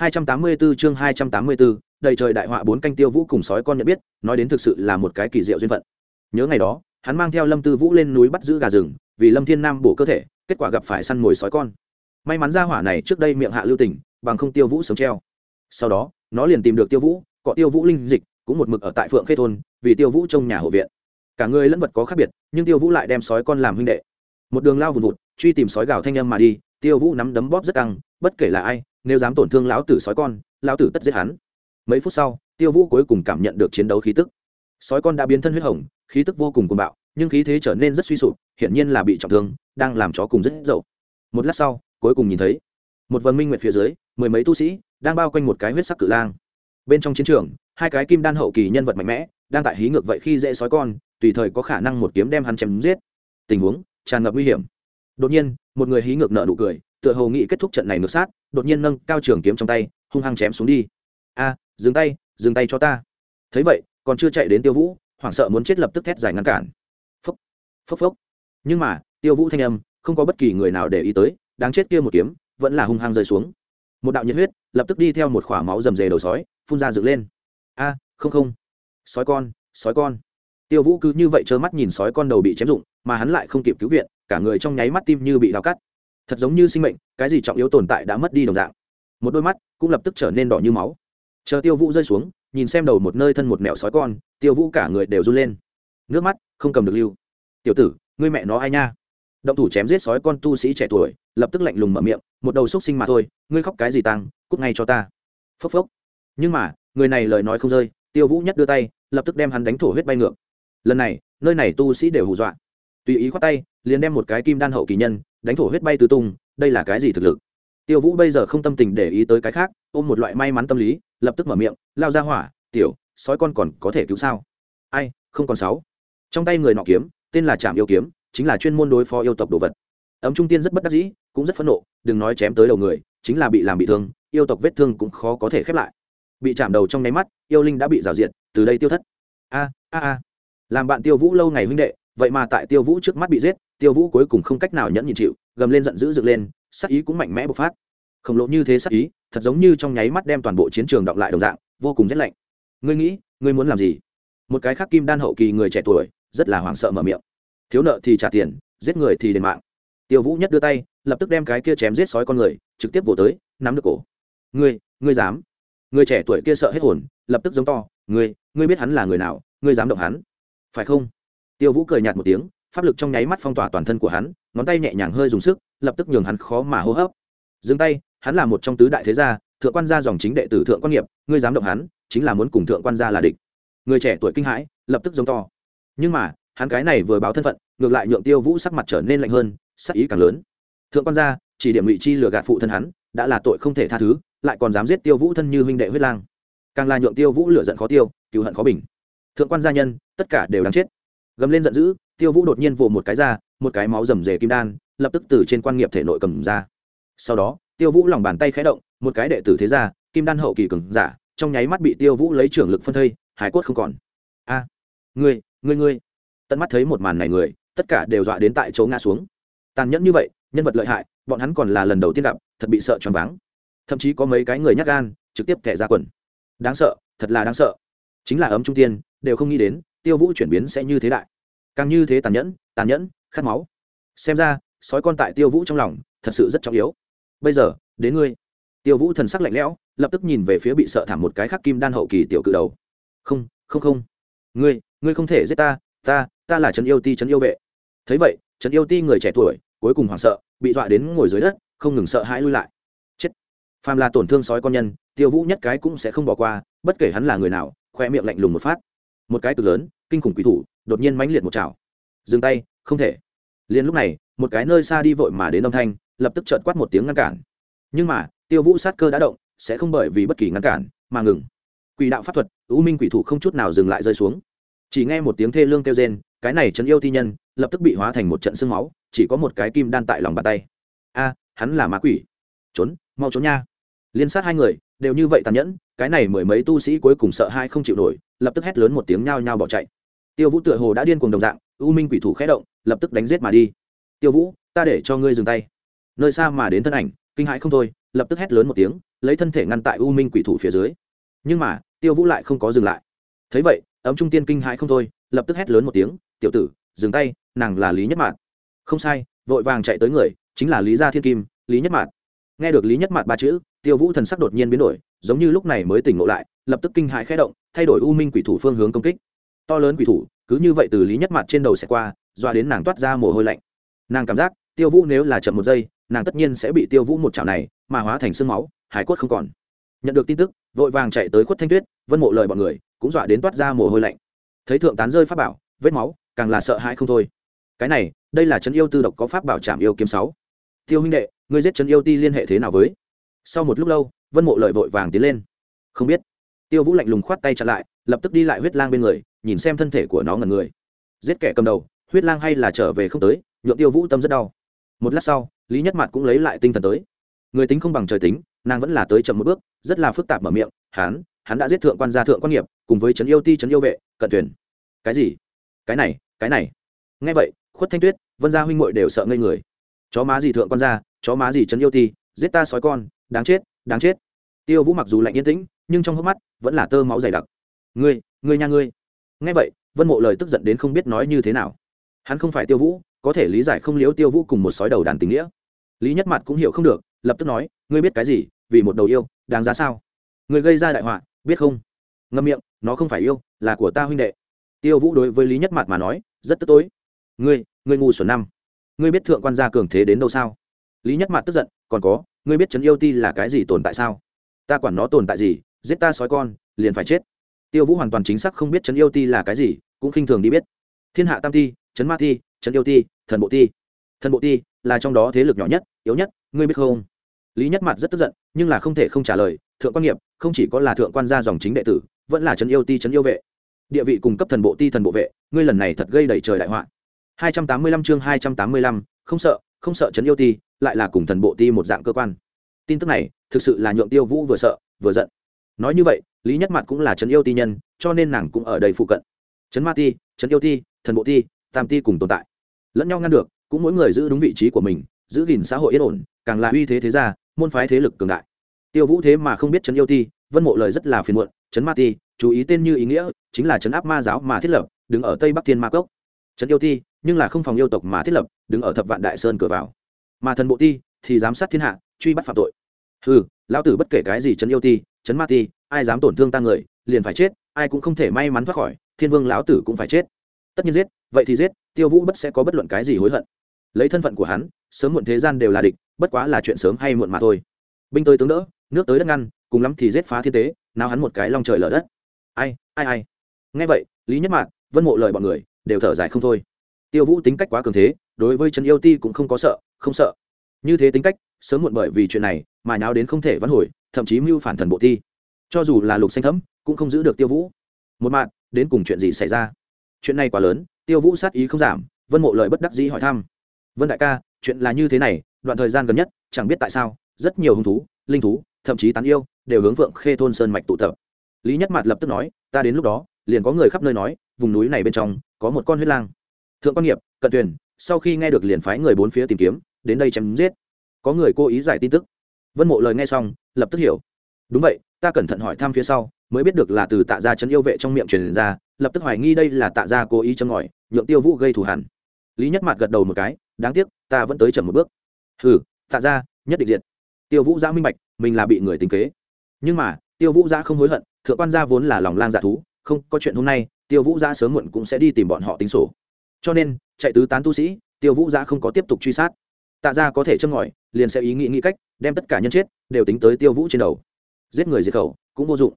284 chương 284, đầy trời đại họa bốn canh tiêu vũ cùng sói con nhận biết, nói đến thực sự là một cái kỳ diệu duyên phận. Nhớ ngày đó, hắn mang theo Lâm Tư Vũ lên núi bắt giữ gà rừng, vì Lâm Thiên Nam bổ cơ thể, kết quả gặp phải săn mồi sói con. May mắn ra hỏa này trước đây miệng hạ lưu tình, bằng không tiêu vũ sống treo. Sau đó, nó liền tìm được tiêu vũ, cọ tiêu vũ linh dịch, cũng một mực ở tại Phượng Khê thôn, vì tiêu vũ trong nhà hộ viện. Cả người lẫn vật có khác biệt, nhưng tiêu vũ lại đem sói con làm huynh đệ. Một đường lao vụt vụt, truy tìm sói gào thanh âm mà đi, tiêu vũ nắm đấm bóp rất căng, bất kể là ai, nếu dám tổn thương lão tử sói con lão tử tất giết hắn. Mấy phút sau tiêu vũ cuối cùng cảm nhận được chiến đấu khí tức. Sói con đã biến thân huyết hồng khí tức vô cùng cuồng bạo nhưng khí thế trở nên rất suy sụp hiển nhiên là bị trọng thương đang làm chó cùng rất dậu. Một lát sau cuối cùng nhìn thấy một vần minh nguyệt phía dưới mười mấy tu sĩ đang bao quanh một cái huyết sắc cự lang. Bên trong chiến trường hai cái kim đan hậu kỳ nhân vật mạnh mẽ đang tại hí ngược vậy khi dễ sói con tùy thời có khả năng một kiếm đem hắn chém giết. Tình huống tràn ngập nguy hiểm đột nhiên, một người hí ngược nợ nụ cười, tựa hồ nghĩ kết thúc trận này ngược sát, đột nhiên nâng cao trường kiếm trong tay, hung hăng chém xuống đi. A, dừng tay dừng tay cho ta. Thấy vậy, còn chưa chạy đến tiêu vũ, hoảng sợ muốn chết lập tức thét dài ngăn cản. Phốc phốc phốc. Nhưng mà, tiêu vũ thanh âm, không có bất kỳ người nào để ý tới, đáng chết kia một kiếm, vẫn là hung hăng rơi xuống. Một đạo nhiệt huyết, lập tức đi theo một khỏa máu rầm rề đầu sói, phun ra dựng lên. A, không không. Sói con sói con. Tiêu vũ cứ như vậy trơ mắt nhìn sói con đầu bị chém rụng, mà hắn lại không kịp cứu viện cả người trong nháy mắt tim như bị đau cắt. Thật giống như sinh mệnh, cái gì trọng yếu tồn tại đã mất đi đồng dạng. Một đôi mắt cũng lập tức trở nên đỏ như máu. Chờ tiêu vũ rơi xuống, nhìn xem đầu một nơi thân một mẹo sói con, tiêu vũ cả người đều run lên. Nước mắt không cầm được lưu. Tiểu tử, ngươi mẹ nó ai nha? Động thủ chém giết sói con tu sĩ trẻ tuổi, lập tức lạnh lùng mở miệng, một đầu xúc sinh mà thôi, ngươi khóc cái gì tăng cút ngay cho ta. Phốc phốc. Nhưng mà, người này lời nói không rơi, tiêu vũ nhất đưa tay, lập tức đem hắn đánh thổ huyết bay ngược. Lần này, nơi này tu sĩ đều hù dọa tùy ý khoát tay, liền đem một cái kim đan hậu kỳ nhân, đánh thổ huyết bay tứ tung, đây là cái gì thực lực? Tiêu vũ bây giờ không tâm tình để ý tới cái khác, ôm một loại may mắn tâm lý, lập tức mở miệng, lao ra hỏa, tiểu, sói con còn có thể cứu sao? Ai, không còn sáu. Trong tay người nọ kiếm, tên là trạm yêu kiếm, chính là chuyên môn đối phó yêu tộc đồ vật. Ấm trung tiên rất bất đắc dĩ, cũng rất phẫn nộ, đừng nói chém tới đầu người, chính là bị làm bị thương, yêu tộc vết thương cũng khó có thể khép lại. Bị chạm đầu trong nháy mắt, yêu linh đã bị rào diệt, từ đây tiêu thất. A a a. Làm bạn tiêu vũ lâu ngày huynh đệ vậy mà tại tiêu vũ trước mắt bị giết, tiêu vũ cuối cùng không cách nào nhẫn nhịn chịu, gầm lên giận dữ dựng lên sắc ý cũng mạnh mẽ bộc phát. Khổng lồ như thế sắc ý, thật giống như trong nháy mắt đem toàn bộ chiến trường động lại đồng dạng, vô cùng rét lạnh. Ngươi nghĩ, ngươi muốn làm gì? Một cái khác kim đan hậu kỳ người trẻ tuổi, rất là hoảng sợ mở miệng. Thiếu nợ thì trả tiền, giết người thì đền mạng. Tiêu vũ nhất đưa tay, lập tức đem cái kia chém giết sói con người, trực tiếp vỗ tới, nắm được cổ. Ngươi ngươi dám? Người trẻ tuổi kia sợ hết hồn, lập tức giống to, ngươi ngươi biết hắn là người nào, ngươi dám động hắn? Phải không? Tiêu vũ cười nhạt một tiếng, pháp lực trong nháy mắt phong tỏa toàn thân của hắn, ngón tay nhẹ nhàng hơi dùng sức, lập tức nhường hắn khó mà hô hấp. Dừng tay, hắn là một trong tứ đại thế gia, thượng quan gia dòng chính đệ tử thượng quan nghiệp, ngươi dám động hắn, chính là muốn cùng thượng quan gia là địch. Người trẻ tuổi kinh hãi, lập tức giống to. Nhưng mà, hắn cái này vừa báo thân phận, ngược lại nhượng tiêu vũ sắc mặt trở nên lạnh hơn, sắc ý càng lớn. Thượng quan gia, chỉ điểm ngụy chi lừa gạt phụ thân hắn, đã là tội không thể tha thứ, lại còn dám giết tiêu vũ thân như huynh đệ huyết lang. Càng là nhượng tiêu vũ lửa giận khó tiêu cứu hận khó bình. Thượng quan gia nhân, tất cả đều đáng chết gầm lên giận dữ tiêu vũ đột nhiên vồ một cái ra một cái máu rầm rề kim đan lập tức từ trên quan nghiệp thể nội cầm ra. Sau đó tiêu vũ lòng bàn tay khẽ động một cái đệ tử thế ra kim đan hậu kỳ cường giả trong nháy mắt bị tiêu vũ lấy trưởng lực phân thây hải cốt không còn. A à, ngươi ngươi ngươi. Tận mắt thấy một màn này người tất cả đều dọa đến tại chỗ ngã xuống. Tàn nhẫn như vậy nhân vật lợi hại bọn hắn còn là lần đầu tiên gặp thật bị sợ choáng váng. Thậm chí có mấy cái người nhắc gan trực tiếp thẻ ra quần. Đáng sợ thật là đáng sợ. Chính là ấm trung tiên đều không nghĩ đến tiêu vũ chuyển biến sẽ như thế đại. Càng như thế tàn nhẫn tàn nhẫn, khát máu. Xem ra, sói con tại tiêu vũ trong lòng, thật sự rất trọng yếu. Bây giờ, đến ngươi. Tiêu vũ thần sắc lạnh lẽo, lập tức nhìn về phía bị sợ thảm một cái khắc kim đan hậu kỳ tiểu cự đầu. Không không không. Ngươi ngươi không thể giết ta ta ta là trấn yêu ti, trấn yêu vệ. Thấy vậy, trấn yêu ti người trẻ tuổi, cuối cùng hoảng sợ, bị dọa đến ngồi dưới đất, không ngừng sợ hãi lui lại. Chết. Phàm là tổn thương sói con nhân, tiêu vũ nhất cái cũng sẽ không bỏ qua, bất kể hắn là người nào, khoe miệng lạnh lùng một phát. Một cái cực lớn kinh khủng quỷ thủ, đột nhiên mãnh liệt một chảo. Dừng tay, không thể. Liền lúc này, một cái nơi xa đi vội mà đến âm thanh, lập tức trợt quát một tiếng ngăn cản. Nhưng mà, tiêu vũ sát cơ đã động, sẽ không bởi vì bất kỳ ngăn cản mà ngừng. Quỷ đạo pháp thuật, ưu minh quỷ thủ không chút nào dừng lại rơi xuống. Chỉ nghe một tiếng thê lương kêu rên, cái này chấn yêu thi nhân, lập tức bị hóa thành một trận sương máu, chỉ có một cái kim đan tại lòng bàn tay. A, hắn là ma quỷ. Trốn, mau trốn nha. Liên sát hai người, đều như vậy tàn nhẫn, cái này mười mấy tu sĩ cuối cùng sợ hai không chịu nổi, lập tức hét lớn một tiếng nhao nhao bỏ chạy tiêu vũ tựa hồ đã điên cuồng đồng dạng, u minh quỷ thủ khẽ động, lập tức đánh giết mà đi. Tiêu vũ, ta để cho ngươi dừng tay. Nơi xa mà đến thân ảnh, kinh hãi không thôi, lập tức hét lớn một tiếng, lấy thân thể ngăn tại u minh quỷ thủ phía dưới. Nhưng mà, tiêu vũ lại không có dừng lại. Thấy vậy, ấm trung tiên kinh hãi không thôi, lập tức hét lớn một tiếng, tiểu tử, dừng tay, nàng là lý nhất mạn không sai, vội vàng chạy tới người, chính là lý gia thiên kim, lý nhất mạn nghe được lý nhất mạn ba chữ, tiêu vũ thần sắc đột nhiên biến đổi, giống như lúc này mới tỉnh ngộ lại, lập tức kinh hãi khẽ động, thay đổi u minh quỷ thủ phương hướng công kích to lớn quỷ thủ, cứ như vậy từ lý nhất mạn trên đầu sẽ qua doa đến nàng toát ra mồ hôi lạnh. Nàng cảm giác, tiêu vũ nếu là chậm một giây, nàng tất nhiên sẽ bị tiêu vũ một chảo này, mà hóa thành sương máu, hải quất không còn. Nhận được tin tức, vội vàng chạy tới khuất thanh tuyết, vân mộ lời bọn người, cũng dọa đến toát ra mồ hôi lạnh. Thấy thượng tán rơi pháp bảo, vết máu, càng là sợ hãi không thôi. Cái này, đây là trấn yêu tư độc có pháp bảo trảm yêu kiếm sáu. Tiêu huynh đệ, ngươi giết trấn yêu ti liên hệ thế nào với? Sau một lúc lâu, vân mộ lợi vội vàng tiến lên. Không biết. Tiêu vũ lạnh lùng khoát tay chặn lại, lập tức đi lại huyết lang bên người nhìn xem thân thể của nó ngần người. Giết kẻ cầm đầu, huyết lang hay là trở về không tới nhuộm tiêu vũ tâm rất đau. Một lát sau, lý nhất mặt cũng lấy lại tinh thần tới. Người tính không bằng trời tính, nàng vẫn là tới chậm một bước, rất là phức tạp mở miệng hắn hắn đã giết thượng quan gia thượng quan nghiệp, cùng với trấn yêu ti, trấn yêu vệ, cận tuyển cái gì? Cái này cái này? Nghe vậy, khuất thanh tuyết, vân gia huynh muội đều sợ ngây người. Chó má gì thượng quan gia, chó má gì trấn yêu ti, giết ta sói con, đáng chết đáng chết. Tiêu vũ mặc dù lạnh yên tĩnh, nhưng trong hốc mắt vẫn là tơ máu dày đặc. Ngươi ngươi nha ngươi nghe vậy, vân mộ lời tức giận đến không biết nói như thế nào. Hắn không phải tiêu vũ, có thể lý giải không liếu tiêu vũ cùng một sói đầu đàn tình nghĩa. Lý nhất mặt cũng hiểu không được, lập tức nói, ngươi biết cái gì, vì một đầu yêu, đáng giá sao? Người gây ra đại họa, biết không? Ngâm miệng, nó không phải yêu, là của ta huynh đệ. Tiêu vũ đối với lý nhất mặt mà nói, rất tức tối. Ngươi ngươi ngu xuẩn năm. Ngươi biết thượng quan gia cường thế đến đâu sao? Lý nhất mặt tức giận, còn có, ngươi biết trấn yêu ti là cái gì tồn tại sao? Ta quản nó tồn tại gì, giết ta sói con, liền phải chết tiêu vũ hoàn toàn chính xác không biết trấn yêu ti là cái gì cũng khinh thường đi biết. Thiên hạ tam ti trấn ma ti trấn yêu ti thần bộ ti. Thần bộ ti là trong đó thế lực nhỏ nhất yếu nhất ngươi biết không? Lý nhất mặt rất tức giận nhưng là không thể không trả lời thượng quan nghiệp không chỉ có là thượng quan gia dòng chính đệ tử vẫn là trấn yêu ti trấn yêu vệ. Địa vị cung cấp thần bộ ti thần bộ vệ ngươi lần này thật gây đẩy trời đại họa. 285 chương 285, không sợ không sợ trấn yêu ti lại là cùng thần bộ ti một dạng cơ quan. Tin tức này thực sự là nhượng tiêu vũ vừa sợ vừa giận nói như vậy, lý nhất mặt cũng là trấn yêu ti nhân, cho nên nàng cũng ở đây phụ cận. Trấn ma ti, trấn yêu ti, thần bộ ti, tam ti cùng tồn tại. Lẫn nhau ngăn được, cũng mỗi người giữ đúng vị trí của mình, giữ gìn xã hội yên ổn, càng là uy thế thế gia, môn phái thế lực cường đại. Tiêu vũ thế mà không biết trấn yêu ti, vân mộ lời rất là phiền muộn, trấn ma ti, chú ý tên như ý nghĩa, chính là trấn áp ma giáo mà thiết lập, đứng ở tây bắc thiên ma cốc. Trấn yêu ti, nhưng là không phòng yêu tộc mà thiết lập, đứng ở thập vạn đại sơn cửa vào. Mà thần bộ ti thì giám sát thiên hạ, truy bắt phạm tội. Ừ lão tử bất kể cái gì trấn yêu ti chấn ma ti, ai dám tổn thương ta người, liền phải chết, ai cũng không thể may mắn thoát khỏi, thiên vương lão tử cũng phải chết. Tất nhiên giết, vậy thì giết, tiêu vũ bất sẽ có bất luận cái gì hối hận. Lấy thân phận của hắn, sớm muộn thế gian đều là địch, bất quá là chuyện sớm hay muộn mà thôi. Binh tới tướng đỡ, nước tới đất ngăn, cùng lắm thì giết phá thiên tế, nào hắn một cái long trời lở đất. Ai ai ai. Nghe vậy, lý nhất mạn, vân mộ lời bọn người, đều thở dài không thôi. Tiêu vũ tính cách quá cường thế, đối với trần yêu ti cũng không có sợ, không sợ. Như thế tính cách sớm muộn bởi vì chuyện này mà nháo đến không thể vãn hồi thậm chí mưu phản thần bộ thi, cho dù là lục xanh thấm cũng không giữ được tiêu vũ. Một mạng đến cùng chuyện gì xảy ra? Chuyện này quá lớn tiêu vũ sát ý không giảm vân mộ lời bất đắc dĩ hỏi thăm. Vân đại ca chuyện là như thế này đoạn thời gian gần nhất chẳng biết tại sao rất nhiều hung thú linh thú thậm chí tán yêu đều hướng vượng khê thôn sơn mạch tụ tập. Lý nhất mạt lập tức nói ta đến lúc đó liền có người khắp nơi nói vùng núi này bên trong có một con huyết lang. Thượng quan nghiệp cận tuyền sau khi nghe được liền phái người bốn phía tìm kiếm đến đây chém giết có người cố ý giải tin tức. Vân mộ lời nghe xong, lập tức hiểu. Đúng vậy, ta cẩn thận hỏi thăm phía sau, mới biết được là từ tạ gia chấn yêu vệ trong miệng truyền ra, lập tức hoài nghi đây là tạ gia cố ý châm ngòi, nhượng tiêu vũ gây thù hẳn lý nhất mặt gật đầu một cái, đáng tiếc, ta vẫn tới chậm một bước. Hừ, tạ gia, nhất định diệt. Tiêu vũ giã minh bạch, mình là bị người tính kế. Nhưng mà, tiêu vũ giã không hối hận, thượng quan gia vốn là lòng lang dạ thú, không có chuyện hôm nay, tiêu vũ giã sớm muộn cũng sẽ đi tìm bọn họ tính sổ. Cho nên, chạy tứ tán tu sĩ, tiêu vũ giã không có tiếp tục truy sát tạ gia có thể châm ngòi, liền sẽ ý nghĩ nghĩ cách, đem tất cả nhân chết, đều tính tới tiêu vũ trên đầu. Giết người diệt khẩu, cũng vô dụng.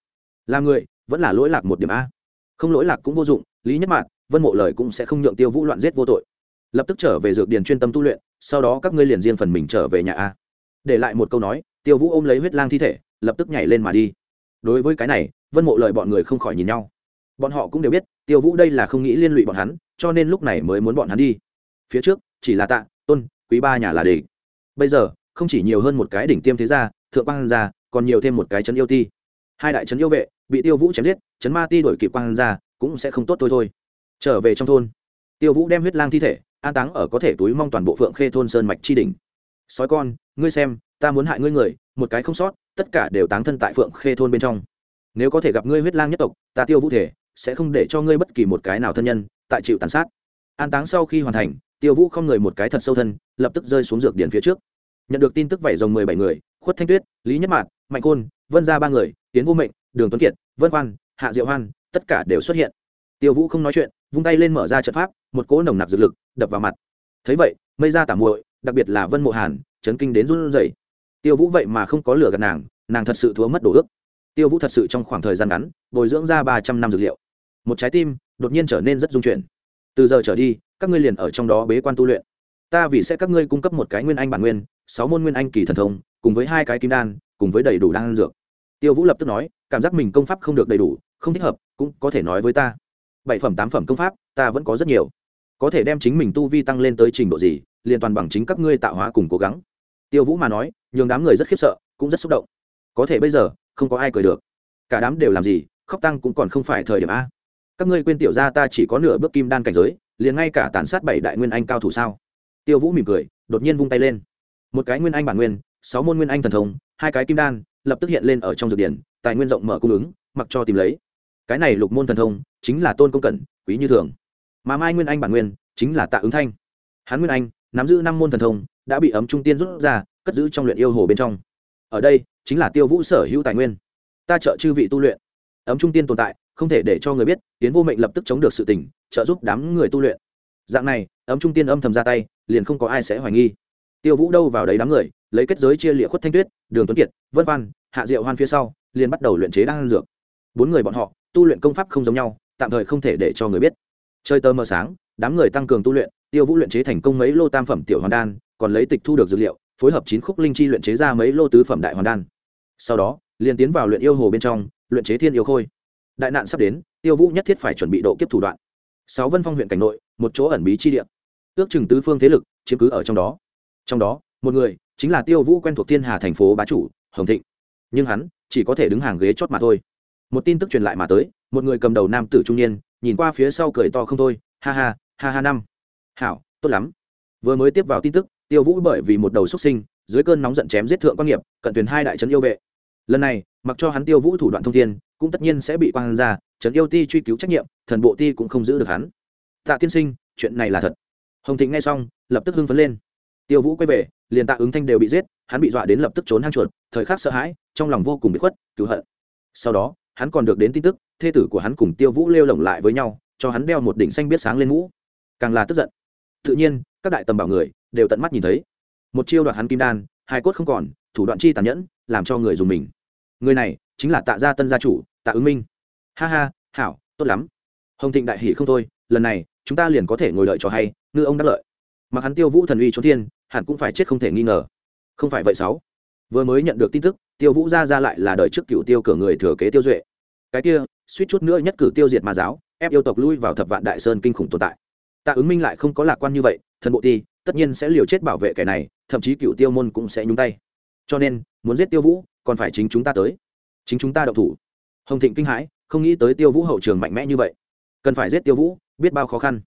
Làm người, vẫn là lỗi lạc một điểm a. Không lỗi lạc cũng vô dụng, lý nhất mạn, vân mộ lời cũng sẽ không nhượng tiêu vũ loạn giết vô tội. Lập tức trở về dược điền chuyên tâm tu luyện, sau đó các ngươi liền riêng phần mình trở về nhà a. Để lại một câu nói, tiêu vũ ôm lấy huyết lang thi thể, lập tức nhảy lên mà đi. Đối với cái này, vân mộ lời bọn người không khỏi nhìn nhau. Bọn họ cũng đều biết, tiêu vũ đây là không nghĩ liên lụy bọn hắn, cho nên lúc này mới muốn bọn hắn đi. Phía trước, chỉ là tạ, tôn quý ba nhà là địch. Bây giờ, không chỉ nhiều hơn một cái đỉnh tiêm thế gia, thượng quang gia, còn nhiều thêm một cái trấn yêu ti. Hai đại trấn yêu vệ, bị tiêu vũ chém giết, trấn ma ti đổi kịp quang gia, cũng sẽ không tốt thôi thôi. Trở về trong thôn, tiêu vũ đem huyết lang thi thể, an táng ở có thể túi mong toàn bộ phượng khê thôn sơn mạch chi đỉnh. Sói con, ngươi xem, ta muốn hại ngươi người, một cái không sót, tất cả đều táng thân tại phượng khê thôn bên trong. Nếu có thể gặp ngươi huyết lang nhất tộc, ta tiêu vũ thể sẽ không để cho ngươi bất kỳ một cái nào thân nhân, tại chịu tàn sát. An táng sau khi hoàn thành tiêu vũ không người một cái thật sâu thân, lập tức rơi xuống dược điển phía trước. Nhận được tin tức vảy rồng mười bảy người, khuất thanh tuyết, lý nhất mạn mạnh côn vân ra ba người tiến vô mệnh, đường tuấn kiệt, vân khoan hạ diệu hoan, tất cả đều xuất hiện. Tiêu vũ không nói chuyện, vung tay lên mở ra trận pháp, một cỗ nồng nặc dược lực đập vào mặt. Thấy vậy, mây ra tả muội, đặc biệt là vân mộ hàn, chấn kinh đến run rẩy. Tiêu vũ vậy mà không có lửa gạt nàng nàng thật sự thua mất đồ ước. Tiêu vũ thật sự trong khoảng thời gian ngắn, bồi dưỡng ra ba trăm năm dược liệu. Một trái tim đột nhiên trở nên rất dung chuyển. Từ giờ trở đi các ngươi liền ở trong đó bế quan tu luyện. Ta vì sẽ các ngươi cung cấp một cái nguyên anh bản nguyên, sáu môn nguyên anh kỳ thần thông, cùng với hai cái kim đan, cùng với đầy đủ đan dược. Tiêu vũ lập tức nói, cảm giác mình công pháp không được đầy đủ, không thích hợp, cũng có thể nói với ta. Bảy phẩm, tám phẩm công pháp, ta vẫn có rất nhiều. Có thể đem chính mình tu vi tăng lên tới trình độ gì, liền toàn bằng chính các ngươi tạo hóa cùng cố gắng. Tiêu vũ mà nói, nhường đám người rất khiếp sợ, cũng rất xúc động. Có thể bây giờ, không có ai cười được. Cả đám đều làm gì, khóc tăng cũng còn không phải thời điểm a. Các ngươi quên tiểu ra ta chỉ có nửa bước kim đan cảnh giới liền ngay cả tàn sát bảy đại nguyên anh cao thủ sao? Tiêu vũ mỉm cười, đột nhiên vung tay lên. Một cái nguyên anh bản nguyên, sáu môn nguyên anh thần thông, hai cái kim đan, lập tức hiện lên ở trong dược điển, tài nguyên rộng mở cung ứng, mặc cho tìm lấy. Cái này lục môn thần thông, chính là tôn công cẩn, quý như thường. Mà mai nguyên anh bản nguyên, chính là tạ ứng thanh. Hán nguyên anh, nắm giữ năm môn thần thông, đã bị ấm trung tiên rút ra, cất giữ trong luyện yêu hồ bên trong. Ở đây, chính là tiêu vũ sở hữu tài nguyên. Ta trợ chư vị tu luyện. Ấm trung tiên tồn tại không thể để cho người biết tiến vô mệnh lập tức chống được sự tỉnh trợ giúp đám người tu luyện. Dạng này, ấm trung tiên âm thầm ra tay, liền không có ai sẽ hoài nghi. Tiêu vũ đâu vào đấy đám người, lấy kết giới chia lịa khuất thanh tuyết, đường tuấn kiệt, vân văn hạ diệu hoan phía sau, liền bắt đầu luyện chế đan dược. Bốn người bọn họ, tu luyện công pháp không giống nhau, tạm thời không thể để cho người biết. Chơi tơ mờ sáng, đám người tăng cường tu luyện, tiêu vũ luyện chế thành công mấy lô tam phẩm tiểu hoàn đan, còn lấy tịch thu được dược liệu, phối hợp chín khúc linh chi luyện chế ra mấy lô tứ phẩm đại hoàn đan. Sau đó, liền tiến vào luyện yêu hồ bên trong, luyện chế thiên yêu khôi đại nạn sắp đến, tiêu vũ nhất thiết phải chuẩn bị độ kiếp thủ đoạn. Sáu vân phong huyện cảnh nội, một chỗ ẩn bí chi địa. Ước chừng tứ phương thế lực chiếm cứ ở trong đó. Trong đó, một người chính là tiêu vũ quen thuộc thiên hà thành phố bá chủ, hồng thịnh. Nhưng hắn chỉ có thể đứng hàng ghế chót mà thôi. Một tin tức truyền lại mà tới, một người cầm đầu nam tử trung niên, nhìn qua phía sau cười to không thôi, ha ha ha ha năm. Hảo, tốt lắm. Vừa mới tiếp vào tin tức, tiêu vũ bởi vì một đầu xuất sinh, dưới cơn nóng giận chém giết thượng quan nghiệp, cận tuyển hai đại trấn yêu vệ. Lần này, mặc cho hắn tiêu vũ thủ đoạn thông thiên cũng tất nhiên sẽ bị quang ra, trấn yêu ti truy cứu trách nhiệm, thần bộ ti cũng không giữ được hắn. Tạ tiên sinh, chuyện này là thật. Hồng thịnh nghe xong, lập tức hưng phấn lên. Tiêu vũ quay về, liền tạ ứng thanh đều bị giết, hắn bị dọa đến lập tức trốn hang chuột, thời khắc sợ hãi, trong lòng vô cùng bị khuất, cứu hận. Sau đó, hắn còn được đến tin tức, thê tử của hắn cùng tiêu vũ lêu lỏng lại với nhau, cho hắn đeo một đỉnh xanh biết sáng lên mũ. Càng là tức giận. Tự nhiên, các đại tầm bảo người đều tận mắt nhìn thấy. Một chiêu đoạt hắn kim đan, hai cốt không còn, thủ đoạn chi tàn nhẫn, làm cho người dùng mình. Người này chính là tạ gia tân gia chủ tạ ứng minh. Ha ha, hảo, tốt lắm. Hồng thịnh đại hỷ không thôi, lần này, chúng ta liền có thể ngồi đợi cho hay, ngư ông đắc lợi. Mặc hắn tiêu vũ thần uy trốn thiên, hẳn cũng phải chết không thể nghi ngờ. Không phải vậy sáu. Vừa mới nhận được tin tức, tiêu vũ ra ra lại là đời trước cựu tiêu cửa người thừa kế tiêu duệ. Cái kia, suýt chút nữa nhất cử tiêu diệt ma giáo, ép yêu tộc lui vào thập vạn đại sơn kinh khủng tồn tại. Tạ ứng minh lại không có lạc quan như vậy, thần bộ ti, tất nhiên sẽ liều chết bảo vệ kẻ này, thậm chí cựu tiêu môn cũng sẽ nhúng tay. Cho nên, muốn giết tiêu vũ, còn phải chính chúng ta tới. Chính chúng ta đậu thủ hồng thịnh kinh hãi, không nghĩ tới tiêu vũ hậu trường mạnh mẽ như vậy. Cần phải giết tiêu vũ, biết bao khó khăn.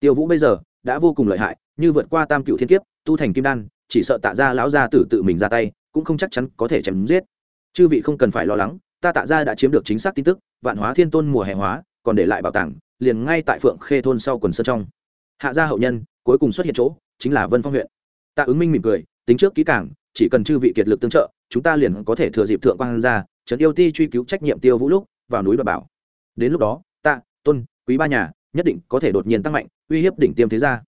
Tiêu vũ bây giờ đã vô cùng lợi hại, như vượt qua tam cựu thiên kiếp, tu thành kim đan, chỉ sợ tạ ra lão gia tử tự mình ra tay, cũng không chắc chắn có thể chém giết. Chư vị không cần phải lo lắng, ta tạ ra đã chiếm được chính xác tin tức, vạn hóa thiên tôn mùa hè hóa, còn để lại bảo tàng, liền ngay tại phượng khê thôn sau quần sơn trong. Hạ gia hậu nhân, cuối cùng xuất hiện chỗ, chính là vân phong huyện. Tạ ứng minh mỉm cười, tính trước kỹ càng, chỉ cần chư vị kiệt lực tương trợ, chúng ta liền có thể thừa dịp thượng quan ra trấn yêu ti truy cứu trách nhiệm tiêu vũ lúc vào núi và bảo. Đến lúc đó ta tôn quý ba nhà nhất định có thể đột nhiên tăng mạnh uy hiếp đỉnh tiêm thế gia.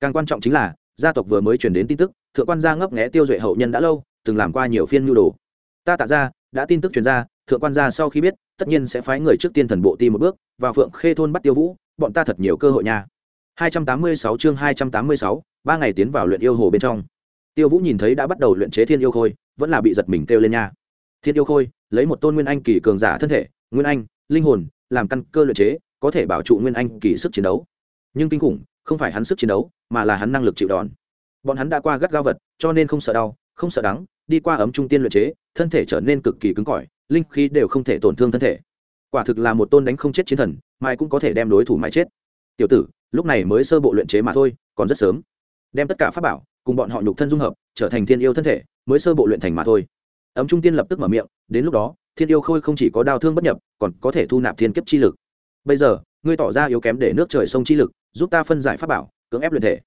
Càng quan trọng chính là gia tộc vừa mới truyền đến tin tức thượng quan gia ngấp nghé tiêu duệ hậu nhân đã lâu từng làm qua nhiều phiên nhu đồ. Ta tạ ra đã tin tức truyền ra thượng quan gia sau khi biết tất nhiên sẽ phái người trước tiên thần bộ ti một bước vào phượng khê thôn bắt tiêu vũ bọn ta thật nhiều cơ hội nha. 286 chương 286, ba ngày tiến vào luyện yêu hồ bên trong. Tiêu vũ nhìn thấy đã bắt đầu luyện chế thiên yêu khôi vẫn là bị giật mình kêu lên nha. Thiên yêu khôi lấy một tôn nguyên anh kỳ cường giả thân thể, nguyên anh, linh hồn, làm căn cơ luyện chế, có thể bảo trụ nguyên anh kỳ sức chiến đấu. Nhưng kinh khủng, không phải hắn sức chiến đấu, mà là hắn năng lực chịu đòn. Bọn hắn đã qua gắt gao vật, cho nên không sợ đau, không sợ đắng, đi qua ấm trung tiên luyện chế, thân thể trở nên cực kỳ cứng cỏi, linh khí đều không thể tổn thương thân thể. Quả thực là một tôn đánh không chết chiến thần, mai cũng có thể đem đối thủ mãi chết. Tiểu tử, lúc này mới sơ bộ luyện chế mà thôi, còn rất sớm. Đem tất cả pháp bảo, cùng bọn họ nhục thân dung hợp, trở thành thiên yêu thân thể, mới sơ bộ luyện thành mà thôi ấm trung tiên lập tức mở miệng, đến lúc đó, thiên yêu khôi không chỉ có đau thương bất nhập, còn có thể thu nạp thiên kiếp chi lực. Bây giờ, ngươi tỏ ra yếu kém để nước trời sông chi lực, giúp ta phân giải pháp bảo, cưỡng ép luyện thể.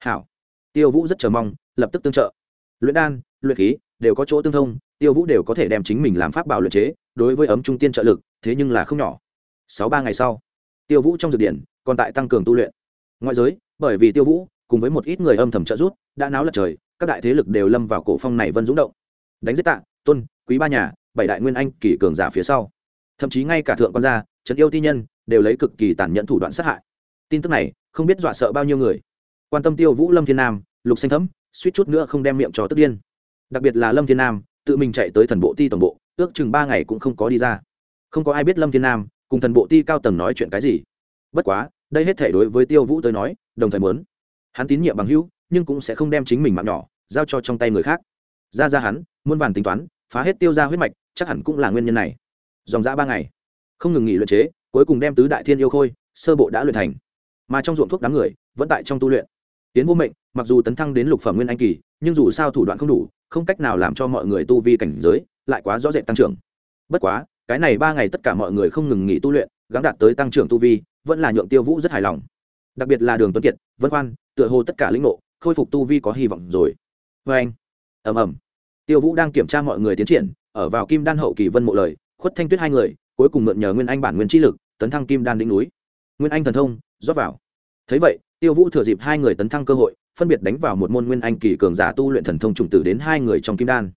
Hảo. Tiêu vũ rất chờ mong, lập tức tương trợ. Luyện đan, luyện khí, đều có chỗ tương thông, tiêu vũ đều có thể đem chính mình làm pháp bảo luyện chế, đối với ấm trung tiên trợ lực, thế nhưng là không nhỏ. Sáu ba ngày sau, tiêu vũ trong dược điển còn tại tăng cường tu luyện. Ngoại giới, bởi vì tiêu vũ cùng với một ít người âm thầm trợ giúp, đã náo lật trời, các đại thế lực đều lâm vào cổ phong này vân dũng động. Đánh giết tạ Tôn, quý ba nhà bảy đại nguyên anh kỳ cường giả phía sau. Thậm chí ngay cả thượng quan gia trấn yêu ti nhân đều lấy cực kỳ tàn nhẫn thủ đoạn sát hại. Tin tức này không biết dọa sợ bao nhiêu người. Quan tâm tiêu vũ lâm thiên nam lục xanh thấm suýt chút nữa không đem miệng cho tức điên. Đặc biệt là lâm thiên nam tự mình chạy tới thần bộ ti tổng bộ ước chừng ba ngày cũng không có đi ra. Không có ai biết lâm thiên nam cùng thần bộ ti cao tầng nói chuyện cái gì. Bất quá đây hết thể đối với tiêu vũ tới nói đồng thời muốn. Hắn tín nhiệm bằng hữu nhưng cũng sẽ không đem chính mình mạng nhỏ giao cho trong tay người khác ra ra hắn, muôn vàn tính toán, phá hết tiêu ra huyết mạch, chắc hẳn cũng là nguyên nhân này. Dòng dã ba ngày, không ngừng nghỉ luyện chế, cuối cùng đem tứ đại thiên yêu khôi, sơ bộ đã luyện thành. Mà trong ruộng thuốc đám người, vẫn tại trong tu luyện. Tiến vô mệnh, mặc dù tấn thăng đến lục phẩm nguyên anh kỳ, nhưng dù sao thủ đoạn không đủ, không cách nào làm cho mọi người tu vi cảnh giới lại quá rõ rệt tăng trưởng. Bất quá, cái này ba ngày tất cả mọi người không ngừng nghỉ tu luyện, gắng đạt tới tăng trưởng tu vi, vẫn là nhượng tiêu vũ rất hài lòng. Đặc biệt là đường tuấn kiệt, vân khoan, tựa hồ tất cả lĩnh ngộ, khôi phục tu vi có hy vọng rồi. Vê anh. Ầm ầm tiêu vũ đang kiểm tra mọi người tiến triển, ở vào kim đan hậu kỳ vân mộ lời, khuất thanh tuyết hai người, cuối cùng mượn nhờ nguyên anh bản nguyên chi lực, tấn thăng kim đan đỉnh núi. Nguyên anh thần thông, rót vào. Thấy vậy, tiêu vũ thừa dịp hai người tấn thăng cơ hội, phân biệt đánh vào một môn nguyên anh kỳ cường giả tu luyện thần thông trùng tử đến hai người trong kim đan.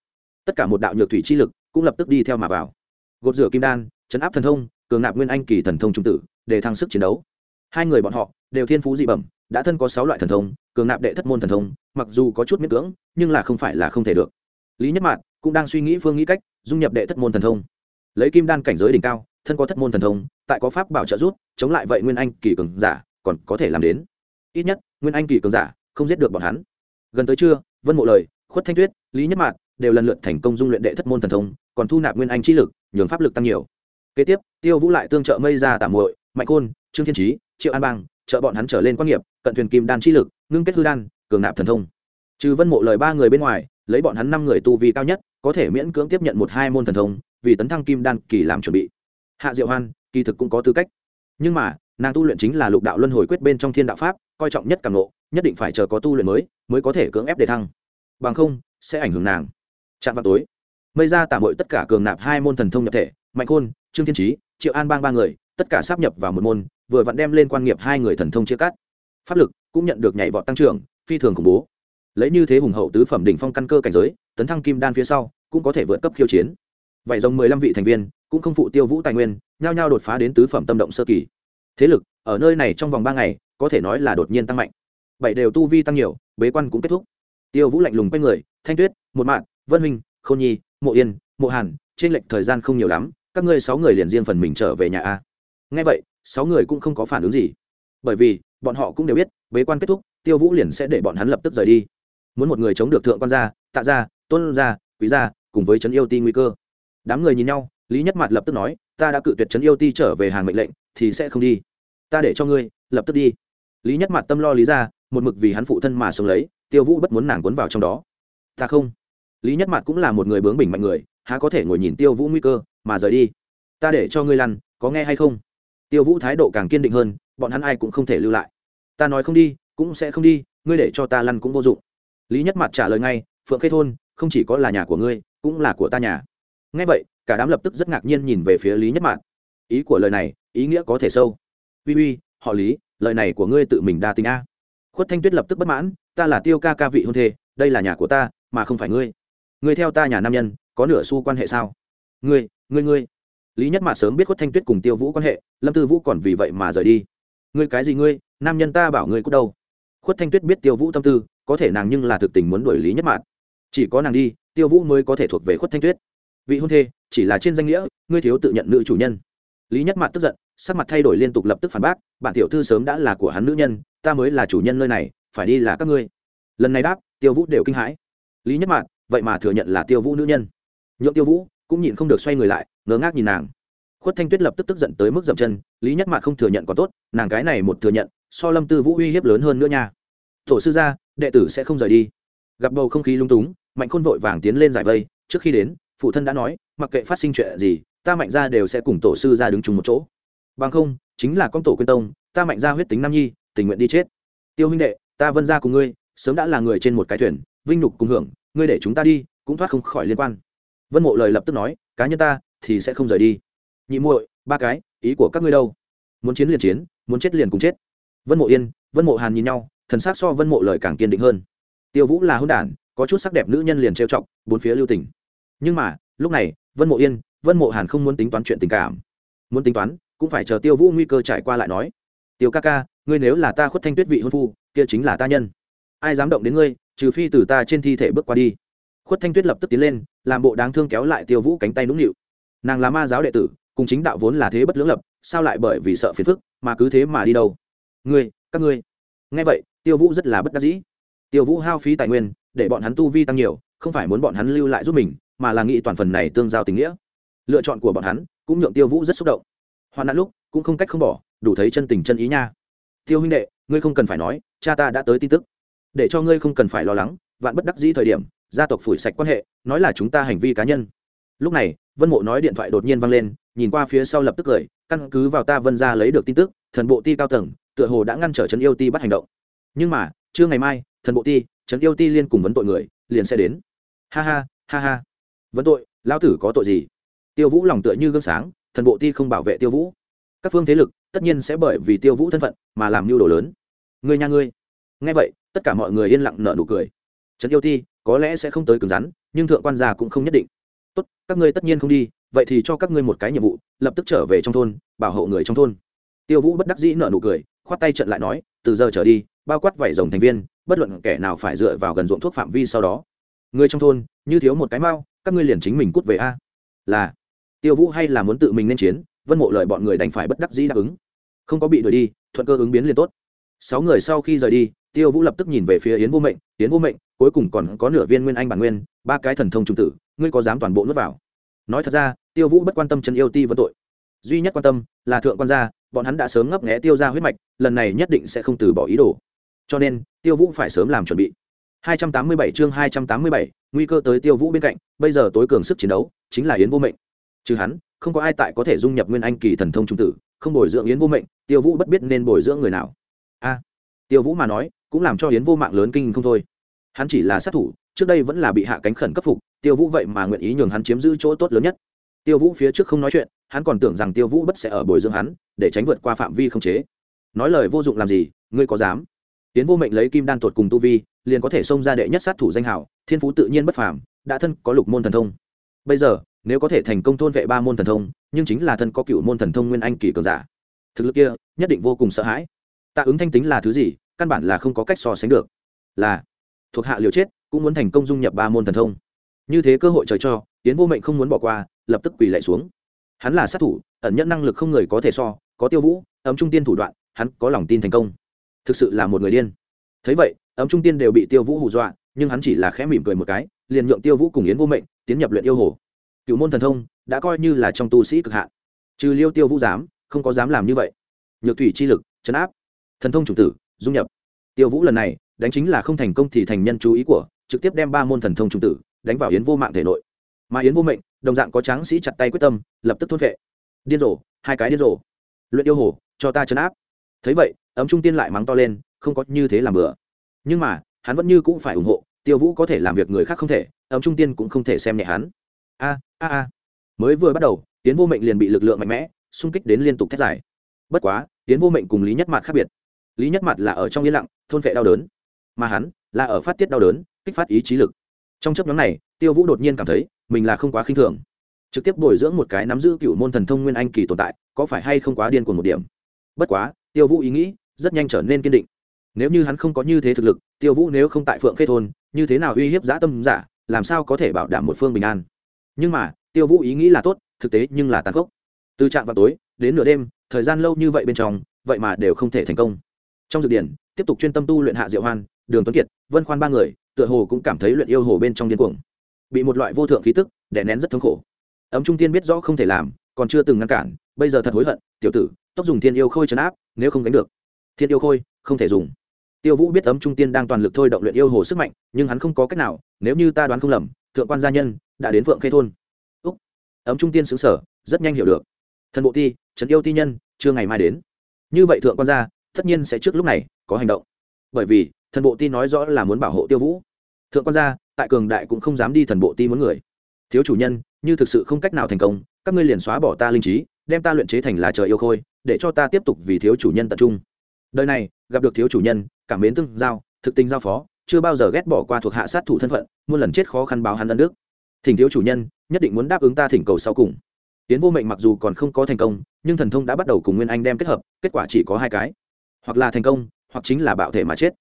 Tất cả một đạo nhược thủy chi lực cũng lập tức đi theo mà vào. Gột rửa kim đan, chấn áp thần thông, cường nạp nguyên anh kỳ thần thông trùng tử, để thăng sức chiến đấu. Hai người bọn họ đều thiên phú dị bẩm, đã thân có sáu loại thần thông, cường nạp đệ thất môn thần thông, mặc dù có chút miễn cưỡng, nhưng là không phải là không thể được lý nhất mạn cũng đang suy nghĩ phương nghĩ cách dung nhập đệ thất môn thần thông. Lấy kim đan cảnh giới đỉnh cao, thân có thất môn thần thông, tại có pháp bảo trợ rút chống lại vậy nguyên anh kỳ cường giả còn có thể làm đến. Ít nhất, nguyên anh kỳ cường giả không giết được bọn hắn. Gần tới trưa, vân mộ lời, khuất thanh tuyết, lý nhất mạn đều lần lượt thành công dung luyện đệ thất môn thần thông, còn thu nạp nguyên anh chi lực, nhường pháp lực tăng nhiều. Kế tiếp, tiêu vũ lại tương trợ mây ra tạm muội, mạnh côn trương thiên trí triệu an bang, trợ bọn hắn trở lên quan nghiệp, cận thuyền kim đan chi lực, ngưng kết hư đan, cường nạp thần thông. Trừ vân mộ lời ba người bên ngoài lấy bọn hắn năm người tu vi cao nhất, có thể miễn cưỡng tiếp nhận một hai môn thần thông, vì tấn thăng kim đan kỳ làm chuẩn bị. Hạ diệu hoan, kỳ thực cũng có tư cách. Nhưng mà, nàng tu luyện chính là lục đạo luân hồi quyết bên trong thiên đạo pháp, coi trọng nhất càng nộ nhất định phải chờ có tu luyện mới mới có thể cưỡng ép để thăng. Bằng không, sẽ ảnh hưởng nàng. Chạm vào tối, mây ra tạm bội tất cả cường nạp hai môn thần thông nhập thể, mạnh khôn, trương thiên trí triệu an bang ba người, tất cả sắp nhập vào một môn, vừa vặn đem lên quan nghiệp hai người thần thông chia cắt. Pháp lực cũng nhận được nhảy vọt tăng trưởng, phi thường khủng bố lấy như thế hùng hậu tứ phẩm đỉnh phong căn cơ cảnh giới, tấn thăng kim đan phía sau, cũng có thể vượt cấp khiêu chiến. Vậy dòng mười lăm vị thành viên, cũng không phụ tiêu vũ tài nguyên, nhao nhao đột phá đến tứ phẩm tâm động sơ kỳ. Thế lực, ở nơi này trong vòng ba ngày, có thể nói là đột nhiên tăng mạnh. Bảy đều tu vi tăng nhiều, bế quan cũng kết thúc. Tiêu vũ lạnh lùng quay người, thanh tuyết, một mạng vân huynh k h ô n nhi, mộ yên, mộ hàn, trên lệnh thời gian không nhiều lắm, các ngươi sáu người liền riêng phần mình trở về nhà a. Ngay vậy, sáu người cũng không có phản ứng gì. Bởi vì, bọn họ cũng đều biết, bế quan kết thúc, tiêu vũ liền sẽ để bọn hắn lập tức rời đi muốn một người chống được thượng quan gia, tạ gia, tôn gia, quý gia, cùng với trấn yêu ti nguy cơ. Đám người nhìn nhau, lý nhất mặt lập tức nói, ta đã cự tuyệt trấn yêu ti trở về hàng mệnh lệnh, thì sẽ không đi. Ta để cho ngươi, lập tức đi. Lý nhất mặt tâm lo lý ra, một mực vì hắn phụ thân mà sống lấy, tiêu vũ bất muốn nàng cuốn vào trong đó. Ta không. Lý nhất mặt cũng là một người bướng bỉnh mạnh người, há có thể ngồi nhìn tiêu vũ nguy cơ, mà rời đi. Ta để cho ngươi lăn, có nghe hay không? Tiêu vũ thái độ càng kiên định hơn, bọn hắn ai cũng không thể lưu lại. Ta nói không đi, cũng sẽ không đi, ngươi để cho ta lăn cũng vô dụng lý nhất mặt trả lời ngay, phượng khê thôn, không chỉ có là nhà của ngươi, cũng là của ta nhà. Ngay vậy, cả đám lập tức rất ngạc nhiên nhìn về phía lý nhất mặt ý của lời này, ý nghĩa có thể sâu. Uy uy, họ lý, lời này của ngươi tự mình đa tình a. Khuất thanh tuyết lập tức bất mãn, ta là tiêu ca ca vị hôn thê, đây là nhà của ta, mà không phải ngươi. Ngươi theo ta nhà nam nhân, có nửa xu quan hệ sao? Ngươi ngươi ngươi. Lý nhất mạn sớm biết khuất thanh tuyết cùng tiêu vũ quan hệ, lâm tư vũ còn vì vậy mà rời đi. Ngươi cái gì ngươi, nam nhân ta bảo ngươi cút đâu? Khuất thanh tuyết biết tiêu vũ tâm tư có thể nàng nhưng là thực tình muốn đuổi lý nhất mạn. Chỉ có nàng đi, tiêu vũ mới có thể thuộc về khuất thanh tuyết. Vị hôn thê, chỉ là trên danh nghĩa, ngươi thiếu tự nhận nữ chủ nhân. Lý nhất Mạn tức giận, sắc mặt thay đổi liên tục lập tức phản bác, bản tiểu thư sớm đã là của hắn nữ nhân, ta mới là chủ nhân nơi này, phải đi là các ngươi. Lần này đáp, tiêu vũ đều kinh hãi. Lý nhất Mạn, vậy mà thừa nhận là tiêu vũ nữ nhân. Nhượng tiêu vũ cũng nhịn không được xoay người lại ngớ ngác nhìn nàng. Khuất thanh tuyết lập tức tức giận tới mức dậm chân, lý nhất Mạn không thừa nhận còn tốt, nàng cái này một thừa nhận, so lâm tư vũ uy hiếp lớn hơn nữa nha. Tổ sư gia đệ tử sẽ không rời đi. Gặp bầu không khí lung túng, mạnh khôn vội vàng tiến lên giải vây. Trước khi đến, phụ thân đã nói, mặc kệ phát sinh chuyện gì, ta mạnh ra đều sẽ cùng tổ sư ra đứng chung một chỗ. Bằng không, chính là con tổ quyên tông, ta mạnh ra huyết tính nam nhi, tình nguyện đi chết. Tiêu huynh đệ, ta vân ra cùng ngươi, sớm đã là người trên một cái thuyền, vinh nhục cùng hưởng, ngươi để chúng ta đi, cũng thoát không khỏi liên quan. Vân mộ lời lập tức nói, cá nhân ta thì sẽ không rời đi. Nhị muội, ba cái, ý của các ngươi đâu? Muốn chiến liền chiến, muốn chết liền cùng chết. Vân mộ yên, vân mộ hàn nhìn nhau thần sắc so vân mộ lời càng kiên định hơn. Tiêu vũ là hôn đản, có chút sắc đẹp nữ nhân liền trêu chọc, bốn phía lưu tỉnh nhưng mà, lúc này, vân mộ yên, vân mộ hàn không muốn tính toán chuyện tình cảm. Muốn tính toán, cũng phải chờ tiêu vũ nguy cơ trải qua lại nói. Tiêu ca ca, ngươi nếu là ta khuất thanh tuyết vị hôn phu, kia chính là ta nhân. Ai dám động đến ngươi, trừ phi từ ta trên thi thể bước qua đi. Khuất thanh tuyết lập tức tiến lên, làm bộ đáng thương kéo lại tiêu vũ cánh tay nũng nịu. Nàng là ma giáo đệ tử, cùng chính đạo vốn là thế bất lưỡng lập, sao lại bởi vì sợ phiền phức, mà cứ thế mà đi đâu? Ngươi, các ngươi. Nghe vậy tiêu vũ rất là bất đắc dĩ. Tiêu vũ hao phí tài nguyên, để bọn hắn tu vi tăng nhiều, không phải muốn bọn hắn lưu lại giúp mình, mà là nghĩ toàn phần này tương giao tình nghĩa. Lựa chọn của bọn hắn, cũng nhượng tiêu vũ rất xúc động. Hoạn nạn lúc, cũng không cách không bỏ, đủ thấy chân tình chân ý nha. Tiêu huynh đệ, ngươi không cần phải nói, cha ta đã tới tin tức. Để cho ngươi không cần phải lo lắng, vạn bất đắc dĩ thời điểm, gia tộc phủi sạch quan hệ, nói là chúng ta hành vi cá nhân. Lúc này, vân mộ nói điện thoại đột nhiên vang lên, nhìn qua phía sau lập tức cười, căn cứ vào ta vân ra lấy được tin tức, thần bộ ti cao tầng, tựa hồ đã ngăn trở trấn yêu ti bắt hành động nhưng mà, trưa ngày mai, thần bộ ti, trấn yêu ti liên cùng vấn tội người, liền sẽ đến. Ha ha ha ha. Vấn tội, lão tử có tội gì? Tiêu vũ lòng tựa như gương sáng, thần bộ ti không bảo vệ tiêu vũ. Các phương thế lực, tất nhiên sẽ bởi vì tiêu vũ thân phận mà làm mưu đồ lớn. Ngươi nhà ngươi. Nghe vậy, tất cả mọi người yên lặng nở nụ cười. Trấn yêu ti, có lẽ sẽ không tới cứng rắn, nhưng thượng quan già cũng không nhất định. Tốt, các ngươi tất nhiên không đi, vậy thì cho các ngươi một cái nhiệm vụ, lập tức trở về trong thôn, bảo hộ người trong thôn. Tiêu vũ bất đắc dĩ nở nụ cười, khoát tay trận lại nói từ giờ trở đi, bao quát vảy rồng thành viên, bất luận kẻ nào phải dựa vào gần ruộng thuốc phạm vi sau đó. Người trong thôn, như thiếu một cái mau các ngươi liền chính mình cút về a. Là, tiêu vũ hay là muốn tự mình nên chiến, vân mộ lợi bọn người đành phải bất đắc dĩ đáp ứng. Không có bị đuổi đi, thuận cơ ứng biến liền tốt. Sáu người sau khi rời đi, tiêu vũ lập tức nhìn về phía yến vô mệnh, yến vô mệnh, cuối cùng còn có nửa viên nguyên anh bản nguyên, ba cái thần thông trung tử, ngươi có dám toàn bộ nuốt vào? Nói thật ra, tiêu vũ bất quan tâm chân yêu ti vân tội. Duy nhất quan tâm là thượng quan gia bọn hắn đã sớm ngấp nghé tiêu ra huyết mạch lần này nhất định sẽ không từ bỏ ý đồ. Cho nên tiêu vũ phải sớm làm chuẩn bị. 287 chương 287, nguy cơ tới tiêu vũ bên cạnh bây giờ tối cường sức chiến đấu chính là yến vô mệnh. Trừ hắn không có ai tại có thể dung nhập nguyên anh kỳ thần thông trung tử không bồi dưỡng yến vô mệnh tiêu vũ bất biết nên bồi dưỡng người nào. A tiêu vũ mà nói cũng làm cho yến vô mạng lớn kinh không thôi. Hắn chỉ là sát thủ trước đây vẫn là bị hạ cánh khẩn cấp phục tiêu vũ vậy mà nguyện ý nhường hắn chiếm giữ chỗ tốt lớn nhất. Tiêu vũ phía trước không nói chuyện hắn còn tưởng rằng tiêu vũ bất sẽ ở bồi dưỡng hắn để tránh vượt qua phạm vi không chế. Nói lời vô dụng làm gì, ngươi có dám? Tiến vô mệnh lấy kim đan tuột cùng tu vi, liền có thể xông ra đệ nhất sát thủ danh hảo thiên phú tự nhiên bất phàm, đã thân có lục môn thần thông. Bây giờ, nếu có thể thành công thôn vệ ba môn thần thông, nhưng chính là thân có cựu môn thần thông nguyên anh kỳ cường giả. Thực lực kia, nhất định vô cùng sợ hãi. Tạ ứng thanh tính là thứ gì, căn bản là không có cách so sánh được. Là, thuộc hạ liều chết, cũng muốn thành công dung nhập ba môn thần thông. Như thế cơ hội trời cho, tiến vô mệnh không muốn bỏ qua, lập tức quỳ lại xuống. Hắn là sát thủ, ẩn nhận năng lực không người có thể so có tiêu vũ, ấm trung tiên thủ đoạn, hắn có lòng tin thành công. Thực sự là một người điên. Thấy vậy, ấm trung tiên đều bị tiêu vũ hù dọa, nhưng hắn chỉ là khẽ mỉm cười một cái, liền nhượng tiêu vũ cùng yến vô mệnh tiến nhập luyện yêu hồ. Cựu môn thần thông đã coi như là trong tu sĩ cực hạn. Trừ liêu tiêu vũ dám, không có dám làm như vậy. Nhược thủy chi lực, chấn áp. Thần thông chủ tử, dung nhập. Tiêu vũ lần này, đánh chính là không thành công thì thành nhân chú ý của, trực tiếp đem ba môn thần thông trung tử đánh vào yến vô mạng thể nội. Mà yến vô mệnh, đồng dạng có tráng sĩ chặt tay quyết tâm, lập tức thốt vệ điên rồ, hai cái điên rồ luyện yêu hồ, cho ta chấn áp. Thấy vậy, ấm trung tiên lại mắng to lên, không có như thế làm bừa. Nhưng mà, hắn vẫn như cũng phải ủng hộ, tiêu vũ có thể làm việc người khác không thể, ấm trung tiên cũng không thể xem nhẹ hắn. A a a. Mới vừa bắt đầu, tiến vô mệnh liền bị lực lượng mạnh mẽ, xung kích đến liên tục thét dài. Bất quá, tiến vô mệnh cùng lý nhất mặt khác biệt. Lý nhất mặt là ở trong yên lặng, thôn vệ đau đớn. Mà hắn, là ở phát tiết đau đớn, kích phát ý chí lực. Trong chấp nhóm này, tiêu vũ đột nhiên cảm thấy, mình là không quá khinh thường trực tiếp bồi dưỡng một cái nắm giữ cựu môn thần thông nguyên anh kỳ tồn tại, có phải hay không quá điên cuồng một điểm? Bất quá, tiêu vũ ý nghĩ rất nhanh trở nên kiên định. Nếu như hắn không có như thế thực lực, tiêu vũ nếu không tại phượng khê thôn, như thế nào uy hiếp giã tâm giả, làm sao có thể bảo đảm một phương bình an? Nhưng mà, tiêu vũ ý nghĩ là tốt, thực tế nhưng là tàn khốc. Từ trạm vào tối, đến nửa đêm, thời gian lâu như vậy bên trong, vậy mà đều không thể thành công. Trong dự điển, tiếp tục chuyên tâm tu luyện hạ diệu hoan, đường tuấn kiệt, vân khoan ba người, tựa hồ cũng cảm thấy luyện yêu hồ bên trong điên cuồng. Bị một loại vô thượng khí tức đè nén rất thống khổ ấm trung tiên biết rõ không thể làm, còn chưa từng ngăn cản, bây giờ thật hối hận, tiểu tử tốc dùng thiên yêu khôi chấn áp, nếu không đánh được. Thiên yêu khôi, không thể dùng. Tiêu vũ biết ấm trung tiên đang toàn lực thôi động luyện yêu hồ sức mạnh, nhưng hắn không có cách nào, nếu như ta đoán không lầm, thượng quan gia nhân đã đến vượng khê thôn. Úc. Ấm trung tiên xứng sở rất nhanh hiểu được. Thần bộ ti, trấn yêu ti nhân, chưa ngày mai đến. Như vậy thượng quan gia, tất nhiên sẽ trước lúc này có hành động. Bởi vì, thần bộ ti nói rõ là muốn bảo hộ tiêu vũ. Thượng quan gia, tại cường đại cũng không dám đi thần bộ ti muốn người. Thiếu chủ nhân như thực sự không cách nào thành công, các ngươi liền xóa bỏ ta linh trí, đem ta luyện chế thành là trời yêu khôi, để cho ta tiếp tục vì thiếu chủ nhân tập trung. Đời này, gặp được thiếu chủ nhân, cảm mến tương giao, thực tình giao phó, chưa bao giờ ghét bỏ qua thuộc hạ sát thủ thân phận, muôn lần chết khó khăn báo hắn ân đức. Thỉnh thiếu chủ nhân, nhất định muốn đáp ứng ta thỉnh cầu sau cùng. Tiến vô mệnh mặc dù còn không có thành công, nhưng thần thông đã bắt đầu cùng nguyên anh đem kết hợp, kết quả chỉ có hai cái. Hoặc là thành công, hoặc chính là bạo thể mà chết.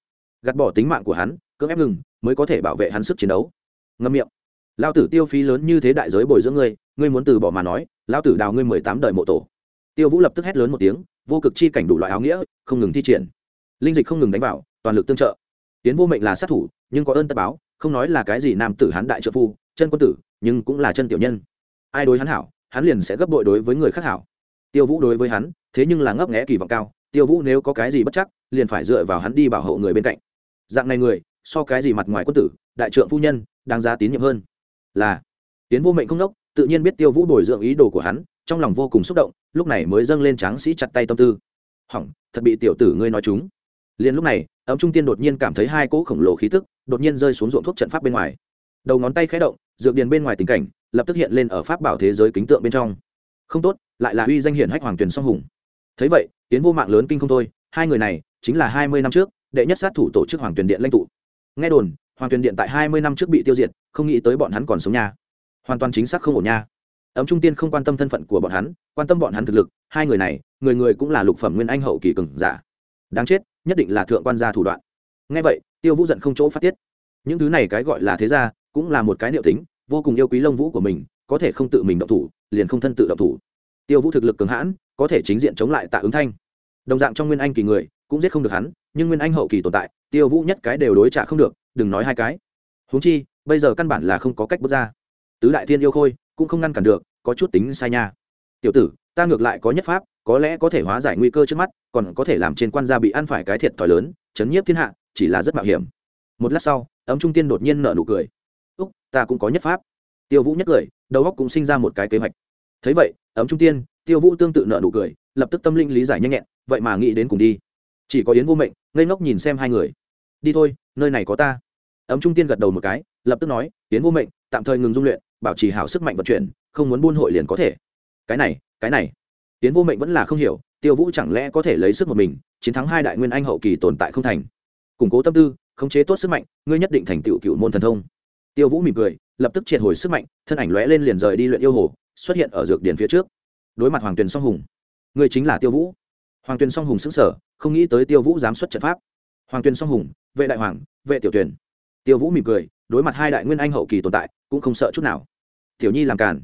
Gạt bỏ tính mạng của hắn, cưỡng ép ngừng, mới có thể bảo vệ hắn sức chiến đấu. Ngâm miệng lao tử tiêu phí lớn như thế đại giới bồi dưỡng ngươi ngươi muốn từ bỏ mà nói lao tử đào ngươi mười tám đời mộ tổ. Tiêu vũ lập tức hét lớn một tiếng, vô cực chi cảnh đủ loại áo nghĩa, không ngừng thi triển. Linh dịch không ngừng đánh vào, toàn lực tương trợ. Tiến vô mệnh là sát thủ, nhưng có ơn tất báo, không nói là cái gì nam tử hán đại trợ phu, chân quân tử, nhưng cũng là chân tiểu nhân. Ai đối hắn hảo, hắn liền sẽ gấp bội đối với người khác hảo. Tiêu vũ đối với hắn, thế nhưng là ngấp nghẽ kỳ vọng cao, tiêu vũ nếu có cái gì bất chắc, liền phải dựa vào hắn đi bảo hộ người bên cạnh. Dạng này người, so cái gì mặt ngoài quân tử, đại trượng phu nhân, đáng giá tín nhiệm hơn là tiến vô mệnh không đốc tự nhiên biết tiêu vũ bồi dưỡng ý đồ của hắn, trong lòng vô cùng xúc động, lúc này mới dâng lên tráng sĩ chặt tay tâm tư. Hỏng, thật bị tiểu tử ngươi nói chúng. Liền lúc này, ấm trung tiên đột nhiên cảm thấy hai cỗ khổng lồ khí tức đột nhiên rơi xuống ruộng thuốc trận pháp bên ngoài. Đầu ngón tay khẽ động, dược điền bên ngoài tình cảnh lập tức hiện lên ở pháp bảo thế giới kính tượng bên trong. Không tốt, lại là uy danh hiển hách hoàng tuyền song hùng. Thấy vậy tiến vô mạng lớn kinh không thôi, hai người này chính là hai mươi năm trước, đệ nhất sát thủ tổ chức hoàng tuyền điện lãnh tụ. Nghe đồn hoàng tuyền điện tại hai mươi năm trước bị tiêu diệt, không nghĩ tới bọn hắn còn sống nha. Hoàn toàn chính xác không ổn nha. Ấm trung tiên không quan tâm thân phận của bọn hắn, quan tâm bọn hắn thực lực, hai người này, người người cũng là lục phẩm nguyên anh hậu kỳ cường giả. Đáng chết, nhất định là thượng quan gia thủ đoạn. Ngay vậy, tiêu vũ giận không chỗ phát tiết. Những thứ này cái gọi là thế gia, cũng là một cái niệu tính, vô cùng yêu quý lông vũ của mình, có thể không tự mình động thủ, liền không thân tự động thủ. Tiêu vũ thực lực cường hãn, có thể chính diện chống lại tạ ứng thanh. Đồng dạng trong nguyên anh kỳ người cũng giết không được hắn, nhưng nguyên anh hậu kỳ tồn tại, tiêu vũ nhất cái đều đối trả không được, đừng nói hai cái. Huống chi, bây giờ căn bản là không có cách bước ra. Tứ đại thiên yêu khôi, cũng không ngăn cản được, có chút tính sai nha. Tiểu tử, ta ngược lại có nhất pháp, có lẽ có thể hóa giải nguy cơ trước mắt, còn có thể làm trên quan gia bị ăn phải cái thiệt thòi lớn, chấn nhiếp thiên hạ, chỉ là rất mạo hiểm. Một lát sau, ấm trung tiên đột nhiên nở nụ cười. Úc, ta cũng có nhất pháp. Tiêu vũ nhất cười, đầu óc cũng sinh ra một cái kế hoạch. Thấy vậy, ấm trung tiên, tiêu vũ tương tự nở nụ cười, lập tức tâm linh lý giải nhanh nhẹn, vậy mà nghĩ đến cùng đi chỉ có yến vô mệnh, ngây ngốc nhìn xem hai người. Đi thôi, nơi này có ta. Ấm trung tiên gật đầu một cái, lập tức nói, yến vô mệnh, tạm thời ngừng dung luyện, bảo trì hảo sức mạnh vận chuyển, không muốn buôn hội liền có thể. Cái này cái này. Yến vô mệnh vẫn là không hiểu, tiêu vũ chẳng lẽ có thể lấy sức một mình, chiến thắng hai đại nguyên anh hậu kỳ tồn tại không thành. Củng cố tâm tư, khống chế tốt sức mạnh, ngươi nhất định thành tựu cựu môn thần thông. Tiêu vũ mỉm cười, lập tức triệt hồi sức mạnh, thân ảnh lóe lên liền rời đi luyện yêu hồ, xuất hiện ở dược điền phía trước. Đối mặt hoàng tuyền song hùng, ngươi chính là tiêu vũ. Hoàng tuyền song hùng xứng sở không nghĩ tới tiêu vũ dám xuất trận pháp. Hoàng tuyền song hùng, vệ đại hoàng, vệ tiểu tuyển tiêu vũ mỉm cười, đối mặt hai đại nguyên anh hậu kỳ tồn tại, cũng không sợ chút nào. Tiểu nhi làm cản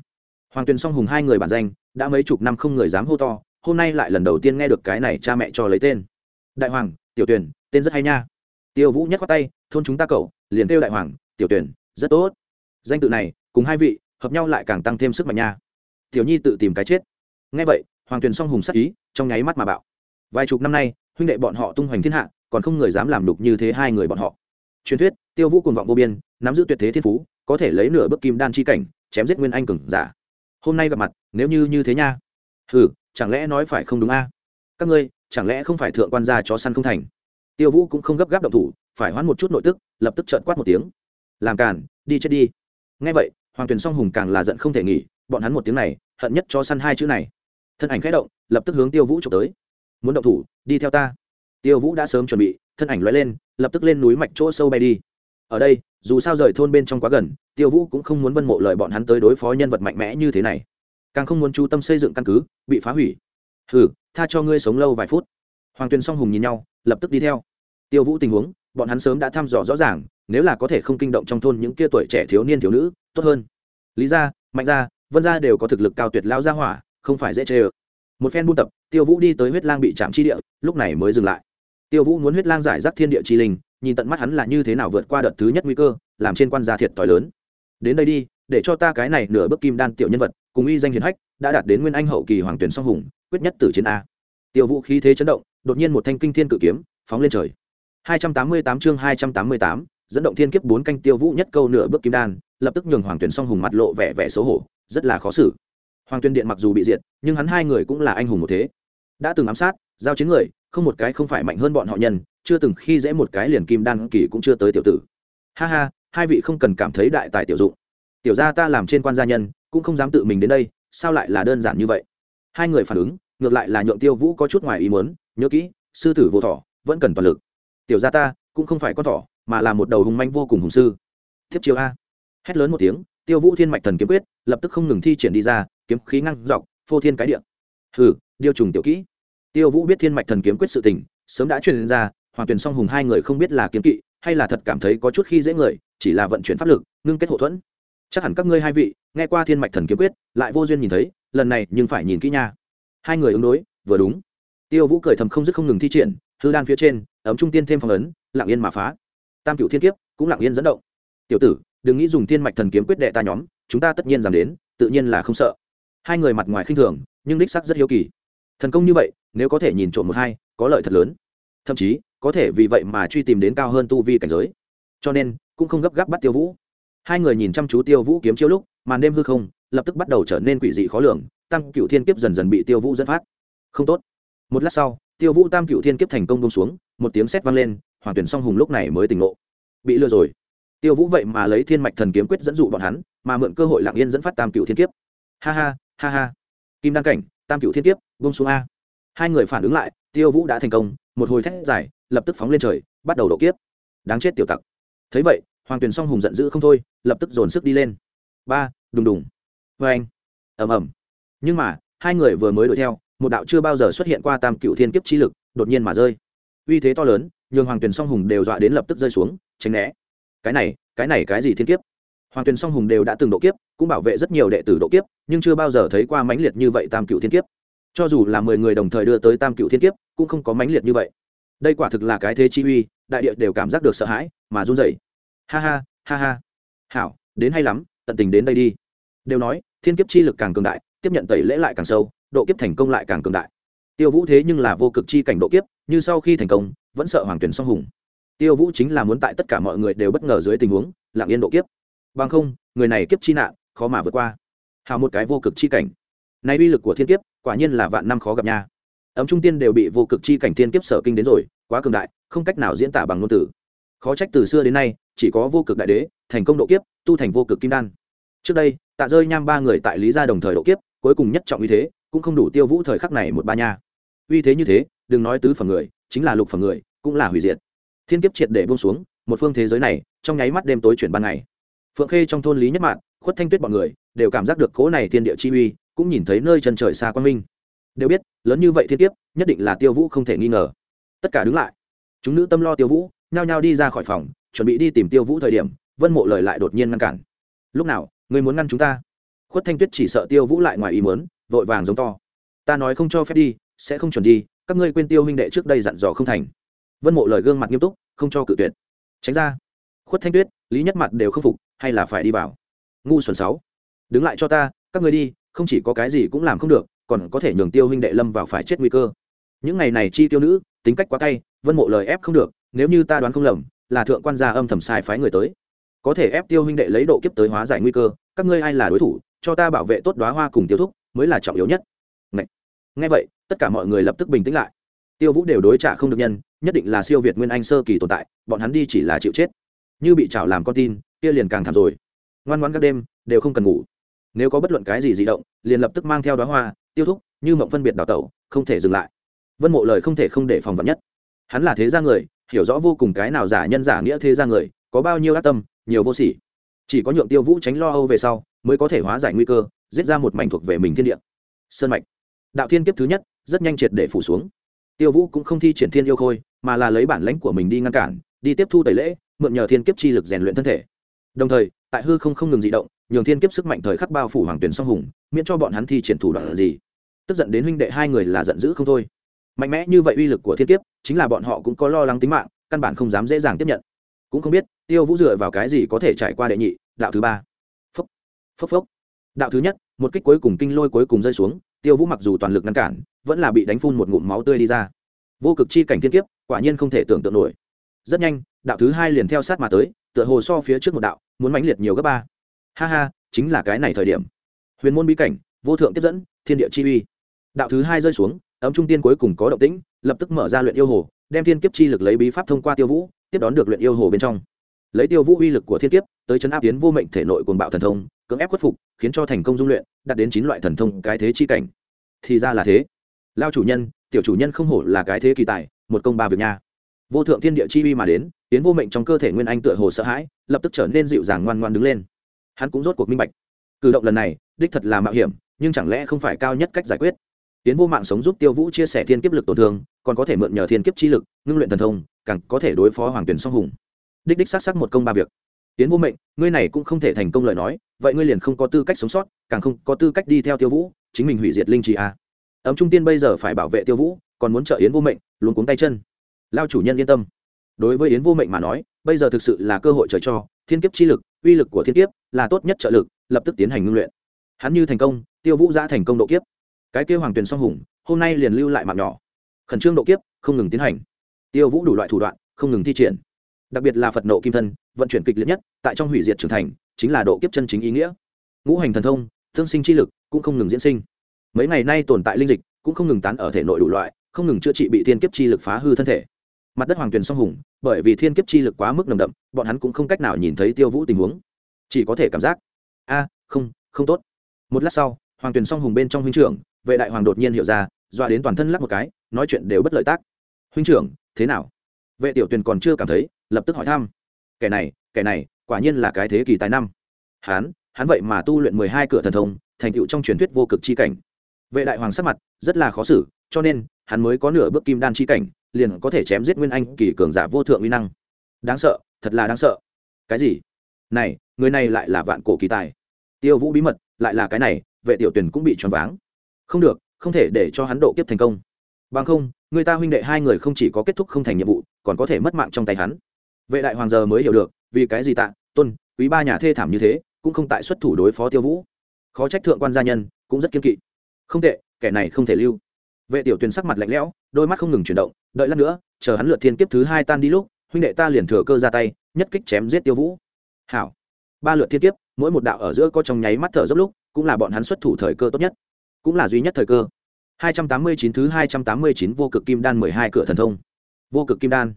hoàng tuyền song hùng hai người bản danh, đã mấy chục năm không người dám hô to, hôm nay lại lần đầu tiên nghe được cái này cha mẹ cho lấy tên. Đại hoàng, tiểu tuyển tên rất hay nha. Tiêu vũ nhất qua tay, thôn chúng ta cậu, liền kêu đại hoàng, tiểu tuyển rất tốt. Danh tự này, cùng hai vị, hợp nhau lại càng tăng thêm sức mạnh nha. Tiểu nhi tự tìm cái chết. Ngay vậy, hoàng tuyền song hùng sắc ý, trong nháy mắt mà bạo. Vài chục năm nay huynh đệ bọn họ tung hoành thiên hạ còn không người dám làm đục như thế hai người bọn họ. Truyền thuyết tiêu vũ cùng vọng vô biên nắm giữ tuyệt thế thiên phú có thể lấy nửa bước kim đan chi cảnh chém giết nguyên anh cường giả. Hôm nay gặp mặt nếu như như thế nha. Hừ, chẳng lẽ nói phải không đúng a? Các ngươi chẳng lẽ không phải thượng quan gia chó săn không thành? Tiêu vũ cũng không gấp gáp động thủ phải hoãn một chút nội tức lập tức trợn quát một tiếng. Làm càn đi chết đi. Ngay vậy hoàng tuyền song hùng càng là giận không thể nghỉ bọn hắn một tiếng này hận nhất cho săn hai chữ này. Thân ảnh khẽ động lập tức hướng tiêu vũ trộm tới muốn động thủ, đi theo ta. Tiêu vũ đã sớm chuẩn bị, thân ảnh loay lên, lập tức lên núi mạch chỗ sâu bay đi. Ở đây, dù sao rời thôn bên trong quá gần, tiêu vũ cũng không muốn vân mộ lời bọn hắn tới đối phó nhân vật mạnh mẽ như thế này. Càng không muốn chú tâm xây dựng căn cứ, bị phá hủy. Hừ, tha cho ngươi sống lâu vài phút. Hoàng tuyền song hùng nhìn nhau, lập tức đi theo. Tiêu vũ tình huống, bọn hắn sớm đã thăm dò rõ ràng, nếu là có thể không kinh động trong thôn những kia tuổi trẻ thiếu niên thiếu nữ, tốt hơn. Lý gia, mạnh gia, vân gia đều có thực lực cao tuyệt lao gia hỏa, không phải dễ chê ơ một phen buôn tập tiêu vũ đi tới huyết lang bị chạm chi địa lúc này mới dừng lại. Tiêu vũ muốn huyết lang giải rác thiên địa chi linh nhìn tận mắt hắn là như thế nào vượt qua đợt thứ nhất nguy cơ làm trên quan gia thiệt t lớn. Đến đây đi để cho ta cái này nửa bước kim đan tiểu nhân vật cùng uy danh hiền hách đã đạt đến nguyên anh hậu kỳ hoàng tuyển song hùng quyết nhất tử chiến a. Tiêu vũ khí thế chấn động đột nhiên một thanh kinh thiên cự kiếm phóng lên trời. 288 chương 288, dẫn động thiên kiếp bốn canh tiêu vũ nhất câu nửa bước kim đan, lập tức nhường Hoàng tuyển song hùng mặt lộ vẻ vẻ xấu hổ, rất là khó xử. Hoàng Tuyên điện mặc dù bị diệt, nhưng hắn hai người cũng là anh hùng một thế. Đã từng ám sát, giao chiến người, không một cái không phải mạnh hơn bọn họ nhân, chưa từng khi dễ một cái liền kim đan kỳ cũng chưa tới tiểu tử. Ha ha, hai vị không cần cảm thấy đại tài tiểu dụng. Tiểu gia ta làm trên quan gia nhân, cũng không dám tự mình đến đây, sao lại là đơn giản như vậy? Hai người phản ứng, ngược lại là nhượng Tiêu Vũ có chút ngoài ý muốn, nhớ kỹ, sư tử vô thỏ vẫn cần toàn lực tiểu gia ta cũng không phải con thỏ mà là một đầu hùng manh vô cùng hùng sư tiếp chiêu a hét lớn một tiếng tiêu vũ thiên mạch thần kiếm quyết lập tức không ngừng thi triển đi ra kiếm khí ngăn dọc, phô thiên cái điện hừ, điêu trùng tiểu kỹ. Tiêu vũ biết thiên mạch thần kiếm quyết sự tình, sớm đã truyền ra, hoàng tuyền song hùng hai người không biết là kiếm kỵ, hay là thật cảm thấy có chút khi dễ người, chỉ là vận chuyển pháp lực, ngưng kết hậu thuẫn. Chắc hẳn các ngươi hai vị, nghe qua thiên mạch thần kiếm quyết, lại vô duyên nhìn thấy, lần này nhưng phải nhìn kỹ nha. Hai người ứng đối, vừa đúng. Tiêu vũ cười thầm không dứt không ngừng thi triển, hư đan phía trên, ấm trung tiên thêm phong ấn, lặng yên mà phá. Tam cựu thiên kiếp cũng lặng yên dẫn động. Tiểu tử, đừng nghĩ dùng thiên mạch thần kiếm quyết đệ ta nhóm, chúng ta tất nhiên dám đến, tự nhiên là không sợ hai người mặt ngoài khinh thường, nhưng đích sắc rất hiếu kỳ. Thần công như vậy, nếu có thể nhìn trộm một hai, có lợi thật lớn. Thậm chí, có thể vì vậy mà truy tìm đến cao hơn tu vi cảnh giới. Cho nên, cũng không gấp gáp bắt tiêu vũ. Hai người nhìn chăm chú tiêu vũ kiếm chiếu lúc, màn đêm hư không, lập tức bắt đầu trở nên quỷ dị khó lường tăng cựu thiên kiếp dần dần bị tiêu vũ dẫn phát. Không tốt. Một lát sau, tiêu vũ tam cựu thiên kiếp thành công bông xuống, một tiếng sét vang lên, hoàng tuyển song hùng lúc này mới tỉnh ngộ. Bị lừa rồi. Tiêu vũ vậy mà lấy thiên mạch thần kiếm quyết dẫn dụ bọn hắn, mà mượn cơ hội lặng yên dẫn phát tam cựu thiên kiếp. Ha ha ha ha. Kim đăng cảnh, tam cựu thiên kiếp bông xuống a. Hai người phản ứng lại, tiêu vũ đã thành công, một hồi thét dài, lập tức phóng lên trời, bắt đầu độ kiếp. Đáng chết tiểu tặc. Thấy vậy, hoàng tuyền song hùng giận dữ không thôi, lập tức dồn sức đi lên. Ba, đùng đùng. Vê anh. Ẩm ẩm nhưng mà, hai người vừa mới đuổi theo, một đạo chưa bao giờ xuất hiện qua tam cựu thiên kiếp chi lực, đột nhiên mà rơi. Uy thế to lớn, nhường hoàng tuyền song hùng đều dọa đến lập tức rơi xuống, tránh né. Cái này cái này cái gì thiên kiếp? Hoàng tuyền song hùng đều đã từng độ kiếp, cũng bảo vệ rất nhiều đệ tử độ kiếp, nhưng chưa bao giờ thấy qua mãnh liệt như vậy tam cựu thiên kiếp. Cho dù là mười người đồng thời đưa tới tam cựu thiên kiếp, cũng không có mãnh liệt như vậy. Đây quả thực là cái thế chi uy, đại địa đều cảm giác được sợ hãi, mà run rẩy. Ha ha ha ha. Hảo, đến hay lắm, tận tình đến đây đi. Đều nói, thiên kiếp chi lực càng cường đại, tiếp nhận tẩy lễ lại càng sâu, độ kiếp thành công lại càng cường đại. Tiêu vũ thế nhưng là vô cực chi cảnh độ kiếp, như sau khi thành công, vẫn sợ hoàng tuyển song hùng. Tiêu vũ chính là muốn tại tất cả mọi người đều bất ngờ dưới tình huống, lặng yên độ kiếp bằng không, người này kiếp chi nạn, khó mà vượt qua. Hào một cái vô cực chi cảnh. Nay uy lực của thiên kiếp, quả nhiên là vạn năm khó gặp nha. Ấm trung tiên đều bị vô cực chi cảnh thiên kiếp sở kinh đến rồi, quá cường đại, không cách nào diễn tả bằng ngôn từ. Khó trách từ xưa đến nay, chỉ có vô cực đại đế, thành công độ kiếp, tu thành vô cực kim đan. Trước đây, tạ rơi nham ba người tại lý gia đồng thời độ kiếp, cuối cùng nhất trọng uy thế, cũng không đủ tiêu vũ thời khắc này một ba nha. Uy thế như thế, đừng nói tứ phẩm người, chính là lục phẩm người, cũng là hủy diệt. Thiên kiếp triệt để buông xuống, một phương thế giới này, trong nháy mắt đêm tối chuyển ban ngày phượng khê trong thôn lý nhất mạn, khuất thanh tuyết bọn người đều cảm giác được cố này thiên địa chi uy cũng nhìn thấy nơi chân trời xa quan minh. Đều biết lớn như vậy thiên kiếp nhất định là tiêu vũ không thể nghi ngờ. Tất cả đứng lại. Chúng nữ tâm lo tiêu vũ nhao nhao đi ra khỏi phòng chuẩn bị đi tìm tiêu vũ thời điểm vân mộ lời lại đột nhiên ngăn cản. Lúc nào người muốn ngăn chúng ta? Khuất thanh tuyết chỉ sợ tiêu vũ lại ngoài ý mớn vội vàng giống to. Ta nói không cho phép đi sẽ không chuẩn đi các ngươi quên tiêu huynh đệ trước đây dặn dò không thành. Vân mộ lời gương mặt nghiêm túc không cho cự tuyệt. Tránh ra khuất thanh tuyết lý nhất mặt đều không phục hay là phải đi vào. Ngu xuẩn sáu đứng lại cho ta các ngươi đi không chỉ có cái gì cũng làm không được còn có thể nhường tiêu huynh đệ lâm vào phải chết nguy cơ. Những ngày này chi tiêu nữ tính cách quá cay vân mộ lời ép không được nếu như ta đoán không lầm là thượng quan gia âm thầm sai phái người tới. Có thể ép tiêu huynh đệ lấy độ kiếp tới hóa giải nguy cơ các ngươi ai là đối thủ cho ta bảo vệ tốt đoá hoa cùng tiêu thúc mới là trọng yếu nhất. Ngay, ngay vậy tất cả mọi người lập tức bình tĩnh lại. Tiêu vũ đều đối trả không được nhân nhất định là siêu việt nguyên anh sơ kỳ tồn tại bọn hắn đi chỉ là chịu chết như bị chảo làm con tin, kia liền càng thảm rồi. Ngoan ngoan các đêm, đều không cần ngủ. Nếu có bất luận cái gì di động, liền lập tức mang theo đóa hoa, tiêu thúc, như mộng phân biệt đào tẩu, không thể dừng lại. Vân mộ lời không thể không để phòng vật nhất. Hắn là thế gia người, hiểu rõ vô cùng cái nào giả nhân giả nghĩa thế gia người, có bao nhiêu ác tâm, nhiều vô sỉ. Chỉ có nhượng tiêu vũ tránh lo âu về sau, mới có thể hóa giải nguy cơ, giết ra một mảnh thuộc về mình thiên địa. Sơn mạch. Đạo thiên kiếp thứ nhất, rất nhanh triệt để phủ xuống. Tiêu vũ cũng không thi triển thiên yêu khôi, mà là lấy bản lãnh của mình đi ngăn cản, đi tiếp thu tẩy lễ mượn nhờ thiên kiếp chi lực rèn luyện thân thể. Đồng thời, tại hư không không ngừng di động, nhường thiên kiếp sức mạnh thời khắc bao phủ hoàng tuyển song hùng, miễn cho bọn hắn thi triển thủ đoạn gì. Tức giận đến huynh đệ hai người là giận dữ không thôi. Mạnh mẽ như vậy uy lực của thiên kiếp, chính là bọn họ cũng có lo lắng tính mạng, căn bản không dám dễ dàng tiếp nhận. Cũng không biết, tiêu vũ dựa vào cái gì có thể trải qua đệ nhị, đạo thứ ba. Phốc phốc phốc. Đạo thứ nhất, một kích cuối cùng kinh lôi cuối cùng rơi xuống, tiêu vũ mặc dù toàn lực ngăn cản, vẫn là bị đánh phun một ngụm máu tươi đi ra. Vô cực chi cảnh thiên kiếp, quả nhiên không thể tưởng tượng nổi rất nhanh, đạo thứ hai liền theo sát mà tới, tựa hồ so phía trước một đạo, muốn mãnh liệt nhiều gấp ba. Ha ha, chính là cái này thời điểm. Huyền môn bí cảnh, vô thượng tiếp dẫn, thiên địa chi uy. Đạo thứ hai rơi xuống, ấm trung tiên cuối cùng có động tĩnh, lập tức mở ra luyện yêu hồ, đem thiên kiếp chi lực lấy bí pháp thông qua tiêu vũ, tiếp đón được luyện yêu hồ bên trong. Lấy tiêu vũ uy lực của thiên kiếp, tới chấn áp tiến vô mệnh thể nội cuồng bạo thần thông, cưỡng ép khuất phục, khiến cho thành công dung luyện, đạt đến chín loại thần thông cái thế chi cảnh. Thì ra là thế. Lao chủ nhân, tiểu chủ nhân không hổ là cái thế kỳ tài, một công ba việc nha vô thượng thiên địa chi uy mà đến, tiến vô mệnh trong cơ thể nguyên anh tựa hồ sợ hãi, lập tức trở nên dịu dàng ngoan ngoan đứng lên. Hắn cũng rốt cuộc minh bạch. Cử động lần này, đích thật là mạo hiểm, nhưng chẳng lẽ không phải cao nhất cách giải quyết? Tiến vô mạng sống giúp tiêu vũ chia sẻ thiên kiếp lực tổn thương, còn có thể mượn nhờ thiên kiếp chi lực, ngưng luyện thần thông, càng có thể đối phó hoàng tuyển song hùng. Đích đích xác xác một công ba việc. Tiến vô mệnh, ngươi này cũng không thể thành công lời nói, vậy ngươi liền không có tư cách sống sót, càng không có tư cách đi theo tiêu vũ, chính mình hủy diệt linh trì a à. ấm trung tiên bây giờ phải bảo vệ tiêu vũ, còn muốn trợ yến vô mệnh luôn cuống tay chân lao chủ nhân yên tâm. Đối với yến vô mệnh mà nói, bây giờ thực sự là cơ hội trời cho, thiên kiếp chi lực, uy lực của thiên kiếp là tốt nhất trợ lực, lập tức tiến hành ngưng luyện. Hắn như thành công, tiêu vũ giã thành công độ kiếp. Cái kêu hoàng tuyền song hùng, hôm nay liền lưu lại mạng nhỏ. Khẩn trương độ kiếp, không ngừng tiến hành. Tiêu vũ đủ loại thủ đoạn, không ngừng thi triển. Đặc biệt là phật nộ kim thân, vận chuyển kịch liệt nhất, tại trong hủy diệt trưởng thành, chính là độ kiếp chân chính ý nghĩa. Ngũ hành thần thông thương sinh chi lực cũng không ngừng diễn sinh. Mấy ngày nay tồn tại linh dịch cũng không ngừng tán ở thể nội đủ loại, không ngừng chữa trị bị thiên kiếp chi lực phá hư thân thể mặt đất hoàng tuyền song hùng, bởi vì thiên kiếp chi lực quá mức nồng đậm, bọn hắn cũng không cách nào nhìn thấy tiêu vũ tình huống. Chỉ có thể cảm giác, a, không không tốt. Một lát sau, hoàng tuyền song hùng bên trong huynh trưởng, vệ đại hoàng đột nhiên hiểu ra, dọa đến toàn thân lắc một cái, nói chuyện đều bất lợi tác. Huynh trưởng, thế nào? Vệ tiểu tuyền còn chưa cảm thấy, lập tức hỏi thăm. Kẻ này kẻ này, quả nhiên là cái thế kỳ tài năm. Hắn hắn vậy mà tu luyện mười hai cửa thần thông, thành tựu trong truyền thuyết vô cực chi cảnh. Vệ đại hoàng sắc mặt rất là khó xử, cho nên, hắn mới có nửa bước kim đan chi cảnh liền có thể chém giết nguyên anh kỳ cường giả vô thượng uy năng. Đáng sợ, thật là đáng sợ. Cái gì? Này, người này lại là vạn cổ kỳ tài. Tiêu vũ bí mật, lại là cái này, vệ tiểu tuyển cũng bị choáng váng. Không được, không thể để cho hắn độ kiếp thành công. Bằng không, người ta huynh đệ hai người không chỉ có kết thúc không thành nhiệm vụ, còn có thể mất mạng trong tay hắn. Vệ đại hoàng giờ mới hiểu được, vì cái gì tạ, tôn, quý ba nhà thê thảm như thế, cũng không tại xuất thủ đối phó tiêu vũ. Khó trách thượng quan gia nhân, cũng rất kiên kỵ. Không tệ, kẻ này không thể lưu vệ tiểu tuyền sắc mặt lạnh lẽo, đôi mắt không ngừng chuyển động, đợi lát nữa, chờ hắn lượt thiên kiếp thứ hai tan đi lúc, huynh đệ ta liền thừa cơ ra tay, nhất kích chém giết tiêu vũ. Hảo. Ba lượt thiên kiếp, mỗi một đạo ở giữa có trong nháy mắt thở dốc lúc, cũng là bọn hắn xuất thủ thời cơ tốt nhất. Cũng là duy nhất thời cơ. 289 thứ 289 vô cực kim đan 12 cửa thần thông. Vô cực kim đan.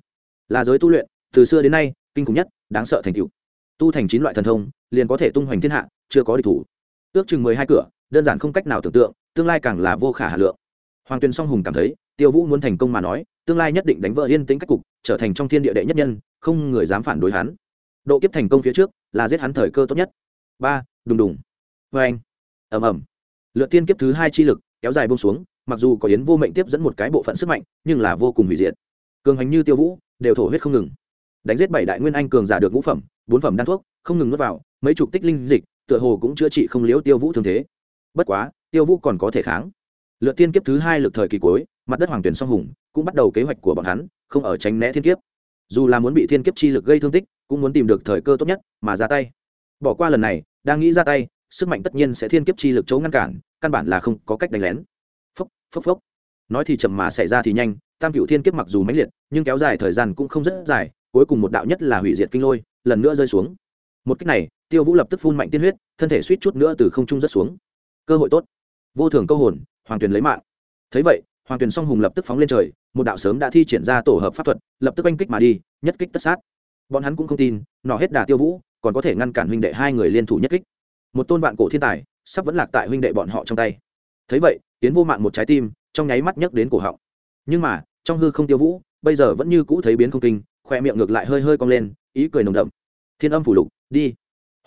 Là giới tu luyện, từ xưa đến nay, kinh khủng nhất, đáng sợ thành tựu. Tu thành chín loại thần thông, liền có thể tung hoành thiên hạ, chưa có địch thủ. Ước chừng mười hai cửa, đơn giản không cách nào tưởng tượng, tương lai càng là vô khả hà lượng hoàng tuyền song hùng cảm thấy, tiêu vũ muốn thành công mà nói, tương lai nhất định đánh vỡ yên tĩnh cách cục, trở thành trong thiên địa đệ nhất nhân, không người dám phản đối hắn. Độ kiếp thành công phía trước, là giết hắn thời cơ tốt nhất. Ba, đùng đùng. Vê anh. Ẩm ẩm lượt tiên kiếp thứ hai chi lực, kéo dài bông xuống, mặc dù có yến vô mệnh tiếp dẫn một cái bộ phận sức mạnh, nhưng là vô cùng hủy diệt. Cường hành như tiêu vũ, đều thổ huyết không ngừng. Đánh giết bảy đại nguyên anh cường giả được ngũ phẩm, bốn phẩm đan thuốc, không ngừng nuốt vào, mấy chục tích linh dịch, tựa hồ cũng chữa trị không liễu tiêu vũ thương thế. Bất quá, tiêu vũ còn có thể kháng lượt tiên kiếp thứ hai lực thời kỳ cuối, mặt đất hoàng tuyển song hùng, cũng bắt đầu kế hoạch của bọn hắn, không ở tránh né thiên kiếp. Dù là muốn bị thiên kiếp chi lực gây thương tích, cũng muốn tìm được thời cơ tốt nhất mà ra tay. Bỏ qua lần này, đang nghĩ ra tay, sức mạnh tất nhiên sẽ thiên kiếp chi lực chống ngăn cản, căn bản là không có cách đánh lén. Phốc phốc phốc. Nói thì chậm mà xảy ra thì nhanh, tam cựu thiên kiếp mặc dù mãnh liệt, nhưng kéo dài thời gian cũng không rất dài, cuối cùng một đạo nhất là hủy diệt kinh lôi, lần nữa rơi xuống. Một cách này, tiêu vũ lập tức phun mạnh tiên huyết, thân thể suýt chút nữa từ không trung rất xuống. Cơ hội tốt. Vô thường câu hồn hoàng tuyền lấy mạng. Thấy vậy, hoàng tuyền song hùng lập tức phóng lên trời, một đạo sớm đã thi triển ra tổ hợp pháp thuật, lập tức oanh kích mà đi, nhất kích tất sát. Bọn hắn cũng không tin, nọ hết đà tiêu vũ, còn có thể ngăn cản huynh đệ hai người liên thủ nhất kích. Một tôn vạn cổ thiên tài, sắp vẫn lạc tại huynh đệ bọn họ trong tay. Thấy vậy tiến vô mạng một trái tim, trong nháy mắt nhấc đến cổ họng. Nhưng mà, trong hư không tiêu vũ, bây giờ vẫn như cũ thấy biến không kinh, khoe miệng ngược lại hơi hơi cong lên, ý cười nồng đậm. Thiên âm phủ lục, đi.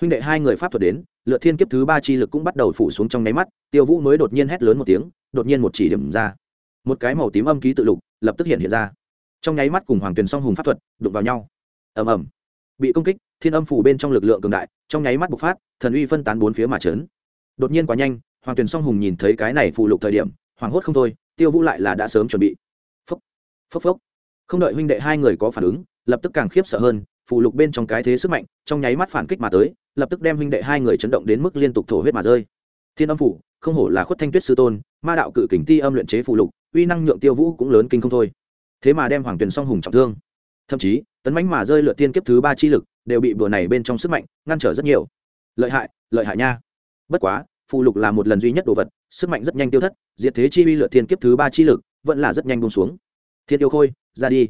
Huynh đệ hai người pháp thuật đến lựa thiên kiếp thứ ba chi lực cũng bắt đầu phủ xuống trong nháy mắt, tiêu vũ mới đột nhiên hét lớn một tiếng, đột nhiên một chỉ điểm ra. Một cái màu tím âm ký tự lục lập tức hiện hiện ra. Trong nháy mắt cùng hoàng tuyền song hùng pháp thuật đụng vào nhau. Ầm ầm. Bị công kích, thiên âm phủ bên trong lực lượng cường đại, trong nháy mắt bộc phát, thần uy phân tán bốn phía mà trấn. Đột nhiên quá nhanh, hoàng tuyền song hùng nhìn thấy cái này phụ lục thời điểm, hoảng hốt không thôi, tiêu vũ lại là đã sớm chuẩn bị. Phốc phốc phốc. Không đợi huynh đệ hai người có phản ứng, lập tức càng khiếp sợ hơn, phụ lục bên trong cái thế sức mạnh, trong nháy mắt phản kích mà tới lập tức đem huynh đệ hai người chấn động đến mức liên tục thổ huyết mà rơi. Thiên âm phủ, không hổ là khuất thanh tuyết sư tôn, ma đạo cự kình ti âm luyện chế phụ lục, uy năng nhượng tiêu vũ cũng lớn kinh không thôi. Thế mà đem hoàng tuyền song hùng trọng thương. Thậm chí, tấn bánh mà rơi lựa tiên kiếp thứ ba chi lực đều bị bừa này bên trong sức mạnh ngăn trở rất nhiều. Lợi hại lợi hại nha. Bất quá phụ lục là một lần duy nhất đồ vật, sức mạnh rất nhanh tiêu thất, diệt thế chi uy lựa tiên kiếp thứ ba chi lực vẫn là rất nhanh bông xuống. Thiên yêu khôi, ra đi.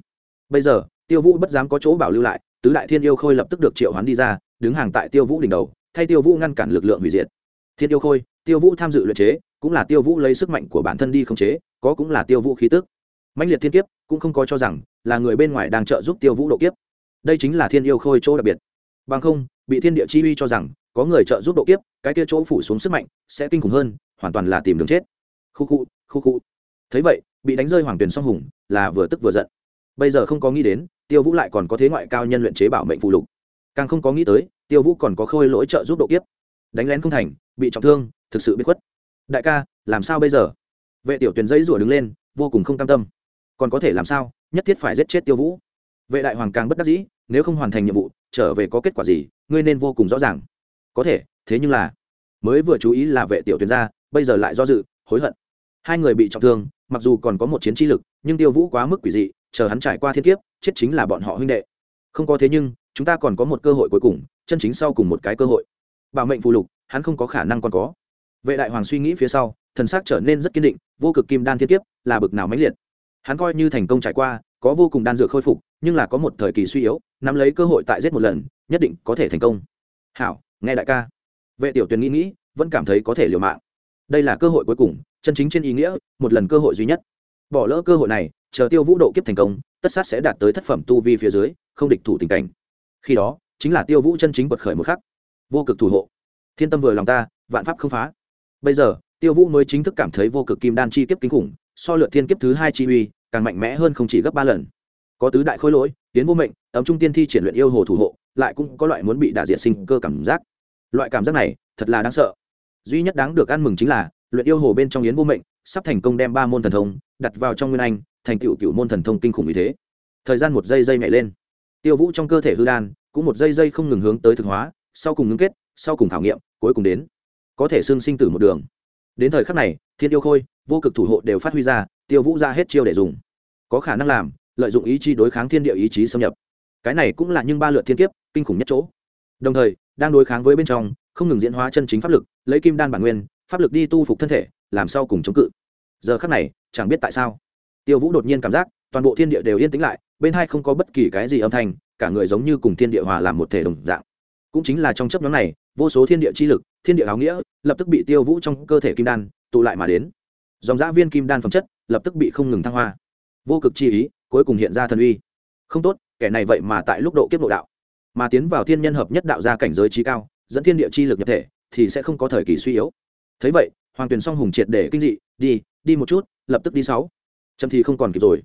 Bây giờ, tiêu vũ bất dám có chỗ bảo lưu lại, tứ đại thiên yêu khôi lập tức được triệu hoán đi ra đứng hàng tại tiêu vũ đỉnh đầu, thay tiêu vũ ngăn cản lực lượng hủy diệt. Thiên yêu khôi, tiêu vũ tham dự luyện chế, cũng là tiêu vũ lấy sức mạnh của bản thân đi khống chế, có cũng là tiêu vũ khí tức. Mạnh liệt thiên kiếp, cũng không có cho rằng là người bên ngoài đang trợ giúp tiêu vũ độ kiếp. Đây chính là thiên yêu khôi chỗ đặc biệt. Bằng không, bị thiên địa chi uy cho rằng có người trợ giúp độ kiếp, cái kia chỗ phủ xuống sức mạnh sẽ kinh khủng hơn, hoàn toàn là tìm đường chết. Khu khu khu khu. Thấy vậy, bị đánh rơi hoàng tuyền song hùng là vừa tức vừa giận. Bây giờ không có nghĩ đến, tiêu vũ lại còn có thế ngoại cao nhân luyện chế bảo mệnh phù lục càng không có nghĩ tới, tiêu vũ còn có khôi lỗi trợ giúp độ kiếp. Đánh lén không thành, bị trọng thương, thực sự bị khuất. Đại ca, làm sao bây giờ? Vệ tiểu tuyền dây rủa đứng lên, vô cùng không cam tâm. Còn có thể làm sao, nhất thiết phải giết chết tiêu vũ. Vệ đại hoàng càng bất đắc dĩ, nếu không hoàn thành nhiệm vụ, trở về có kết quả gì, ngươi nên vô cùng rõ ràng. Có thể, thế nhưng là, mới vừa chú ý là vệ tiểu tuyền ra, bây giờ lại do dự, hối hận. Hai người bị trọng thương, mặc dù còn có một chiến trí lực, nhưng tiêu vũ quá mức quỷ dị, chờ hắn trải qua thiên kiếp, chết chính là bọn họ huynh đệ. Không có thế nhưng chúng ta còn có một cơ hội cuối cùng, chân chính sau cùng một cái cơ hội. Bảo mệnh phù lục, hắn không có khả năng còn có. Vệ đại hoàng suy nghĩ phía sau, thần sắc trở nên rất kiên định, vô cực kim đan thiết kiếp là bực nào mãnh liệt. Hắn coi như thành công trải qua, có vô cùng đan dược khôi phục, nhưng là có một thời kỳ suy yếu, nắm lấy cơ hội tại giết một lần, nhất định có thể thành công. Hảo, nghe đại ca. Vệ tiểu tuyền nghĩ nghĩ, vẫn cảm thấy có thể liều mạng. Đây là cơ hội cuối cùng, chân chính trên ý nghĩa, một lần cơ hội duy nhất. Bỏ lỡ cơ hội này, chờ tiêu vũ độ kiếp thành công, tất sát sẽ đạt tới thất phẩm tu vi phía dưới, không địch thủ tình cảnh khi đó, chính là tiêu vũ chân chính bật khởi một khắc. Vô cực thủ hộ. Thiên tâm vừa lòng ta, vạn pháp không phá. Bây giờ, tiêu vũ mới chính thức cảm thấy vô cực kim đan chi kiếp kinh khủng, so lượt thiên kiếp thứ hai chi uy, càng mạnh mẽ hơn không chỉ gấp ba lần. Có tứ đại khối lỗi, tiến vô mệnh, ấm trung tiên thi triển luyện yêu hồ thủ hộ, lại cũng có loại muốn bị đả diệt sinh cơ cảm giác. Loại cảm giác này, thật là đáng sợ. Duy nhất đáng được ăn mừng chính là, luyện yêu hồ bên trong yến vô mệnh, sắp thành công đem ba môn thần thông đặt vào trong nguyên anh, thành tựu cựu môn thần thông kinh khủng như thế. Thời gian một giây giây nhảy lên tiêu vũ trong cơ thể hư đan, cũng một dây dây không ngừng hướng tới thực hóa, sau cùng ngưng kết, sau cùng khảo nghiệm, cuối cùng đến. Có thể xương sinh tử một đường. Đến thời khắc này, thiên yêu khôi, vô cực thủ hộ đều phát huy ra, tiêu vũ ra hết chiêu để dùng. Có khả năng làm, lợi dụng ý chí đối kháng thiên địa ý chí xâm nhập. Cái này cũng là những ba lượt thiên kiếp, kinh khủng nhất chỗ. Đồng thời, đang đối kháng với bên trong, không ngừng diễn hóa chân chính pháp lực, lấy kim đan bản nguyên, pháp lực đi tu phục thân thể, làm sao cùng chống cự. Giờ khắc này, chẳng biết tại sao, tiêu vũ đột nhiên cảm giác, toàn bộ thiên địa đều yên tĩnh lại bên hai không có bất kỳ cái gì âm thanh, cả người giống như cùng thiên địa hòa làm một thể đồng dạng. Cũng chính là trong chấp nhóm này, vô số thiên địa chi lực, thiên địa áo nghĩa, lập tức bị tiêu vũ trong cơ thể kim đan tụ lại mà đến. Dòng giã viên kim đan phẩm chất, lập tức bị không ngừng thăng hoa. Vô cực chi ý, cuối cùng hiện ra thần uy. Không tốt, kẻ này vậy mà tại lúc độ kiếp độ đạo. Mà tiến vào thiên nhân hợp nhất đạo ra cảnh giới trí cao, dẫn thiên địa chi lực nhập thể, thì sẽ không có thời kỳ suy yếu. Thấy vậy, hoàng tuyền song hùng triệt để kinh dị, đi đi một chút, lập tức đi sáu. Chậm thì không còn kịp rồi.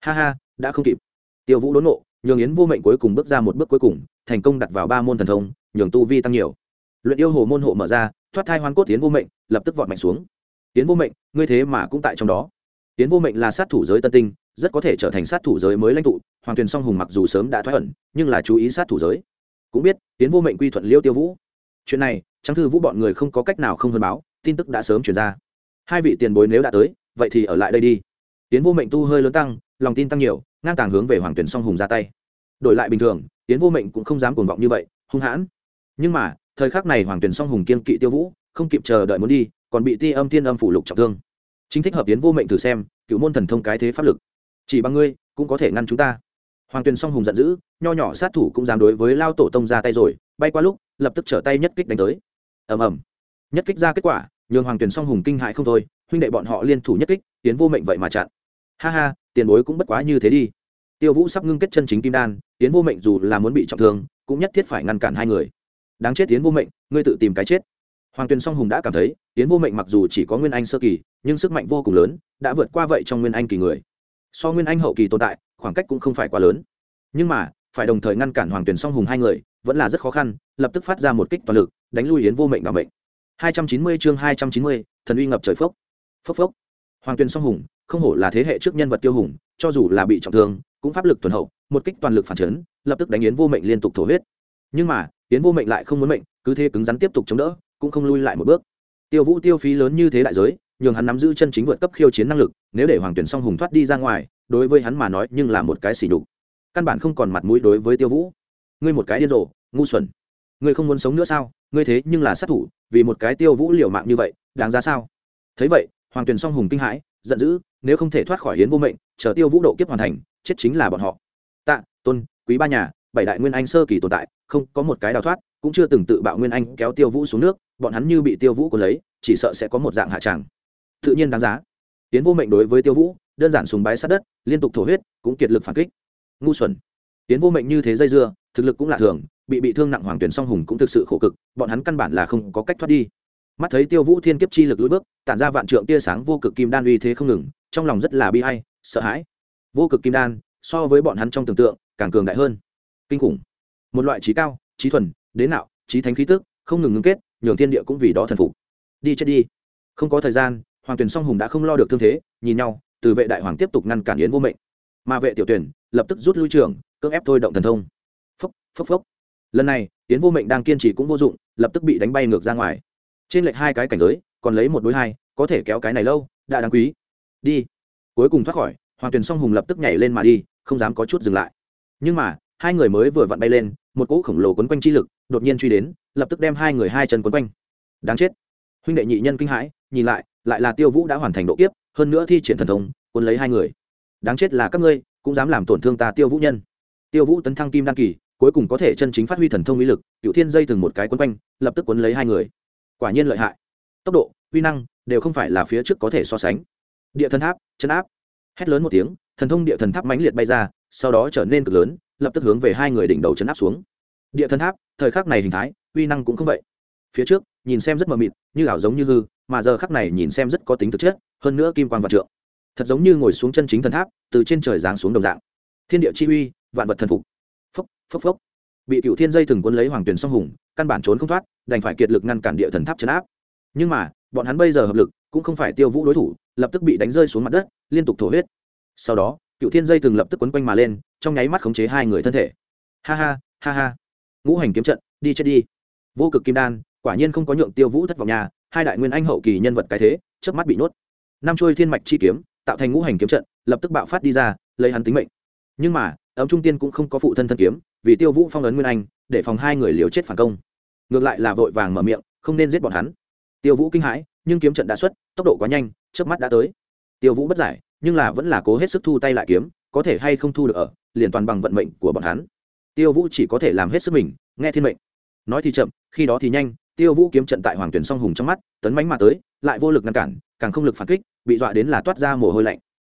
Ha ha, đã không kịp tiêu vũ đốn ngộ nhường yến vô mệnh cuối cùng bước ra một bước cuối cùng, thành công đặt vào ba môn thần thông, nhường tu vi tăng nhiều. Luyện yêu hồ môn hộ mở ra, thoát thai hoan cốt tiến vô mệnh, lập tức vọt mạnh xuống. Tiến vô mệnh, ngươi thế mà cũng tại trong đó. Tiến vô mệnh là sát thủ giới tân tinh, rất có thể trở thành sát thủ giới mới lãnh tụ, hoàng tuyền song hùng mặc dù sớm đã thoát ẩn, nhưng là chú ý sát thủ giới. Cũng biết tiến vô mệnh quy thuận liêu tiêu vũ. Chuyện này trang thư vũ bọn người không có cách nào không hơn báo, tin tức đã sớm chuyển ra. Hai vị tiền bối nếu đã tới, vậy thì ở lại đây đi tiến vô mệnh tu hơi lớn tăng, lòng tin tăng nhiều, ngang tàng hướng về hoàng tuyển song hùng ra tay. Đổi lại bình thường tiến vô mệnh cũng không dám cuồng vọng như vậy, hung hãn. Nhưng mà, thời khắc này hoàng tuyển song hùng kiên kỵ tiêu vũ, không kịp chờ đợi muốn đi, còn bị ti âm tiên âm phủ lục trọng thương. Chính thích hợp tiến vô mệnh thử xem, cựu môn thần thông cái thế pháp lực. Chỉ bằng ngươi, cũng có thể ngăn chúng ta. Hoàng tuyền song hùng giận dữ, nho nhỏ sát thủ cũng dám đối với lao tổ tông ra tay rồi, bay qua lúc, lập tức trở tay nhất kích đánh tới. Ầm ầm. Nhất kích ra kết quả, nhường hoàng tuyền song hùng kinh hại không thôi, huynh đệ bọn họ liên thủ nhất kích tiến vô mệnh vậy mà chặn ha ha tiền bối cũng bất quá như thế đi. Tiêu vũ sắp ngưng kết chân chính kim đan tiến vô mệnh dù là muốn bị trọng thương cũng nhất thiết phải ngăn cản hai người. Đáng chết tiến vô mệnh ngươi tự tìm cái chết. Hoàng tuyền song hùng đã cảm thấy tiến vô mệnh mặc dù chỉ có nguyên anh sơ kỳ nhưng sức mạnh vô cùng lớn đã vượt qua vậy trong nguyên anh kỳ người. So nguyên anh hậu kỳ tồn tại khoảng cách cũng không phải quá lớn. Nhưng mà phải đồng thời ngăn cản hoàng tuyền song hùng hai người vẫn là rất khó khăn lập tức phát ra một kích toàn lực đánh lui yến vô mệnh và mệnh. 290 chương 290, thần uy ngập trời phốc. Phốc phốc. Hoàng tuyền song hùng không hổ là thế hệ trước nhân vật tiêu hùng, cho dù là bị trọng thương, cũng pháp lực tuần hậu, một kích toàn lực phản chấn, lập tức đánh yến vô mệnh liên tục thổ huyết. Nhưng mà, yến vô mệnh lại không muốn mệnh, cứ thế cứng rắn tiếp tục chống đỡ, cũng không lui lại một bước. Tiêu vũ tiêu phí lớn như thế đại giới, nhường hắn nắm giữ chân chính vượt cấp khiêu chiến năng lực, nếu để hoàng tuyển song hùng thoát đi ra ngoài, đối với hắn mà nói nhưng là một cái xỉ đục căn bản không còn mặt mũi đối với tiêu vũ. Ngươi một cái điên rồ, ngu xuẩn. Ngươi không muốn sống nữa sao? Ngươi thế nhưng là sát thủ, vì một cái tiêu vũ liều mạng như vậy, đáng giá sao? Thấy vậy, hoàng tuyền song hùng kinh hãi giận dữ, nếu không thể thoát khỏi hiến vô mệnh, chờ tiêu vũ độ kiếp hoàn thành, chết chính là bọn họ. Tạ, tôn, quý ba nhà, bảy đại nguyên anh sơ kỳ tồn tại, không có một cái đào thoát, cũng chưa từng tự bạo nguyên anh kéo tiêu vũ xuống nước, bọn hắn như bị tiêu vũ còn lấy, chỉ sợ sẽ có một dạng hạ tràng. Tự nhiên đáng giá. Tiến vô mệnh đối với tiêu vũ, đơn giản súng bái sát đất, liên tục thổ huyết, cũng kiệt lực phản kích. Ngu xuẩn. Tiến vô mệnh như thế dây dưa, thực lực cũng là thường, bị bị thương nặng hoàng tuyển song hùng cũng thực sự khổ cực, bọn hắn căn bản là không có cách thoát đi mắt thấy tiêu vũ thiên kiếp chi lực lưỡi bước, tản ra vạn trượng tia sáng vô cực kim đan uy thế không ngừng, trong lòng rất là bi hay sợ hãi. Vô cực kim đan, so với bọn hắn trong tưởng tượng, càng cường đại hơn. Kinh khủng. Một loại trí cao, trí thuần, đến nạo, trí thánh khí tức, không ngừng ngưng kết, nhường thiên địa cũng vì đó thần phục. Đi chết đi. Không có thời gian, hoàng tuyển song hùng đã không lo được thương thế, nhìn nhau, từ vệ đại hoàng tiếp tục ngăn cản yến vô mệnh. Mà vệ tiểu tuyển, lập tức rút lui trường cưỡng ép thôi động thần thông. Phốc phốc phốc. Lần này, yến vô mệnh đang kiên trì cũng vô dụng, lập tức bị đánh bay ngược ra ngoài trên lệch hai cái cảnh giới, còn lấy một đối hai, có thể kéo cái này lâu, đã đáng quý. Đi. Cuối cùng thoát khỏi, hoàng tuyền song hùng lập tức nhảy lên mà đi, không dám có chút dừng lại. Nhưng mà, hai người mới vừa vặn bay lên, một cỗ khổng lồ quấn quanh chi lực đột nhiên truy đến, lập tức đem hai người hai chân quấn quanh. Đáng chết. Huynh đệ nhị nhân kinh hãi, nhìn lại lại là tiêu vũ đã hoàn thành độ kiếp, hơn nữa thi triển thần thông, cuốn lấy hai người. Đáng chết là các ngươi, cũng dám làm tổn thương ta tiêu vũ nhân. Tiêu vũ tấn thăng kim đan kỳ, cuối cùng có thể chân chính phát huy thần thông uy lực cựu thiên dây từng một cái quấn quanh, lập tức quấn lấy hai người quả nhiên lợi hại. Tốc độ, uy năng đều không phải là phía trước có thể so sánh. Địa thần tháp, chân áp. Hét lớn một tiếng, thần thông địa thần tháp mãnh liệt bay ra, sau đó trở nên cực lớn, lập tức hướng về hai người đỉnh đầu chấn áp xuống. Địa thần tháp, thời khắc này hình thái, uy năng cũng không vậy. Phía trước, nhìn xem rất mờ mịt, như ảo giống như hư, mà giờ khắc này nhìn xem rất có tính thực chất, hơn nữa kim quan vạn trượng. Thật giống như ngồi xuống chân chính thần tháp, từ trên trời giáng xuống đồng dạng. Thiên địa chi uy, vạn vật thần phục. Phốc phốc phốc. Bị cựu thiên dây thừng quân lấy hoàng tuyền song hùng căn bản trốn không thoát, đành phải kiệt lực ngăn cản địa thần tháp chấn áp. Nhưng mà, bọn hắn bây giờ hợp lực, cũng không phải tiêu vũ đối thủ, lập tức bị đánh rơi xuống mặt đất, liên tục thổ huyết. Sau đó, cựu thiên dây từng lập tức quấn quanh mà lên, trong nháy mắt khống chế hai người thân thể. Ha ha ha ha. Ngũ hành kiếm trận, đi chết đi. Vô cực kim đan, quả nhiên không có nhượng tiêu vũ thất vọng nhà hai đại nguyên anh hậu kỳ nhân vật cái thế trước mắt bị nuốt. năm trôi thiên mạch chi kiếm, tạo thành ngũ hành kiếm trận, lập tức bạo phát đi ra, lấy hắn tính mệnh. Nhưng mà, ấm trung tiên cũng không có phụ thân thân kiếm, vì tiêu vũ phong ấn nguyên anh, để phòng hai người liều chết phản công ngược lại là vội vàng mở miệng, không nên giết bọn hắn. Tiêu vũ kinh hãi, nhưng kiếm trận đã xuất, tốc độ quá nhanh trước mắt đã tới. Tiêu vũ bất giải, nhưng là vẫn là cố hết sức thu tay lại kiếm, có thể hay không thu được ở, liền toàn bằng vận mệnh của bọn hắn. Tiêu vũ chỉ có thể làm hết sức mình, nghe thiên mệnh. Nói thì chậm, khi đó thì nhanh, tiêu vũ kiếm trận tại hoàng tuyển song hùng trong mắt, tấn mánh mà tới, lại vô lực ngăn cản, càng không lực phản kích, bị dọa đến là toát ra mồ hôi lạnh.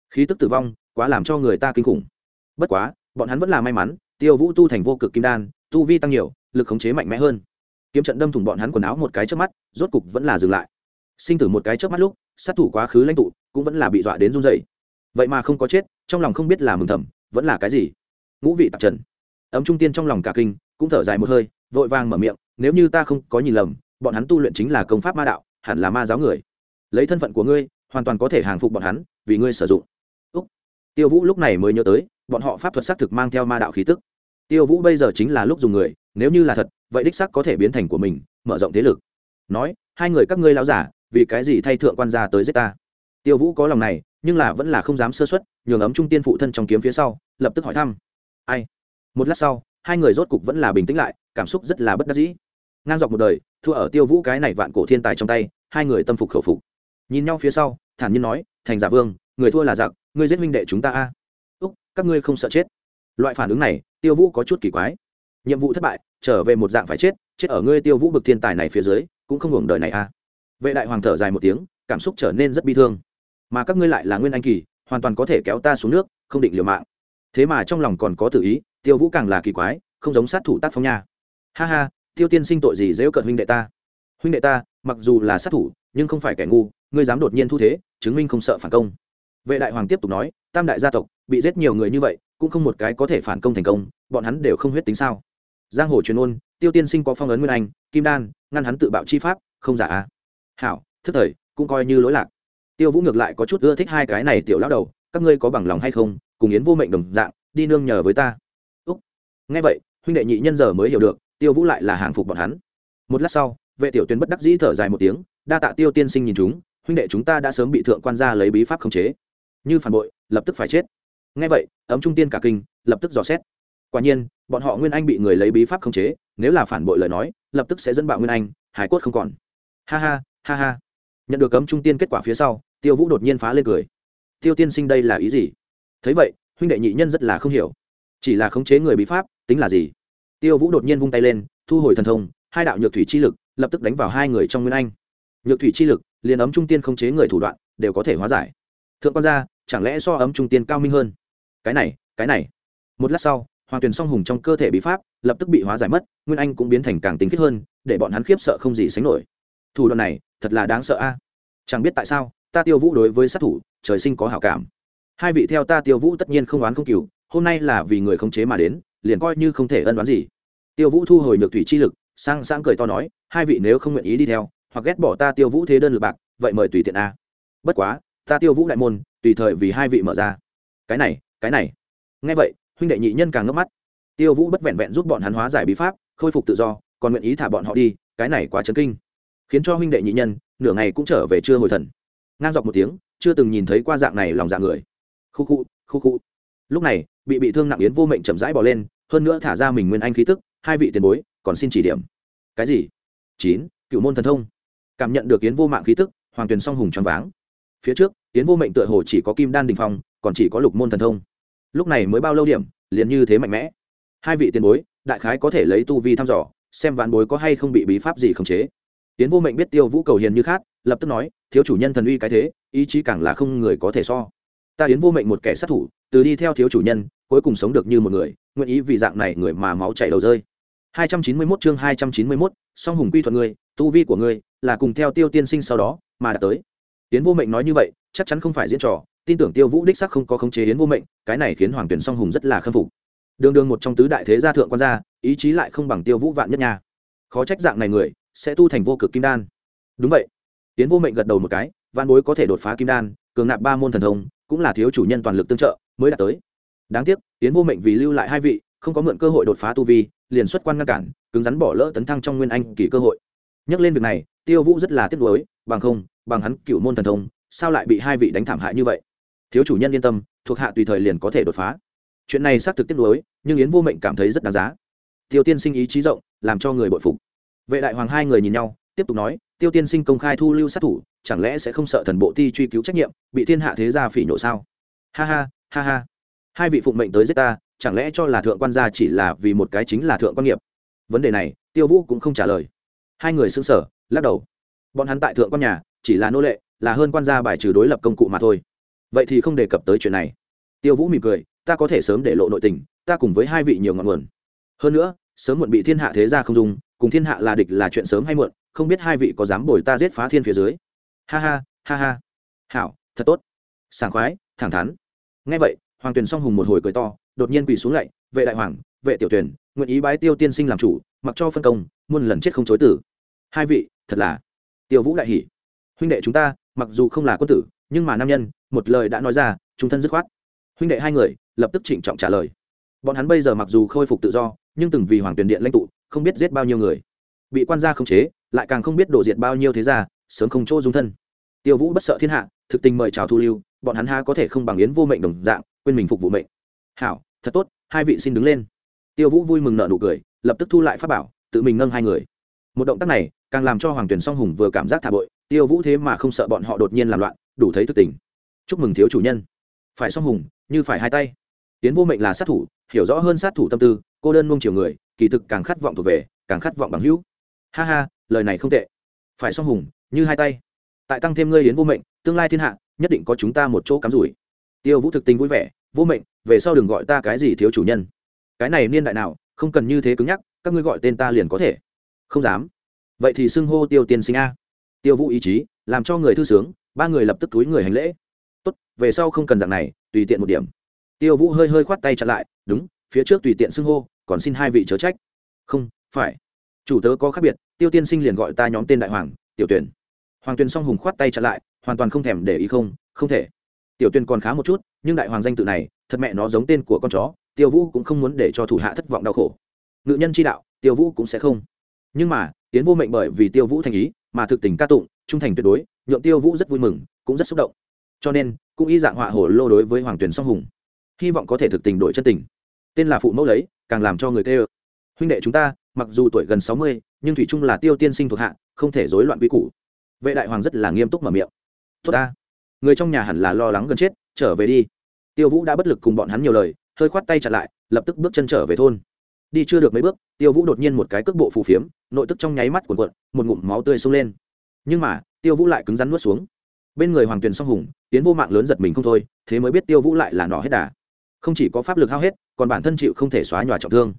Khí tức tử vong, quá làm cho người ta kinh khủng. Bất quá, bọn hắn vẫn là may mắn, tiêu vũ tu thành vô cực kim đan, tu vi tăng nhiều, lực khống chế mạnh mẽ hơn kiếm trận đâm thủng bọn hắn quần áo một cái trước mắt, rốt cục vẫn là dừng lại. Sinh tử một cái trước mắt lúc, sát thủ quá khứ lãnh tụ, cũng vẫn là bị dọa đến run dày vậy mà không có chết, trong lòng không biết là mừng thầm, vẫn là cái gì? Ngũ vị tạp trần. Ấm trung tiên trong lòng cả kinh, cũng thở dài một hơi, vội vàng mở miệng, nếu như ta không có nhìn lầm, bọn hắn tu luyện chính là công pháp ma đạo, hẳn là ma giáo người. Lấy thân phận của ngươi, hoàn toàn có thể hàng phục bọn hắn, vì ngươi sử dụng. Úc. tiêu vũ lúc này mới nhớ tới, bọn họ pháp thuật xác thực mang theo ma đạo khí tức. Tiêu vũ bây giờ chính là lúc dùng người nếu như là thật, vậy đích sắc có thể biến thành của mình, mở rộng thế lực. Nói, hai người các ngươi lão giả, vì cái gì thay thượng quan gia tới giết ta? Tiêu vũ có lòng này, nhưng là vẫn là không dám sơ xuất nhường ấm trung tiên phụ thân trong kiếm phía sau, lập tức hỏi thăm. Ai? Một lát sau, hai người rốt cục vẫn là bình tĩnh lại, cảm xúc rất là bất đắc dĩ. Ngang dọc một đời, thua ở tiêu vũ cái này vạn cổ thiên tài trong tay, hai người tâm phục khẩu phục. Nhìn nhau phía sau, thản nhiên nói, thành giả vương, người thua là giặc, ngươi giết minh đệ chúng ta a. Úc, các ngươi không sợ chết. Loại phản ứng này, tiêu vũ có chút kỳ quái nhiệm vụ thất bại, trở về một dạng phải chết chết ở ngươi tiêu vũ bực thiên tài này phía dưới, cũng không hưởng đời này a vệ đại hoàng thở dài một tiếng, cảm xúc trở nên rất bi thương. Mà các ngươi lại là nguyên anh kỳ, hoàn toàn có thể kéo ta xuống nước, không định liều mạng. Thế mà trong lòng còn có tự ý, tiêu vũ càng là kỳ quái, không giống sát thủ tác phong nha. Ha ha, tiêu tiên sinh tội gì dễ cận huynh đệ ta? Huynh đệ ta, mặc dù là sát thủ, nhưng không phải kẻ ngu, ngươi dám đột nhiên thu thế, chứng minh không sợ phản công. Vệ đại hoàng tiếp tục nói, tam đại gia tộc, bị giết nhiều người như vậy, cũng không một cái có thể phản công thành công, bọn hắn đều không huyết tính sao? Giang hồ truyền ôn, tiêu tiên sinh có phong ấn nguyên anh, kim đan, ngăn hắn tự bạo chi pháp, không giả à? Hảo, thức thời, cũng coi như lỗi lạc. Tiêu vũ ngược lại có chút ưa thích hai cái này tiểu lão đầu, các ngươi có bằng lòng hay không? Cùng yến vô mệnh đồng dạng, đi nương nhờ với ta. Úc. Nghe vậy, huynh đệ nhị nhân giờ mới hiểu được, tiêu vũ lại là hàng phục bọn hắn. Một lát sau, vệ tiểu tuyến bất đắc dĩ thở dài một tiếng, đa tạ tiêu tiên sinh nhìn chúng, huynh đệ chúng ta đã sớm bị thượng quan gia lấy bí pháp khống chế. Như phản bội, lập tức phải chết. Nghe vậy, ấm trung tiên cả kinh, lập tức dò xét quả nhiên, bọn họ nguyên anh bị người lấy bí pháp khống chế, nếu là phản bội lời nói, lập tức sẽ dẫn bạo nguyên anh, hải cốt không còn. Ha ha ha ha. Nhận được cấm trung tiên kết quả phía sau, tiêu vũ đột nhiên phá lên cười. Tiêu tiên sinh đây là ý gì? Thấy vậy, huynh đệ nhị nhân rất là không hiểu. Chỉ là khống chế người bí pháp, tính là gì? Tiêu vũ đột nhiên vung tay lên, thu hồi thần thông, hai đạo nhược thủy chi lực, lập tức đánh vào hai người trong nguyên anh. Nhược thủy chi lực, liền ấm trung tiên khống chế người thủ đoạn, đều có thể hóa giải. Thượng quan gia, chẳng lẽ so ấm trung tiên cao minh hơn? Cái này cái này. Một lát sau hoàng tuyền song hùng trong cơ thể bí pháp lập tức bị hóa giải mất, nguyên anh cũng biến thành càng tính khiết hơn, để bọn hắn khiếp sợ không gì sánh nổi. Thủ đoạn này thật là đáng sợ a. Chẳng biết tại sao, ta tiêu vũ đối với sát thủ, trời sinh có hảo cảm. Hai vị theo ta tiêu vũ tất nhiên không oán không cừu hôm nay là vì người khống chế mà đến, liền coi như không thể ân đoán gì. Tiêu vũ thu hồi nhược thủy chi lực, sang sang cười to nói, hai vị nếu không nguyện ý đi theo, hoặc ghét bỏ ta tiêu vũ thế đơn lực bạc, vậy mời tùy tiện a. Bất quá, ta tiêu vũ đại môn, tùy thời vì hai vị mở ra. Cái này cái này. Nghe vậy huynh đệ nhị nhân càng ngấp mắt. Tiêu vũ bất vẹn vẹn giúp bọn hắn hóa giải bí pháp, khôi phục tự do, còn nguyện ý thả bọn họ đi, cái này quá chấn kinh. Khiến cho huynh đệ nhị nhân, nửa ngày cũng trở về chưa hồi thần. Ngang dọc một tiếng, chưa từng nhìn thấy qua dạng này lòng dạ người. Khu khu khu khu. Lúc này, bị bị thương nặng yến vô mệnh chậm rãi bỏ lên, hơn nữa thả ra mình nguyên anh khí tức, hai vị tiền bối, còn xin chỉ điểm. Cái gì? Chín, cựu môn thần thông. Cảm nhận được yến vô mạng khí tức, hoàng tuyền song hùng choáng váng. Phía trước, yến vô mệnh tựa hồ chỉ có kim đan đình phong, còn chỉ có lục môn thần thông lúc này mới bao lâu điểm liền như thế mạnh mẽ. Hai vị tiền bối đại khái có thể lấy tu vi thăm dò xem vạn bối có hay không bị bí pháp gì khống chế. Tiến vô mệnh biết tiêu vũ cầu hiền như khác lập tức nói thiếu chủ nhân thần uy cái thế ý chí càng là không người có thể so. Ta yến vô mệnh một kẻ sát thủ từ đi theo thiếu chủ nhân cuối cùng sống được như một người nguyện ý vì dạng này người mà máu chảy đầu rơi. 291 chương 291, song hùng quy thuận ngươi tu vi của ngươi là cùng theo tiêu tiên sinh sau đó mà đã tới. Tiến vô mệnh nói như vậy chắc chắn không phải diễn trò tin tưởng tiêu vũ đích sắc không có khống chế yến vô mệnh, cái này khiến hoàng tuyển song hùng rất là khâm phục. Đường đường một trong tứ đại thế gia thượng quan gia, ý chí lại không bằng tiêu vũ vạn nhất nha. Khó trách dạng này người, sẽ tu thành vô cực kim đan. Đúng vậy. Tiến vô mệnh gật đầu một cái văn bối có thể đột phá kim đan, cường nạp ba môn thần thông, cũng là thiếu chủ nhân toàn lực tương trợ, mới đạt tới. Đáng tiếc tiến vô mệnh vì lưu lại hai vị, không có mượn cơ hội đột phá tu vi, liền xuất quan ngăn cản, cứng rắn bỏ lỡ tấn thăng trong nguyên anh kỳ cơ hội. Nhắc lên việc này, tiêu vũ rất là tiếc nuối, bằng không, bằng hắn cựu môn thần thông, sao lại bị hai vị đánh thảm hại như vậy? Thiếu chủ nhân yên tâm, thuộc hạ tùy thời liền có thể đột phá. Chuyện này xác thực tiếc nuối, nhưng yến vô mệnh cảm thấy rất đáng giá. Tiêu tiên sinh ý chí rộng, làm cho người bội phục. Vệ đại hoàng hai người nhìn nhau, tiếp tục nói, tiêu tiên sinh công khai thu lưu sát thủ, chẳng lẽ sẽ không sợ thần bộ ti truy cứu trách nhiệm, bị thiên hạ thế gia phỉ nhổ sao? Ha ha ha ha. Hai vị phụng mệnh tới giết ta, chẳng lẽ cho là thượng quan gia chỉ là vì một cái chính là thượng quan nghiệp? Vấn đề này, tiêu vũ cũng không trả lời. Hai người xưng sở lắc đầu. Bọn hắn tại thượng quan nhà, chỉ là nô lệ, là hơn quan gia bài trừ đối lập công cụ mà thôi vậy thì không đề cập tới chuyện này. Tiêu vũ mỉm cười, ta có thể sớm để lộ nội tình, ta cùng với hai vị nhiều ngọn nguồn. Hơn nữa, sớm muộn bị thiên hạ thế gia không dùng cùng thiên hạ là địch là chuyện sớm hay muộn, không biết hai vị có dám bồi ta giết phá thiên phía dưới. Ha ha ha ha. Hảo, thật tốt. Sảng khoái, thẳng thắn. Ngay vậy, hoàng tuyền song hùng một hồi cười to, đột nhiên quỳ xuống lạy vệ đại hoàng, vệ tiểu tuyển nguyện ý bái tiêu tiên sinh làm chủ, mặc cho phân công, muôn lần chết không chối tử. Hai vị, thật là. Tiêu vũ đại hỷ huynh đệ chúng ta, mặc dù không là quân tử nhưng mà nam nhân, một lời đã nói ra chúng thân dứt khoát. Huynh đệ hai người, lập tức trịnh trọng trả lời. Bọn hắn bây giờ mặc dù khôi phục tự do, nhưng từng vì hoàng tuyển điện lãnh tụ, không biết giết bao nhiêu người. Bị quan gia khống chế, lại càng không biết đổ diệt bao nhiêu thế gia, sớm không chỗ dung thân. Tiêu vũ bất sợ thiên hạ, thực tình mời chào thu lưu, bọn hắn ha có thể không bằng yến vô mệnh đồng dạng, quên mình phục vụ mệnh. Hảo, thật tốt, hai vị xin đứng lên. Tiêu vũ vui mừng nợ nụ cười, lập tức thu lại pháp bảo, tự mình nâng hai người. Một động tác này, càng làm cho hoàng tuyển song hùng vừa cảm giác thả bội, tiêu vũ thế mà không sợ bọn họ đột nhiên làm loạn đủ thấy thực tình. Chúc mừng thiếu chủ nhân. Phải song hùng, như phải hai tay. Tiến vô mệnh là sát thủ, hiểu rõ hơn sát thủ tâm tư, cô đơn mông chiều người, kỳ thực càng khát vọng thuộc về, càng khát vọng bằng hữu. Ha ha, lời này không tệ. Phải song hùng, như hai tay. Tại tăng thêm ngươi yến vô mệnh, tương lai thiên hạ, nhất định có chúng ta một chỗ cắm rủi. Tiêu vũ thực tình vui vẻ, vô mệnh, về sau đừng gọi ta cái gì thiếu chủ nhân. Cái này niên đại nào, không cần như thế cứng nhắc, các ngươi gọi tên ta liền có thể. Không dám. Vậy thì xưng hô tiêu tiên sinh a. Tiêu vũ ý chí, làm cho người thư sướng ba người lập tức túi người hành lễ. Tốt, về sau không cần dạng này, tùy tiện một điểm. Tiêu vũ hơi hơi khoát tay chặn lại, đúng, phía trước tùy tiện xưng hô, còn xin hai vị chớ trách. Không, phải. Chủ tớ có khác biệt, tiêu tiên sinh liền gọi ta nhóm tên đại hoàng, tiểu tuyển hoàng Tuyền song hùng khoát tay chặn lại, hoàn toàn không thèm để ý không không thể. Tiểu Tuyền còn khá một chút, nhưng đại hoàng danh tự này, thật mẹ nó giống tên của con chó, tiêu vũ cũng không muốn để cho thủ hạ thất vọng đau khổ. Ngự nhân chi đạo, tiêu vũ cũng sẽ không. Nhưng mà tiến vô mệnh bởi vì tiêu vũ thành ý mà thực tình ca tụng, trung thành tuyệt đối, nhượng tiêu vũ rất vui mừng, cũng rất xúc động. Cho nên, cũng y dạng họa hổ lô đối với hoàng tuyển song hùng. Hy vọng có thể thực tình đổi chân tình. Tên là phụ mẫu lấy, càng làm cho người tê ơ. Huynh đệ chúng ta, mặc dù tuổi gần sáu mươi, nhưng thủy trung là tiêu tiên sinh thuộc hạ, không thể rối loạn quy củ. Vệ đại hoàng rất là nghiêm túc mở miệng. Tốt ta. Người trong nhà hẳn là lo lắng gần chết, trở về đi. Tiêu vũ đã bất lực cùng bọn hắn nhiều lời, hơi khoát tay chặt lại, lập tức bước chân trở về thôn đi chưa được mấy bước tiêu vũ đột nhiên một cái cước bộ phù phiếm nội tức trong nháy mắt cuộn cuộn một ngụm máu tươi xông lên. Nhưng mà tiêu vũ lại cứng rắn nuốt xuống. Bên người hoàng tuyền song hùng tiến vô mạng lớn giật mình không thôi thế mới biết tiêu vũ lại là nọ hết đà. Không chỉ có pháp lực hao hết còn bản thân chịu không thể xóa nhòa trọng thương.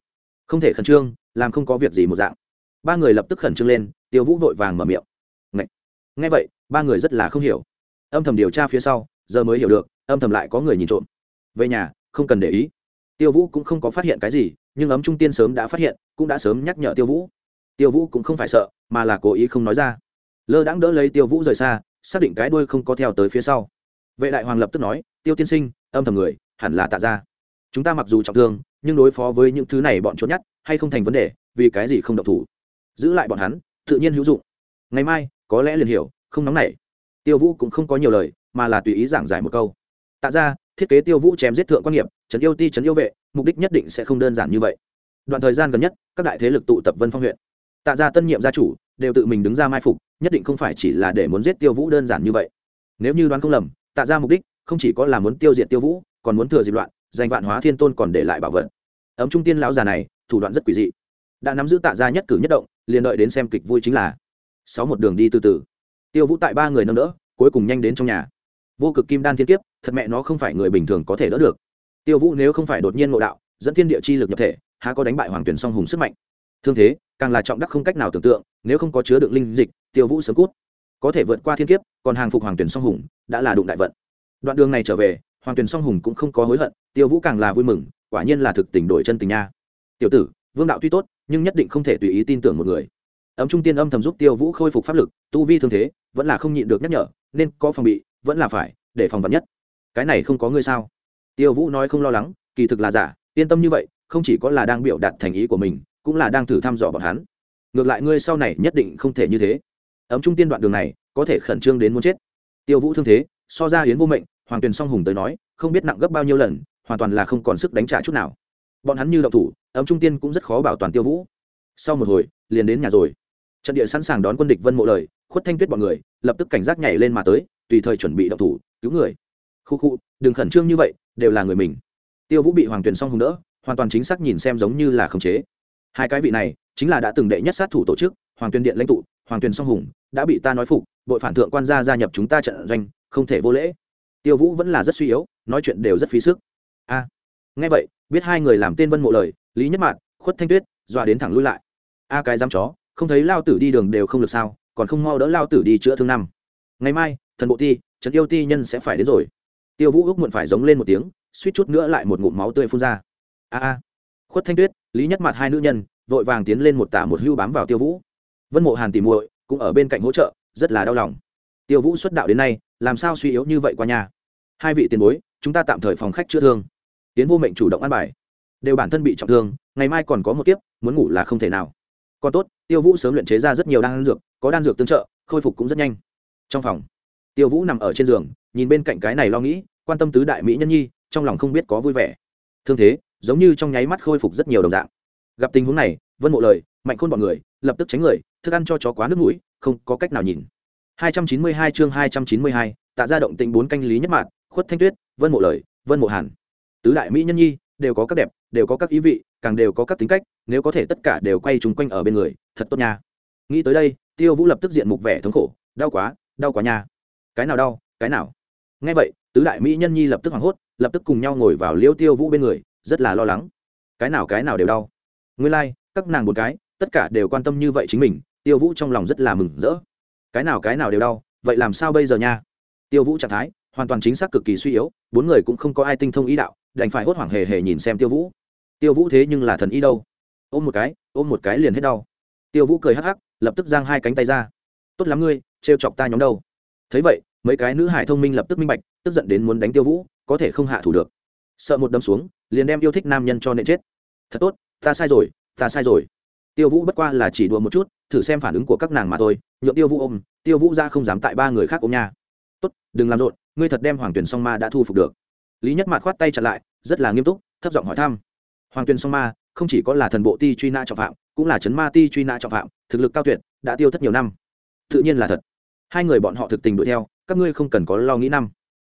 Không thể khẩn trương làm không có việc gì một dạng. Ba người lập tức khẩn trương lên tiêu vũ vội vàng mở miệng. Ngay, ngay vậy ba người rất là không hiểu. Âm thầm điều tra phía sau giờ mới hiểu được âm thầm lại có người nhìn trộm. Về nhà không cần để ý tiêu vũ cũng không có phát hiện cái gì, nhưng ấm trung tiên sớm đã phát hiện, cũng đã sớm nhắc nhở tiêu vũ. Tiêu vũ cũng không phải sợ, mà là cố ý không nói ra. Lơ đãng đỡ lấy tiêu vũ rời xa, xác định cái đuôi không có theo tới phía sau. Vệ đại hoàng lập tức nói, tiêu tiên sinh, âm thầm người, hẳn là tạ ra chúng ta mặc dù trọng thương, nhưng đối phó với những thứ này bọn trốn nhát, hay không thành vấn đề, vì cái gì không động thủ? Giữ lại bọn hắn, tự nhiên hữu dụng. Ngày mai, có lẽ liền hiểu, không nóng nảy. Tiêu vũ cũng không có nhiều lời, mà là tùy ý giảng giải một câu tạ ra thiết kế tiêu vũ chém giết thượng quan nghiệp, trấn yêu ti, trấn yêu vệ, mục đích nhất định sẽ không đơn giản như vậy. Đoạn thời gian gần nhất, các đại thế lực tụ tập vân phong huyện. Tạ ra tân nhiệm gia chủ, đều tự mình đứng ra mai phục, nhất định không phải chỉ là để muốn giết tiêu vũ đơn giản như vậy. Nếu như đoán không lầm, tạ ra mục đích không chỉ có là muốn tiêu diệt tiêu vũ, còn muốn thừa dịp loạn, giành vạn hóa thiên tôn còn để lại bảo vật. Ấm trung tiên lão già này, thủ đoạn rất quỷ dị. Đã nắm giữ tạ ra nhất cử nhất động, liền đợi đến xem kịch vui chính là sáu một đường đi từ từ. Tiêu vũ tại ba người nâng đỡ, cuối cùng nhanh đến trong nhà. Vô cực kim đan thiên kiếp thật mẹ nó không phải người bình thường có thể đỡ được. Tiêu vũ nếu không phải đột nhiên ngộ đạo, dẫn thiên địa chi lực nhập thể, há có đánh bại hoàng tuyển song hùng sức mạnh. Thương thế, càng là trọng đắc không cách nào tưởng tượng, nếu không có chứa đựng linh dịch, tiêu vũ sớm cút. Có thể vượt qua thiên kiếp, còn hàng phục hoàng tuyển song hùng, đã là đụng đại vận. Đoạn đường này trở về, hoàng tuyển song hùng cũng không có hối hận, tiêu vũ càng là vui mừng, quả nhiên là thực tình đổi chân tình nha. Tiểu tử, vương đạo tuy tốt, nhưng nhất định không thể tùy ý tin tưởng một người. Ấm trung tiên âm thầm giúp tiêu vũ khôi phục pháp lực, tu vi thương thế, vẫn là không nhịn được nhắc nhở, nên có phòng bị, vẫn là phải, để phòng vật nhất cái này không có ngươi sao? Tiêu vũ nói không lo lắng, kỳ thực là giả, yên tâm như vậy, không chỉ có là đang biểu đạt thành ý của mình, cũng là đang thử thăm dò bọn hắn. Ngược lại ngươi sau này nhất định không thể như thế. Ấm trung tiên đoạn đường này, có thể khẩn trương đến muốn chết. Tiêu vũ thương thế, so ra hiến vô mệnh, hoàng tuyền song hùng tới nói, không biết nặng gấp bao nhiêu lần, hoàn toàn là không còn sức đánh trả chút nào. Bọn hắn như động thủ, ấm trung tiên cũng rất khó bảo toàn tiêu vũ. Sau một hồi, liền đến nhà rồi. Trận địa sẵn sàng đón quân địch vân mộ lời, khuất thanh tuyết bọn người, lập tức cảnh giác nhảy lên mà tới, tùy thời chuẩn bị động thủ, cứu người khu khu đừng khẩn trương như vậy đều là người mình. Tiêu vũ bị hoàng tuyền song hùng đỡ hoàn toàn chính xác nhìn xem giống như là khống chế. Hai cái vị này chính là đã từng đệ nhất sát thủ tổ chức hoàng tuyền điện lãnh tụ hoàng tuyền song hùng đã bị ta nói phục bội phản thượng quan gia gia nhập chúng ta trận doanh không thể vô lễ. Tiêu vũ vẫn là rất suy yếu nói chuyện đều rất phí sức. A. À, nghe vậy biết hai người làm tên vân mộ lời lý nhất mạn khuất thanh tuyết dọa đến thẳng lui lại. A cái dám chó không thấy lao tử đi đường đều không được sao còn không mau đỡ lao tử đi chữa thương năm. Ngày mai thần bộ ti trấn yêu ti nhân sẽ phải đến rồi tiêu vũ ước muộn phải giống lên một tiếng, suýt chút nữa lại một ngụm máu tươi phun ra. A a. Khuất thanh tuyết, lý nhất mặt hai nữ nhân, vội vàng tiến lên một tả một hưu bám vào tiêu vũ. Vân mộ hàn tìm muội cũng ở bên cạnh hỗ trợ, rất là đau lòng. Tiêu vũ xuất đạo đến nay, làm sao suy yếu như vậy qua nhà? Hai vị tiền bối, chúng ta tạm thời phòng khách chữa thương. Tiến vô mệnh chủ động ăn bài. Đều bản thân bị trọng thương, ngày mai còn có một kiếp, muốn ngủ là không thể nào. Còn tốt, tiêu vũ sớm luyện chế ra rất nhiều đan dược, có đan dược tương trợ, khôi phục cũng rất nhanh. Trong phòng tiêu vũ nằm ở trên giường nhìn bên cạnh cái này lo nghĩ quan tâm tứ đại mỹ nhân nhi trong lòng không biết có vui vẻ. Thương thế giống như trong nháy mắt khôi phục rất nhiều đồng dạng. Gặp tình huống này vân mộ lời mạnh khôn bọn người lập tức tránh người thức ăn cho chó quá nước mũi không có cách nào nhìn. 292 chương 292, tạ ra động tình bốn canh lý nhất mạn khuất thanh tuyết vân mộ lời vân mộ hàn. Tứ đại mỹ nhân nhi đều có các đẹp đều có các ý vị càng đều có các tính cách nếu có thể tất cả đều quay chúng quanh ở bên người thật tốt nha. Nghĩ tới đây tiêu vũ lập tức diện mục vẻ thống khổ đau quá đau quá nha cái nào đau cái nào. Nghe vậy tứ đại mỹ nhân nhi lập tức hoảng hốt lập tức cùng nhau ngồi vào liêu tiêu vũ bên người rất là lo lắng. Cái nào cái nào đều đau. Nguyên lai、like, các nàng một cái tất cả đều quan tâm như vậy chính mình tiêu vũ trong lòng rất là mừng rỡ. Cái nào cái nào đều đau vậy làm sao bây giờ nha? Tiêu vũ trạng thái hoàn toàn chính xác cực kỳ suy yếu bốn người cũng không có ai tinh thông ý đạo đành phải hốt hoảng hề hề nhìn xem tiêu vũ. Tiêu vũ thế nhưng là thần y đâu? Ôm một cái ôm một cái liền hết đau. Tiêu vũ cười hắc hắc lập tức giang hai cánh tay ra. Tốt lắm ngươi trêu chọc ta nhóm đâu? Thấy vậy mấy cái nữ hải thông minh lập tức minh bạch, tức giận đến muốn đánh tiêu vũ, có thể không hạ thủ được. Sợ một đâm xuống, liền đem yêu thích nam nhân cho nệ chết. Thật tốt, ta sai rồi, ta sai rồi. Tiêu vũ bất qua là chỉ đùa một chút, thử xem phản ứng của các nàng mà thôi, nhượng tiêu vũ ôm, tiêu vũ ra không dám tại ba người khác ôm nha. Tốt, đừng làm rộn, ngươi thật đem hoàng tuyển song ma đã thu phục được. Lý nhất mạt khoát tay chặt lại, rất là nghiêm túc, thấp giọng hỏi thăm. Hoàng tuyền song ma, không chỉ có là thần bộ ti truy nã trọng phạm, cũng là chấn ma ti truy nã trọng phạm, thực lực cao tuyệt, đã tiêu thất nhiều năm. Tự nhiên là thật hai người bọn họ thực tình đuổi theo, các ngươi không cần có lo nghĩ năm.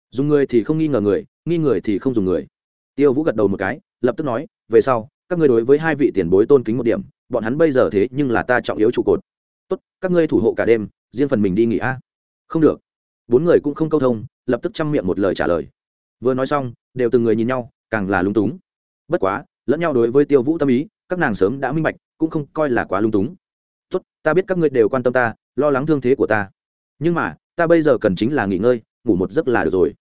Dùng người thì không nghi ngờ người, nghi người thì không dùng người. Tiêu vũ gật đầu một cái, lập tức nói, về sau, các ngươi đối với hai vị tiền bối tôn kính một điểm, bọn hắn bây giờ thế nhưng là ta trọng yếu trụ cột. Tốt, các ngươi thủ hộ cả đêm, riêng phần mình đi nghỉ a. Không được. Bốn người cũng không câu thông, lập tức chăm miệng một lời trả lời. Vừa nói xong, đều từng người nhìn nhau, càng là lung túng. Bất quá, lẫn nhau đối với tiêu vũ tâm ý, các nàng sớm đã minh bạch, cũng không coi là quá lung túng. Tốt, ta biết các ngươi đều quan tâm ta, lo lắng thương thế của ta nhưng mà, ta bây giờ cần chính là nghỉ ngơi, ngủ một giấc là được rồi.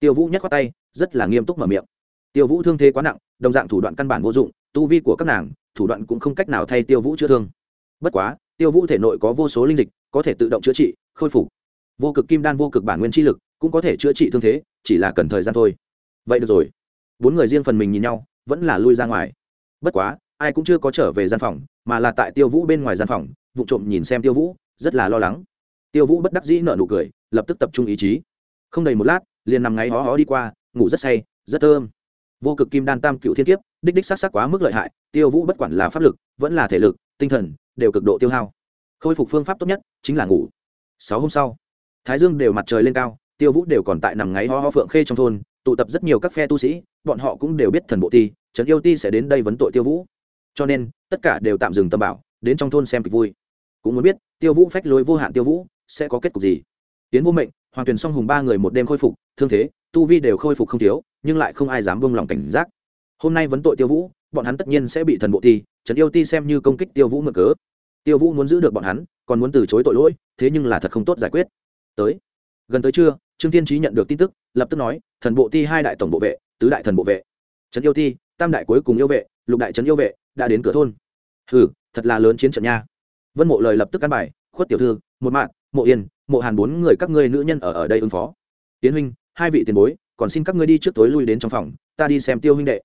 Tiêu vũ nhắc qua tay, rất là nghiêm túc mở miệng. Tiêu vũ thương thế quá nặng, đồng dạng thủ đoạn căn bản vô dụng, tu vi của các nàng, thủ đoạn cũng không cách nào thay tiêu vũ chữa thương. Bất quá, tiêu vũ thể nội có vô số linh dịch, có thể tự động chữa trị, khôi phục. Vô cực kim đan, vô cực bản nguyên chi lực, cũng có thể chữa trị thương thế, chỉ là cần thời gian thôi. Vậy được rồi. Bốn người riêng phần mình nhìn nhau, vẫn là lui ra ngoài. Bất quá, ai cũng chưa có trở về gian phòng, mà là tại tiêu vũ bên ngoài gian phòng, vụ trộm nhìn xem tiêu vũ, rất là lo lắng tiêu vũ bất đắc dĩ nợ nụ cười, lập tức tập trung ý chí. Không đầy một lát, liền nằm ngáy hó hó đi qua, ngủ rất say, rất thơm. Vô cực kim đan tam cựu thiên kiếp, đích đích s á c s á c quá mức lợi hại, tiêu vũ bất quản là pháp lực, vẫn là thể lực, tinh thần, đều cực độ tiêu hao. Khôi phục phương pháp tốt nhất chính là ngủ. Sáu hôm sau, thái dương đều mặt trời lên cao, tiêu vũ đều còn tại nằm ngáy ho ho phượng khê trong thôn, tụ tập rất nhiều các phe tu sĩ, bọn họ cũng đều biết thần bộ ti, trấn yêu ti sẽ đến đây vấn tội tiêu vũ. Cho nên, tất cả đều tạm dừng tâm bảo, đến trong thôn xem kịch vui. Cũng muốn biết, tiêu vũ phách lối vô hạn tiêu vũ sẽ có kết cục gì? Tiến vô mệnh, hoàng tuyền song hùng ba người một đêm khôi phục, thương thế, tu vi đều khôi phục không thiếu, nhưng lại không ai dám buông lòng cảnh giác. Hôm nay vấn tội tiêu vũ, bọn hắn tất nhiên sẽ bị thần bộ ti trấn yêu ti xem như công kích tiêu vũ mượn cớ. Tiêu vũ muốn giữ được bọn hắn, còn muốn từ chối tội lỗi, thế nhưng là thật không tốt giải quyết. Tới. Gần tới trưa, trương tiên trí nhận được tin tức, lập tức nói, thần bộ ti hai đại tổng bộ vệ, tứ đại thần bộ vệ. Trấn yêu ti, tam đại cuối cùng yêu vệ, lục đại trấn yêu vệ, đã đến cửa thôn. Hừ, thật là lớn chiến trận nha. Vân mộ lời lập tức căn bài, khuất tiểu thư, một mạng mộ yên, mộ hàn bốn người các ngươi nữ nhân ở ở đây ứng phó. Tiến huynh, hai vị tiền bối, còn xin các ngươi đi trước tối lui đến trong phòng, ta đi xem tiêu huynh đệ.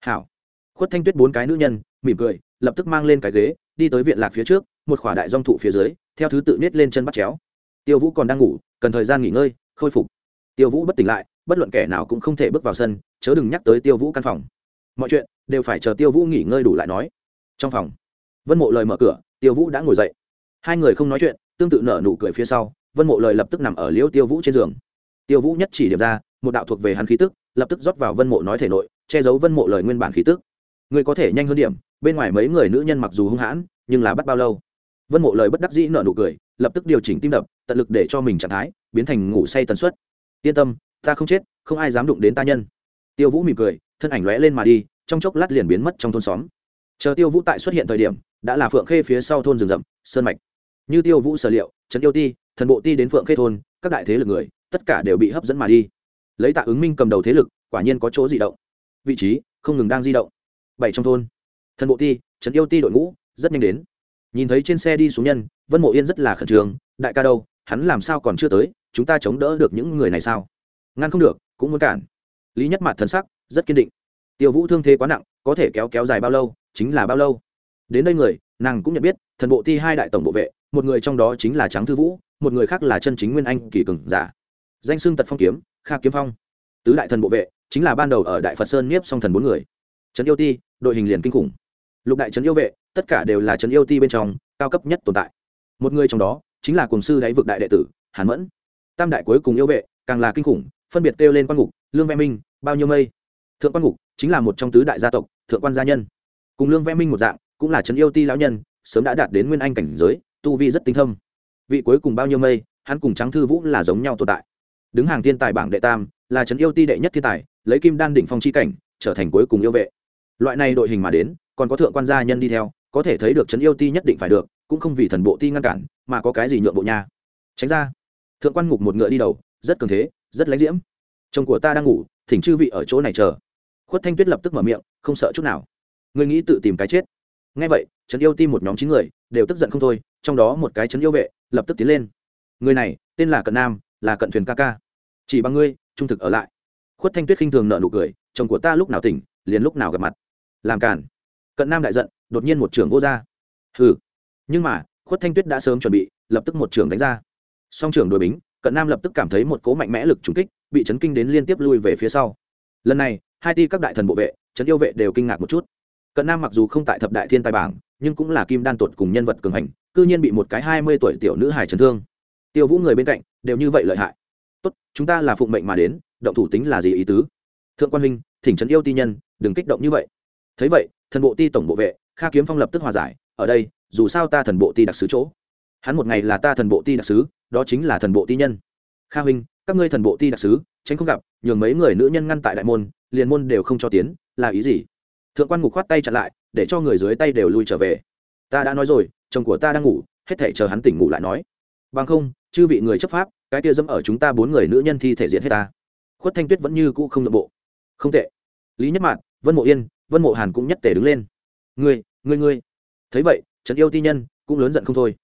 Hảo. Khuất thanh tuyết bốn cái nữ nhân, mỉm cười, lập tức mang lên cái ghế, đi tới viện lạc phía trước, một khỏa đại dong thụ phía dưới, theo thứ tự nết lên chân bắt chéo. Tiêu vũ còn đang ngủ, cần thời gian nghỉ ngơi, khôi phục. Tiêu vũ bất tỉnh lại, bất luận kẻ nào cũng không thể bước vào sân, chớ đừng nhắc tới tiêu vũ căn phòng. Mọi chuyện đều phải chờ tiêu vũ nghỉ ngơi đủ lại nói. Trong phòng, vân mộ lời mở cửa, tiêu vũ đã ngồi dậy. Hai người không nói chuyện tương tự nở nụ cười phía sau, vân mộ lời lập tức nằm ở liễu tiêu vũ trên giường. Tiêu vũ nhất chỉ điểm ra, một đạo thuộc về hắn khí tức, lập tức rót vào vân mộ nói thể nội, che giấu vân mộ lời nguyên bản khí tức. Người có thể nhanh hơn điểm, bên ngoài mấy người nữ nhân mặc dù hung hãn, nhưng là bắt bao lâu? Vân mộ lời bất đắc dĩ nở nụ cười, lập tức điều chỉnh tim đập, tận lực để cho mình trạng thái biến thành ngủ say tần suất. Yên tâm, ta không chết, không ai dám đụng đến ta nhân. Tiêu vũ mỉm cười, thân ảnh lóe lên mà đi, trong chốc lát liền biến mất trong thôn xóm. Chờ tiêu vũ tại xuất hiện thời điểm, đã là phượng khê phía sau thôn rừng rậm, sơn mạch như tiêu vũ sở liệu trấn yêu ti, thần bộ ti đến phượng khê thôn, các đại thế lực người, tất cả đều bị hấp dẫn mà đi. Lấy tạ ứng minh cầm đầu thế lực, quả nhiên có chỗ di động. Vị trí, không ngừng đang di động. Bảy trong thôn. Thần bộ ti trấn yêu ti đội ngũ, rất nhanh đến. Nhìn thấy trên xe đi xuống nhân, vân mộ yên rất là khẩn trương, đại ca đâu, hắn làm sao còn chưa tới, chúng ta chống đỡ được những người này sao? Ngăn không được, cũng muốn cản. Lý nhất mặt thần sắc, rất kiên định. Tiêu vũ thương thế quá nặng, có thể kéo kéo dài bao lâu, chính là bao lâu. Đến đây người nàng cũng nhận biết, thần bộ ti hai đại tổng bộ vệ, một người trong đó chính là Tráng thư vũ, một người khác là chân chính nguyên anh kỳ cường giả. Danh xưng tật phong kiếm, kha kiếm phong. Tứ đại thần bộ vệ, chính là ban đầu ở đại phật sơn nhiếp song thần bốn người. Trấn yêu ti, đội hình liền kinh khủng. Lục đại trấn yêu vệ, tất cả đều là trấn yêu ti bên trong, cao cấp nhất tồn tại. Một người trong đó, chính là cùng sư đáy vực đại đệ tử, hàn mẫn. Tam đại cuối cùng yêu vệ, càng là kinh khủng, phân biệt kêu lên quan ngục, lương vẽ minh, bao nhiêu mây. Thượng quan ngục chính là một trong tứ đại gia tộc, thượng quan gia nhân. Cùng lương vẽ minh một dạng cũng là trấn yêu ti lão nhân, sớm đã đạt đến nguyên anh cảnh giới, tu vi rất tinh thâm. Vị cuối cùng bao nhiêu mây, hắn cùng trắng thư vũ là giống nhau tồn tại. Đứng hàng thiên tài bảng đệ tam, là trấn yêu ti đệ nhất thiên tài, lấy kim đan đỉnh phong chi cảnh, trở thành cuối cùng yêu vệ. Loại này đội hình mà đến, còn có thượng quan gia nhân đi theo, có thể thấy được trấn yêu ti nhất định phải được, cũng không vì thần bộ ti ngăn cản, mà có cái gì nhượng bộ nha. Tránh ra. Thượng quan ngục một ngựa đi đầu, rất cường thế, rất lánh diễm. Chồng của ta đang ngủ, thỉnh chư vị ở chỗ này chờ. Khuất thanh tuyết lập tức mở miệng, không sợ chút nào. Người nghĩ tự tìm cái chết ngay vậy, trấn yêu ti một nhóm chín người đều tức giận không thôi, trong đó một cái trấn yêu vệ lập tức tiến lên. Người này tên là cận nam, là cận thuyền ca ca. Chỉ bằng ngươi, trung thực ở lại. Khuất thanh tuyết khinh thường nợ nụ cười, chồng của ta lúc nào tỉnh, liền lúc nào gặp mặt. Làm cản cận nam đại giận, đột nhiên một trưởng vô ra. Hừ. Nhưng mà, khuất thanh tuyết đã sớm chuẩn bị, lập tức một trưởng đánh ra. Song trưởng đội bính, cận nam lập tức cảm thấy một cố mạnh mẽ lực trúng kích, bị chấn kinh đến liên tiếp lui về phía sau. Lần này, hai ti các đại thần bộ vệ, trấn yêu vệ đều kinh ngạc một chút cận nam mặc dù không tại thập đại thiên tài bảng, nhưng cũng là kim đan tột cùng nhân vật cường hành, cư nhiên bị một cái hai mươi tuổi tiểu nữ hài chấn thương. Tiêu vũ người bên cạnh, đều như vậy lợi hại. Tốt, chúng ta là phụng mệnh mà đến, động thủ tính là gì ý tứ? Thượng quan huynh, thỉnh trấn yêu ti nhân, đừng kích động như vậy. Thấy vậy, thần bộ ti tổng bộ vệ, kha kiếm phong lập tức hòa giải, ở đây, dù sao ta thần bộ ti đặc sứ chỗ. Hắn một ngày là ta thần bộ ti đặc sứ, đó chính là thần bộ ti nhân. Kha huynh, các ngươi thần bộ ti đặc sứ, tránh không gặp, nhường mấy người nữ nhân ngăn tại đại môn, liền môn đều không cho tiến, là ý gì? Thượng quan ngục khoát tay chặn lại, để cho người dưới tay đều lui trở về. Ta đã nói rồi, chồng của ta đang ngủ, hết thể chờ hắn tỉnh ngủ lại nói. Bằng không, chư vị người chấp pháp, cái kia dẫm ở chúng ta bốn người nữ nhân thi thể diện hết ta. Khuất thanh tuyết vẫn như cũ không nội bộ. Không tệ. Lý nhất mạn, vân mộ yên, vân mộ hàn cũng nhất tề đứng lên. Ngươi ngươi ngươi. Thấy vậy trấn yêu ti nhân cũng lớn giận không thôi.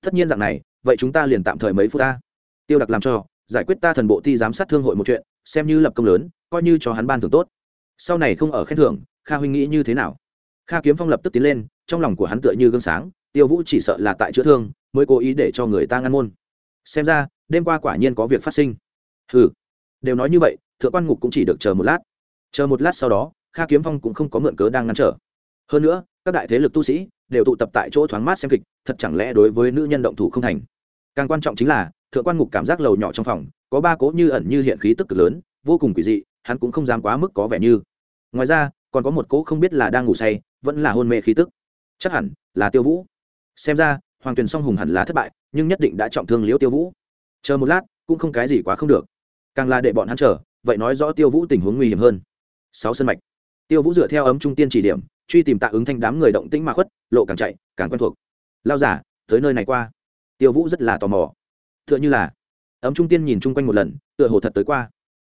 Tất nhiên dạng này, vậy chúng ta liền tạm thời mấy phút ta. Tiêu đặc làm cho, giải quyết ta thần bộ ti giám sát thương hội một chuyện, xem như lập công lớn, coi như cho hắn ban thưởng tốt sau này không ở khen thưởng, kha huynh nghĩ như thế nào? Kha kiếm phong lập tức tiến lên, trong lòng của hắn tựa như gương sáng, tiêu vũ chỉ sợ là tại chữa thương, mới cố ý để cho người ta ngăn môn. Xem ra, đêm qua quả nhiên có việc phát sinh. Ừ đều nói như vậy, thượng quan ngục cũng chỉ được chờ một lát. Chờ một lát sau đó, kha kiếm phong cũng không có mượn cớ đang ngăn trở. Hơn nữa, các đại thế lực tu sĩ đều tụ tập tại chỗ thoáng mát xem kịch, thật chẳng lẽ đối với nữ nhân động thủ không thành? Càng quan trọng chính là, thượng quan ngục cảm giác lầu nhỏ trong phòng, có ba cố như ẩn như hiện khí tức cực lớn, vô cùng quỷ dị hắn cũng không dám quá mức có vẻ như. Ngoài ra, còn có một cố không biết là đang ngủ say, vẫn là hôn mê khí tức. Chắc hẳn là tiêu vũ. Xem ra, hoàng tuyền song hùng hẳn là thất bại, nhưng nhất định đã trọng thương liễu tiêu vũ. Chờ một lát, cũng không cái gì quá không được. Càng là để bọn hắn chờ, vậy nói rõ tiêu vũ tình huống nguy hiểm hơn. Sáu sân mạch. Tiêu vũ dựa theo ấm trung tiên chỉ điểm, truy tìm tạ ứng thanh đám người động tĩnh mà khuất, lộ càng chạy, càng quen thuộc. Lao giả, tới nơi này qua. Tiêu vũ rất là tò mò. T h ư ợ n h ư là, ấm trung tiên nhìn chung quanh một lần, tựa hồ thật tới qua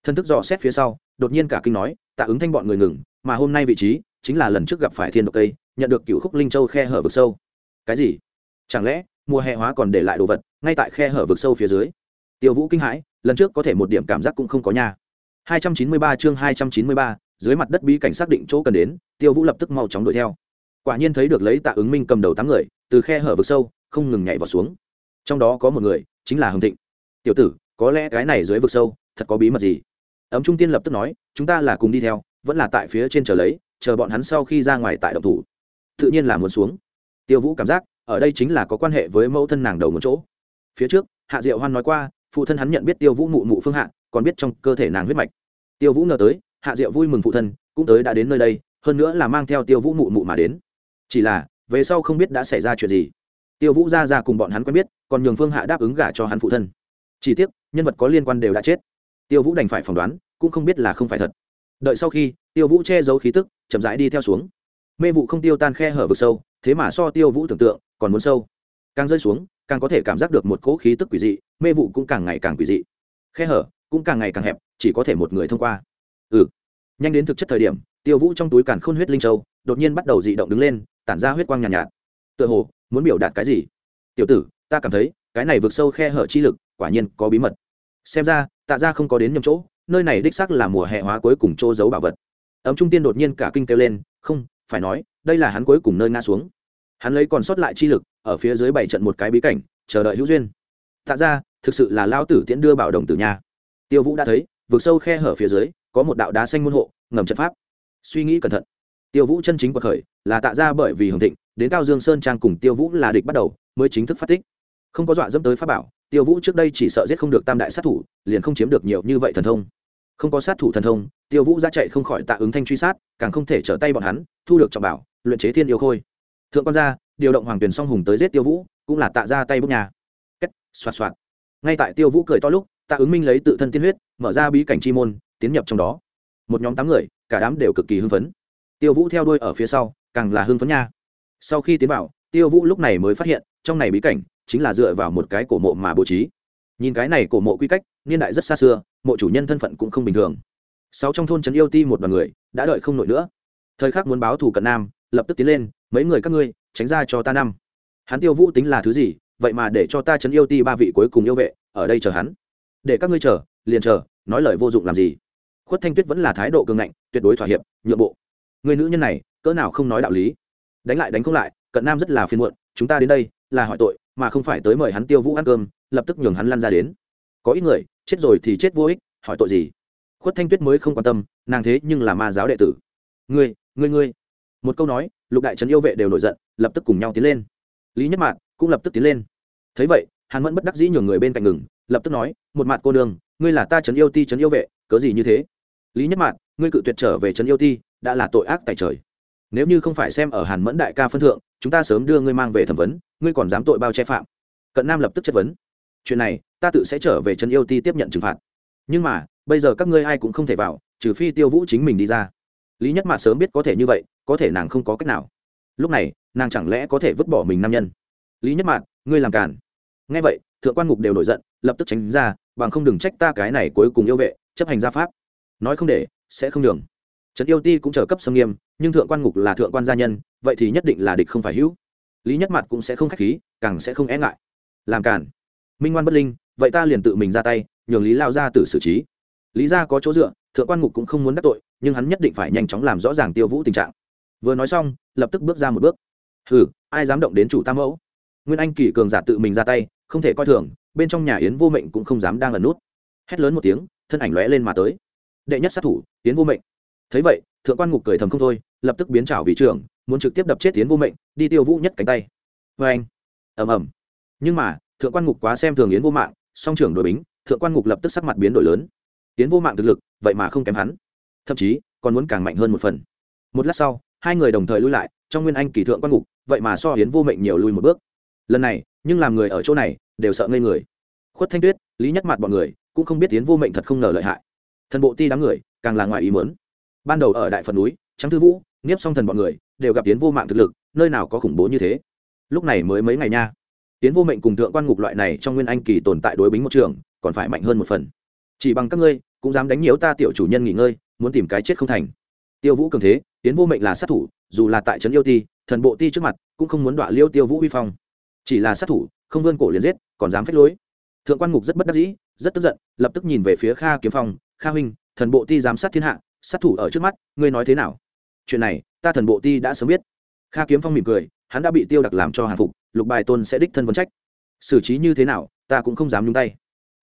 thân thức dò xét phía sau đột nhiên cả kinh nói tạ ứng thanh bọn người ngừng mà hôm nay vị trí chính là lần trước gặp phải thiên độc cây nhận được cựu khúc linh châu khe hở vực sâu. Cái gì? Chẳng lẽ mùa hè hóa còn để lại đồ vật ngay tại khe hở vực sâu phía dưới? Tiêu vũ kinh hãi lần trước có thể một điểm cảm giác cũng không có nhà 293 chương 293, dưới mặt đất bí cảnh xác định chỗ cần đến tiêu vũ lập tức mau chóng đuổi theo. Quả nhiên thấy được lấy tạ ứng minh cầm đầu tám người từ khe hở vực sâu không ngừng nhảy vào xuống. Trong đó có một người chính là hồng thịnh. Tiểu tử có lẽ cái này dưới vực sâu thật có bí mật gì? Ấm trung tiên lập tức nói, chúng ta là cùng đi theo, vẫn là tại phía trên chờ lấy, chờ bọn hắn sau khi ra ngoài tại động thủ. Tự nhiên là muốn xuống. Tiêu vũ cảm giác, ở đây chính là có quan hệ với mẫu thân nàng đầu một chỗ. Phía trước, hạ diệu hoan nói qua, phụ thân hắn nhận biết tiêu vũ mụ mụ phương hạ, còn biết trong cơ thể nàng huyết mạch. Tiêu vũ ngờ tới, hạ diệu vui mừng phụ thân, cũng tới đã đến nơi đây, hơn nữa là mang theo tiêu vũ mụ mụ mà đến. Chỉ là, về sau không biết đã xảy ra chuyện gì. Tiêu vũ ra ra cùng bọn hắn quen biết, còn nhường phương hạ đáp ứng gả cho hắn phụ thân. Chỉ tiếc, nhân vật có liên quan đều đã chết tiêu vũ đành phải phỏng đoán cũng không biết là không phải thật. Đợi sau khi tiêu vũ che giấu khí tức chậm rãi đi theo xuống. Mê vụ không tiêu tan khe hở vực sâu thế mà so tiêu vũ tưởng tượng còn muốn sâu. Càng rơi xuống càng có thể cảm giác được một cỗ khí tức quỷ dị mê vụ cũng càng ngày càng quỷ dị. Khe hở cũng càng ngày càng hẹp chỉ có thể một người thông qua. Ừ. Nhanh đến thực chất thời điểm tiêu vũ trong túi càn khôn huyết linh châu đột nhiên bắt đầu dị động đứng lên tản ra huyết quang nhàn nhạt, nhạt. Tựa hồ muốn biểu đạt cái gì? Tiểu tử ta cảm thấy cái này vượt sâu khe hở chi lực quả nhiên có bí mật xem ra, tạ ra không có đến nhầm chỗ, nơi này đích xác là mùa hè hóa cuối cùng chỗ giấu bảo vật. Ấm trung tiên đột nhiên cả kinh kêu lên, không, phải nói, đây là hắn cuối cùng nơi ngã xuống. Hắn lấy còn sót lại chi lực, ở phía dưới bảy trận một cái bí cảnh, chờ đợi hữu duyên. Tạ ra thực sự là lao tử tiễn đưa bảo đồng tử nhà tiêu vũ đã thấy vượt sâu khe hở phía dưới, có một đạo đá xanh môn hộ, ngầm trận pháp. Suy nghĩ cẩn thận, tiêu vũ chân chính quật khởi, là tạ ra bởi vì hồng thịnh, đến cao dương sơn trang cùng tiêu vũ là địch bắt đầu, mới chính thức phát tích. Không có dọa dẫm tới pháp bảo tiêu vũ trước đây chỉ sợ giết không được tam đại sát thủ, liền không chiếm được nhiều như vậy thần thông. Không có sát thủ thần thông, tiêu vũ ra chạy không khỏi tạ ứng thanh truy sát, càng không thể trở tay bọn hắn, thu được trọng bảo, luyện chế thiên yêu khôi. Thượng quan gia, điều động hoàng tuyền song hùng tới giết tiêu vũ, cũng là tạ ra tay bước nhà. Cách xoạt xoạt. Ngay tại tiêu vũ cười to lúc, tạ ứng minh lấy tự thân tiên huyết, mở ra bí cảnh chi môn, tiến nhập trong đó. Một nhóm tám người, cả đám đều cực kỳ hưng phấn. Tiêu vũ theo đuôi ở phía sau, càng là hưng phấn nha. Sau khi tiến vào, tiêu vũ lúc này mới phát hiện, trong này bí cảnh chính là dựa vào một cái cổ mộ mà bố trí. Nhìn cái này cổ mộ quy cách, niên đại rất xa xưa, mộ chủ nhân thân phận cũng không bình thường. Sáu trong thôn trấn yêu ti một đoàn người, đã đợi không nổi nữa. Thời khắc muốn báo thù cận nam, lập tức tiến lên, mấy người các ngươi, tránh ra cho ta năm. Hắn tiêu vũ tính là thứ gì, vậy mà để cho ta trấn yêu ti ba vị cuối cùng yêu vệ, ở đây chờ hắn. Để các ngươi chờ, liền chờ, nói lời vô dụng làm gì? Khuất thanh tuyết vẫn là thái độ cường ngạnh, tuyệt đối thỏa hiệp, nhượng bộ. Người nữ nhân này, cỡ nào không nói đạo lý. Đánh lại đánh không lại, cận nam rất là phiền muộn, chúng ta đến đây, là hỏi tội mà không phải tới mời hắn tiêu vũ ăn cơm, lập tức nhường hắn lăn ra đến. Có ít người, chết rồi thì chết vô ích, hỏi tội gì? Khuất thanh tuyết mới không quan tâm, nàng thế nhưng là ma giáo đệ tử. Ngươi ngươi ngươi. Một câu nói, lục đại trấn yêu vệ đều nổi giận, lập tức cùng nhau tiến lên. Lý nhất mạn cũng lập tức tiến lên. Thấy vậy hàn mẫn bất đắc dĩ nhường người bên cạnh ngừng, lập tức nói, một mặt cô đường ngươi là ta trấn yêu ti trấn yêu vệ, cớ gì như thế? Lý nhất mạn ngươi cự tuyệt trở về trấn yêu ti, đã là tội ác tại trời nếu như không phải xem ở hàn mẫn đại ca phân thượng, chúng ta sớm đưa ngươi mang về thẩm vấn, ngươi còn dám tội bao che phạm. Cận nam lập tức chất vấn. Chuyện này, ta tự sẽ trở về trấn yêu ti tiếp nhận trừng phạt. Nhưng mà, bây giờ các ngươi ai cũng không thể vào, trừ phi tiêu vũ chính mình đi ra. Lý nhất mạt sớm biết có thể như vậy, có thể nàng không có cách nào. Lúc này, nàng chẳng lẽ có thể vứt bỏ mình nam nhân? Lý nhất mạt, ngươi làm càn. Ngay vậy, thượng quan ngục đều nổi giận, lập tức tránh ra, bằng không đừng trách ta cái này cuối cùng yêu vệ, chấp hành gia pháp. Nói không để, sẽ không đường Trấn yêu ti cũng chờ cấp xâm nghiêm nhưng thượng quan ngục là thượng quan gia nhân, vậy thì nhất định là địch không phải hữu. Lý nhất mặt cũng sẽ không k h á c h khí, càng sẽ không e ngại. Làm cản minh ngoan bất linh, vậy ta liền tự mình ra tay, nhường lý lao ra từ xử trí. Lý ra có chỗ dựa, thượng quan ngục cũng không muốn đắc tội, nhưng hắn nhất định phải nhanh chóng làm rõ ràng tiêu vũ tình trạng. Vừa nói xong, lập tức bước ra một bước. Ừ ai dám động đến chủ tam mẫu? Nguyên anh kỳ cường giả tự mình ra tay, không thể coi thường, bên trong nhà yến vô mệnh cũng không dám đang ẩn nút. Hét lớn một tiếng, thân ảnh lóe lên mà tới. Đệ nhất sát thủ, yến vô mệnh thấy vậy, thượng quan ngục cười thầm không thôi, lập tức biến trảo vị trưởng, muốn trực tiếp đập chết tiến vô mệnh, đi tiêu vũ nhất cánh tay. Vê anh. Ầm ầm. Nhưng mà, thượng quan ngục quá xem thường yến vô mạng, song trưởng đội bính, thượng quan ngục lập tức sắc mặt biến đổi lớn. Yến vô mạng thực lực, vậy mà không kém hắn. Thậm chí, còn muốn càng mạnh hơn một phần. Một lát sau, hai người đồng thời lui lại, trong nguyên anh kỳ thượng quan ngục, vậy mà so yến vô mệnh nhiều lui một bước. Lần này, nhưng làm người ở chỗ này, đều sợ ngây người. Khuất thanh tuyết, lý nhất mặt bọn người, cũng không biết yến vô mệnh thật không ngờ lợi hại. Thần bộ ti đám người, càng là ngoài ý mớn ban đầu ở đại phần núi, trắng thư vũ, nghiếp song thần bọn người đều gặp tiến vô mạng thực lực, nơi nào có khủng bố như thế? Lúc này mới mấy ngày nha. Tiến vô mệnh cùng thượng quan ngục loại này trong nguyên anh kỳ tồn tại đối bính một trường, còn phải mạnh hơn một phần. Chỉ bằng các ngươi, cũng dám đánh nhiễu ta tiểu chủ nhân nghỉ ngơi, muốn tìm cái chết không thành. Tiêu vũ cường thế, tiến vô mệnh là sát thủ, dù là tại trấn yêu ti, thần bộ ti trước mặt, cũng không muốn đọa liêu tiêu vũ uy phong. Chỉ là sát thủ, không vươn cổ liền giết, còn dám phách lối. Thượng quan ngục rất bất đắc dĩ, rất tức giận, lập tức nhìn về phía kha kiếm phong, kha huynh, thần bộ ti giám sát thiên hạ sát thủ ở trước mắt, ngươi nói thế nào? Chuyện này, ta thần bộ ti đã sớm biết. Kha kiếm phong mỉm cười, hắn đã bị tiêu đặc làm cho hàng phục, lục bài tôn sẽ đích thân vấn trách. Xử trí như thế nào, ta cũng không dám nhúng tay.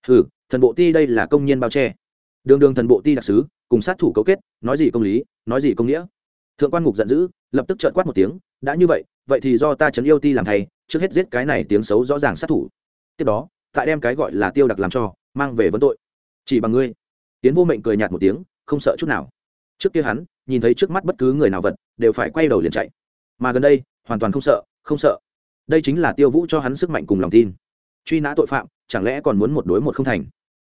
Ừ thần bộ ti đây là công nhân bao che. Đường đường thần bộ ti đặc sứ, cùng sát thủ cấu kết, nói gì công lý, nói gì công nghĩa. Thượng quan ngục giận dữ, lập tức trợn quát một tiếng, đã như vậy vậy thì do ta chấn yêu ti làm thay, trước hết giết cái này tiếng xấu rõ ràng sát thủ. Tiếp đó, tại đem cái gọi là tiêu đặc làm cho, mang về vấn tội. Chỉ bằng ngươi. Tiến vô mệnh cười nhạt một tiếng không sợ chút nào. Trước kia hắn, nhìn thấy trước mắt bất cứ người nào vật, đều phải quay đầu liền chạy. Mà gần đây, hoàn toàn không sợ không sợ. Đây chính là tiêu vũ cho hắn sức mạnh cùng lòng tin. Truy nã tội phạm, chẳng lẽ còn muốn một đối một không thành?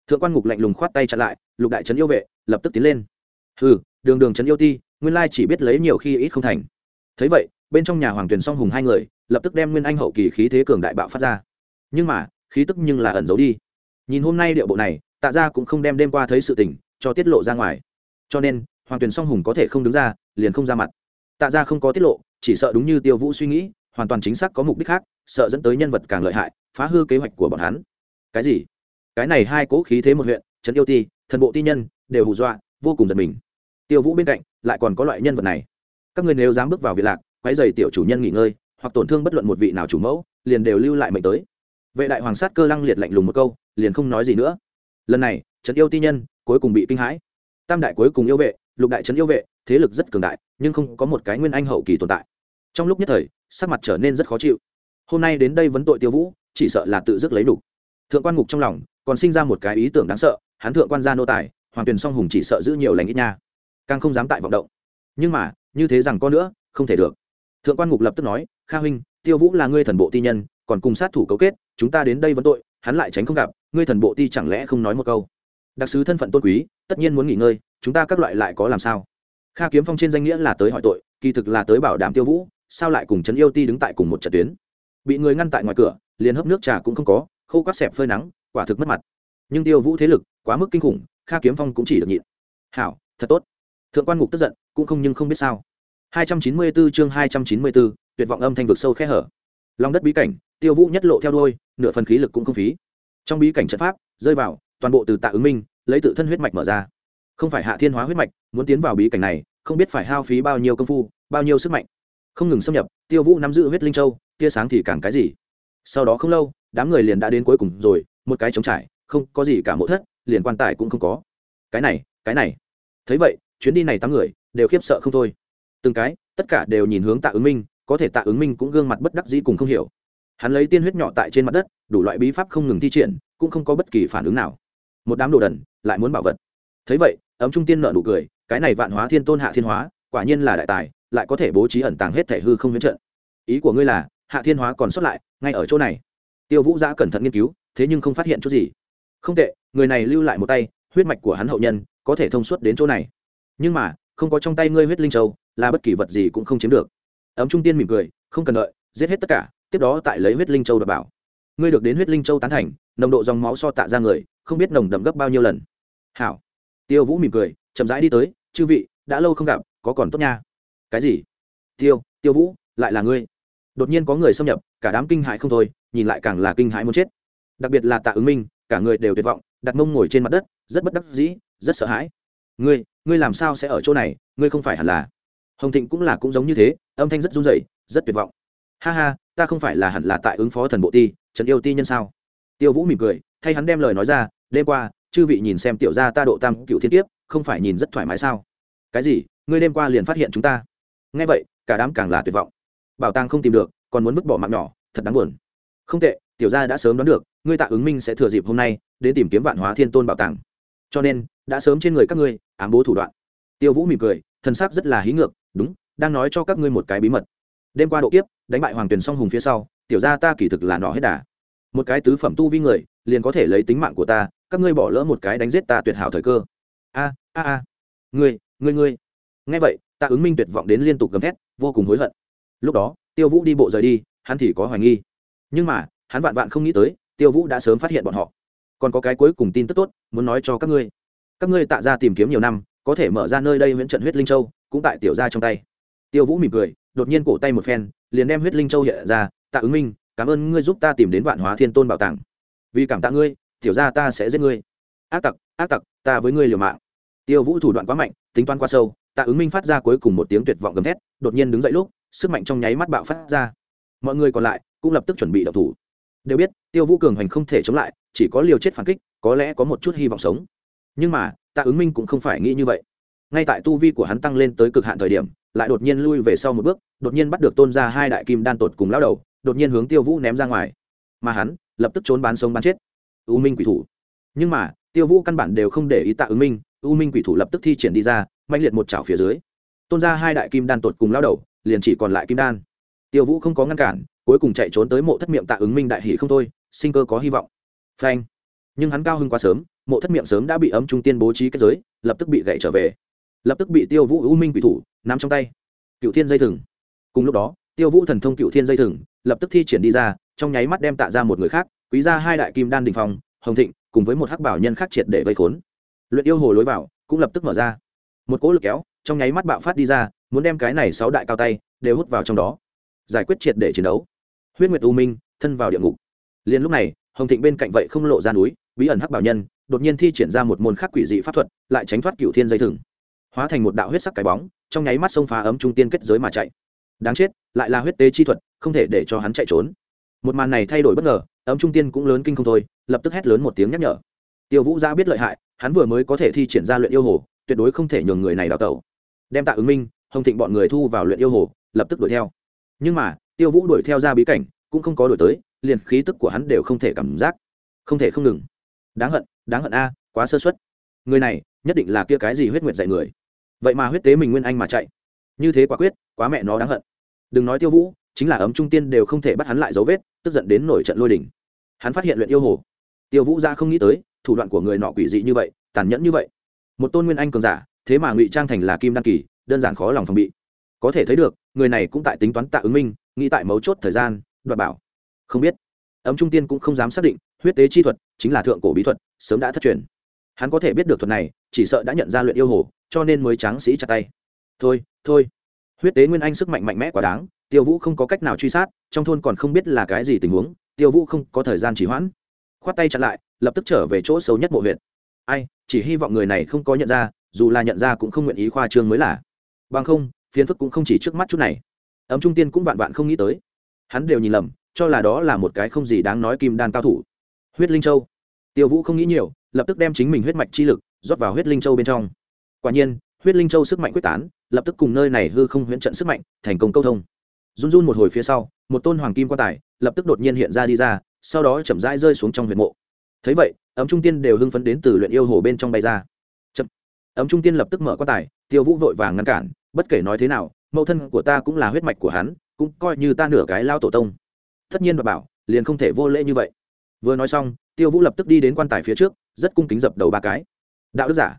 Thượng quan ngục lạnh lùng khoát tay chặn lại, lục đại trấn yêu vệ, lập tức tiến lên. Hừ, đường đường trấn yêu ti, nguyên lai chỉ biết lấy nhiều khi ít không thành. Thấy vậy, bên trong nhà hoàng tuyền song hùng hai người, lập tức đem nguyên anh hậu kỳ khí thế cường đại bạo phát ra. Nhưng mà, khí tức nhưng là ẩn giấu đi. Nhìn hôm nay điệu bộ này, tạ ra cũng không đem đêm qua thấy sự tình, cho tiết lộ ra ngoài cho nên, hoàng tuyền song hùng có thể không đứng ra, liền không ra mặt. Tạ ra không có tiết lộ, chỉ sợ đúng như tiêu vũ suy nghĩ, hoàn toàn chính xác có mục đích khác, sợ dẫn tới nhân vật càng lợi hại, phá hư kế hoạch của bọn hắn. Cái gì? Cái này hai cố khí thế một huyện, trấn yêu ti, thần bộ ti nhân, đều hù dọa, vô cùng giật mình. Tiêu vũ bên cạnh, lại còn có loại nhân vật này. Các người nếu dám bước vào việt lạc quái dày tiểu chủ nhân nghỉ ngơi, hoặc tổn thương bất luận một vị nào chủ mẫu, liền đều lưu lại mệnh tới. Vệ đại hoàng sát cơ lăng liệt lạnh lùng một câu, liền không nói gì nữa. Lần này, trấn yêu ti nhân cuối cùng bị kinh hãi tam đại cuối cùng yêu vệ, lục đại trấn yêu vệ, thế lực rất cường đại, nhưng không có một cái nguyên anh hậu kỳ tồn tại. Trong lúc nhất thời, sắc mặt trở nên rất khó chịu. Hôm nay đến đây vấn tội tiêu vũ, chỉ sợ là tự dứt lấy đủ. thượng quan ngục trong lòng, còn sinh ra một cái ý tưởng đáng sợ, hắn thượng quan gia nô tài, hoàng tuyền song hùng chỉ sợ giữ nhiều lành ít nha. Càng không dám tại vọng động. Nhưng mà, như thế rằng có nữa, không thể được. Thượng quan ngục lập tức nói, kha huynh, tiêu vũ là ngươi thần bộ ti nhân, còn cùng sát thủ cấu kết, chúng ta đến đây vấn tội, hắn lại tránh không gặp, ngươi thần bộ ti chẳng lẽ không nói một câu? Đặc sứ thân phận tôn quý tất nhiên muốn nghỉ ngơi chúng ta các loại lại có làm sao? Kha kiếm phong trên danh nghĩa là tới hỏi tội kỳ thực là tới bảo đảm tiêu vũ sao lại cùng trấn yêu ti đứng tại cùng một trận tuyến? Bị người ngăn tại ngoài cửa liền hấp nước trà cũng không có khâu quát xẹp phơi nắng quả thực mất mặt. Nhưng tiêu vũ thế lực quá mức kinh khủng kha kiếm phong cũng chỉ được nhịn. Hảo thật tốt. Thượng quan ngục tức giận cũng không nhưng không biết sao. 294 chương 294, tuyệt vọng âm thanh vực sâu khe hở. Lòng đất bí cảnh tiêu vũ nhất lộ theo đuôi nửa phần khí lực cũng không phí. Trong bí cảnh trận pháp rơi vào toàn bộ từ tạ ứng minh, lấy tự thân huyết mạch mở ra. Không phải hạ thiên hóa huyết mạch, muốn tiến vào bí cảnh này, không biết phải hao phí bao nhiêu công phu, bao nhiêu sức mạnh. Không ngừng xâm nhập, tiêu vũ nắm giữ huyết linh châu, tia sáng thì càng cái gì? Sau đó không lâu, đám người liền đã đến cuối cùng rồi, một cái trống trải, không có gì cả mộ thất, liền quan tài cũng không có. Cái này cái này. Thấy vậy, chuyến đi này tám người, đều khiếp sợ không thôi. Từng cái, tất cả đều nhìn hướng tạ ứng minh, có thể tạ ứng minh cũng gương mặt bất đắc dĩ cùng không hiểu. Hắn lấy tiên huyết nhỏ tại trên mặt đất, đủ loại bí pháp không ngừng thi triển, cũng không có bất kỳ phản ứng nào một đám đồ đần lại muốn bảo vật. Thấy vậy, ấm trung tiên nợ nụ cười, cái này vạn hóa thiên tôn hạ thiên hóa, quả nhiên là đại tài, lại có thể bố trí ẩn tàng hết thể hư không huyễn trận. Ý của ngươi là, hạ thiên hóa còn xuất lại, ngay ở chỗ này. Tiêu vũ giã cẩn thận nghiên cứu, thế nhưng không phát hiện chút gì. Không tệ, người này lưu lại một tay, huyết mạch của hắn hậu nhân, có thể thông suốt đến chỗ này. Nhưng mà, không có trong tay ngươi huyết linh châu, là bất kỳ vật gì cũng không chiếm được. Ấm trung tiên mỉm cười, không cần đợi, giết hết tất cả, tiếp đó tại lấy huyết linh châu đảm bảo. Ngươi được đến huyết linh châu tán thành, nồng độ dòng máu so tạ ra người không biết nồng đậm gấp bao nhiêu lần. Hảo. Tiêu vũ mỉm cười, chậm rãi đi tới, chư vị, đã lâu không gặp, có còn tốt nha? Cái gì? Tiêu tiêu vũ, lại là ngươi. Đột nhiên có người xâm nhập, cả đám kinh hại không thôi, nhìn lại càng là kinh hãi muốn chết. Đặc biệt là tạ ứng minh, cả người đều tuyệt vọng, đặt mông ngồi trên mặt đất, rất bất đắc dĩ, rất sợ hãi. Ngươi ngươi làm sao sẽ ở chỗ này, ngươi không phải hẳn là? Hồng thịnh cũng là cũng giống như thế, âm thanh rất run rẩy, rất tuyệt vọng. Ha ha, ta không phải là hẳn là tại ứng phó thần bộ ti, trần yêu ti nhân sao? Tiêu vũ mỉm cười, thay hắn đem lời nói ra đêm qua, chư vị nhìn xem tiểu gia ta độ tam cựu thiên tiếp không phải nhìn rất thoải mái sao? Cái gì? Ngươi đêm qua liền phát hiện chúng ta? Nghe vậy, cả đám càng là tuyệt vọng. Bảo tàng không tìm được, còn muốn vứt bỏ mạng nhỏ, thật đáng buồn. Không tệ, tiểu gia đã sớm đoán được, ngươi tạ ứng minh sẽ thừa dịp hôm nay, đến tìm kiếm vạn hóa thiên tôn bảo tàng. Cho nên, đã sớm trên người các ngươi, ám bố thủ đoạn. Tiêu vũ mỉm cười thân xác rất là hí ngược, đúng, đang nói cho các ngươi một cái bí mật. Đêm qua độ kiếp, đánh bại hoàng tuyền song hùng phía sau, tiểu gia ta kỳ thực là nọ hết đà. Một cái tứ phẩm tu vi người, liền có thể lấy tính mạng của ta các ngươi bỏ lỡ một cái đánh giết ta tuyệt hảo thời cơ. A a a. Ngươi ngươi ngươi. Nghe vậy ta ứng minh tuyệt vọng đến liên tục gầm thét, vô cùng hối hận. Lúc đó, tiêu vũ đi bộ rời đi, hắn thì có hoài nghi. Nhưng mà, hắn vạn vạn không nghĩ tới, tiêu vũ đã sớm phát hiện bọn họ. Còn có cái cuối cùng tin tức tốt, muốn nói cho các ngươi. Các ngươi tạ ra tìm kiếm nhiều năm, có thể mở ra nơi đây huyễn trận huyết linh châu, cũng tại tiểu ra trong tay. Tiêu vũ mỉm cười, đột nhiên cổ tay một phen, liền đem huyết linh châu hiện ra. Tạ ứng minh, cảm ơn ngươi giúp ta tìm đến vạn hóa thiên tôn bảo tàng. Vì cảm tạ ngươi tiểu ra ta sẽ giết ngươi. Ác tặc ác tặc, ta với ngươi liều mạng. Tiêu vũ thủ đoạn quá mạnh, tính toán quá sâu, tạ ứng minh phát ra cuối cùng một tiếng tuyệt vọng gầm thét, đột nhiên đứng dậy lúc, sức mạnh trong nháy mắt bạo phát ra. Mọi người còn lại cũng lập tức chuẩn bị đậu thủ. Đều biết, tiêu vũ cường hành không thể chống lại, chỉ có liều chết phản kích, có lẽ có một chút hy vọng sống. Nhưng mà, tạ ứng minh cũng không phải nghĩ như vậy. Ngay tại tu vi của hắn tăng lên tới cực hạn thời điểm, lại đột nhiên lui về sau một bước, đột nhiên bắt được tôn ra hai đại kim đan tột cùng lao đầu, đột nhiên hướng tiêu vũ ném ra ngoài. Mà hắn, lập tức trốn bán sống bán chết u minh quỷ thủ. Nhưng mà, tiêu vũ căn bản đều không để ý tạ ứng minh, u minh quỷ thủ lập tức thi triển đi ra mạnh liệt một chảo phía dưới. Tôn ra hai đại kim đan tột cùng lao đầu, liền chỉ còn lại kim đan. Tiêu vũ không có ngăn cản, cuối cùng chạy trốn tới mộ thất miệng tạ ứng minh đại hỷ không thôi, sinh cơ có hy vọng. Phanh. Nhưng hắn cao hơn quá sớm, mộ thất miệng sớm đã bị ấm trung tiên bố trí kết giới, lập tức bị gậy trở về. Lập tức bị tiêu vũ u minh quỷ thủ nắm trong tay. Cựu thiên dây thừng. Cùng lúc đó, tiêu vũ thần thông cựu thiên dây thừng lập tức thi triển đi ra, trong nháy mắt đem tạ ra một người khác quý ra hai đại kim đan đình phòng hồng thịnh, cùng với một hắc bảo nhân khác triệt để vây khốn. Luyện yêu hồ lối vào, cũng lập tức mở ra. Một cỗ lực kéo, trong nháy mắt bạo phát đi ra, muốn đem cái này sáu đại cao tay, đều hút vào trong đó. Giải quyết triệt để chiến đấu. Huyết nguyệt u minh, thân vào địa ngục. Liền lúc này, hồng thịnh bên cạnh vậy không lộ ra núi, bí ẩn hắc bảo nhân, đột nhiên thi triển ra một môn khắc quỷ dị pháp thuật, lại tránh thoát cựu thiên dây thừng. Hóa thành một đạo huyết sắc cái bóng, trong nháy mắt xông phá ấm trung tiên kết giới mà chạy. Đáng chết, lại là huyết tế chi thuật, không thể để cho hắn chạy trốn một màn này thay đổi bất ngờ, ấm trung tiên cũng lớn kinh không thôi, lập tức hét lớn một tiếng nhắc nhở. Tiêu vũ gia biết lợi hại, hắn vừa mới có thể thi triển ra luyện yêu hồ, tuyệt đối không thể nhường người này đào tẩu. Đem tạ ứng minh, hồng thịnh bọn người thu vào luyện yêu hồ, lập tức đuổi theo. Nhưng mà, tiêu vũ đuổi theo ra bí cảnh, cũng không có đuổi tới, liền khí tức của hắn đều không thể cảm giác. Không thể không ngừng. Đáng hận đáng hận a, quá sơ suất. người này, nhất định là kia cái gì huyết nguyệt dạy người. Vậy mà huyết tế mình nguyên anh mà chạy. Như thế quả quyết, quá mẹ nó đáng hận. Đừng nói tiêu vũ chính là ấm trung tiên đều không thể bắt hắn lại dấu vết, tức giận đến nổi trận lôi đỉnh hắn phát hiện luyện yêu hồ. Tiêu vũ gia không nghĩ tới, thủ đoạn của người nọ quỷ dị như vậy, tàn nhẫn như vậy. Một tôn nguyên anh cường giả, thế mà ngụy trang thành là kim đăng kỳ, đơn giản khó lòng phòng bị. Có thể thấy được, người này cũng tại tính toán tạ ứng minh, nghĩ tại mấu chốt thời gian, đoạt bảo. Không biết. Ấm trung tiên cũng không dám xác định, huyết tế chi thuật chính là thượng cổ bí thuật, sớm đã thất truyền. Hắn có thể biết được thuật này, chỉ sợ đã nhận ra luyện yêu hồ, cho nên mới tráng sĩ chặt tay. Thôi thôi. Huyết tế nguyên anh sức mạnh mạnh mẽ quá đáng tiêu vũ không có cách nào truy sát, trong thôn còn không biết là cái gì tình huống, tiêu vũ không có thời gian chỉ hoãn. Khoát tay chặn lại, lập tức trở về chỗ xấu nhất mộ huyện ai, chỉ hy vọng người này không có nhận ra, dù là nhận ra cũng không nguyện ý khoa trương mới là. Bằng không phiến phức cũng không chỉ trước mắt chút này. Ấm trung tiên cũng vạn vạn không nghĩ tới. Hắn đều nhìn lầm, cho là đó là một cái không gì đáng nói kim đan cao thủ. Huyết linh châu. Tiêu vũ không nghĩ nhiều, lập tức đem chính mình huyết mạch chi lực rót vào huyết linh châu bên trong. Quả nhiên, huyết linh châu sức mạnh quyết tán, lập tức cùng nơi này hư không huyễn trận sức mạnh thành công câu thông run run một hồi phía sau, một tôn hoàng kim quan tài lập tức đột nhiên hiện ra đi ra, sau đó chậm rãi rơi xuống trong huyệt mộ. Thấy vậy, ấm trung tiên đều hưng phấn đến từ luyện yêu hồ bên trong bay ra. Chậm. Ấm trung tiên lập tức mở quan tài, tiêu vũ vội vàng ngăn cản, bất kể nói thế nào, mẫu thân của ta cũng là huyết mạch của hắn, cũng coi như ta nửa cái lao tổ tông. Tất nhiên mà bảo, liền không thể vô lễ như vậy. Vừa nói xong, tiêu vũ lập tức đi đến quan tài phía trước, rất cung kính dập đầu ba cái. Đạo đức giả.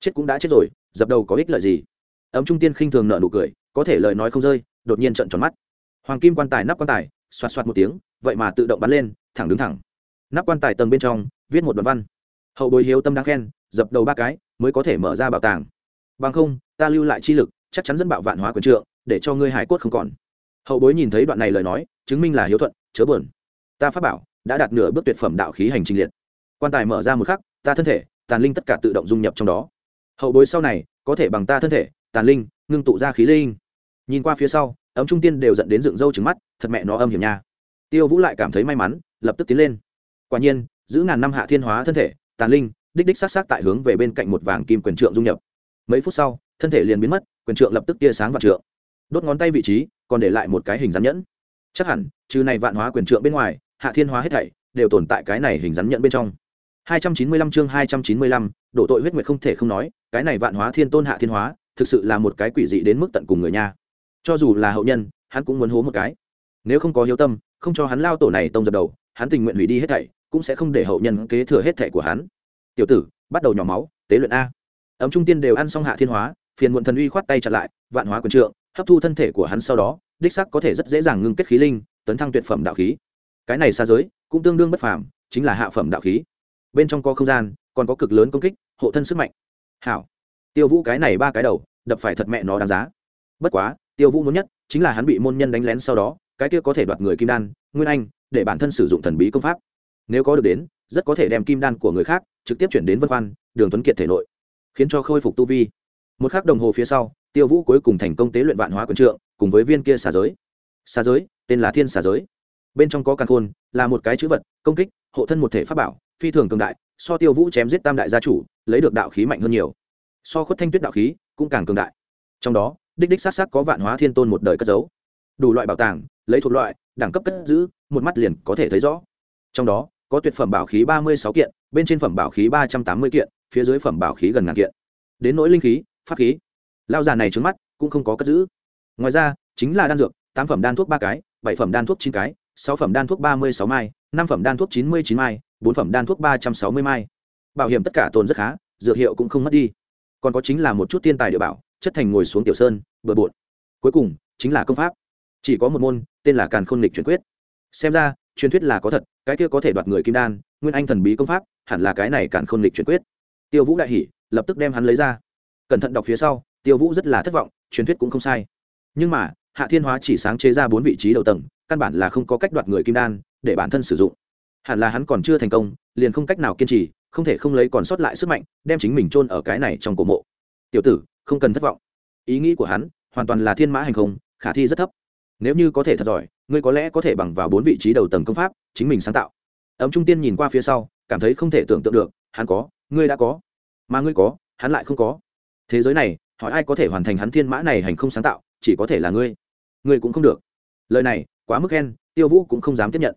Chết cũng đã chết rồi, dập đầu có ích lợi gì? Ấm trung tiên khinh thường nợ nụ cười, có thể lời nói không rơi đột nhiên trợn tròn mắt. Hoàng kim quan tài nắp quan tài, xoạt xoạt một tiếng, vậy mà tự động bắn lên, thẳng đứng thẳng. Nắp quan tài tầng bên trong, viết một đoạn văn. Hậu bối hiếu tâm đáng khen, dập đầu ba cái, mới có thể mở ra bảo tàng. Bằng không, ta lưu lại chi lực, chắc chắn dẫn bạo vạn hóa quyền trượng, để cho ngươi hải cốt không còn. Hậu bối nhìn thấy đoạn này lời nói, chứng minh là hiếu thuận, chớ buồn. Ta phát bảo đã đạt nửa bước tuyệt phẩm đạo khí hành trình liệt. Quan tài mở ra một khắc, ta thân thể, tàn linh tất cả tự động dung nhập trong đó. Hậu bối sau này, có thể bằng ta thân thể, tàn linh, ngưng tụ ra khí linh nhìn qua phía sau ấm trung tiên đều dẫn đến dựng râu trứng mắt thật mẹ nó âm hiểm nha. Tiêu vũ lại cảm thấy may mắn lập tức tiến lên. Quả nhiên giữ ngàn năm hạ thiên hóa thân thể tàn linh đích đích s á tại hướng về bên cạnh một vàng kim quyền trượng dung nhập. Mấy phút sau thân thể liền biến mất quyền trượng lập tức tia sáng vạn trượng. Đốt ngón tay vị trí còn để lại một cái hình rắn nhẫn. Chắc hẳn trừ này vạn hóa quyền trượng bên ngoài hạ thiên hóa hết thảy đều tồn tại cái này hình rắn nhẫn bên trong. 295 chương 295, độ tội huyết nguyệt không thể không nói, cái này vạn hóa thiên tôn hạ thiên hóa, thực sự là một cái quỷ dị đến mức tận cùng người nha. Cho dù là hậu nhân, hắn cũng muốn hố một cái. Nếu không có hiếu tâm, không cho hắn lao tổ này tông dập đầu, hắn tình nguyện hủy đi hết thảy, cũng sẽ không để hậu nhân kế thừa hết thảy của hắn. Tiểu tử, bắt đầu nhỏ máu, tế luyện a. Ấm trung tiên đều ăn xong hạ thiên hóa, phiền muộn thần uy khoát tay chặn lại, vạn hóa quyền trượng, hấp thu thân thể của hắn sau đó, đích sắc có thể rất dễ dàng ngưng kết khí linh, tấn thăng tuyệt phẩm đạo khí. Cái này xa giới, cũng tương đương bất phàm, chính là hạ phẩm đạo khí bên trong có không gian còn có cực lớn công kích hộ thân sức mạnh hảo tiêu vũ cái này ba cái đầu đập phải thật mẹ nó đáng giá bất quá tiêu vũ muốn nhất chính là hắn bị môn nhân đánh lén sau đó, cái kia có thể đoạt người kim đan, nguyên anh, để bản thân sử dụng thần bí công pháp. Nếu có được đến, rất có thể đem kim đan của người khác trực tiếp chuyển đến vân khoan đường tuấn kiệt thể nội, khiến cho khôi phục tu vi. Một k h ắ c đồng hồ phía sau, tiêu vũ cuối cùng thành công tế luyện vạn hóa quần trượng, cùng với viên kia xà giới. Xà giới, tên là thiên xà giới. Bên trong có căn khôn, là một cái chữ vật, công kích, hộ thân một thể pháp bảo, phi thường cường đại, so tiêu vũ chém giết tam đại gia chủ, lấy được đạo khí mạnh hơn nhiều. So khuất thanh tuyết đạo khí cũng càng cường đại. Trong đó đích đích s á có vạn hóa thiên tôn một đời cất giấu. Đủ loại bảo tàng, lấy thuộc loại, đẳng cấp cất giữ, một mắt liền có thể thấy rõ. Trong đó, có tuyệt phẩm bảo khí ba mươi sáu kiện, bên trên phẩm bảo khí ba trăm tám mươi kiện, phía dưới phẩm bảo khí gần ngàn kiện. Đến nỗi linh khí, pháp khí lao già này trứng mắt cũng không có cất giữ. Ngoài ra, chính là đan dược, tám phẩm đan thuốc ba cái, bảy phẩm đan thuốc chín cái, sáu phẩm đan thuốc ba mươi sáu mai, năm phẩm đan thuốc chín mươi chín mai, bốn phẩm đan thuốc ba trăm sáu mươi mai. Bảo hiểm tất cả tồn rất khá, dược hiệu cũng không mất đi. Còn có chính là một chút thiên tài địa bảo chất thành ngồi xuống tiểu sơn, bừa bộn. Cuối cùng, chính là công pháp. Chỉ có một môn, tên là càn khôn lịch truyền quyết. Xem ra, truyền thuyết là có thật, cái kia có thể đoạt người kim đan, nguyên anh thần bí công pháp, hẳn là cái này càn khôn lịch truyền quyết. Tiêu vũ đại hỉ, lập tức đem hắn lấy ra. Cẩn thận đọc phía sau, tiêu vũ rất là thất vọng, truyền thuyết cũng không sai. Nhưng mà, hạ thiên hóa chỉ sáng chế ra bốn vị trí đầu tầng, căn bản là không có cách đoạt người kim đan, để bản thân sử dụng. Hẳn là hắn còn chưa thành công, liền không cách nào kiên trì, không thể không lấy còn sót lại sức mạnh, đem chính mình chôn ở cái này trong cổ mộ. Tiểu tử không cần thất vọng. Ý nghĩ của hắn hoàn toàn là thiên mã hành không khả thi rất thấp. Nếu như có thể thật giỏi ngươi có lẽ có thể bằng vào bốn vị trí đầu tầng công pháp chính mình sáng tạo. Ấm trung tiên nhìn qua phía sau cảm thấy không thể tưởng tượng được hắn có ngươi đã có. Mà ngươi có hắn lại không có. Thế giới này hỏi ai có thể hoàn thành hắn thiên mã này hành không sáng tạo chỉ có thể là ngươi. Ngươi cũng không được. Lời này quá mức khen tiêu vũ cũng không dám tiếp nhận.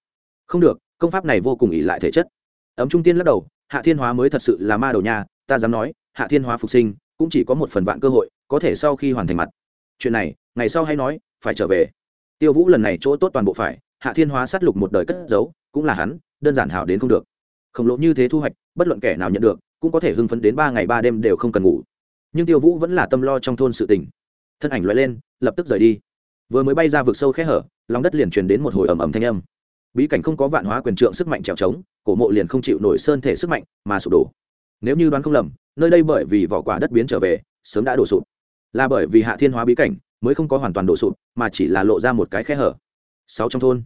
Không được công pháp này vô cùng ỉ lại thể chất. Ấm trung tiên lắc đầu hạ thiên hóa mới thật sự là ma đầu nhà, ta dám nói hạ thiên hóa phục sinh cũng chỉ có một phần vạn cơ hội, có thể sau khi hoàn thành mặt. Chuyện này, ngày sau hay nói, phải trở về. Tiêu vũ lần này chỗ tốt toàn bộ phải, hạ thiên hóa sát lục một đời cất giấu, cũng là hắn, đơn giản hảo đến không được. Khổng lồ như thế thu hoạch, bất luận kẻ nào nhận được, cũng có thể hưng phấn đến ba ngày ba đêm đều không cần ngủ. Nhưng tiêu vũ vẫn là tâm lo trong thôn sự tình. Thân ảnh loại lên, lập tức rời đi. Vừa mới bay ra vực sâu khe hở, lòng đất liền truyền đến một hồi ầm ầm thanh âm. Bí cảnh không có vạn hóa quyền trượng sức mạnh trèo trống, cổ mộ liền không chịu nổi sơn thể sức mạnh mà sụp đổ. Nếu như đoán không lầm nơi đây bởi vì vỏ quả đất biến trở về, sớm đã đổ sụp. Là bởi vì hạ thiên hóa bí cảnh, mới không có hoàn toàn đổ sụp, mà chỉ là lộ ra một cái khe hở. Sáu trong thôn.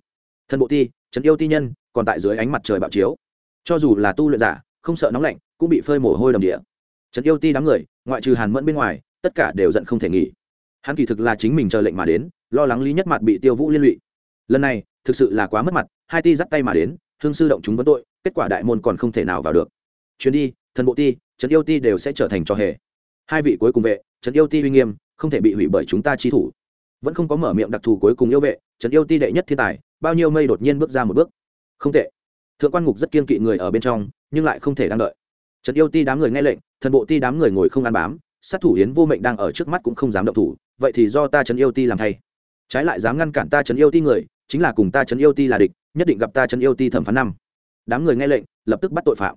Thân bộ ti, trấn yêu ti nhân, còn tại dưới ánh mặt trời bạo chiếu. Cho dù là tu luyện giả, không sợ nóng lạnh, cũng bị phơi mồ hôi đầm địa. Trấn yêu ti đám người, ngoại trừ hàn mẫn bên ngoài, tất cả đều giận không thể nghỉ. Hắn kỳ thực là chính mình chờ lệnh mà đến, lo lắng lý nhất mặt bị tiêu vũ liên lụy. Lần này, thực sự là quá mất mặt, hai ti dắt tay mà đến, hương sư động chúng vấn tội, kết quả đại môn còn không thể nào vào được chuyến đi, thần bộ ti, trấn yêu ti đều sẽ trở thành trò hề. Hai vị cuối cùng vệ, trấn yêu ti uy nghiêm, không thể bị hủy bởi chúng ta chi thủ. Vẫn không có mở miệng đặc thù cuối cùng yêu vệ, trấn yêu ti đệ nhất thiên tài, bao nhiêu mây đột nhiên bước ra một bước. Không tệ. Thượng quan ngục rất kiên kỵ người ở bên trong, nhưng lại không thể đang đợi. Trấn yêu ti đám người nghe lệnh, thần bộ ti đám người ngồi không ăn bám, sát thủ yến vô mệnh đang ở trước mắt cũng không dám động thủ, vậy thì do ta trấn yêu ti làm thay. Trái lại dám ngăn cản ta trấn yêu ti người, chính là cùng ta trấn yêu ti là địch, nhất định gặp ta trấn yêu ti thẩm phán năm. Đám người nghe lệnh, lập tức bắt tội phạm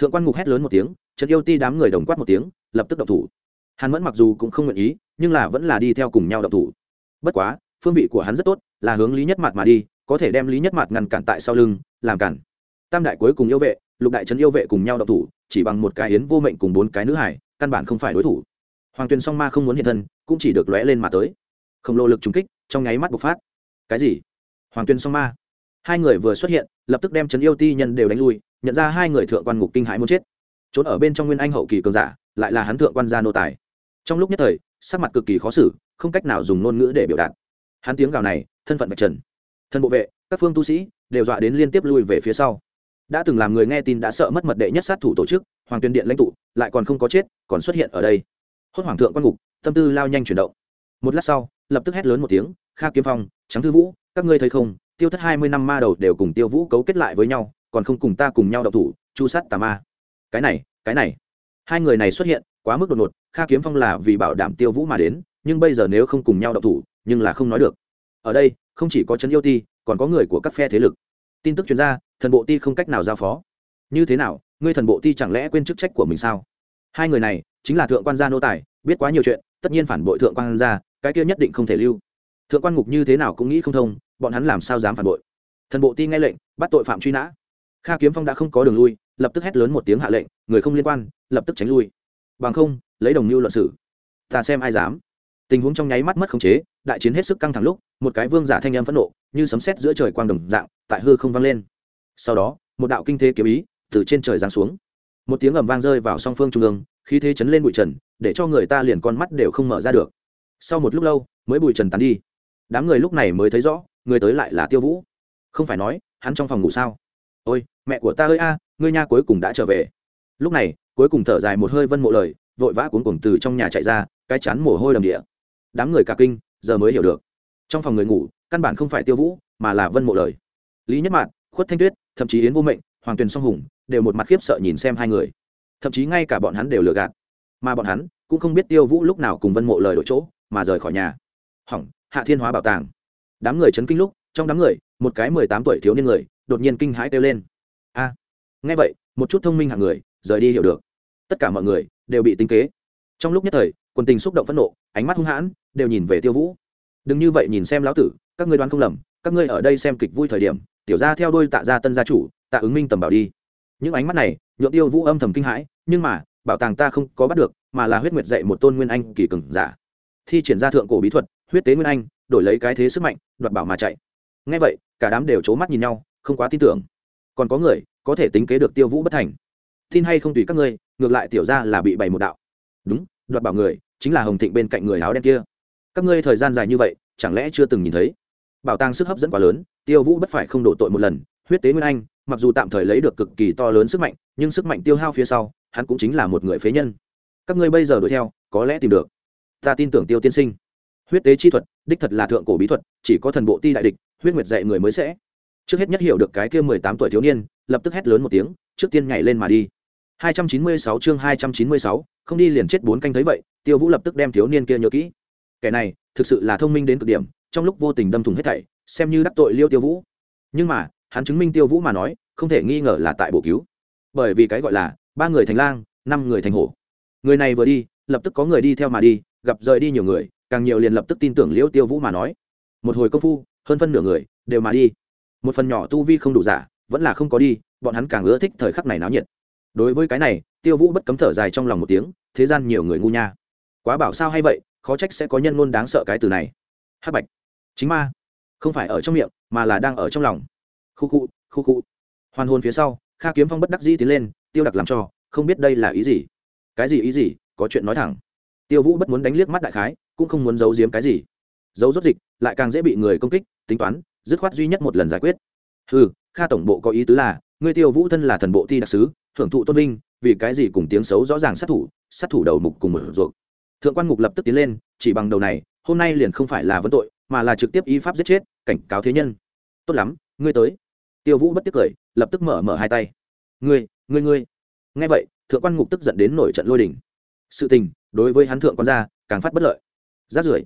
thượng quan ngục hét lớn một tiếng, Trần yêu ti đám người đồng quát một tiếng, lập tức động thủ. Hắn mẫn mặc dù cũng không nguyện ý, nhưng là vẫn là đi theo cùng nhau động thủ. Bất quá, phương vị của hắn rất tốt, là hướng lý nhất mặt mà đi, có thể đem lý nhất mặt ngăn cản tại sau lưng, làm cản. Tam đại cuối cùng yêu vệ, lục đại trấn yêu vệ cùng nhau động thủ, chỉ bằng một cái yến vô mệnh cùng bốn cái nữ hải, căn bản không phải đối thủ. Hoàng tuyền song ma không muốn hiện thân, cũng chỉ được lóe lên mà tới. Khổng lồ lực trúng kích, trong nháy mắt bộc phát. Cái gì? Hoàng tuyền song ma. Hai người vừa xuất hiện, lập tức đem trấn yêu ti nhân đều đánh lui nhận ra hai người thượng quan ngục kinh hãi muốn chết. Trốn ở bên trong nguyên anh hậu kỳ cường giả, lại là hắn thượng quan gia nô tài. Trong lúc nhất thời, sắc mặt cực kỳ khó xử, không cách nào dùng ngôn ngữ để biểu đạt. Hắn tiếng gào này, thân phận bạch trần. Thân bộ vệ, các phương tu sĩ, đều dọa đến liên tiếp lui về phía sau. Đã từng làm người nghe tin đã sợ mất mật đệ nhất sát thủ tổ chức, hoàng tuyên điện lãnh tụ, lại còn không có chết, còn xuất hiện ở đây. Hốt hoàng thượng quan ngục, tâm tư lao nhanh chuyển động. Một lát sau, lập tức hét lớn một tiếng, kha kiếm phong, trắng thư vũ, các ngươi thấy không? Tiêu thất hai mươi năm ma đầu đều cùng tiêu vũ cấu kết lại với nhau còn không cùng ta cùng nhau đậu thủ, chu sát tà ma. Cái này cái này. Hai người này xuất hiện, quá mức đột ngột, kha kiếm phong là vì bảo đảm tiêu vũ mà đến, nhưng bây giờ nếu không cùng nhau đậu thủ, nhưng là không nói được. Ở đây, không chỉ có trấn yêu ti, còn có người của các phe thế lực. Tin tức chuyên gia thần bộ ti không cách nào giao phó. Như thế nào, ngươi thần bộ ti chẳng lẽ quên chức trách của mình sao? Hai người này, chính là thượng quan gia nô tài, biết quá nhiều chuyện, tất nhiên phản bội thượng quan gia, cái kia nhất định không thể lưu. Thượng quan ngục như thế nào cũng nghĩ không thông, bọn hắn làm sao dám phản bội? Thần bộ ti nghe lệnh, bắt tội phạm truy nã kha kiếm phong đã không có đường lui lập tức hét lớn một tiếng hạ lệnh người không liên quan lập tức tránh lui bằng không lấy đồng mưu luận sử ta xem ai dám tình huống trong nháy mắt mất khống chế đại chiến hết sức căng thẳng lúc một cái vương giả thanh âm phẫn nộ như sấm sét giữa trời quang đồng dạng tại hư không vang lên sau đó một đạo kinh thế kiếm ý từ trên trời giáng xuống một tiếng ầm vang rơi vào song phương trung ương khí thế chấn lên bụi trần để cho người ta liền con mắt đều không mở ra được sau một lúc lâu mới bụi trần tán đi đám người lúc này mới thấy rõ người tới lại là tiêu vũ không phải nói hắn trong phòng ngủ sao ôi, mẹ của ta ơi a, ngươi nha cuối cùng đã trở về. Lúc này, cuối cùng thở dài một hơi vân mộ lời, vội vã cuốn cuồng từ trong nhà chạy ra, cái chán mồ hôi đầm địa. Đám người cả kinh, giờ mới hiểu được. Trong phòng người ngủ, căn bản không phải tiêu vũ, mà là vân mộ lời. Lý nhất mạn, khuất thanh tuyết, thậm chí yến vô mệnh, hoàng tuyền song hùng, đều một mặt khiếp sợ nhìn xem hai người. Thậm chí ngay cả bọn hắn đều lừa gạt. Mà bọn hắn cũng không biết tiêu vũ lúc nào cùng vân mộ lời đổi chỗ, mà rời khỏi nhà. Hỏng, hạ thiên hóa bảo tàng. Đám người chấn kinh lúc, trong đám người, một cái mười tám tuổi thiếu niên người đột nhiên kinh hãi kêu lên. A, nghe vậy, một chút thông minh hạng người, rời đi hiểu được. Tất cả mọi người đều bị tính kế. Trong lúc nhất thời, quần tình xúc động phẫn nộ, ánh mắt hung hãn, đều nhìn về tiêu vũ. Đừng như vậy nhìn xem lão tử, các ngươi đoán không lầm, các ngươi ở đây xem kịch vui thời điểm, tiểu ra theo đôi tạ gia tân gia chủ, tạ ứng minh tầm bảo đi. Những ánh mắt này nhuộm tiêu vũ âm thầm kinh hãi, nhưng mà, bảo tàng ta không có bắt được, mà là huyết nguyệt dạy một tôn nguyên anh kỳ cường giả. Thi triển ra thượng cổ bí thuật, huyết tế nguyên anh, đổi lấy cái thế sức mạnh, đoạt bảo mà chạy. Ngay vậy, cả đám đều c mắt nhìn nhau không quá tin tưởng. Còn có người, có thể tính kế được tiêu vũ bất thành. Tin hay không tùy các ngươi, ngược lại tiểu ra là bị bày một đạo. Đúng, đoạt bảo người, chính là hồng thịnh bên cạnh người áo đen kia. Các ngươi thời gian dài như vậy, chẳng lẽ chưa từng nhìn thấy? Bảo tàng sức hấp dẫn quá lớn, tiêu vũ bất phải không đổ tội một lần, huyết tế nguyên anh, mặc dù tạm thời lấy được cực kỳ to lớn sức mạnh, nhưng sức mạnh tiêu hao phía sau, hắn cũng chính là một người phế nhân. Các ngươi bây giờ đuổi theo, có lẽ tìm được. Ta tin tưởng tiêu tiên sinh. Huyết tế chi thuật, đích thật là thượng cổ bí thuật, chỉ có thần bộ ti đại địch, huyết nguyệt dạy người mới sẽ trước hết nhất hiểu được cái kia mười tám tuổi thiếu niên lập tức hét lớn một tiếng trước tiên nhảy lên mà đi. 296 chương 296, không đi liền chết bốn canh thấy vậy tiêu vũ lập tức đem thiếu niên kia nhớ kỹ. Kẻ này thực sự là thông minh đến cực điểm trong lúc vô tình đâm thủng hết thảy xem như đắc tội liêu tiêu vũ. Nhưng mà hắn chứng minh tiêu vũ mà nói không thể nghi ngờ là tại bổ cứu. Bởi vì cái gọi là ba người thành lang năm người thành hổ. Người này vừa đi lập tức có người đi theo mà đi gặp rời đi nhiều người càng nhiều liền lập tức tin tưởng liễu tiêu vũ mà nói. Một hồi công phu hơn phân nửa người đều mà đi một phần nhỏ tu vi không đủ giả, vẫn là không có đi, bọn hắn càng ưa thích thời khắc này náo nhiệt. Đối với cái này, tiêu vũ bất cấm thở dài trong lòng một tiếng, thế gian nhiều người ngu nha. Quá bảo sao hay vậy, khó trách sẽ có nhân ngôn đáng sợ cái từ này. Hắc bạch, chính ma. Không phải ở trong miệng, mà là đang ở trong lòng. Khu khu khu khu. Hoàn hồn phía sau, kha kiếm phong bất đắc dĩ tiến lên, tiêu đặc làm cho, không biết đây là ý gì. Cái gì ý gì, có chuyện nói thẳng. Tiêu vũ bất muốn đánh liếc mắt đại khái, cũng không muốn giấu giếm cái gì. Giấu rốt dịch, lại càng dễ bị người công kích, tính toán dứt khoát duy nhất một lần giải quyết. Ừ kha tổng bộ có ý tứ là, ngươi tiêu vũ thân là thần bộ ti đặc sứ, thưởng thụ tôn vinh, vì cái gì cùng tiếng xấu rõ ràng sát thủ sát thủ đầu mục cùng một ruột. Thượng quan ngục lập tức tiến lên, chỉ bằng đầu này, hôm nay liền không phải là vấn tội, mà là trực tiếp y pháp giết chết, cảnh cáo thế nhân. Tốt lắm, ngươi tới. Tiêu vũ bất tức cười, lập tức mở mở hai tay. Ngươi ngươi ngươi. Nghe vậy, thượng quan ngục tức giận đến nổi trận lôi đình. Sự tình, đối với hắn thượng quan gia, càng phát bất lợi. Rát rưởi,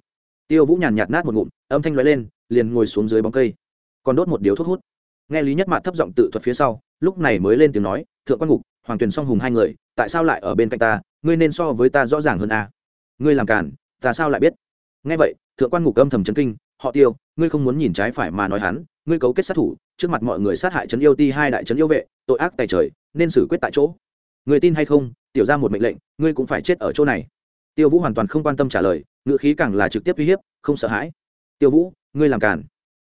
tiêu vũ nhàn nhạt nát một ngụm âm thanh lóe lên, liền ngồi xuống dưới bóng cây. Còn đốt một điếu thuốc hút. Nghe lý nhất mạn thấp giọng tự thuật phía sau, lúc này mới lên tiếng nói, thượng quan ngục, hoàng tuyền song hùng hai người, tại sao lại ở bên cạnh ta? Ngươi nên so với ta rõ ràng hơn a à? ngươi làm cản, ta sao lại biết? Nghe vậy, thượng quan ngục âm thầm chấn kinh, họ tiêu, ngươi không muốn nhìn trái phải mà nói hắn, ngươi cấu kết sát thủ, trước mặt mọi người sát hại trấn yêu ti hai đại trấn yêu vệ, tội ác tài trời, nên xử quyết tại chỗ. Người tin hay không? Tiểu ra một mệnh lệnh, ngươi cũng phải chết ở chỗ này. Tiêu vũ hoàn toàn không quan tâm trả lời, ngữ khí càng là trực tiếp uy hiếp, không sợ hãi tiêu vũ, ngươi làm cản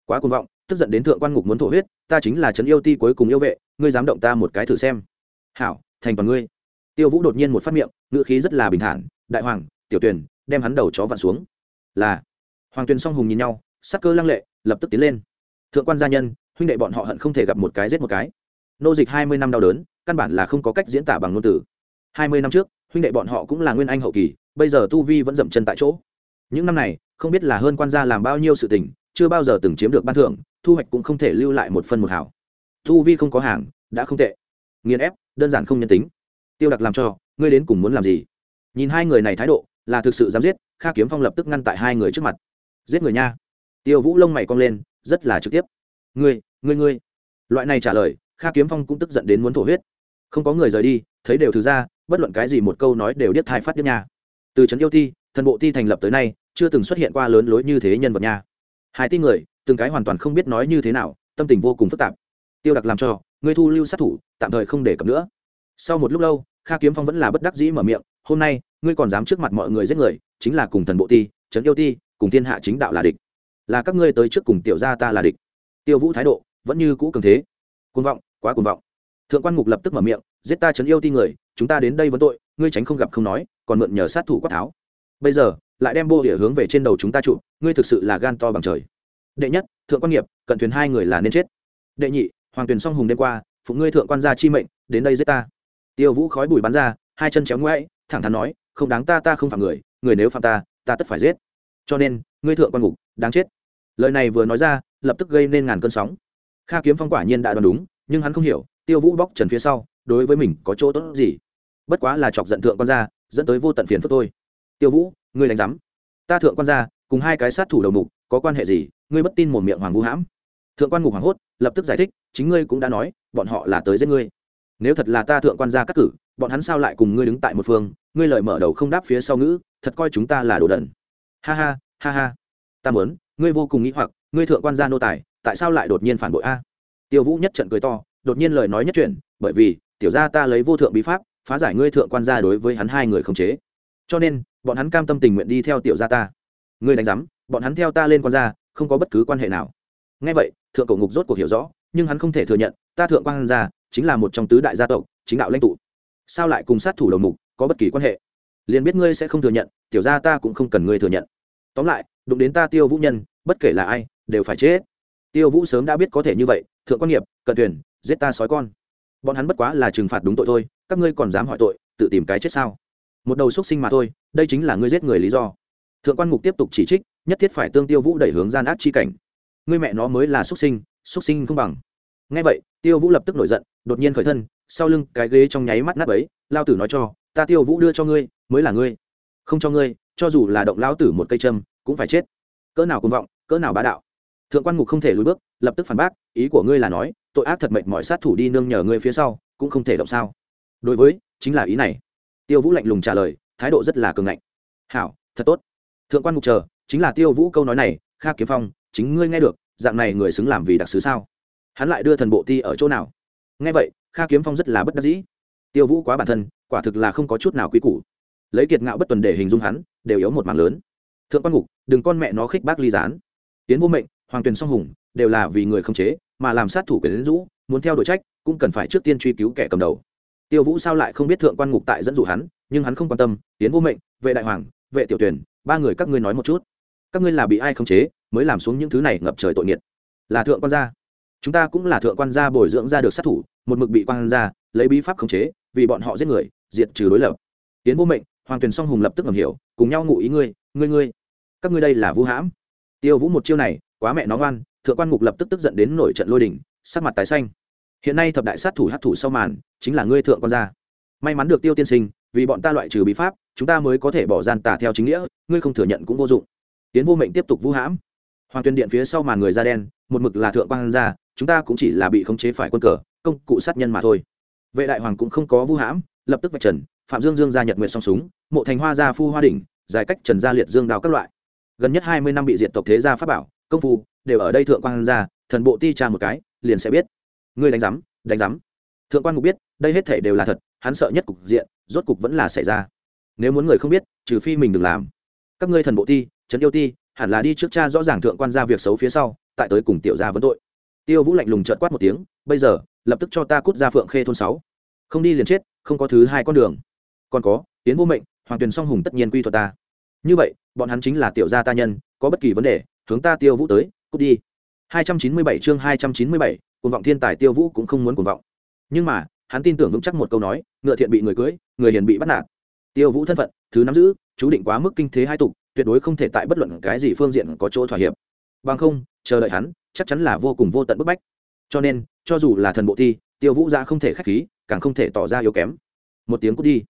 quá cuồng vọng, tức giận đến thượng quan ngục muốn thổ huyết, ta chính là trấn yêu ti cuối cùng yêu vệ, ngươi dám động ta một cái thử xem. Hảo, thành toàn ngươi. Tiêu vũ đột nhiên một phát miệng, ngữ khí rất là bình thản, đại hoàng, tiểu tuyền, đem hắn đầu chó vặn xuống. Là, hoàng tuyền song hùng nhìn nhau, sắc cơ lăng lệ, lập tức tiến lên. Thượng quan gia nhân, huynh đệ bọn họ hận không thể gặp một cái giết một cái. Nô dịch hai mươi năm đau đớn, căn bản là không có cách diễn tả bằng ngôn từ. Hai mươi năm trước, huynh đệ bọn họ cũng là nguyên anh hậu kỳ, bây giờ tu vi vẫn dậm chân tại chỗ. Những năm này không biết là hơn quan gia làm bao nhiêu sự tình, chưa bao giờ từng chiếm được ban thưởng, thu hoạch cũng không thể lưu lại một phân một hảo Thu vi không có hàng, đã không tệ. Nghiền ép, đơn giản không nhân tính. Tiêu đặc làm cho, ngươi đến cùng muốn làm gì? Nhìn hai người này thái độ, là thực sự dám giết, kha kiếm phong lập tức ngăn tại hai người trước mặt. Giết người nha. Tiêu vũ lông mày cong lên, rất là trực tiếp. Ngươi ngươi ngươi. Loại này trả lời, kha kiếm phong cũng tức giận đến muốn thổ huyết. Không có người rời đi, thấy đều thứ ra, bất luận cái gì một câu nói đều điếc thai phát điếc nha. Từ trấn yêu ti thần bộ ti thành lập tới nay, chưa từng xuất hiện qua lớn lối như thế nhân vật nha. Hai ti người, từng cái hoàn toàn không biết nói như thế nào, tâm tình vô cùng phức tạp. Tiêu đặc làm cho ngươi thu lưu sát thủ, tạm thời không để cập nữa. Sau một lúc lâu, kha kiếm phong vẫn là bất đắc dĩ mở miệng, hôm nay, ngươi còn dám trước mặt mọi người giết người, chính là cùng thần bộ ti, trấn yêu ti, cùng thiên hạ chính đạo là địch. Là các ngươi tới trước cùng tiểu gia ta là địch. Tiêu vũ thái độ, vẫn như cũ cường thế. Côn vọng, quá côn vọng. Thượng quan ngục lập tức mở miệng, giết ta Trấn yêu ti người, chúng ta đến đây vấn tội, ngươi tránh không gặp không nói, còn mượn nhờ sát thủ quát tháo bây giờ, lại đem bô địa hướng về trên đầu chúng ta trụ, ngươi thực sự là gan to bằng trời. Đệ nhất, thượng quan nghiệp, cận thuyền hai người là nên chết. Đệ nhị, hoàng tuyền song hùng đêm qua, phụ ngươi thượng quan gia chi mệnh, đến đây giết ta. Tiêu vũ khói bùi bắn ra, hai chân chéo ngoãi thẳng thắn nói, không đáng ta ta không phạm người người nếu phạm ta ta tất phải giết. Cho nên, ngươi thượng quan ngục, đáng chết. Lời này vừa nói ra, lập tức gây nên ngàn cơn sóng. Kha kiếm phong quả nhiên đã đoán đúng, nhưng hắn không hiểu, tiêu vũ bóc trần phía sau, đối với mình có chỗ tốt gì? Bất quá là chọc giận thượng quan gia, dẫn tới vô tận phiền phức thôi tiêu vũ, ngươi đánh giám. Ta thượng quan gia, cùng hai cái sát thủ đầu mục, có quan hệ gì? Ngươi bất tin một miệng hoàng vũ hãm. Thượng quan ngục hoàng hốt, lập tức giải thích, chính ngươi cũng đã nói, bọn họ là tới giết ngươi. Nếu thật là ta thượng quan gia cắt cử, bọn hắn sao lại cùng ngươi đứng tại một phương? Ngươi lời mở đầu không đáp phía sau ngữ, thật coi chúng ta là đồ đần. Ha ha ha ha. Ta muốn, ngươi vô cùng nghĩ hoặc, ngươi thượng quan gia nô tài, tại sao lại đột nhiên phản bội a? Tiêu vũ nhất trận cười to, đột nhiên lời nói nhất chuyển, bởi vì, tiểu gia ta lấy vô thượng bí pháp, phá giải ngươi thượng quan gia đối với hắn hai người không chế. Cho nên bọn hắn cam tâm tình nguyện đi theo tiểu gia ta. Ngươi đánh giám, bọn hắn theo ta lên quan gia không có bất cứ quan hệ nào. Ngay vậy, thượng cổ ngục rốt cuộc hiểu rõ, nhưng hắn không thể thừa nhận, ta thượng quan gia chính là một trong tứ đại gia tộc, chính đạo lãnh tụ. Sao lại cùng sát thủ đầu mục có bất kỳ quan hệ? Liền biết ngươi sẽ không thừa nhận, tiểu gia ta cũng không cần ngươi thừa nhận. Tóm lại, đụng đến ta tiêu vũ nhân, bất kể là ai, đều phải chết. Tiêu vũ sớm đã biết có thể như vậy, thượng quan nghiệp, cận thuyền, giết ta sói con. Bọn hắn bất quá là trừng phạt đúng tội thôi, các ngươi còn dám hỏi tội, tự tìm cái chết sao? Một đầu xúc sinh mà thôi, đây chính là ngươi giết người lý do. Thượng quan ngục tiếp tục chỉ trích, nhất thiết phải tương tiêu vũ đẩy hướng gian ác chi cảnh. Ngươi mẹ nó mới là xúc sinh xúc sinh không bằng. Ngay vậy, tiêu vũ lập tức nổi giận, đột nhiên khởi thân, sau lưng cái ghế trong nháy mắt nát ấy lao tử nói cho, ta tiêu vũ đưa cho ngươi, mới là ngươi. Không cho ngươi, cho dù là động lao tử một cây châm, cũng phải chết. Cỡ nào cuồng vọng, cỡ nào bá đạo. Thượng quan ngục không thể lùi bước, lập tức phản bác, ý của ngươi là nói, tội ác thật mệnh mọi sát thủ đi nương nhờ ngươi phía sau, cũng không thể động sao. Đối với, chính là ý này tiêu vũ lạnh lùng trả lời, thái độ rất là cường ngạnh. Hảo, thật tốt. Thượng quan mục chờ, chính là tiêu vũ câu nói này, kha kiếm phong, chính ngươi nghe được, dạng này người xứng làm vì đặc sứ sao? Hắn lại đưa thần bộ ti ở chỗ nào? Nghe vậy, kha kiếm phong rất là bất đắc dĩ. Tiêu vũ quá bản thân, quả thực là không có chút nào quý củ. Lấy kiệt ngạo bất tuần để hình dung hắn, đều yếu một mảng lớn. Thượng quan ngục, đừng con mẹ nó khích bác ly gián. Tiến vô mệnh, hoàng tuyền song hùng, đều là vì người không chế, mà làm sát thủ quyền đến rũ muốn theo đội trách, cũng cần phải trước tiên truy cứu kẻ cầm đầu tiêu vũ sao lại không biết thượng quan ngục tại dẫn dụ hắn, nhưng hắn không quan tâm, tiến vô mệnh, vệ đại hoàng, vệ tiểu tuyển ba người các ngươi nói một chút. Các ngươi là bị ai khống chế, mới làm xuống những thứ này ngập trời tội nghiệt? Là thượng quan gia. Chúng ta cũng là thượng quan gia bồi dưỡng ra được sát thủ, một mực bị quan gia lấy bí pháp khống chế, vì bọn họ giết người, diệt trừ đối lập. Tiến vô mệnh, hoàng tuyền song hùng lập tức ngầm hiểu, cùng nhau ngụ ý ngươi ngươi ngươi. Các ngươi đây là vũ hãm. Tiêu vũ một chiêu này, quá mẹ nó ngoan, thượng quan ngục lập tức tức giận đến nổi trận lôi đình, sắc mặt tái xanh hiện nay thập đại sát thủ hát thủ sau màn, chính là ngươi thượng con gia may mắn được tiêu tiên sinh, vì bọn ta loại trừ bí pháp, chúng ta mới có thể bỏ gian tà theo chính nghĩa, ngươi không thừa nhận cũng vô dụng. Tiến vô mệnh tiếp tục vũ hãm. Hoàng tuyên điện phía sau màn người da đen, một mực là thượng quan gia chúng ta cũng chỉ là bị khống chế phải quân cờ, công cụ sát nhân mà thôi. Vệ đại hoàng cũng không có vũ hãm, lập tức vạch trần, phạm dương dương gia nhật nguyệt song súng, mộ thành hoa gia phu hoa đỉnh, giải cách trần gia liệt dương đào các loại. Gần nhất hai mươi năm bị diệt tộc thế gia pháp bảo, công phu, đều ở đây thượng quan gia thần bộ ti tra một cái, liền sẽ biết ngươi đánh giám đánh giám. Thượng quan ngục biết đây hết thể đều là thật hắn sợ nhất cục diện rốt cục vẫn là xảy ra. Nếu muốn người không biết trừ phi mình đừng làm. Các ngươi thần bộ ti trấn yêu ti hẳn là đi trước cha rõ ràng thượng quan ra việc xấu phía sau tại tới cùng tiểu gia vấn tội. Tiêu vũ lạnh lùng trợt quát một tiếng bây giờ lập tức cho ta cút ra phượng khê thôn sáu. Không đi liền chết không có thứ hai con đường. Còn có tiến vô mệnh hoàng tuyền song hùng tất nhiên quy thuật ta. Như vậy bọn hắn chính là tiểu gia ta nhân có bất kỳ vấn đề hướng ta tiêu vũ tới cút đi. 297 chương 297, cuồng vọng thiên tài tiêu vũ cũng không muốn cuồng vọng. Nhưng mà, hắn tin tưởng vững chắc một câu nói, ngựa thiện bị người cưới, người hiền bị bắt nạt. Tiêu vũ thân phận, thứ nắm giữ, chú định quá mức kinh thế hai tục, tuyệt đối không thể tại bất luận cái gì phương diện có chỗ thỏa hiệp. Bằng không, chờ đợi hắn, chắc chắn là vô cùng vô tận bức bách. Cho nên, cho dù là thần bộ thi, tiêu vũ ra không thể k h á c h khí, càng không thể tỏ ra yếu kém. Một tiếng cút đi.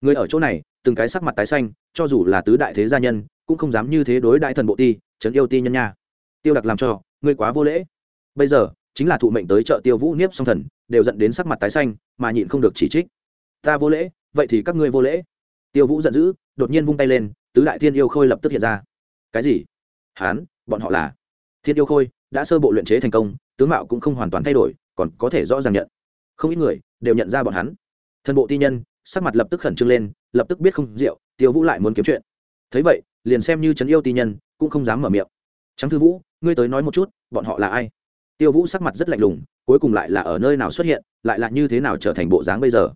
Người ở chỗ này, từng cái sắc mặt tái xanh, cho dù là tứ đại thế gia nhân, cũng không dám như thế đối đại thần bộ ti trấn yêu ti nhân nha. Tiêu đặc làm cho, ngươi quá vô lễ. Bây giờ chính là thụ mệnh tới chợ tiêu vũ niếp song thần, đều dẫn đến sắc mặt tái xanh, mà nhịn không được chỉ trích. Ta vô lễ, vậy thì các ngươi vô lễ. Tiêu vũ giận dữ, đột nhiên vung tay lên, tứ đại thiên yêu khôi lập tức hiện ra. Cái gì? Hán, bọn họ là? Thiên yêu khôi, đã sơ bộ luyện chế thành công, tướng mạo cũng không hoàn toàn thay đổi, còn có thể rõ ràng nhận. Không ít người, đều nhận ra bọn hắn. Thân bộ ti nhân, sắc mặt lập tức khẩn trương lên, lập tức biết không rượu, tiêu vũ lại muốn kiếm chuyện. Thấy vậy, liền xem như trấn yêu ti nhân, cũng không dám mở miệng. Trắng thư vũ, ngươi tới nói một chút, bọn họ là ai? Tiêu vũ sắc mặt rất lạnh lùng, cuối cùng lại là ở nơi nào xuất hiện, lại là như thế nào trở thành bộ dáng bây giờ?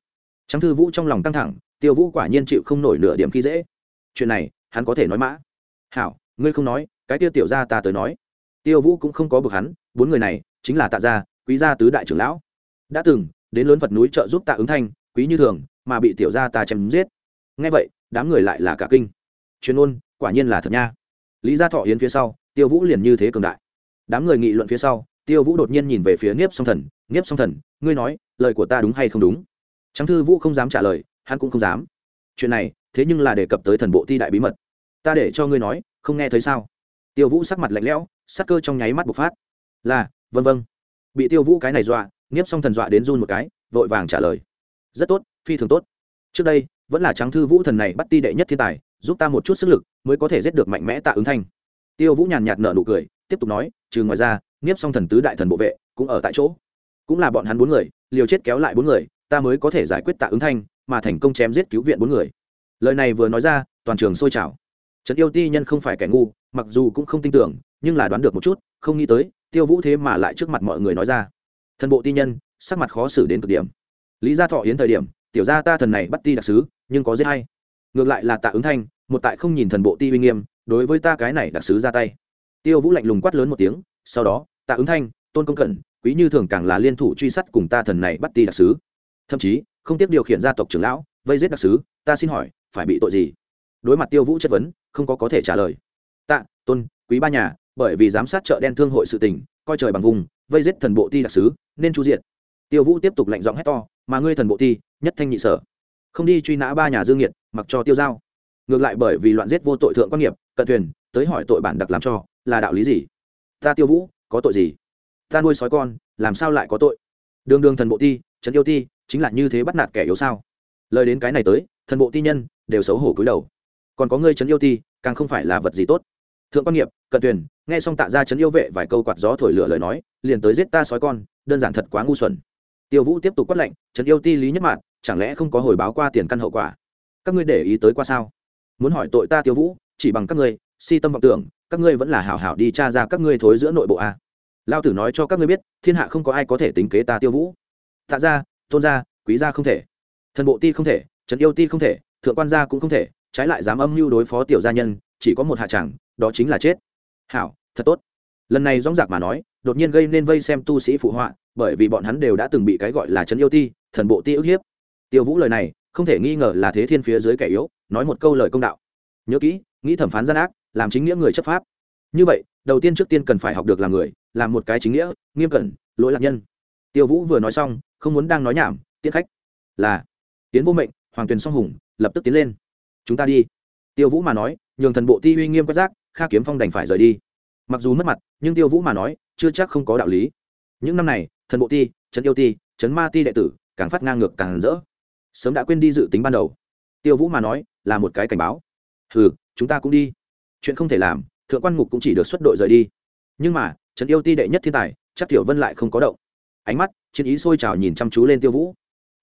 Trắng thư vũ trong lòng căng thẳng, tiêu vũ quả nhiên chịu không nổi nửa điểm khi dễ. Chuyện này, hắn có thể nói mã. Hảo, ngươi không nói, cái tiêu tiểu ra ta tới nói. Tiêu vũ cũng không có bực hắn, bốn người này, chính là tạ gia, quý gia tứ đại trưởng lão. Đã từng, đến lớn vật núi trợ giúp tạ ứng thanh, quý như thường, mà bị tiểu gia ta chém giết. Ngay vậy, đám người lại là cả kinh. Chuyên ôn quả nhiên là thật nha. Lý gia thọ yến phía sau, tiêu vũ liền như thế cường đại. Đám người nghị luận phía sau tiêu vũ đột nhiên nhìn về phía niếp song thần niếp song thần, ngươi nói, lời của ta đúng hay không đúng? Trắng thư vũ không dám trả lời, hắn cũng không dám. Chuyện này, thế nhưng là đề cập tới thần bộ thi đại bí mật. Ta để cho ngươi nói, không nghe thấy sao? Tiêu vũ sắc mặt lạnh lẽo, sắc cơ trong nháy mắt bộc phát. Là vân vân bị tiêu vũ cái này dọa, nghiếp Song thần dọa đến run một cái, vội vàng trả lời. Rất tốt, phi thường tốt. Trước đây, vẫn là trắng thư vũ thần này bắt ti đệ nhất thiên tài, giúp ta một chút sức lực, mới có thể giết được mạnh mẽ tạ ứng thanh. Tiêu vũ nhàn nhạt nở nụ cười, tiếp tục nói, trừ ngoài ra nghiếp xong thần tứ đại thần bộ vệ cũng ở tại chỗ. Cũng là bọn hắn bốn người, liều chết kéo lại bốn người, ta mới có thể giải quyết tạ ứng thanh, mà thành công chém giết cứu viện bốn người. Lời này vừa nói ra, toàn trường sôi trào. Trấn yêu ti nhân không phải kẻ ngu, mặc dù cũng không tin tưởng, nhưng là đoán được một chút, không nghĩ tới, tiêu vũ thế mà lại trước mặt mọi người nói ra. Thần bộ ti nhân, sắc mặt khó xử đến cực điểm. Lý gia thọ yến thời điểm, tiểu gia ta thần này bắt ti đặc sứ, nhưng có giết hay. Ngược lại là tạ ứng thanh, một tại không nhìn thần bộ ti uy nghiêm, đối với ta cái này đặc sứ ra tay. Tiêu vũ lạnh lùng quát lớn một tiếng, sau đó tạ ứng thanh, tôn công cẩn, quý như thường càng là liên thủ truy sát cùng ta thần này bắt ti đặc sứ. Thậm chí, không tiếp điều khiển gia tộc trưởng lão, vây giết đặc sứ, ta xin hỏi, phải bị tội gì? Đối mặt tiêu vũ chất vấn, không có có thể trả lời. Tạ, tôn, quý ba nhà, bởi vì giám sát chợ đen thương hội sự tình, coi trời bằng vùng, vây giết thần bộ ti đặc sứ, nên chu diện tiêu vũ tiếp tục lạnh giọng hét to, mà ngươi thần bộ ti, nhất thanh nhị sở. Không đi truy nã ba nhà dương nhiệt mặc cho tiêu giao. Ngược lại bởi vì loạn giết vô tội thượng quan nghiệp, cận thuyền, tới hỏi tội bản đặc làm cho, là đạo lý gì? Ta tiêu vũ có tội gì? Ta nuôi sói con, làm sao lại có tội? Đường đường thần bộ ti, trấn yêu ti, chính là như thế bắt nạt kẻ yếu sao? Lời đến cái này tới, thần bộ ti nhân, đều xấu hổ cúi đầu. Còn có ngươi trấn yêu ti, càng không phải là vật gì tốt. Thượng quan nghiệp, cận tuyển nghe xong tạ ra trấn yêu vệ vài câu quạt gió thổi lửa lời nói, liền tới giết ta sói con, đơn giản thật quá ngu xuẩn. Tiêu vũ tiếp tục quát lệnh trấn yêu ti lý nhất mạn chẳng lẽ không có hồi báo qua tiền căn hậu quả? Các ngươi để ý tới qua sao? Muốn hỏi tội ta tiêu vũ, chỉ bằng các ngươi, si tâm vọng tưởng các ngươi vẫn là hảo hảo đi tra ra các ngươi thối giữa nội bộ a lao tử nói cho các ngươi biết, thiên hạ không có ai có thể tính kế ta tiêu vũ. Tạ ra tôn gia, quý gia không thể. Thần bộ ti không thể, trấn yêu ti không thể, thượng quan gia cũng không thể, trái lại dám âm mưu đối phó tiểu gia nhân, chỉ có một hạ chẳng, đó chính là chết. Hảo, thật tốt. Lần này dóng giặc mà nói, đột nhiên gây nên vây xem tu sĩ phụ họa, bởi vì bọn hắn đều đã từng bị cái gọi là trấn yêu ti, thần bộ ti ức hiếp. Tiêu vũ lời này, không thể nghi ngờ là thế thiên phía dưới kẻ yếu, nói một câu lời công đạo. Nhớ kỹ, nghĩ thẩm phán gian ác làm chính nghĩa người chấp pháp. Như vậy, đầu tiên trước tiên cần phải học được làm người, làm một cái chính nghĩa, nghiêm cẩn, lỗi lạc nhân. Tiêu vũ vừa nói xong, không muốn đang nói nhảm tiết khách. Là, tiến vô mệnh, hoàng tuyền song hùng, lập tức tiến lên. Chúng ta đi. Tiêu vũ mà nói, nhường thần bộ ti uy nghiêm quét rác, kha kiếm phong đành phải rời đi. Mặc dù mất mặt, nhưng tiêu vũ mà nói, chưa chắc không có đạo lý. Những năm này, thần bộ ti, trấn yêu ti, trấn ma ti đệ tử, càng phát ngang ngược càng rỡ. Sớm đã quên đi dự tính ban đầu. Tiêu vũ mà nói, là một cái cảnh báo. Ừ chúng ta cũng đi chuyện không thể làm, thượng quan ngục cũng chỉ được xuất đội rời đi. Nhưng mà, trấn yêu ti đệ nhất thiên tài, chắc tiểu vân lại không có động. Ánh mắt, chiến ý sôi trào nhìn chăm chú lên tiêu vũ.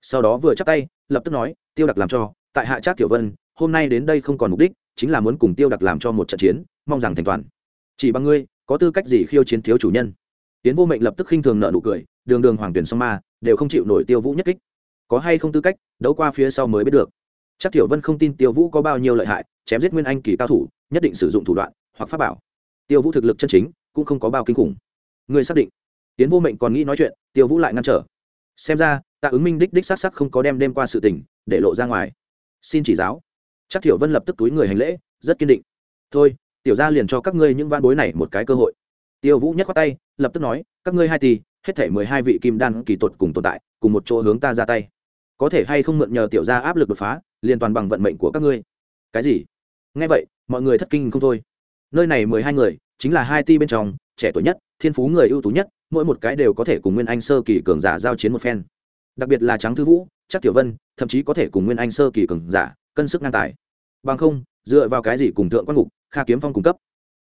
Sau đó vừa chắc tay, lập tức nói, tiêu đặc làm cho, tại hạ trác tiểu vân, hôm nay đến đây không còn mục đích, chính là muốn cùng tiêu đặc làm cho một trận chiến, mong rằng thành toàn. Chỉ bằng ngươi, có tư cách gì khiêu chiến thiếu chủ nhân? Tiến vô mệnh lập tức khinh thường nợ nụ cười, đường đường hoàng tuyển song ma, đều không chịu nổi tiêu vũ nhất kích. Có hay không tư cách, đấu qua phía sau mới biết được chắc tiểu vân không tin tiêu vũ có bao nhiêu lợi hại, chém giết nguyên anh kỳ cao thủ, nhất định sử dụng thủ đoạn, hoặc pháp bảo. Tiêu vũ thực lực chân chính cũng không có bao kinh khủng. Người xác định. Tiến vô mệnh còn nghĩ nói chuyện, tiêu vũ lại ngăn trở. Xem ra, tạ ứng minh đích đích xác sắc không có đem đêm qua sự tình, để lộ ra ngoài. Xin chỉ giáo. Chắc thiểu vân lập tức túi người hành lễ, rất kiên định. Thôi, tiểu ra liền cho các ngươi những van bối này một cái cơ hội. Tiêu vũ nhắc qua tay, lập tức nói, các ngươi hai tỷ, hết thể mười hai vị kim đan kỳ tột cùng tồn tại, cùng một chỗ hướng ta ra tay. Có thể hay không mượn nhờ tiểu ra áp lực đột phá liên toàn bằng vận mệnh của các ngươi. Cái gì? Nghe vậy, mọi người thất kinh không thôi. Nơi này mười hai người, chính là hai ti bên trong, trẻ tuổi nhất, thiên phú người ưu tú nhất, mỗi một cái đều có thể cùng nguyên anh sơ kỳ cường giả giao chiến một phen. Đặc biệt là trắng thư vũ chắc tiểu vân, thậm chí có thể cùng nguyên anh sơ kỳ cường giả, cân sức ngang tài. Bằng không, dựa vào cái gì cùng thượng quan ngục, kha kiếm phong cung cấp?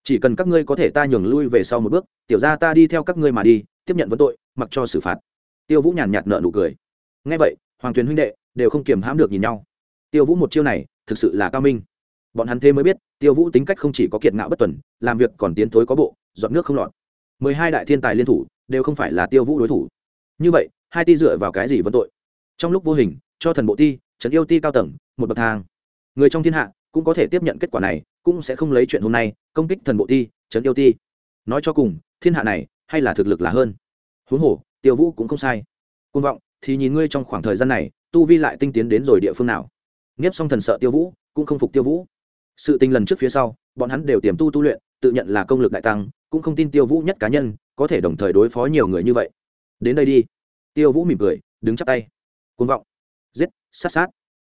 Chỉ cần các ngươi có thể ta nhường lui về sau một bước, tiểu ra ta đi theo các ngươi mà đi, tiếp nhận vấn tội, mặc cho xử phạt. Tiêu vũ nhàn nhạt nợ nụ cười. Ngay vậy, hoàng tuyền huynh đệ đều không kiềm hãm được nhìn nhau tiêu vũ một chiêu này, thực sự là cao minh. Bọn hắn thế mới biết, tiêu vũ tính cách không chỉ có kiệt ngạo bất tuần, làm việc còn tiến thối có bộ, dọn nước không lọt. Mười hai đại thiên tài liên thủ, đều không phải là tiêu vũ đối thủ. Như vậy, hai ti dựa vào cái gì vẫn tội? Trong lúc vô hình, cho thần bộ ti, trấn yêu ti cao tầng, một bậc thang. Người trong thiên hạ cũng có thể tiếp nhận kết quả này, cũng sẽ không lấy chuyện hôm nay, công kích thần bộ ti, trấn yêu ti. Nói cho cùng, thiên hạ này hay là thực lực là hơn. Huống hồ, tiêu vũ cũng không sai. Côn vọng thì nhìn ngươi trong khoảng thời gian này, tu vi lại tinh tiến đến rồi địa phương nào? Nghiếp xong thần sợ tiêu vũ, cũng không phục tiêu vũ. Sự tình lần trước phía sau, bọn hắn đều tiềm tu tu luyện, tự nhận là công lực đại tăng, cũng không tin tiêu vũ nhất cá nhân có thể đồng thời đối phó nhiều người như vậy. Đến đây đi. Tiêu vũ mỉm cười, đứng chắp tay. Côn vọng. Giết, sát sát.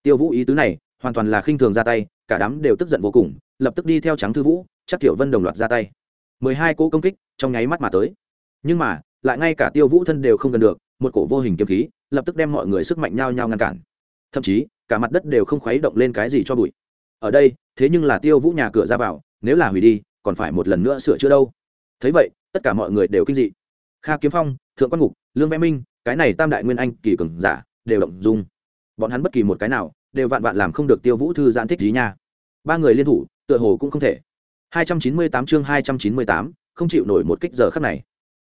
Tiêu vũ ý tứ này, hoàn toàn là khinh thường ra tay, cả đám đều tức giận vô cùng, lập tức đi theo trắng thư vũ, chắc tiểu vân đồng loạt ra tay. Mười hai cỗ công kích trong nháy mắt mà tới. Nhưng mà, lại ngay cả tiêu vũ thân đều không gần được, một cổ vô hình kiếm khí, lập tức đem mọi người sức mạnh nhau nhau ngăn cản. Thậm chí cả mặt đất đều không khuấy động lên cái gì cho bụi. Ở đây thế nhưng là tiêu vũ nhà cửa ra vào nếu là hủy đi còn phải một lần nữa sửa chữa đâu. Thấy vậy tất cả mọi người đều kinh dị. Kha kiếm phong thượng quan ngục lương vẽ minh cái này tam đại nguyên anh kỳ cường giả đều động dung. Bọn hắn bất kỳ một cái nào đều vạn vạn làm không được tiêu vũ thư giãn thích gì nha. Ba người liên thủ tựa hồ cũng không thể. 298 chương 298, không chịu nổi một kích giờ khắc này.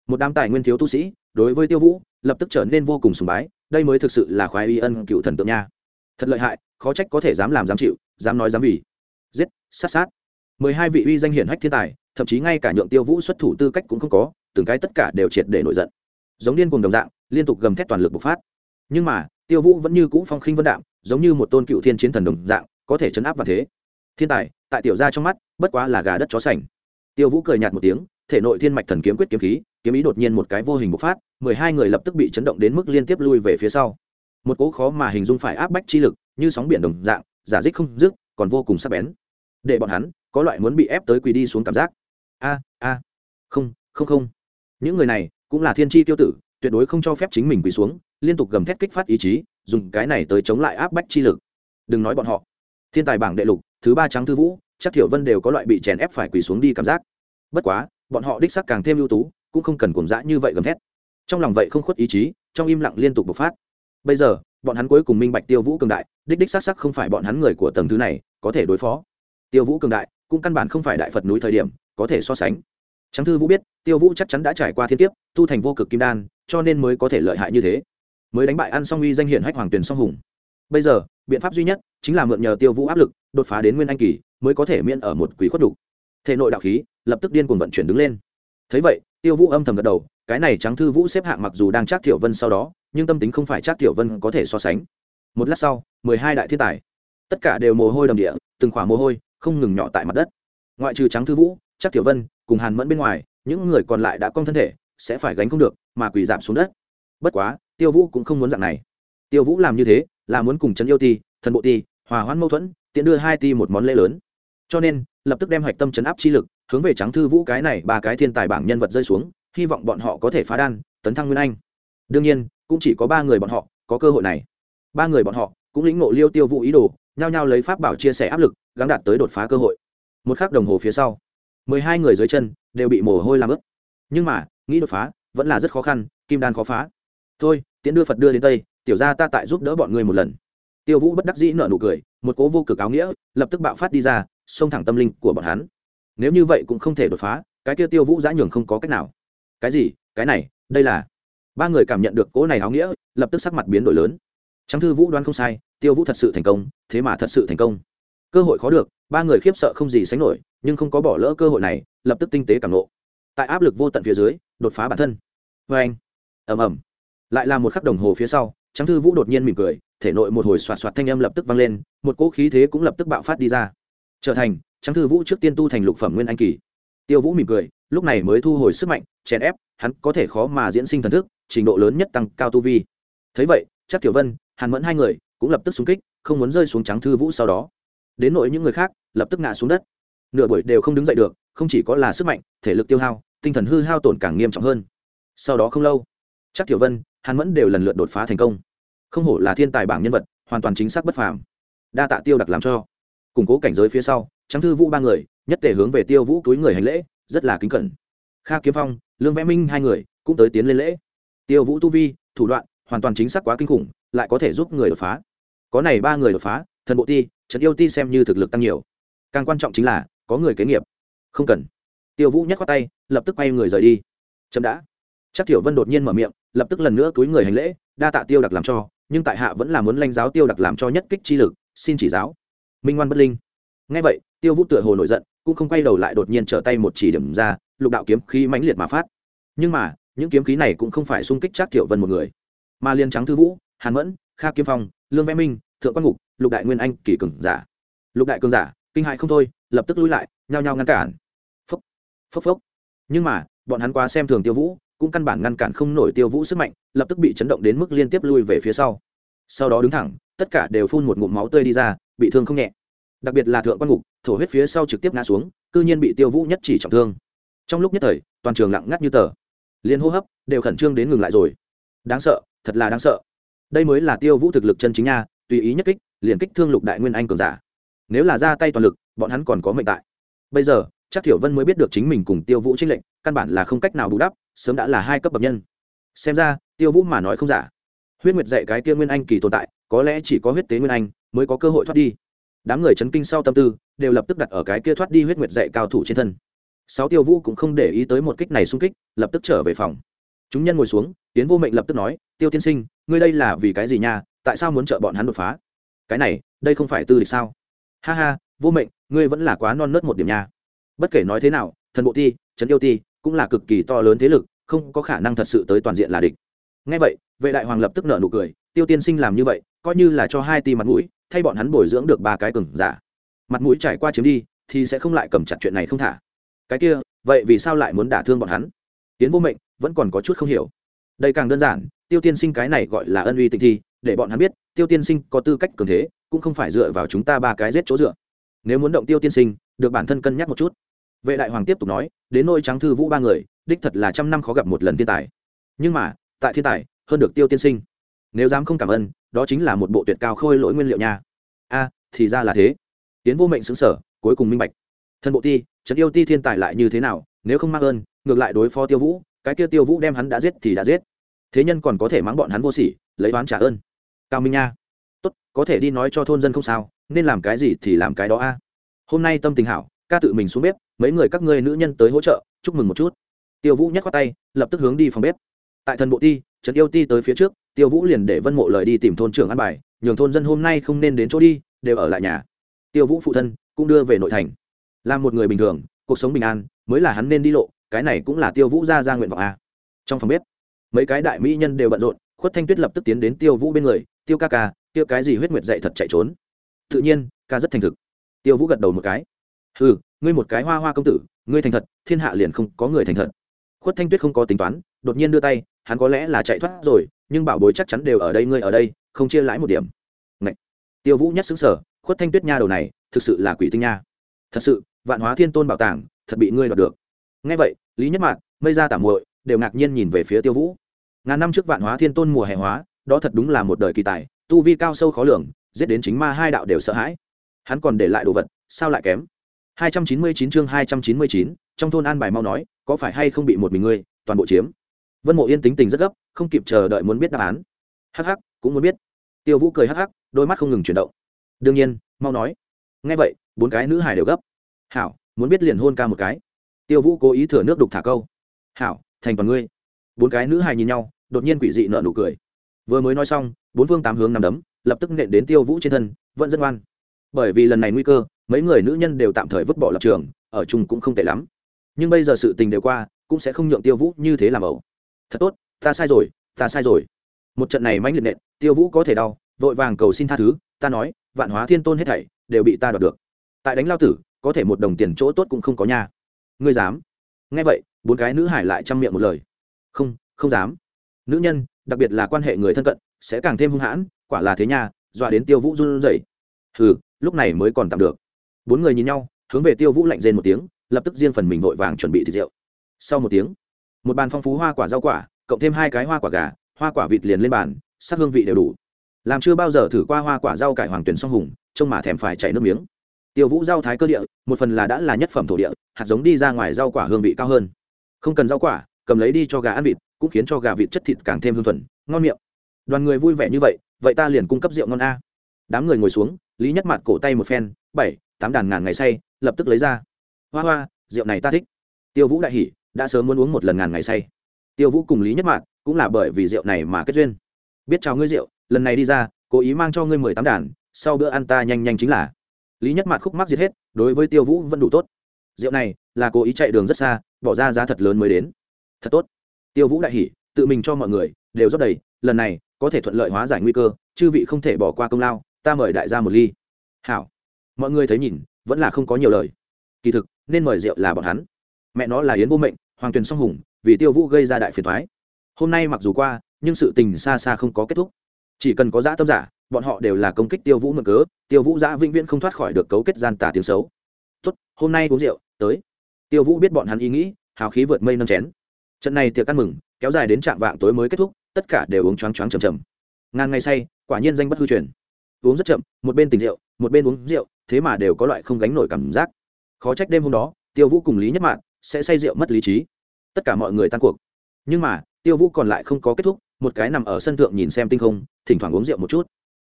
Một đám tài nguyên thiếu tu sĩ đối với tiêu vũ lập tức trở nên vô cùng sùng bái đây mới thực sự là khoái y ân cựu thần tượng nha thật lợi hại, khó trách có thể dám làm dám chịu, dám nói dám vì. Giết, sát sát. Mười hai vị uy danh hiển hách thiên tài, thậm chí ngay cả nhượng tiêu vũ xuất thủ tư cách cũng không có, từng cái tất cả đều triệt để nổi giận. Giống điên cùng đồng dạng, liên tục gầm thét toàn lực bộc phát. Nhưng mà, tiêu vũ vẫn như cũ phong khinh vân đạm, giống như một tôn cựu thiên chiến thần đồng dạng, có thể chấn áp và thế. Thiên tài, tại tiểu gia trong mắt, bất quá là gà đất chó sành. Tiêu vũ cười nhạt một tiếng, thể nội thiên mạch thần kiếm quyết kiếm khí, kiếm ý đột nhiên một cái vô hình bộc phát, mười hai người lập tức bị chấn động đến mức liên tiếp lui về phía sau một cỗ khó mà hình dung phải áp bách chi lực, như sóng biển đồng dạng, giả dích không dứt, còn vô cùng sắc bén. Để bọn hắn, có loại muốn bị ép tới quỳ đi xuống cảm giác. A a. Không không không. Những người này, cũng là thiên tri tiêu tử, tuyệt đối không cho phép chính mình quỳ xuống, liên tục gầm thét kích phát ý chí, dùng cái này tới chống lại áp bách chi lực. Đừng nói bọn họ. Thiên tài bảng đệ lục, thứ ba trắng thư vũ, chắc thiểu vân đều có loại bị chèn ép phải quỳ xuống đi cảm giác. Bất quá, bọn họ đích sắc càng thêm ưu tú, cũng không cần cuồng dã như vậy gầm thét. Trong lòng vậy không khuất ý chí, trong im lặng liên tục bộc phát bây giờ, bọn hắn cuối cùng minh bạch tiêu vũ cường đại, đích đích xác sắc không phải bọn hắn người của tầng thứ này, có thể đối phó. Tiêu vũ cường đại, cũng căn bản không phải đại phật núi thời điểm, có thể so sánh. Trắng thư vũ biết, tiêu vũ chắc chắn đã trải qua thiên kiếp, tu thành vô cực kim đan, cho nên mới có thể lợi hại như thế. Mới đánh bại ăn song uy danh hiển hách hoàng tuyền song hùng. Bây giờ, biện pháp duy nhất chính là mượn nhờ tiêu vũ áp lực, đột phá đến nguyên anh kỳ, mới có thể miễn ở một quý khuất đục thể nội đạo khí lập tức điên cuồng vận chuyển đứng lên. Thấy vậy tiêu vũ âm thầm gật đầu, cái này trắng thư vũ xếp hạng mặc dù đang trác Tiểu vân sau đó, nhưng tâm tính không phải trác Tiểu vân có thể so sánh. Một lát sau, mười hai đại thiên tài, tất cả đều mồ hôi đầm địa, từng khỏa mồ hôi, không ngừng nhỏ tại mặt đất. Ngoại trừ trắng thư vũ chắc tiểu vân, cùng hàn mẫn bên ngoài, những người còn lại đã cong thân thể, sẽ phải gánh không được, mà quỳ giảm xuống đất. Bất quá, tiêu vũ cũng không muốn dạng này. Tiêu vũ làm như thế, là muốn cùng trấn yêu ti, thần bộ ti, hòa hoãn mâu thuẫn, tiện đưa hai ti một món lễ lớn. Cho nên, lập tức đem hạch tâm chấn áp chi lực hướng về trắng thư vũ cái này ba cái thiên tài bảng nhân vật rơi xuống, hy vọng bọn họ có thể phá đan, tấn thăng nguyên anh. Đương nhiên, cũng chỉ có ba người bọn họ có cơ hội này. Ba người bọn họ cũng lĩnh ngộ liêu tiêu vũ ý đồ, nhao nhao lấy pháp bảo chia sẻ áp lực, gắng đạt tới đột phá cơ hội. Một khắc đồng hồ phía sau, mười hai người dưới chân đều bị mồ hôi làm ướt. Nhưng mà, nghĩ đột phá vẫn là rất khó khăn, kim đan khó phá. Thôi, tiễn đưa phật đưa đến tây, tiểu ra ta tại giúp đỡ bọn người một lần. Tiêu vũ bất đắc dĩ nợ nụ cười, một cố vô cực áo nghĩa, lập tức bạo phát đi ra, xông thẳng tâm linh của bọn hắn nếu như vậy cũng không thể đột phá, cái kia tiêu vũ giã nhường không có cách nào. Cái gì? Cái này, đây là. Ba người cảm nhận được cố này áo nghĩa, lập tức sắc mặt biến đổi lớn. Trắng thư vũ đoán không sai, tiêu vũ thật sự thành công, thế mà thật sự thành công. Cơ hội khó được, ba người khiếp sợ không gì sánh nổi, nhưng không có bỏ lỡ cơ hội này, lập tức tinh tế cảm lộ tại áp lực vô tận phía dưới, đột phá bản thân. Vê anh. Ầm ầm. Lại là một khắc đồng hồ phía sau, trắng thư vũ đột nhiên mỉm cười, thể nội một hồi xoạt xoạt thanh âm lập tức vang lên, một cỗ khí thế cũng lập tức bạo phát đi ra. Trở thành trắng thư vũ trước tiên tu thành lục phẩm nguyên anh kỳ. Tiêu vũ mỉm cười, lúc này mới thu hồi sức mạnh, chèn ép, hắn có thể khó mà diễn sinh thần thức, trình độ lớn nhất tăng cao tu vi. Thấy vậy, chắc tiểu vân, hàn mẫn hai người cũng lập tức xung kích, không muốn rơi xuống trắng thư vũ sau đó. Đến nội những người khác, lập tức ngã xuống đất. Nửa buổi đều không đứng dậy được, không chỉ có là sức mạnh, thể lực tiêu hao, tinh thần hư hao tổn càng nghiêm trọng hơn. Sau đó không lâu, chắc tiểu vân, hàn mẫn đều lần lượt đột phá thành công. Không hổ là thiên tài bảng nhân vật, hoàn toàn chính xác bất phàm. Đa tạ tiêu đặc làm cho. Củng cố cảnh giới phía sau trắng thư vũ ba người, nhất tề hướng về tiêu vũ túi người hành lễ, rất là kính cẩn. Kha kiếm phong, lương vẽ minh hai người cũng tới tiến lên lễ. Tiêu vũ tu vi, thủ đoạn hoàn toàn chính xác quá kinh khủng, lại có thể giúp người đột phá. Có này ba người đột phá, thần bộ ti trấn yêu ti xem như thực lực tăng nhiều. Càng quan trọng chính là có người kế nghiệp. Không cần. Tiêu vũ nhắc qua tay, lập tức quay người rời đi. Chậm đã. Chắc tiểu vân đột nhiên mở miệng, lập tức lần nữa túi người hành lễ, đa tạ tiêu đặc làm cho, nhưng tại hạ vẫn là muốn lanh giáo tiêu đặc làm cho nhất kích chi lực, xin chỉ giáo. Minh ngoan bất linh. Ngay vậy tiêu vũ tựa hồ nổi giận, cũng không quay đầu lại đột nhiên trở tay một chỉ điểm ra, lục đạo kiếm khí mãnh liệt mà phát. Nhưng mà, những kiếm khí này cũng không phải xung kích trác tiểu vân một người. Mà liên trắng thư vũ, hàn mẫn, kha kiếm phong, lương vẽ minh, thượng quan ngục, lục đại nguyên anh, kỳ cường giả. Lục đại cường giả, kinh hại không thôi, lập tức lui lại, nhao nhao ngăn cản. Phốc phốc phốc. Nhưng mà, bọn hắn quá xem thường tiêu vũ, cũng căn bản ngăn cản không nổi tiêu vũ sức mạnh, lập tức bị chấn động đến mức liên tiếp lui về phía sau. Sau đó đứng thẳng, tất cả đều phun một ngụm máu tươi đi ra, bị thương không nhẹ đặc biệt là thượng quan ngục, thổ huyết phía sau trực tiếp ngã xuống, cư nhiên bị tiêu vũ nhất chỉ trọng thương. Trong lúc nhất thời, toàn trường lặng ngắt như tờ. Liên hô hấp đều khẩn trương đến ngừng lại rồi. Đáng sợ, thật là đáng sợ. Đây mới là tiêu vũ thực lực chân chính nha, tùy ý nhất kích, liền kích thương lục đại nguyên anh cường giả. Nếu là ra tay toàn lực, bọn hắn còn có mệnh tại. Bây giờ, chắc thiểu vân mới biết được chính mình cùng tiêu vũ trinh lệnh căn bản là không cách nào bù đắp, sớm đã là hai cấp bậc nhân. Xem ra, tiêu vũ mà nói không giả. Huyết nguyệt dạy cái kia nguyên anh kỳ tồn tại, có lẽ chỉ có huyết tế nguyên anh mới có cơ hội thoát đi đám người chấn kinh sau tâm tư, đều lập tức đặt ở cái kia thoát đi huyết nguyệt dạy cao thủ trên thân. Sáu tiêu vũ cũng không để ý tới một kích này xung kích, lập tức trở về phòng. Chúng nhân ngồi xuống tiến vô mệnh lập tức nói, tiêu tiên sinh, ngươi đây là vì cái gì nha? Tại sao muốn trợ bọn hắn đột phá? Cái này, đây không phải tư lịch sao? Ha ha, vô mệnh, ngươi vẫn là quá non nớt một điểm nha. Bất kể nói thế nào, thần bộ ti, trấn yêu ti, cũng là cực kỳ to lớn thế lực, không có khả năng thật sự tới toàn diện là địch. Ngay vậy, vệ đại hoàng lập tức nợ nụ cười, tiêu tiên sinh làm như vậy, coi như là cho hai ti mặt mũi thay bọn hắn bồi dưỡng được ba cái cường, giả. Mặt mũi trải qua chiếm đi thì sẽ không lại cầm chặt chuyện này không thả. Cái kia vậy vì sao lại muốn đả thương bọn hắn? Tiến vô mệnh vẫn còn có chút không hiểu. Đây càng đơn giản tiêu tiên sinh cái này gọi là ân uy tịnh thi để bọn hắn biết tiêu tiên sinh có tư cách cường thế cũng không phải dựa vào chúng ta ba cái giết chỗ dựa. Nếu muốn động tiêu tiên sinh được bản thân cân nhắc một chút. Vệ đại hoàng tiếp tục nói đến nôi trắng thư vũ ba người đích thật là trăm năm khó gặp một lần thiên tài. Nhưng mà tại thiên tài hơn được tiêu tiên sinh. Nếu dám không cảm ơn đó chính là một bộ tuyệt cao khôi lỗi nguyên liệu nha. A, thì ra là thế. Tiến vô mệnh xứng sở cuối cùng minh bạch. Thân bộ ti trấn yêu ti thiên tài lại như thế nào, nếu không mang ơn, ngược lại đối phó tiêu vũ, cái kia tiêu vũ đem hắn đã giết thì đã giết. Thế nhân còn có thể mắng bọn hắn vô sỉ, lấy oán trả ơn. Cao minh nha. Tốt, có thể đi nói cho thôn dân không sao, nên làm cái gì thì làm cái đó a. Hôm nay tâm tình hảo, ca tự mình xuống bếp, mấy người các ngươi nữ nhân tới hỗ trợ, chúc mừng một chút. Tiêu vũ nhắc qua tay, lập tức hướng đi phòng bếp. Tại thần bộ ti trấn yêu ti tới phía trước, tiêu vũ liền để vân mộ lời đi tìm thôn trưởng ăn bài, nhường thôn dân hôm nay không nên đến chỗ đi, đều ở lại nhà. Tiêu vũ phụ thân cũng đưa về nội thành. Làm một người bình thường, cuộc sống bình an, mới là hắn nên đi lộ, cái này cũng là tiêu vũ ra ra nguyện vọng a trong phòng bếp, mấy cái đại mỹ nhân đều bận rộn, khuất thanh tuyết lập tức tiến đến tiêu vũ bên người, tiêu ca ca, tiêu cái gì huyết nguyệt dậy thật chạy trốn? Tự nhiên, ca rất thành thực. Tiêu vũ gật đầu một cái. Ừ ngươi một cái hoa hoa công tử, ngươi thành thật, thiên hạ liền không có người thành thật. Khuất thanh tuyết không có tính toán đột nhiên đưa tay hắn có lẽ là chạy thoát rồi nhưng bảo bối chắc chắn đều ở đây ngươi ở đây không chia lãi một điểm. Ngậy. tiêu vũ nhất xứng sở khuất thanh tuyết nha đầu này thực sự là quỷ tinh nha. Thật sự vạn hóa thiên tôn bảo tàng thật bị ngươi đoạt được. Ngay vậy lý nhất mạn mây ra tả muội đều ngạc nhiên nhìn về phía tiêu vũ. Ngàn năm trước vạn hóa thiên tôn mùa hè hóa đó thật đúng là một đời kỳ tài tu vi cao sâu khó lường giết đến chính ma hai đạo đều sợ hãi. Hắn còn để lại đồ vật sao lại kém? 299 chương 299, trong thôn an bài mau nói có phải hay không bị một mình ngươi toàn bộ chiếm? Vân mộ yên tính tình rất gấp, không kịp chờ đợi muốn biết đáp án. Hắc hắc, cũng muốn biết. Tiêu vũ cười hắc hắc, đôi mắt không ngừng chuyển động. Đương nhiên, mau nói. Nghe vậy, bốn cái nữ hải đều gấp. Hảo, muốn biết liền hôn ca một cái. Tiêu vũ cố ý thừa nước đục thả câu. Hảo, thành toàn ngươi. Bốn cái nữ hài nhìn nhau, đột nhiên quỷ dị nợ nụ cười. Vừa mới nói xong, bốn phương tám hướng nằm đấm, lập tức nện đến tiêu vũ trên thân, vẫn rất ngoan. Bởi vì lần này nguy cơ, mấy người nữ nhân đều tạm thời vứt bỏ lập trường, ở chung cũng không tệ lắm. Nhưng bây giờ sự tình đều qua, cũng sẽ không nhượng tiêu vũ như thế làm ẩu thật tốt, ta sai rồi, ta sai rồi. Một trận này mãnh liệt nện, tiêu vũ có thể đau, vội vàng cầu xin tha thứ, ta nói, vạn hóa thiên tôn hết thảy đều bị ta đoạt được. Tại đánh lao tử, có thể một đồng tiền chỗ tốt cũng không có nha. Ngươi dám? Nghe vậy, bốn cái nữ hải lại chăm miệng một lời. Không không dám. Nữ nhân, đặc biệt là quan hệ người thân cận, sẽ càng thêm hung hãn, quả là thế nha, dọa đến tiêu vũ run rẩy. Hừ, lúc này mới còn tạm được. Bốn người nhìn nhau, hướng về tiêu vũ lạnh rên một tiếng, lập tức riêng phần mình vội vàng chuẩn bị thịt rượu. Sau một tiếng một bàn phong phú hoa quả rau quả, cộng thêm hai cái hoa quả gà, hoa quả vịt liền lên bàn, sắc hương vị đều đủ. Làm chưa bao giờ thử qua hoa quả rau cải hoàng tuyển song hùng, trông mà thèm phải chảy nước miếng. Tiêu vũ rau thái cơ địa, một phần là đã là nhất phẩm thổ địa, hạt giống đi ra ngoài rau quả hương vị cao hơn. Không cần rau quả, cầm lấy đi cho gà ăn vịt, cũng khiến cho gà vịt chất thịt càng thêm hương thuần, ngon miệng. Đoàn người vui vẻ như vậy vậy ta liền cung cấp rượu ngon a. Đám người ngồi xuống, lý nhất mặt cổ tay một phen, bảy, tám đàn ngàn ngày say, lập tức lấy ra. Hoa hoa, rượu này ta thích. Tiêu vũ đại hỉ đã sớm muốn uống một lần ngàn ngày say. Tiêu vũ cùng lý nhất mạn cũng là bởi vì rượu này mà kết duyên. Biết chào ngươi rượu, lần này đi ra, cố ý mang cho ngươi mười tám đàn, sau bữa ăn ta nhanh nhanh chính là. Lý nhất mạn khúc mắc giết hết, đối với tiêu vũ vẫn đủ tốt. Rượu này là cố ý chạy đường rất xa, bỏ ra giá thật lớn mới đến. Thật tốt. Tiêu vũ đại hỉ, tự mình cho mọi người, đều rót đầy, lần này có thể thuận lợi hóa giải nguy cơ, chư vị không thể bỏ qua công lao, ta mời đại gia một ly. Hảo. Mọi người thấy nhìn, vẫn là không có nhiều lời. Kỳ thực, nên mời rượu là bọn hắn mẹ nó là yến vô mệnh, hoàng tuyền song hùng, vì tiêu vũ gây ra đại phiền thoái hôm nay mặc dù qua, nhưng sự tình xa xa không có kết thúc. Chỉ cần có dã tâm giả, bọn họ đều là công kích tiêu vũ mượn cớ, tiêu vũ giã vĩnh viễn không thoát khỏi được cấu kết gian tả tiếng xấu. Tốt, hôm nay uống rượu, tới. Tiêu vũ biết bọn hắn ý nghĩ, hào khí vượt mây nâng chén. Trận này tiệc ăn mừng, kéo dài đến trạm vạng tối mới kết thúc, tất cả đều uống choáng choáng chầm chầm ngàn ngày say, quả nhiên danh bất hư truyền. Uống rất chậm, một bên tình rượu, một bên uống rượu, thế mà đều có loại không gánh nổi cảm giác. Khó trách đêm hôm đó, tiêu vũ cùng lý nhất mạng sẽ say rượu mất lý trí. Tất cả mọi người tan cuộc. Nhưng mà, tiêu vũ còn lại không có kết thúc, một cái nằm ở sân thượng nhìn xem tinh không, thỉnh thoảng uống rượu một chút.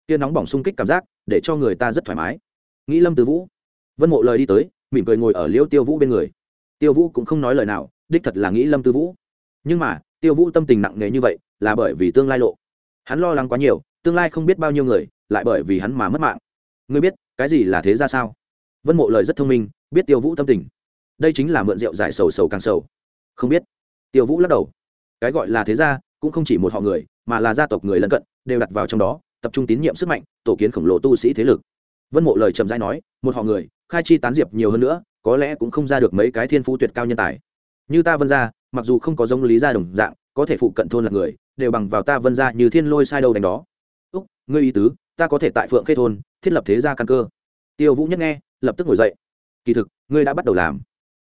Tia nóng bỏng sung kích cảm giác, để cho người ta rất thoải mái. Nghĩ lâm từ vũ, vân mộ lời đi tới, mỉm cười ngồi ở liễu tiêu vũ bên người. Tiêu vũ cũng không nói lời nào, đích thật là nghĩ lâm tư vũ. Nhưng mà, tiêu vũ tâm tình nặng nề như vậy, là bởi vì tương lai lộ. Hắn lo lắng quá nhiều, tương lai không biết bao nhiêu người, lại bởi vì hắn mà mất mạng. Ngươi biết, cái gì là thế ra sao? Vân mộ lời rất thông minh, biết tiêu vũ tâm tình đây chính là mượn rượu giải sầu sầu càng sầu. Không biết. Tiêu vũ lắc đầu. Cái gọi là thế gia, cũng không chỉ một họ người, mà là gia tộc người lân cận, đều đặt vào trong đó, tập trung tín nhiệm sức mạnh, tổ kiến khổng lồ tu sĩ thế lực. Vân mộ lời chậm rãi nói, một họ người, khai chi tán diệp nhiều hơn nữa, có lẽ cũng không ra được mấy cái thiên phú tuyệt cao nhân tài. Như ta vân gia, mặc dù không có giống lý gia đồng dạng, có thể phụ cận thôn là người, đều bằng vào ta vân gia như thiên lôi sai đâu đánh đó. Úc, ngươi ý tứ, ta có thể tại phượng khê thôn, thiết lập thế gia căn cơ. Tiêu vũ nhất nghe, lập tức ngồi dậy. Kỳ thực, ngươi đã bắt đầu làm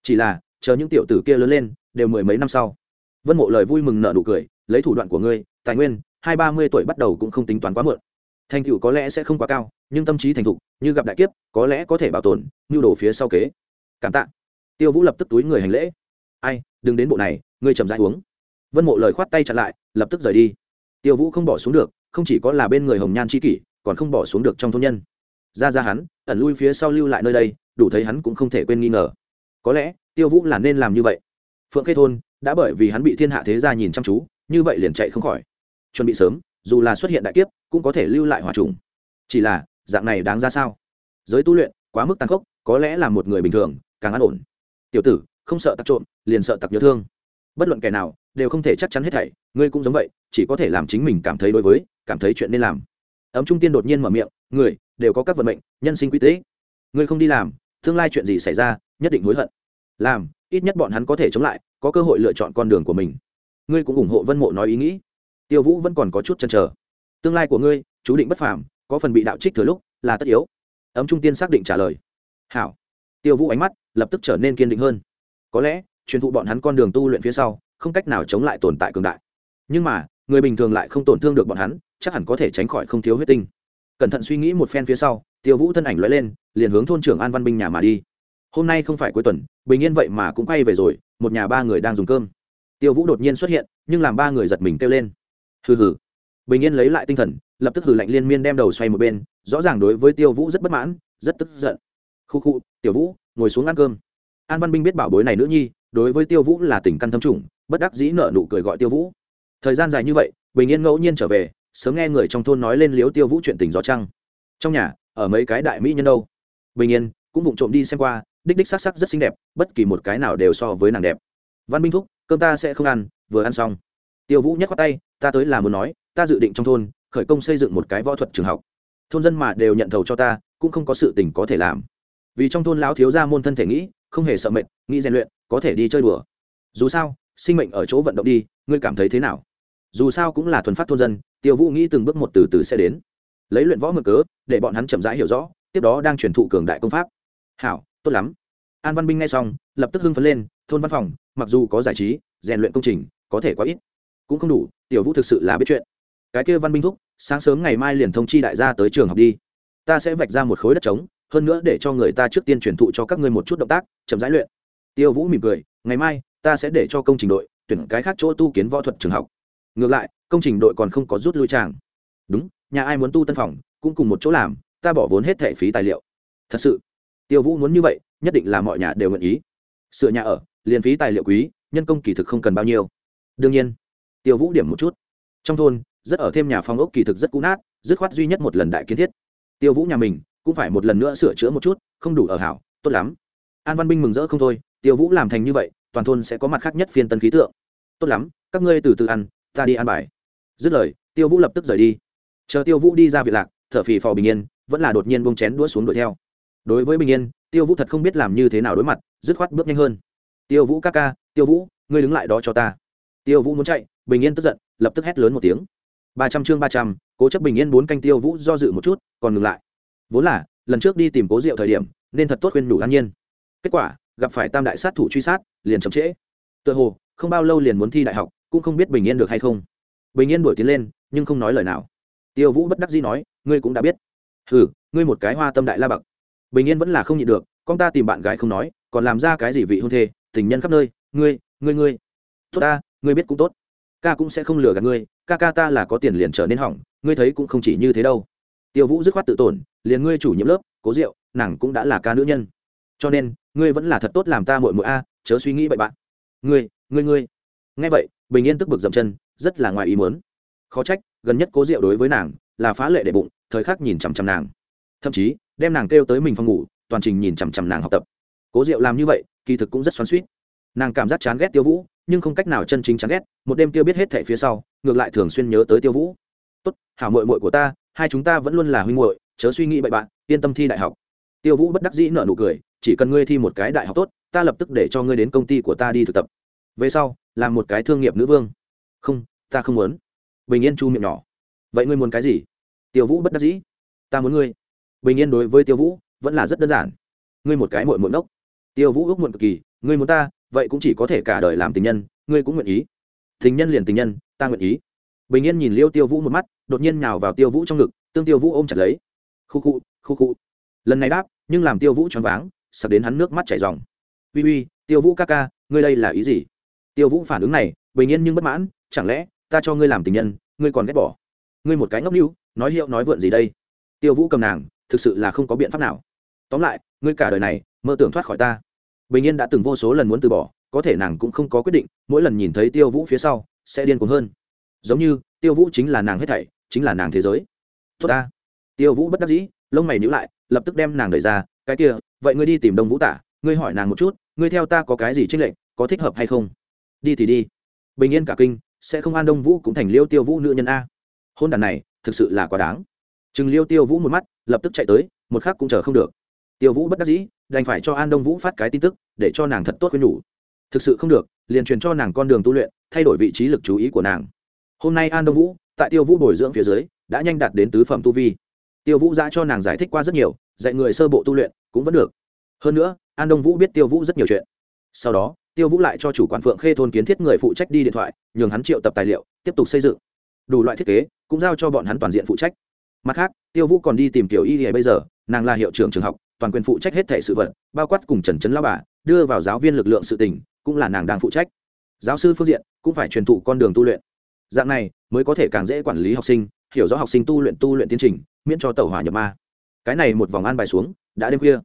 chỉ là, chờ những tiểu tử kia lớn lên, đều mười mấy năm sau. Vân mộ lời vui mừng nợ nụ cười, lấy thủ đoạn của ngươi, tài nguyên, hai ba mươi tuổi bắt đầu cũng không tính toán quá muộn. Thành tựu có lẽ sẽ không quá cao, nhưng tâm trí thành thục, như gặp đại kiếp, có lẽ có thể bảo tồn như đồ phía sau kế. Cảm tạ. Tiêu vũ lập tức túi người hành lễ. Ai, đừng đến bộ này, ngươi chậm dãi uống. Vân mộ lời khoát tay chặn lại, lập tức rời đi. Tiêu vũ không bỏ xuống được, không chỉ có là bên người hồng nhan c kỷ, còn không bỏ xuống được trong thôn nhân. Ra ra hắn, ẩn lui phía sau lưu lại nơi đây, đủ thấy hắn cũng không thể quên nghi ngờ có lẽ tiêu vũ là nên làm như vậy. Phượng khê thôn đã bởi vì hắn bị thiên hạ thế gia nhìn chăm chú, như vậy liền chạy không khỏi. Chuẩn bị sớm, dù là xuất hiện đại kiếp, cũng có thể lưu lại hòa trùng. Chỉ là, dạng này đáng ra sao? Giới tu luyện quá mức tăng khốc, có lẽ là một người bình thường, càng an ổn. Tiểu tử, không sợ tặc trộm, liền sợ tặc nhớ thương. Bất luận kẻ nào, đều không thể chắc chắn hết thảy, ngươi cũng giống vậy, chỉ có thể làm chính mình cảm thấy đối với, cảm thấy chuyện nên làm. Ấm trung tiên đột nhiên mở miệng, người, đều có các vận mệnh, nhân sinh quy tế. Ngươi không đi làm, tương lai chuyện gì xảy ra nhất định hối hận. Làm, ít nhất bọn hắn có thể chống lại, có cơ hội lựa chọn con đường của mình. Ngươi cũng ủng hộ vân mộ nói ý nghĩ. Tiêu vũ vẫn còn có chút chăn trở tương lai của ngươi, chú định bất phàm, có phần bị đạo trích thừa lúc, là tất yếu. Ấm trung tiên xác định trả lời. Hảo. Tiêu vũ ánh mắt lập tức trở nên kiên định hơn. Có lẽ, truyền thụ bọn hắn con đường tu luyện phía sau, không cách nào chống lại tồn tại cường đại. Nhưng mà, người bình thường lại không tổn thương được bọn hắn, chắc hẳn có thể tránh khỏi không thiếu huyết tinh. Cẩn thận suy nghĩ một phen phía sau, tiêu vũ thân ảnh l lên, liền hướng thôn trưởng an văn binh nhà mà đi hôm nay không phải cuối tuần, bình yên vậy mà cũng quay về rồi, một nhà ba người đang dùng cơm. Tiêu vũ đột nhiên xuất hiện, nhưng làm ba người giật mình kêu lên. Hừ hừ. Bình yên lấy lại tinh thần, lập tức hừ lạnh liên miên đem đầu xoay một bên, rõ ràng đối với tiêu vũ rất bất mãn, rất tức giận. Khu khu, tiểu vũ, ngồi xuống ăn cơm. An văn binh biết bảo bối này nữ nhi, đối với tiêu vũ là tình căn thâm trùng, bất đắc dĩ nợ nụ cười gọi tiêu vũ. Thời gian dài như vậy, bình yên ngẫu nhiên trở về, sớm nghe người trong thôn nói lên liếu tiêu vũ chuyện tình gió trăng. Trong nhà, ở mấy cái đại mỹ nhân đâu? Bình yên cũng vụng trộm đi xem qua đích đích sắc sắc rất xinh đẹp, bất kỳ một cái nào đều so với nàng đẹp. Văn minh thúc, cơm ta sẽ không ăn, vừa ăn xong. Tiêu vũ nhắc qua tay, ta tới là muốn nói, ta dự định trong thôn, khởi công xây dựng một cái võ thuật trường học. Thôn dân mà đều nhận thầu cho ta, cũng không có sự tình có thể làm. Vì trong thôn lão thiếu gia môn thân thể nghĩ, không hề sợ mệt, nghĩ rèn luyện, có thể đi chơi đùa. Dù sao, sinh mệnh ở chỗ vận động đi, ngươi cảm thấy thế nào? Dù sao cũng là thuần phát thôn dân, tiêu vũ nghĩ từng bước một từ từ sẽ đến. Lấy luyện võ mực cớ, để bọn hắn chậm rãi hiểu rõ, tiếp đó đang truyền thụ cường đại công pháp. Hảo tốt lắm. An văn binh nghe xong, lập tức hưng phấn lên, thôn văn phòng, mặc dù có giải trí, rèn luyện công trình, có thể quá ít. Cũng không đủ, tiểu vũ thực sự là biết chuyện. Cái kia văn binh thúc, sáng sớm ngày mai liền thông chi đại gia tới trường học đi. Ta sẽ vạch ra một khối đất trống, hơn nữa để cho người ta trước tiên truyền thụ cho các ngươi một chút động tác, chậm rãi luyện. Tiêu vũ mỉm cười, ngày mai, ta sẽ để cho công trình đội tuyển cái khác chỗ tu kiến võ thuật trường học. Ngược lại, công trình đội còn không có rút lui tràng đúng, nhà ai muốn tu tân phòng, cũng cùng một chỗ làm, ta bỏ vốn hết thẻ phí tài liệu. Thật sự tiêu vũ muốn như vậy, nhất định là mọi nhà đều nguyện ý. Sửa nhà ở, liền phí tài liệu quý, nhân công kỳ thực không cần bao nhiêu. Đương nhiên, tiêu vũ điểm một chút. Trong thôn, rất ở thêm nhà phong ốc kỳ thực rất cũ nát, dứt khoát duy nhất một lần đại kiến thiết. Tiêu vũ nhà mình, cũng phải một lần nữa sửa chữa một chút, không đủ ở hảo, tốt lắm. An văn binh mừng rỡ không thôi, tiêu vũ làm thành như vậy, toàn thôn sẽ có mặt khác nhất phiên tân khí tượng. Tốt lắm, các ngươi từ từ ăn, ta đi ăn bài. Dứt lời, tiêu vũ lập tức rời đi. Chờ tiêu vũ đi ra viện lạc, thở phì phò bình yên, vẫn là đột nhiên bông chén đũa xuống đuổi theo đối với bình yên, tiêu vũ thật không biết làm như thế nào đối mặt, dứt khoát bước nhanh hơn. Tiêu vũ ca ca, tiêu vũ, ngươi đứng lại đó cho ta. Tiêu vũ muốn chạy, bình yên tức giận, lập tức hét lớn một tiếng. Ba trăm chương ba trăm, cố chấp bình yên bốn canh tiêu vũ do dự một chút, còn ngừng lại. Vốn là, lần trước đi tìm cố rượu thời điểm, nên thật tốt khuyên đủ an nhiên. Kết quả, gặp phải tam đại sát thủ truy sát, liền chậm trễ. Tựa hồ, không bao lâu liền muốn thi đại học, cũng không biết bình yên được hay không. Bình yên đuổi tiến lên, nhưng không nói lời nào. Tiêu vũ bất đắc dĩ nói, ngươi cũng đã biết. Ừ ngươi một cái hoa tâm đại la bậc bình yên vẫn là không nhịn được, con ta tìm bạn gái không nói, còn làm ra cái gì vị hôn thê, tình nhân khắp nơi, ngươi ngươi ngươi. Tốt ta, ngươi biết cũng tốt. Ca cũng sẽ không lừa gạt ngươi, ca ca ta là có tiền liền trở nên hỏng, ngươi thấy cũng không chỉ như thế đâu. Tiêu vũ dứt khoát tự tổn, liền ngươi chủ nhiệm lớp, cố diệu nàng cũng đã là ca nữ nhân. Cho nên, ngươi vẫn là thật tốt làm ta mội mội a, chớ suy nghĩ bậy bạn. Ngươi ngươi ngươi. Nghe vậy, bình yên tức bực dậm chân, rất là ngoài ý muốn. Khó trách, gần nhất cố diệu đối với nàng là phá lệ để bụng, thời khắc nhìn chằm chằm nàng thậm chí đem nàng kêu tới mình phòng ngủ, toàn trình nhìn chằm chằm nàng học tập. Cố diệu làm như vậy, kỳ thực cũng rất xoắn suýt nàng cảm giác chán ghét tiêu vũ, nhưng không cách nào chân chính chán ghét, một đêm tiêu biết hết thẻ phía sau, ngược lại thường xuyên nhớ tới tiêu vũ. Tốt, hảo mội mội của ta, hai chúng ta vẫn luôn là huynh muội, chớ suy nghĩ bậy bạn, yên tâm thi đại học. Tiêu vũ bất đắc dĩ nợ nụ cười, chỉ cần ngươi thi một cái đại học tốt, ta lập tức để cho ngươi đến công ty của ta đi thực tập. Về sau làm một cái thương nghiệp nữ vương. Không, ta không muốn. Bình yên chu miệng nhỏ. Vậy ngươi muốn cái gì? Tiêu vũ bất đắc dĩ. Ta muốn ngươi bình yên đối với tiêu vũ vẫn là rất đơn giản. Ngươi một cái mội mội nốc tiêu vũ ước muộn cực kỳ, ngươi muốn ta, vậy cũng chỉ có thể cả đời làm tình nhân, ngươi cũng nguyện ý. Tình nhân liền tình nhân, ta nguyện ý. Bình yên nhìn liêu tiêu vũ một mắt, đột nhiên nhào vào tiêu vũ trong ngực, tương tiêu vũ ôm chặt lấy. Khu khu khu khu. Lần này đáp, nhưng làm tiêu vũ choáng váng sập đến hắn nước mắt chảy dòng uy uy, tiêu vũ ca ca, ngươi đây là ý gì? Tiêu vũ phản ứng này, bình yên nhưng bất mãn, chẳng lẽ ta cho ngươi làm tình nhân, ngươi còn ghét bỏ? Ngươi một cái ngốc níu, nói hiệu nói vượn gì đây? Tiêu vũ cầm nàng thực sự là không có biện pháp nào. Tóm lại, ngươi cả đời này, mơ tưởng thoát khỏi ta. Bình yên đã từng vô số lần muốn từ bỏ, có thể nàng cũng không có quyết định, mỗi lần nhìn thấy tiêu vũ phía sau, sẽ điên cuồng hơn. Giống như, tiêu vũ chính là nàng hết thảy, chính là nàng thế giới. Tốt ta. Tiêu vũ bất đắc dĩ, lông mày nhữ lại, lập tức đem nàng đẩy ra, cái kia, vậy ngươi đi tìm đông vũ tả, ngươi hỏi nàng một chút, ngươi theo ta có cái gì trích lệnh có thích hợp hay không? Đi thì đi. Bình yên cả kinh, sẽ không an đông vũ cũng thành liêu tiêu vũ nữ nhân a? Hôn đàn này, thực sự là quá đáng. Chừng liêu tiêu vũ một mắt lập tức chạy tới, một khắc cũng chờ không được. Tiêu vũ bất đắc dĩ, đành phải cho an đông vũ phát cái tin tức, để cho nàng thật tốt khuyên nhủ. Thực sự không được, liền truyền cho nàng con đường tu luyện, thay đổi vị trí lực chú ý của nàng. Hôm nay an đông vũ, tại tiêu vũ bồi dưỡng phía dưới, đã nhanh đạt đến tứ phẩm tu vi. Tiêu vũ ra cho nàng giải thích qua rất nhiều, dạy người sơ bộ tu luyện, cũng vẫn được. Hơn nữa, an đông vũ biết tiêu vũ rất nhiều chuyện. Sau đó, tiêu vũ lại cho chủ quản phượng khê thôn kiến thiết người phụ trách đi điện thoại, nhường hắn triệu tập tài liệu, tiếp tục xây dựng. Đủ loại thiết kế, cũng giao cho bọn hắn toàn diện phụ trách mặt khác, tiêu vũ còn đi tìm kiểu y bây giờ, nàng là hiệu trưởng trường học, toàn quyền phụ trách hết thể sự vật, bao quát cùng trần trấn lao bà, đưa vào giáo viên lực lượng sự tỉnh cũng là nàng đang phụ trách. Giáo sư phương diện, cũng phải truyền thụ con đường tu luyện. Dạng này, mới có thể càng dễ quản lý học sinh, hiểu rõ học sinh tu luyện tu luyện tiến trình, miễn cho tàu hỏa nhập ma. Cái này một vòng an bài xuống, đã đêm khuya.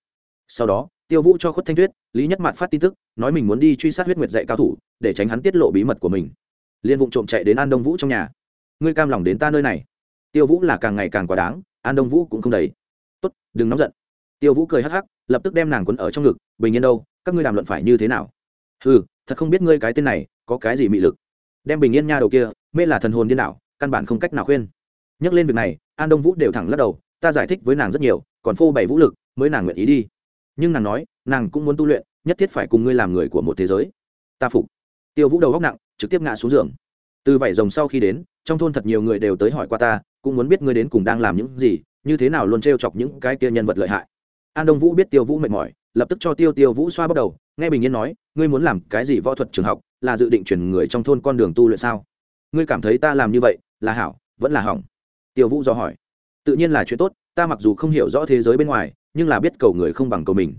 Sau đó, tiêu vũ cho khuất thanh tuyết, lý nhất mạn phát tin tức, nói mình muốn đi truy sát huyết nguyệt dạy cao thủ, để tránh hắn tiết lộ bí mật của mình. Liên vụ trộm chạy đến an đông vũ trong nhà. Ngươi cam lòng đến ta nơi này? Tiêu vũ là càng ngày càng quá đáng, an đông vũ cũng không đầy. Tốt, đừng nóng giận. Tiêu vũ cười hắc hắc, lập tức đem nàng quấn ở trong ngực, bình yên đâu, các ngươi đàm luận phải như thế nào? Ừ thật không biết ngươi cái tên này có cái gì mị lực. Đem bình yên nha đầu kia, mê là thần hồn điên đảo, căn bản không cách nào khuyên. Nhắc lên việc này, an đông vũ đều thẳng lắc đầu, ta giải thích với nàng rất nhiều, còn phô bày vũ lực, mới nàng nguyện ý đi. Nhưng nàng nói, nàng cũng muốn tu luyện, nhất thiết phải cùng ngươi làm người của một thế giới. Ta phục. Tiêu vũ đầu góc nặng, trực tiếp ngã xuống giường. Từ vảy rồng sau khi đến, trong thôn thật nhiều người đều tới hỏi qua ta cũng muốn biết ngươi đến cùng đang làm những gì, như thế nào luôn t r e o chọc những cái kia nhân vật lợi hại. An đông vũ biết tiêu vũ mệt mỏi, lập tức cho tiêu tiêu vũ xoa bắt đầu, nghe bình yên nói, ngươi muốn làm cái gì võ thuật trường học, là dự định chuyển người trong thôn con đường tu luyện sao? Ngươi cảm thấy ta làm như vậy, là hảo, vẫn là hỏng? Tiêu vũ do hỏi. Tự nhiên là chuyện tốt, ta mặc dù không hiểu rõ thế giới bên ngoài, nhưng là biết cầu người không bằng cầu mình.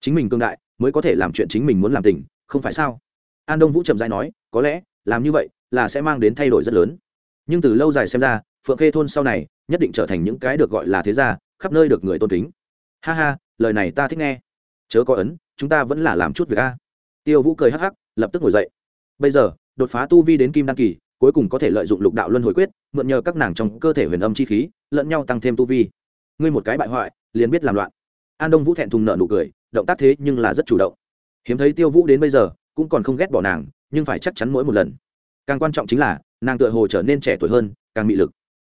Chính mình cương đại, mới có thể làm chuyện chính mình muốn làm tình, không phải sao? An đông vũ chậm dãi nói, có lẽ, làm như vậy, là sẽ mang đến thay đổi rất lớn. Nhưng từ lâu dài xem ra phượng khê thôn sau này, nhất định trở thành những cái được gọi là thế gia, khắp nơi được người tôn kính. Ha ha, lời này ta thích nghe. Chớ có ấn, chúng ta vẫn là làm chút việc a. Tiêu vũ cười hắc hắc, lập tức ngồi dậy. Bây giờ, đột phá tu vi đến kim đăng kỳ, cuối cùng có thể lợi dụng lục đạo luân hồi quyết, mượn nhờ các nàng trong cơ thể huyền âm chi khí, lẫn nhau tăng thêm tu vi. Ngươi một cái bại hoại, liền biết làm loạn. An đông vũ thẹn thùng nợ nụ cười, động tác thế nhưng là rất chủ động. Hiếm thấy tiêu vũ đến bây giờ, cũng còn không ghét bỏ nàng, nhưng phải chắc chắn mỗi một lần. Càng quan trọng chính là, nàng tựa hồ trở nên trẻ tuổi hơn, càng mị lực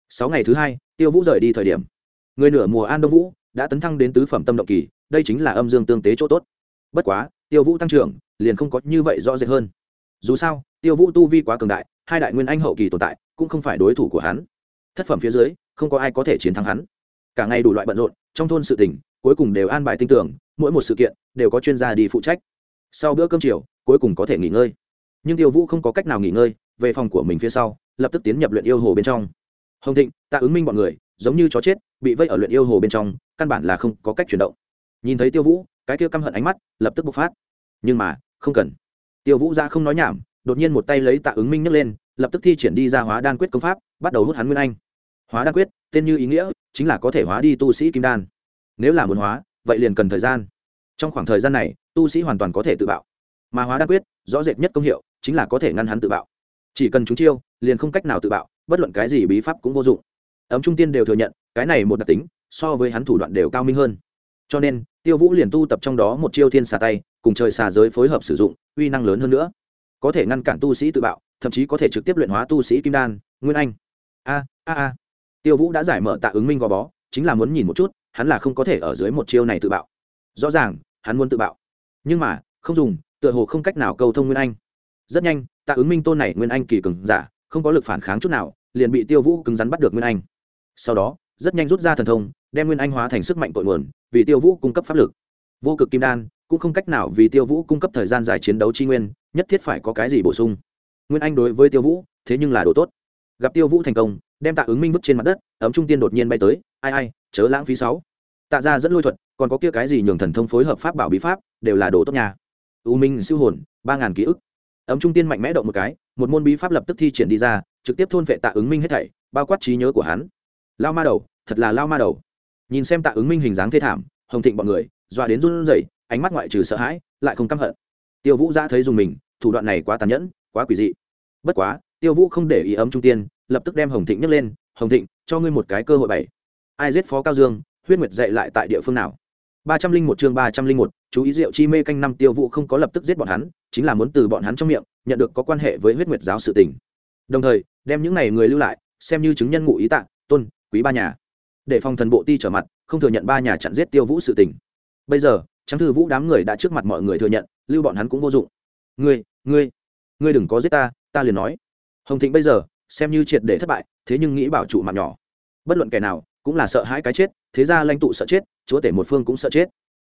sáu ngày thứ hai, tiêu vũ rời đi thời điểm. Người nửa mùa an đông vũ đã tấn thăng đến tứ phẩm tâm động kỳ, đây chính là âm dương tương tế chỗ tốt. Bất quá, tiêu vũ tăng trưởng, liền không có như vậy rõ rệt hơn. Dù sao, tiêu vũ tu vi quá cường đại, hai đại nguyên anh hậu kỳ tồn tại, cũng không phải đối thủ của hắn. Thất phẩm phía dưới, không có ai có thể chiến thắng hắn. Cả ngày đủ loại bận rộn, trong thôn sự tình, cuối cùng đều an bài tin tưởng mỗi một sự kiện đều có chuyên gia đi phụ trách. Sau bữa cơm chiều, cuối cùng có thể nghỉ ngơi. Nhưng tiêu vũ không có cách nào nghỉ ngơi, về phòng của mình phía sau, lập tức tiến nhập luyện yêu hồ bên trong hồng thịnh tạ ứng minh bọn người, giống như chó chết, bị vây ở luyện yêu hồ bên trong, căn bản là không có cách chuyển động. Nhìn thấy tiêu vũ, cái kia căm hận ánh mắt lập tức bộc phát. Nhưng mà, không cần. Tiêu vũ ra không nói nhảm, đột nhiên một tay lấy tạ ứng minh nhấc lên, lập tức thi triển đi ra hóa đan quyết công pháp, bắt đầu hút hắn nguyên anh. Hóa đan quyết, tên như ý nghĩa, chính là có thể hóa đi tu sĩ kim đan. Nếu là muốn hóa, vậy liền cần thời gian. Trong khoảng thời gian này, tu sĩ hoàn toàn có thể tự bạo. Mà hóa đan quyết, rõ rệt nhất công hiệu, chính là có thể ngăn hắn tự bạo. Chỉ cần chúng chiêu, liền không cách nào tự bạo bất luận cái gì bí pháp cũng vô dụng. Ấm trung tiên đều thừa nhận, cái này một đặc tính, so với hắn thủ đoạn đều cao minh hơn. Cho nên, tiêu vũ liền tu tập trong đó một chiêu thiên xà tay, cùng trời xà giới phối hợp sử dụng, uy năng lớn hơn nữa. Có thể ngăn cản tu sĩ tự bạo, thậm chí có thể trực tiếp luyện hóa tu sĩ kim đan, nguyên anh. A a a. Tiêu vũ đã giải mở tạ ứng minh gò bó, chính là muốn nhìn một chút, hắn là không có thể ở dưới một chiêu này tự bạo. Rõ ràng, hắn muốn tự bạo. Nhưng mà, không dùng, tựa hồ không cách nào câu thông nguyên anh. Rất nhanh, tạ ứng minh tôn này nguyên anh kỳ cường giả, không có lực phản kháng chút nào liền bị tiêu vũ cứng rắn bắt được nguyên anh. Sau đó, rất nhanh rút ra thần thông, đem nguyên anh hóa thành sức mạnh tội nguồn, vì tiêu vũ cung cấp pháp lực. Vô cực kim đan, cũng không cách nào vì tiêu vũ cung cấp thời gian dài chiến đấu chi nguyên, nhất thiết phải có cái gì bổ sung. Nguyên anh đối với tiêu vũ, thế nhưng là đồ tốt. Gặp tiêu vũ thành công, đem tạ ứng minh vứt trên mặt đất, ấm trung tiên đột nhiên bay tới, ai ai, chớ lãng phí sáu. Tạ ra dẫn lôi thuật, còn có kia cái gì nhường thần thông phối hợp pháp bảo bí pháp, đều là đồ tốt nhà u minh siêu hồn, ba ngàn ký ức. Ấm trung tiên mạnh mẽ động một cái, một môn bí pháp lập tức thi triển đi ra trực tiếp thôn vệ tạ ứng minh hết thảy, bao quát trí nhớ của hắn. Lao ma đầu, thật là lao ma đầu. Nhìn xem tạ ứng minh hình dáng thê thảm, hồng thịnh bọn người, dọa đến run rẩy, ánh mắt ngoại trừ sợ hãi, lại không căm hận. Tiêu vũ ra thấy dùng mình, thủ đoạn này quá tàn nhẫn, quá quỷ dị. Bất quá, tiêu vũ không để ý ấm trung tiên, lập tức đem hồng thịnh nhấc lên, hồng thịnh, cho ngươi một cái cơ hội bảy. Ai giết phó cao dương, huyết nguyệt dạy lại tại địa phương nào? Ba trăm linh một chương ba trăm linh một, chú ý rượu chi mê canh năm, tiêu vũ không có lập tức giết bọn hắn, chính là muốn từ bọn hắn trong miệng, nhận được có quan hệ với huyết nguyệt giáo sự tình đồng thời, đem những này người lưu lại, xem như chứng nhân ngụ ý tạng tôn, quý ba nhà. Để phòng thần bộ ti trở mặt, không thừa nhận ba nhà chặn giết tiêu vũ sự tình. Bây giờ trắng thư vũ đám người đã trước mặt mọi người thừa nhận, lưu bọn hắn cũng vô dụng. Ngươi ngươi ngươi đừng có giết ta ta liền nói. Hồng thịnh bây giờ, xem như triệt để thất bại, thế nhưng nghĩ bảo trụ mạng nhỏ. Bất luận kẻ nào, cũng là sợ hãi cái chết, thế ra lãnh tụ sợ chết, chúa tể một phương cũng sợ chết.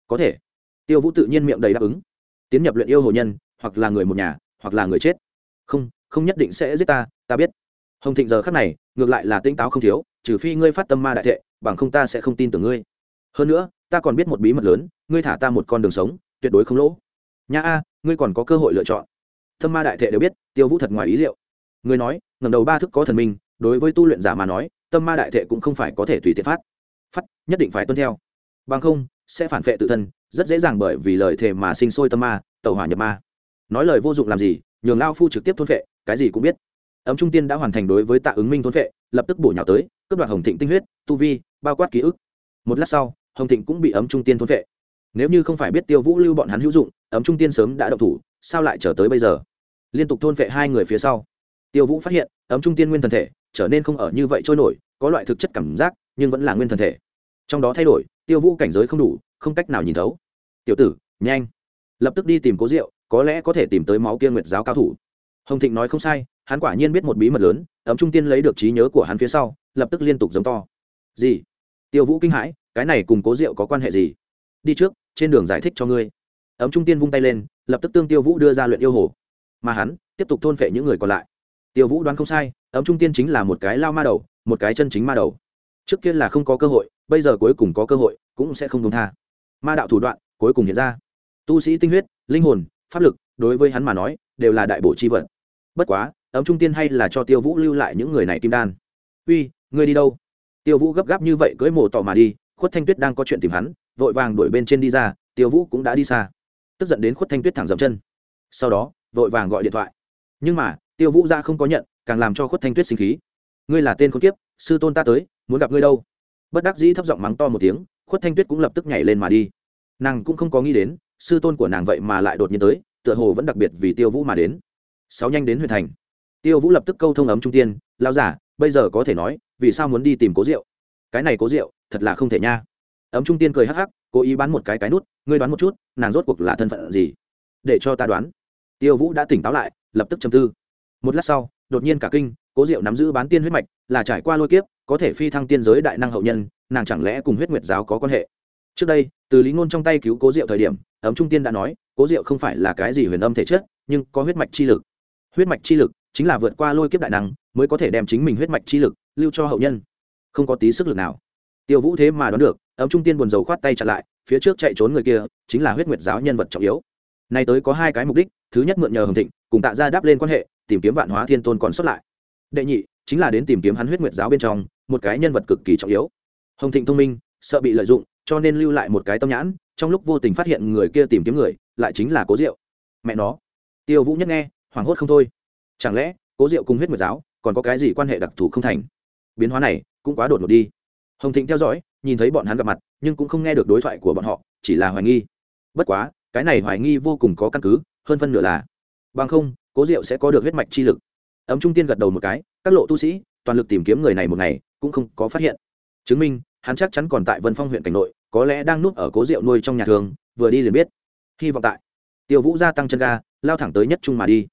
Có thể, tiêu vũ tự nhiên miệng đầy đáp ứng. Tiến nhập luyện yêu hồ nhân, hoặc là người một nhà, hoặc là người chết. Không không nhất định sẽ giết ta ta biết. Hồng thịnh giờ khắc này, ngược lại là tinh táo không thiếu, trừ phi ngươi phát tâm ma đại thệ, bằng không ta sẽ không tin tưởng ngươi. Hơn nữa, ta còn biết một bí mật lớn, ngươi thả ta một con đường sống, tuyệt đối không lỗ. Nha a, ngươi còn có cơ hội lựa chọn. Tâm ma đại thệ đều biết, tiêu vũ thật ngoài ý liệu. Ngươi nói ngầm đầu ba thức có thần minh, đối với tu luyện giả mà nói, tâm ma đại thệ cũng không phải có thể tùy tiện phát. Phát, nhất định phải tuân theo. Bằng không, sẽ phản vệ tự thân, rất dễ dàng bởi vì lời thề mà sinh sôi tâm ma tàu hỏa nhập ma. Nói lời vô dụng làm gì, nhường lao phu trực tiếp thôn vệ cái gì cũng biết. Ấm trung tiên đã hoàn thành đối với tạ ứng minh thôn vệ, lập tức bổ nhào tới, cướp đoạt hồng thịnh tinh huyết, tu vi, bao quát ký ức. Một lát sau, hồng thịnh cũng bị ấm trung tiên thôn vệ. Nếu như không phải biết tiêu vũ lưu bọn hắn hữu dụng, ấm trung tiên sớm đã động thủ, sao lại trở tới bây giờ? Liên tục thôn vệ hai người phía sau, tiêu vũ phát hiện, ấm trung tiên nguyên thần thể trở nên không ở như vậy trôi nổi, có loại thực chất cảm giác, nhưng vẫn là nguyên thần thể. Trong đó thay đổi, tiêu vũ cảnh giới không đủ, không cách nào nhìn thấu. Tiểu tử, nhanh, lập tức đi tìm cố rượu có lẽ có thể tìm tới máu kia nguyệt giáo cao thủ hồng thịnh nói không sai, hắn quả nhiên biết một bí mật lớn, ấm trung tiên lấy được trí nhớ của hắn phía sau, lập tức liên tục giống to. Gì? Tiêu vũ kinh hãi, cái này cùng cố Diệu có quan hệ gì? Đi trước, trên đường giải thích cho ngươi. Ấm trung tiên vung tay lên, lập tức tương tiêu vũ đưa ra luyện yêu hồ. Mà hắn, tiếp tục thôn phệ những người còn lại. Tiêu vũ đoán không sai, ấm trung tiên chính là một cái lao ma đầu, một cái chân chính ma đầu. Trước kia là không có cơ hội, bây giờ cuối cùng có cơ hội, cũng sẽ không công tha. Ma đạo thủ đoạn, cuối cùng hiện ra. Tu sĩ tinh huyết, linh hồn, pháp lực, đối với hắn mà nói, đều là đại bổ chi vật bất quá, ấm trung tiên hay là cho tiêu vũ lưu lại những người này kim đan. Uy, ngươi đi đâu? Tiêu vũ gấp gáp như vậy cưỡi mồ tỏ mà đi, khuất thanh tuyết đang có chuyện tìm hắn, vội vàng đuổi bên trên đi ra, tiêu vũ cũng đã đi xa. Tức giận đến khuất thanh tuyết thẳng dậm chân. Sau đó, vội vàng gọi điện thoại. Nhưng mà, tiêu vũ ra không có nhận, càng làm cho khuất thanh tuyết sinh khí. Ngươi là tên con kiếp, sư tôn ta tới, muốn gặp ngươi đâu? Bất đắc dĩ thấp giọng mắng to một tiếng, khuất thanh tuyết cũng lập tức nhảy lên mà đi. Nàng cũng không có nghĩ đến, sư tôn của nàng vậy mà lại đột nhiên tới, tựa hồ vẫn đặc biệt vì tiêu vũ mà đến sáu nhanh đến huyện thành. Tiêu vũ lập tức câu thông ấm trung tiên lao giả, bây giờ có thể nói, vì sao muốn đi tìm cố rượu? Cái này cố rượu, thật là không thể nha. Ấm trung tiên cười hắc hắc, cố ý bán một cái cái nút, ngươi đoán một chút, nàng rốt cuộc là thân phận gì? Để cho ta đoán. Tiêu vũ đã tỉnh táo lại, lập tức chầm tư. Một lát sau, đột nhiên cả kinh, cố diệu nắm giữ bán tiên huyết mạch, là trải qua lôi kiếp, có thể phi thăng tiên giới đại năng hậu nhân, nàng chẳng lẽ cùng huyết nguyệt giáo có quan hệ? Trước đây, từ lý ngôn trong tay cứu cố diệu thời điểm, ấm trung tiên đã nói, cố diệu không phải là cái gì huyền âm thể chất, nhưng có huyết mạch chi lực huyết mạch chi lực, chính là vượt qua lôi kiếp đại năng, mới có thể đem chính mình huyết mạch chi lực lưu cho hậu nhân. Không có tí sức lực nào. Tiêu vũ thế mà đoán được, ấm trung tiên buồn dầu khoát tay chặn lại, phía trước chạy trốn người kia, chính là huyết nguyệt giáo nhân vật trọng yếu. Nay tới có hai cái mục đích, thứ nhất mượn nhờ hồng thịnh, cùng tạ ra đáp lên quan hệ, tìm kiếm vạn hóa thiên tôn còn xuất lại. Đệ nhị, chính là đến tìm kiếm hắn huyết nguyệt giáo bên trong, một cái nhân vật cực kỳ trọng yếu. Hồng thịnh thông minh, sợ bị lợi dụng, cho nên lưu lại một cái tâm nhãn, trong lúc vô tình phát hiện người kia tìm kiếm người, lại chính là cố diệu. Mẹ nó. Tiêu vũ nhất nghe hoảng hốt không thôi. Chẳng lẽ cố diệu cùng huyết nguyệt giáo còn có cái gì quan hệ đặc thù không thành? Biến hóa này cũng quá đột ngột đi. Hồng thịnh theo dõi, nhìn thấy bọn hắn gặp mặt, nhưng cũng không nghe được đối thoại của bọn họ, chỉ là hoài nghi. Bất quá, cái này hoài nghi vô cùng có căn cứ, hơn phân nửa là bằng không, cố diệu sẽ có được huyết mạch chi lực. Ấm trung tiên gật đầu một cái, các lộ tu sĩ, toàn lực tìm kiếm người này một ngày, cũng không có phát hiện. Chứng minh, hắn chắc chắn còn tại vân phong huyện cảnh nội, có lẽ đang núp ở cố Diệu nuôi trong nhà thường, vừa đi liền biết. Hy vọng tại tiêu vũ gia tăng chân ga, lao thẳng tới nhất trung mà đi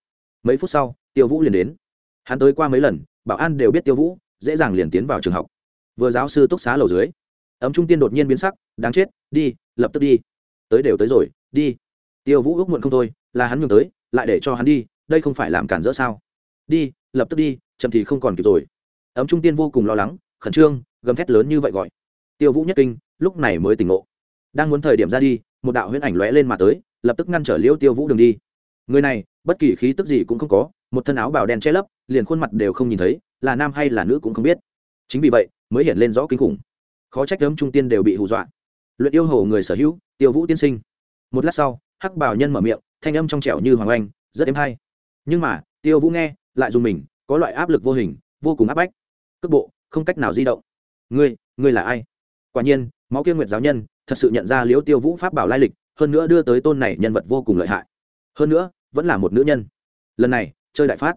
mấy phút sau, tiêu vũ liền đến. Hắn tới qua mấy lần, bảo an đều biết tiêu vũ, dễ dàng liền tiến vào trường học. Vừa giáo sư túc xá lầu dưới, ấm trung tiên đột nhiên biến sắc, đáng chết, đi, lập tức đi. Tới đều tới rồi, đi. Tiêu vũ ước muộn không thôi, là hắn nhường tới, lại để cho hắn đi, đây không phải làm cản rỡ sao? Đi, lập tức đi, chậm thì không còn kịp rồi. Ấm trung tiên vô cùng lo lắng, khẩn trương, gầm thét lớn như vậy gọi. Tiêu vũ nhất kinh, lúc này mới tỉnh ngộ. Đang muốn thời điểm ra đi, một đạo huyễn ảnh lóe lên mà tới, lập tức ngăn trở liêu tiêu vũ đường đi người này, bất kỳ khí tức gì cũng không có, một thân áo bào đen che lấp, liền khuôn mặt đều không nhìn thấy, là nam hay là nữ cũng không biết. Chính vì vậy, mới hiện lên rõ kinh khủng. Khó trách ấm trung tiên đều bị hù dọa. Luyện yêu hồ người sở hữu, tiêu vũ tiên sinh. Một lát sau, hắc bảo nhân mở miệng, thanh âm trong trẻo như hoàng anh rất êm hay. Nhưng mà, tiêu vũ nghe, lại dùng mình, có loại áp lực vô hình, vô cùng áp bách. Cước bộ, không cách nào di động. Ngươi ngươi là ai? Quả nhiên, máu kia nguyệt giáo nhân, thật sự nhận ra liễu tiêu vũ pháp bảo lai lịch, hơn nữa đưa tới tôn này nhân vật vô cùng lợi hại hơn nữa, vẫn là một nữ nhân. Lần này, chơi đại phát.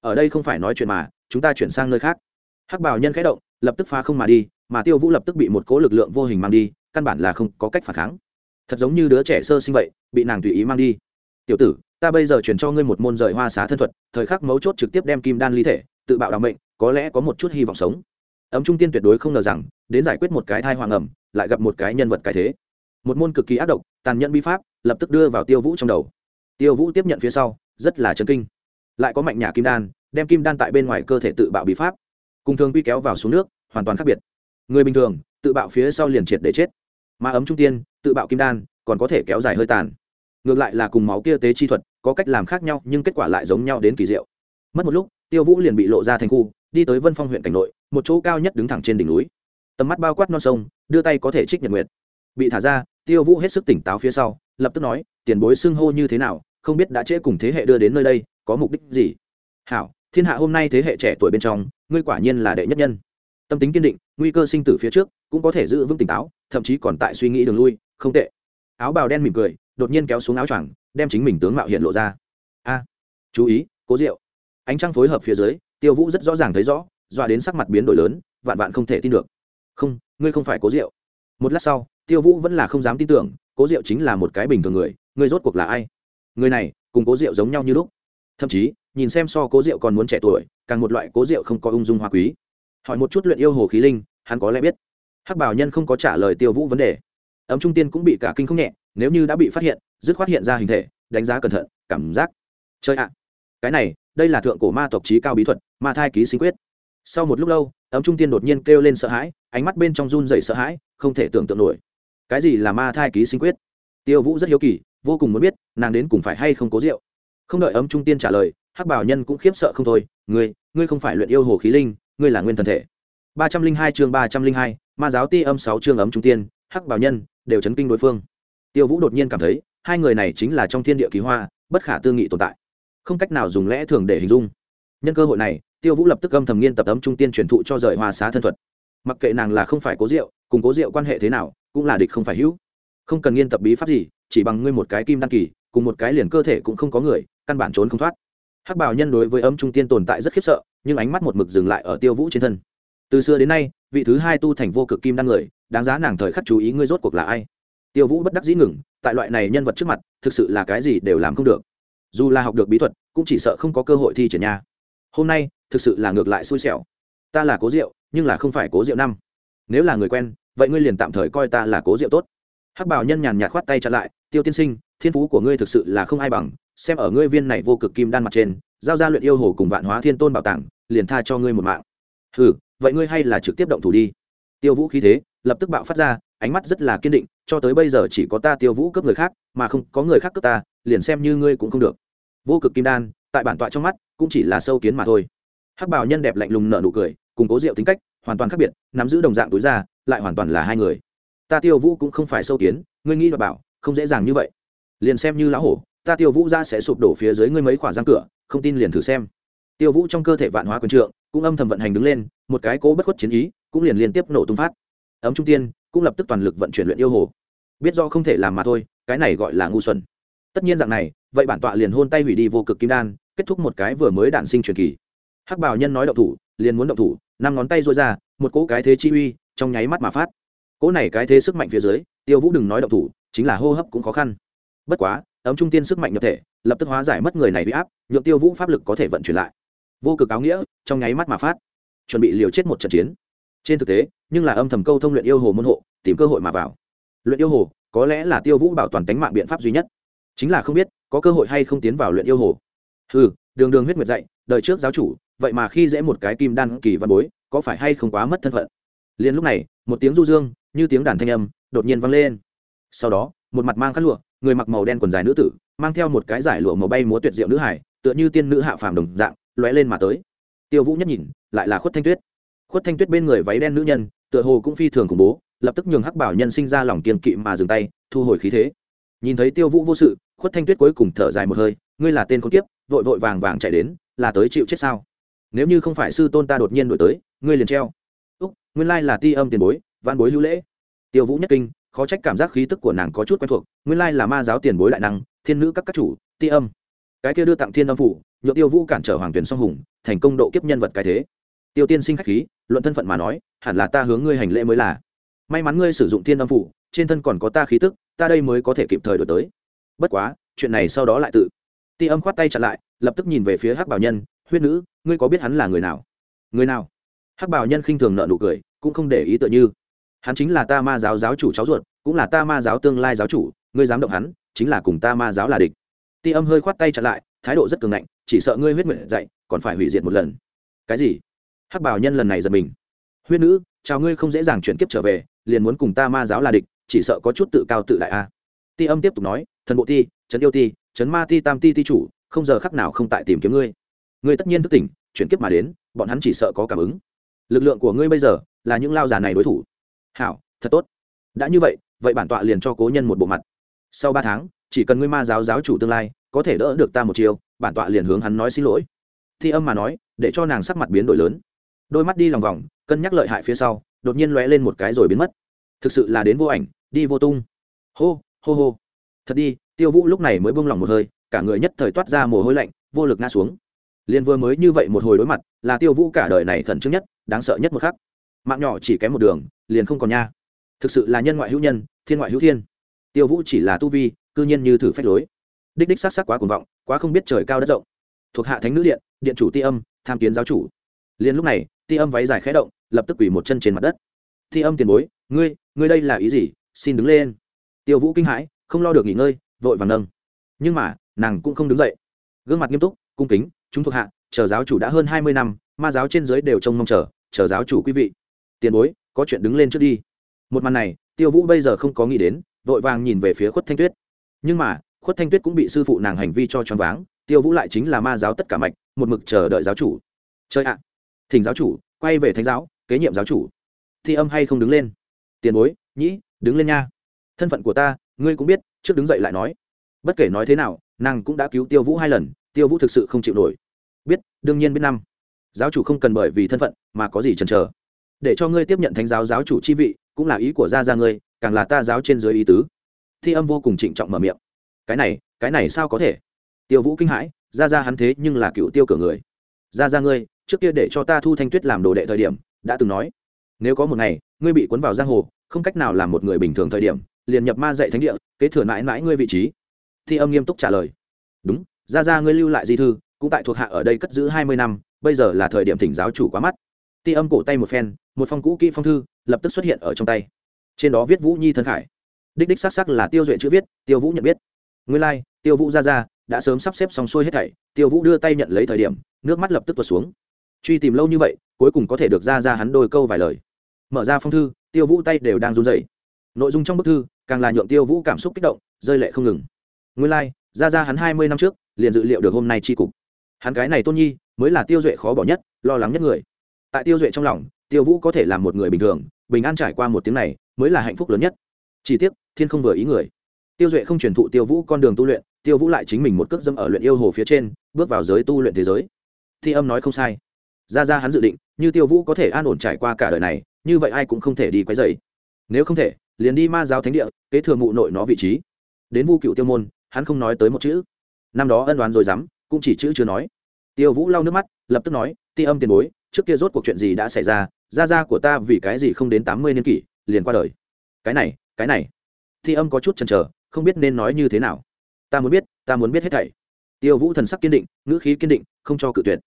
Ở đây không phải nói chuyện mà, chúng ta chuyển sang nơi khác. Hắc bảo nhân khẽ động, lập tức phá không mà đi, mà tiêu vũ lập tức bị một cố lực lượng vô hình mang đi, căn bản là không có cách phản kháng. Thật giống như đứa trẻ sơ sinh vậy, bị nàng tùy ý mang đi. Tiểu tử, ta bây giờ chuyển cho ngươi một môn rời hoa xá thân thuật, thời khắc mấu chốt trực tiếp đem kim đan ly thể, tự bạo đạo mệnh, có lẽ có một chút hy vọng sống. Ấm trung tiên tuyệt đối không ngờ rằng, đến giải quyết một cái thai hoàng ẩm, lại gặp một cái nhân vật cái thế. Một môn cực kỳ ác độc, tàn nhẫn bi pháp, lập tức đưa vào tiêu vũ trong đầu tiêu vũ tiếp nhận phía sau, rất là chấn kinh. Lại có mạnh nhà kim đan, đem kim đan tại bên ngoài cơ thể tự bạo bí pháp, cùng thường quy kéo vào xuống nước, hoàn toàn khác biệt. Người bình thường, tự bạo phía sau liền triệt để chết. Mà ấm trung tiên, tự bạo kim đan, còn có thể kéo dài hơi tàn. Ngược lại là cùng máu kia tế chi thuật, có cách làm khác nhau, nhưng kết quả lại giống nhau đến kỳ diệu. Mất một lúc, tiêu vũ liền bị lộ ra thành khu, đi tới vân phong huyện cảnh nội, một chỗ cao nhất đứng thẳng trên đỉnh núi. Tầm mắt bao quát non sông, đưa tay có thể trích nhật nguyệt. Bị thả ra, tiêu vũ hết sức tỉnh táo phía sau, lập tức nói, tiền bối xưng hô như thế nào không biết đã trễ cùng thế hệ đưa đến nơi đây có mục đích gì? Hảo thiên hạ hôm nay thế hệ trẻ tuổi bên trong ngươi quả nhiên là đệ nhất nhân. Tâm tính kiên định nguy cơ sinh tử phía trước cũng có thể giữ vững tỉnh táo thậm chí còn tại suy nghĩ đường lui không tệ. Áo bào đen mỉm cười đột nhiên kéo xuống áo choàng đem chính mình tướng mạo hiện lộ ra. A chú ý cố Diệu, ánh trăng phối hợp phía dưới tiêu vũ rất rõ ràng thấy rõ dọa đến sắc mặt biến đổi lớn vạn vạn không thể tin được. Không ngươi không phải cố Diệu. một lát sau tiêu vũ vẫn là không dám tin tưởng cố Diệu chính là một cái bình thường người ngươi rốt cuộc là ai? Người này cùng cố rượu giống nhau như lúc. Thậm chí, nhìn xem so cố rượu còn muốn trẻ tuổi, càng một loại cố rượu không có ung dung hoa quý. Hỏi một chút luyện yêu hồ khí linh, hắn có lẽ biết. Hắc bảo nhân không có trả lời tiêu vũ vấn đề. Ấm trung tiên cũng bị cả kinh không nhẹ, nếu như đã bị phát hiện, dứt khoát hiện ra hình thể, đánh giá cẩn thận, cảm giác. Chơi ạ! Cái này, đây là thượng cổ ma tộc trí cao bí thuật, ma thai ký sinh quyết. Sau một lúc lâu, ấm trung tiên đột nhiên kêu lên sợ hãi, ánh mắt bên trong run dày sợ hãi, không thể tưởng tượng nổi. Cái gì là ma thai ký sinh quyết? Tiêu vũ rất hiếu kỳ vô cùng muốn biết, nàng đến cùng phải hay không cố rượu. Không đợi ấm trung tiên trả lời, hắc bảo nhân cũng khiếp sợ không thôi, ngươi ngươi không phải luyện yêu hồ khí linh, ngươi là nguyên thần thể. ba trăm linh hai chương ba trăm linh hai, ma giáo ti âm sáu chương ấm trung tiên, hắc bảo nhân, đều chấn kinh đối phương. Tiêu vũ đột nhiên cảm thấy, hai người này chính là trong thiên địa kỳ hoa, bất khả tư nghị tồn tại. Không cách nào dùng lẽ thường để hình dung. Nhân cơ hội này, tiêu vũ lập tức âm thầm nghiên tập ấm trung tiên truyền thụ cho rời hoa xá thân thuật. Mặc kệ nàng là không phải cố diệu cùng cố diệu quan hệ thế nào, cũng là địch không phải hữu. Không cần nghiên tập bí pháp gì chỉ bằng ngươi một cái kim đăng kỳ, cùng một cái liền cơ thể cũng không có người, căn bản trốn không thoát. Hắc bảo nhân đối với ấm trung tiên tồn tại rất khiếp sợ, nhưng ánh mắt một mực dừng lại ở tiêu vũ trên thân. Từ xưa đến nay, vị thứ hai tu thành vô cực kim đăng người, đáng giá nàng thời khắc chú ý ngươi rốt cuộc là ai. Tiêu vũ bất đắc dĩ ngừng, tại loại này nhân vật trước mặt, thực sự là cái gì đều làm không được. Dù là học được bí thuật, cũng chỉ sợ không có cơ hội thi triển nha. Hôm nay, thực sự là ngược lại xui xẻo. Ta là cố diệu, nhưng là không phải cố diệu năm. Nếu là người quen, vậy ngươi liền tạm thời coi ta là cố diệu tốt. Hắc bảo nhân nhàn nhạt khoát tay chặn lại tiêu tiên sinh, thiên phú của ngươi thực sự là không ai bằng, xem ở ngươi viên này vô cực kim đan mặt trên, giao ra luyện yêu hồ cùng vạn hóa thiên tôn bảo tàng, liền tha cho ngươi một mạng. Ừ vậy ngươi hay là trực tiếp động thủ đi. Tiêu vũ khí thế, lập tức bạo phát ra, ánh mắt rất là kiên định, cho tới bây giờ chỉ có ta tiêu vũ cướp người khác, mà không có người khác cướp ta, liền xem như ngươi cũng không được. Vô cực kim đan, tại bản tọa trong mắt, cũng chỉ là sâu kiến mà thôi. Hắc bảo nhân đẹp lạnh lùng nở nụ cười, cùng cố diệu tính cách, hoàn toàn khác biệt, nắm giữ đồng dạng túi ra, lại hoàn toàn là hai người. Ta tiêu vũ cũng không phải sâu kiến, ngươi nghĩ và bảo không dễ dàng như vậy. Liền xem như lão hổ, ta tiêu vũ ra sẽ sụp đổ phía dưới ngươi mấy khỏa răng cửa, không tin liền thử xem. Tiêu vũ trong cơ thể vạn hóa quân trượng, cũng âm thầm vận hành đứng lên, một cái cố bất khuất chiến ý, cũng liền liên tiếp nổ tung phát. Ấm trung tiên, cũng lập tức toàn lực vận chuyển luyện yêu hồ. Biết do không thể làm mà thôi, cái này gọi là ngu xuẩn. Tất nhiên dạng này, vậy bản tọa liền hôn tay hủy đi vô cực kim đan, kết thúc một cái vừa mới đản sinh truyền kỳ. Hắc bảo nhân nói động thủ, liền muốn động thủ, năm ngón tay rối ra, một cỗ cái thế chi uy, trong nháy mắt mà phát. Cỗ này cái thế sức mạnh phía dưới, tiêu vũ đừng nói động thủ chính là hô hấp cũng khó khăn. Bất quá, ấm trung tiên sức mạnh nhập thể, lập tức hóa giải mất người này bị áp, nhượng tiêu vũ pháp lực có thể vận chuyển lại. Vô cực áo nghĩa, trong nháy mắt mà phát. Chuẩn bị liều chết một trận chiến. Trên thực tế, nhưng là âm thầm câu thông luyện yêu hồ môn hộ, tìm cơ hội mà vào. Luyện yêu hồ, có lẽ là tiêu vũ bảo toàn tính mạng biện pháp duy nhất. Chính là không biết, có cơ hội hay không tiến vào luyện yêu hồ. Ừ đường đường huyết nguyệt dạy, đời trước giáo chủ, vậy mà khi dễ một cái kim đan kỳ văn bối, có phải hay không quá mất thân phận? Liền lúc này, một tiếng du dương, như tiếng đàn thanh âm, đột nhiên vang lên sau đó, một mặt mang khăn lụa, người mặc màu đen quần dài nữ tử, mang theo một cái giải lụa màu bay múa tuyệt diệu nữ hải, tựa như tiên nữ hạ phàm đồng dạng, lóe lên mà tới. Tiêu vũ nhất nhìn, lại là khuất thanh tuyết. Khuất thanh tuyết bên người váy đen nữ nhân, tựa hồ cũng phi thường khủng bố, lập tức nhường hắc bảo nhân sinh ra lòng kiên kỵ mà dừng tay, thu hồi khí thế. Nhìn thấy tiêu vũ vô sự, khuất thanh tuyết cuối cùng thở dài một hơi, ngươi là tên con kiếp, vội vội vàng vàng chạy đến, là tới chịu chết sao? Nếu như không phải sư tôn ta đột nhiên đổi tới, ngươi liền treo. Úc, nguyên lai là ti âm tiền bối văn bối hữu lễ. Tiêu vũ nhất kinh khó trách cảm giác khí tức của nàng có chút quen thuộc, nguyên lai là ma giáo tiền bối đại năng, thiên nữ các các chủ, ti âm. Cái kia đưa tặng thiên âm phủ nhựa tiêu vũ cản trở hoàng tuyển song hùng, thành công độ kiếp nhân vật cái thế. Tiêu tiên sinh khách khí, luận thân phận mà nói, hẳn là ta hướng ngươi hành lễ mới là. May mắn ngươi sử dụng thiên âm phủ, trên thân còn có ta khí tức, ta đây mới có thể kịp thời đổi tới. Bất quá, chuyện này sau đó lại tự. Ti âm khoát tay chặn lại, lập tức nhìn về phía hắc bảo nhân, huyết nữ, ngươi có biết hắn là người nào? Người nào? Hắc bảo nhân khinh thường nợ nụ cười, cũng không để ý tựa như hắn chính là ta ma giáo giáo chủ cháu ruột, cũng là ta ma giáo tương lai giáo chủ, ngươi dám động hắn, chính là cùng ta ma giáo là địch. Ti âm hơi khoát tay chặn lại, thái độ rất cường ngạnh, chỉ sợ ngươi huyết nguyện dạy, còn phải hủy diệt một lần. Cái gì? Hắc bảo nhân lần này giật mình. Huyết nữ, chào ngươi không dễ dàng chuyển kiếp trở về, liền muốn cùng ta ma giáo là địch, chỉ sợ có chút tự cao tự đại a. Ti âm tiếp tục nói, thần bộ ti, trấn yêu ti, trấn ma ti, tam ti ti chủ, không giờ khắc nào không tại tìm kiếm ngươi. Ngươi tất nhiên thức tỉnh, chuyển kiếp mà đến, bọn hắn chỉ sợ có cảm ứng. Lực lượng của ngươi bây giờ là những lao già này đối thủ hảo, thật tốt. Đã như vậy vậy bản tọa liền cho cố nhân một bộ mặt. Sau ba tháng, chỉ cần ngươi ma giáo giáo chủ tương lai, có thể đỡ được ta một chiều bản tọa liền hướng hắn nói xin lỗi. Thi âm mà nói, để cho nàng sắc mặt biến đổi lớn. Đôi mắt đi lòng vòng, cân nhắc lợi hại phía sau, đột nhiên lóe lên một cái rồi biến mất. Thực sự là đến vô ảnh, đi vô tung. Hô hô hô. Thật đi, tiêu vũ lúc này mới buông lỏng một hơi, cả người nhất thời toát ra mồ hôi lạnh, vô lực ngã xuống. Liền vừa mới như vậy một hồi đối mặt, là tiêu vũ cả đời này khẩn trương nhất, đáng sợ nhất một khắc mạng nhỏ chỉ kém một đường, liền không còn nha. Thực sự là nhân ngoại hữu nhân, thiên ngoại hữu thiên. Tiêu vũ chỉ là tu vi, cư nhiên như thử phách lối. Đích đích s á c s á c quá cuồng vọng, quá không biết trời cao đất rộng. Thuộc hạ thánh nữ điện điện chủ ti âm, tham kiến giáo chủ. Liền lúc này, ti âm váy dài khẽ động, lập tức quỳ một chân trên mặt đất. Ti âm tiền bối, ngươi ngươi đây là ý gì? Xin đứng lên. Tiêu vũ kinh hãi, không lo được nghỉ ngơi, vội vàng nâng. Nhưng mà, nàng cũng không đứng dậy. Gương mặt nghiêm túc, cung kính, chúng thuộc hạ, chờ giáo chủ đã hơn hai mươi năm, ma giáo trên giới đều trông mong chờ chờ giáo chủ quý vị tiền bối, có chuyện đứng lên trước đi. Một màn này, tiêu vũ bây giờ không có nghĩ đến, vội vàng nhìn về phía khuất thanh tuyết. Nhưng mà, khuất thanh tuyết cũng bị sư phụ nàng hành vi cho choáng váng, tiêu vũ lại chính là ma giáo tất cả mạch, một mực chờ đợi giáo chủ. Chơi ạ! Thỉnh giáo chủ, quay về thánh giáo, kế nhiệm giáo chủ. Thi âm hay không đứng lên? Tiền bối, nhĩ, đứng lên nha. Thân phận của ta, ngươi cũng biết, trước đứng dậy lại nói. Bất kể nói thế nào, nàng cũng đã cứu tiêu vũ hai lần, tiêu vũ thực sự không chịu nổi. Biết, đương nhiên biết năm. Giáo chủ không cần bởi vì thân phận mà có gì chần chờ để cho ngươi tiếp nhận thánh giáo giáo chủ chi vị, cũng là ý của gia gia ngươi, càng là ta giáo trên dưới ý tứ. Thi âm vô cùng trịnh trọng mở miệng. Cái này cái này sao có thể? Tiêu vũ kinh hãi, gia gia hắn thế nhưng là cựu tiêu cửa người. Gia gia ngươi, trước kia để cho ta thu thanh tuyết làm đồ đệ thời điểm, đã từng nói, nếu có một ngày, ngươi bị cuốn vào giang hồ, không cách nào làm một người bình thường thời điểm, liền nhập ma dạy thánh địa, kế thừa mãi mãi ngươi vị trí. Thi âm nghiêm túc trả lời. Đúng, gia gia ngươi lưu lại di thư, cũng tại thuộc hạ ở đây cất giữ hai mươi năm, bây giờ là thời điểm thỉnh giáo chủ quá mắt ti âm cổ tay một phen một phong cũ kỹ phong thư lập tức xuất hiện ở trong tay. Trên đó viết vũ nhi thân khải. Đích đích xác xác là tiêu duệ chữ viết tiêu vũ nhận biết. Nguyên lai、like, tiêu vũ ra ra đã sớm sắp xếp xong xuôi hết thảy tiêu vũ đưa tay nhận lấy thời điểm nước mắt lập tức tuột xuống. Truy tìm lâu như vậy cuối cùng có thể được ra ra hắn đôi câu vài lời. Mở ra phong thư tiêu vũ tay đều đang run dậy nội dung trong bức thư càng là nhượng tiêu vũ cảm xúc kích động rơi lệ không ngừng. Nguyên lai、like, ra ra hắn hai mươi năm trước liền dự liệu được hôm nay tri cục. Hắn cái này tôn nhi mới là tiêu duệ khó bỏ nhất lo lắng nhất người tại tiêu duệ trong lòng, tiêu vũ có thể là một người bình thường, bình an trải qua một tiếng này mới là hạnh phúc lớn nhất. Chỉ tiếc, thiên không vừa ý người. Tiêu duệ không truyền thụ tiêu vũ con đường tu luyện, tiêu vũ lại chính mình một cước dâm ở luyện yêu hồ phía trên, bước vào giới tu luyện thế giới. Thi âm nói không sai. Ra ra hắn dự định, như tiêu vũ có thể an ổn trải qua cả đời này, như vậy ai cũng không thể đi quấy dày nếu không thể, liền đi ma giáo thánh địa, kế thừa mụ nội nó vị trí. Đến vu cựu tiêu môn, hắn không nói tới một chữ. Năm đó ân đoán rồi dám, cũng chỉ chữ chưa nói. Tiêu vũ lau nước mắt, lập tức nói ti âm tiền bối trước kia rốt cuộc chuyện gì đã xảy ra, gia gia của ta vì cái gì không đến tám mươi niên kỷ, liền qua đời. Cái này cái này. Thi âm có chút chần chờ, không biết nên nói như thế nào. Ta muốn biết, ta muốn biết hết thảy. Tiêu vũ thần sắc kiên định, ngữ khí kiên định, không cho cự tuyệt.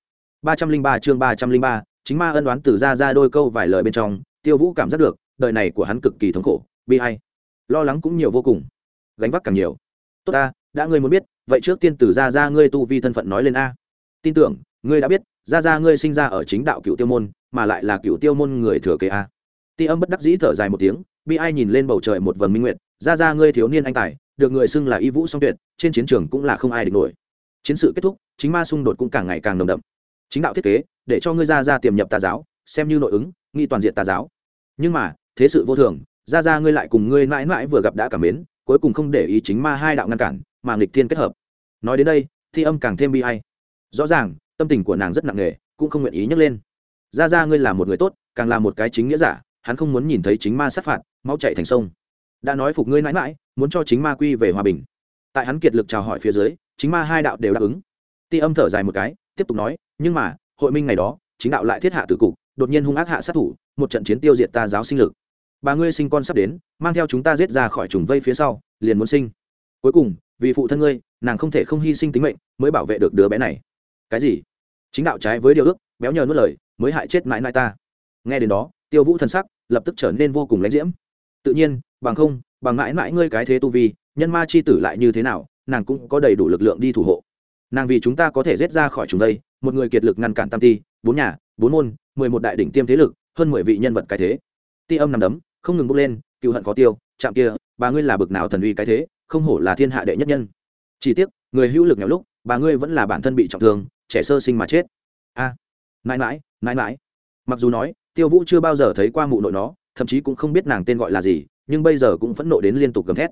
ba trăm linh ba chương ba trăm linh ba, chính ma ân đoán từ ra ra đôi câu vài lời bên trong, tiêu vũ cảm giác được, đời này của hắn cực kỳ thống khổ, bi hay lo lắng cũng nhiều vô cùng. Gánh vác càng nhiều. Tốt ta, đã ngươi muốn biết, vậy trước tiên từ ra ra ngươi tu vi thân phận nói lên a. Tin tưởng ngươi đã biết, ra ra ngươi sinh ra ở chính đạo cựu tiêu môn, mà lại là cựu tiêu môn người thừa kế a. Ti âm bất đắc dĩ thở dài một tiếng, bi ai nhìn lên bầu trời một vầng minh nguyện ra ra ngươi thiếu niên anh tài, được người xưng là y vũ song tuyệt, trên chiến trường cũng là không ai địch nổi. Chiến sự kết thúc, chính ma xung đột cũng càng ngày càng nồng đậm. Chính đạo thiết kế, để cho ngươi ra ra tiềm nhập tà giáo, xem như nội ứng nghi toàn diện tà giáo. Nhưng mà, thế sự vô thường, ra ra ngươi lại cùng ngươi mãi mãi vừa gặp đã cảm mến, cuối cùng không để ý chính ma hai đạo ngăn cản, mà nghịch thiên kết hợp. Nói đến đây thi âm càng thêm bi hay rõ ràng tâm tình của nàng rất nặng nề, cũng không nguyện ý nhấc lên. Ra ra ngươi là một người tốt, càng là một cái chính nghĩa giả, hắn không muốn nhìn thấy chính ma sát phạt máu chạy thành sông. Đã nói phục ngươi mãi mãi, muốn cho chính ma quy về hòa bình. Tại hắn kiệt lực chào hỏi phía dưới, chính ma hai đạo đều đáp ứng. Ti âm thở dài một cái, tiếp tục nói, nhưng mà, hội minh ngày đó, chính đạo lại thiết hạ tử cục, đột nhiên hung ác hạ sát thủ, một trận chiến tiêu diệt ta giáo sinh lực. Bà ngươi sinh con sắp đến, mang theo chúng ta giết ra khỏi trùng vây phía sau, liền muốn sinh. Cuối cùng, vì phụ thân ngươi, nàng không thể không hy sinh tính mệnh, mới bảo vệ được đứa bé này cái gì? Chính đạo trái với điều ước, béo nhờ nuốt lời, mới hại chết mãi mãi ta. Nghe đến đó, tiêu vũ thân sắc lập tức trở nên vô cùng lãnh diễm. Tự nhiên, bằng không, bằng mãi mãi ngươi cái thế tu vi, nhân ma chi tử lại như thế nào, nàng cũng có đầy đủ lực lượng đi thủ hộ. Nàng vì chúng ta có thể rết ra khỏi chúng đây, một người kiệt lực ngăn cản tam ti, bốn nhà, bốn môn, mười một đại đỉnh tiêm thế lực, hơn mười vị nhân vật cái thế. Ti âm nằm đấm, không ngừng bốc lên cựu hận có tiêu, chạm kia, bà ngươi là bực nào thần uy cái thế, không hổ là thiên hạ đệ nhất nhân. Chỉ tiếc, người hữu lực nhiều lúc, bà ngươi vẫn là bản thân bị trọng thương trẻ sơ sinh mà chết. A à, mãi mãi mãi mãi. Mặc dù nói tiêu vũ chưa bao giờ thấy qua mụ nội nó thậm chí cũng không biết nàng tên gọi là gì nhưng bây giờ cũng phẫn nộ đến liên tục gầm thét.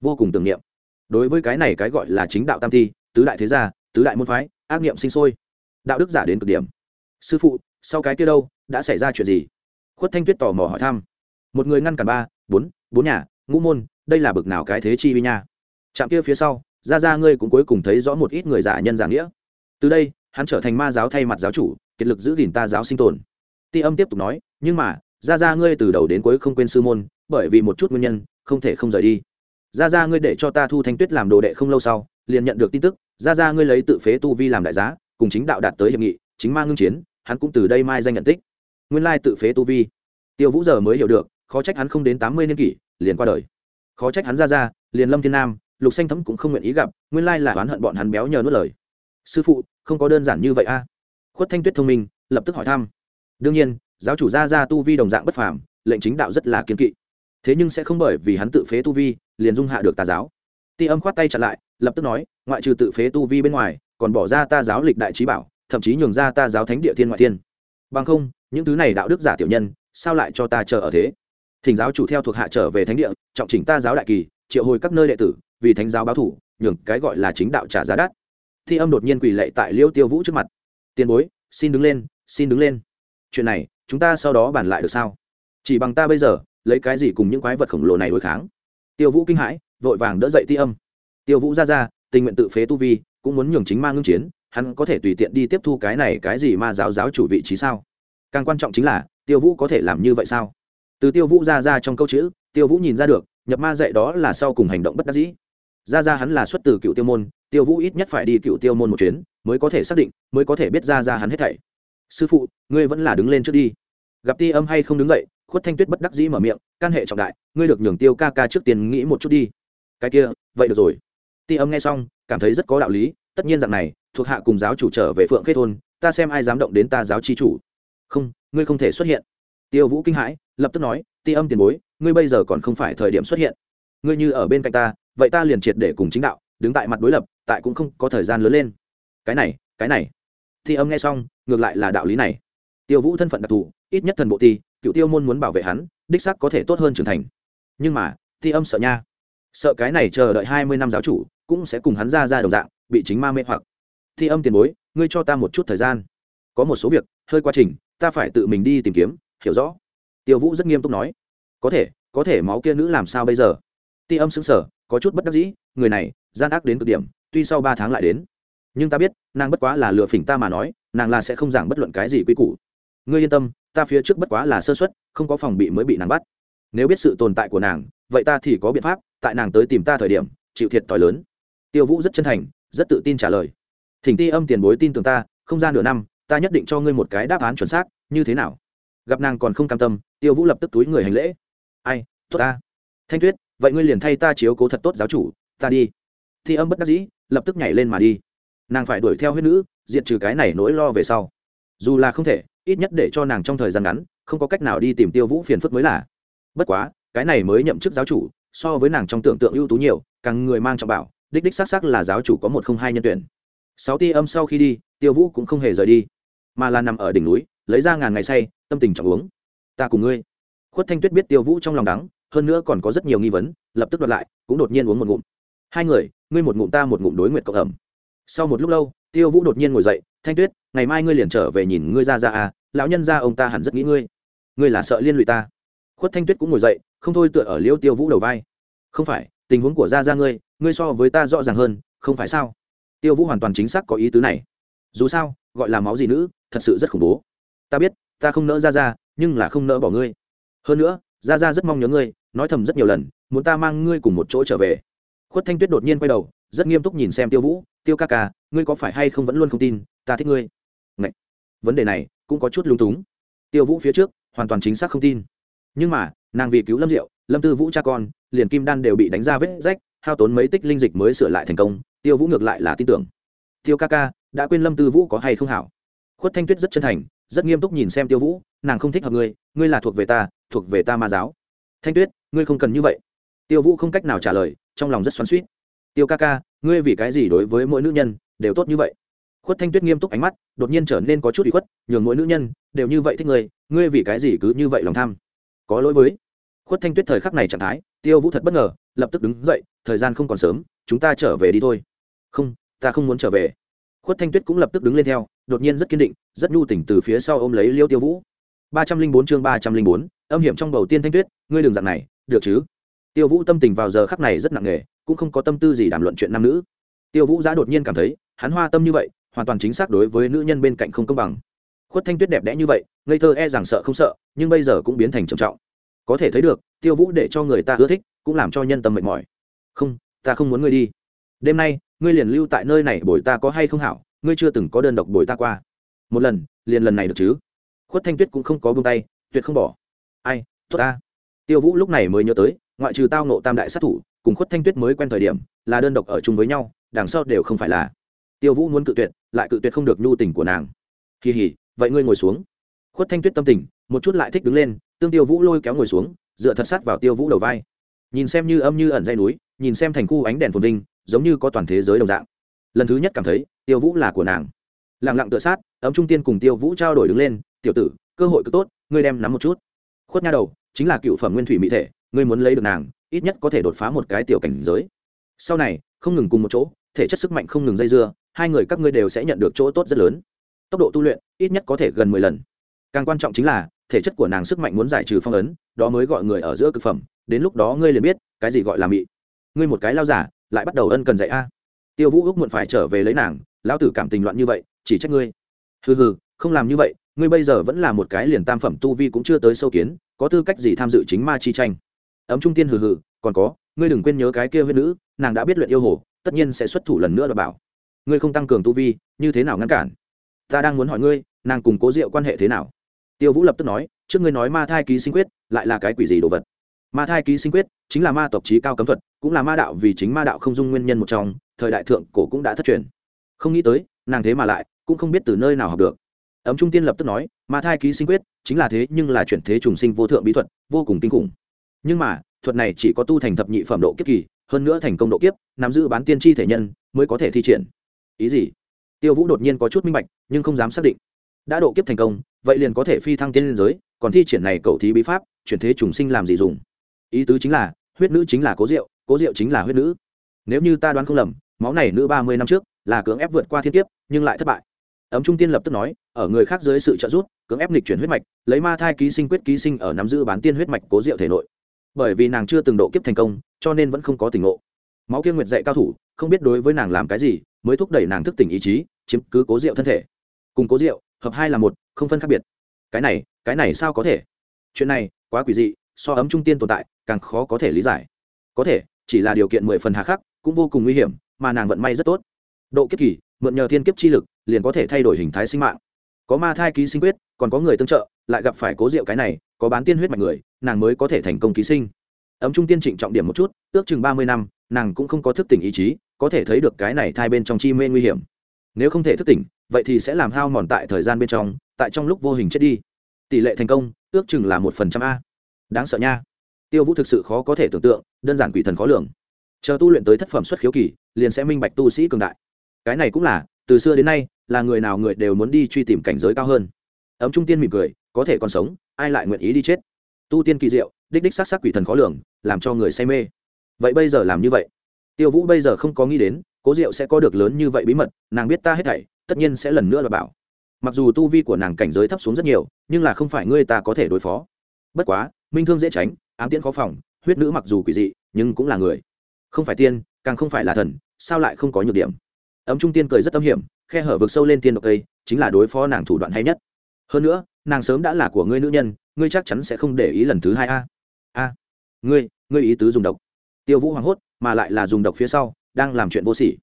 Vô cùng tưởng niệm. Đối với cái này cái gọi là chính đạo tam thi tứ đại thế gia tứ đại môn phái ác niệm sinh sôi. Đạo đức giả đến cực điểm. Sư phụ sau cái kia đâu đã xảy ra chuyện gì? Khuất thanh tuyết tò mò hỏi thăm. Một người ngăn cản ba bốn bốn nhà ngũ môn đây là bực nào cái thế chi vi nha? Trạm kia phía sau ra ra ngươi cũng cuối cùng thấy rõ một ít người giả nhân giả nghĩa. Từ đây hắn trở thành ma giáo thay mặt giáo chủ, kiệt lực giữ gìn ta giáo sinh tồn. Ti âm tiếp tục nói, nhưng mà ra ra ngươi từ đầu đến cuối không quên sư môn, bởi vì một chút nguyên nhân, không thể không rời đi. Ra ra ngươi để cho ta thu thanh tuyết làm đồ đệ không lâu sau, liền nhận được tin tức ra ra ngươi lấy tự phế tu vi làm đại giá, cùng chính đạo đạt tới hiệp nghị, chính mang ngưng chiến, hắn cũng từ đây mai danh nhận tích. Nguyên lai tự phế tu vi. Tiêu vũ giờ mới hiểu được, khó trách hắn không đến tám mươi niên kỷ, liền qua đời. Khó trách hắn ra ra liền lâm thiên nam, lục xanh thấm cũng không nguyện ý gặp, nguyên lai là oán hận bọn hắn béo nhờ nuốt lời sư phụ, không có đơn giản như vậy a. Khuất thanh tuyết thông minh, lập tức hỏi thăm. Đương nhiên, giáo chủ gia gia tu vi đồng dạng bất phàm, lệnh chính đạo rất là kiên kỵ. Thế nhưng sẽ không bởi vì hắn tự phế tu vi, liền dung hạ được tà giáo. Ti âm khoát tay chặn lại, lập tức nói, ngoại trừ tự phế tu vi bên ngoài, còn bỏ ra ta giáo lịch đại trí bảo, thậm chí nhường ra ta giáo thánh địa thiên ngoại thiên. Bằng không, những thứ này đạo đức giả tiểu nhân, sao lại cho ta chờ ở thế? Thỉnh giáo chủ theo thuộc hạ trở về thánh địa, trọng chỉnh ta giáo đại kỳ, triệu hồi các nơi đệ tử, vì thánh giáo báo thủ, nhường cái gọi là chính đạo trả giá đắt thi âm đột nhiên quỳ lệ tại liêu tiêu vũ trước mặt. Tiền bối, xin đứng lên, xin đứng lên. Chuyện này, chúng ta sau đó bàn lại được sao? Chỉ bằng ta bây giờ, lấy cái gì cùng những quái vật khổng lồ này đối kháng? Tiêu vũ kinh hãi, vội vàng đỡ dậy Thi âm. Tiêu vũ ra ra, tình nguyện tự phế tu vi, cũng muốn nhường chính ma ngưng chiến, hắn có thể tùy tiện đi tiếp thu cái này cái gì ma giáo giáo chủ vị trí sao? Càng quan trọng chính là, tiêu vũ có thể làm như vậy sao? Từ tiêu vũ ra ra trong câu chữ, tiêu vũ nhìn ra được, nhập ma dạy đó là sau cùng hành động bất đắc dĩ. Ra ra hắn là xuất từ cựu tiêu môn tiêu vũ ít nhất phải đi cựu tiêu môn một chuyến, mới có thể xác định, mới có thể biết ra ra hắn hết thảy. Sư phụ, ngươi vẫn là đứng lên trước đi. Gặp ti âm hay không đứng dậy, khuất thanh tuyết bất đắc dĩ mở miệng, can hệ trọng đại, ngươi được nhường tiêu ca ca trước tiền nghĩ một chút đi. Cái kia, vậy được rồi. Ti âm nghe xong, cảm thấy rất có đạo lý, tất nhiên rằng này, thuộc hạ cùng giáo chủ trở về phượng khê thôn, ta xem ai dám động đến ta giáo chi chủ. Không, ngươi không thể xuất hiện. Tiêu vũ kinh hãi, lập tức nói, ti âm tiền bối, ngươi bây giờ còn không phải thời điểm xuất hiện. Ngươi như ở bên cạnh ta, vậy ta liền triệt để cùng chính đạo, đứng tại mặt đối lập tại cũng không có thời gian lớn lên. Cái này cái này. Thi âm nghe xong, ngược lại là đạo lý này. Tiêu vũ thân phận đặc thù, ít nhất thần bộ ti cựu tiêu môn muốn bảo vệ hắn, đích sắc có thể tốt hơn trưởng thành. Nhưng mà, thi âm sợ nha. Sợ cái này chờ đợi hai mươi năm giáo chủ, cũng sẽ cùng hắn ra ra đồng dạng, bị chính ma mê hoặc. Thi âm tiền bối, ngươi cho ta một chút thời gian. Có một số việc, hơi quá trình, ta phải tự mình đi tìm kiếm, hiểu rõ. Tiêu vũ rất nghiêm túc nói. Có thể có thể máu kia nữ làm sao bây giờ? Ti âm xứng sở có chút bất đắc dĩ, người này, gian ác đến cực điểm tuy sau ba tháng lại đến, nhưng ta biết, nàng bất quá là lừa phỉnh ta mà nói, nàng là sẽ không giảng bất luận cái gì quy củ. Ngươi yên tâm, ta phía trước bất quá là sơ xuất không có phòng bị mới bị nàng bắt. Nếu biết sự tồn tại của nàng, vậy ta thì có biện pháp, tại nàng tới tìm ta thời điểm, chịu thiệt thòi lớn. Tiêu vũ rất chân thành, rất tự tin trả lời. Thỉnh ti âm tiền bối tin tưởng ta, không gian nửa năm, ta nhất định cho ngươi một cái đáp án chuẩn xác, như thế nào? Gặp nàng còn không cam tâm, tiêu vũ lập tức túi người hành lễ. Ai, tốt ta. Thanh tuyết, vậy ngươi liền thay ta chiếu cố thật tốt giáo chủ, ta đi thi âm bất đắc dĩ, lập tức nhảy lên mà đi. Nàng phải đuổi theo huyết nữ, diệt trừ cái này nỗi lo về sau. Dù là không thể, ít nhất để cho nàng trong thời gian ngắn, không có cách nào đi tìm tiêu vũ phiền phức mới là. Bất quá, cái này mới nhậm chức giáo chủ, so với nàng trong tưởng tượng ưu tú nhiều, càng người mang trọng bảo, đích đích xác xác là giáo chủ có một không hai nhân tuyển. Sáu ti âm sau khi đi, tiêu vũ cũng không hề rời đi, mà là nằm ở đỉnh núi, lấy ra ngàn ngày say, tâm tình trọng uống. Ta cùng ngươi. Khuất thanh tuyết biết tiêu vũ trong lòng đắng, hơn nữa còn có rất nhiều nghi vấn, lập tức đoạt lại, cũng đột nhiên uống một ngụm hai người, ngươi một ngụm ta một ngụm đối nguyệt cộng ẩm. Sau một lúc lâu, tiêu vũ đột nhiên ngồi dậy, thanh tuyết, ngày mai ngươi liền trở về nhìn ngươi ra ra à lão nhân ra ông ta hẳn rất nghĩ ngươi. Ngươi là sợ liên lụy ta. Khuất thanh tuyết cũng ngồi dậy, không thôi tựa ở liêu tiêu vũ đầu vai. Không phải, tình huống của ra ra ngươi ngươi so với ta rõ ràng hơn, không phải sao? Tiêu vũ hoàn toàn chính xác có ý tứ này. Dù sao, gọi là máu gì nữ, thật sự rất khủng bố. Ta biết, ta không nỡ ra ra, nhưng là không nỡ bỏ ngươi. Hơn nữa, ra ra rất mong nhớ ngươi, nói thầm rất nhiều lần, muốn ta mang ngươi cùng một chỗ trở về khuất thanh tuyết đột nhiên quay đầu, rất nghiêm túc nhìn xem tiêu vũ, tiêu ca ca, ngươi có phải hay không vẫn luôn không tin, ta thích ngươi? Ngậy! vấn đề này cũng có chút lung túng. Tiêu vũ phía trước, hoàn toàn chính xác không tin. Nhưng mà, nàng vì cứu lâm diệu, lâm tư vũ cha con, liền kim đan đều bị đánh ra vết rách, hao tốn mấy tích linh dịch mới sửa lại thành công, tiêu vũ ngược lại là tin tưởng. Tiêu ca ca, đã quên lâm tư vũ có hay không hảo? Khuất thanh tuyết rất chân thành, rất nghiêm túc nhìn xem tiêu vũ, nàng không thích hợp ngươi ngươi là thuộc về ta, thuộc về ta ma giáo. Thanh tuyết, ngươi không cần như vậy. Tiêu vũ không cách nào trả lời trong lòng rất xoắn suýt tiêu ca ca, ngươi vì cái gì đối với mỗi nữ nhân đều tốt như vậy? Khuất thanh tuyết nghiêm túc ánh mắt, đột nhiên trở nên có chút bị khuất, nhường mỗi nữ nhân đều như vậy thích ngươi ngươi vì cái gì cứ như vậy lòng tham? Có lỗi với. Khuất thanh tuyết thời khắc này trạng thái, tiêu vũ thật bất ngờ, lập tức đứng dậy, thời gian không còn sớm, chúng ta trở về đi thôi. Không, ta không muốn trở về. Khuất thanh tuyết cũng lập tức đứng lên theo, đột nhiên rất kiên định, rất nhu tỉnh từ phía sau ôm lấy liêu tiêu vũ. Ba trăm linh bốn chương ba trăm linh bốn, âm hiểm trong bầu tiên thanh tuyết, ngươi đường dạng này, được chứ? Tiêu vũ tâm tình vào giờ khắc này rất nặng nề, cũng không có tâm tư gì đàm luận chuyện nam nữ. Tiêu vũ giã đột nhiên cảm thấy, hắn hoa tâm như vậy, hoàn toàn chính xác đối với nữ nhân bên cạnh không công bằng. Khuất thanh tuyết đẹp đẽ như vậy, ngây thơ e rằng sợ không sợ, nhưng bây giờ cũng biến thành trầm trọng. Có thể thấy được, tiêu vũ để cho người ta ưa thích, cũng làm cho nhân tâm mệt mỏi. Không, ta không muốn ngươi đi. Đêm nay, ngươi liền lưu tại nơi này bồi ta có hay không hảo, ngươi chưa từng có đơn độc bồi ta qua. Một lần, liền lần này được chứ? Khuất thanh tuyết cũng không có buông tay, tuyệt không bỏ. Ai, tốt ta. Tiêu vũ lúc này mới nhớ tới ngoại trừ tao nộ tam đại sát thủ, cùng khuất thanh tuyết mới quen thời điểm, là đơn độc ở chung với nhau, đằng sau đều không phải là. Tiêu vũ muốn cự tuyệt, lại cự tuyệt không được nhu tình của nàng. Kỳ hỉ vậy ngươi ngồi xuống. Khuất thanh tuyết tâm tình, một chút lại thích đứng lên, tương tiêu vũ lôi kéo ngồi xuống, dựa thật sát vào tiêu vũ đầu vai. Nhìn xem như âm như ẩn dây núi, nhìn xem thành khu ánh đèn phồn vinh, giống như có toàn thế giới đồng dạng. Lần thứ nhất cảm thấy, tiêu vũ là của nàng. Lẳng lặng tựa sát, ấm trung tiên cùng tiêu vũ trao đổi đứng lên, tiểu tử, cơ hội cứ tốt, ngươi đem nắm một chút. Khuất nha đầu, chính là cựu phẩm nguyên thủy mỹ thể ngươi muốn lấy được nàng, ít nhất có thể đột phá một cái tiểu cảnh giới. Sau này, không ngừng cùng một chỗ, thể chất sức mạnh không ngừng dây dưa, hai người các ngươi đều sẽ nhận được chỗ tốt rất lớn. Tốc độ tu luyện, ít nhất có thể gần mười lần. Càng quan trọng chính là, thể chất của nàng sức mạnh muốn giải trừ phong ấn, đó mới gọi người ở giữa cực phẩm, đến lúc đó ngươi liền biết, cái gì gọi là mị. Ngươi một cái lao giả, lại bắt đầu ân cần dạy a. Tiêu vũ ước muộn phải trở về lấy nàng, lão tử cảm tình loạn như vậy, chỉ trách ngươi. Hừ hừ, không làm như vậy, ngươi bây giờ vẫn là một cái liền tam phẩm tu vi cũng chưa tới sâu kiến, có tư cách gì tham dự chính ma chi tranh? Ấm trung tiên hừ hừ, còn có, ngươi đừng quên nhớ cái kia huyết nữ, nàng đã biết luyện yêu hồ, tất nhiên sẽ xuất thủ lần nữa và bảo. Ngươi không tăng cường tu vi, như thế nào ngăn cản? Ta đang muốn hỏi ngươi, nàng cùng cố diệu quan hệ thế nào? Tiêu vũ lập tức nói, trước ngươi nói ma thai ký sinh quyết, lại là cái quỷ gì đồ vật? Ma thai ký sinh quyết chính là ma tộc trí cao cấm thuật, cũng là ma đạo vì chính ma đạo không dung nguyên nhân một trong, thời đại thượng cổ cũng đã thất truyền. Không nghĩ tới, nàng thế mà lại, cũng không biết từ nơi nào học được. Ấm trung tiên lập tức nói, ma thai ký sinh quyết chính là thế nhưng là chuyển thế trùng sinh vô thượng bí thuật, vô cùng kinh khủng nhưng mà, thuật này chỉ có tu thành thập nhị phẩm độ kiếp kỳ, hơn nữa thành công độ kiếp, nắm giữ bán tiên tri thể nhân, mới có thể thi triển. Ý gì? Tiêu vũ đột nhiên có chút minh bạch, nhưng không dám xác định. Đã độ kiếp thành công, vậy liền có thể phi thăng tiên liên giới, còn thi triển này cầu thí bí pháp, chuyển thế trùng sinh làm gì dùng? Ý tứ chính là, huyết nữ chính là cố diệu cố diệu chính là huyết nữ. Nếu như ta đoán không lầm, máu này nữ ba mươi năm trước, là cưỡng ép vượt qua thiên kiếp, nhưng lại thất bại. Ấm trung tiên lập tức nói, ở người khác dưới sự trợ giúp, cưỡng ép lịch chuyển huyết mạch, lấy ma thai ký sinh quyết ký sinh ở nắm giữ bán tiên huyết mạch cố diệu thể nội bởi vì nàng chưa từng độ kiếp thành công, cho nên vẫn không có tình ngộ. Máu kiên nguyệt dạy cao thủ, không biết đối với nàng làm cái gì, mới thúc đẩy nàng thức tỉnh ý chí, chiếm cứ cố diệu thân thể. Cùng cố diệu, hợp hai là một, không phân khác biệt. Cái này cái này sao có thể? Chuyện này, quá quỷ dị, so ấm trung tiên tồn tại, càng khó có thể lý giải. Có thể, chỉ là điều kiện mười phần hà khắc, cũng vô cùng nguy hiểm, mà nàng vận may rất tốt. Độ kiếp kỳ, mượn nhờ thiên kiếp chi lực, liền có thể thay đổi hình thái sinh mạng. Có ma thai ký sinh quyết, còn có người tương trợ, lại gặp phải cố diệu cái này, có bán tiên huyết mạch người nàng mới có thể thành công ký sinh. Ấm trung tiên trịnh trọng điểm một chút, ước chừng ba mươi năm, nàng cũng không có thức tỉnh ý chí, có thể thấy được cái này thai bên trong chi mê nguy hiểm. Nếu không thể thức tỉnh, vậy thì sẽ làm hao mòn tại thời gian bên trong, tại trong lúc vô hình chết đi. Tỷ lệ thành công, ước chừng là một phần trăm a. Đáng sợ nha. Tiêu vũ thực sự khó có thể tưởng tượng, đơn giản quỷ thần khó lường. Chờ tu luyện tới thất phẩm xuất khiếu kỳ, liền sẽ minh bạch tu sĩ cường đại. Cái này cũng là, từ xưa đến nay, là người nào người đều muốn đi truy tìm cảnh giới cao hơn. Ấm trung tiên mỉm cười, có thể còn sống, ai lại nguyện ý đi chết? Tu tiên kỳ diệu, đích đích s á c s á c quỷ thần khó lường, làm cho người say mê. Vậy bây giờ làm như vậy? Tiêu vũ bây giờ không có nghĩ đến, cố diệu sẽ có được lớn như vậy bí mật, nàng biết ta hết thảy, tất nhiên sẽ lần nữa đ bảo. Mặc dù tu vi của nàng cảnh giới thấp xuống rất nhiều, nhưng là không phải ngươi ta có thể đối phó. Bất quá, minh thương dễ tránh, ám tiễn khó phòng, huyết nữ mặc dù quỷ dị, nhưng cũng là người. Không phải tiên, càng không phải là thần, sao lại không có nhược điểm? Ấm trung tiên cười rất âm hiểm, khe hở vực sâu lên tiên độc cây, chính là đối phó nàng thủ đoạn hay nhất. Hơn nữa nàng sớm đã là của ngươi nữ nhân, ngươi chắc chắn sẽ không để ý lần thứ hai a. A, ngươi ngươi ý tứ dùng độc. Tiêu vũ hoảng hốt, mà lại là dùng độc phía sau, đang làm chuyện vô sỉ.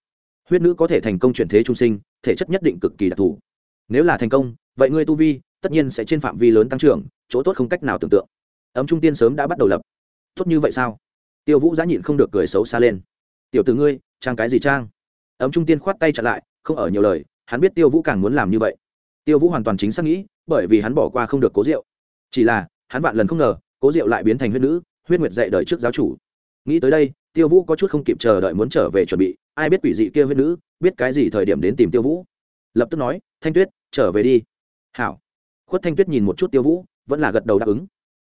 Huyết nữ có thể thành công chuyển thế trung sinh, thể chất nhất định cực kỳ đặc thù. Nếu là thành công, vậy ngươi tu vi, tất nhiên sẽ trên phạm vi lớn tăng trưởng, chỗ tốt không cách nào tưởng tượng. Ấm trung tiên sớm đã bắt đầu lập. Tốt như vậy sao? Tiêu vũ giá nhịn không được cười xấu xa lên. Tiểu từ ngươi, trang cái gì trang? Ấm trung tiên khoát tay chặn lại, không ở nhiều lời, hắn biết tiêu vũ càng muốn làm như vậy tiêu vũ hoàn toàn chính xác nghĩ, bởi vì hắn bỏ qua không được cố Diệu. chỉ là, hắn vạn lần không ngờ, cố Diệu lại biến thành huyết nữ, huyết nguyệt dạy đời trước giáo chủ. Nghĩ tới đây, tiêu vũ có chút không kịp chờ đợi muốn trở về chuẩn bị, ai biết quỷ dị kia huyết nữ, biết cái gì thời điểm đến tìm tiêu vũ. Lập tức nói, thanh tuyết, trở về đi. Hảo. Khuất thanh tuyết nhìn một chút tiêu vũ, vẫn là gật đầu đáp ứng.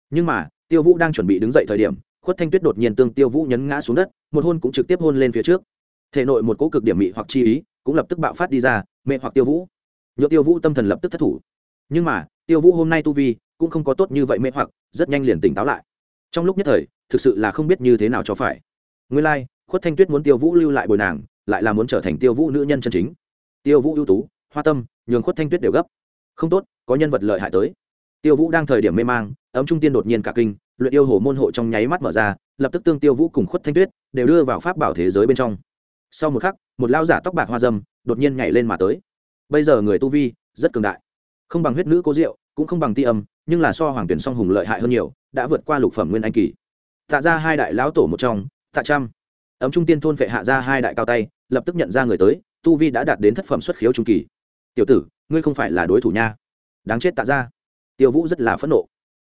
Nhưng mà, tiêu vũ đang chuẩn bị đứng dậy thời điểm, khuất thanh tuyết đột nhiên tương tiêu vũ nhấn ngã xuống đất, một hôn cũng trực tiếp hôn lên phía trước. Thể nội một cỗ cực điểm mị hoặc chi ý cũng lập tức bạo phát đi ra mẹ hoặc tiêu vũ nhựa tiêu vũ tâm thần lập tức thất thủ. Nhưng mà tiêu vũ hôm nay tu vi cũng không có tốt như vậy mê hoặc rất nhanh liền tỉnh táo lại. Trong lúc nhất thời thực sự là không biết như thế nào cho phải. Nguyên lai、like, khuất thanh tuyết muốn tiêu vũ lưu lại bồi nàng lại là muốn trở thành tiêu vũ nữ nhân chân chính. Tiêu vũ ưu tú hoa tâm nhường khuất thanh tuyết đều gấp. Không tốt có nhân vật lợi hại tới. Tiêu vũ đang thời điểm mê mang ấm trung tiên đột nhiên cả kinh luyện yêu hồ môn hộ trong nháy mắt mở ra lập tức tương tiêu vũ cùng khuất thanh tuyết đều đưa vào pháp bảo thế giới bên trong. Sau một khắc một lao giả tóc bạc hoa dâm đột nhiên nhảy lên mà tới bây giờ người tu vi rất cường đại. Không bằng huyết nữ cố diệu, cũng không bằng ti âm, nhưng là so hoàng tuyển song hùng lợi hại hơn nhiều, đã vượt qua lục phẩm nguyên anh kỳ. Tạ ra hai đại lão tổ một trong, tạ trăm. Ấm trung tiên thôn phệ hạ ra hai đại cao tay, lập tức nhận ra người tới, tu vi đã đạt đến thất phẩm xuất khiếu trung kỳ. Tiểu tử, ngươi không phải là đối thủ nha. Đáng chết tạ ra tiêu vũ rất là phẫn nộ.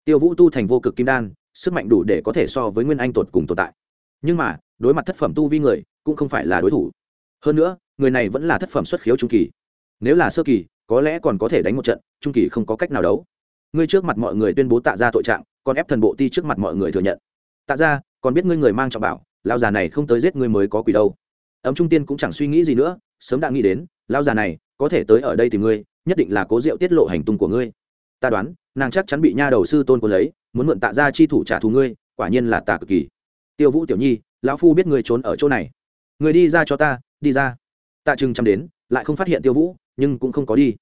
Tiêu vũ tu thành vô cực kim đan, sức mạnh đủ để có thể so với nguyên anh tột cùng tồn tại. Nhưng mà, đối mặt thất phẩm tu vi người, cũng không phải là đối thủ. Hơn nữa, người này vẫn là thất phẩm xuất khiếu trung kỳ nếu là sơ kỳ, có lẽ còn có thể đánh một trận, trung kỳ không có cách nào đấu. Ngươi trước mặt mọi người tuyên bố tạ ra tội trạng, còn ép thần bộ ti trước mặt mọi người thừa nhận. Tạ ra, còn biết ngươi người mang trọng bảo lao già này không tới giết ngươi mới có quỷ đâu. Ấm trung tiên cũng chẳng suy nghĩ gì nữa, sớm đã nghĩ đến lao già này, có thể tới ở đây tìm ngươi, nhất định là cố diệu tiết lộ hành tung của ngươi. Ta đoán, nàng chắc chắn bị nha đầu sư tôn quân lấy, muốn mượn tạ ra chi thủ trả thù ngươi, quả nhiên là tạ cực kỳ. Tiêu vũ tiểu nhi, lão phu biết ngươi trốn ở chỗ này. Người đi ra cho ta, đi ra. Tạ trừng chăm đến, lại không phát hiện tiêu vũ nhưng cũng không có đi.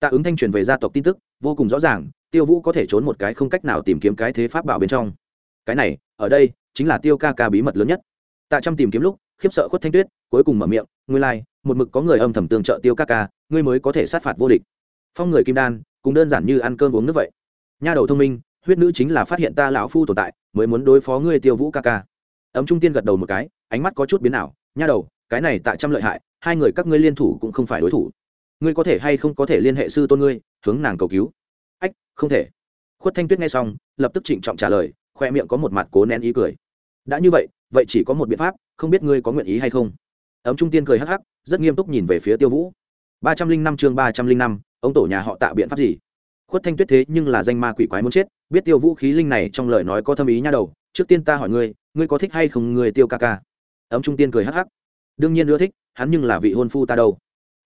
Tạ ứng thanh truyền về gia tộc tin tức vô cùng rõ ràng tiêu vũ có thể trốn một cái không cách nào tìm kiếm cái thế pháp bảo bên trong. Cái này ở đây chính là tiêu ca ca bí mật lớn nhất. Tạ trăm tìm kiếm lúc khiếp sợ khuất thanh tuyết cuối cùng mở miệng ngươi lai、like, một mực có người âm thầm tương trợ tiêu ca ca ngươi mới có thể sát phạt vô địch. Phong người kim đan cũng đơn giản như ăn cơm uống nước vậy. Nha đầu thông minh huyết nữ chính là phát hiện ta lão phu tồn tại mới muốn đối phó ngươi tiêu vũ ca ca. Ấm trung tiên gật đầu một cái ánh mắt có chút biến ảo nha đầu cái này tạ trăm lợi hại hai người các ngươi liên thủ cũng không phải đối thủ ngươi có thể hay không có thể liên hệ sư tôn ngươi, hướng nàng cầu cứu? Ách, không thể. Khuất thanh tuyết nghe xong, lập tức trịnh trọng trả lời, khoe miệng có một mặt cố nén ý cười. Đã như vậy vậy chỉ có một biện pháp, không biết ngươi có nguyện ý hay không? Ấm trung tiên cười hắc hắc, rất nghiêm túc nhìn về phía tiêu vũ. Ba trăm linh năm chương ba trăm linh năm, ông tổ nhà họ tạ biện pháp gì? Khuất thanh tuyết thế nhưng là danh ma quỷ quái muốn chết, biết tiêu vũ khí linh này trong lời nói có thâm ý nha đầu, trước tiên ta hỏi ngươi ngươi có thích hay không người tiêu ca ca? Ấm trung tiên cười hắc hắc. Đương nhiên ưa thích, hắn nhưng là vị hôn phu ta đâu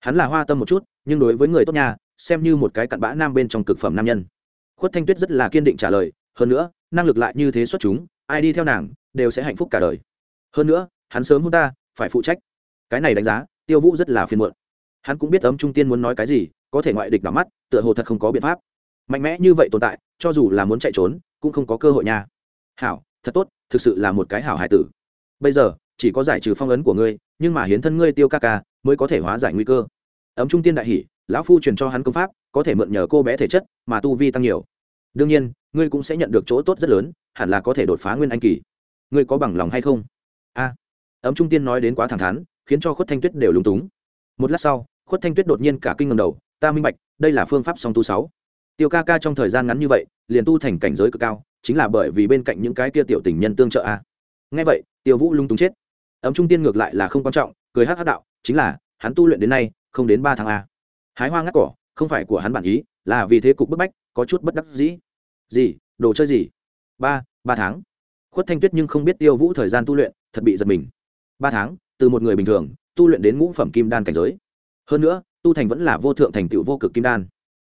hắn là hoa tâm một chút, nhưng đối với người tốt nhà xem như một cái cặn bã nam bên trong cực phẩm nam nhân. Khuất thanh tuyết rất là kiên định trả lời, hơn nữa, năng lực lại như thế xuất chúng, ai đi theo nàng, đều sẽ hạnh phúc cả đời. Hơn nữa, hắn sớm hôn ta, phải phụ trách. Cái này đánh giá, tiêu vũ rất là phiền muộn. Hắn cũng biết ấm trung tiên muốn nói cái gì, có thể ngoại địch đắm mắt, tựa hồ thật không có biện pháp. Mạnh mẽ như vậy tồn tại, cho dù là muốn chạy trốn, cũng không có cơ hội nha. Hảo, thật tốt, thực sự là một cái hảo hải tử. Bây giờ chỉ có giải trừ phong ấn của ngươi, nhưng mà hiến thân ngươi tiêu ca ca mới có thể hóa giải nguy cơ. Ấm trung tiên đại hỷ, lão phu truyền cho hắn công pháp, có thể mượn nhờ cô bé thể chất mà tu vi tăng nhiều. Đương nhiên, ngươi cũng sẽ nhận được chỗ tốt rất lớn, hẳn là có thể đột phá nguyên anh kỳ. Ngươi có bằng lòng hay không? A. Ấm trung tiên nói đến quá thẳng thắn, khiến cho khuất thanh tuyết đều lúng túng. Một lát sau, khuất thanh tuyết đột nhiên cả kinh ngầm đầu, ta minh bạch, đây là phương pháp song tu sáu. Tiêu ca ca trong thời gian ngắn như vậy, liền tu thành cảnh giới cực cao, chính là bởi vì bên cạnh những cái kia tiểu tình nhân tương trợ a. Ngay vậy, tiêu vũ lung túng chết ấm trung tiên ngược lại là không quan trọng, cười hát hát đạo, chính là, hắn tu luyện đến nay, không đến ba tháng a hái hoa ngắt cỏ, không phải của hắn bản ý, là vì thế cục bức bách, có chút bất đắc dĩ. Gì, đồ chơi gì? Ba ba tháng. Khuất thanh tuyết nhưng không biết tiêu vũ thời gian tu luyện, thật bị giật mình. Ba tháng, từ một người bình thường, tu luyện đến ngũ phẩm kim đan cảnh giới. Hơn nữa, tu thành vẫn là vô thượng thành tựu vô cực kim đan.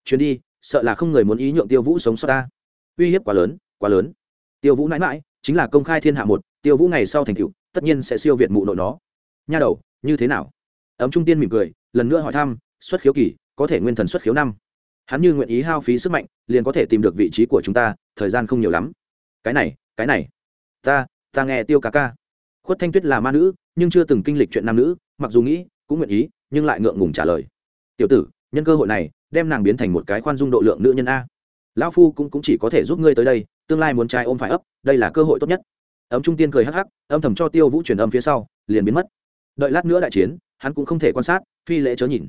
Chuyến đi, sợ là không người muốn ý nhượng tiêu vũ sống sót ta. Uy hiếp quá lớn quá lớn. Tiêu vũ mãi mãi, chính là công khai thiên hạ một, tiêu vũ ngày sau thành tựu tất nhiên sẽ siêu việt mụ nội nó. Nha đầu như thế nào? Ấm trung tiên mỉm cười lần nữa hỏi thăm xuất khiếu kỳ có thể nguyên thần xuất khiếu năm. Hắn như nguyện ý hao phí sức mạnh liền có thể tìm được vị trí của chúng ta thời gian không nhiều lắm. Cái này cái này. Ta ta nghe tiêu ca ca. Khuất thanh tuyết là ma nữ nhưng chưa từng kinh lịch chuyện nam nữ mặc dù nghĩ cũng nguyện ý nhưng lại ngượng ngùng trả lời. Tiểu tử nhân cơ hội này đem nàng biến thành một cái khoan dung độ lượng nữ nhân a. Lão phu cũng, cũng chỉ có thể giúp ngươi tới đây tương lai muốn trai ôm phải ấp đây là cơ hội tốt nhất ấm trung tiên cười hắc hắc âm thầm cho tiêu vũ truyền âm phía sau liền biến mất. Đợi lát nữa đại chiến hắn cũng không thể quan sát phi lễ chớ nhìn.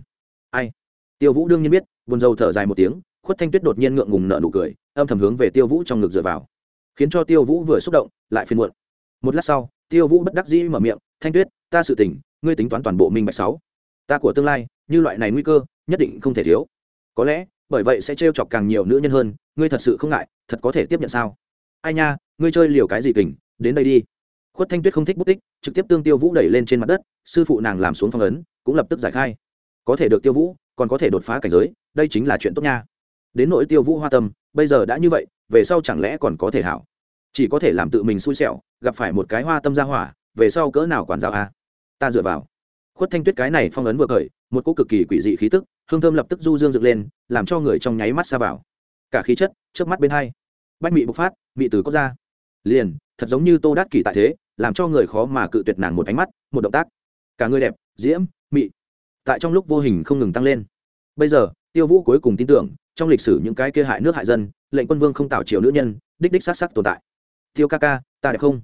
Ai? Tiêu vũ đương nhiên biết buồn rầu thở dài một tiếng khuất thanh tuyết đột nhiên ngượng ngùng nợ nụ cười âm thầm hướng về tiêu vũ trong ngực dựa vào. Khiến cho tiêu vũ vừa xúc động lại phiền muộn. Một lát sau tiêu vũ bất đắc dĩ mở miệng thanh tuyết ta sự tỉnh, ngươi tính toán toàn bộ minh bạch sáu. Ta của tương lai như loại này nguy cơ nhất định không thể thiếu. Có lẽ bởi vậy sẽ trêu chọc càng nhiều nữ nhân hơn ngươi thật sự không ngại thật có thể tiếp nhận sao? Ai nha ngươi chơi liều cái gì kình, đến đây đi. Khuất thanh tuyết không thích bút tích, trực tiếp tương tiêu vũ đẩy lên trên mặt đất, sư phụ nàng làm xuống phong ấn, cũng lập tức giải khai. Có thể được tiêu vũ, còn có thể đột phá cảnh giới, đây chính là chuyện tốt nha. Đến nỗi tiêu vũ hoa tâm, bây giờ đã như vậy, về sau chẳng lẽ còn có thể hảo? Chỉ có thể làm tự mình xui xẻo, gặp phải một cái hoa tâm ra hỏa, về sau cỡ nào quản giáo a? Ta dựa vào. Khuất thanh tuyết cái này phong ấn vừa khởi, một cô cực kỳ quỷ dị khí tức, hương thơm lập tức du dương dựng lên, làm cho người trong nháy mắt xa vào. Cả khí chất trước mắt bên hai. Bách mị bộc phát, mị từ có ra liền, thật giống như tô đát kỷ tại thế, làm cho người khó mà cự tuyệt nàng một ánh mắt, một động tác. Cả người đẹp, diễm, mị. Tại trong lúc vô hình không ngừng tăng lên. Bây giờ, tiêu vũ cuối cùng tin tưởng, trong lịch sử những cái kia hại nước hại dân, lệnh quân vương không tạo chiều nữ nhân, đích đích s á t sắc tồn tại. Tiêu ca ca, ta đẹp không?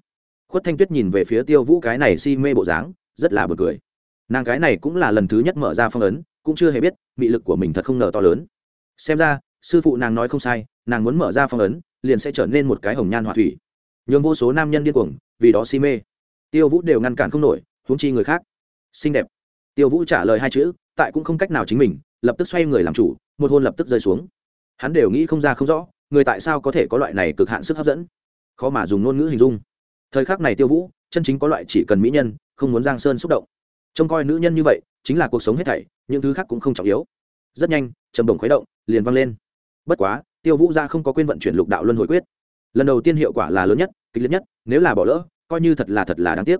Khuất thanh tuyết nhìn về phía tiêu vũ cái này si mê bộ dáng, rất là bật cười. Nàng cái này cũng là lần thứ nhất mở ra phong ấn, cũng chưa hề biết, mị lực của mình thật không ngờ to lớn. Xem ra, sư phụ nàng nói không sai, nàng muốn mở ra phong ấn, liền sẽ trở nên một cái hồng nhan họa thủy nhường vô số nam nhân điên cuồng, vì đó si mê. Tiêu vũ đều ngăn cản không nổi, huống chi người khác. Xinh đẹp. Tiêu vũ trả lời hai chữ, tại cũng không cách nào chính mình, lập tức xoay người làm chủ, một hôn lập tức rơi xuống. Hắn đều nghĩ không ra không rõ, người tại sao có thể có loại này cực hạn sức hấp dẫn. Khó mà dùng ngôn ngữ hình dung. Thời khắc này tiêu vũ, chân chính có loại chỉ cần mỹ nhân, không muốn giang sơn xúc động. Trông coi nữ nhân như vậy, chính là cuộc sống hết thảy, những thứ khác cũng không trọng yếu. Rất nhanh, trầm đồng khuấy động, liền văng lên. Bất quá, tiêu vũ ra không có quên vận chuyển lục đạo luân hồi quyết lần đầu tiên hiệu quả là lớn nhất, kịch liệt nhất, nếu là bỏ lỡ, coi như thật là thật là đáng tiếc.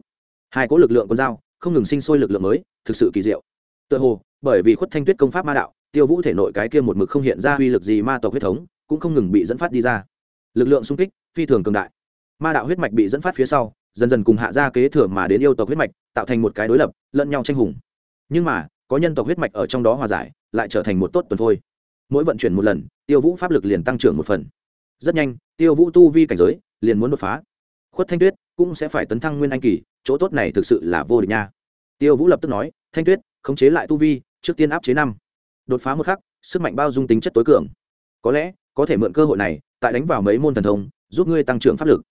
Hai cỗ lực lượng con dao, không ngừng sinh sôi lực lượng mới, thực sự kỳ diệu. Tựa hồ, bởi vì khuất thanh tuyết công pháp ma đạo, tiêu vũ thể nội cái kia một mực không hiện ra uy lực gì ma tộc huyết thống, cũng không ngừng bị dẫn phát đi ra. Lực lượng xung kích, phi thường cường đại. Ma đạo huyết mạch bị dẫn phát phía sau, dần dần cùng hạ ra kế thừa mà đến yêu tộc huyết mạch, tạo thành một cái đối lập, lẫn nhau tranh hùng. Nhưng mà, có nhân tộc huyết mạch ở trong đó hòa giải, lại trở thành một tốt tuần phôi. Mỗi vận chuyển một lần, tiêu vũ pháp lực liền tăng trưởng một phần rất nhanh, tiêu vũ tu vi cảnh giới liền muốn đột phá. Khuất thanh tuyết cũng sẽ phải tấn thăng nguyên anh kỳ, chỗ tốt này thực sự là vô địch nha. Tiêu vũ lập tức nói, thanh tuyết, khống chế lại tu vi, trước tiên áp chế năm. Đột phá một khắc, sức mạnh bao dung tính chất tối cường. Có lẽ có thể mượn cơ hội này, tại đánh vào mấy môn thần thông, giúp ngươi tăng trưởng pháp lực.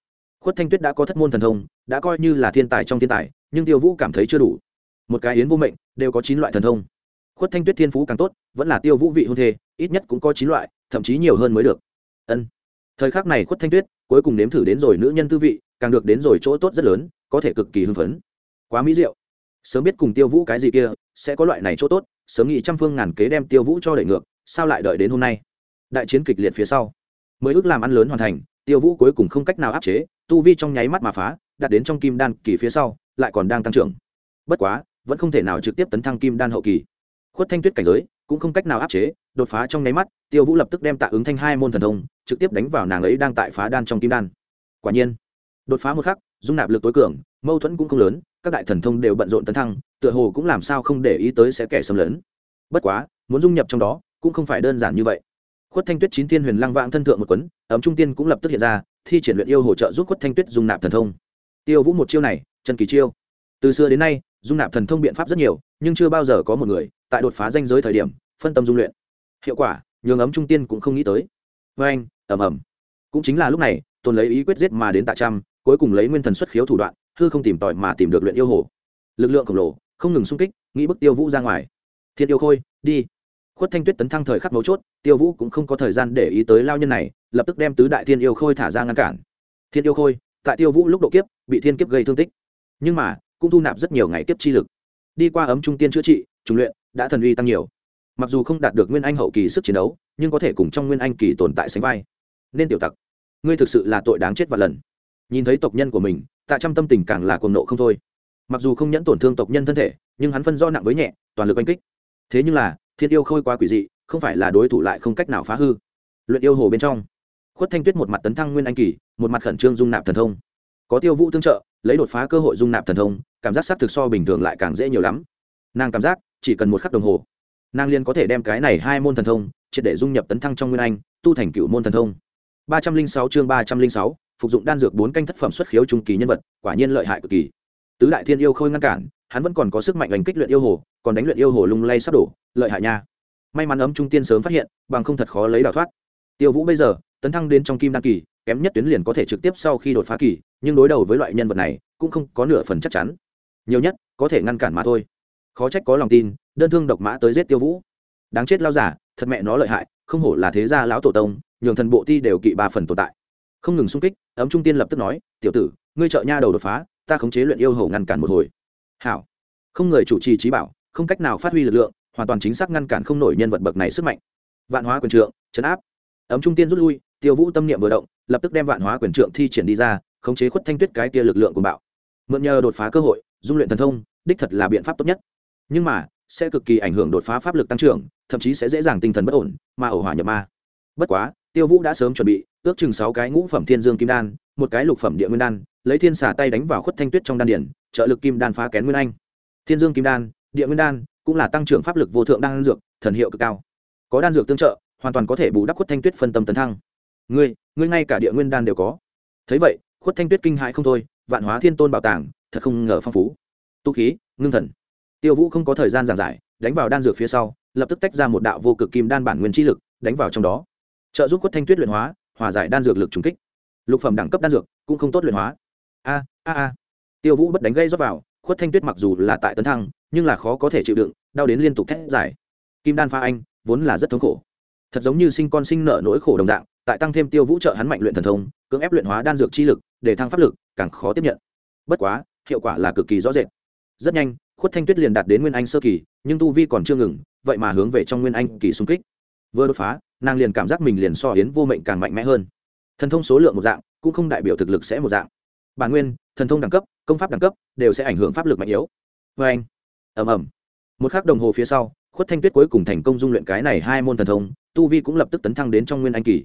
Khuất thanh tuyết đã có thất môn thần thông, đã coi như là thiên tài trong thiên tài, nhưng tiêu vũ cảm thấy chưa đủ. Một cái yến vô mệnh đều có chín loại thần thông. Khuất thanh tuyết thiên phú càng tốt, vẫn là tiêu vũ vị hôn thê, ít nhất cũng có chín loại, thậm chí nhiều hơn mới được. Ân thời khắc này khuất thanh tuyết, cuối cùng nếm thử đến rồi nữ nhân tư vị, càng được đến rồi chỗ tốt rất lớn, có thể cực kỳ hưng phấn. Quá mỹ diệu. Sớm biết cùng tiêu vũ cái gì kia, sẽ có loại này chỗ tốt, sớm nghĩ trăm phương ngàn kế đem tiêu vũ cho đẩy ngược, sao lại đợi đến hôm nay? Đại chiến kịch liệt phía sau, mới ước làm ăn lớn hoàn thành, tiêu vũ cuối cùng không cách nào áp chế, tu vi trong nháy mắt mà phá, đạt đến trong kim đan kỳ phía sau, lại còn đang tăng trưởng. Bất quá, vẫn không thể nào trực tiếp tấn thăng kim đan hậu kỳ. Khuất thanh tuyết cảnh giới cũng không cách nào áp chế, đột phá trong nháy mắt, tiêu vũ lập tức đem tạ ứng thanh hai môn thần thông, trực tiếp đánh vào nàng ấy đang tại phá đan trong kim đan. Quả nhiên, đột phá một khắc, dung nạp lực tối cường, mâu thuẫn cũng không lớn, các đại thần thông đều bận rộn tấn thăng, tựa hồ cũng làm sao không để ý tới sẽ kẻ xâm lấn. Bất quá, muốn dung nhập trong đó, cũng không phải đơn giản như vậy. Khuất thanh tuyết chín tiên huyền lăng vãng thân thượng một quấn ấm trung tiên cũng lập tức hiện ra, thi triển luyện yêu hỗ trợ giúp khuất thanh tuyết dung nạp thần thông. Tiêu vũ một chiêu này, chân kỳ chiêu. Từ xưa đến nay, dung nạp thần thông biện pháp rất nhiều, nhưng chưa bao giờ có một người tại đột phá danh giới thời điểm, phân tâm dung luyện. Hiệu quả, nhường ấm trung tiên cũng không nghĩ tới. Vê anh ẩm ẩm cũng chính là lúc này, tồn lấy ý quyết giết mà đến tạ trăm, cuối cùng lấy nguyên thần xuất khiếu thủ đoạn, hư không tìm tòi mà tìm được luyện yêu hồ. Lực lượng khổng lồ, không ngừng xung kích, nghĩ bức tiêu vũ ra ngoài. Thiên yêu khôi, đi. Khuất thanh tuyết tấn thăng thời khắc mấu chốt, tiêu vũ cũng không có thời gian để ý tới lao nhân này, lập tức đem tứ đại thiên yêu khôi thả ra ngăn cản. Thiên yêu khôi, tại tiêu vũ lúc độ kiếp, bị thiên kiếp gây thương tích. Nhưng mà, cũng thu nạp rất nhiều ngày kiếp chi lực. Đi qua ấm trung tiên chữa trị, trùng luyện đã thần uy tăng nhiều. Mặc dù không đạt được nguyên anh hậu kỳ sức chiến đấu, nhưng có thể cùng trong nguyên anh kỳ tồn tại sánh vai. Nên tiểu tặc, ngươi thực sự là tội đáng chết và lần. Nhìn thấy tộc nhân của mình, tạ trăm tâm tình càng là cuồng nộ không thôi. Mặc dù không nhẫn tổn thương tộc nhân thân thể, nhưng hắn phân do nặng với nhẹ, toàn lực oanh kích. Thế nhưng là, thiên yêu khôi quá quỷ dị, không phải là đối thủ lại không cách nào phá hư. Luyện yêu hồ bên trong, khuất thanh tuyết một mặt tấn thăng nguyên anh kỳ, một mặt khẩn trương dung nạp thần thông. Có tiêu vũ tương trợ, lấy đột phá cơ hội dung nạp thần thông, cảm giác s á c thực so bình thường lại càng dễ nhiều lắm. Nàng cảm giác chỉ cần một khắc đồng hồ, nàng liên có thể đem cái này hai môn thần thông triệt để dung nhập tấn thăng trong nguyên anh, tu thành cựu môn thần thông. ba trăm linh sáu chương ba trăm linh sáu, phục dụng đan dược bốn canh thất phẩm xuất khiếu trung kỳ nhân vật, quả nhiên lợi hại cực kỳ. Tứ đại thiên yêu khôi ngăn cản, hắn vẫn còn có sức mạnh đánh kích luyện yêu hồ, còn đánh luyện yêu hồ lung lay sắp đổ, lợi hại nha. May mắn ấm trung tiên sớm phát hiện, bằng không thật khó lấy đào thoát. Tiêu vũ bây giờ, tấn thăng đến trong kim đan kỳ, kém nhất tuyến liền có thể trực tiếp sau khi đột phá kỳ, nhưng đối đầu với loại nhân vật này, cũng không có nửa phần chắc chắn. Nhiều nhất, có thể ngăn cản mà thôi khó trách có lòng tin, đơn thương độc mã tới giết tiêu vũ. Đáng chết lao giả, thật mẹ nó lợi hại, không hổ là thế gia lão tổ tông, nhường thần bộ ti đều kỵ ba phần tồn tại. Không ngừng xung kích, ấm trung tiên lập tức nói, tiểu tử, ngươi trợ nha đầu đột phá, ta khống chế luyện yêu hầu ngăn cản một hồi. Hảo. Không người chủ trì trí bảo, không cách nào phát huy lực lượng, hoàn toàn chính xác ngăn cản không nổi nhân vật bậc này sức mạnh. Vạn hóa quyền trượng, chấn áp. Ấm trung tiên rút lui, tiêu vũ tâm niệm vừa động, lập tức đem vạn hóa quyền trượng thi triển đi ra, khống chế khuất thanh tuyết cái tia lực lượng của bạo. Mượn nhờ đột phá cơ hội, dung luyện thần thông, đích thật là biện pháp tốt nhất nhưng mà, sẽ cực kỳ ảnh hưởng đột phá pháp lực tăng trưởng, thậm chí sẽ dễ dàng tinh thần bất ổn, mà ẩu hỏa nhập ma. Bất quá, tiêu vũ đã sớm chuẩn bị, ước chừng sáu cái ngũ phẩm thiên dương kim đan, một cái lục phẩm địa nguyên đan, lấy thiên xả tay đánh vào khuất thanh tuyết trong đan điển trợ lực kim đan phá kén nguyên anh. Thiên dương kim đan, địa nguyên đan, cũng là tăng trưởng pháp lực vô thượng đan dược, thần hiệu cực cao. Có đan dược tương trợ, hoàn toàn có thể bù đắp khuất thanh tuyết phân tâm tấn thăng. Ngươi ngươi ngay cả địa nguyên đan đều có. Thấy vậy, khuất thanh tuyết kinh hãi không thôi, vạn hóa thiên tôn bảo tàng, thật không ngờ phong phú. Tu khí, ngưng thần tiêu vũ không có thời gian giảng giải, đánh vào đan dược phía sau, lập tức tách ra một đạo vô cực kim đan bản nguyên chi lực, đánh vào trong đó. Trợ giúp quất thanh tuyết luyện hóa, hòa giải đan dược lực trùng kích. Lục phẩm đẳng cấp đan dược cũng không tốt luyện hóa. A a a. Tiêu vũ bất đánh gây rót vào khuất thanh tuyết mặc dù là tại tấn thăng, nhưng là khó có thể chịu đựng, đau đến liên tục thét giải kim đan pha anh, vốn là rất thống khổ. Thật giống như sinh con sinh nợ nỗi khổ đồng dạng, tại tăng thêm tiêu vũ trợ hắn mạnh luyện thần thông, cưỡng ép luyện hóa đan dược chi lực, để thăng pháp lực, càng khó tiếp nhận. Bất quá, hiệu quả là cực kỳ rõ rệt. Rất nhanh khuất thanh tuyết liền đạt đến nguyên anh sơ kỳ, nhưng tu vi còn chưa ngừng, vậy mà hướng về trong nguyên anh kỳ xung kích. Vừa đột phá, nàng liền cảm giác mình liền so hiến vô mệnh càng mạnh mẽ hơn. Thần thông số lượng một dạng, cũng không đại biểu thực lực sẽ một dạng. Bản nguyên, thần thông đẳng cấp, công pháp đẳng cấp, đều sẽ ảnh hưởng pháp lực mạnh yếu. Vê anh ẩm ẩm một k h ắ c đồng hồ phía sau khuất thanh tuyết cuối cùng thành công dung luyện cái này hai môn thần thông, tu vi cũng lập tức tấn thăng đến trong nguyên anh kỳ.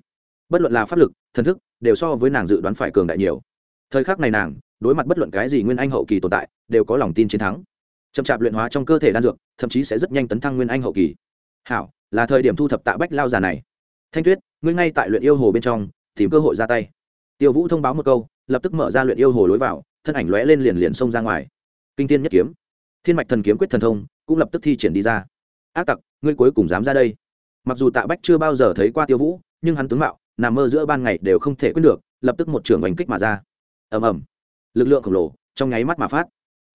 Bất luận là pháp lực, thần thức, đều so với nàng dự đoán phải cường đại nhiều. Thời khắc này nàng, đối mặt bất luận cái gì nguyên anh hậu kỳ tồn tại, đều có lòng tin chiến thắng chậm chạp luyện hóa trong cơ thể đan dược, thậm chí sẽ rất nhanh tấn thăng nguyên anh hậu kỳ. Hảo, là thời điểm thu thập tạ bách lao già này. Thanh tuyết, ngươi ngay tại luyện yêu hồ bên trong, tìm cơ hội ra tay. Tiêu vũ thông báo một câu, lập tức mở ra luyện yêu hồ lối vào, thân ảnh lóe lên liền liền xông ra ngoài. Kinh tiên nhất kiếm. Thiên mạch thần kiếm quyết thần thông, cũng lập tức thi triển đi ra. Ác tặc, ngươi cuối cùng dám ra đây. Mặc dù tạ bách chưa bao giờ thấy qua tiêu vũ, nhưng hắn tướng mạo, nằm mơ giữa ban ngày đều không thể quyết được, lập tức một trường oanh kích mà ra. Ầm ầm. Lực lượng khổng lồ trong nháy mắt mà phát.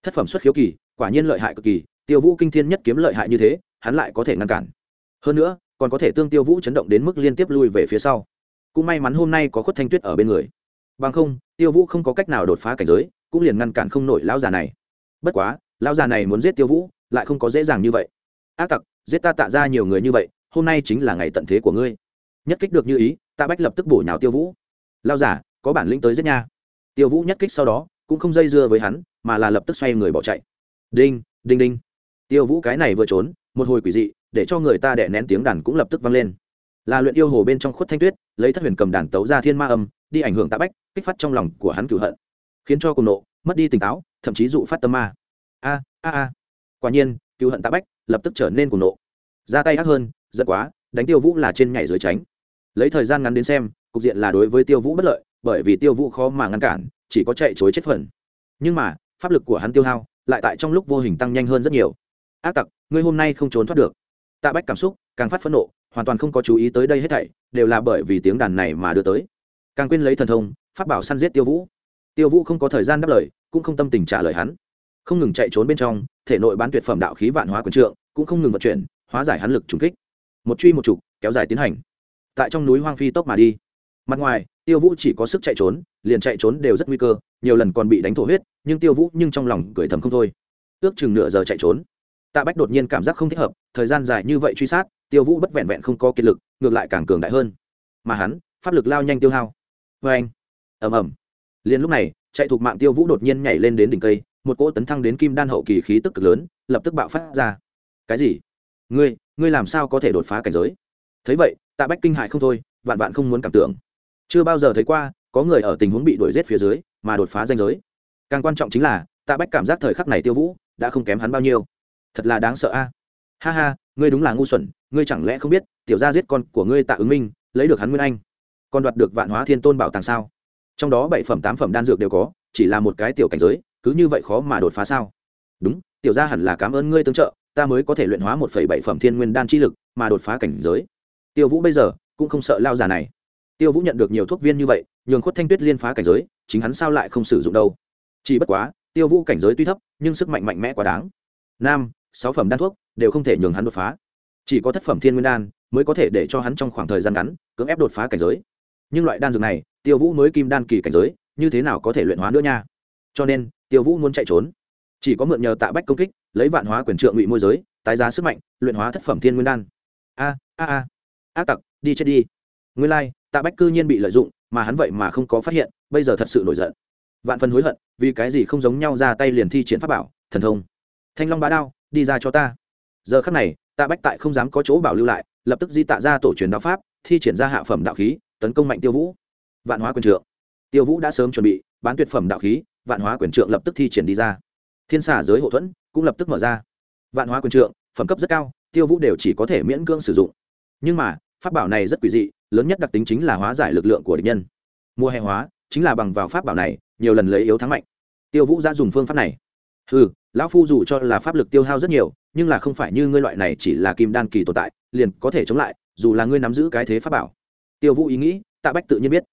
Thất phẩm xuất khiếu kỳ quả nhiên lợi hại cực kỳ, tiêu vũ kinh thiên nhất kiếm lợi hại như thế, hắn lại có thể ngăn cản. Hơn nữa, còn có thể tương tiêu vũ chấn động đến mức liên tiếp lui về phía sau. Cũng may mắn hôm nay có khuất thanh tuyết ở bên người. Bằng không, tiêu vũ không có cách nào đột phá cảnh giới, cũng liền ngăn cản không nổi lão già này. Bất quá, lão già này muốn giết tiêu vũ, lại không có dễ dàng như vậy. Ác tặc, giết ta tạ ra nhiều người như vậy, hôm nay chính là ngày tận thế của ngươi. Nhất kích được như ý, tạ bách lập tức bổ nhào tiêu vũ. Lao giả có bản lĩnh tới giết nha. Tiêu vũ nhất kích sau đó, cũng không dây dưa với hắn, mà là lập tức xoay người bỏ chạy đinh đinh đinh. Tiêu vũ cái này vừa trốn, một hồi quỷ dị, để cho người ta đẻ nén tiếng đàn cũng lập tức vang lên. Là luyện yêu hồ bên trong khuất thanh tuyết, lấy thất huyền cầm đàn tấu ra thiên ma âm, đi ảnh hưởng tạ bách, kích phát trong lòng của hắn cửu hận. Khiến cho cùng nộ, mất đi tỉnh táo, thậm chí dụ phát tâm ma. A a a. Quả nhiên cựu hận tạ bách lập tức trở nên cùng nộ. Ra tay ác hơn, giận quá, đánh tiêu vũ là trên nhảy dưới tránh. Lấy thời gian ngắn đến xem, cục diện là đối với tiêu vũ bất lợi, bởi vì tiêu vũ khó mà ngăn cản, chỉ có chạy chối chết phần. Nhưng mà, pháp lực của hắn tiêu hao lại tại trong lúc vô hình tăng nhanh hơn rất nhiều. Ác tặc, ngươi hôm nay không trốn thoát được. Tạ bách cảm xúc càng phát phẫn nộ, hoàn toàn không có chú ý tới đây hết thảy, đều là bởi vì tiếng đàn này mà đưa tới. Càng quên lấy thần thông phát bảo săn giết tiêu vũ. Tiêu vũ không có thời gian đáp lời, cũng không tâm tình trả lời hắn. Không ngừng chạy trốn bên trong, thể nội bán tuyệt phẩm đạo khí vạn hóa quần trượng, cũng không ngừng vận chuyển, hóa giải hắn lực trùng kích. Một truy một trục, kéo dài tiến hành. Tại trong núi hoang phi tốc mà đi. Mặt ngoài, tiêu vũ chỉ có sức chạy trốn, liền chạy trốn đều rất nguy cơ, nhiều lần còn bị đánh thổ huyết nhưng tiêu vũ nhưng trong lòng cười thầm không thôi. Ước chừng nửa giờ chạy trốn. Tạ bách đột nhiên cảm giác không thích hợp, thời gian dài như vậy truy sát, tiêu vũ bất vẹn vẹn không có kiệt lực, ngược lại càng cường đại hơn. Mà hắn, pháp lực lao nhanh tiêu hao. Vê anh ẩm ẩm liền lúc này, chạy thuộc mạng tiêu vũ đột nhiên nhảy lên đến đỉnh cây, một cỗ tấn thăng đến kim đan hậu kỳ khí tức cực lớn, lập tức bạo phát ra. Cái gì? Ngươi ngươi làm sao có thể đột phá cảnh giới? Thấy vậy, tạ bách kinh hại không thôi, vạn vạn không muốn cảm tưởng. Chưa bao giờ thấy qua, có người ở tình huống bị đuổi giết phía dưới, mà đột phá danh giới càng quan trọng chính là, tạ bách cảm giác thời khắc này tiêu vũ đã không kém hắn bao nhiêu. Thật là đáng sợ a. Ha ha, ngươi đúng là ngu xuẩn, ngươi chẳng lẽ không biết, tiểu gia giết con của ngươi tạ ứng minh, lấy được hắn nguyên anh, còn đoạt được vạn hóa thiên tôn bảo tàng sao? Trong đó bảy phẩm, tám phẩm đan dược đều có, chỉ là một cái tiểu cảnh giới, cứ như vậy khó mà đột phá sao? Đúng, tiểu gia hẳn là cảm ơn ngươi tương trợ, ta mới có thể luyện hóa một phẩy bảy phẩm thiên nguyên đan chi lực, mà đột phá cảnh giới. Tiêu vũ bây giờ cũng không sợ lao già này. Tiêu vũ nhận được nhiều thuốc viên như vậy, nhường khuất thanh tuyết liên phá cảnh giới, chính hắn sao lại không sử dụng đâu? Chỉ bất quá tiêu vũ cảnh giới tuy thấp nhưng sức mạnh mạnh mẽ quá đáng. Nam sáu phẩm đan thuốc đều không thể nhường hắn đột phá. Chỉ có thất phẩm thiên nguyên đan mới có thể để cho hắn trong khoảng thời gian ngắn cưỡng ép đột phá cảnh giới. Nhưng loại đan dược này tiêu vũ mới kim đan kỳ cảnh giới như thế nào có thể luyện hóa nữa nha? Cho nên tiêu vũ muốn chạy trốn. Chỉ có mượn nhờ tạ bách công kích lấy vạn hóa quyền trượng ngụy môi giới tái giá sức mạnh luyện hóa thất phẩm thiên nguyên đan. A a a. Ác tặc đi chết đi. Nguyên lai、like, tạ bách cư nhiên bị lợi dụng mà hắn vậy mà không có phát hiện bây giờ thật sự nổi giận vạn phần hối hận, vì cái gì không giống nhau ra tay liền thi triển pháp bảo, thần thông. Thanh long bá đao, đi ra cho ta. Giờ khắc này, tạ bách tại không dám có chỗ bảo lưu lại, lập tức di tạ ra tổ truyền đạo pháp, thi triển ra hạ phẩm đạo khí, tấn công mạnh tiêu vũ. Vạn hóa quyền trượng. Tiêu vũ đã sớm chuẩn bị, bán tuyệt phẩm đạo khí, vạn hóa quyền trượng lập tức thi triển đi ra. Thiên xả giới hậu thuẫn cũng lập tức mở ra. Vạn hóa quyền trượng, phẩm cấp rất cao, tiêu vũ đều chỉ có thể miễn cưỡng sử dụng. Nhưng mà, pháp bảo này rất quỷ dị, lớn nhất đặc tính chính là hóa giải lực lượng của địch nhân. Mùa hè hóa, chính là bằng vào pháp bảo này nhiều lần lấy yếu thắng mạnh. Tiêu vũ ra dùng phương pháp này. Ừ lão phu dù cho là pháp lực tiêu hao rất nhiều, nhưng là không phải như ngươi loại này chỉ là kim đan kỳ tồn tại, liền có thể chống lại, dù là ngươi nắm giữ cái thế pháp bảo. Tiêu vũ ý nghĩ, tạ bách tự nhiên biết.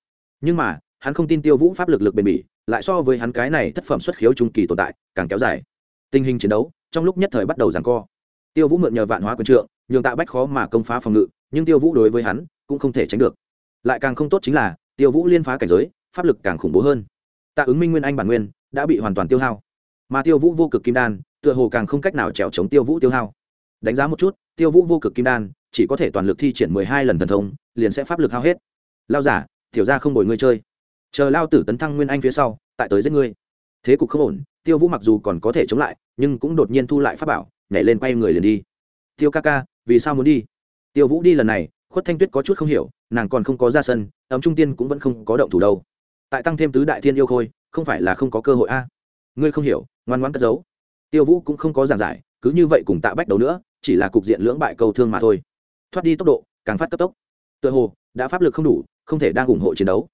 Nhưng mà, hắn không tin tiêu vũ pháp lực lực bền bỉ, lại so với hắn cái này thất phẩm xuất khiếu trung kỳ tồn tại, càng kéo dài. Tình hình chiến đấu, trong lúc nhất thời bắt đầu giằng co. Tiêu vũ mượn nhờ vạn hóa quyền trượng, nhường tạ bách khó mà công phá phòng ngự, nhưng tiêu vũ đối với hắn cũng không thể tránh được. Lại càng không tốt chính là, tiêu vũ liên phá cảnh giới, pháp lực càng khủng bố hơn tạ ứng minh nguyên anh bản nguyên đã bị hoàn toàn tiêu hao. Mà tiêu vũ vô cực kim đan, tựa hồ càng không cách nào trèo chống tiêu vũ tiêu hao. Đánh giá một chút, tiêu vũ vô cực kim đan chỉ có thể toàn lực thi triển mười hai lần thần thông, liền sẽ pháp lực hao hết. Lao giả thiểu ra không đổi ngươi chơi. Chờ lao tử tấn thăng nguyên anh phía sau, tại tới giết ngươi. Thế cục không ổn, tiêu vũ mặc dù còn có thể chống lại, nhưng cũng đột nhiên thu lại pháp bảo, nhảy lên quay người liền đi. Tiêu ca ca, vì sao muốn đi? Tiêu vũ đi lần này, khuất thanh tuyết có chút không hiểu, nàng còn không có ra sân, ấm trung tiên cũng vẫn không có động thủ đâu tại tăng thêm tứ đại thiên yêu khôi, không phải là không có cơ hội a? Ngươi không hiểu, ngoan ngoãn cất giấu. Tiêu vũ cũng không có giảng giải, cứ như vậy cùng tạ bách đấu nữa, chỉ là cục diện lưỡng bại cầu thương mà thôi. Thoát đi tốc độ, càng phát cấp tốc. Tựa hồ, đã pháp lực không đủ, không thể đang ủng hộ chiến đấu.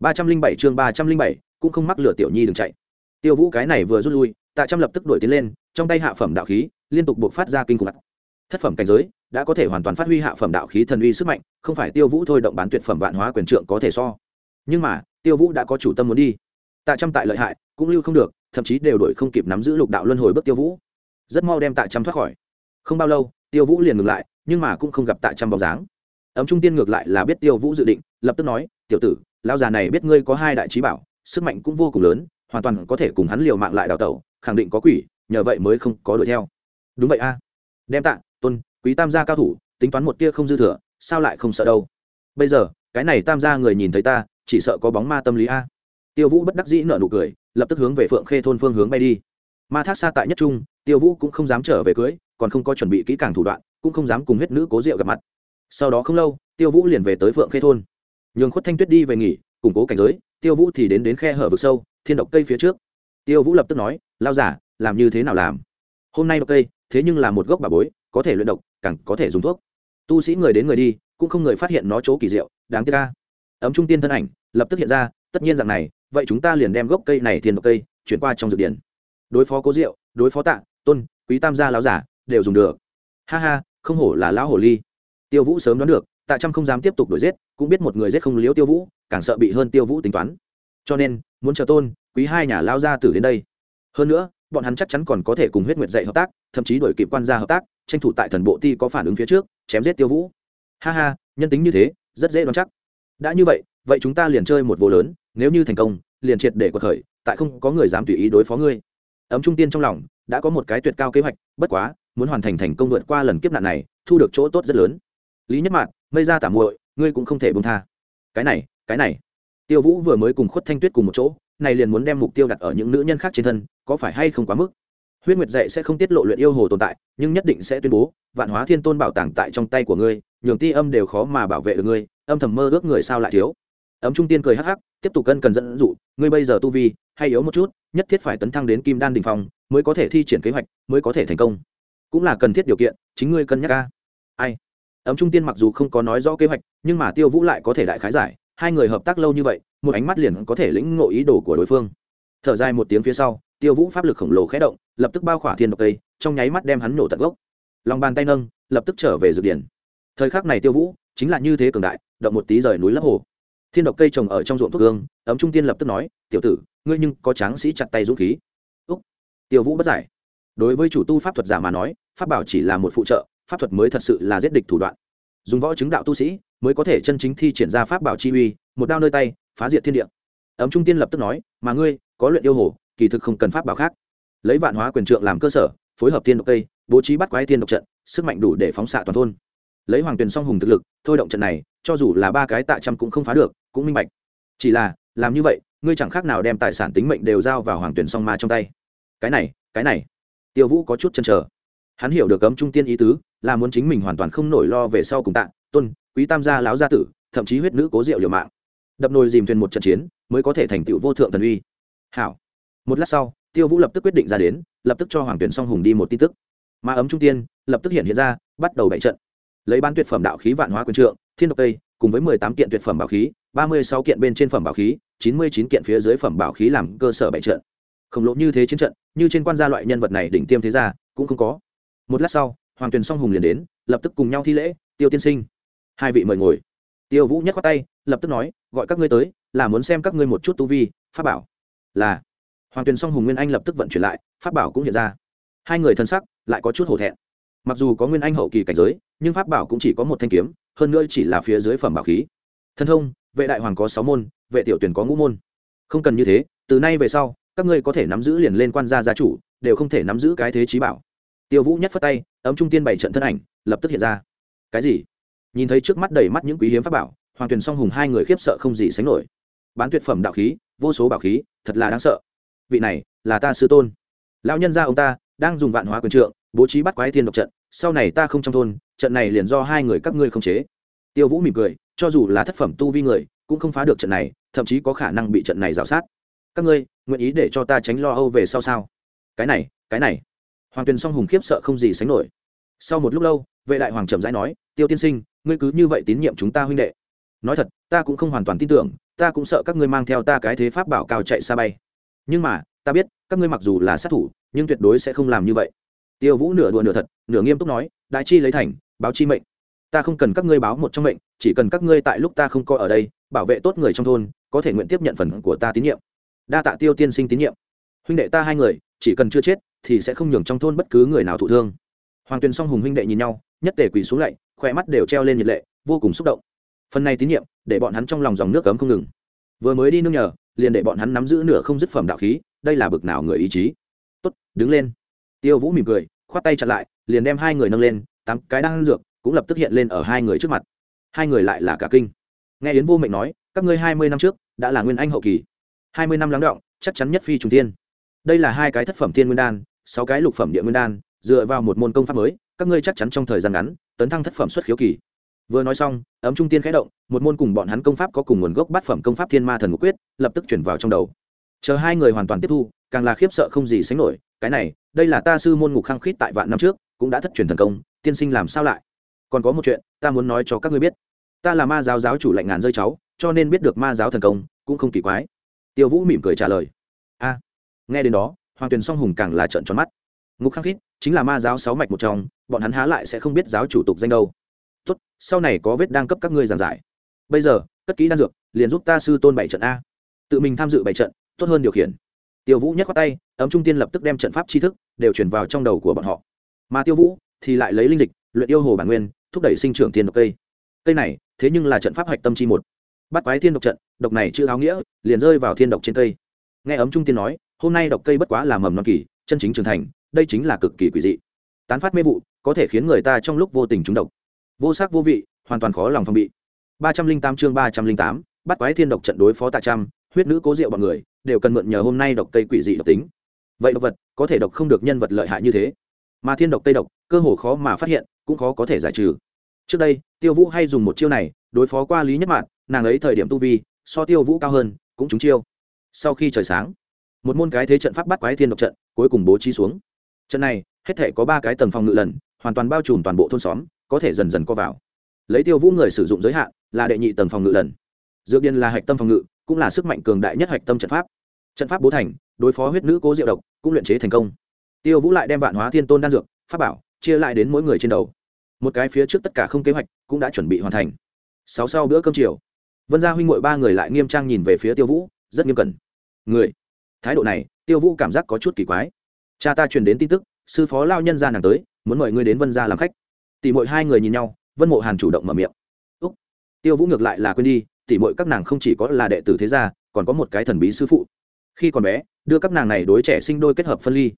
Ba trăm linh bảy chương ba trăm linh bảy, cũng không mắc lửa tiểu nhi đừng chạy. Tiêu vũ cái này vừa rút lui, tạ trăm lập tức đuổi tiến lên, trong tay hạ phẩm đạo khí, liên tục buộc phát ra kinh khủng thất phẩm cảnh giới, đã có thể hoàn toàn phát huy hạ phẩm đạo khí thần uy sức mạnh, không phải tiêu vũ thôi động bán tuyệt phẩm vạn hóa quyền trượng có thể so. Nhưng mà tiêu vũ đã có chủ tâm muốn đi. Tạ trăm tại lợi hại, cũng lưu không được, thậm chí đều đổi không kịp nắm giữ lục đạo luân hồi bước tiêu vũ. Rất mau đem tạ trăm thoát khỏi. Không bao lâu, tiêu vũ liền ngừng lại, nhưng mà cũng không gặp tạ trăm bóng dáng. Ấm trung tiên ngược lại là biết tiêu vũ dự định, lập tức nói, tiểu tử, lão già này biết ngươi có hai đại trí bảo, sức mạnh cũng vô cùng lớn, hoàn toàn có thể cùng hắn liều mạng lại đào tẩu, khẳng định có quỷ, nhờ vậy mới không có đuổi theo. Đúng vậy a. Đem tạ, tôn, quý tam gia cao thủ, tính toán một tia không dư thừa, sao lại không sợ đâu? Bây giờ, cái này tam gia người nhìn thấy ta chỉ sợ có bóng ma tâm lý a. Tiêu vũ bất đắc dĩ nợ nụ cười, lập tức hướng về phượng khê thôn phương hướng bay đi. Ma thác xa tại nhất trung, tiêu vũ cũng không dám trở về cưới, còn không có chuẩn bị kỹ càng thủ đoạn, cũng không dám cùng huyết nữ cố diệu gặp mặt. Sau đó không lâu, tiêu vũ liền về tới phượng khê thôn. Nhường khuất thanh tuyết đi về nghỉ, củng cố cảnh giới, tiêu vũ thì đến đến khe hở vực sâu, thiên độc cây phía trước. Tiêu vũ lập tức nói, lao giả, làm như thế nào làm? Hôm nay độc cây, thế nhưng là một gốc bà bối, có thể luyện độc, càng có thể dùng thuốc. Tu sĩ người đến người đi, cũng không người phát hiện nó chỗ kỳ diệu, đáng tiếc ca ấm trung tiên thân ảnh, lập tức hiện ra, tất nhiên rằng này, vậy chúng ta liền đem gốc cây này thiên độc cây chuyển qua trong dược điển đối phó cố diệu, đối phó tạ, tôn, quý tam gia lão giả, đều dùng được. Ha ha, không hổ là lão hồ ly. Tiêu vũ sớm đoán được, tạ trăm không dám tiếp tục đuổi giết, cũng biết một người giết không liếu tiêu vũ, càng sợ bị hơn tiêu vũ tính toán. Cho nên, muốn chờ tôn, quý hai nhà lao gia tử đến đây. Hơn nữa, bọn hắn chắc chắn còn có thể cùng huyết nguyệt dạy hợp tác, thậm chí đổi kịp quan gia hợp tác, tranh thủ tại thần bộ ti có phản ứng phía trước, chém giết tiêu vũ. Ha ha, nhân tính như thế, rất dễ đoán chắc đã như vậy vậy chúng ta liền chơi một vô lớn, nếu như thành công, liền triệt để cuộc khởi, tại không có người dám tùy ý đối phó ngươi. Ấm trung tiên trong lòng, đã có một cái tuyệt cao kế hoạch, bất quá, muốn hoàn thành thành công vượt qua lần kiếp nạn này, thu được chỗ tốt rất lớn. Lý nhất mạn, mây ra tả muội, ngươi cũng không thể bông tha. Cái này cái này. Tiêu vũ vừa mới cùng khuất thanh tuyết cùng một chỗ, này liền muốn đem mục tiêu đặt ở những nữ nhân khác trên thân, có phải hay không quá mức? Huyết nguyệt dạy sẽ không tiết lộ luyện yêu hồ tồn tại, nhưng nhất định sẽ tuyên bố, vạn hóa thiên tôn bảo tàng tại trong tay của ngươi, nhường ti âm đều khó mà bảo vệ được ngươi âm thầm mơ ước người sao lại thiếu. Ấm trung tiên cười hắc hắc, tiếp tục cân cần dẫn dụ, ngươi bây giờ tu vi, hay yếu một chút, nhất thiết phải tấn thăng đến kim đan đình phong, mới có thể thi triển kế hoạch, mới có thể thành công. Cũng là cần thiết điều kiện, chính ngươi cân nhắc ca ai? Ấm trung tiên mặc dù không có nói rõ kế hoạch, nhưng mà tiêu vũ lại có thể đại khái giải, hai người hợp tác lâu như vậy, một ánh mắt liền có thể lĩnh ngộ ý đồ của đối phương. Thở dài một tiếng phía sau, tiêu vũ pháp lực khổng lồ khé động, lập tức bao khỏa thiên độc tây, trong nháy mắt đem hắn nổ tận gốc. Lòng bàn tay nâng, lập tức trở về dược điển. Thời khắc này tiêu vũ chính là như thế cường đại động một tí rời núi lấp hồ. Thiên độc cây trồng ở trong ruộng thuốc gương ấm trung tiên lập tức nói, tiểu tử, ngươi nhưng có tráng sĩ chặt tay dũng khí. Úc. Tiểu vũ bất giải. Đối với chủ tu pháp thuật giả mà nói, pháp bảo chỉ là một phụ trợ, pháp thuật mới thật sự là giết địch thủ đoạn. Dùng võ chứng đạo tu sĩ mới có thể chân chính thi triển ra pháp bảo chi uy, một đao nơi tay, phá diệt thiên địa. Ấm trung tiên lập tức nói, mà ngươi, có luyện yêu hồ, kỳ thực không cần pháp bảo khác. Lấy vạn hóa quyền trượng làm cơ sở, phối hợp thiên độc cây, bố trí bắt quái thiên độc trận, sức mạnh đủ để phóng xạ toàn thôn lấy hoàng tuyền song hùng thực lực, thôi động trận này, cho dù là ba cái tạ trăm cũng không phá được, cũng minh bạch. Chỉ là, làm như vậy, ngươi chẳng khác nào đem tài sản tính mệnh đều giao vào hoàng Tuyền song ma trong tay. Cái này cái này. Tiêu vũ có chút chân trở hắn hiểu được cấm trung tiên ý tứ, là muốn chính mình hoàn toàn không nổi lo về sau cùng tạ tuân quý tam gia láo gia tử, thậm chí huyết nữ cố diệu liều mạng. Đập nồi dìm thuyền một trận chiến, mới có thể thành tựu vô thượng thần uy. Hảo. Một lát sau, tiêu vũ lập tức quyết định ra đến, lập tức cho hoàng tuyển song hùng đi một tin tức. Mà ấm trung tiên, lập tức hiện hiện ra, bắt đầu bại trận lấy ban tuyệt phẩm đạo khí vạn hóa quyền trượng, thiên độc tây, cùng với mười tám kiện tuyệt phẩm bảo khí, ba mươi sáu kiện bên trên phẩm bảo khí, chín mươi chín kiện phía dưới phẩm bảo khí làm cơ sở bảy trận. Khổng lồ như thế chiến trận, như trên quan gia loại nhân vật này đỉnh tiêm thế gia, cũng không có. Một lát sau, hoàng tuyền song hùng liền đến, lập tức cùng nhau thi lễ, tiêu tiên sinh. Hai vị mời ngồi. Tiêu vũ nhất khoát tay, lập tức nói, gọi các ngươi tới, là muốn xem các ngươi một chút tu vi, pháp bảo. Là. Hoàng tuyền song hùng nguyên anh lập tức vận chuyển lại, pháp bảo cũng hiện ra. Hai người thân sắc, lại có chút hổ thẹn. Mặc dù có nguyên anh hậu kỳ cảnh giới nhưng pháp bảo cũng chỉ có một thanh kiếm, hơn nữa chỉ là phía dưới phẩm bảo khí. Thân thông, vệ đại hoàng có sáu môn, vệ tiểu tuyển có ngũ môn. Không cần như thế, từ nay về sau, các ngươi có thể nắm giữ liền lên quan gia gia chủ, đều không thể nắm giữ cái thế trí bảo. Tiêu vũ nhất phất tay, ấm trung tiên bảy trận thân ảnh, lập tức hiện ra. Cái gì? Nhìn thấy trước mắt đầy mắt những quý hiếm pháp bảo, hoàng tuyền song hùng hai người khiếp sợ không gì sánh nổi. Bán tuyệt phẩm đạo khí, vô số bảo khí, thật là đáng sợ. Vị này, là ta sư tôn. Lão nhân gia ông ta, đang dùng vạn hóa quyền trượng, bố trí bắt quái thiên độc trận, sau này ta không trong thôn trận này liền do hai người các ngươi không chế. Tiêu vũ mỉm cười, cho dù là thất phẩm tu vi người, cũng không phá được trận này, thậm chí có khả năng bị trận này rào sát. Các ngươi, nguyện ý để cho ta tránh lo âu về sau sao? Cái này cái này. Hoàng tuyền song hùng khiếp sợ không gì sánh nổi. Sau một lúc lâu, vệ đại hoàng trầm rãi nói, tiêu tiên sinh, ngươi cứ như vậy tín nhiệm chúng ta huynh đệ. Nói thật, ta cũng không hoàn toàn tin tưởng, ta cũng sợ các ngươi mang theo ta cái thế pháp bảo cao chạy xa bay. Nhưng mà, ta biết, các ngươi mặc dù là sát thủ, nhưng tuyệt đối sẽ không làm như vậy. Tiêu vũ nửa đùa nửa thật, nửa nghiêm túc nói, đại chi lấy thành báo chi mệnh. Ta không cần các ngươi báo một trong mệnh, chỉ cần các ngươi tại lúc ta không coi ở đây, bảo vệ tốt người trong thôn, có thể nguyện tiếp nhận phần của ta tín nhiệm. Đa tạ tiêu tiên sinh tín nhiệm. Huynh đệ ta hai người, chỉ cần chưa chết, thì sẽ không nhường trong thôn bất cứ người nào thụ thương. Hoàng tuyền song hùng huynh đệ nhìn nhau, nhất tể quỳ xuống lạy, khỏe mắt đều treo lên nhiệt lệ, vô cùng xúc động. Phần này tín nhiệm, để bọn hắn trong lòng dòng nước cấm không ngừng. Vừa mới đi nương nhờ, liền để bọn hắn nắm giữ nửa không dứt phẩm đạo khí, đây là bực nào người ý chí. Tốt, đứng lên. Tiêu vũ mỉm cười, khoát tay chặt lại, liền đem hai người nâng lên tám cái đang dược cũng lập tức hiện lên ở hai người trước mặt. Hai người lại là cả kinh. Nghe yến vô mệnh nói, các ngươi hai mươi năm trước đã là nguyên anh hậu kỳ. Hai mươi năm lắng động, chắc chắn nhất phi trùng tiên đây là hai cái thất phẩm thiên nguyên đan, sáu cái lục phẩm địa nguyên đan, dựa vào một môn công pháp mới, các ngươi chắc chắn trong thời gian ngắn, tấn thăng thất phẩm xuất khiếu kỳ. Vừa nói xong, ấm trung tiên khẽ động, một môn cùng bọn hắn công pháp có cùng nguồn gốc bát phẩm công pháp thiên ma thần ngũ quyết, lập tức chuyển vào trong đầu. Chờ hai người hoàn toàn tiếp thu, càng là khiếp sợ không gì sánh nổi, cái này, đây là ta sư môn ngục khăng khít tại vạn năm trước cũng đã thất truyền thần công, tiên sinh làm sao lại? Còn có một chuyện, ta muốn nói cho các ngươi biết. Ta là ma giáo giáo chủ lạnh ngàn rơi cháu, cho nên biết được ma giáo thần công, cũng không kỳ quái. Tiêu vũ mỉm cười trả lời. A, nghe đến đó, hoàng tuyền song hùng càng là trợn tròn mắt. Ngục khắc khít, chính là ma giáo sáu mạch một trong, bọn hắn há lại sẽ không biết giáo chủ tục danh đâu. Tốt, sau này có vết đang cấp các ngươi giảng giải. Bây giờ, cất kỹ đan dược, liền giúp ta sư tôn bảy trận a. Tự mình tham dự bảy trận, tốt hơn điều khiển. Tiêu vũ nhắc qua tay, ấm trung tiên lập tức đem trận pháp tri thức, đều chuyển vào trong đầu của bọn họ mà tiêu vũ thì lại lấy linh dịch, luyện yêu hồ bản nguyên, thúc đẩy sinh trưởng thiên độc cây. Cây này, thế nhưng là trận pháp hạch tâm chi một. Bắt quái thiên độc trận, độc này chưa áo nghĩa, liền rơi vào thiên độc trên cây. Nghe ấm trung tiên nói, hôm nay độc cây bất quá là mầm non kỳ, chân chính trưởng thành, đây chính là cực kỳ quỷ dị. Tán phát mê vụ, có thể khiến người ta trong lúc vô tình trúng độc. Vô sắc vô vị, hoàn toàn khó lòng phòng bị. Ba trăm linh tám chương ba trăm linh tám, bắt quái thiên độc trận đối phó tạ trăm, huyết nữ cố diệu bọn người, đều cần mượn nhờ hôm nay độc cây quỷ dị độc tính. Vậy độc vật, có thể độc không được nhân vật lợi hại như thế mà thiên độc tây độc, cơ hồ khó mà phát hiện, cũng khó có thể giải trừ. Trước đây, tiêu vũ hay dùng một chiêu này, đối phó qua lý nhất mạn, nàng ấy thời điểm tu vi, so tiêu vũ cao hơn, cũng trúng chiêu. Sau khi trời sáng, một môn cái thế trận pháp bắt quái thiên độc trận, cuối cùng bố trí xuống. Trận này, hết thể có ba cái tầng phòng ngự lần, hoàn toàn bao trùm toàn bộ thôn xóm, có thể dần dần co vào. Lấy tiêu vũ người sử dụng giới hạn, là đệ nhị tầng phòng ngự lần. Dược điên là hạch tâm phòng ngự, cũng là sức mạnh cường đại nhất hạch tâm trận pháp. Trận pháp bố thành, đối phó huyết nữ cố diệu độc, cũng luyện chế thành công tiêu vũ lại đem vạn hóa thiên tôn đan dược, pháp bảo, chia lại đến mỗi người trên đầu. Một cái phía trước tất cả không kế hoạch cũng đã chuẩn bị hoàn thành. Sáu sau bữa cơm chiều, vân gia huynh m ba người lại nghiêm trang nhìn về phía tiêu vũ, rất nghiêm cẩn. Người. Thái độ này, tiêu vũ cảm giác có chút kỳ quái. Cha ta truyền đến tin tức, sư phó lao nhân ra nàng tới, muốn mời ngươi đến vân gia làm khách. Tỷ muội hai người nhìn nhau, vân mộ hàn chủ động mở miệng. Úc. Tiêu vũ ngược lại là quên đi, tỷ muội các nàng không chỉ có là đệ tử thế gia, còn có một cái thần bí sư phụ. Khi còn bé, đưa các nàng này đối trẻ sinh đôi kết hợp phân ly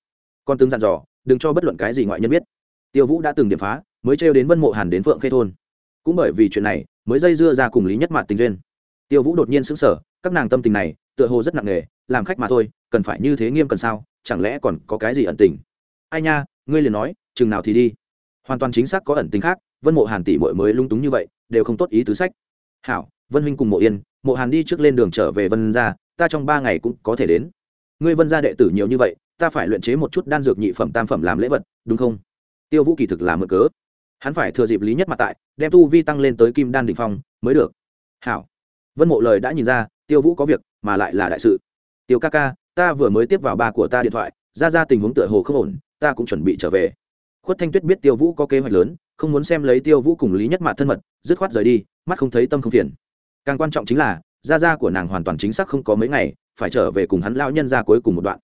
còn từng dặn dò, đừng cho bất luận cái gì ngoại nhân biết. Tiêu vũ đã từng điểm phá, mới trêu đến vân mộ hàn đến phượng khê thôn. Cũng bởi vì chuyện này, mới dây dưa ra cùng lý nhất mạt tình duyên. Tiêu vũ đột nhiên xứng sở các nàng tâm tình này, tựa hồ rất nặng nề, làm khách mà thôi, cần phải như thế nghiêm cần sao, chẳng lẽ còn có cái gì ẩn tình? Ai nha, ngươi liền nói, chừng nào thì đi. Hoàn toàn chính xác có ẩn tình khác, vân mộ hàn tỷ mội mới lung túng như vậy, đều không tốt ý tứ sách. Hảo, vân huynh cùng mộ yên, mộ hàn đi trước lên đường trở về vân ra ta trong ba ngày cũng có thể đến. Ngươi vân gia đệ tử nhiều như vậy ta phải luyện chế một chút đan dược nhị phẩm tam phẩm làm lễ vật, đúng không? Tiêu vũ kỳ thực là mượn cớ. Hắn phải thừa dịp lý nhất mặt tại, đem tu vi tăng lên tới kim đan định phong, mới được. Hảo. Vân mộ lời đã nhìn ra, tiêu vũ có việc, mà lại là đại sự. Tiêu ca ca, ta vừa mới tiếp vào ba của ta điện thoại, ra ra tình huống tựa hồ không ổn, ta cũng chuẩn bị trở về. Khuất thanh tuyết biết tiêu vũ có kế hoạch lớn, không muốn xem lấy tiêu vũ cùng lý nhất mạt thân mật, dứt khoát rời đi, mắt không thấy tâm không phiền. Càng quan trọng chính là, gia gia của nàng hoàn toàn chính xác không có mấy ngày, phải trở về cùng hắn lão nhân ra cuối cùng một đoạn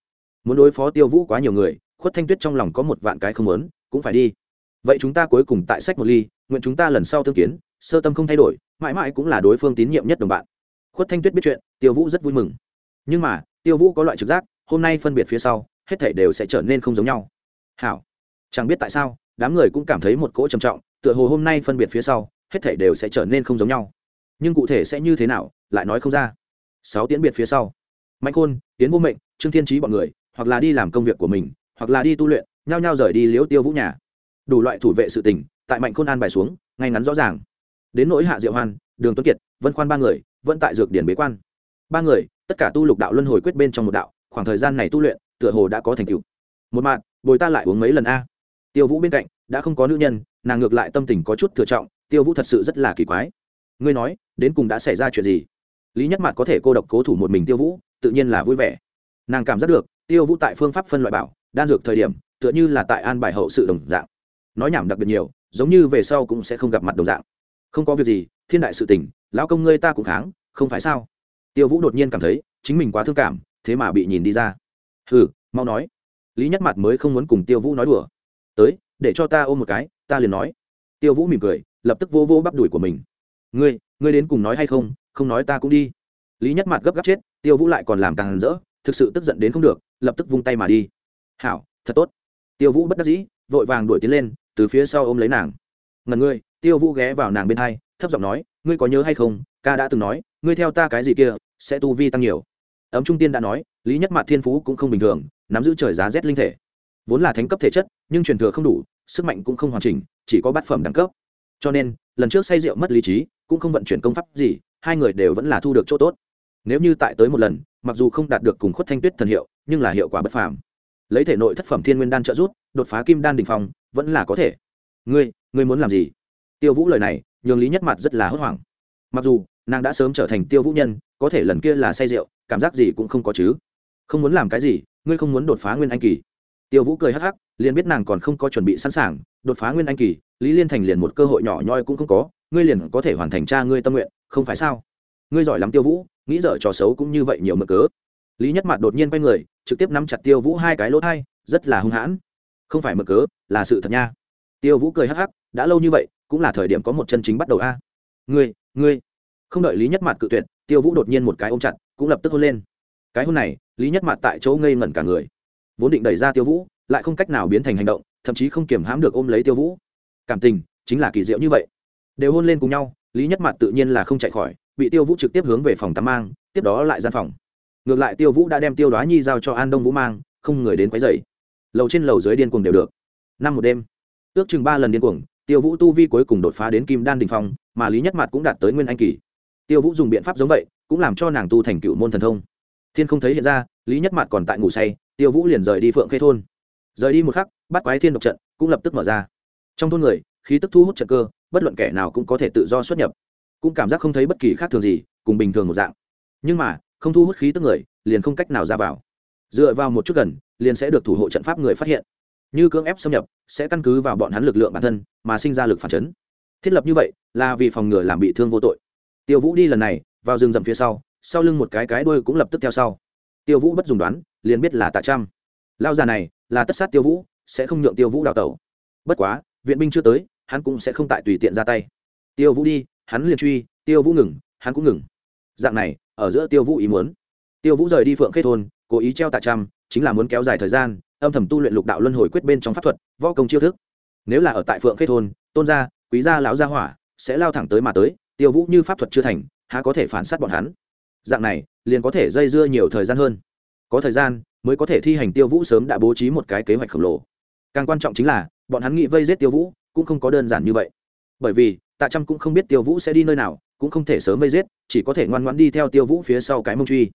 muốn đối phó tiêu vũ quá nhiều người, khuất thanh tuyết trong lòng có một vạn cái không muốn, cũng phải đi. Vậy chúng ta cuối cùng tại sách một ly, nguyện chúng ta lần sau tương kiến, sơ tâm không thay đổi, mãi mãi cũng là đối phương tín nhiệm nhất đồng bạn. Khuất thanh tuyết biết chuyện, tiêu vũ rất vui mừng. Nhưng mà, tiêu vũ có loại trực giác, hôm nay phân biệt phía sau, hết thảy đều sẽ trở nên không giống nhau. Hảo. Chẳng biết tại sao, đám người cũng cảm thấy một cỗ trầm trọng, tựa hồ hôm nay phân biệt phía sau, hết thảy đều sẽ trở nên không giống nhau. Nhưng cụ thể sẽ như thế nào, lại nói không ra. Sáu tiễn biệt phía sau. Mạnh khôn, tiến vô mệnh, trương thiên trí bọn người hoặc là đi làm công việc của mình, hoặc là đi tu luyện, nhao nhao rời đi liễu tiêu vũ nhà. Đủ loại thủ vệ sự tình, tại mạnh khôn an bài xuống, ngay ngắn rõ ràng. Đến nỗi hạ diệu hoan, đường tuấn kiệt, vân khoan ba người, vẫn tại dược điển bế quan. Ba người, tất cả tu lục đạo luân hồi quyết bên trong một đạo, khoảng thời gian này tu luyện, tựa hồ đã có thành tựu. Một mạng bồi ta lại uống mấy lần a. Tiêu vũ bên cạnh, đã không có nữ nhân, nàng ngược lại tâm tình có chút thừa trọng, tiêu vũ thật sự rất là kỳ quái. Ngươi nói, đến cùng đã xảy ra chuyện gì? Lý nhất mặt có thể cô độc cố thủ một mình tiêu vũ, tự nhiên là vui vẻ. Nàng cảm giác được tiêu vũ tại phương pháp phân loại bảo, đan dược thời điểm, tựa như là tại an bài hậu sự đồng dạng. Nói nhảm đặc biệt nhiều, giống như về sau cũng sẽ không gặp mặt đồng dạng. Không có việc gì, thiên đại sự tình, lão công ngươi ta cũng kháng, không phải sao? Tiêu vũ đột nhiên cảm thấy, chính mình quá thương cảm, thế mà bị nhìn đi ra. Hừ, mau nói. Lý nhất mặt mới không muốn cùng tiêu vũ nói đùa. Tới, để cho ta ôm một cái, ta liền nói. Tiêu vũ mỉm cười, lập tức vô vô bắp đùi của mình. Ngươi ngươi đến cùng nói hay không? Không nói ta cũng đi. Lý nhất mặt gấp gáp chết, tiêu vũ lại còn làm càng rỡ, thực sự tức giận đến không được lập tức vung tay mà đi. Hảo, thật tốt. Tiêu vũ bất đắc dĩ, vội vàng đuổi tiến lên, từ phía sau ôm lấy nàng. Ngần ngươi tiêu vũ ghé vào nàng bên thai thấp giọng nói, ngươi có nhớ hay không, ca đã từng nói, ngươi theo ta cái gì kia, sẽ tu vi tăng nhiều. Ấm trung tiên đã nói, lý nhất mạc thiên phú cũng không bình thường, nắm giữ trời giá rét linh thể. Vốn là thánh cấp thể chất, nhưng truyền thừa không đủ, sức mạnh cũng không hoàn chỉnh, chỉ có bát phẩm đẳng cấp. Cho nên, lần trước say rượu mất lý trí, cũng không vận chuyển công pháp gì, hai người đều vẫn là thu được chỗ tốt. Nếu như tại tới một lần, mặc dù không đạt được cùng khuất thanh tuyết thần hiệu nhưng là hiệu quả bất phàm. Lấy thể nội thất phẩm thiên nguyên đan trợ rút đột phá kim đan đình phong, vẫn là có thể. Ngươi ngươi muốn làm gì? Tiêu vũ lời này, nhường lý nhất mặt rất là hốt hoảng. Mặc dù, nàng đã sớm trở thành tiêu vũ nhân, có thể lần kia là say rượu, cảm giác gì cũng không có chứ. Không muốn làm cái gì, ngươi không muốn đột phá nguyên anh kỳ. Tiêu vũ cười hắc hắc, liền biết nàng còn không có chuẩn bị sẵn sàng, đột phá nguyên anh kỳ, lý liên thành liền một cơ hội nhỏ nhoi cũng không có, ngươi liền có thể hoàn thành cha ngươi tâm nguyện, không phải sao? Ngươi giỏi lắm tiêu vũ, nghĩ dở trò xấu cũng như vậy nhiều mực cớ lý nhất mặt đột nhiên quay người, trực tiếp nắm chặt tiêu vũ hai cái lỗ thai, rất là hung hãn. Không phải mực cớ, là sự thật nha. Tiêu vũ cười hắc hắc, đã lâu như vậy, cũng là thời điểm có một chân chính bắt đầu a. Ngươi ngươi. Không đợi lý nhất mặt cự tuyệt, tiêu vũ đột nhiên một cái ôm chặt, cũng lập tức hôn lên. Cái hôn này, lý nhất mặt tại chỗ ngây ngẩn cả người. Vốn định đẩy ra tiêu vũ, lại không cách nào biến thành hành động, thậm chí không kiểm hãm được ôm lấy tiêu vũ. Cảm tình, chính là kỳ diệu như vậy. Đều hôn lên cùng nhau, lý nhất mặt tự nhiên là không chạy khỏi, bị tiêu vũ trực tiếp hướng về phòng tắm mang, tiếp đó lại gian phòng ngược lại tiêu vũ đã đem tiêu đoá nhi giao cho an đông vũ mang, không người đến quấy dày lầu trên lầu dưới điên cuồng đều được. Năm một đêm, ước chừng ba lần điên cuồng, tiêu vũ tu vi cuối cùng đột phá đến kim đan đình phong, mà lý nhất mặt cũng đạt tới nguyên anh kỳ. Tiêu vũ dùng biện pháp giống vậy, cũng làm cho nàng tu thành cựu môn thần thông. Thiên không thấy hiện ra, lý nhất mặt còn tại ngủ say, tiêu vũ liền rời đi phượng khê thôn. Rời đi một khắc, bắt quái thiên độc trận cũng lập tức mở ra. Trong thôn người, khí tức thu hút trận cơ, bất luận kẻ nào cũng có thể tự do xuất nhập. Cũng cảm giác không thấy bất kỳ khác thường gì, cùng bình thường một dạng. Nhưng mà không thu hút khí tức người, liền không cách nào ra vào. Dựa vào một chút gần, liền sẽ được thủ hộ trận pháp người phát hiện. Như cưỡng ép xâm nhập, sẽ căn cứ vào bọn hắn lực lượng bản thân mà sinh ra lực phản chấn. Thiết lập như vậy, là vì phòng ngừa làm bị thương vô tội. Tiêu vũ đi lần này, vào rừng rậm phía sau sau lưng một cái cái đuôi cũng lập tức theo sau. Tiêu vũ bất dùng đoán, liền biết là tạ trăm. Lao già này, là tất sát tiêu vũ, sẽ không nhượng tiêu vũ đào tẩu. Bất quá, viện binh chưa tới, hắn cũng sẽ không tại tùy tiện ra tay. Tiêu vũ đi, hắn liền truy, tiêu vũ ngừng, hắn cũng ngừng. Dạng này ở giữa tiêu vũ ý muốn. Tiêu vũ rời đi phượng khê thôn, cố ý treo tạ trăm, chính là muốn kéo dài thời gian, âm thầm tu luyện lục đạo luân hồi quyết bên trong pháp thuật, võ công chiêu thức. Nếu là ở tại phượng khê thôn, tôn gia, quý gia lão gia hỏa, sẽ lao thẳng tới mà tới, tiêu vũ như pháp thuật chưa thành, há có thể phản sát bọn hắn? Dạng này, liền có thể dây dưa nhiều thời gian hơn. Có thời gian, mới có thể thi hành tiêu vũ sớm đã bố trí một cái kế hoạch khổng lồ. Càng quan trọng chính là, bọn hắn nghĩ vây giết tiêu vũ, cũng không có đơn giản như vậy. Bởi vì, tạ trâm cũng không biết tiêu vũ sẽ đi nơi nào cũng không thể sớm vây giết, chỉ có thể ngoan ngoãn đi theo tiêu vũ phía sau cái mông truy.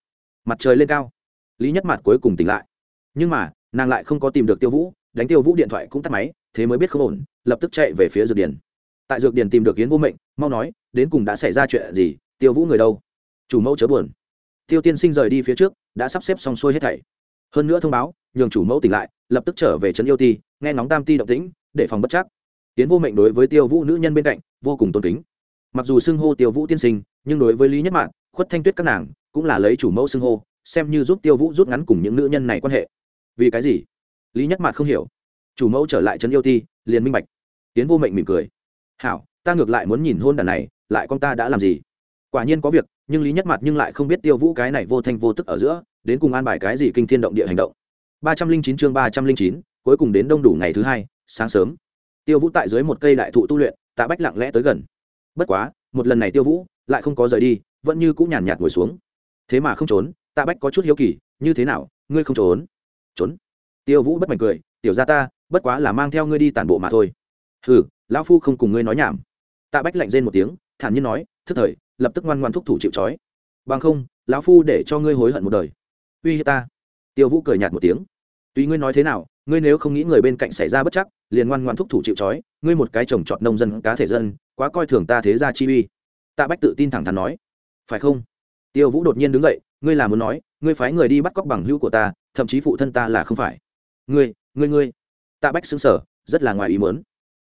Mặt trời lên cao. Lý nhất mặt cuối cùng tỉnh lại. Nhưng mà, nàng lại không có tìm được tiêu vũ, đánh tiêu vũ điện thoại cũng tắt máy, thế mới biết không ổn, lập tức chạy về phía dược điền. Tại dược điền tìm được yến vô mệnh, mau nói, đến cùng đã xảy ra chuyện gì, tiêu vũ người đâu? Chủ mẫu chớ buồn. Tiêu tiên sinh rời đi phía trước, đã sắp xếp xong xuôi hết thảy. Hơn nữa thông báo, nhường chủ mẫu tỉnh lại, lập tức trở về trấn yêu ti, nghe ngóng tam ti động tĩnh, để phòng bất chắc. Yến vô mệnh đối với tiêu vũ nữ nhân bên cạnh, vô cùng tôn kính mặc dù xưng hô tiêu vũ tiên sinh, nhưng đối với lý nhất mạng khuất thanh tuyết các nàng cũng là lấy chủ mẫu xưng hô, xem như giúp tiêu vũ rút ngắn cùng những nữ nhân này quan hệ. Vì cái gì? Lý nhất mạc không hiểu. Chủ mẫu trở lại trấn yêu ti, liền minh bạch. Tiến vô mệnh mỉm cười. Hảo, ta ngược lại muốn nhìn hôn đàn này, lại con ta đã làm gì? Quả nhiên có việc, nhưng lý nhất mặt nhưng lại không biết tiêu vũ cái này vô thanh vô tức ở giữa, đến cùng an bài cái gì kinh thiên động địa hành động. Ba trăm linh chín chương ba trăm linh chín, cuối cùng đến đông đủ ngày thứ hai, sáng sớm. Tiêu vũ tại dưới một cây đại thụ tu luyện, tạ bách lặng lẽ tới gần bất quá, một lần này tiêu vũ lại không có rời đi, vẫn như cũng nhàn nhạt ngồi xuống. Thế mà không trốn, tạ bách có chút hiếu kỳ, như thế nào? Ngươi không trốn? Trốn? Tiêu vũ bất mảnh cười, tiểu ra ta, bất quá là mang theo ngươi đi tản bộ mà thôi. Ừ lão phu không cùng ngươi nói nhảm. Tạ bách lạnh rên một tiếng, thản nhiên nói, thức thời, lập tức ngoan ngoan thúc thủ chịu trói. Bằng không, lão phu để cho ngươi hối hận một đời. Uy hiếp ta. Tiêu vũ cười nhạt một tiếng. Tuy ngươi nói thế nào, ngươi nếu không nghĩ người bên cạnh xảy ra bất chắc, liền ngoan ngoan thúc thủ chịu trói, ngươi một cái trồng trọt nông dân cá thể dân quá coi thường ta thế ra chi uy. Tạ bách tự tin thẳng thắn nói. Phải không? Tiêu vũ đột nhiên đứng dậy, ngươi là muốn nói, ngươi phái người đi bắt cóc bằng hữu của ta, thậm chí phụ thân ta là không phải. Ngươi ngươi ngươi. Tạ bách xứng sở rất là ngoài ý mớn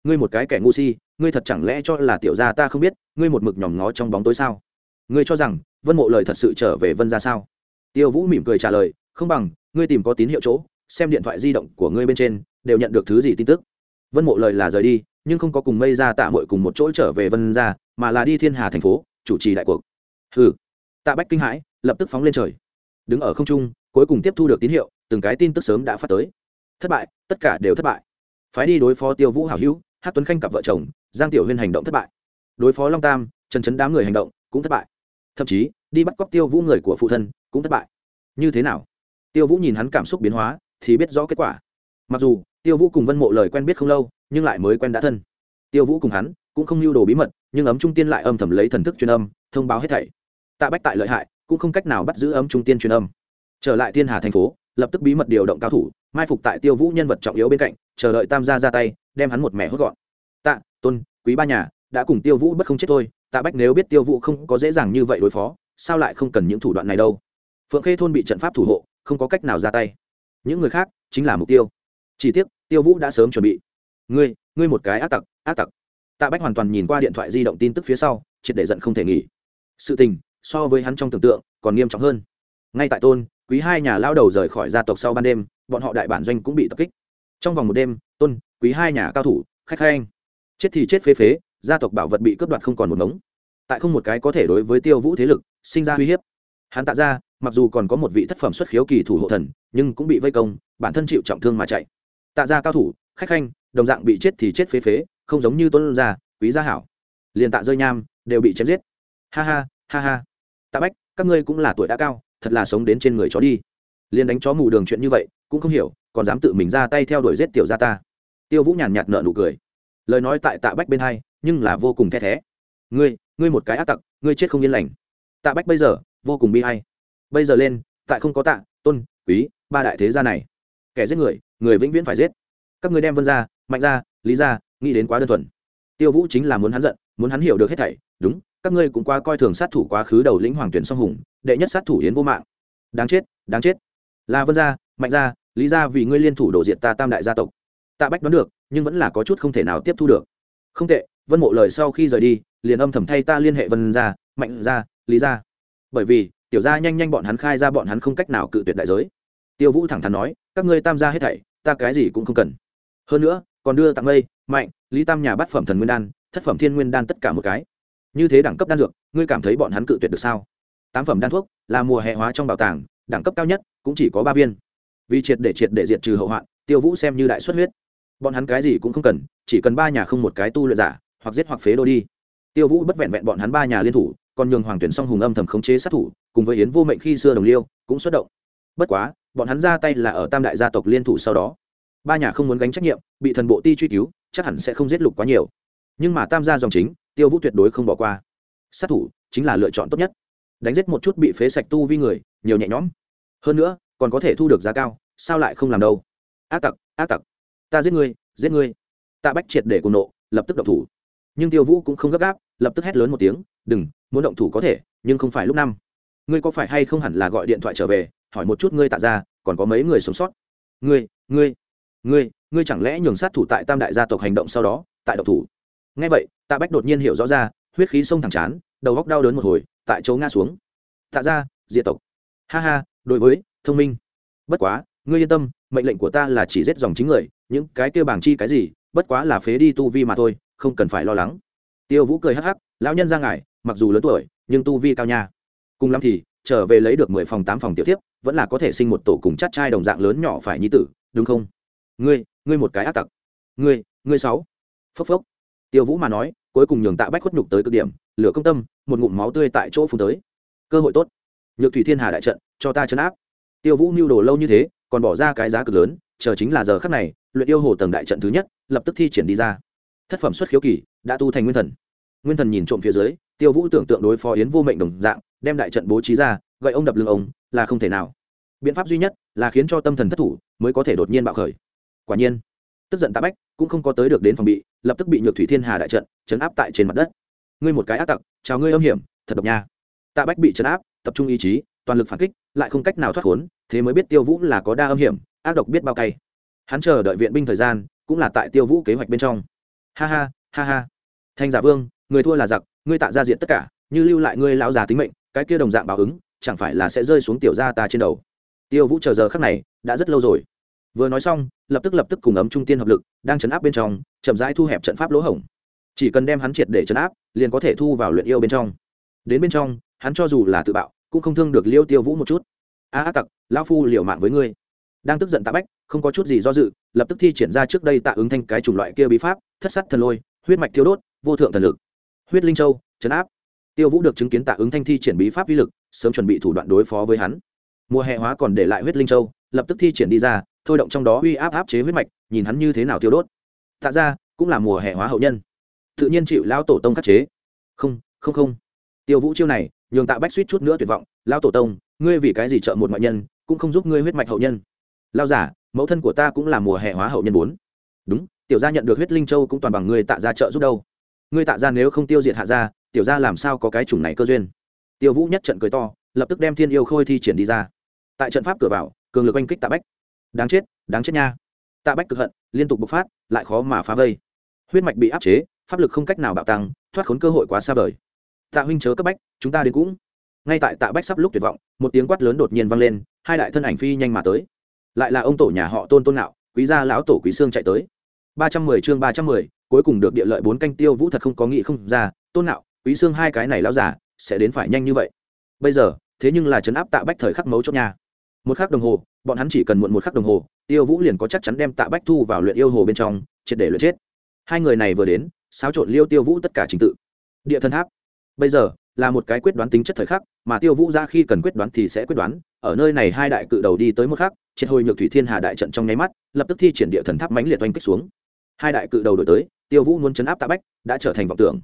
ngươi một cái kẻ ngu si, ngươi thật chẳng lẽ cho là tiểu gia ta không biết, ngươi một mực nhòm ngó trong bóng tối sao? Ngươi cho rằng, vân mộ lời thật sự trở về vân ra sao? Tiêu vũ mỉm cười trả lời, không bằng, ngươi tìm có tín hiệu chỗ, xem điện thoại di động của ngươi bên trên, đều nhận được thứ gì tin tức vân mộ lời là rời đi, nhưng không có cùng mây ra tạ mội cùng một chỗ trở về vân ra mà là đi thiên hà thành phố, chủ trì đại cuộc. Hừ. Tạ bách kinh hãi, lập tức phóng lên trời. Đứng ở không trung, cuối cùng tiếp thu được tín hiệu, từng cái tin tức sớm đã phát tới. Thất bại, tất cả đều thất bại. Phái đi đối phó tiêu vũ hảo hữu hát tuấn khanh cặp vợ chồng, giang tiểu huyên hành động thất bại. Đối phó long tam, trần trấn đám người hành động cũng thất bại. Thậm chí, đi bắt cóc tiêu vũ người của phụ thân cũng thất bại. Như thế nào? Tiêu vũ nhìn hắn cảm xúc biến hóa, thì biết rõ kết quả mặc dù, tiêu vũ cùng vân mộ lời quen biết không lâu, nhưng lại mới quen đã thân. Tiêu vũ cùng hắn cũng không lưu đồ bí mật, nhưng ấm trung tiên lại âm thầm lấy thần thức truyền âm, thông báo hết thảy. Tạ bách tại lợi hại, cũng không cách nào bắt giữ ấm trung tiên truyền âm. Trở lại thiên hà thành phố, lập tức bí mật điều động cao thủ, mai phục tại tiêu vũ nhân vật trọng yếu bên cạnh, chờ đợi tam gia ra tay, đem hắn một mẻ hốt gọn. Tạ, tôn, quý ba nhà, đã cùng tiêu vũ bất không chết thôi, tạ bách nếu biết tiêu vũ không có dễ dàng như vậy đối phó, sao lại không cần những thủ đoạn này đâu? Phượng khê thôn bị trận pháp thủ hộ, không có cách nào ra tay. Những người khác chính là mục tiêu chỉ tiếc, tiêu vũ đã sớm chuẩn bị. Ngươi ngươi một cái ác tặc ác tặc. Tạ bách hoàn toàn nhìn qua điện thoại di động tin tức phía sau, triệt để giận không thể nghỉ. Sự tình, so với hắn trong tưởng tượng, còn nghiêm trọng hơn. Ngay tại tôn, quý hai nhà lao đầu rời khỏi gia tộc sau ban đêm, bọn họ đại bản doanh cũng bị tập kích. Trong vòng một đêm, tôn, quý hai nhà cao thủ, khách khai anh chết thì chết phế phế, gia tộc bảo vật bị cướp đoạt không còn một ngống tại không một cái có thể đối với tiêu vũ thế lực, sinh ra uy hiếp. Hắn tạ ra, mặc dù còn có một vị thất phẩm xuất khiếu kỳ thủ hộ thần, nhưng cũng bị vây công, bản thân chịu trọng thương mà chạy tạ gia cao thủ, khách khanh, đồng dạng bị chết thì chết phế phế, không giống như tuấn gia, quý gia hảo. Liền tạ rơi nham đều bị chém giết. Ha ha ha ha. Tạ bách, các ngươi cũng là tuổi đã cao, thật là sống đến trên người chó đi. Liền đánh chó mù đường chuyện như vậy, cũng không hiểu, còn dám tự mình ra tay theo đuổi giết tiểu gia ta. Tiêu vũ nhàn nhạt nợ nụ cười. Lời nói tại tạ bách bên hai, nhưng là vô cùng the thé. Ngươi ngươi một cái ác tặc, ngươi chết không yên lành. Tạ bách bây giờ, vô cùng bi hay bây giờ lên, tại không có tạ, tôn, quý, ba đại thế gia này. Kẻ giết người người vĩnh viễn phải giết. Các ngươi đem vân ra mạnh ra lý ra nghĩ đến quá đơn thuần. Tiêu vũ chính là muốn hắn giận, muốn hắn hiểu được hết thảy. Đúng, các ngươi cũng quá coi thường sát thủ quá khứ đầu lĩnh hoàng tuyển song hùng, đệ nhất sát thủ yến vô mạng. Đáng chết đáng chết. Là vân gia, mạnh gia, lý gia vì ngươi liên thủ đổ diện ta tam đại gia tộc. Tạ bách đoán được, nhưng vẫn là có chút không thể nào tiếp thu được. Không tệ, vân mộ lời sau khi rời đi, liền âm thầm thay ta liên hệ vân gia, mạnh gia, lý gia. Bởi vì, tiểu gia nhanh nhanh bọn hắn khai ra bọn hắn không cách nào cự tuyệt đại giới. Tiêu vũ thẳng thắn nói, các ngươi tam gia hết thảy ta cái gì cũng không cần. Hơn nữa, còn đưa tặng mây, mạnh, lý tam nhà bát phẩm thần nguyên đan, thất phẩm thiên nguyên đan tất cả một cái. Như thế đẳng cấp đan dược, ngươi cảm thấy bọn hắn cự tuyệt được sao? Tám phẩm đan thuốc, là mùa hè hóa trong bảo tàng, đẳng cấp cao nhất, cũng chỉ có ba viên. Vì triệt để triệt để diệt trừ hậu hoạn, tiêu vũ xem như đại xuất huyết. Bọn hắn cái gì cũng không cần, chỉ cần ba nhà không một cái tu luyện giả, hoặc giết hoặc phế đôi đi. Tiêu vũ bất vẹn vẹn bọn hắn ba nhà liên thủ, còn nhường hoàng tuyển song hùng âm thầm khống chế sát thủ, cùng với yến vô mệnh khi xưa đồng liêu, cũng xuất động. Bất quá bọn hắn ra tay là ở tam đại gia tộc liên thủ sau đó. Ba nhà không muốn gánh trách nhiệm, bị thần bộ ti truy cứu, chắc hẳn sẽ không giết lục quá nhiều. Nhưng mà tam gia dòng chính, tiêu vũ tuyệt đối không bỏ qua. Sát thủ chính là lựa chọn tốt nhất. Đánh giết một chút bị phế sạch tu vi người, nhiều nhẹ nhõm. Hơn nữa, còn có thể thu được giá cao, sao lại không làm đâu? Ác tặc ác tặc. Ta giết ngươi giết ngươi. Tạ bách triệt để cùng nộ, lập tức động thủ. Nhưng tiêu vũ cũng không gấp gáp, lập tức hét lớn một tiếng, đừng, muốn động thủ có thể, nhưng không phải lúc năm. Ngươi có phải hay không hẳn là gọi điện thoại trở về hỏi một chút ngươi tạ ra còn có mấy người sống sót? Ngươi ngươi ngươi ngươi chẳng lẽ nhường sát thủ tại tam đại gia tộc hành động sau đó, tại động thủ? Ngay vậy, tạ bách đột nhiên hiểu rõ ra, huyết khí sông thẳng chán, đầu góc đau đớn một hồi, tại chỗ ngã xuống. Tạ ra diệt tộc. Ha ha, đối với, thông minh. Bất quá, ngươi yên tâm, mệnh lệnh của ta là chỉ giết dòng chính người, những cái kêu bảng chi cái gì, bất quá là phế đi tu vi mà thôi, không cần phải lo lắng. Tiêu vũ cười hắc hắc, lão nhân ra ngài, mặc dù lớn tuổi, nhưng tu vi cao nha. Cùng lắm thì trở về lấy được mười phòng tám phòng tiểu tiếp vẫn là có thể sinh một tổ cùng chắt trai đồng dạng lớn nhỏ phải nhi tử, đúng không? Ngươi ngươi một cái ác tặc. Ngươi ngươi sáu. Phốc phốc. Tiêu vũ mà nói, cuối cùng nhường tạ bách khuất nhục tới cực điểm, lửa công tâm, một ngụm máu tươi tại chỗ phun tới. Cơ hội tốt. Nhược thủy thiên hà đại trận, cho ta chấn áp. Tiêu vũ mưu đồ lâu như thế, còn bỏ ra cái giá cực lớn, chờ chính là giờ khắc này, luyện yêu hồ tầng đại trận thứ nhất, lập tức thi triển đi ra. Thất phẩm xuất khiếu kỳ, đã tu thành nguyên thần. Nguyên thần nhìn trộm phía dưới, tiêu vũ tưởng tượng đối phó yến vô mệnh đồng dạng đem đại trận bố trí ra, gậy ông đập lưng ông, là không thể nào. Biện pháp duy nhất là khiến cho tâm thần thất thủ mới có thể đột nhiên bạo khởi. Quả nhiên, tức giận tạ bách cũng không có tới được đến phòng bị, lập tức bị nhược thủy thiên hà đại trận chấn áp tại trên mặt đất. Ngươi một cái ác tặc, chào ngươi âm hiểm, thật độc nha. Tạ bách bị chấn áp, tập trung ý chí, toàn lực phản kích, lại không cách nào thoát khốn, thế mới biết tiêu vũ là có đa âm hiểm, ác độc biết bao cay. Hắn chờ đợi viện binh thời gian, cũng là tại tiêu vũ kế hoạch bên trong. Ha ha ha ha. Thanh giả vương, người thua là giặc, ngươi tạ ra diện tất cả, như lưu lại ngươi lão già tính mệnh cái kia đồng dạng báo ứng chẳng phải là sẽ rơi xuống tiểu gia ta trên đầu. Tiêu vũ chờ giờ khắc này đã rất lâu rồi. Vừa nói xong lập tức lập tức cùng ấm trung tiên hợp lực đang chấn áp bên trong chậm rãi thu hẹp trận pháp lỗ hổng. Chỉ cần đem hắn triệt để chấn áp liền có thể thu vào luyện yêu bên trong. Đến bên trong hắn cho dù là tự bạo cũng không thương được liêu tiêu vũ một chút. A à, tặc lão phu liều mạng với ngươi. Đang tức giận tạ bách không có chút gì do dự lập tức thi triển ra trước đây tạ ứng thanh cái chủng loại kia bí pháp thất sắt thần lôi huyết mạch thiếu đốt vô thượng thần lực. Huyết linh châu chấn áp tiêu vũ được chứng kiến tạ ứng thanh thi triển bí pháp uy lực, sớm chuẩn bị thủ đoạn đối phó với hắn. Mùa hè hóa còn để lại huyết linh châu, lập tức thi triển đi ra, thôi động trong đó uy áp áp chế huyết mạch, nhìn hắn như thế nào tiêu đốt. Tạ ra cũng là mùa hè hóa hậu nhân. Tự nhiên chịu lão tổ tông khắc chế. Không không không. Tiêu vũ chiêu này, nhường tạ bách suýt chút nữa tuyệt vọng. Lão tổ tông, ngươi vì cái gì trợ một ngoại nhân, cũng không giúp ngươi huyết mạch hậu nhân? Lao giả mẫu thân của ta cũng là mùa hè hóa hậu nhân bốn. Đúng, tiểu gia nhận được huyết linh châu cũng toàn bằng ngươi tạ ra trợ giúp đâu. Ngươi tạ ra nếu không tiêu diệt hạ gia tiểu gia làm sao có cái chủng này cơ duyên? Tiêu vũ nhất trận cười to, lập tức đem thiên yêu khôi thi triển đi ra. Tại trận pháp cửa vào, cường lực oanh kích tạ bách. Đáng chết đáng chết nha. Tạ bách cực hận, liên tục bộc phát, lại khó mà phá vây. Huyết mạch bị áp chế, pháp lực không cách nào bạo tăng, thoát khốn cơ hội quá xa vời. Tạ huynh chớ cấp bách, chúng ta đến cũng. Ngay tại tạ bách sắp lúc tuyệt vọng, một tiếng quát lớn đột nhiên vang lên, hai đại thân ảnh phi nhanh mà tới. Lại là ông tổ nhà họ tôn tôn nạo, quý gia lão tổ quý sương chạy tới. Ba trăm mười chương ba trăm mười, cuối cùng được địa lợi bốn canh tiêu vũ thật không có nghĩ không ra, tôn nạo quý xương hai cái này lão giả, sẽ đến phải nhanh như vậy. Bây giờ, thế nhưng là chấn áp tạ bách thời khắc mấu chốt nhà một khắc đồng hồ, bọn hắn chỉ cần muộn một khắc đồng hồ, tiêu vũ liền có chắc chắn đem tạ bách thu vào luyện yêu hồ bên trong, triệt để luyện chết. Hai người này vừa đến, xáo trộn liêu tiêu vũ tất cả trình tự. Địa thân tháp. Bây giờ, là một cái quyết đoán tính chất thời khắc, mà tiêu vũ ra khi cần quyết đoán thì sẽ quyết đoán, ở nơi này hai đại cự đầu đi tới một khắc, triệt hồi nhược thủy thiên hà đại trận trong nháy mắt, lập tức thi triển địa thần tháp mãnh liệt oanh kích xuống. Hai đại cự đầu đổi tới, tiêu vũ muốn chấn áp tạ bách, đã trở thành vọng tưởng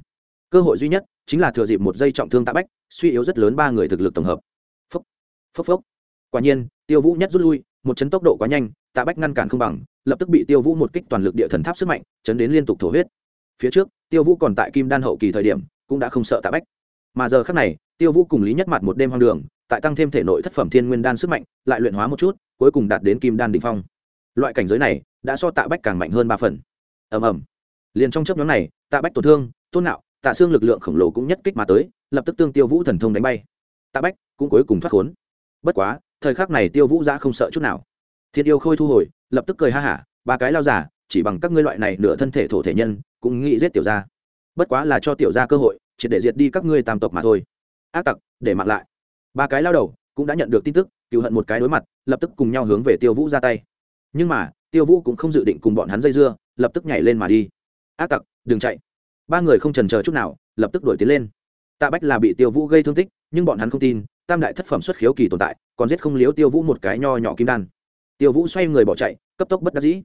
cơ hội duy nhất chính là thừa dịp một giây trọng thương tạ bách, suy yếu rất lớn ba người thực lực tổng hợp. Phốc phốc phốc. Quả nhiên, tiêu vũ nhất rút lui, một chấn tốc độ quá nhanh, tạ bách ngăn cản không bằng, lập tức bị tiêu vũ một kích toàn lực địa thần tháp sức mạnh, chấn đến liên tục thổ huyết. Phía trước, tiêu vũ còn tại kim đan hậu kỳ thời điểm, cũng đã không sợ tạ bách. Mà giờ khác này, tiêu vũ cùng lý nhất mặt một đêm hoang đường, tại tăng thêm thể nội thất phẩm thiên nguyên đan sức mạnh, lại luyện hóa một chút, cuối cùng đạt đến kim đan đ ỉ n h phong. Loại cảnh giới này đã so tạ bách càng mạnh hơn ba phần. Ầm ầm. Liền trong chấp nhóm này, tạ bách tổn thương, tôn nạo tạ xương lực lượng khổng lồ cũng nhất kích mà tới, lập tức tương tiêu vũ thần thông đánh bay. Tạ bách cũng cuối cùng thoát khốn. Bất quá, thời khắc này tiêu vũ ra không sợ chút nào. Thiên yêu khôi thu hồi, lập tức cười ha hả, ba cái lao giả, chỉ bằng các ngươi loại này nửa thân thể thổ thể nhân, cũng nghĩ giết tiểu gia. Bất quá là cho tiểu gia cơ hội, triệt để diệt đi các ngươi tam tộc mà thôi. Ác tặc, để mặc lại. Ba cái lao đầu cũng đã nhận được tin tức cựu hận một cái đối mặt, lập tức cùng nhau hướng về tiêu vũ ra tay. Nhưng mà, tiêu vũ cũng không dự định cùng bọn hắn dây dưa, lập tức nhảy lên mà đi. Ác tặc, đừng chạy ba người không trần chờ chút nào, lập tức đuổi tiến lên. Tạ bách là bị tiêu vũ gây thương tích, nhưng bọn hắn không tin, tam đại thất phẩm xuất khiếu kỳ tồn tại, còn giết không liếu tiêu vũ một cái nho nhỏ kim đan. Tiêu vũ xoay người bỏ chạy, cấp tốc bất đắc dĩ.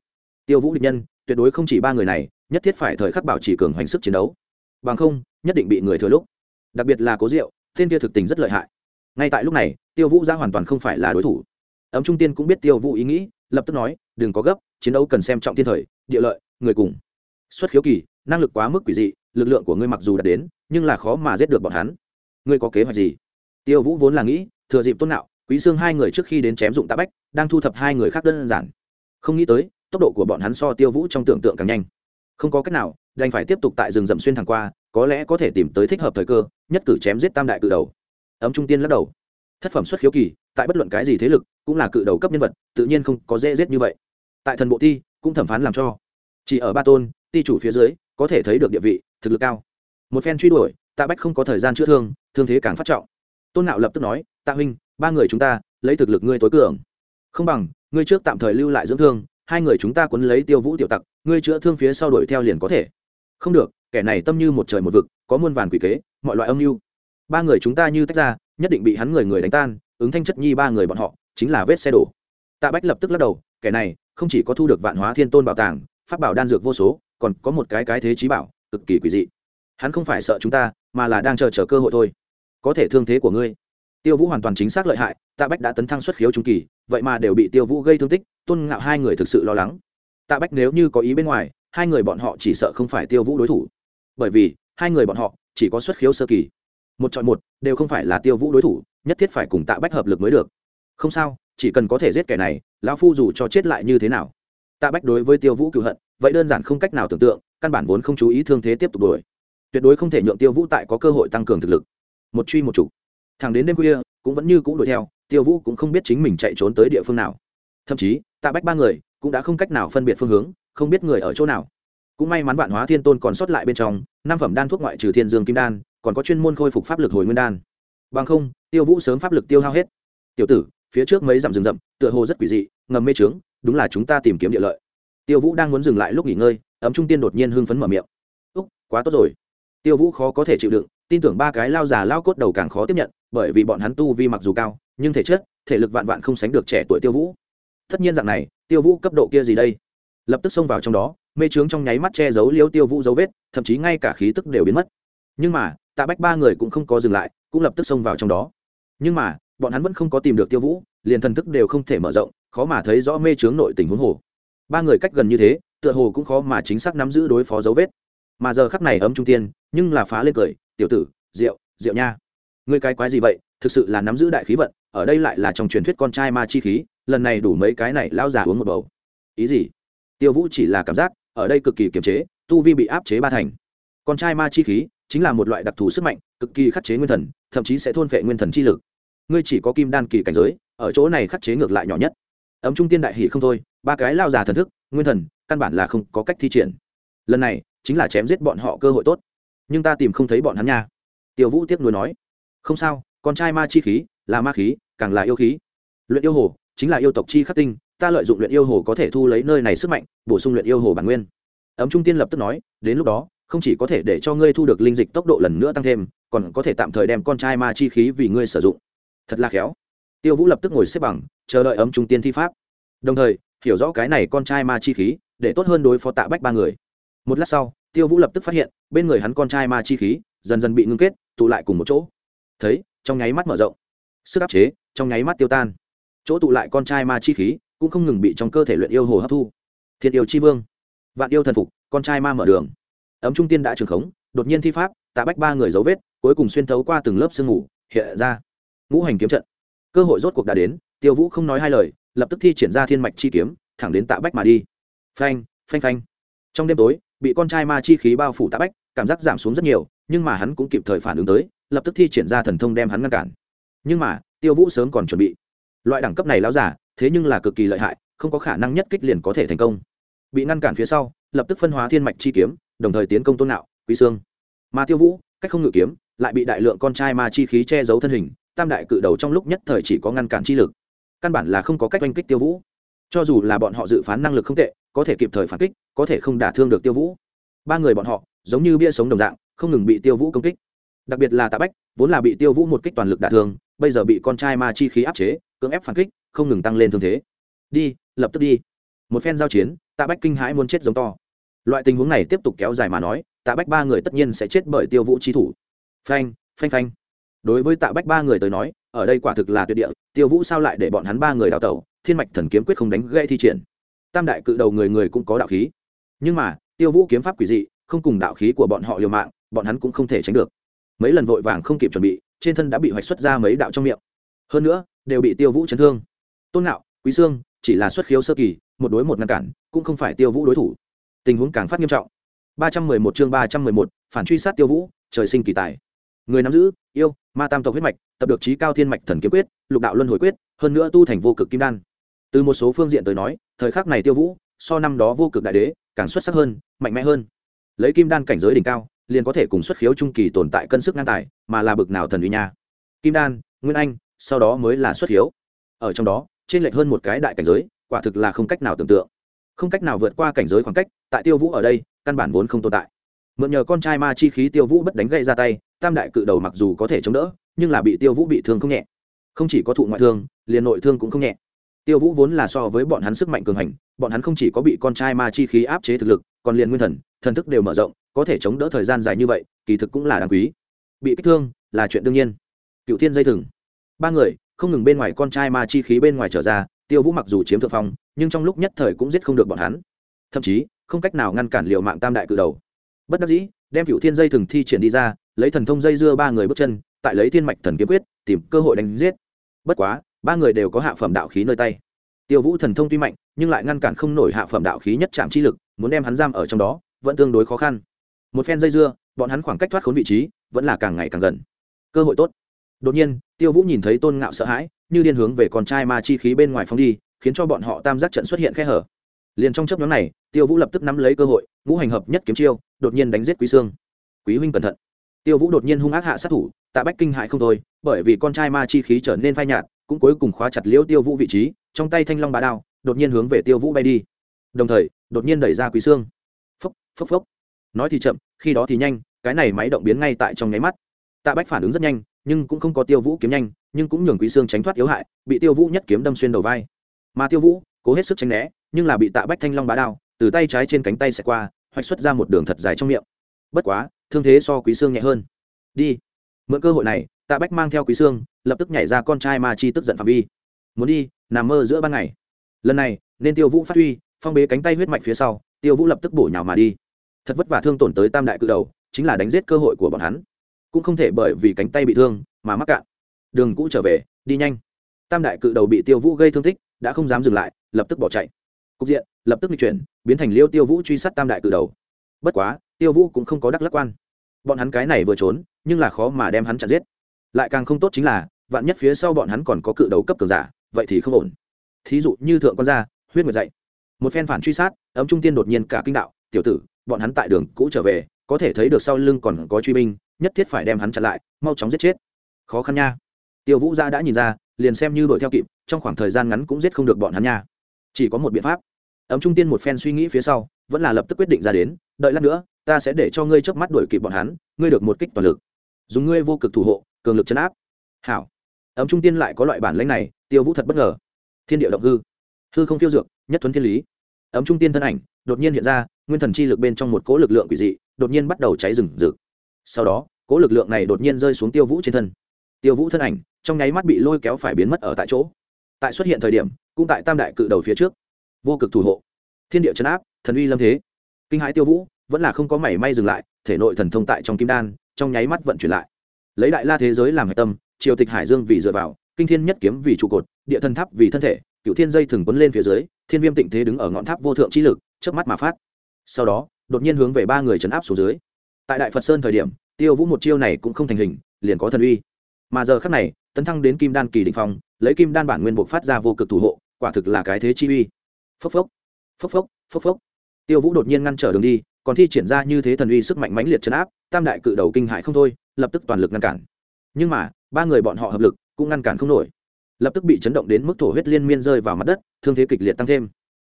Tiêu vũ địch nhân, tuyệt đối không chỉ ba người này, nhất thiết phải thời khắc bảo trì cường hoành sức chiến đấu. Bằng không, nhất định bị người thừa lúc. Đặc biệt là cố diệu, tên kia thực tình rất lợi hại. Ngay tại lúc này, tiêu vũ ra hoàn toàn không phải là đối thủ. Ấm trung tiên cũng biết tiêu vũ ý nghĩ, lập tức nói, đừng có gấp, chiến đấu cần xem trọng thiên thời, địa lợi, người cùng. Xuất khiếu kỳ năng lực quá mức quỷ dị, lực lượng của ngươi mặc dù đã đến, nhưng là khó mà giết được bọn hắn. Ngươi có kế hoạch gì? Tiêu vũ vốn là nghĩ, thừa dịp tôn nạo, quý xương hai người trước khi đến chém dụng tạ bách, đang thu thập hai người khác đơn giản. Không nghĩ tới, tốc độ của bọn hắn so tiêu vũ trong tưởng tượng càng nhanh. Không có cách nào, đành phải tiếp tục tại rừng rậm xuyên thẳng qua, có lẽ có thể tìm tới thích hợp thời cơ, nhất cử chém giết tam đại cự đầu. Ấm trung tiên lắc đầu. Thất phẩm xuất khiếu kỳ, tại bất luận cái gì thế lực, cũng là cự đầu cấp nhân vật, tự nhiên không có dễ giết như vậy. Tại thần bộ ti cũng thẩm phán làm cho. Chỉ ở ba tôn, ti chủ phía dưới có thể thấy được địa vị, thực lực cao. Một phen truy đuổi, tạ bách không có thời gian chữa thương thương thế càng phát trọng. Tôn nạo lập tức nói, tạ huynh, ba người chúng ta, lấy thực lực ngươi tối cường. Không bằng, ngươi trước tạm thời lưu lại dưỡng thương, hai người chúng ta quấn lấy tiêu vũ tiểu tặc, ngươi chữa thương phía sau đuổi theo liền có thể. Không được, kẻ này tâm như một trời một vực, có muôn vàn quỷ kế, mọi loại âm mưu. Ba người chúng ta như tách ra, nhất định bị hắn người người đánh tan, ứng thanh chất nhi ba người bọn họ, chính là vết xe đổ. Tạ bách lập tức lắc đầu, kẻ này, không chỉ có thu được vạn hóa thiên tôn bảo tàng, pháp bảo đan dược vô số còn có một cái cái thế trí bảo, cực kỳ quỷ dị. Hắn không phải sợ chúng ta, mà là đang chờ chờ cơ hội thôi. Có thể thương thế của ngươi. Tiêu vũ hoàn toàn chính xác lợi hại, tạ bách đã tấn thăng xuất khiếu trung kỳ, vậy mà đều bị tiêu vũ gây thương tích, tôn ngạo hai người thực sự lo lắng. Tạ bách nếu như có ý bên ngoài, hai người bọn họ chỉ sợ không phải tiêu vũ đối thủ. Bởi vì, hai người bọn họ chỉ có xuất khiếu sơ kỳ. Một chọn một, đều không phải là tiêu vũ đối thủ, nhất thiết phải cùng tạ bách hợp lực mới được. Không sao, chỉ cần có thể giết kẻ này, lão phu dù cho chết lại như thế nào. Tạ bách đối với tiêu vũ cựu hận vậy đơn giản không cách nào tưởng tượng, căn bản vốn không chú ý thương thế tiếp tục đuổi. Tuyệt đối không thể nhượng tiêu vũ tại có cơ hội tăng cường thực lực. Một truy một chủ thằng đến đêm khuya, cũng vẫn như cũ đuổi theo, tiêu vũ cũng không biết chính mình chạy trốn tới địa phương nào. Thậm chí, tạ bách ba người cũng đã không cách nào phân biệt phương hướng, không biết người ở chỗ nào. Cũng may mắn vạn hóa thiên tôn còn sót lại bên trong, năm phẩm đan thuốc ngoại trừ thiên dương kim đan, còn có chuyên môn khôi phục pháp lực hồi nguyên đan. Bằng không, tiêu vũ sớm pháp lực tiêu hao hết. Tiểu tử, phía trước mấy dặm rừng rậm, tựa hồ rất quỷ dị, ngầm mê trướng, đúng là chúng ta tìm kiếm địa lợi tiêu vũ đang muốn dừng lại lúc nghỉ ngơi, ấm trung tiên đột nhiên hưng phấn mở miệng. Úc, quá tốt rồi. Tiêu vũ khó có thể chịu đựng, tin tưởng ba cái lao già lao cốt đầu càng khó tiếp nhận, bởi vì bọn hắn tu vi mặc dù cao, nhưng thể chất, thể lực vạn vạn không sánh được trẻ tuổi tiêu vũ. Tất nhiên dạng này, tiêu vũ cấp độ kia gì đây? Lập tức xông vào trong đó, mê trướng trong nháy mắt che giấu liêu tiêu vũ dấu vết, thậm chí ngay cả khí tức đều biến mất. Nhưng mà, tạ bách ba người cũng không có dừng lại, cũng lập tức xông vào trong đó. Nhưng mà, bọn hắn vẫn không có tìm được tiêu vũ, liền thần thức đều không thể mở rộng, khó mà thấy rõ mê trướng nội tình huống hồ ba người cách gần như thế, tựa hồ cũng khó mà chính xác nắm giữ đối phó dấu vết. Mà giờ khắc này ấm trung tiên, nhưng là phá lên cười, tiểu tử, rượu rượu nha. Người cái quái gì vậy? Thực sự là nắm giữ đại khí vận, ở đây lại là trong truyền thuyết con trai ma chi khí, lần này đủ mấy cái này lao già uống một bầu. Ý gì? Tiêu vũ chỉ là cảm giác, ở đây cực kỳ kiềm chế, tu vi bị áp chế ba thành. Con trai ma chi khí chính là một loại đặc thù sức mạnh, cực kỳ khắc chế nguyên thần, thậm chí sẽ thôn phệ nguyên thần chi lực. Ngươi chỉ có kim đan kỳ cảnh giới, ở chỗ này khắc chế ngược lại nhỏ nhất. Ấm trung tiên đại hỷ không thôi ba cái lao già thần thức, nguyên thần, căn bản là không có cách thi triển. Lần này, chính là chém giết bọn họ cơ hội tốt. Nhưng ta tìm không thấy bọn hắn nha. Tiêu vũ tiếc nuối nói. Không sao, con trai ma chi khí, là ma khí, càng là yêu khí. Luyện yêu hồ, chính là yêu tộc chi khắc tinh, ta lợi dụng luyện yêu hồ có thể thu lấy nơi này sức mạnh, bổ sung luyện yêu hồ bản nguyên. Ấm trung tiên lập tức nói, đến lúc đó, không chỉ có thể để cho ngươi thu được linh dịch tốc độ lần nữa tăng thêm, còn có thể tạm thời đem con trai ma chi khí vì ngươi sử dụng. Thật là khéo. Tiêu vũ lập tức ngồi xếp bằng, chờ đợi ấm trung tiên thi pháp. Đồng thời hiểu rõ cái này con trai ma chi khí, để tốt hơn đối phó tạ bách ba người. Một lát sau, tiêu vũ lập tức phát hiện, bên người hắn con trai ma chi khí, dần dần bị ngưng kết, tụ lại cùng một chỗ. Thấy, trong nháy mắt mở rộng. Sức áp chế, trong nháy mắt tiêu tan. Chỗ tụ lại con trai ma chi khí, cũng không ngừng bị trong cơ thể luyện yêu hồ hấp thu. Thiên yêu chi vương. Vạn yêu thần phục, con trai ma mở đường. Ấm trung tiên đã trường khống, đột nhiên thi pháp, tạ bách ba người dấu vết, cuối cùng xuyên thấu qua từng lớp sương ngủ hiện ra. Ngũ hành kiếm trận. Cơ hội rốt cuộc đã đến, tiêu vũ không nói hai lời lập tức thi triển ra thiên mạch chi kiếm, thẳng đến tạ bách mà đi. Phanh phanh phanh. Trong đêm tối, bị con trai ma chi khí bao phủ tạ bách, cảm giác giảm xuống rất nhiều, nhưng mà hắn cũng kịp thời phản ứng tới, lập tức thi triển ra thần thông đem hắn ngăn cản. Nhưng mà, tiêu vũ sớm còn chuẩn bị. Loại đẳng cấp này lao giả thế nhưng là cực kỳ lợi hại, không có khả năng nhất kích liền có thể thành công. Bị ngăn cản phía sau, lập tức phân hóa thiên mạch chi kiếm, đồng thời tiến công tôn nạo, quý sương. Mà tiêu vũ, cách không ngự kiếm, lại bị đại lượng con trai ma chi khí che giấu thân hình, tam đại cự đầu trong lúc nhất thời chỉ có ngăn cản chi lực căn bản là không có cách oanh kích tiêu vũ. Cho dù là bọn họ dự phán năng lực không tệ, có thể kịp thời phản kích, có thể không đả thương được tiêu vũ. Ba người bọn họ, giống như bia sống đồng dạng, không ngừng bị tiêu vũ công kích. Đặc biệt là tạ bách, vốn là bị tiêu vũ một kích toàn lực đả thương, bây giờ bị con trai ma chi khí áp chế, cưỡng ép phản kích, không ngừng tăng lên thương thế. Đi, lập tức đi. Một phen giao chiến, tạ bách kinh hãi muốn chết giống to. Loại tình huống này tiếp tục kéo dài mà nói, tạ bách ba người tất nhiên sẽ chết bởi tiêu vũ trí thủ. Phanh phanh phanh. Đối với tạ bách ba người tới nói ở đây quả thực là tuyệt địa tiêu vũ sao lại để bọn hắn ba người đào tẩu thiên mạch thần kiếm quyết không đánh gây thi triển. Tam đại cự đầu người người cũng có đạo khí. Nhưng mà tiêu vũ kiếm pháp quỷ dị không cùng đạo khí của bọn họ liều mạng bọn hắn cũng không thể tránh được. Mấy lần vội vàng không kịp chuẩn bị trên thân đã bị hoạch xuất ra mấy đạo trong miệng. Hơn nữa đều bị tiêu vũ chấn thương. Tôn Nạo, quý sương chỉ là xuất khiếu sơ kỳ một đối một ngăn cản cũng không phải tiêu vũ đối thủ. Tình huống càng phát nghiêm trọng. Ba trăm mười một chương ba trăm mười một phản truy sát tiêu vũ trời sinh kỳ tài người nắm giữ, yêu, ma tam tộc huyết mạch, tập được trí cao thiên mạch thần kiếm quyết, lục đạo luân hồi quyết, hơn nữa tu thành vô cực kim đan. Từ một số phương diện tới nói, thời khắc này tiêu vũ, so năm đó vô cực đại đế, càng xuất sắc hơn, mạnh mẽ hơn. Lấy kim đan cảnh giới đỉnh cao, liền có thể cùng xuất khiếu trung kỳ tồn tại cân sức ngang tài, mà là bực nào thần uy nha. Kim đan, nguyên anh, sau đó mới là xuất khiếu. Ở trong đó trên lệch hơn một cái đại cảnh giới, quả thực là không cách nào tưởng tượng. Không cách nào vượt qua cảnh giới khoảng cách, tại tiêu vũ ở đây, căn bản vốn không tồn tại. Mượn nhờ con trai ma chi khí tiêu vũ bất đánh gậy ra tay tam đại cự đầu mặc dù có thể chống đỡ, nhưng là bị tiêu vũ bị thương không nhẹ. Không chỉ có thụ ngoại thương, liền nội thương cũng không nhẹ. Tiêu vũ vốn là so với bọn hắn sức mạnh cường hành, bọn hắn không chỉ có bị con trai ma chi khí áp chế thực lực, còn liền nguyên thần thần thức đều mở rộng, có thể chống đỡ thời gian dài như vậy, kỳ thực cũng là đáng quý. Bị kích thương, là chuyện đương nhiên. Cựu thiên dây thừng. Ba người, không ngừng bên ngoài con trai ma chi khí bên ngoài trở ra, tiêu vũ mặc dù chiếm thượng phong, nhưng trong lúc nhất thời cũng giết không được bọn hắn. Thậm chí, không cách nào ngăn cản liều mạng tam đại cự đầu. Bất đắc dĩ, đem cựu thiên dây thừng thi triển đi ra lấy thần thông dây dưa ba người bước chân, tại lấy thiên mạch thần kiếm quyết, tìm cơ hội đánh giết. Bất quá, ba người đều có hạ phẩm đạo khí nơi tay. Tiêu vũ thần thông tuy mạnh, nhưng lại ngăn cản không nổi hạ phẩm đạo khí nhất trạm chi lực, muốn đem hắn giam ở trong đó, vẫn tương đối khó khăn. Một phen dây dưa, bọn hắn khoảng cách thoát khốn vị trí, vẫn là càng ngày càng gần. Cơ hội tốt. Đột nhiên, tiêu vũ nhìn thấy tôn ngạo sợ hãi, như điên hướng về con trai ma chi khí bên ngoài phóng đi, khiến cho bọn họ tam giác trận xuất hiện khe hở. Liền trong chấp nhóm này, tiêu vũ lập tức nắm lấy cơ hội, ngũ hành hợp nhất kiếm chiêu, đột nhiên đánh giết quý sương. Quý huynh cẩn thận tiêu vũ đột nhiên hung ác hạ sát thủ, tạ bách kinh hại không thôi, bởi vì con trai ma chi khí trở nên phai nhạt, cũng cuối cùng khóa chặt liễu tiêu vũ vị trí, trong tay thanh long bá đao, đột nhiên hướng về tiêu vũ bay đi. Đồng thời, đột nhiên đẩy ra quý xương. Phốc phốc phốc. Nói thì chậm, khi đó thì nhanh, cái này máy động biến ngay tại trong nháy mắt. Tạ bách phản ứng rất nhanh, nhưng cũng không có tiêu vũ kiếm nhanh, nhưng cũng nhường quý xương tránh thoát yếu hại, bị tiêu vũ nhất kiếm đâm xuyên đầu vai. Mà tiêu vũ, cố hết sức tránh né, nhưng là bị tạ bách thanh long bá đao, từ tay trái trên cánh tay xẹt qua, hoạch xuất ra một đường thật dài trong miệng. Bất quá thương thế so quý xương nhẹ hơn. Đi. Mượn cơ hội này, tạ bách mang theo quý xương, lập tức nhảy ra con trai ma chi tức giận phạm vi. Muốn đi, nằm mơ giữa ban ngày. Lần này, nên tiêu vũ phát huy, phong bế cánh tay huyết mạch phía sau, tiêu vũ lập tức bổ nhào mà đi. Thật vất vả thương tổn tới tam đại cự đầu, chính là đánh giết cơ hội của bọn hắn. Cũng không thể bởi vì cánh tay bị thương, mà mắc cạn. Đường cũ trở về, đi nhanh. Tam đại cự đầu bị tiêu vũ gây thương tích, đã không dám dừng lại, lập tức bỏ chạy. Cục diện, lập tức bị chuyển, biến thành liêu tiêu vũ truy sát tam đại cự đầu. Bất quá tiêu vũ cũng không có đắc lắc quan. Bọn hắn cái này vừa trốn, nhưng là khó mà đem hắn chặn giết. Lại càng không tốt chính là, vạn nhất phía sau bọn hắn còn có cự đấu cấp cường giả, vậy thì không ổn. Thí dụ như thượng quan gia, huyết nguyệt dạy. Một phen phản truy sát, ấm trung tiên đột nhiên cả kinh đạo, tiểu tử, bọn hắn tại đường cũ trở về, có thể thấy được sau lưng còn có truy binh, nhất thiết phải đem hắn chặn lại, mau chóng giết chết. Khó khăn nha. Tiêu vũ gia đã nhìn ra, liền xem như đuổi theo kịp, trong khoảng thời gian ngắn cũng giết không được bọn hắn nha. Chỉ có một biện pháp. Ấm trung tiên một phen suy nghĩ phía sau, vẫn là lập tức quyết định ra đến, đợi lát nữa ta sẽ để cho ngươi trước mắt đuổi kịp bọn hắn, ngươi được một kích toàn lực. Dùng ngươi vô cực thủ hộ, cường lực chấn áp. Hảo. Ấm trung tiên lại có loại bản lãnh này, tiêu vũ thật bất ngờ. Thiên địa động hư. Hư không tiêu dược, nhất thuấn thiên lý. Ấm trung tiên thân ảnh, đột nhiên hiện ra, nguyên thần chi lực bên trong một cỗ lực lượng quỷ dị, đột nhiên bắt đầu cháy rừng rực. Sau đó, cỗ lực lượng này đột nhiên rơi xuống tiêu vũ trên thân. Tiêu vũ thân ảnh, trong nháy mắt bị lôi kéo phải biến mất ở tại chỗ. Tại xuất hiện thời điểm, cũng tại tam đại cự đầu phía trước. Vô cực thủ hộ. Thiên địa chấn áp, thần uy lâm thế. Kinh hãi tiêu vũ vẫn là không có mảy may dừng lại, thể nội thần thông tại trong kim đan, trong nháy mắt vận chuyển lại. Lấy đại la thế giới làm hạch tâm, triều tịch hải dương vì dựa vào, kinh thiên nhất kiếm vì trụ cột, địa thần tháp vì thân thể cựu thiên dây thừng quấn lên phía dưới, thiên viêm tịnh thế đứng ở ngọn tháp vô thượng trí lực trước mắt mà phát. Sau đó, đột nhiên hướng về ba người chấn áp xuống dưới. Tại đại phật sơn thời điểm, tiêu vũ một chiêu này cũng không thành hình, liền có thần uy. Mà giờ khắc này, tấn thăng đến kim đan kỳ định phong, lấy kim đan bản nguyên bộ phát ra vô cực thủ hộ, quả thực là cái thế chi uy. Phốc phốc phốc phốc phốc phốc. Tiêu vũ đột nhiên ngăn trở đường đi còn thi triển ra như thế thần uy sức mạnh mãnh liệt chấn áp, tam đại cự đầu kinh hại không thôi, lập tức toàn lực ngăn cản. Nhưng mà, ba người bọn họ hợp lực, cũng ngăn cản không nổi. Lập tức bị chấn động đến mức thổ huyết liên miên rơi vào mặt đất, thương thế kịch liệt tăng thêm.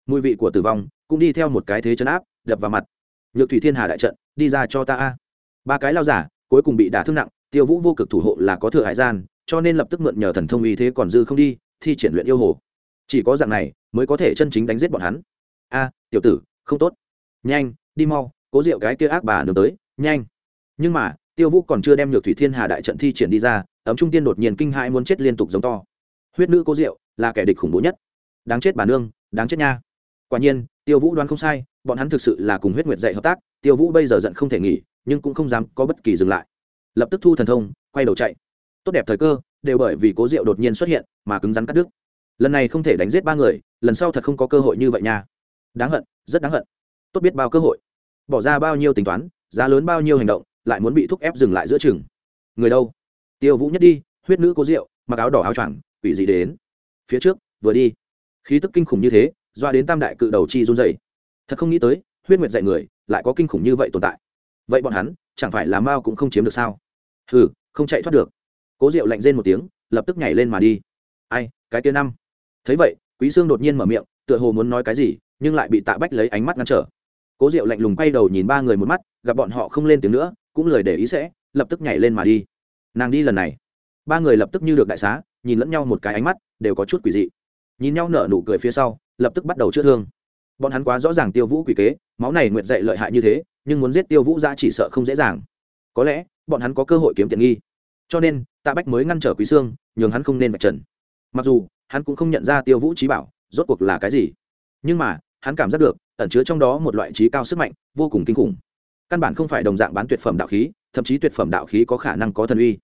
Mùi vị của tử vong cũng đi theo một cái thế chấn áp, đập vào mặt. Nhược thủy thiên hà đại trận, đi ra cho ta a. Ba cái lao giả, cuối cùng bị đả thương nặng, tiêu vũ vô cực thủ hộ là có thừa hải gian, cho nên lập tức mượn nhờ thần thông uy thế còn dư không đi, thi triển luyện yêu hồ. Chỉ có dạng này, mới có thể chân chính đánh giết bọn hắn. A, tiểu tử, không tốt. Nhanh đi mau, cố rượu cái kia ác bà nương tới, nhanh. Nhưng mà, tiêu vũ còn chưa đem nhược thủy thiên hà đại trận thi triển đi ra, ấm trung tiên đột nhiên kinh hãi muốn chết liên tục giống to. Huyết nữ cố rượu, là kẻ địch khủng bố nhất. Đáng chết bà nương, đáng chết nha. Quả nhiên, tiêu vũ đoán không sai, bọn hắn thực sự là cùng huyết nguyệt dạy hợp tác, tiêu vũ bây giờ giận không thể nghỉ, nhưng cũng không dám có bất kỳ dừng lại. Lập tức thu thần thông, quay đầu chạy. Tốt đẹp thời cơ, đều bởi vì cố diệu đột nhiên xuất hiện mà cứng rắn cắt đứt. Lần này không thể đánh giết ba người, lần sau thật không có cơ hội như vậy nha. Đáng hận, rất đáng hận. Tốt biết bao cơ hội bỏ ra bao nhiêu tính toán, giá lớn bao nhiêu hành động, lại muốn bị thúc ép dừng lại giữa chừng. Người đâu? Tiêu vũ nhất đi, huyết nữ cố diệu, mặc áo đỏ áo choàng, quỷ dị đến. Phía trước, vừa đi. Khí tức kinh khủng như thế, doa đến tam đại cự đầu chi run dày thật không nghĩ tới, huyết nguyệt dạy người, lại có kinh khủng như vậy tồn tại. Vậy bọn hắn, chẳng phải là mao cũng không chiếm được sao? Hừ, không chạy thoát được. Cố diệu lạnh rên một tiếng, lập tức nhảy lên mà đi. Ai, cái tia năm. Thấy vậy, quý sương đột nhiên mở miệng, tựa hồ muốn nói cái gì, nhưng lại bị tạ bách lấy ánh mắt ngăn trở cố diệu lạnh lùng quay đầu nhìn ba người một mắt, gặp bọn họ không lên tiếng nữa, cũng lời để ý sẽ, lập tức nhảy lên mà đi. Nàng đi lần này. Ba người lập tức như được đại xá, nhìn lẫn nhau một cái ánh mắt, đều có chút quỷ dị. Nhìn nhau nở nụ cười phía sau, lập tức bắt đầu chữa thương. Bọn hắn quá rõ ràng tiêu vũ quỷ kế, máu này nguyện dạy lợi hại như thế, nhưng muốn giết tiêu vũ ra chỉ sợ không dễ dàng. Có lẽ, bọn hắn có cơ hội kiếm tiện nghi. Cho nên, tạ bách mới ngăn trở quý sương, nhường hắn không nên vạch trần. Mặc dù, hắn cũng không nhận ra tiêu vũ trí bảo, rốt cuộc là cái gì. Nhưng mà, hắn cảm giác được ẩn chứa trong đó một loại trí cao sức mạnh, vô cùng kinh khủng. Căn bản không phải đồng dạng bán tuyệt phẩm đạo khí, thậm chí tuyệt phẩm đạo khí có khả năng có thần uy.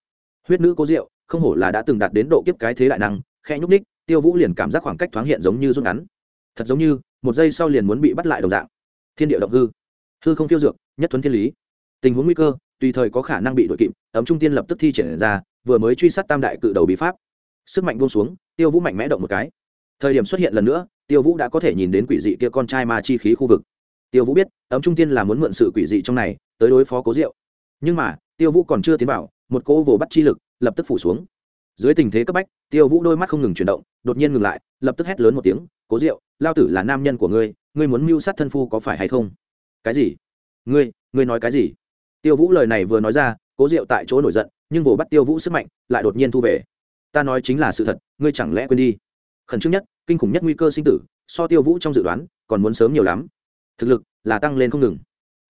Huyết nữ cố diệu, không hổ là đã từng đạt đến độ kiếp cái thế đại năng khe nhúc ních tiêu vũ liền cảm giác khoảng cách thoáng hiện giống như rút ngắn. Thật giống như, một giây sau liền muốn bị bắt lại đồng dạng. Thiên địa động hư. Hư không tiêu dược, nhất thuấn thiên lý. Tình huống nguy cơ, tùy thời có khả năng bị đội kịp, ấm trung tiên lập tức thi triển ra, vừa mới truy sát tam đại cự đầu bí pháp. Sức mạnh buông xuống, tiêu vũ mạnh mẽ động một cái. Thời điểm xuất hiện lần nữa tiêu vũ đã có thể nhìn đến quỷ dị kia con trai ma chi khí khu vực. Tiêu vũ biết, ấm trung tiên là muốn mượn sự quỷ dị trong này tới đối phó cố diệu. Nhưng mà, tiêu vũ còn chưa tiến vào, một cô vồ bắt chi lực lập tức phủ xuống. Dưới tình thế cấp bách, tiêu vũ đôi mắt không ngừng chuyển động, đột nhiên ngừng lại, lập tức hét lớn một tiếng, cố diệu, lao tử là nam nhân của ngươi ngươi muốn mưu sát thân phu có phải hay không? Cái gì? Ngươi ngươi nói cái gì? Tiêu vũ lời này vừa nói ra, cố diệu tại chỗ nổi giận, nhưng vồ bắt tiêu vũ sức mạnh lại đột nhiên thu về. Ta nói chính là sự thật, ngươi chẳng lẽ quên đi? Khẩn trương nhất, kinh khủng nhất nguy cơ sinh tử, so tiêu vũ trong dự đoán còn muốn sớm nhiều lắm. Thực lực là tăng lên không ngừng,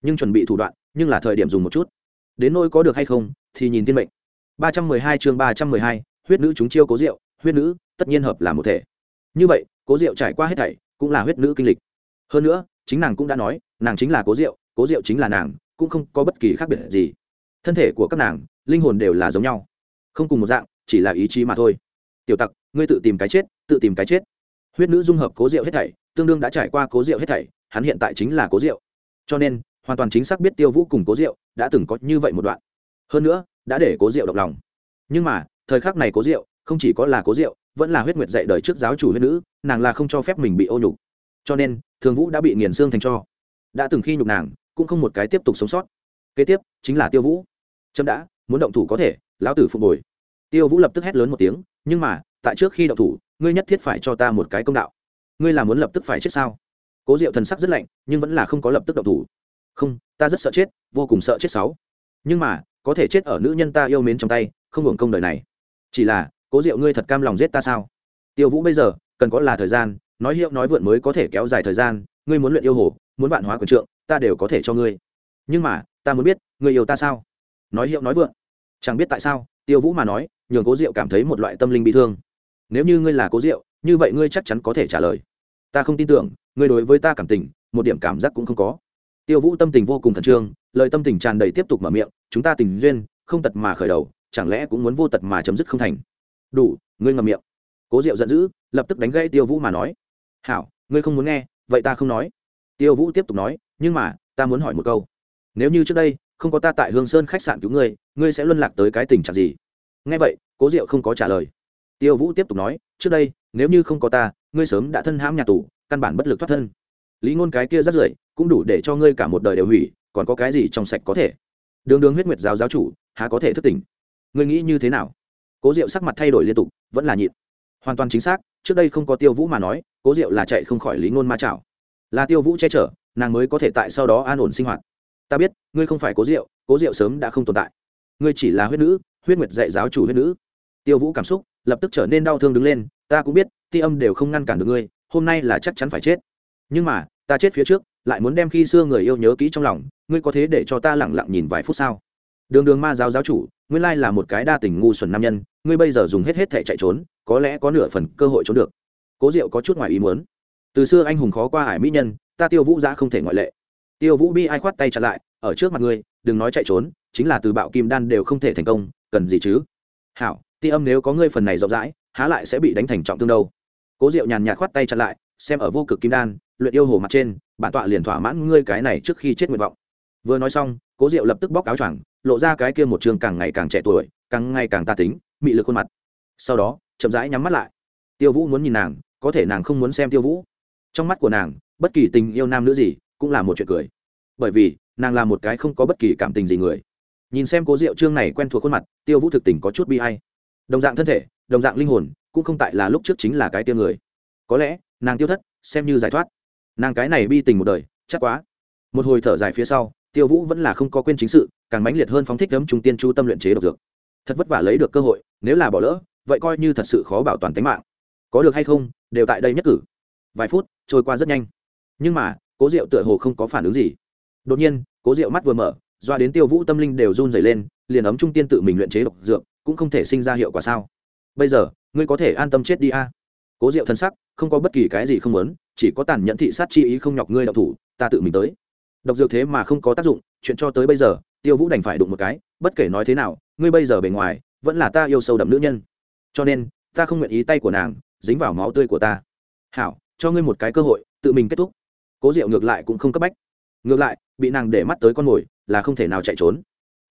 nhưng chuẩn bị thủ đoạn, nhưng là thời điểm dùng một chút. Đến nỗi có được hay không, thì nhìn thiên mệnh. ba trăm mười hai chương ba trăm mười hai, huyết nữ chúng chiêu cố diệu, huyết nữ, tất nhiên hợp là một thể. Như vậy, cố diệu trải qua hết thảy, cũng là huyết nữ kinh lịch. Hơn nữa, chính nàng cũng đã nói, nàng chính là cố diệu cố diệu chính là nàng, cũng không có bất kỳ khác biệt gì. Thân thể của các nàng, linh hồn đều là giống nhau. Không cùng một dạng, chỉ là ý chí mà thôi. Tiểu tặc, ngươi tự tìm cái chết tự tìm cái chết. Huyết nữ dung hợp cố diệu hết thảy, tương đương đã trải qua cố diệu hết thảy, hắn hiện tại chính là cố diệu cho nên, hoàn toàn chính xác biết tiêu vũ cùng cố diệu đã từng có như vậy một đoạn. Hơn nữa, đã để cố diệu độc lòng. Nhưng mà, thời khắc này cố diệu không chỉ có là cố diệu vẫn là huyết nguyệt dạy đời trước giáo chủ huyết nữ, nàng là không cho phép mình bị ô nhục. Cho nên, thường vũ đã bị nghiền xương thành cho. Đã từng khi nhục nàng, cũng không một cái tiếp tục sống sót. Kế tiếp, chính là tiêu vũ. Trâm đã, muốn động thủ có thể, lão tử phục hồi. Tiêu vũ lập tức hét lớn một tiếng, nhưng mà, tại trước khi động thủ ngươi nhất thiết phải cho ta một cái công đạo. Ngươi là muốn lập tức phải chết sao? Cố diệu thần sắc rất lạnh, nhưng vẫn là không có lập tức động thủ. Không, ta rất sợ chết, vô cùng sợ chết sáu. Nhưng mà, có thể chết ở nữ nhân ta yêu mến trong tay, không hưởng công đời này. Chỉ là, cố diệu ngươi thật cam lòng giết ta sao? Tiêu vũ bây giờ, cần có là thời gian, nói hiệu nói vượn mới có thể kéo dài thời gian, ngươi muốn luyện yêu hồ, muốn vạn hóa quyền trượng, ta đều có thể cho ngươi. Nhưng mà, ta muốn biết, ngươi yêu ta sao? Nói hiệu nói vượn. Chẳng biết tại sao, tiêu vũ mà nói, nhường cố diệu cảm thấy một loại tâm linh bị thương nếu như ngươi là cố diệu, như vậy ngươi chắc chắn có thể trả lời. Ta không tin tưởng, ngươi đối với ta cảm tình, một điểm cảm giác cũng không có. Tiêu vũ tâm tình vô cùng khẩn trương, lời tâm tình tràn đầy tiếp tục mở miệng, chúng ta tình duyên, không tật mà khởi đầu, chẳng lẽ cũng muốn vô tật mà chấm dứt không thành? Đủ, ngươi ngậm miệng. Cố diệu giận dữ, lập tức đánh gãy tiêu vũ mà nói. Hảo, ngươi không muốn nghe, vậy ta không nói. Tiêu vũ tiếp tục nói, nhưng mà, ta muốn hỏi một câu. Nếu như trước đây, không có ta tại hương sơn khách sạn cứu ngươi ngươi sẽ luân lạc tới cái tình trạng gì? Nghe vậy, cố diệu không có trả lời tiêu vũ tiếp tục nói, trước đây, nếu như không có ta, ngươi sớm đã thân hãm nhà tù, căn bản bất lực thoát thân. Lý ngôn cái kia rất rưởi, cũng đủ để cho ngươi cả một đời đều hủy, còn có cái gì trong sạch có thể? Đường đường huyết nguyệt giáo giáo chủ, há có thể thức tỉnh? Ngươi nghĩ như thế nào? Cố diệu sắc mặt thay đổi liên tục, vẫn là nhịn. Hoàn toàn chính xác, trước đây không có tiêu vũ mà nói, cố diệu là chạy không khỏi lý ngôn ma chảo. Là tiêu vũ che chở, nàng mới có thể tại sau đó an ổn sinh hoạt. Ta biết, ngươi không phải cố diệu cố diệu sớm đã không tồn tại. Ngươi chỉ là huyết nữ, huyết nguyệt dạy giáo chủ huyết nữ. Tiêu vũ cảm xúc lập tức trở nên đau thương đứng lên, ta cũng biết, ti âm đều không ngăn cản được ngươi, hôm nay là chắc chắn phải chết. Nhưng mà, ta chết phía trước, lại muốn đem khi xưa người yêu nhớ kỹ trong lòng, ngươi có thế để cho ta lẳng lặng nhìn vài phút sao? Đường đường ma giáo giáo chủ, nguyên lai là một cái đa tình ngu xuẩn nam nhân, ngươi bây giờ dùng hết hết thể chạy trốn, có lẽ có nửa phần cơ hội trốn được. Cố diệu có chút ngoài ý muốn. Từ xưa anh hùng khó qua hải mỹ nhân, ta tiêu vũ giã không thể ngoại lệ. Tiêu vũ bi ai khoát tay chặn lại, ở trước mặt ngươi, đừng nói chạy trốn, chính là từ bạo kim đan đều không thể thành công, cần gì chứ? Hảo ti âm nếu có ngươi phần này rộng rãi, há lại sẽ bị đánh thành trọng thương đâu. Cố diệu nhàn nhạt khoát tay chặn lại, xem ở vô cực kim đan, luyện yêu hồ mặt trên, bản tọa liền thỏa mãn ngươi cái này trước khi chết nguyện vọng. Vừa nói xong, cố diệu lập tức bóc áo choàng, lộ ra cái kia một trường càng ngày càng trẻ tuổi, càng ngày càng ta tính, mị lực khuôn mặt. Sau đó, chậm rãi nhắm mắt lại. Tiêu vũ muốn nhìn nàng, có thể nàng không muốn xem tiêu vũ. Trong mắt của nàng, bất kỳ tình yêu nam nữ gì cũng là một chuyện cười. Bởi vì, nàng là một cái không có bất kỳ cảm tình gì người. Nhìn xem cố diệu trương này quen thuộc khuôn mặt, tiêu vũ thực tình có chút bi hay đồng dạng thân thể, đồng dạng linh hồn, cũng không tại là lúc trước chính là cái tiêu người. Có lẽ, nàng tiêu thất, xem như giải thoát. Nàng cái này bi tình một đời, chắc quá. Một hồi thở dài phía sau, tiêu vũ vẫn là không có quên chính sự, càng mãnh liệt hơn phóng thích cấm trung tiên chu tâm luyện chế độc dược. Thật vất vả lấy được cơ hội, nếu là bỏ lỡ, vậy coi như thật sự khó bảo toàn tính mạng. Có được hay không, đều tại đây nhất cử. Vài phút, trôi qua rất nhanh. Nhưng mà, cố diệu tựa hồ không có phản ứng gì. Đột nhiên, cố diệu mắt vừa mở, doa đến tiêu vũ tâm linh đều run dày lên, liền ấm trung tiên tự mình luyện chế độc dược cũng không thể sinh ra hiệu quả sao? Bây giờ, ngươi có thể an tâm chết đi a. Cố diệu thân sắc, không có bất kỳ cái gì không muốn, chỉ có tàn nhẫn thị sát chi ý không nhọc ngươi độc thủ, ta tự mình tới. Độc dược thế mà không có tác dụng, chuyện cho tới bây giờ, tiêu vũ đành phải đụng một cái, bất kể nói thế nào, ngươi bây giờ bề ngoài, vẫn là ta yêu sâu đậm nữ nhân. Cho nên, ta không nguyện ý tay của nàng dính vào máu tươi của ta. Hảo, cho ngươi một cái cơ hội, tự mình kết thúc. Cố diệu ngược lại cũng không cấp bách. Ngược lại, bị nàng để mắt tới con mồi, là không thể nào chạy trốn.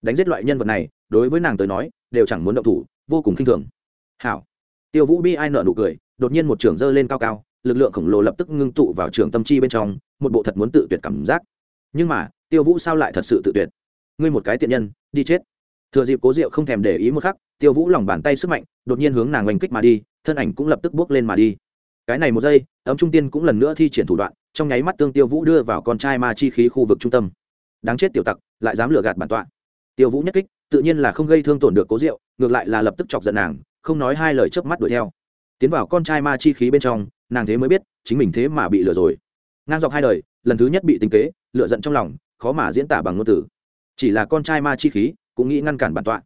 Đánh giết loại nhân vật này, đối với nàng tới nói đều chẳng muốn động thủ, vô cùng khinh thường. Hảo. Tiêu vũ bi ai nợ nụ cười, đột nhiên một trường dơ lên cao cao, lực lượng khổng lồ lập tức ngưng tụ vào trường tâm chi bên trong, một bộ thật muốn tự tuyệt cảm giác. Nhưng mà, tiêu vũ sao lại thật sự tự tuyệt? Ngươi một cái tiện nhân, đi chết. Thừa dịp cố diệu không thèm để ý một khắc, tiêu vũ lòng bàn tay sức mạnh, đột nhiên hướng nàng oanh kích mà đi, thân ảnh cũng lập tức bước lên mà đi. Cái này một giây, ấm trung tiên cũng lần nữa thi triển thủ đoạn, trong nháy mắt tương tiêu vũ đưa vào con trai ma chi khí khu vực trung tâm. Đáng chết tiểu tặc, lại dám lừa gạt bản tọa. Tiêu vũ nhất kích tự nhiên là không gây thương tổn được cố diệu, ngược lại là lập tức chọc giận nàng, không nói hai lời chớp mắt đuổi theo. Tiến vào con trai ma chi khí bên trong, nàng thế mới biết, chính mình thế mà bị lừa rồi. Ngang dọc hai đời, lần thứ nhất bị tính kế lựa giận trong lòng, khó mà diễn tả bằng ngôn từ. Chỉ là con trai ma chi khí, cũng nghĩ ngăn cản bản tọa.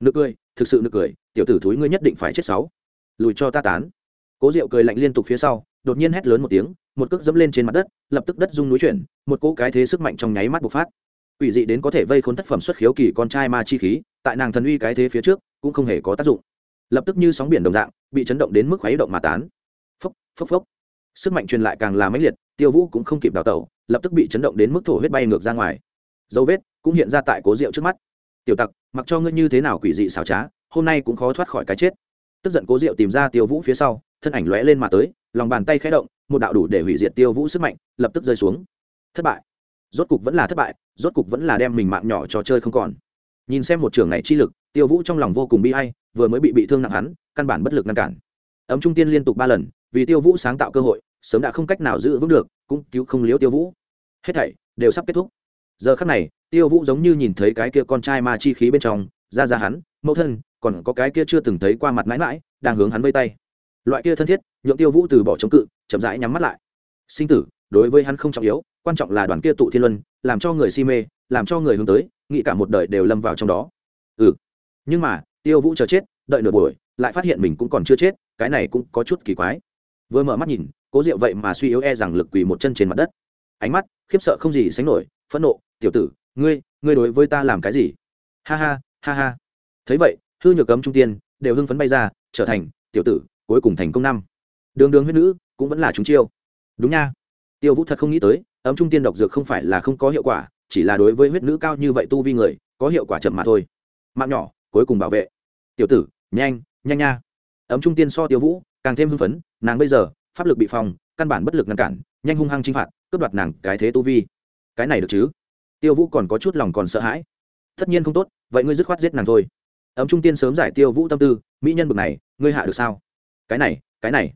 Nực cười, thực sự nực cười, tiểu tử thúi ngươi nhất định phải chết sáu. Lùi cho ta tán. Cố diệu cười lạnh liên tục phía sau, đột nhiên hét lớn một tiếng, một cước dẫm lên trên mặt đất, lập tức đất rung núi chuyển, một cỗ cái thế sức mạnh trong nháy mắt bộc phát ủy dị đến có thể vây khốn tác phẩm xuất khiếu kỳ con trai ma chi khí, tại nàng thần uy cái thế phía trước, cũng không hề có tác dụng. Lập tức như sóng biển đồng dạng, bị chấn động đến mức khuấy động mà tán. Phốc phốc phốc. Sức mạnh truyền lại càng là mãnh liệt, tiêu vũ cũng không kịp đào tẩu, lập tức bị chấn động đến mức thổ huyết bay ngược ra ngoài. Dấu vết cũng hiện ra tại cố rượu trước mắt. Tiểu tặc, mặc cho ngươi như thế nào quỷ dị xảo trá, hôm nay cũng khó thoát khỏi cái chết. Tức giận cố rượu tìm ra tiêu vũ phía sau, thân ảnh lóe lên mà tới, lòng bàn tay khẽ động, một đạo đủ để hủy diệt tiêu vũ sức mạnh, lập tức rơi xuống. Thất bại rốt cục vẫn là thất bại, rốt cục vẫn là đem mình mạng nhỏ trò chơi không còn. Nhìn xem một trường này chi lực, tiêu vũ trong lòng vô cùng bi hay vừa mới bị bị thương nặng hắn, căn bản bất lực ngăn cản. Ấm trung tiên liên tục ba lần, vì tiêu vũ sáng tạo cơ hội, sớm đã không cách nào giữ vững được, cũng cứu không liếu tiêu vũ. Hết thảy đều sắp kết thúc. Giờ khắc này, tiêu vũ giống như nhìn thấy cái kia con trai ma chi khí bên trong, ra ra hắn, mẫu thân, còn có cái kia chưa từng thấy qua mặt mãi mãi, đang hướng hắn vây tay. Loại kia thân thiết, nhượng tiêu vũ từ bỏ chống cự, chậm rãi nhắm mắt lại. Sinh tử, đối với hắn không trọng yếu quan trọng là đoàn kia tụ thiên luân, làm cho người si mê, làm cho người hướng tới, nghĩ cả một đời đều lâm vào trong đó. Ừ. Nhưng mà, tiêu vũ chờ chết, đợi nửa buổi, lại phát hiện mình cũng còn chưa chết, cái này cũng có chút kỳ quái. Vừa mở mắt nhìn, cố diệu vậy mà suy yếu e rằng lực quỳ một chân trên mặt đất. Ánh mắt, khiếp sợ không gì sánh nổi, phẫn nộ, tiểu tử, ngươi ngươi đối với ta làm cái gì? Ha ha ha ha. Thấy vậy, hư nhược cấm trung tiên đều hưng phấn bay ra, trở thành, tiểu tử, cuối cùng thành công năm. Đường đường huyết nữ cũng vẫn là chúng chiêu. Đúng nha tiêu vũ thật không nghĩ tới, ấm trung tiên độc dược không phải là không có hiệu quả, chỉ là đối với huyết nữ cao như vậy tu vi người, có hiệu quả chậm mà thôi. Mạng nhỏ, cuối cùng bảo vệ. Tiểu tử, nhanh nhanh nha. Ấm trung tiên so tiêu vũ càng thêm hưng phấn, nàng bây giờ, pháp lực bị phòng căn bản bất lực ngăn cản, nhanh hung hăng chinh phạt, cướp đoạt nàng cái thế tu vi. Cái này được chứ? Tiêu vũ còn có chút lòng còn sợ hãi. Tất nhiên không tốt, vậy ngươi dứt khoát giết nàng thôi. Ấm trung tiên sớm giải tiêu vũ tâm tư, mỹ nhân bực này, ngươi hạ được sao? Cái này cái này.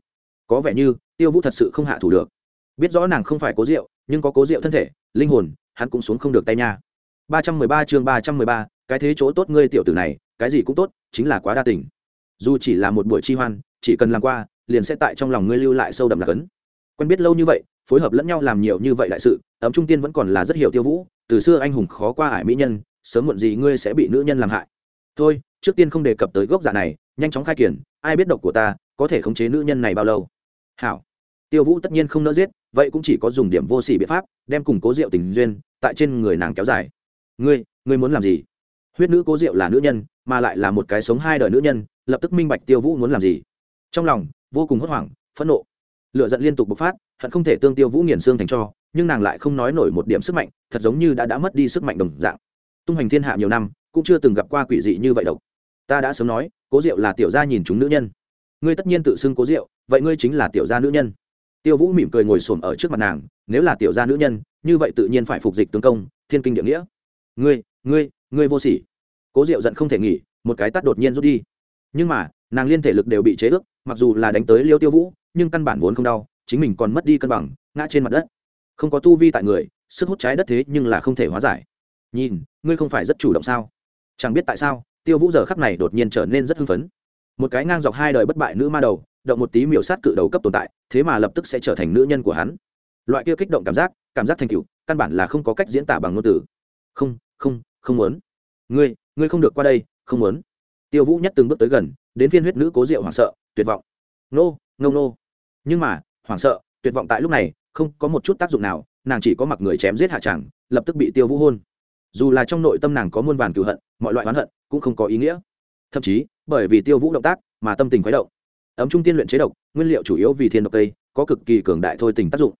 Có vẻ như tiêu vũ thật sự không hạ thủ được biết rõ nàng không phải cố rượu nhưng có cố rượu thân thể, linh hồn, hắn cũng xuống không được tay nha. ba trăm mười ba chương ba trăm mười ba, cái thế chỗ tốt ngươi tiểu tử này, cái gì cũng tốt, chính là quá đa tình. Dù chỉ là một buổi chi hoan, chỉ cần làm qua, liền sẽ tại trong lòng ngươi lưu lại sâu đậm lạc ấn quen biết lâu như vậy, phối hợp lẫn nhau làm nhiều như vậy đại sự, ấm trung tiên vẫn còn là rất hiểu tiêu vũ, từ xưa anh hùng khó qua ải mỹ nhân, sớm muộn gì ngươi sẽ bị nữ nhân làm hại. Thôi, trước tiên không đề cập tới gốc giả này, nhanh chóng khai kiển, ai biết độc của ta, có thể khống chế nữ nhân này bao lâu. Hảo. Tiêu vũ tất nhiên không nỡ giết vậy cũng chỉ có dùng điểm vô sỉ biện pháp, đem củng cố rượu tình duyên tại trên người nàng kéo dài. Ngươi ngươi muốn làm gì? Huyết nữ cố rượu là nữ nhân, mà lại là một cái sống hai đời nữ nhân, lập tức minh bạch tiêu vũ muốn làm gì. Trong lòng, vô cùng hốt hoảng, phẫn nộ. Lựa giận liên tục bộc phát, hận không thể tương tiêu vũ nghiền xương thành cho, nhưng nàng lại không nói nổi một điểm sức mạnh, thật giống như đã đã mất đi sức mạnh đồng dạng. Tung hành thiên hạ nhiều năm, cũng chưa từng gặp qua quỷ dị như vậy độc ta đã sớm nói, cố diệu là tiểu gia nhìn chúng nữ nhân. Ngươi tất nhiên tự xưng cố diệu, vậy ngươi chính là tiểu gia nữ nhân tiêu vũ mỉm cười ngồi xổm ở trước mặt nàng, nếu là tiểu gia nữ nhân, như vậy tự nhiên phải phục dịch tướng công, thiên kinh địa nghĩa. Ngươi ngươi ngươi vô sỉ. Cố diệu giận không thể nghỉ, một cái tắt đột nhiên rút đi. Nhưng mà, nàng liên thể lực đều bị chế ước, mặc dù là đánh tới liêu tiêu vũ, nhưng căn bản vốn không đau, chính mình còn mất đi cân bằng, ngã trên mặt đất. Không có tu vi tại người, sức hút trái đất thế nhưng là không thể hóa giải. Nhìn, ngươi không phải rất chủ động sao? Chẳng biết tại sao, tiêu vũ giờ khắc này đột nhiên trở nên rất hưng phấn. Một cái ngang dọc hai đời bất bại nữ ma đầu động một tí miểu sát cự đầu cấp tồn tại thế mà lập tức sẽ trở thành nữ nhân của hắn. Loại kia kích động cảm giác cảm giác thành cựu căn bản là không có cách diễn tả bằng ngôn từ. Không không không muốn. Ngươi ngươi không được qua đây không muốn. Tiêu vũ nhất từng bước tới gần đến phiên huyết nữ cố diệu hoảng sợ tuyệt vọng. Nô ngâu nô. Nhưng mà hoảng sợ tuyệt vọng tại lúc này không có một chút tác dụng nào nàng chỉ có mặc người chém giết hạ chẳng, lập tức bị tiêu vũ hôn. Dù là trong nội tâm nàng có muôn vàn cựu hận mọi loại oán hận cũng không có ý nghĩa. Thậm chí bởi vì tiêu vũ động tác mà tâm tình khuấy động ấm trung tiên luyện chế độc, nguyên liệu chủ yếu vì thiên độc tây có cực kỳ cường đại thôi tình tác dụng.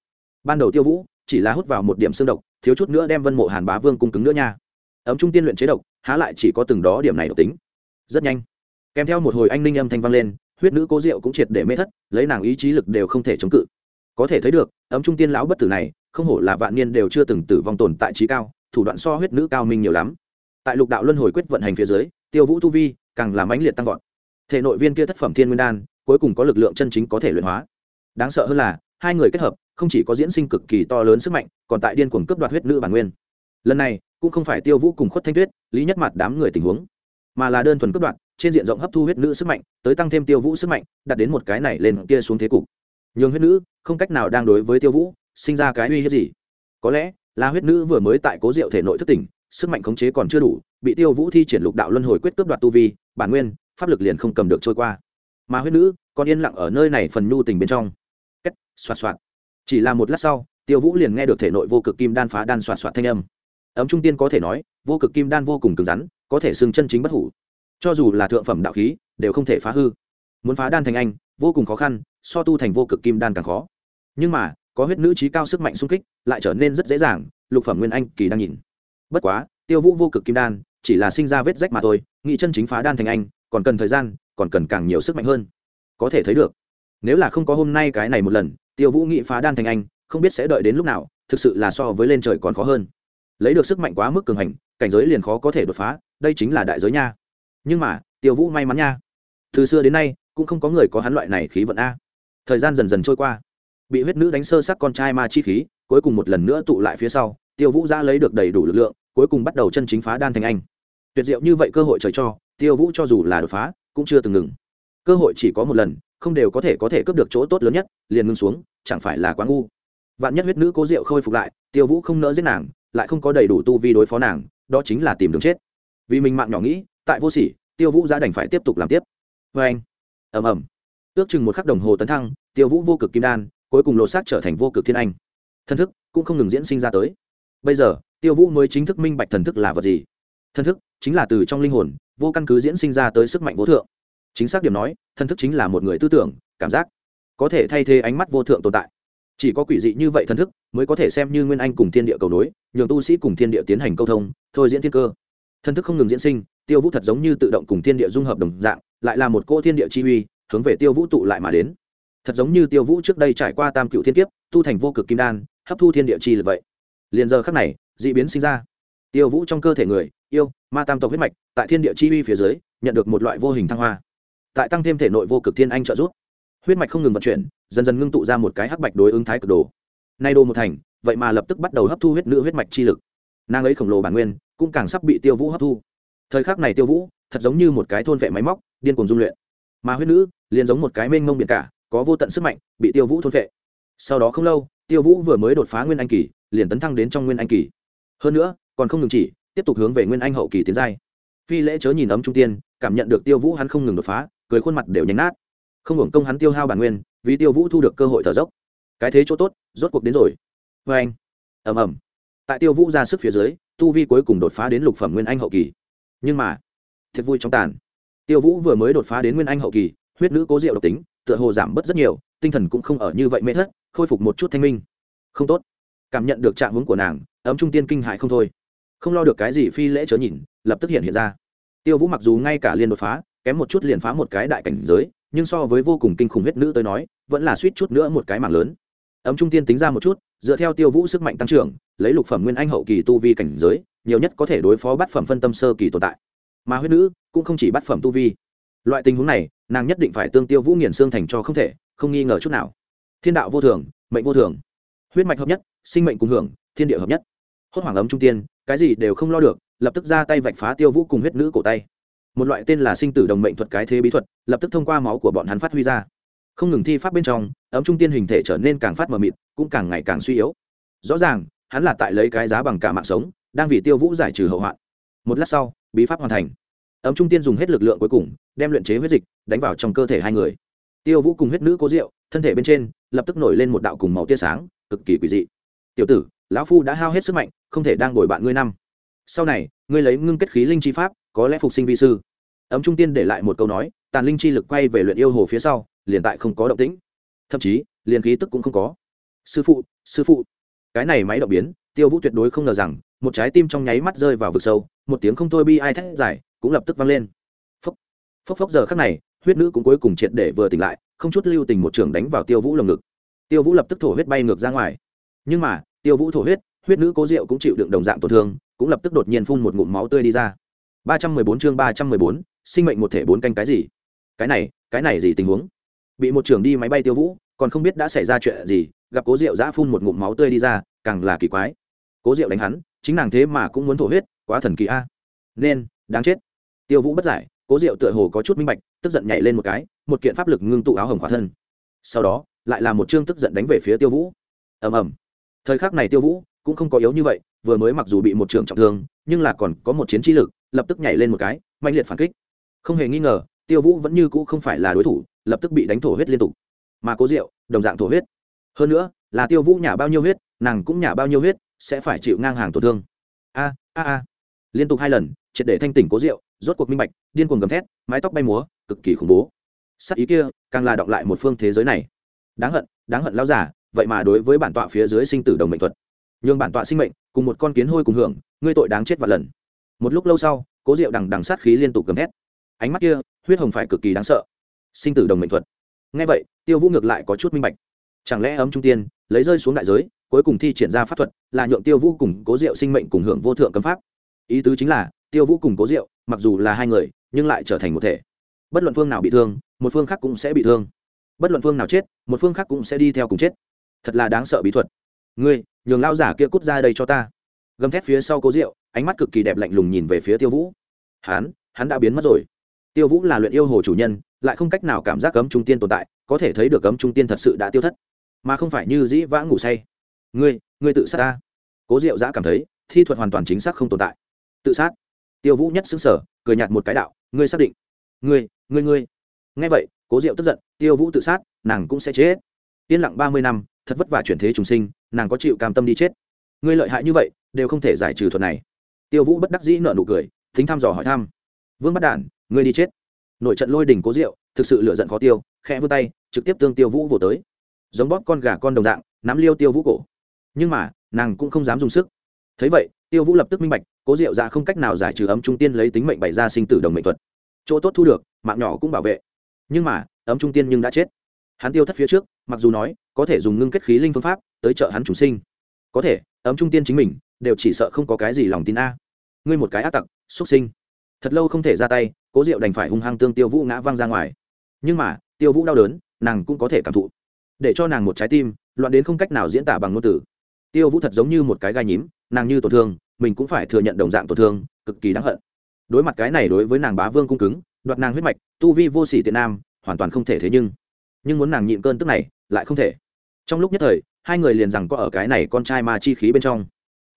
Ban đầu tiêu vũ, chỉ là hút vào một điểm xương độc, thiếu chút nữa đem vân mộ hàn bá vương cung cứng nữa nha. Ấm trung tiên luyện chế độc, há lại chỉ có từng đó điểm này độc tính. Rất nhanh, kèm theo một hồi anh ninh âm thanh vang lên, huyết nữ cố diệu cũng triệt để mê thất, lấy nàng ý chí lực đều không thể chống cự. Có thể thấy được, ấm trung tiên lão bất tử này, không hổ là vạn niên đều chưa từng tử vong tồn tại trí cao, thủ đoạn so huyết nữ cao minh nhiều lắm. Tại lục đạo luân hồi quyết vận hành phía dưới, tiêu vũ tu vi càng làm ánh liệt tăng vọt. Thể nội viên kia thất phẩm thiên nguyên đan cuối cùng có lực lượng chân chính có thể luyện hóa. Đáng sợ hơn là, hai người kết hợp, không chỉ có diễn sinh cực kỳ to lớn sức mạnh, còn tại điên cuồng cướp đoạt huyết nữ bản nguyên. Lần này, cũng không phải tiêu vũ cùng khuất thanh tuyết, lý nhất mặt đám người tình huống, mà là đơn thuần cướp đoạt, trên diện rộng hấp thu huyết nữ sức mạnh, tới tăng thêm tiêu vũ sức mạnh đặt đến một cái này lên kia xuống thế cục. Nhường huyết nữ, không cách nào đang đối với tiêu vũ, sinh ra cái uy hiếp gì. Có lẽ, là huyết nữ vừa mới tại cố diệu thể nội thất tỉnh, sức mạnh khống chế còn chưa đủ, bị tiêu vũ thi triển lục đạo luân hồi quyết cướp đoạt tu vi, bản nguyên, pháp lực liền không cầm được trôi qua mà huyết nữ còn yên lặng ở nơi này phần nhu tình bên trong. Cách xoạt xoạt. Chỉ là một lát sau, tiêu vũ liền nghe được thể nội vô cực kim đan phá đan xoạt xoạt thanh âm. Ấm trung tiên có thể nói, vô cực kim đan vô cùng cứng rắn, có thể xưng chân chính bất hủ. Cho dù là thượng phẩm đạo khí, đều không thể phá hư. Muốn phá đan thành anh, vô cùng khó khăn, so tu thành vô cực kim đan càng khó. Nhưng mà, có huyết nữ trí cao sức mạnh sung kích, lại trở nên rất dễ dàng, lục phẩm nguyên anh kỳ đang nhìn. Bất quá, tiêu vũ vô cực kim đan, chỉ là sinh ra vết rách mà thôi nghị chân chính phá đan thành anh, còn cần thời gian còn cần càng nhiều sức mạnh hơn. Có thể thấy được, nếu là không có hôm nay cái này một lần, tiêu vũ nghị phá đan thành anh, không biết sẽ đợi đến lúc nào, thực sự là so với lên trời còn khó hơn. Lấy được sức mạnh quá mức cường hành, cảnh giới liền khó có thể đột phá, đây chính là đại giới nha. Nhưng mà, tiêu vũ may mắn nha. Từ xưa đến nay, cũng không có người có hắn loại này khí vận a. Thời gian dần dần trôi qua, bị huyết nữ đánh sơ sắc con trai ma chi khí, cuối cùng một lần nữa tụ lại phía sau, tiêu vũ ra lấy được đầy đủ lực lượng, cuối cùng bắt đầu chân chính phá đan thành anh. Tuyệt diệu như vậy cơ hội trời cho, tiêu vũ cho dù là đột phá cũng chưa từng ngừng. Cơ hội chỉ có một lần, không đều có thể có thể cướp được chỗ tốt lớn nhất, liền ngưng xuống, chẳng phải là quá ngu. Vạn nhất huyết nữ cố diệu khôi phục lại, tiêu vũ không nỡ giết nàng, lại không có đầy đủ tu vi đối phó nàng, đó chính là tìm đường chết. Vì mình mạng nhỏ nghĩ, tại vô sỉ, tiêu vũ giá đành phải tiếp tục làm tiếp. Vê anh, ầm ầm. Ước chừng một khắc đồng hồ tấn thăng, tiêu vũ vô cực kim đan, cuối cùng lột xác trở thành vô cực thiên anh. Thân thức cũng không ngừng diễn sinh ra tới. Bây giờ, tiêu vũ mới chính thức minh bạch thần thức là vật gì. Thân thức chính là từ trong linh hồn, vô căn cứ diễn sinh ra tới sức mạnh vô thượng. Chính xác điểm nói, thân thức chính là một người tư tưởng, cảm giác. Có thể thay thế ánh mắt vô thượng tồn tại. Chỉ có quỷ dị như vậy thân thức, mới có thể xem như nguyên anh cùng thiên địa cầu nối, nhường tu sĩ cùng thiên địa tiến hành câu thông, thôi diễn thiên cơ. Thân thức không ngừng diễn sinh, tiêu vũ thật giống như tự động cùng thiên địa dung hợp đồng dạng, lại là một cô thiên địa chi uy, hướng về tiêu vũ tụ lại mà đến. Thật giống như tiêu vũ trước đây trải qua tam cựu thiên kiếp, tu thành vô cực kim đan, hấp thu thiên địa chi là vậy. Liền giờ khắc này d ị biến sinh ra tiêu vũ trong cơ thể người, yêu, ma tam tộc huyết mạch, tại thiên địa chi uy phía dưới, nhận được một loại vô hình thăng hoa. Tại tăng thêm thể nội vô cực thiên anh trợ giúp, huyết mạch không ngừng vận chuyển, dần dần ngưng tụ ra một cái hắc bạch đối ứng thái cực đồ. Nay đồ một thành, vậy mà lập tức bắt đầu hấp thu huyết nữ huyết mạch chi lực. Nàng ấy khổng lồ bản nguyên, cũng càng sắp bị tiêu vũ hấp thu. Thời khắc này tiêu vũ, thật giống như một cái thôn vệ máy móc, điên cuồng dung luyện. Mà huyết nữ, liền giống một cái mênh mông biển cả, có vô tận sức mạnh, bị tiêu vũ thôn vệ. Sau đó không lâu, tiêu vũ vừa mới đột phá nguyên anh kỳ, liền tấn thăng đến trong nguyên anh kỳ. Hơn nữa còn không ngừng chỉ, tiếp tục hướng về nguyên anh hậu kỳ tiến giai. Phi lễ chớ nhìn ấm trung tiên, cảm nhận được tiêu vũ hắn không ngừng đột phá, cười khuôn mặt đều nhánh nát. Không hưởng công hắn tiêu hao bản nguyên, vì tiêu vũ thu được cơ hội thở dốc. Cái thế chỗ tốt, rốt cuộc đến rồi. Vê anh, ầm ầm. Tại tiêu vũ ra sức phía dưới, tu vi cuối cùng đột phá đến lục phẩm nguyên anh hậu kỳ. Nhưng mà, thiệt vui trong tàn. Tiêu vũ vừa mới đột phá đến nguyên anh hậu kỳ, huyết nữ cố diệu độc tính, tựa hồ giảm bớt rất nhiều, tinh thần cũng không ở như vậy mê thất, khôi phục một chút thanh minh. Không tốt. Cảm nhận được trạng hướng của nàng, ấm trung tiên kinh hại không thôi không lo được cái gì phi lễ chớ nhìn, lập tức hiện hiện ra. Tiêu vũ mặc dù ngay cả liên đột phá, kém một chút liền phá một cái đại cảnh giới, nhưng so với vô cùng kinh khủng huyết nữ tới nói, vẫn là suýt chút nữa một cái mạng lớn. Ấm trung tiên tính ra một chút, dựa theo tiêu vũ sức mạnh tăng trưởng, lấy lục phẩm nguyên anh hậu kỳ tu vi cảnh giới, nhiều nhất có thể đối phó bát phẩm phân tâm sơ kỳ tồn tại. Mà huyết nữ cũng không chỉ bát phẩm tu vi. Loại tình huống này, nàng nhất định phải tương tiêu vũ nghiền xương thành cho không thể, không nghi ngờ chút nào. Thiên đạo vô thường, mệnh vô thường. Huyết mạch hợp nhất, sinh mệnh cùng hưởng, thiên địa hợp nhất hốt hoảng ấm trung tiên, cái gì đều không lo được, lập tức ra tay vạch phá tiêu vũ cùng huyết nữ cổ tay. Một loại tên là sinh tử đồng mệnh thuật cái thế bí thuật, lập tức thông qua máu của bọn hắn phát huy ra. Không ngừng thi pháp bên trong, ấm trung tiên hình thể trở nên càng phát mờ mịt, cũng càng ngày càng suy yếu. Rõ ràng, hắn là tại lấy cái giá bằng cả mạng sống, đang vì tiêu vũ giải trừ hậu hoạn. Một lát sau, bí pháp hoàn thành. Ấm trung tiên dùng hết lực lượng cuối cùng, đem luyện chế huyết dịch, đánh vào trong cơ thể hai người. Tiêu vũ cùng huyết nữ cố rượu thân thể bên trên, lập tức nổi lên một đạo cùng màu tia sáng, cực kỳ quỷ dị. Tiểu tử lão phu đã hao hết sức mạnh, không thể đang đổi bạn ngươi năm. Sau này, ngươi lấy ngưng kết khí linh chi pháp, có lẽ phục sinh vi sư. Ấm trung tiên để lại một câu nói, tàn linh chi lực quay về luyện yêu hồ phía sau, liền tại không có động tĩnh. Thậm chí, liền khí tức cũng không có. Sư phụ sư phụ. Cái này máy động biến, tiêu vũ tuyệt đối không ngờ rằng, một trái tim trong nháy mắt rơi vào vực sâu, một tiếng không thôi bi ai thét giải cũng lập tức vang lên. Phốc phốc phốc giờ khắc này, huyết nữ cũng cuối cùng triệt để vừa tỉnh lại, không chút lưu tình một trường đánh vào tiêu vũ lồng ngực. Tiêu vũ lập tức thổ huyết bay ngược ra ngoài. Nhưng mà tiêu vũ thổ huyết huyết nữ cố diệu cũng chịu đựng đồng dạng tổn thương, cũng lập tức đột nhiên phun một ngụm máu tươi đi ra. ba trăm mười bốn chương ba trăm mười bốn, sinh mệnh một thể bốn canh cái gì? Cái này cái này gì tình huống? Bị một trưởng đi máy bay tiêu vũ, còn không biết đã xảy ra chuyện gì, gặp cố diệu giã phun một ngụm máu tươi đi ra, càng là kỳ quái. Cố diệu đánh hắn, chính nàng thế mà cũng muốn thổ huyết, quá thần kỳ a. Nên, đáng chết. Tiêu vũ bất giải, cố diệu tựa hồ có chút minh bạch, tức giận nhảy lên một cái, một kiện pháp lực ngưng tụ áo hồng khỏa thân. Sau đó, lại là một chương tức giận đánh về phía tiêu vũ. Ầm ầm thời khắc này tiêu vũ cũng không có yếu như vậy, vừa mới mặc dù bị một trường trọng thương, nhưng là còn có một chiến trí lực, lập tức nhảy lên một cái, mạnh liệt phản kích. Không hề nghi ngờ, tiêu vũ vẫn như cũ không phải là đối thủ, lập tức bị đánh thổ huyết liên tục. Mà cố diệu, đồng dạng thổ huyết. Hơn nữa, là tiêu vũ nhả bao nhiêu huyết, nàng cũng nhả bao nhiêu huyết, sẽ phải chịu ngang hàng tổn thương. A a a. Liên tục hai lần, triệt để thanh tỉnh cố diệu, rốt cuộc minh bạch, điên cuồng gầm thét, mái tóc bay múa, cực kỳ khủng bố. Sắc ý kia, càng là động lại một phương thế giới này. Đáng hận đáng hận lao giả vậy mà đối với bản tọa phía dưới sinh tử đồng mệnh thuật. Nhường bản tọa sinh mệnh, cùng một con kiến hôi cùng hưởng, ngươi tội đáng chết vạn lần. Một lúc lâu sau, cố diệu đằng đằng sát khí liên tục gầm hét ánh mắt kia, huyết hồng phải cực kỳ đáng sợ. Sinh tử đồng mệnh thuật. Ngay vậy, tiêu vũ ngược lại có chút minh bạch. Chẳng lẽ ấm trung tiên, lấy rơi xuống đại giới, cuối cùng thi triển ra pháp thuật, là nhượng tiêu vũ cùng cố diệu sinh mệnh cùng hưởng vô thượng cấm pháp? Ý tứ chính là, tiêu vũ cùng cố diệu, mặc dù là hai người, nhưng lại trở thành một thể. Bất luận phương nào bị thương, một phương khác cũng sẽ bị thương. Bất luận phương nào chết, một phương khác cũng sẽ đi theo cùng chết thật là đáng sợ bí thuật. Ngươi, nhường lao giả kia cút ra đây cho ta. Gầm thét phía sau cố diệu, ánh mắt cực kỳ đẹp lạnh lùng nhìn về phía tiêu vũ. Hắn hắn đã biến mất rồi. Tiêu vũ là luyện yêu hồ chủ nhân, lại không cách nào cảm giác cấm trung tiên tồn tại, có thể thấy được cấm trung tiên thật sự đã tiêu thất. Mà không phải như dĩ vã ngủ say. Ngươi ngươi tự sát ta. Cố diệu giã cảm thấy, thi thuật hoàn toàn chính xác không tồn tại. Tự sát. Tiêu vũ nhất xứng sở cười nhạt một cái đạo, ngươi xác định. Ngươi ngươi ngươi. Nghe vậy, cố diệu tức giận, tiêu vũ tự sát, nàng cũng sẽ chết. Yên lặng ba mươi năm thật vất vả chuyển thế trùng sinh, nàng có chịu cam tâm đi chết. Ngươi lợi hại như vậy, đều không thể giải trừ thuật này. Tiêu vũ bất đắc dĩ nợ nụ cười, thính thăm dò hỏi thăm. Vương bắt đản, ngươi đi chết. Nội trận lôi đỉnh cố rượu thực sự lựa giận khó tiêu, khẽ vươn tay, trực tiếp tương tiêu vũ vỗ tới. Giống bóp con gà con đồng dạng, nắm liêu tiêu vũ cổ. Nhưng mà, nàng cũng không dám dùng sức. Thấy vậy, tiêu vũ lập tức minh bạch, cố diệu ra không cách nào giải trừ ấm trung tiên lấy tính mệnh bày ra sinh tử đồng mệnh thuật. Chỗ tốt thu được, mạng nhỏ cũng bảo vệ. Nhưng mà, ấm trung tiên nhưng đã chết hắn tiêu thất phía trước, mặc dù nói, có thể dùng ngưng kết khí linh phương pháp tới chợ hắn chúng sinh. Có thể, ấm trung tiên chính mình, đều chỉ sợ không có cái gì lòng tin a. Ngươi một cái ác tặc, xuất sinh. Thật lâu không thể ra tay, cố diệu đành phải hung hăng tương tiêu vũ ngã văng ra ngoài. Nhưng mà, tiêu vũ đau đớn, nàng cũng có thể cảm thụ. Để cho nàng một trái tim, loạn đến không cách nào diễn tả bằng ngôn từ. Tiêu vũ thật giống như một cái gai nhím, nàng như tổn thương, mình cũng phải thừa nhận đồng dạng tổn thương, cực kỳ đáng hận. Đối mặt cái này đối với nàng bá vương cung cứng, đoạt nàng huyết mạch, tu vi vô sỉ tiện nam, hoàn toàn không thể thế nhưng nhưng muốn nàng nhịn cơn tức này, lại không thể. Trong lúc nhất thời, hai người liền rằng có ở cái này con trai ma chi khí bên trong.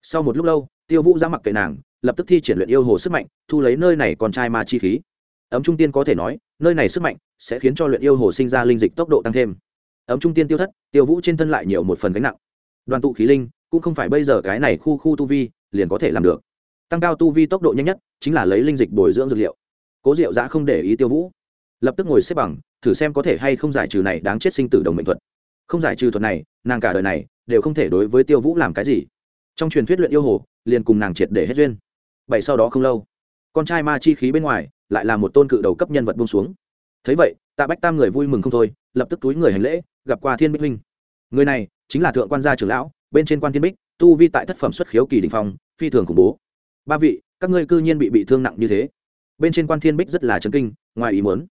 Sau một lúc lâu, tiêu vũ ra mặc kệ nàng, lập tức thi triển luyện yêu hồ sức mạnh, thu lấy nơi này con trai ma chi khí. Ấm trung tiên có thể nói, nơi này sức mạnh sẽ khiến cho luyện yêu hồ sinh ra linh dịch tốc độ tăng thêm. Ấm trung tiên tiêu thất, tiêu vũ trên thân lại nhiều một phần gánh nặng. Đoàn tụ khí linh, cũng không phải bây giờ cái này khu khu tu vi, liền có thể làm được. Tăng cao tu vi tốc độ nhanh nhất chính là lấy linh dịch bồi dưỡng dược liệu. Cố diệu giã không để ý tiêu vũ. Lập tức ngồi xếp bằng thử xem có thể hay không giải trừ này đáng chết sinh tử đồng mệnh thuật. Không giải trừ thuật này, nàng cả đời này đều không thể đối với tiêu vũ làm cái gì. Trong truyền thuyết luyện yêu hồ, liền cùng nàng triệt để hết duyên. Bảy sau đó không lâu, con trai ma chi khí bên ngoài lại là một tôn cự đầu cấp nhân vật buông xuống. Thấy vậy, tạ bách tam người vui mừng không thôi, lập tức túi người hành lễ, gặp qua thiên bích huynh. Người này chính là thượng quan gia trưởng lão, bên trên quan thiên bích, tu vi tại thất phẩm xuất khiếu kỳ đình phong, phi thường khủng bố. Ba vị, các ngươi cư nhiên bị bị thương nặng như thế. Bên trên quan thiên bích rất là chấn kinh, ngoài ý muốn.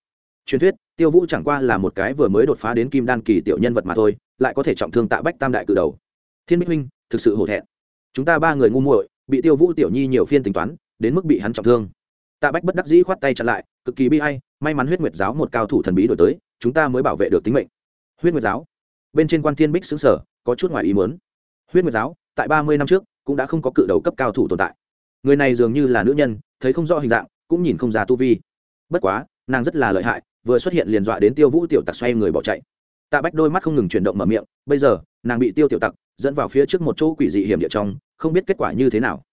Truyền thuyết tiêu vũ chẳng qua là một cái vừa mới đột phá đến kim đan kỳ tiểu nhân vật mà thôi, lại có thể trọng thương tạ bách tam đại cự đầu. Thiên bích huynh, thực sự hổ thẹn. Chúng ta ba người ngu muội, bị tiêu vũ tiểu nhi nhiều phiên tính toán, đến mức bị hắn trọng thương. Tạ bách bất đắc dĩ khoát tay chặn lại, cực kỳ bi hay may mắn huyết nguyệt giáo một cao thủ thần bí đổi tới, chúng ta mới bảo vệ được tính mệnh. Huyết nguyệt giáo, bên trên quan thiên bích xứng sở, có chút ngoài ý muốn. Huyết nguyệt giáo, tại ba mươi năm trước, cũng đã không có cự đầu cấp cao thủ tồn tại. Người này dường như là nữ nhân, thấy không rõ hình dạng, cũng nhìn không ra tu vi. Bất quá, nàng rất là lợi hại vừa xuất hiện liền dọa đến tiêu vũ tiểu tặc xoay người bỏ chạy. Tạ bách đôi mắt không ngừng chuyển động mở miệng, bây giờ, nàng bị tiêu tiểu tặc dẫn vào phía trước một chỗ quỷ dị hiểm địa trong, không biết kết quả như thế nào.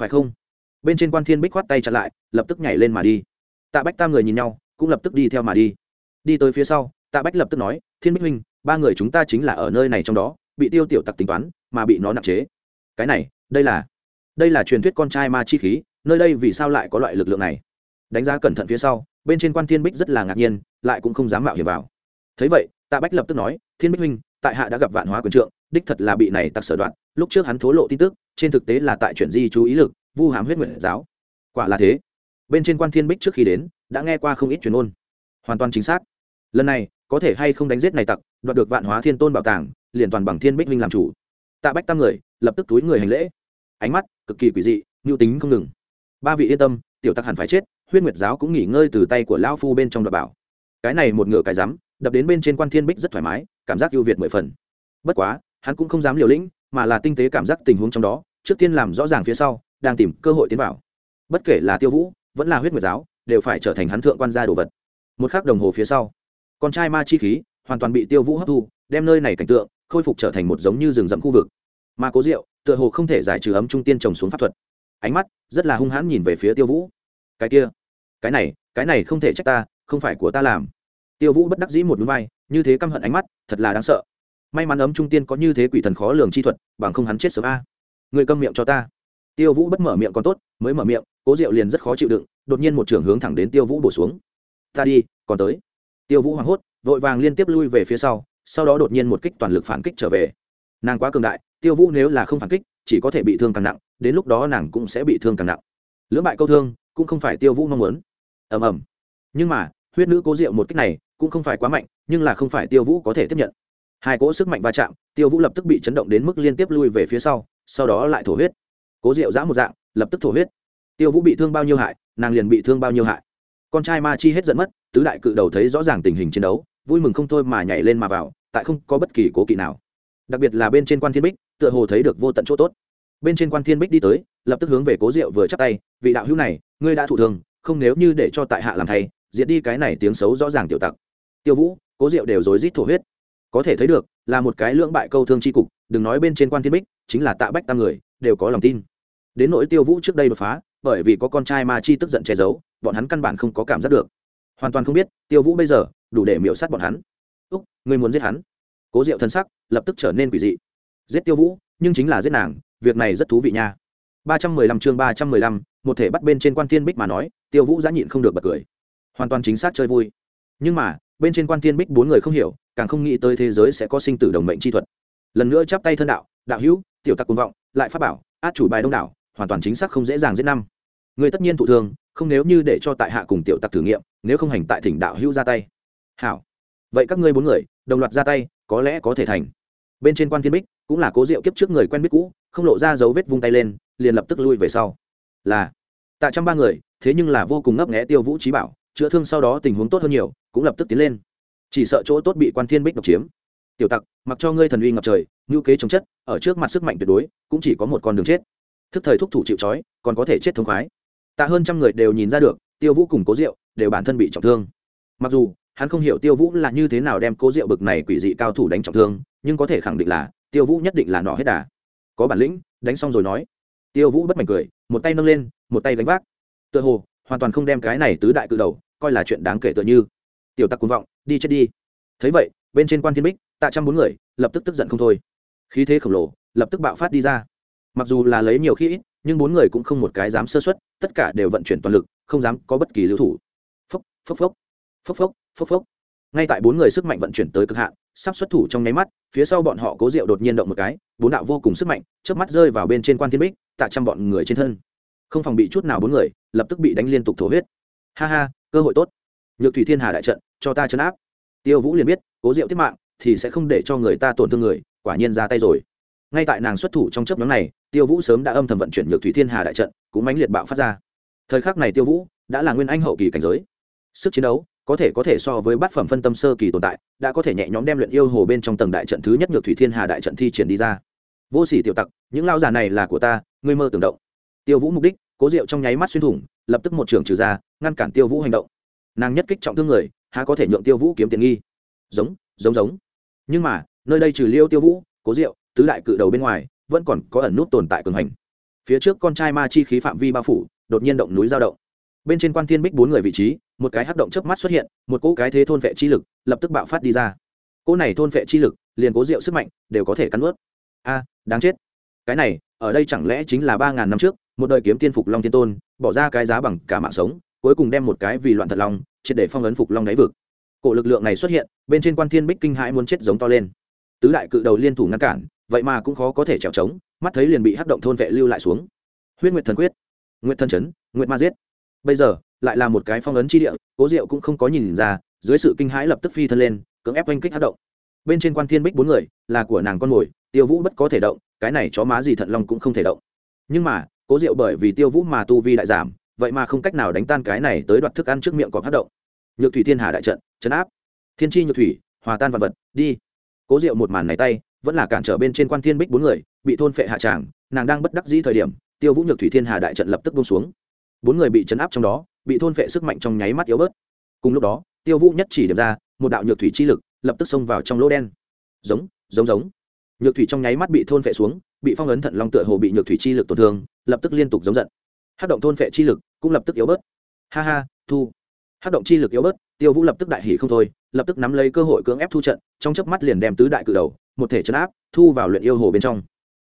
Phải không? Bên trên quan thiên bích khoát tay chặn lại, lập tức nhảy lên mà đi. Tạ bách tam người nhìn nhau, cũng lập tức đi theo mà đi. Đi tới phía sau, tạ bách lập tức nói, thiên bích huynh, ba người chúng ta chính là ở nơi này trong đó, bị tiêu tiểu tặc tính toán, mà bị nó nặng chế. Cái này, đây là đây là truyền thuyết con trai ma chi khí, nơi đây vì sao lại có loại lực lượng này? Đánh giá cẩn thận phía sau bên trên quan thiên bích rất là ngạc nhiên, lại cũng không dám mạo hiểm vào. Thấy vậy, tạ bách lập tức nói, thiên bích huynh, tại hạ đã gặp vạn hóa quyền trượng, đích thật là bị này tặc sở đoạn, lúc trước hắn thố lộ tin tức, trên thực tế là tại chuyển di chú ý lực, vu hàm huyết nguyện giáo. Quả là thế. Bên trên quan thiên bích trước khi đến, đã nghe qua không ít truyền môn hoàn toàn chính xác. Lần này, có thể hay không đánh giết này tặc, đoạt được vạn hóa thiên tôn bảo tàng, liền toàn bằng thiên bích minh làm chủ. Tạ bách tam người, lập tức túi người hành lễ. Ánh mắt cực kỳ quỷ dị mưu tính không ngừng. Ba vị yên tâm, tiểu tặc hẳn phải chết huyết nguyệt giáo cũng nghỉ ngơi từ tay của lão phu bên trong đập bảo. Cái này một ngựa cái rắm, đập đến bên trên quan thiên bích rất thoải mái, cảm giác ưu việt mười phần. Bất quá, hắn cũng không dám liều lĩnh, mà là tinh tế cảm giác tình huống trong đó, trước tiên làm rõ ràng phía sau, đang tìm cơ hội tiến vào. Bất kể là tiêu vũ, vẫn là huyết nguyệt giáo, đều phải trở thành hắn thượng quan gia đồ vật. Một khắc đồng hồ phía sau, con trai ma chi khí hoàn toàn bị tiêu vũ hấp thu, đem nơi này cảnh tượng khôi phục trở thành một giống như rừng rậm khu vực. Mà cố diệu, tựa hồ không thể giải trừ ấm trung tiên trồng xuống pháp thuật. Ánh mắt rất là hung hãn nhìn về phía tiêu vũ. Cái kia cái này cái này không thể trách ta, không phải của ta làm. Tiêu vũ bất đắc dĩ một núi vai, như thế căm hận ánh mắt, thật là đáng sợ. May mắn ấm trung tiên có như thế quỷ thần khó lường chi thuật, bằng không hắn chết sớm a. Người câm miệng cho ta. Tiêu vũ bất mở miệng còn tốt, mới mở miệng, cố diệu liền rất khó chịu đựng, đột nhiên một trưởng hướng thẳng đến tiêu vũ bổ xuống. Ta đi, còn tới. Tiêu vũ hoảng hốt, vội vàng liên tiếp lui về phía sau sau đó đột nhiên một kích toàn lực phản kích trở về. Nàng quá cường đại, tiêu vũ nếu là không phản kích, chỉ có thể bị thương càng nặng, đến lúc đó nàng cũng sẽ bị thương càng nặng. Lưỡng bại câu thương, cũng không phải tiêu vũ mong muốn ầm ầm. Nhưng mà, huyết nữ cố diệu một kích này cũng không phải quá mạnh, nhưng là không phải tiêu vũ có thể tiếp nhận. Hai cỗ sức mạnh va chạm, tiêu vũ lập tức bị chấn động đến mức liên tiếp lui về phía sau sau đó lại thổ huyết. Cố diệu giã một dạng, lập tức thổ huyết. Tiêu vũ bị thương bao nhiêu hại, nàng liền bị thương bao nhiêu hại. Con trai ma chi hết giận mất, tứ đại cự đầu thấy rõ ràng tình hình chiến đấu, vui mừng không thôi mà nhảy lên mà vào, tại không có bất kỳ cố kỵ nào. Đặc biệt là bên trên quan thiên bích, tựa hồ thấy được vô tận chỗ tốt. Bên trên quan thiên bích đi tới, lập tức hướng về cố diệu vừa chắp tay, vị đạo hữu này, ngươi đã thụ thường không nếu như để cho tại hạ làm thay, diệt đi cái này tiếng xấu rõ ràng tiểu tặc. Tiêu vũ, cố diệu đều rối rít thổ huyết. Có thể thấy được, là một cái lưỡng bại câu thương chi cục, đừng nói bên trên quan thiên bích, chính là tạ bách tam người, đều có lòng tin. Đến nỗi tiêu vũ trước đây đột phá, bởi vì có con trai ma chi tức giận che giấu, bọn hắn căn bản không có cảm giác được. Hoàn toàn không biết, tiêu vũ bây giờ, đủ để miễu sát bọn hắn. Úc, ngươi muốn giết hắn? Cố diệu thân sắc lập tức trở nên quỷ dị. Giết tiêu vũ, nhưng chính là giết nàng, việc này rất thú vị nha. Ba trăm mười lăm chương ba trăm mười lăm một thể bắt bên trên quan thiên bích mà nói, tiêu vũ giã nhịn không được bật cười. Hoàn toàn chính xác chơi vui. Nhưng mà, bên trên quan thiên bích bốn người không hiểu, càng không nghĩ tới thế giới sẽ có sinh tử đồng mệnh chi thuật. Lần nữa chắp tay thân đạo đạo hữu, tiểu tặc quân vọng, lại phát bảo, át chủ bài đông đảo, hoàn toàn chính xác không dễ dàng giết năm. Người tất nhiên thụ thương không nếu như để cho tại hạ cùng tiểu tặc thử nghiệm, nếu không hành tại thỉnh đạo hữu ra tay. Hảo. Vậy các ngươi bốn người, đồng loạt ra tay, có lẽ có thể thành. Bên trên quan thiên bích, cũng là cố diệu kiếp trước người quen biết cũ, không lộ ra dấu vết vung tay lên, liền lập tức lui về sau là, tạ trăm ba người, thế nhưng là vô cùng ngấp nghẽ tiêu vũ trí bảo, chữa thương sau đó tình huống tốt hơn nhiều, cũng lập tức tiến lên. Chỉ sợ chỗ tốt bị quan thiên bích độc chiếm. Tiểu tặc, mặc cho ngươi thần uy ngập trời, ngưu kế chống chất, ở trước mặt sức mạnh tuyệt đối, cũng chỉ có một con đường chết. Thức thời thúc thủ chịu trói, còn có thể chết thống khoái. Tạ hơn trăm người đều nhìn ra được, tiêu vũ cùng cố diệu đều bản thân bị trọng thương. Mặc dù, hắn không hiểu tiêu vũ là như thế nào đem cố diệu bực này quỷ dị cao thủ đánh trọng thương, nhưng có thể khẳng định là, tiêu vũ nhất định là nọ hết đà. Có bản lĩnh, đánh xong rồi nói tiêu vũ bất mảnh cười, một tay nâng lên, một tay gánh vác. Tựa hồ, hoàn toàn không đem cái này tứ đại cự đầu, coi là chuyện đáng kể tựa như. Tiểu tặc cuồng vọng, đi chết đi. Thấy vậy, bên trên quan thiên bích, tạ trăm bốn người, lập tức tức giận không thôi. Khí thế khổng lồ, lập tức bạo phát đi ra. Mặc dù là lấy nhiều khi ít, nhưng bốn người cũng không một cái dám sơ xuất tất cả đều vận chuyển toàn lực, không dám có bất kỳ lưu thủ. Phốc phốc phốc. Phốc phốc phốc phốc. Ngay tại bốn người sức mạnh vận chuyển tới cực hạn sắp xuất thủ trong nháy mắt, phía sau bọn họ cố diệu đột nhiên động một cái, bốn đạo vô cùng sức mạnh, chớp mắt rơi vào bên trên quan thiên bích, tạ trăm bọn người trên thân. Không phòng bị chút nào bốn người, lập tức bị đánh liên tục thổ huyết. Ha ha, cơ hội tốt. Nhược thủy thiên hà đại trận, cho ta chấn áp. Tiêu vũ liền biết, cố diệu tiết mạng, thì sẽ không để cho người ta tổn thương người, quả nhiên ra tay rồi. Ngay tại nàng xuất thủ trong chấp nhóm này, tiêu vũ sớm đã âm thầm vận chuyển nhược thủy thiên hà đại trận, cũng mãnh liệt bạo phát ra. Thời khắc này tiêu vũ đã là nguyên anh hậu kỳ cảnh giới. Sức chiến đấu có thể có thể so với bát phẩm phân tâm sơ kỳ tồn tại, đã có thể nhẹ nhõm đem luyện yêu hồ bên trong tầng đại trận thứ nhất nhược thủy thiên hà đại trận thi triển đi ra. Vô sỉ tiểu tặc, những lao giả này là của ta, ngươi mơ tưởng động. Tiêu vũ mục đích, cố diệu trong nháy mắt xuyên thủng, lập tức một trường trừ ra, ngăn cản tiêu vũ hành động. Nàng nhất kích trọng thương người, há có thể nhượng tiêu vũ kiếm tiền nghi. Giống giống giống. Nhưng mà, nơi đây trừ liêu tiêu vũ, cố diệu, tứ đại cự đầu bên ngoài, vẫn còn có ẩn nút tồn tại cường hành. Phía trước con trai ma chi khí phạm vi bao phủ, đột nhiên động núi giao động bên trên quan thiên bích bốn người vị trí, một cái hắc động chớp mắt xuất hiện, một cỗ cái thế thôn vệ chi lực lập tức bạo phát đi ra. Cỗ này thôn vệ chi lực, liền cố rượu sức mạnh, đều có thể cắn ướt a, đáng chết. Cái này, ở đây chẳng lẽ chính là ba ngàn năm trước, một đời kiếm tiên phục long thiên tôn, bỏ ra cái giá bằng cả mạng sống, cuối cùng đem một cái vì loạn thật long, triệt để phong ấn phục long đáy vực. Cổ lực lượng này xuất hiện, bên trên quan thiên bích kinh hãi muốn chết giống to lên. Tứ đại cự đầu liên thủ ngăn cản, vậy mà cũng khó có thể trèo trống, mắt thấy liền bị hắc động thôn vệ lưu lại xuống. Huyết nguyệt thần quyết, nguyệt thần chấn, nguyệt ma giết bây giờ, lại là một cái phong ấn chi địa, cố diệu cũng không có nhìn ra, dưới sự kinh hãi lập tức phi thân lên, cưỡng ép oanh kích hát động. Bên trên quan thiên bích bốn người, là của nàng con mồi, tiêu vũ bất có thể động, cái này chó má gì thận long cũng không thể động. Nhưng mà, cố diệu bởi vì tiêu vũ mà tu vi đại giảm, vậy mà không cách nào đánh tan cái này tới đoạt thức ăn trước miệng cọp hát động. Nhược thủy thiên hà đại trận, chấn áp. Thiên tri nhược thủy, hòa tan vật vật, đi. Cố diệu một màn này tay, vẫn là cản trở bên trên quan thiên bích bốn người, bị thôn phệ hạ tràng, nàng đang bất đắc dĩ thời điểm, tiêu vũ nhược thủy thiên hà đại trận lập tức bông xuống bốn người bị chấn áp trong đó, bị thôn phệ sức mạnh trong nháy mắt yếu bớt. Cùng lúc đó, tiêu vũ nhất chỉ điểm ra, một đạo nhược thủy chi lực lập tức xông vào trong lỗ đen. Giống giống giống. Nhược thủy trong nháy mắt bị thôn phệ xuống, bị phong ấn thận long tựa hồ bị nhược thủy chi lực tổn thương, lập tức liên tục giống giận. Hát động thôn phệ chi lực cũng lập tức yếu bớt. Ha ha, thu. Hát động chi lực yếu bớt, tiêu vũ lập tức đại hỉ không thôi, lập tức nắm lấy cơ hội cưỡng ép thu trận, trong chớp mắt liền đem tứ đại cử đầu, một thể chấn áp, thu vào luyện yêu hồ bên trong.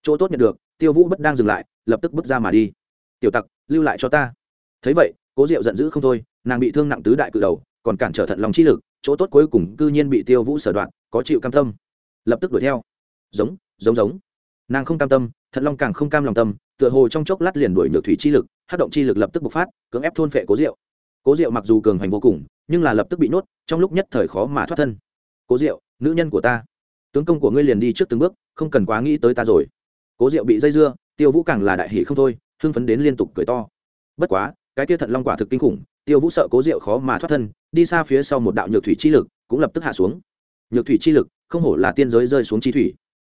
Chỗ tốt nhận được, tiêu vũ bất đang dừng lại, lập tức bước ra mà đi. Tiểu tặc, lưu lại cho ta thấy vậy, cố diệu giận dữ không thôi, nàng bị thương nặng tứ đại cử đầu, còn cản trở thận lòng chi lực, chỗ tốt cuối cùng cư nhiên bị tiêu vũ sở đoạn có chịu cam tâm. Lập tức đuổi theo. Giống giống giống. Nàng không cam tâm, thận long càng không cam lòng tâm, tựa hồ trong chốc lát liền đuổi nhược thủy chi lực hát động chi lực lập tức bộc phát, cưỡng ép thôn phệ cố diệu. Cố diệu mặc dù cường hành vô cùng, nhưng là lập tức bị nhốt, trong lúc nhất thời khó mà thoát thân. Cố diệu, nữ nhân của ta, tướng công của ngươi liền đi trước từng bước, không cần quá nghĩ tới ta rồi. Cố diệu bị dây dưa, tiêu vũ càng là đại hỷ không thôi, hưng phấn đến liên tục cười to. Bất quá cái kia thận long quả thực kinh khủng, tiêu vũ sợ cố diệu khó mà thoát thân, đi xa phía sau một đạo nhược thủy chi lực, cũng lập tức hạ xuống. Nhược thủy chi lực, không hổ là tiên giới rơi xuống chi thủy.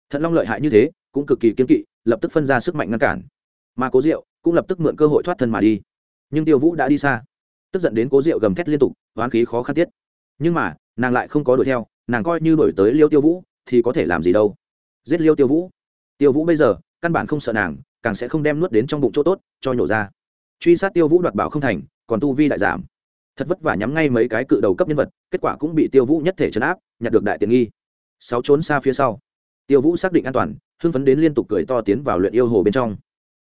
Thận long lợi hại như thế, cũng cực kỳ kiên kỵ, lập tức phân ra sức mạnh ngăn cản. Mà cố diệu cũng lập tức mượn cơ hội thoát thân mà đi. Nhưng tiêu vũ đã đi xa. Tức giận đến cố diệu gầm thét liên tục, oán khí khó khăn tiết. Nhưng mà, nàng lại không có đuổi theo, nàng coi như đuổi tới liêu tiêu vũ, thì có thể làm gì đâu. Giết liêu tiêu vũ. Tiêu vũ bây giờ, căn bản không sợ nàng, càng sẽ không đem nuốt đến trong bụng chỗ tốt, cho nhổ ra truy sát tiêu vũ đoạt bảo không thành, còn tu vi đại giảm. Thật vất vả nhắm ngay mấy cái cự đầu cấp nhân vật, kết quả cũng bị tiêu vũ nhất thể chấn áp, nhặt được đại tiện nghi. Sáu trốn xa phía sau, tiêu vũ xác định an toàn, hưng phấn đến liên tục cười to tiến vào luyện yêu hồ bên trong.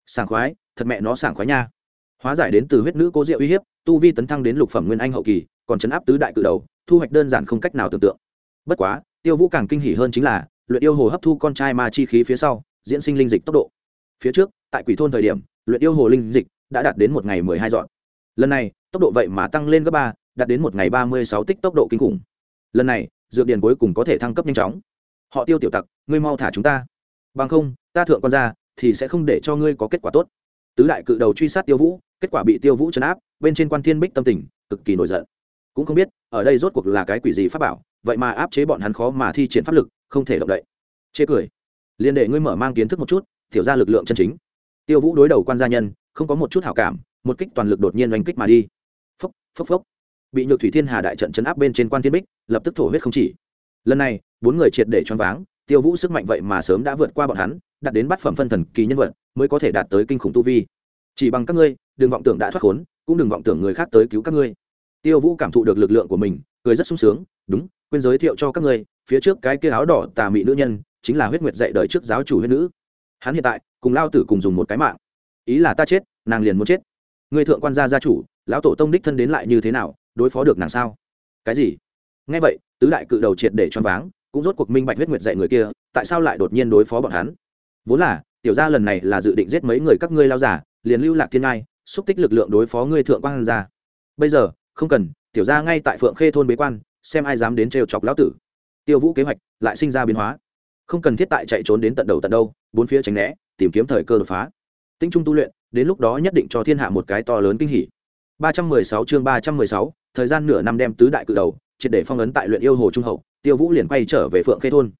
Sảng khoái, thật mẹ nó sảng khoái nha. Hóa giải đến từ huyết nữ cố diệu uy hiếp, tu vi tấn thăng đến lục phẩm nguyên anh hậu kỳ, còn chấn áp tứ đại cự đầu, thu hoạch đơn giản không cách nào tưởng tượng. Bất quá, tiêu vũ càng kinh hỉ hơn chính là, luyện yêu hồ hấp thu con trai ma chi khí phía sau, diễn sinh linh dịch tốc độ. Phía trước, tại quỷ thôn thời điểm, luyện yêu hồ linh dịch đã đạt đến một ngày mười hai dọn. Lần này, tốc độ vậy mà tăng lên gấp ba, đạt đến một ngày ba mươi sáu tích tốc độ kinh khủng. Lần này, dược điền cuối cùng có thể thăng cấp nhanh chóng. Họ tiêu tiểu tặc, ngươi mau thả chúng ta. Bằng không, ta thượng con ra thì sẽ không để cho ngươi có kết quả tốt. Tứ đại cự đầu truy sát tiêu vũ, kết quả bị tiêu vũ chấn áp, bên trên quan thiên bích tâm tình, cực kỳ nổi giận. Cũng không biết, ở đây rốt cuộc là cái quỷ gì pháp bảo, vậy mà áp chế bọn hắn khó mà thi triển pháp lực, không thể động đậy. Chê cười. Liên đệ ngươi mở mang kiến thức một chút thiểu ra lực lượng chân chính. Tiêu vũ đối đầu quan gia nhân không có một chút hảo cảm, một kích toàn lực đột nhiên oanh kích mà đi. Phốc phốc phốc. Bị nhược thủy thiên hà đại trận chấn áp bên trên quan thiên bích, lập tức thổ huyết không chỉ. Lần này, bốn người triệt để choáng váng, tiêu vũ sức mạnh vậy mà sớm đã vượt qua bọn hắn, đạt đến bát phẩm phân thần kỳ nhân vật, mới có thể đạt tới kinh khủng tu vi. Chỉ bằng các ngươi, đừng vọng tưởng đã thoát khốn, cũng đừng vọng tưởng người khác tới cứu các ngươi. Tiêu vũ cảm thụ được lực lượng của mình, cười rất sung sướng, đúng, quên giới thiệu cho các ngươi, phía trước cái kia áo đỏ tà mị nữ nhân, chính là huyết nguyệt dạy đời trước giáo chủ huyết nữ. Hắn hiện tại, cùng lao tử cùng dùng một cái mạng ý là ta chết, nàng liền muốn chết. Người thượng quan gia gia chủ, lão tổ tông đích thân đến lại như thế nào, đối phó được nàng sao? Cái gì? Ngay vậy, tứ đại cự đầu triệt để choáng váng, cũng rốt cuộc minh bạch huyết nguyệt dạy người kia, tại sao lại đột nhiên đối phó bọn hắn? Vốn là, tiểu gia lần này là dự định giết mấy người các ngươi lao giả liền lưu lạc thiên ngai, xúc tích lực lượng đối phó ngươi thượng quan gia. Bây giờ, không cần, tiểu gia ngay tại phượng khê thôn bế quan, xem ai dám đến trêu chọc lão tử. Tiêu vũ kế hoạch lại sinh ra biến hóa. Không cần thiết tại chạy trốn đến tận đầu tận đâu, bốn phía tránh né, tìm kiếm thời cơ đột phá tinh trung tu luyện đến lúc đó nhất định cho thiên hạ một cái to lớn kinh hỉ. 316 chương 316, thời gian nửa năm đem tứ đại cự đầu triệt để phong ấn tại luyện yêu hồ trung hậu tiêu vũ liền quay trở về phượng khê thôn.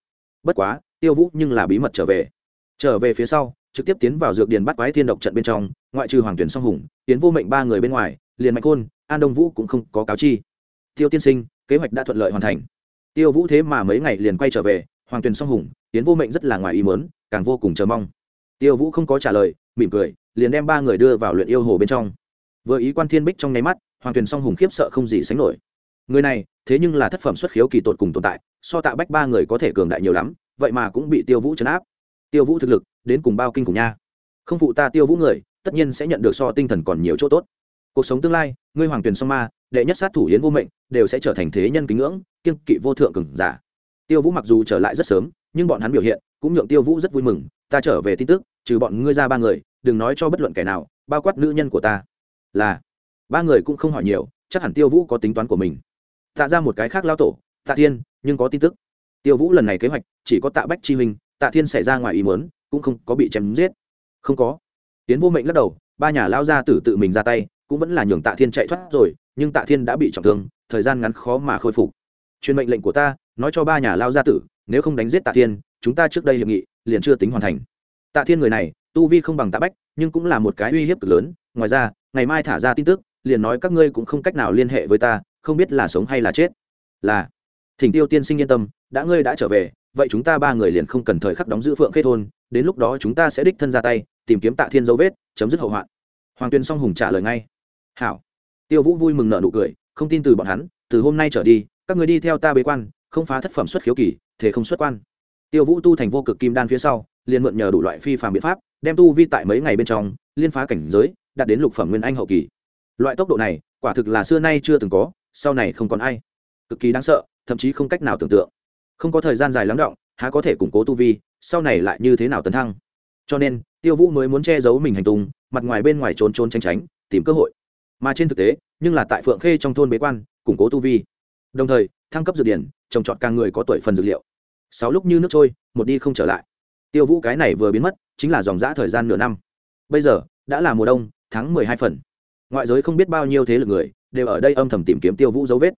Bất quá tiêu vũ nhưng là bí mật trở về. Trở về phía sau trực tiếp tiến vào dược điền bắt quái thiên độc trận bên trong ngoại trừ hoàng tuyển song hùng tiến vô mệnh ba người bên ngoài liền mạnh côn an đông vũ cũng không có cáo chi. Tiêu tiên sinh kế hoạch đã thuận lợi hoàn thành. Tiêu vũ thế mà mấy ngày liền quay trở về hoàng Tuyển song hùng tiến vô mệnh rất là ngoài ý muốn càng vô cùng chờ mong tiêu vũ không có trả lời, mỉm cười, liền đem ba người đưa vào luyện yêu hồ bên trong. Vừa ý quan thiên bích trong nháy mắt, hoàng tuyền song hùng khiếp sợ không gì sánh nổi. Người này, thế nhưng là thất phẩm xuất khiếu kỳ tột cùng tồn tại, so tạ bách ba người có thể cường đại nhiều lắm, vậy mà cũng bị tiêu vũ chấn áp. Tiêu vũ thực lực, đến cùng bao kinh cùng nha. Không phụ ta tiêu vũ người, tất nhiên sẽ nhận được so tinh thần còn nhiều chỗ tốt. Cuộc sống tương lai, ngươi hoàng tuyền song ma, đệ nhất sát thủ yến vô mệnh, đều sẽ trở thành thế nhân kính ngưỡng kiên kỵ vô thượng cường giả. Tiêu vũ mặc dù trở lại rất sớm, nhưng bọn hắn biểu hiện, cũng nhượng tiêu vũ rất vui mừng, ta trở về tin tức trừ bọn ngươi ra ba người, đừng nói cho bất luận kẻ nào, bao quát nữ nhân của ta. Là, ba người cũng không hỏi nhiều, chắc hẳn tiêu vũ có tính toán của mình. Tạ ra một cái khác lao tổ, tạ thiên, nhưng có tin tức. Tiêu vũ lần này kế hoạch, chỉ có tạ bách chi huynh, tạ thiên xảy ra ngoài ý mớn cũng không có bị chém giết. Không có. Tiến vô mệnh lắc đầu, ba nhà lao ra tử tự mình ra tay, cũng vẫn là nhường tạ thiên chạy thoát rồi, nhưng tạ thiên đã bị trọng thương, thời gian ngắn khó mà khôi phục. Truyền mệnh lệnh của ta, nói cho ba nhà lao gia tử, nếu không đánh giết tạ thiên, chúng ta trước đây hiệp nghị, liền chưa tính hoàn thành tạ thiên người này, tu vi không bằng tạ bách, nhưng cũng là một cái uy hiếp cực lớn. Ngoài ra, ngày mai thả ra tin tức, liền nói các ngươi cũng không cách nào liên hệ với ta, không biết là sống hay là chết. Là, thỉnh tiêu tiên sinh yên tâm, đã ngươi đã trở về, vậy chúng ta ba người liền không cần thời khắc đóng giữ phượng khê thôn, đến lúc đó chúng ta sẽ đích thân ra tay, tìm kiếm tạ thiên dấu vết, chấm dứt hậu hoạn. Hoàng tuyên song hùng trả lời ngay. Hảo. Tiêu vũ vui mừng nợ nụ cười, không tin từ bọn hắn, từ hôm nay trở đi, các người đi theo ta bế quan, không phá thất phẩm xuất khiếu kỳ, thế không xuất quan tiêu vũ tu thành vô cực kim đan phía sau, liền mượn nhờ đủ loại phi phàm biện pháp, đem tu vi tại mấy ngày bên trong, liên phá cảnh giới, đạt đến lục phẩm nguyên anh hậu kỳ. Loại tốc độ này, quả thực là xưa nay chưa từng có, sau này không còn ai. Cực kỳ đáng sợ, thậm chí không cách nào tưởng tượng. Không có thời gian dài lắng động há có thể củng cố tu vi, sau này lại như thế nào tấn thăng? Cho nên, tiêu vũ mới muốn che giấu mình hành tung, mặt ngoài bên ngoài trốn trốn tránh tránh, tìm cơ hội. Mà trên thực tế, nhưng là tại phượng khê trong thôn bế quan, củng cố tu vi. Đồng thời, thăng cấp dược điển, trồng trọt càng người có tuổi phần dược liệu sáu lúc như nước trôi, một đi không trở lại. Tiêu vũ cái này vừa biến mất, chính là dòng giã thời gian nửa năm. Bây giờ, đã là mùa đông, tháng mười hai phần. Ngoại giới không biết bao nhiêu thế lực người, đều ở đây âm thầm tìm kiếm tiêu vũ dấu vết.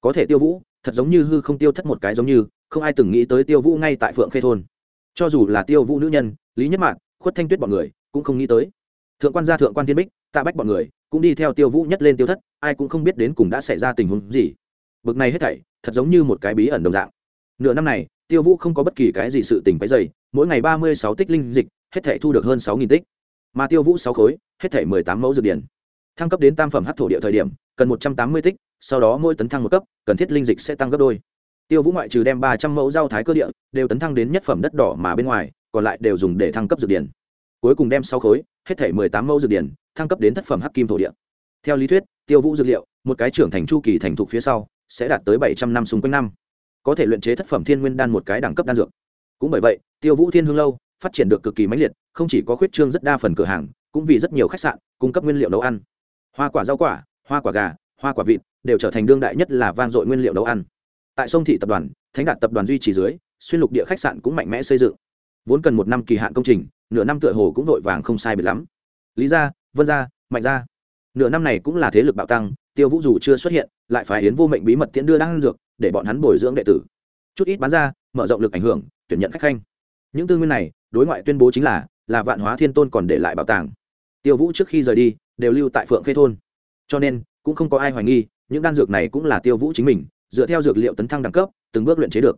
Có thể tiêu vũ, thật giống như hư không tiêu thất một cái giống như, không ai từng nghĩ tới tiêu vũ ngay tại phượng khê thôn. Cho dù là tiêu vũ nữ nhân, lý nhất mạng khuất thanh tuyết bọn người, cũng không nghĩ tới. Thượng quan gia thượng quan thiên bích, tạ bách bọn người, cũng đi theo tiêu vũ nhất lên tiêu thất, ai cũng không biết đến cùng đã xảy ra tình huống gì. Bực này hết thảy, thật giống như một cái bí ẩn đồng dạng. Nửa năm này tiêu vũ không có bất kỳ cái gì sự tình cái dày mỗi ngày ba mươi sáu tích linh dịch, hết thể thu được hơn sáu nghìn tích. Mà tiêu vũ sáu khối, hết thảy mười tám mẫu dược điển. Thăng cấp đến tam phẩm hát thổ địa thời điểm, cần một trăm tám mươi tích, sau đó mỗi tấn thăng một cấp, cần thiết linh dịch sẽ tăng gấp đôi. Tiêu vũ ngoại trừ đem ba trăm mẫu rau thái cơ địa, đều tấn thăng đến nhất phẩm đất đỏ mà bên ngoài, còn lại đều dùng để thăng cấp dược điển. Cuối cùng đem sáu khối, hết thảy mười tám mẫu dược điển, thăng cấp đến thất phẩm hắc kim thổ địa. Theo lý thuyết, tiêu vũ dược liệu, một cái trưởng thành chu kỳ thành thục phía sau, sẽ đạt tới bảy trăm năm xung quanh năm có thể luyện chế thất phẩm thiên nguyên đan một cái đẳng cấp đan dược. Cũng bởi vậy, tiêu vũ thiên hương lâu phát triển được cực kỳ mãnh liệt, không chỉ có khuyết trương rất đa phần cửa hàng, cũng vì rất nhiều khách sạn cung cấp nguyên liệu nấu ăn. Hoa quả rau quả, hoa quả gà, hoa quả vịt đều trở thành đương đại nhất là vang dội nguyên liệu nấu ăn. Tại sông thị tập đoàn, thánh đạt tập đoàn duy trì dưới, xuyên lục địa khách sạn cũng mạnh mẽ xây dựng. Vốn cần một năm kỳ hạn công trình, nửa năm tựa hồ cũng vội vàng không sai biệt lắm. Lý gia, vân gia, mạnh gia. Nửa năm này cũng là thế lực bạo tăng tiêu vũ dù chưa xuất hiện, lại phải hiến vô mệnh bí mật tiễn đưa đan dược để bọn hắn bồi dưỡng đệ tử. Chút ít bán ra, mở rộng lực ảnh hưởng, tuyển nhận khách khanh. Những tư nguyên này, đối ngoại tuyên bố chính là là vạn hóa thiên tôn còn để lại bảo tàng. Tiêu vũ trước khi rời đi, đều lưu tại phượng khê thôn. Cho nên, cũng không có ai hoài nghi, những đan dược này cũng là tiêu vũ chính mình, dựa theo dược liệu tấn thăng đẳng cấp, từng bước luyện chế được.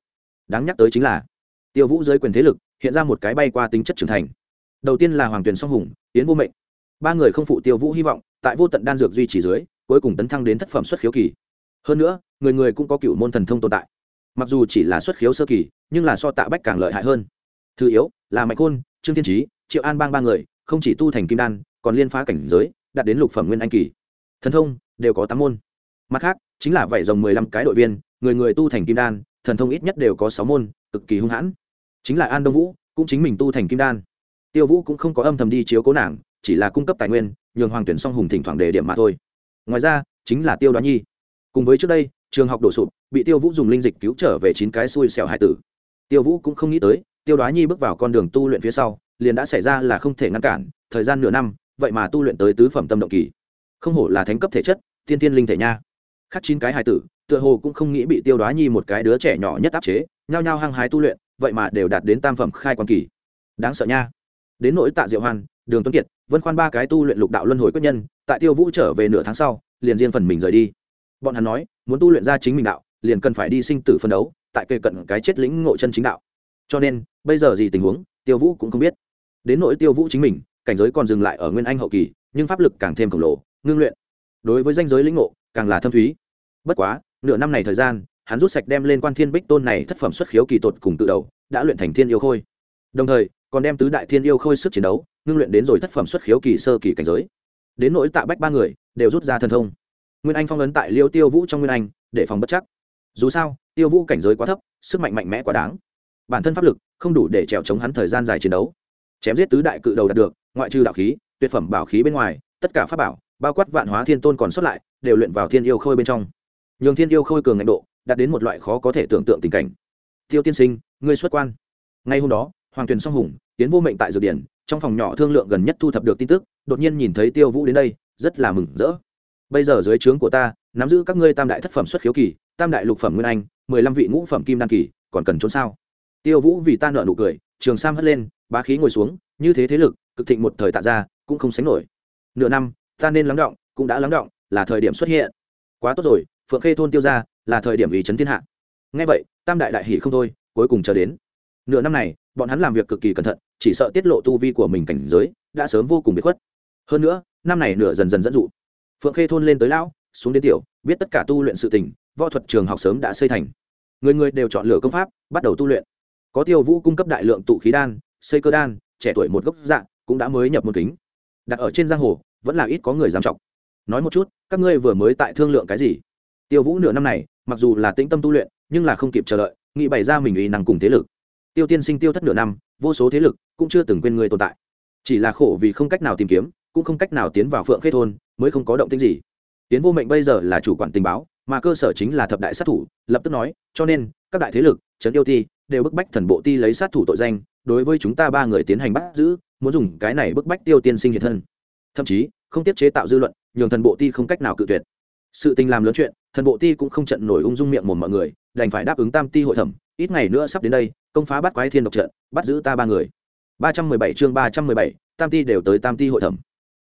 Đáng nhắc tới chính là, tiêu vũ dưới quyền thế lực, hiện ra một cái bay qua tính chất trưởng thành. Đầu tiên là hoàng tuyền song hùng tiến vô mệnh. Ba người không phụ tiêu vũ hy vọng, tại vô tận đan dược duy trì dưới cuối cùng tấn thăng đến thất phẩm xuất khiếu kỳ. Hơn nữa, người người cũng có cựu môn thần thông tồn tại. Mặc dù chỉ là xuất khiếu sơ kỳ, nhưng là so tạ bách càng lợi hại hơn. Thứ yếu, là mạnh khôn, trương thiên trí triệu an bang ba người, không chỉ tu thành kim đan, còn liên phá cảnh giới, đạt đến lục phẩm nguyên anh kỳ. Thần thông, đều có tám môn. Mặt khác, chính là vảy rồng mười lăm cái đội viên, người người tu thành kim đan, thần thông ít nhất đều có sáu môn, cực kỳ hung hãn. Chính là an đông vũ, cũng chính mình tu thành kim đan. Tiêu vũ cũng không có âm thầm đi chiếu cố nàng, chỉ là cung cấp tài nguyên, nhường hoàng tuyển song hùng thỉnh thoảng đề điểm mà thôi ngoài ra, chính là tiêu đoán nhi. Cùng với trước đây, trường học đổ sụp, bị tiêu vũ dùng linh dịch cứu trở về chín cái xui xẻo hải tử. Tiêu vũ cũng không nghĩ tới, tiêu đoá nhi bước vào con đường tu luyện phía sau, liền đã xảy ra là không thể ngăn cản, thời gian nửa năm, vậy mà tu luyện tới tứ phẩm tâm động kỳ. Không hổ là thánh cấp thể chất, tiên tiên linh thể nha. Khắc chín cái hài tử, tựa hồ cũng không nghĩ bị tiêu đoá nhi một cái đứa trẻ nhỏ nhất áp chế, nhao nhao hăng hái tu luyện, vậy mà đều đạt đến tam phẩm khai quan kỳ. Đáng sợ nha. Đến nỗi tạ diệu hoan, đường tuấn kiệt, vân khoan ba cái tu luyện lục đạo luân hồi quyết nhân tại tiêu vũ trở về nửa tháng sau, liền riêng phần mình rời đi. Bọn hắn nói, muốn tu luyện ra chính mình đạo, liền cần phải đi sinh tử phân đấu, tại kề cận cái chết lĩnh ngộ chân chính đạo. Cho nên, bây giờ gì tình huống, tiêu vũ cũng không biết. Đến nỗi tiêu vũ chính mình, cảnh giới còn dừng lại ở nguyên anh hậu kỳ, nhưng pháp lực càng thêm khổng lồ, ngưng luyện. Đối với danh giới lĩnh ngộ, càng là thâm thúy. Bất quá, nửa năm này thời gian, hắn rút sạch đem lên quan thiên bích tôn này thất phẩm xuất khiếu kỳ tột cùng tự đầu, đã luyện thành thiên yêu khôi. Đồng thời, còn đem tứ đại thiên yêu khôi sức chiến đấu, ngưng luyện đến rồi thất phẩm xuất khiếu kỳ sơ kỳ cảnh giới đến nỗi tạ bách ba người, đều rút ra thần thông. Nguyên anh phong ấn tại liêu tiêu vũ trong nguyên anh, để phòng bất chắc. Dù sao, tiêu vũ cảnh giới quá thấp, sức mạnh mạnh mẽ quá đáng. Bản thân pháp lực, không đủ để trèo chống hắn thời gian dài chiến đấu. Chém giết tứ đại cự đầu đạt được, ngoại trừ đạo khí, tuyệt phẩm bảo khí bên ngoài, tất cả pháp bảo, bao quát vạn hóa thiên tôn còn xuất lại, đều luyện vào thiên yêu khôi bên trong. Nhường thiên yêu khôi cường ngạnh độ, đạt đến một loại khó có thể tưởng tượng tình cảnh. Tiêu tiên sinh, ngươi xuất quan. Ngay hôm đó, hoàng tuyền song hùng, tiến vô mệnh tại dược điển, trong phòng nhỏ thương lượng gần nhất thu thập được tin tức đột nhiên nhìn thấy tiêu vũ đến đây, rất là mừng rỡ. Bây giờ dưới trướng của ta, nắm giữ các ngươi tam đại thất phẩm xuất khiếu kỳ, tam đại lục phẩm nguyên anh, mười lăm vị ngũ phẩm kim đan kỳ, còn cần trốn sao? Tiêu vũ vì ta nợ nụ cười, trường sam hất lên, bá khí ngồi xuống, như thế thế lực, cực thịnh một thời tạ ra, cũng không sánh nổi. Nửa năm, ta nên lắng động, cũng đã lắng động, là thời điểm xuất hiện. Quá tốt rồi, phượng khê thôn tiêu ra là thời điểm ý chấn thiên hạ. Ngay vậy, tam đại đại hỷ không thôi, cuối cùng chờ đến. Nửa năm này, bọn hắn làm việc cực kỳ cẩn thận, chỉ sợ tiết lộ tu vi của mình cảnh giới, đã sớm vô cùng bị khuất hơn nữa, năm này nửa dần dần dẫn dụ. Phượng khê thôn lên tới lão, xuống đến tiểu, biết tất cả tu luyện sự tình, võ thuật trường học sớm đã xây thành. Người người đều chọn lựa công pháp, bắt đầu tu luyện. Có tiêu vũ cung cấp đại lượng tụ khí đan, xây cơ đan, trẻ tuổi một gốc dạng cũng đã mới nhập môn kính. Đặt ở trên giang hồ, vẫn là ít có người dám trọng nói một chút, các ngươi vừa mới tại thương lượng cái gì? Tiêu vũ nửa năm này, mặc dù là tĩnh tâm tu luyện, nhưng là không kịp chờ đợi, nghĩ bày ra mình uy năng cùng thế lực. Tiêu tiên sinh tiêu thất nửa năm, vô số thế lực cũng chưa từng quên người tồn tại. Chỉ là khổ vì không cách nào tìm kiếm cũng không cách nào tiến vào phượng khê thôn, mới không có động tĩnh gì. Tiến vô mệnh bây giờ là chủ quản tình báo, mà cơ sở chính là thập đại sát thủ, lập tức nói, cho nên, các đại thế lực, trấn yêu ti, đều bức bách thần bộ ti lấy sát thủ tội danh, đối với chúng ta ba người tiến hành bắt giữ, muốn dùng cái này bức bách tiêu tiên sinh hiện thân. Thậm chí, không tiếp chế tạo dư luận, nhường thần bộ ti không cách nào cự tuyệt. Sự tình làm lớn chuyện, thần bộ ti cũng không trận nổi ung dung miệng mồm mọi người, đành phải đáp ứng tam ti hội thẩm, ít ngày nữa sắp đến đây, công phá bắt quái thiên độc trận, bắt giữ ta ba người. Ba trăm mười bảy chương ba trăm mười bảy, tam ti đều tới tam ti hội thẩm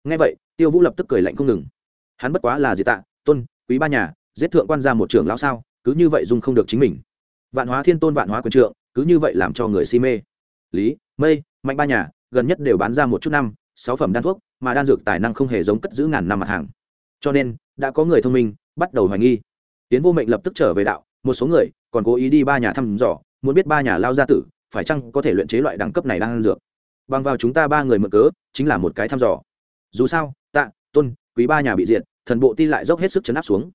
ngay vậy, tiêu vũ lập tức cười lạnh không ngừng. Hắn bất quá là diệt tạ, tôn, quý ba nhà, giết thượng quan ra một trưởng lão sao, cứ như vậy dung không được chính mình. Vạn hóa thiên tôn vạn hóa quyền trượng, cứ như vậy làm cho người si mê. Lý, mây, mạnh ba nhà, gần nhất đều bán ra một chút năm, sáu phẩm đan thuốc, mà đan dược tài năng không hề giống cất giữ ngàn năm mặt hàng. Cho nên, đã có người thông minh, bắt đầu hoài nghi. Tiến vô mệnh lập tức trở về đạo, một số người còn cố ý đi ba nhà thăm dò, muốn biết ba nhà lao gia tử, phải chăng có thể luyện chế loại đẳng cấp này đang dược. Bằng vào chúng ta ba người mượn cớ, chính là một cái thăm dò dù sao, tạ, tôn, quý ba nhà bị diệt, thần bộ ti lại dốc hết sức chấn áp xuống.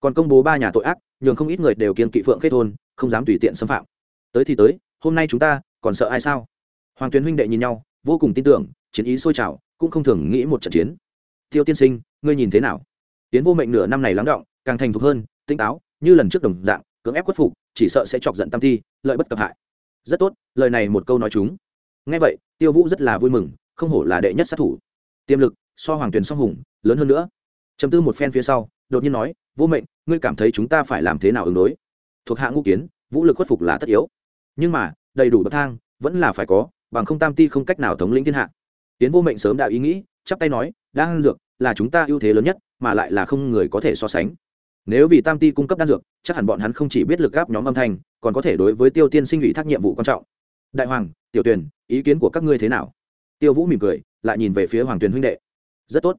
Còn công bố ba nhà tội ác, nhường không ít người đều kiên kỵ phượng kết thôn, không dám tùy tiện xâm phạm. Tới thì tới, hôm nay chúng ta, còn sợ ai sao? Hoàng tuyến huynh đệ nhìn nhau, vô cùng tin tưởng, chiến ý sôi trào, cũng không thường nghĩ một trận chiến. Tiêu tiên sinh, ngươi nhìn thế nào? Tiến vô mệnh nửa năm này lắng động, càng thành thục hơn, tỉnh táo, như lần trước đồng dạng, cưỡng ép khuất phục, chỉ sợ sẽ chọc giận tam thi, lợi bất cập hại. Rất tốt, lời này một câu nói chúng. Nghe vậy, tiêu vũ rất là vui mừng, không hổ là đệ nhất sát thủ. Tiềm lực so hoàng tuyền song hùng, lớn hơn nữa. Chấm tư một phen phía sau, đột nhiên nói, vô mệnh, ngươi cảm thấy chúng ta phải làm thế nào ứng đối? Thuộc hạ ngũ kiến, vũ lực khuất phục là tất yếu. Nhưng mà, đầy đủ bậc thang, vẫn là phải có, bằng không tam ti không cách nào thống lĩnh thiên hạ. Tiến vô mệnh sớm đã ý nghĩ, chắp tay nói, đan dược là chúng ta ưu thế lớn nhất, mà lại là không người có thể so sánh. Nếu vì tam ti cung cấp đan dược, chắc hẳn bọn hắn không chỉ biết lực gáp nhóm âm thanh, còn có thể đối với tiêu tiên sinh ủy thác nhiệm vụ quan trọng. Đại hoàng, tiểu tuyền, ý kiến của các ngươi thế nào? Tiêu vũ mỉm cười, lại nhìn về phía hoàng tuyền huynh đệ rất tốt.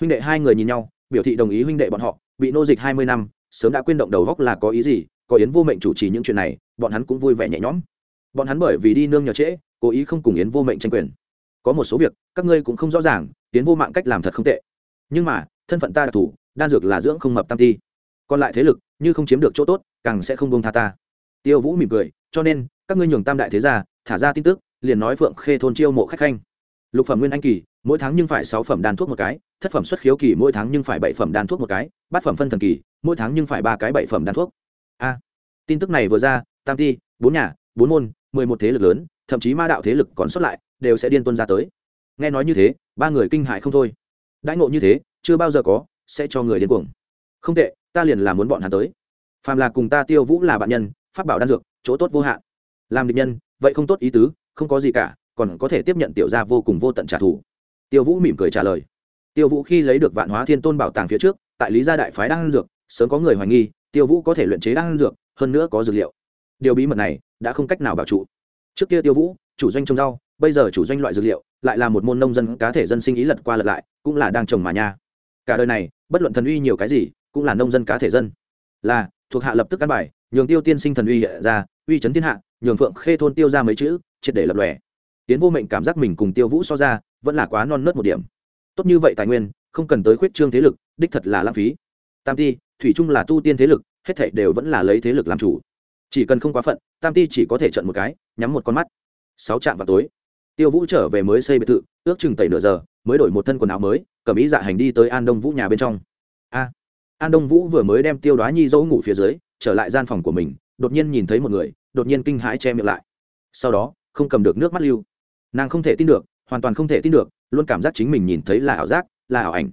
Huynh đệ hai người nhìn nhau, biểu thị đồng ý huynh đệ bọn họ, bị nô dịch hai mươi năm, sớm đã quên động đầu góc là có ý gì, có yến vô mệnh chủ trì những chuyện này, bọn hắn cũng vui vẻ nhẹ nhõm. Bọn hắn bởi vì đi nương nhờ trễ, cố ý không cùng yến vô mệnh tranh quyền. Có một số việc, các ngươi cũng không rõ ràng, yến vô mạng cách làm thật không tệ. Nhưng mà, thân phận ta đặc thù, đan dược là dưỡng không mập tam ti. Còn lại thế lực, như không chiếm được chỗ tốt, càng sẽ không bông tha ta. Tiêu vũ mỉm cười, cho nên, các ngươi nhường tam đại thế gia, thả ra tin tức, liền nói phượng khê thôn chiêu mộ khách khanh. Lục phẩm nguyên anh kỳ mỗi tháng nhưng phải sáu phẩm đan thuốc một cái, thất phẩm xuất khiếu kỳ mỗi tháng nhưng phải bảy phẩm đan thuốc một cái, bát phẩm phân thần kỳ mỗi tháng nhưng phải ba cái bảy phẩm đan thuốc. A. Tin tức này vừa ra, tam ti, bốn nhà, bốn môn, mười một thế lực lớn, thậm chí ma đạo thế lực còn xuất lại, đều sẽ điên tuân ra tới. Nghe nói như thế, ba người kinh hại không thôi. Đãi ngộ như thế, chưa bao giờ có, sẽ cho người điên cuồng. Không tệ, ta liền là muốn bọn hắn tới. Phàm là cùng ta tiêu vũ là bạn nhân phát bảo đan dược, chỗ tốt vô hạn. Làm địch nhân, vậy không tốt ý tứ, không có gì cả, còn có thể tiếp nhận tiểu gia vô cùng vô tận trả thù tiêu vũ mỉm cười trả lời. Tiêu vũ khi lấy được vạn hóa thiên tôn bảo tàng phía trước, tại lý gia đại phái đan dược, sớm có người hoài nghi, tiêu vũ có thể luyện chế đan dược, hơn nữa có dược liệu. Điều bí mật này đã không cách nào bảo trụ. Trước kia tiêu vũ, chủ doanh trồng rau, bây giờ chủ doanh loại dược liệu, lại là một môn nông dân cá thể dân sinh ý lật qua lật lại, cũng là đang trồng mà nha. Cả đời này, bất luận thần uy nhiều cái gì, cũng là nông dân cá thể dân. Là, thuộc hạ lập tức căn bài, nhường tiêu tiên sinh thần uy hiện ra, uy chấn thiên hạ, nhường phượng khê thôn tiêu ra mấy chữ, triệt để lập lòe tiến vô mệnh cảm giác mình cùng tiêu vũ so ra, vẫn là quá non nớt một điểm. Tốt như vậy tài nguyên, không cần tới khuyết trương thế lực, đích thật là lãng phí. Tam ti, thủy chung là tu tiên thế lực, hết thảy đều vẫn là lấy thế lực làm chủ. Chỉ cần không quá phận, tam ti chỉ có thể trận một cái, nhắm một con mắt. Sáu trạm vào tối. Tiêu vũ trở về mới xây biệt thự, ước chừng tẩy nửa giờ, mới đổi một thân quần áo mới, cầm ý dạ hành đi tới an đông vũ nhà bên trong. A! An đông vũ vừa mới đem tiêu đoá nhi dỗ ngủ phía dưới, trở lại gian phòng của mình, đột nhiên nhìn thấy một người, đột nhiên kinh hãi che miệng lại. Sau đó, không cầm được nước mắt lưu nàng không thể tin được, hoàn toàn không thể tin được, luôn cảm giác chính mình nhìn thấy là ảo giác, là ảo ảnh.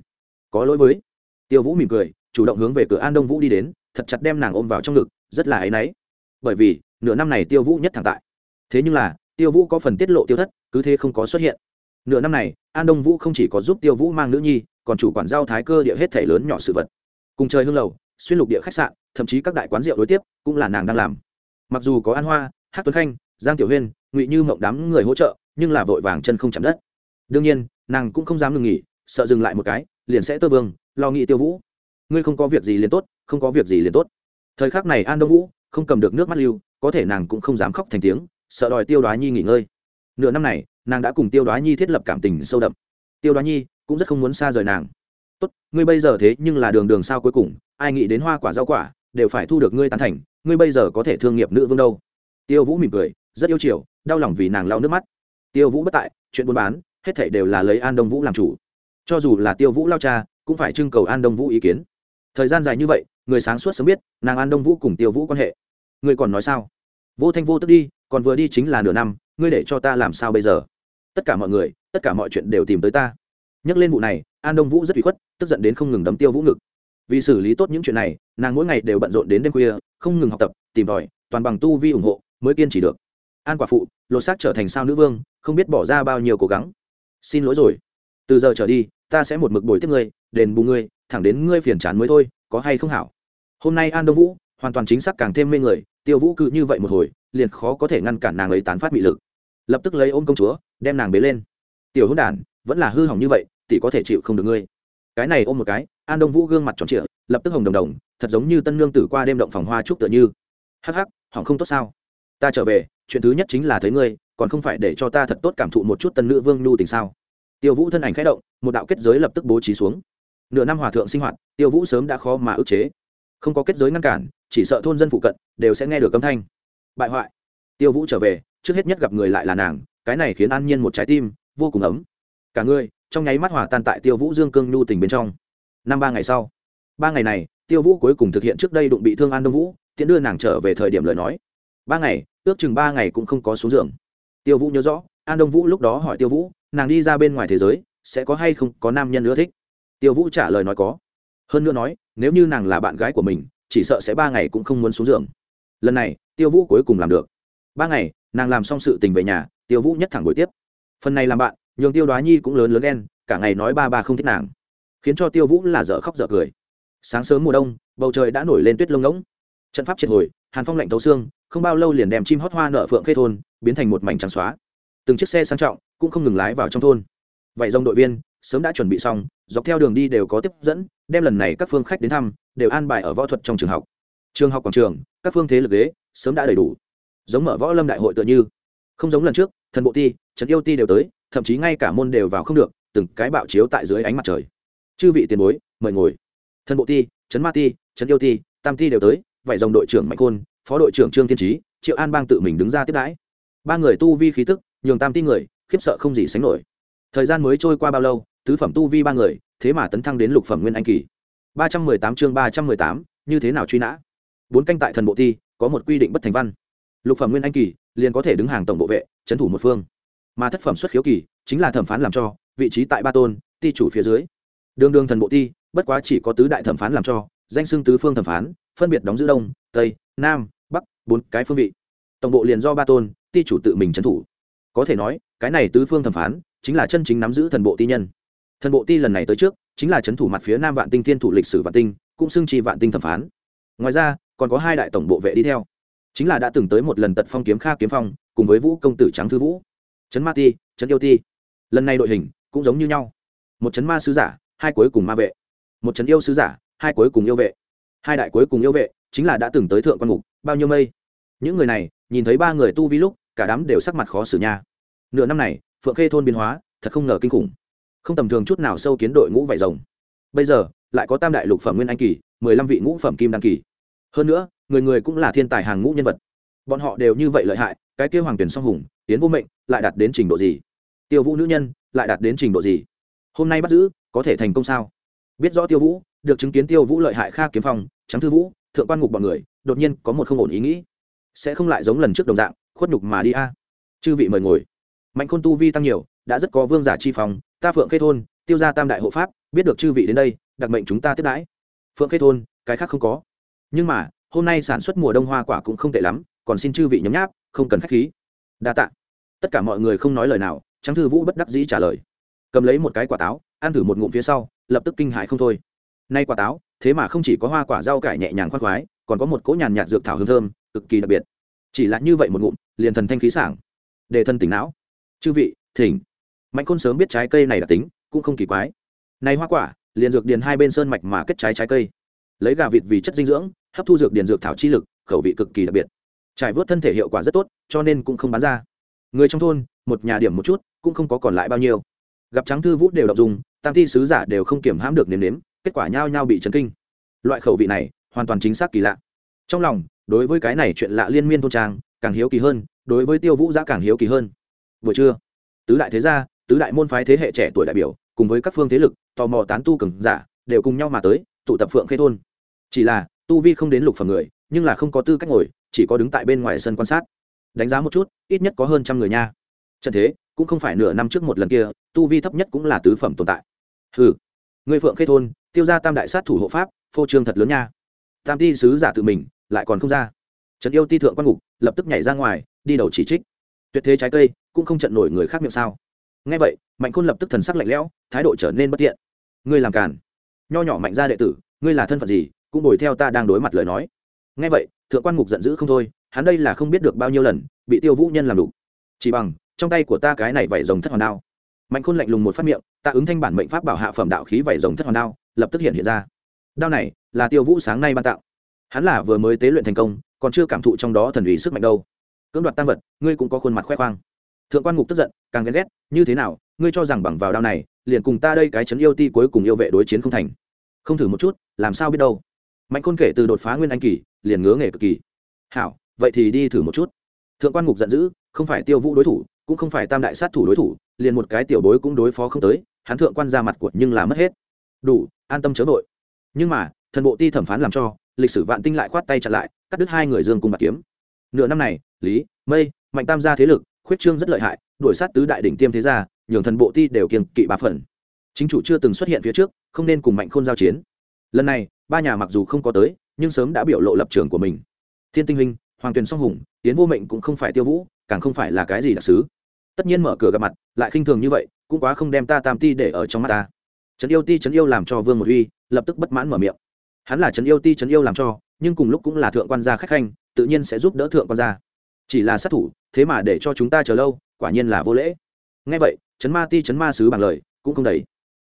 Có lỗi với. Tiêu vũ mỉm cười, chủ động hướng về cửa an đông vũ đi đến, thật chặt đem nàng ôm vào trong ngực, rất là áy náy. Bởi vì, nửa năm này tiêu vũ nhất thẳng tại. Thế nhưng là, tiêu vũ có phần tiết lộ tiêu thất, cứ thế không có xuất hiện. Nửa năm này, an đông vũ không chỉ có giúp tiêu vũ mang nữ nhi, còn chủ quản giao thái cơ địa hết thể lớn nhỏ sự vật. Cùng trời hương lầu, xuyên lục địa khách sạn, thậm chí các đại quán rượu đối tiếp, cũng là nàng đang làm. Mặc dù có an hoa hát tuấn khanh, giang tiểu huyên, ngụy như mộng đám người hỗ trợ nhưng là vội vàng chân không chạm đất. Đương nhiên, nàng cũng không dám ngừng nghỉ, sợ dừng lại một cái, liền sẽ tơ vương, lo nghĩ tiêu vũ. Ngươi không có việc gì liền tốt, không có việc gì liền tốt. Thời khắc này an đông vũ không cầm được nước mắt lưu, có thể nàng cũng không dám khóc thành tiếng, sợ đòi tiêu đoá nhi nghỉ ngơi. Nửa năm này, nàng đã cùng tiêu đoá nhi thiết lập cảm tình sâu đậm. Tiêu đoá nhi cũng rất không muốn xa rời nàng. Tốt, ngươi bây giờ thế nhưng là đường đường sao cuối cùng, ai nghĩ đến hoa quả rau quả đều phải thu được ngươi tán thành, ngươi bây giờ có thể thương nghiệp nữ vương đâu? Tiêu vũ mỉm cười, rất yêu chiều, đau lòng vì nàng lau nước mắt tiêu vũ bất tại, chuyện buôn bán, hết thảy đều là lấy an đông vũ làm chủ. Cho dù là tiêu vũ lao cha, cũng phải trưng cầu an đông vũ ý kiến. Thời gian dài như vậy, người sáng suốt sớm biết, nàng an đông vũ cùng tiêu vũ quan hệ. Người còn nói sao? Vô thanh vô tức đi, còn vừa đi chính là nửa năm, ngươi để cho ta làm sao bây giờ? Tất cả mọi người, tất cả mọi chuyện đều tìm tới ta. Nhắc lên vụ này, an đông vũ rất bị khuất, tức giận đến không ngừng đấm tiêu vũ ngực. Vì xử lý tốt những chuyện này, nàng mỗi ngày đều bận rộn đến đêm khuya, không ngừng học tập, tìm tòi, toàn bằng tu vi ủng hộ, mới kiên trì được an quả phụ, lột xác trở thành sao nữ vương, không biết bỏ ra bao nhiêu cố gắng. Xin lỗi rồi. Từ giờ trở đi, ta sẽ một mực bồi tiếp ngươi, đền bù ngươi, thẳng đến ngươi phiền chán mới thôi, có hay không hảo? Hôm nay an đông vũ, hoàn toàn chính xác càng thêm mê người, tiêu vũ cứ như vậy một hồi, liền khó có thể ngăn cản nàng ấy tán phát bị lực. Lập tức lấy ôm công chúa, đem nàng bế lên. Tiểu hôn đản, vẫn là hư hỏng như vậy, tỷ có thể chịu không được ngươi. Cái này ôm một cái, an đông vũ gương mặt tròn trịa, lập tức hồng đồng đồng, thật giống như tân nương tử qua đêm động phòng hoa trúc tựa như. Hắc hắc, hỏng không tốt sao? Ta trở về chuyện thứ nhất chính là thấy ngươi còn không phải để cho ta thật tốt cảm thụ một chút tân nữ vương nhu tình sao? Tiêu vũ thân ảnh khẽ động một đạo kết giới lập tức bố trí xuống. Nửa năm hòa thượng sinh hoạt tiêu vũ sớm đã khó mà ức chế. Không có kết giới ngăn cản chỉ sợ thôn dân phụ cận đều sẽ nghe được âm thanh. Bại hoại. Tiêu vũ trở về trước hết nhất gặp người lại là nàng cái này khiến an nhiên một trái tim vô cùng ấm. Cả ngươi, trong nháy mắt hòa tan tại tiêu vũ dương cương nhu tình bên trong. Năm ba ngày sau ba ngày này tiêu vũ cuối cùng thực hiện trước đây đụng bị thương an đông vũ tiện đưa nàng trở về thời điểm lời nói. Ba ngày ước chừng ba ngày cũng không có xuống giường. Tiêu vũ nhớ rõ, an đông vũ lúc đó hỏi tiêu vũ, nàng đi ra bên ngoài thế giới, sẽ có hay không có nam nhân nữa thích? Tiêu vũ trả lời nói có. Hơn nữa nói, nếu như nàng là bạn gái của mình, chỉ sợ sẽ ba ngày cũng không muốn xuống giường. Lần này, tiêu vũ cuối cùng làm được. Ba ngày, nàng làm xong sự tình về nhà, tiêu vũ nhất thẳng buổi tiếp. Phần này làm bạn, nhường tiêu đoá nhi cũng lớn lớn đen cả ngày nói ba ba không thích nàng. Khiến cho tiêu vũ là dở khóc dở cười. Sáng sớm mùa đông, bầu trời đã nổi lên tuyết lông ngỗng. Trận pháp triệt hồi, hàn phong lạnh tấu xương không bao lâu liền đem chim hót hoa nợ phượng khê thôn biến thành một mảnh trắng xóa. Từng chiếc xe sang trọng cũng không ngừng lái vào trong thôn. Vậy dòng đội viên sớm đã chuẩn bị xong, dọc theo đường đi đều có tiếp dẫn, đem lần này các phương khách đến thăm đều an bài ở võ thuật trong trường học. Trường học quảng trường, các phương thế lực ghế sớm đã đầy đủ. Giống mở võ lâm đại hội tựa như. Không giống lần trước, thần bộ ti trấn yêu ti đều tới, thậm chí ngay cả môn đều vào không được, từng cái bạo chiếu tại dưới ánh mặt trời. Chư vị tiền bối, mời ngồi. Thần bộ ti, trấn ma ti, trấn yêu ti, tam ti đều tới, vậy dòng đội trưởng mạnh khôn phó đội trưởng trương thiên trí triệu an bang tự mình đứng ra tiếp đãi. Ba người tu vi khí tức, nhường tam tin người, khiếp sợ không gì sánh nổi. Thời gian mới trôi qua bao lâu, tứ phẩm tu vi ba người, thế mà tấn thăng đến lục phẩm nguyên anh kỳ. Ba trăm mười tám chương ba trăm mười tám, như thế nào truy nã? Bốn canh tại thần bộ thi, có một quy định bất thành văn. Lục phẩm nguyên anh kỳ, liền có thể đứng hàng tổng bộ vệ, trấn thủ một phương. Mà thất phẩm xuất khiếu kỳ, chính là thẩm phán làm cho, vị trí tại ba tôn, ti chủ phía dưới. Đường đường thần bộ ti bất quá chỉ có tứ đại thẩm phán làm cho, danh xưng tứ phương thẩm phán, phân biệt đóng giữ đông, tây, nam bốn cái phương vị. Tổng bộ liền do ba tôn, ti chủ tự mình trấn thủ. Có thể nói, cái này tứ phương thẩm phán, chính là chân chính nắm giữ thần bộ ti nhân. Thần bộ ti lần này tới trước, chính là trấn thủ mặt phía nam vạn tinh thiên thủ lịch sử vạn tinh, cũng xưng trì vạn tinh thẩm phán. Ngoài ra, còn có hai đại tổng bộ vệ đi theo. Chính là đã từng tới một lần tật phong kiếm kha kiếm phong, cùng với vũ công tử trắng thư vũ. Trấn ma ti, trấn yêu ti. Lần này đội hình cũng giống như nhau. Một trấn ma sứ giả, hai cuối cùng ma vệ. Một trấn yêu sứ giả, hai cuối cùng yêu vệ. Hai đại cuối cùng yêu vệ chính là đã từng tới thượng quan ngục, bao nhiêu mây những người này, nhìn thấy ba người tu vi lúc, cả đám đều sắc mặt khó xử nha. Nửa năm này, phượng khê thôn biến hóa, thật không ngờ kinh khủng. Không tầm thường chút nào sâu kiến đội ngũ vải rồng. Bây giờ, lại có tam đại lục phẩm nguyên anh kỳ, mười lăm vị ngũ phẩm kim đăng kỳ. Hơn nữa, người người cũng là thiên tài hàng ngũ nhân vật. Bọn họ đều như vậy lợi hại, cái kêu hoàng tuyển song hùng, tiến vô mệnh, lại đạt đến trình độ gì? Tiêu vũ nữ nhân, lại đạt đến trình độ gì? Hôm nay bắt giữ, có thể thành công sao? Biết rõ tiêu vũ, được chứng kiến tiêu vũ lợi hại kha kiếm phong, trắng thư vũ, thượng quan ngục bọn người, đột nhiên có một không ổn ý nghĩ sẽ không lại giống lần trước đồng dạng, khuất nhục mà đi a. Chư vị mời ngồi. Mạnh khôn tu vi tăng nhiều, đã rất có vương giả chi phòng ta phượng khê thôn, tiêu ra tam đại hộ pháp, biết được chư vị đến đây, đặc mệnh chúng ta tiếp đãi. Phượng khê thôn, cái khác không có. Nhưng mà, hôm nay sản xuất mùa đông hoa quả cũng không tệ lắm, còn xin chư vị nhấm nháp, không cần k h á c h khí. Đa t ạ tất cả mọi người không nói lời nào trắng thư vũ bất đắc dĩ trả lời. Cầm lấy một cái quả táo, ăn thử một ngụm phía sau, lập tức kinh hại không thôi. Nay quả táo, thế mà không chỉ có hoa quả rau cải nhẹ nhàng khoác khoái, còn có một cỗ nhàn nhạt dược thảo hương thơm cực kỳ đặc biệt. Chỉ là như vậy một ngụm, liền thần thanh khí sảng. Để thân tỉnh não. Chư vị, thỉnh. Mạnh khôn sớm biết trái cây này đặc tính, cũng không kỳ quái. Này hoa quả, liền dược điền hai bên sơn mạch mà kết trái trái cây. Lấy gà vịt vì chất dinh dưỡng, hấp thu dược điền dược thảo chi lực, khẩu vị cực kỳ đặc biệt. Trải vớt thân thể hiệu quả rất tốt, cho nên cũng không bán ra. Người trong thôn, một nhà điểm một chút, cũng không có còn lại bao nhiêu. Gặp trắng thư vũ đều đọc dùng, tam thi sứ giả đều không kiểm hãm được nếm nếm, kết quả nhao nhao bị chấn kinh. Loại khẩu vị này, hoàn toàn chính xác kỳ lạ. Trong lòng đối với cái này chuyện lạ liên miên thôn trang, càng hiếu kỳ hơn, đối với tiêu vũ giã càng hiếu kỳ hơn. Vừa trưa, tứ đại thế gia, tứ đại môn phái thế hệ trẻ tuổi đại biểu, cùng với các phương thế lực, tò mò tán tu cường giả, đều cùng nhau mà tới, tụ tập phượng khê thôn. Chỉ là, tu vi không đến lục phẩm người, nhưng là không có tư cách ngồi, chỉ có đứng tại bên ngoài sân quan sát. Đánh giá một chút, ít nhất có hơn trăm người nha. Trận thế, cũng không phải nửa năm trước một lần kia, tu vi thấp nhất cũng là tứ phẩm tồn tại. Ừ người phượng khê thôn, tiêu ra tam đại sát thủ hộ pháp, phô trương thật lớn nha. Tam ti sứ giả tự mình lại còn không ra. Trấn yêu ti thượng quan ngục, lập tức nhảy ra ngoài, đi đầu chỉ trích. Tuyệt thế trái cây, cũng không trận nổi người khác miệng sao. Nghe vậy, mạnh khôn lập tức thần sắc lạnh lẽo, thái độ trở nên bất tiện. Ngươi làm càn. Nho nhỏ mạnh ra đệ tử, ngươi là thân phận gì, cũng đổi theo ta đang đối mặt lời nói. Nghe vậy, thượng quan ngục giận dữ không thôi, hắn đây là không biết được bao nhiêu lần, bị tiêu vũ nhân làm đủ chỉ bằng, trong tay của ta cái này vảy rồng thất hoàn đao. Mạnh khôn lạnh lùng một phát miệng, ta ứng thanh bản mệnh pháp bảo hạ phẩm đạo khí vảy rồng thất hoàn đao, lập tức hiện hiện ra. Đao này, là tiêu vũ sáng nay ban tạo hắn là vừa mới tế luyện thành công, còn chưa cảm thụ trong đó thần ủy sức mạnh đâu. Cưỡng đoạt tăng vật, ngươi cũng có khuôn mặt khoe khoang. Thượng quan ngục tức giận, càng ghen ghét, như thế nào, ngươi cho rằng bằng vào đao này, liền cùng ta đây cái chấn yêu ti cuối cùng yêu vệ đối chiến không thành. Không thử một chút, làm sao biết đâu. Mạnh khôn kể từ đột phá nguyên anh kỳ, liền ngứa nghề cực kỳ. Hảo, vậy thì đi thử một chút. Thượng quan ngục giận dữ, không phải tiêu vũ đối thủ, cũng không phải tam đại sát thủ đối thủ, liền một cái tiểu bối cũng đối phó không tới, hắn thượng quan ra mặt của nhưng là mất hết. Đủ, an tâm chớ vội. Nhưng mà, thần bộ ti thẩm phán làm cho lịch sử vạn tinh lại khoát tay chặn lại, cắt đứt hai người dương cùng bạc kiếm. Nửa năm này, lý, mây, mạnh tam gia thế lực, khuyết trương rất lợi hại, đuổi sát tứ đại đỉnh tiêm thế gia, nhường thần bộ ti đều kiêng kỵ ba phần. Chính chủ chưa từng xuất hiện phía trước, không nên cùng mạnh khôn giao chiến. Lần này, ba nhà mặc dù không có tới, nhưng sớm đã biểu lộ lập trường của mình. Thiên tinh huynh, hoàng tuyền song hùng tiến vô mệnh cũng không phải tiêu vũ, càng không phải là cái gì đặc sứ. Tất nhiên mở cửa gặp mặt, lại khinh thường như vậy, cũng quá không đem ta tam ti để ở trong mắt ta. Trấn yêu ti trấn yêu làm cho vương một uy, lập tức bất mãn mở miệng hắn là trấn yêu ti trấn yêu làm cho, nhưng cùng lúc cũng là thượng quan gia khách khanh, tự nhiên sẽ giúp đỡ thượng quan gia. Chỉ là sát thủ, thế mà để cho chúng ta chờ lâu, quả nhiên là vô lễ. Ngay vậy, trấn ma ti trấn ma sứ bằng lời, cũng không đầy.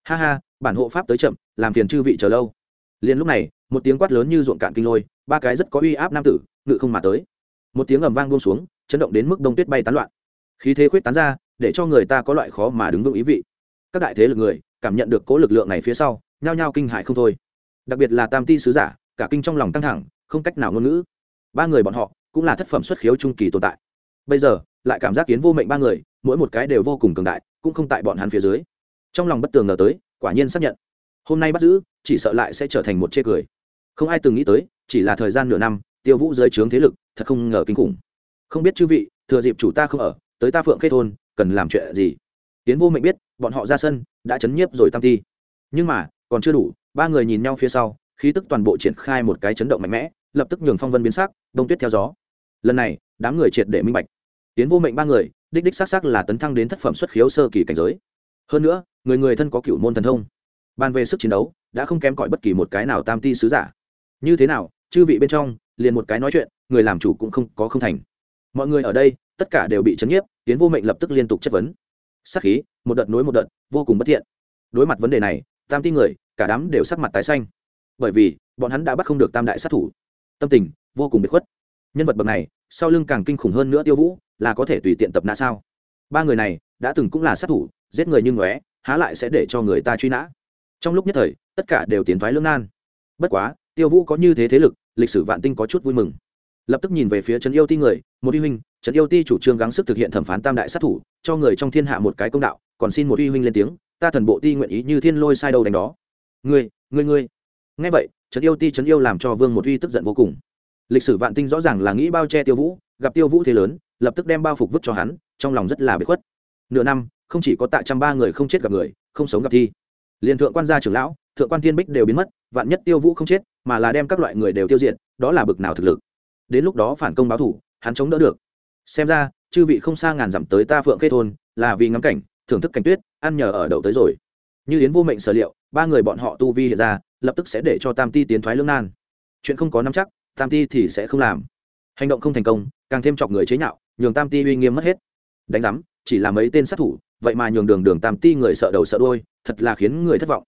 Ha ha, bản hộ pháp tới chậm, làm phiền chư vị chờ lâu. Liền lúc này, một tiếng quát lớn như ruộng cạn kinh lôi, ba cái rất có uy áp nam tử, ngự không mà tới. Một tiếng ầm vang buông xuống, chấn động đến mức đông tuyết bay tán loạn. Khí thế khuyết tán ra, để cho người ta có loại khó mà đứng vững ý vị. Các đại thế lực người, cảm nhận được cố lực lượng này phía sau, nhao nhao kinh hại không thôi đặc biệt là tam ti sứ giả, cả kinh trong lòng căng thẳng, không cách nào ngôn ngữ. Ba người bọn họ cũng là thất phẩm xuất khiếu trung kỳ tồn tại. Bây giờ, lại cảm giác kiến vô mệnh ba người, mỗi một cái đều vô cùng cường đại, cũng không tại bọn hắn phía dưới. Trong lòng bất tường ngờ tới, quả nhiên xác nhận. Hôm nay bắt giữ, chỉ sợ lại sẽ trở thành một chê cười. Không ai từng nghĩ tới, chỉ là thời gian nửa năm, tiêu vũ dưới trướng thế lực, thật không ngờ kinh khủng. Không biết chư vị, thừa dịp chủ ta không ở, tới ta phượng khê thôn, cần làm chuyện gì? Tiến vô mệnh biết, bọn họ ra sân, đã chấn nhiếp rồi tam ti. Nhưng mà, còn chưa đủ ba người nhìn nhau phía sau, khí tức toàn bộ triển khai một cái chấn động mạnh mẽ, lập tức nhường phong vân biến sắc, đông tuyết theo gió. Lần này, đám người triệt để minh bạch. Tiến vô mệnh ba người, đích đích xác xác là tấn thăng đến thất phẩm xuất khiếu sơ kỳ cảnh giới. Hơn nữa, người người thân có cựu môn thần thông. Bàn về sức chiến đấu, đã không kém cỏi bất kỳ một cái nào tam ti sứ giả. Như thế nào, chư vị bên trong, liền một cái nói chuyện, người làm chủ cũng không có không thành. Mọi người ở đây, tất cả đều bị chấn nhiếp, tiến vô mệnh lập tức liên tục chất vấn. Sắc khí, một đợt nối một đợt, vô cùng bất thiện. Đối mặt vấn đề này tam ti người, cả đám đều sắc mặt tái xanh. Bởi vì, bọn hắn đã bắt không được tam đại sát thủ. Tâm tình, vô cùng biệt khuất. Nhân vật bậc này, sau lưng càng kinh khủng hơn nữa tiêu vũ, là có thể tùy tiện tập nã sao? Ba người này, đã từng cũng là sát thủ, giết người như ngóe, há lại sẽ để cho người ta truy nã. Trong lúc nhất thời, tất cả đều tiến thoái lưỡng nan. Bất quá, tiêu vũ có như thế thế lực, lịch sử vạn tinh có chút vui mừng. Lập tức nhìn về phía trấn yêu ti người, một uy huynh, trấn yêu ti chủ trương gắng sức thực hiện thẩm phán tam đại sát thủ, cho người trong thiên hạ một cái công đạo, còn xin một uy huynh lên tiếng ta thần bộ ti nguyện ý như thiên lôi sai đầu đánh đó. Ngươi ngươi ngươi. Ngay vậy, trấn yêu ti, trấn yêu làm cho vương một uy tức giận vô cùng. Lịch sử vạn tinh rõ ràng là nghĩ bao che tiêu vũ, gặp tiêu vũ thế lớn, lập tức đem bao phục vứt cho hắn, trong lòng rất là bế khuất. Nửa năm, không chỉ có tạ trăm ba người không chết gặp người, không sống gặp thi. Liền thượng quan gia trưởng lão, thượng quan thiên bích đều biến mất, vạn nhất tiêu vũ không chết, mà là đem các loại người đều tiêu diệt, đó là bực nào thực lực. Đến lúc đó phản công báo thủ, hắn chống đỡ được. Xem ra, chư vị không xa ngàn dặm tới ta phượng khê thôn, là vì ngắm cảnh, thưởng thức cảnh tuyết ăn nhờ ở đậu tới rồi. Như yến vô mệnh sở liệu, ba người bọn họ tu vi hiện ra, lập tức sẽ để cho tam ti tiến thoái lưỡng nan. Chuyện không có nắm chắc, tam ti thì sẽ không làm. Hành động không thành công, càng thêm chọc người chế nhạo, nhường tam ti uy nghiêm mất hết. Đánh giám, chỉ là mấy tên sát thủ, vậy mà nhường đường đường tam ti người sợ đầu sợ đôi thật là khiến người thất vọng.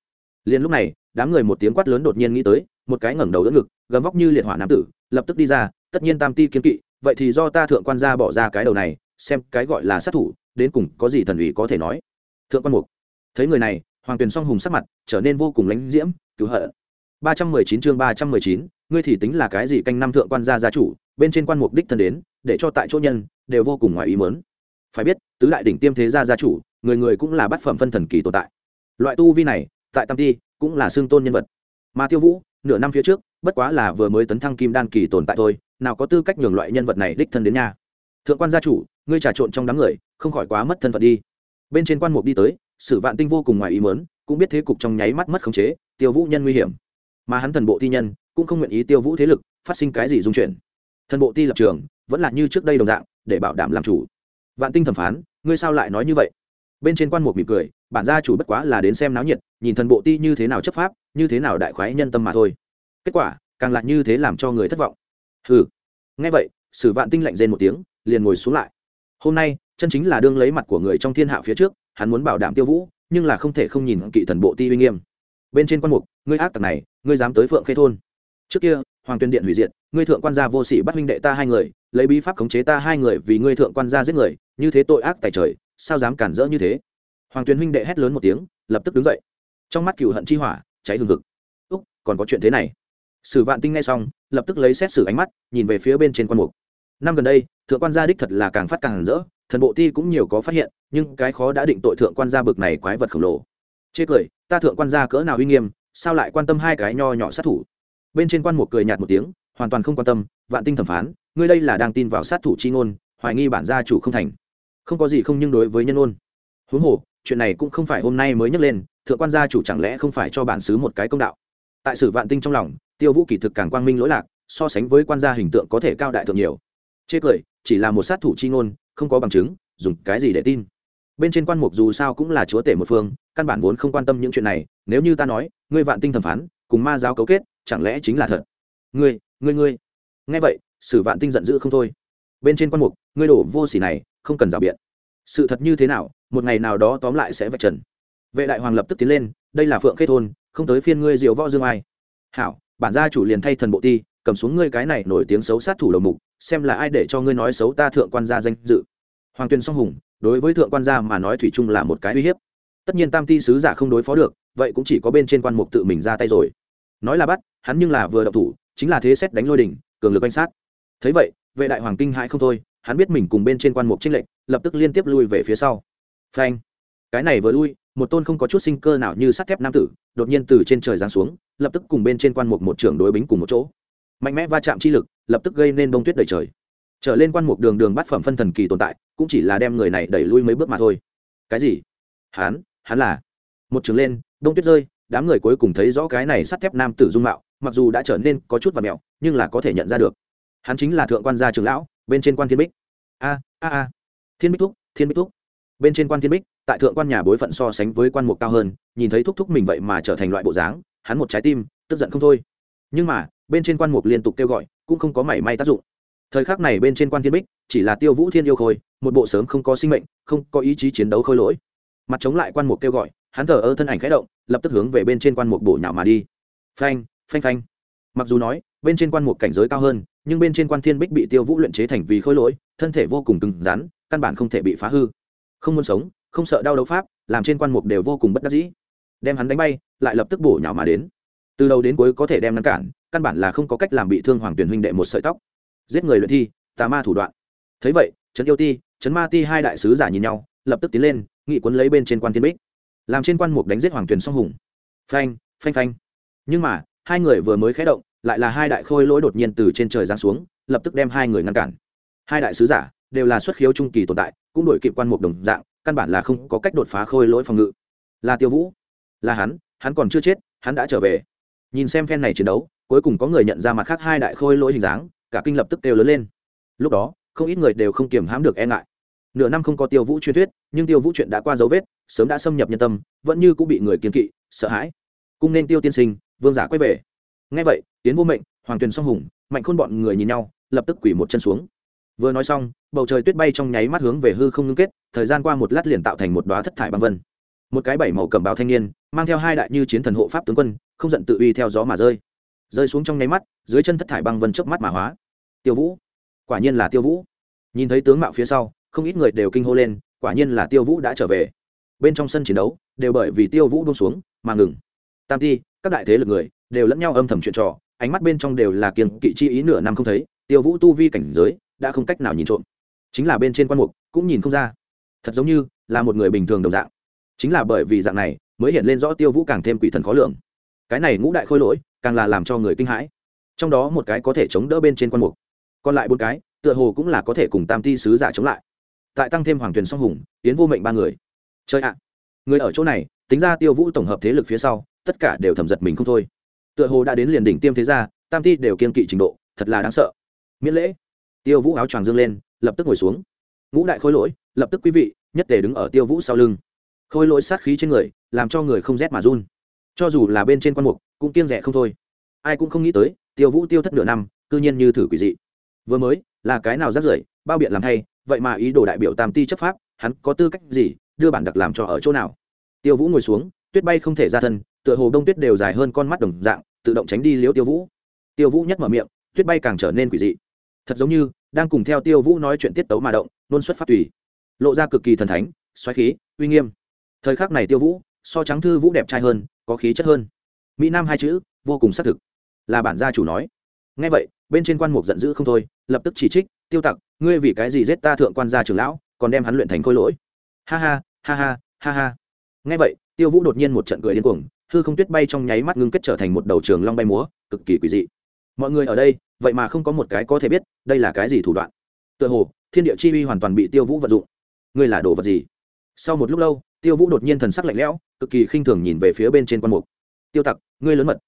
Liền lúc này, đám người một tiếng quát lớn đột nhiên nghĩ tới, một cái ngẩng đầu đỡ ngực gấm vóc như liệt hỏa nam tử, lập tức đi ra, tất nhiên tam ti kiên kỵ, vậy thì do ta thượng quan gia bỏ ra cái đầu này, xem cái gọi là sát thủ, đến cùng có gì thần ủy có thể nói thượng quan mục. Thấy người này, hoàng tuyền song hùng sắc mặt trở nên vô cùng lánh diễm, cứu hận. ba trăm mười chín chương ba trăm mười chín, ngươi thì tính là cái gì canh năm thượng quan gia gia chủ, bên trên quan mục đích thân đến, để cho tại chỗ nhân, đều vô cùng ngoài ý mớn phải biết, tứ đại đỉnh tiêm thế gia gia chủ, người người cũng là bát phẩm phân thần kỳ tồn tại. Loại tu vi này, tại tam ti, cũng là xương tôn nhân vật. Mà tiêu vũ, nửa năm phía trước, bất quá là vừa mới tấn thăng kim đan kỳ tồn tại thôi, nào có tư cách nhường loại nhân vật này đích thân đến nhà. Thượng quan gia chủ, ngươi trà trộn trong đám người, không khỏi quá mất thân phận đi bên trên quan mục đi tới, sử vạn tinh vô cùng ngoài ý mớn cũng biết thế cục trong nháy mắt mất khống chế, tiêu vũ nhân nguy hiểm. Mà hắn thần bộ ti nhân, cũng không nguyện ý tiêu vũ thế lực phát sinh cái gì dung chuyển thần bộ ti lập trường, vẫn là như trước đây đồng dạng, để bảo đảm làm chủ. Vạn tinh thẩm phán, ngươi sao lại nói như vậy? Bên trên quan mục mỉm cười, bản gia chủ bất quá là đến xem náo nhiệt, nhìn thần bộ ti như thế nào chấp pháp, như thế nào đại khoái nhân tâm mà thôi. Kết quả, càng lại như thế làm cho người thất vọng. Ừ nghe vậy, sử vạn tinh lạnh rên một tiếng, liền ngồi xuống lại. Hôm nay chân chính là đương lấy mặt của người trong thiên hạ phía trước, hắn muốn bảo đảm tiêu vũ, nhưng là không thể không nhìn kỵ thần bộ ti uy nghiêm. Bên trên quan mục, ngươi ác tặc này, ngươi dám tới phượng khê thôn. Trước kia, hoàng tuyên điện hủy diệt, ngươi thượng quan gia vô sỉ bắt huynh đệ ta hai người, lấy bí pháp khống chế ta hai người vì ngươi thượng quan gia giết người, như thế tội ác tài trời, sao dám cản rỡ như thế? Hoàng tuyên huynh đệ hét lớn một tiếng, lập tức đứng dậy. Trong mắt cựu hận chi hỏa, cháy hừng hực. Úc, còn có chuyện thế này. Sử vạn tinh ngay xong, lập tức lấy xét xử ánh mắt, nhìn về phía bên trên quan mục năm gần đây, thượng quan gia đích thật là càng phát càng rỡ, thần bộ ti cũng nhiều có phát hiện, nhưng cái khó đã định tội thượng quan gia bực này quái vật khổng lồ. Chê cười, ta thượng quan gia cỡ nào uy nghiêm, sao lại quan tâm hai cái nho nhỏ sát thủ? Bên trên quan một cười nhạt một tiếng, hoàn toàn không quan tâm, vạn tinh thẩm phán, ngươi đây là đang tin vào sát thủ chi ngôn, hoài nghi bản gia chủ không thành. Không có gì không nhưng đối với nhân ôn huống hồ, chuyện này cũng không phải hôm nay mới nhắc lên, thượng quan gia chủ chẳng lẽ không phải cho bản xứ một cái công đạo? Tại sử vạn tinh trong lòng, tiêu vũ kỳ thực càng quang minh lỗi lạc, so sánh với quan gia hình tượng có thể cao đại thượng nhiều chê cười, chỉ là một sát thủ chi ngôn, không có bằng chứng, dùng cái gì để tin? Bên trên quan mục dù sao cũng là chúa tể một phương, căn bản vốn không quan tâm những chuyện này, nếu như ta nói, ngươi vạn tinh thẩm phán, cùng ma giáo cấu kết, chẳng lẽ chính là thật? Ngươi ngươi ngươi. Nghe vậy, sử vạn tinh giận dữ không thôi. Bên trên quan mục, ngươi đổ vô s ỉ này, không cần rào biện. Sự thật như thế nào, một ngày nào đó tóm lại sẽ vạch trần. Vệ đại hoàng lập tức tiến lên, đây là phượng khê thôn, không tới phiên ngươi diều võ dương ai. Hảo, bản gia chủ liền thay thần bộ ti, cầm xuống ngươi cái này nổi tiếng xấu sát thủ đầu mục xem là ai để cho ngươi nói xấu ta thượng quan gia danh dự. Hoàng tuyên song hùng, đối với thượng quan gia mà nói thủy chung là một cái uy hiếp. Tất nhiên tam ti sứ giả không đối phó được, vậy cũng chỉ có bên trên quan mục tự mình ra tay rồi. Nói là bắt, hắn nhưng là vừa đậu thủ, chính là thế xét đánh lôi đỉnh, cường lực quan sát. Thấy vậy, vệ đại hoàng kinh hãi không thôi, hắn biết mình cùng bên trên quan mục trinh lệnh lập tức liên tiếp lui về phía sau. Phanh. Cái này vừa lui, một tôn không có chút sinh cơ nào như sắt thép nam tử, đột nhiên từ trên trời giáng xuống, lập tức cùng bên trên quan mục một trưởng đối bính cùng một chỗ mạnh mẽ va chạm chi lực, lập tức gây nên bông tuyết đầy trời. Trở lên quan mục đường đường bát phẩm phân thần kỳ tồn tại, cũng chỉ là đem người này đẩy lui mấy bước mà thôi. Cái gì? Hắn hắn là. Một trường lên đông tuyết rơi, đám người cuối cùng thấy rõ cái này sắt thép nam tử dung mạo, mặc dù đã trở nên có chút và mẹo, nhưng là có thể nhận ra được. Hắn chính là thượng quan gia trường lão, bên trên quan thiên bích. A a a. Thiên bích thúc, thiên bích thúc. Bên trên quan thiên bích, tại thượng quan nhà bối phận so sánh với quan mục cao hơn, nhìn thấy thúc thúc mình vậy mà trở thành loại bộ dáng, hắn một trái tim, tức giận không thôi. Nhưng mà bên trên quan mục liên tục kêu gọi, cũng không có mảy may tác dụng. Thời khắc này bên trên quan thiên bích, chỉ là tiêu vũ thiên yêu khôi, một bộ sớm không có sinh mệnh, không có ý chí chiến đấu khôi lỗi. Mặt chống lại quan mục kêu gọi, hắn thờ ơ thân ảnh khẽ động, lập tức hướng về bên trên quan mục bổ nhạo mà đi. Phanh phanh phanh. Mặc dù nói, bên trên quan mục cảnh giới cao hơn, nhưng bên trên quan thiên bích bị tiêu vũ luyện chế thành vì khôi lỗi, thân thể vô cùng cứng rắn, căn bản không thể bị phá hư. Không muốn sống, không sợ đau đấu pháp, làm trên quan mục đều vô cùng bất đắc dĩ. Đem hắn đánh bay, lại lập tức bổ nhào mà đến. Từ đầu đến cuối có thể đem ngăn cản căn bản là không có cách làm bị thương hoàng tuyển huynh đệ một sợi tóc. Giết người luyện thi, tà ma thủ đoạn. Thấy vậy, trấn yêu ti, trấn ma ti hai đại sứ giả nhìn nhau, lập tức tiến lên, nghị quấn lấy bên trên quan thiên bích. Làm trên quan mục đánh giết hoàng tuyển song hùng. Phanh phanh phanh. Nhưng mà, hai người vừa mới khé động, lại là hai đại khôi lỗi đột nhiên từ trên trời giáng xuống, lập tức đem hai người ngăn cản. Hai đại sứ giả đều là xuất khiếu trung kỳ tồn tại, cũng đổi kịp quan mục đồng dạng, căn bản là không có cách đột phá khôi lỗi phòng ngự. Là tiêu vũ, là hắn hắn còn chưa chết, hắn đã trở về. Nhìn xem phen này chiến đấu cuối cùng có người nhận ra mặt khác hai đại khôi lỗi hình dáng, cả kinh lập tức kêu lớn lên. Lúc đó, không ít người đều không kiềm hãm được e ngại. Nửa năm không có tiêu vũ truyền thuyết, nhưng tiêu vũ chuyện đã qua dấu vết, sớm đã xâm nhập nhân tâm, vẫn như cũng bị người kiên kỵ, sợ hãi. Cung nên tiêu tiên sinh, vương giả quay về. Ngay vậy tiến vô mệnh, hoàng tuyền song hùng, mạnh khôn bọn người nhìn nhau, lập tức quỷ một chân xuống. Vừa nói xong, bầu trời tuyết bay trong nháy mắt hướng về hư không ngưng kết, thời gian qua một lát liền tạo thành một đoá thất thải băng vân. Một cái bảy màu cầm báo thanh niên, mang theo hai đại như chiến thần hộ pháp tướng quân, không giận tự uy theo gió mà rơi rơi xuống trong nháy mắt, dưới chân thất thải băng vân trước mắt mà hóa. Tiêu vũ, quả nhiên là tiêu vũ. Nhìn thấy tướng mạo phía sau, không ít người đều kinh hô lên, quả nhiên là tiêu vũ đã trở về. Bên trong sân chiến đấu, đều bởi vì tiêu vũ buông xuống mà ngừng. Tam ti, các đại thế lực người, đều lẫn nhau âm thầm chuyện trò, ánh mắt bên trong đều là kiềng kỵ chi ý nửa năm không thấy, tiêu vũ tu vi cảnh giới đã không cách nào nhìn trộm. Chính là bên trên quan mục, cũng nhìn không ra. Thật giống như là một người bình thường đồng dạng. Chính là bởi vì dạng này, mới hiện lên rõ tiêu vũ càng thêm quỷ thần khó lường. Cái này ngũ đại khôi lỗi càng là làm cho người kinh hãi. Trong đó một cái có thể chống đỡ bên trên quan mục. Còn lại bốn cái, tựa hồ cũng là có thể cùng tam ti sứ giả chống lại. Tại tăng thêm hoàng tuyền song hùng tiến vô mệnh ba người. Chơi ạ! Người ở chỗ này, tính ra tiêu vũ tổng hợp thế lực phía sau, tất cả đều thầm giật mình không thôi. Tựa hồ đã đến liền đỉnh tiêm thế gia, tam ti đều kiên kỵ trình độ, thật là đáng sợ. Miễn lễ. Tiêu vũ áo choàng dương lên, lập tức ngồi xuống. Ngũ đại khôi lỗi, lập tức quý vị, nhất tề đứng ở tiêu vũ sau lưng. Khôi lỗi sát khí trên người, làm cho người không rét mà run. Cho dù là bên trên quan mục cũng kiêng rẻ không thôi. Ai cũng không nghĩ tới, tiêu vũ tiêu thất nửa năm, cư nhiên như thử quỷ dị. Vừa mới, là cái nào rắt rưởi, bao biện làm thay vậy mà ý đồ đại biểu tam ti chấp pháp, hắn có tư cách gì đưa bản đặc làm cho ở chỗ nào? Tiêu vũ ngồi xuống, tuyết bay không thể ra thân, tựa hồ đông tuyết đều dài hơn con mắt đồng dạng, tự động tránh đi liễu tiêu vũ. Tiêu vũ nhắc mở miệng, tuyết bay càng trở nên quỷ dị. Thật giống như, đang cùng theo tiêu vũ nói chuyện tiết tấu mà động, nôn xuất phát tùy. Lộ ra cực kỳ thần thánh, xoáy khí, uy nghiêm. Thời khắc này tiêu vũ, so trắng thư vũ đẹp trai hơn, có khí chất hơn mỹ nam hai chữ, vô cùng xác thực. Là bản gia chủ nói. Ngay vậy, bên trên quan mục giận dữ không thôi, lập tức chỉ trích, tiêu tặc, ngươi vì cái gì giết ta thượng quan gia trưởng lão, còn đem hắn luyện thành khôi lỗi? Ha ha ha ha ha ha. Ngay vậy, tiêu vũ đột nhiên một trận cười điên cuồng, hư không tuyết bay trong nháy mắt ngưng kết trở thành một đầu trường long bay múa, cực kỳ quỷ dị. Mọi người ở đây, vậy mà không có một cái có thể biết đây là cái gì thủ đoạn. Tựa hồ, thiên địa chi uy hoàn toàn bị tiêu vũ vận dụng. Ngươi là đồ vật gì? Sau một lúc lâu, tiêu vũ đột nhiên thần sắc lạnh lẽo, cực kỳ khinh thường nhìn về phía bên trên quan mục tiêu tặc, ngươi lớn mật.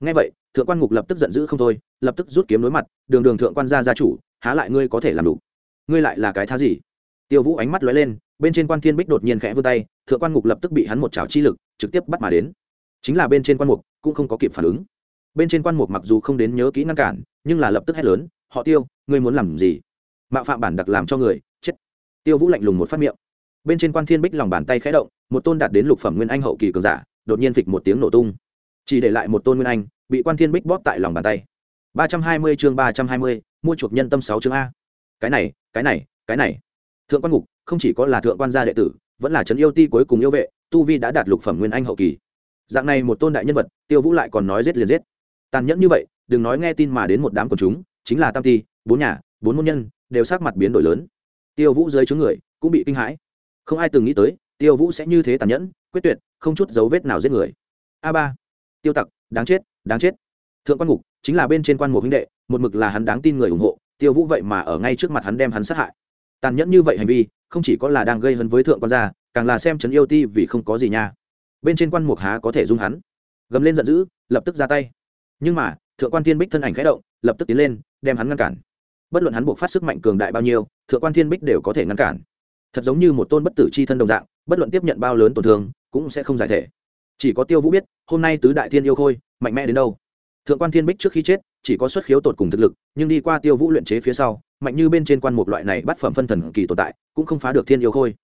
Ngay vậy, thượng quan ngục lập tức giận dữ không thôi, lập tức rút kiếm đối mặt, đường đường thượng quan gia gia chủ, há lại ngươi có thể làm đủ? Ngươi lại là cái thá gì? Tiêu vũ ánh mắt lóe lên, bên trên quan thiên bích đột nhiên khẽ vươn tay, thượng quan ngục lập tức bị hắn một trào chi lực, trực tiếp bắt mà đến. Chính là bên trên quan mục cũng không có kịp phản ứng. Bên trên quan mục mặc dù không đến nhớ kỹ ngăn cản, nhưng là lập tức hét lớn, họ tiêu, ngươi muốn làm gì? Mạo phạm bản đặc làm cho người, chết. Tiêu vũ lạnh lùng một phát miệng. Bên trên quan thiên bích lòng bàn tay khẽ động, một tôn đạt đến lục phẩm nguyên anh hậu kỳ cường giả, đột nhiên phịch một tiếng nổ tung chỉ để lại một tôn nguyên anh, bị quan thiên bích bóp tại lòng bàn tay. ba trăm hai mươi chương ba trăm hai mươi, mua chuộc nhân tâm sáu chương a. Cái này cái này cái này. Thượng quan ngục, không chỉ có là thượng quan gia đệ tử, vẫn là trấn yêu ti cuối cùng yêu vệ, tu vi đã đạt lục phẩm nguyên anh hậu kỳ. Dạng này một tôn đại nhân vật, tiêu vũ lại còn nói giết liền giết. Tàn nhẫn như vậy, đừng nói nghe tin mà đến một đám quần chúng, chính là tam ti, bốn nhà, bốn môn nhân, đều sắc mặt biến đổi lớn. Tiêu vũ dưới chướng người, cũng bị kinh hãi. Không ai từng nghĩ tới, tiêu vũ sẽ như thế tàn nhẫn, quyết tuyệt, không chút dấu vết nào giết người. A ba tiêu tặc, đáng chết đáng chết. Thượng quan ngục, chính là bên trên quan một huynh đệ, một mực là hắn đáng tin người ủng hộ, tiêu vũ vậy mà ở ngay trước mặt hắn đem hắn sát hại. Tàn nhẫn như vậy hành vi, không chỉ có là đang gây hấn với thượng quan gia, càng là xem trấn yêu ti vì không có gì nha. Bên trên quan mục há có thể dung hắn. Gầm lên giận dữ, lập tức ra tay. Nhưng mà, thượng quan thiên bích thân ảnh khẽ động, lập tức tiến lên, đem hắn ngăn cản. Bất luận hắn buộc phát sức mạnh cường đại bao nhiêu, thượng quan thiên bích đều có thể ngăn cản. Thật giống như một tôn bất tử c h i thân đồng dạng, bất luận tiếp nhận bao lớn tổn thương, cũng sẽ không giải thể chỉ có tiêu vũ biết, hôm nay tứ đại thiên yêu khôi, mạnh mẽ đến đâu. Thượng quan thiên bích trước khi chết, chỉ có xuất khiếu tột cùng thực lực, nhưng đi qua tiêu vũ luyện chế phía sau, mạnh như bên trên quan một loại này bắt phẩm phân thần kỳ tồn tại, cũng không phá được thiên yêu khôi.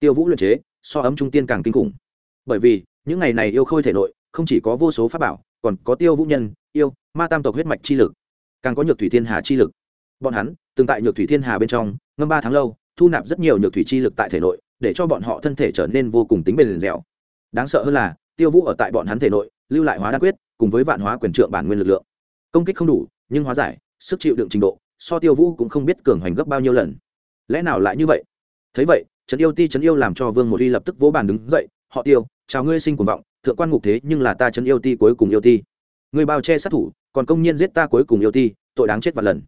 Tiêu vũ luyện chế, so ấm trung tiên càng kinh khủng. Bởi vì, những ngày này yêu khôi thể nội, không chỉ có vô số pháp bảo, còn có tiêu vũ nhân, yêu, ma tam tộc huyết mạch chi lực. Càng có nhược thủy thiên hà chi lực. Bọn hắn, từng tại nhược thủy thiên hà bên trong, ngâm ba tháng lâu, thu nạp rất nhiều nhược thủy chi lực tại thể nội, để cho bọn họ thân thể trở nên vô cùng tính bền dẻo. Đáng sợ hơn là tiêu vũ ở tại bọn hắn thể nội, lưu lại hóa đa quyết, cùng với vạn hóa quyền trượng bản nguyên lực lượng. Công kích không đủ, nhưng hóa giải, sức chịu đựng trình độ, so tiêu vũ cũng không biết cường hoành gấp bao nhiêu lần. Lẽ nào lại như vậy? Thấy vậy, trấn yêu ti trấn yêu làm cho vương một y lập tức vỗ bàn đứng dậy, họ tiêu, chào ngươi sinh cuồng vọng, thượng quan ngục thế nhưng là ta trấn yêu ti cuối cùng yêu ti. Người bao che sát thủ, còn công nhiên giết ta cuối cùng yêu ti, tội đáng chết vạn lần.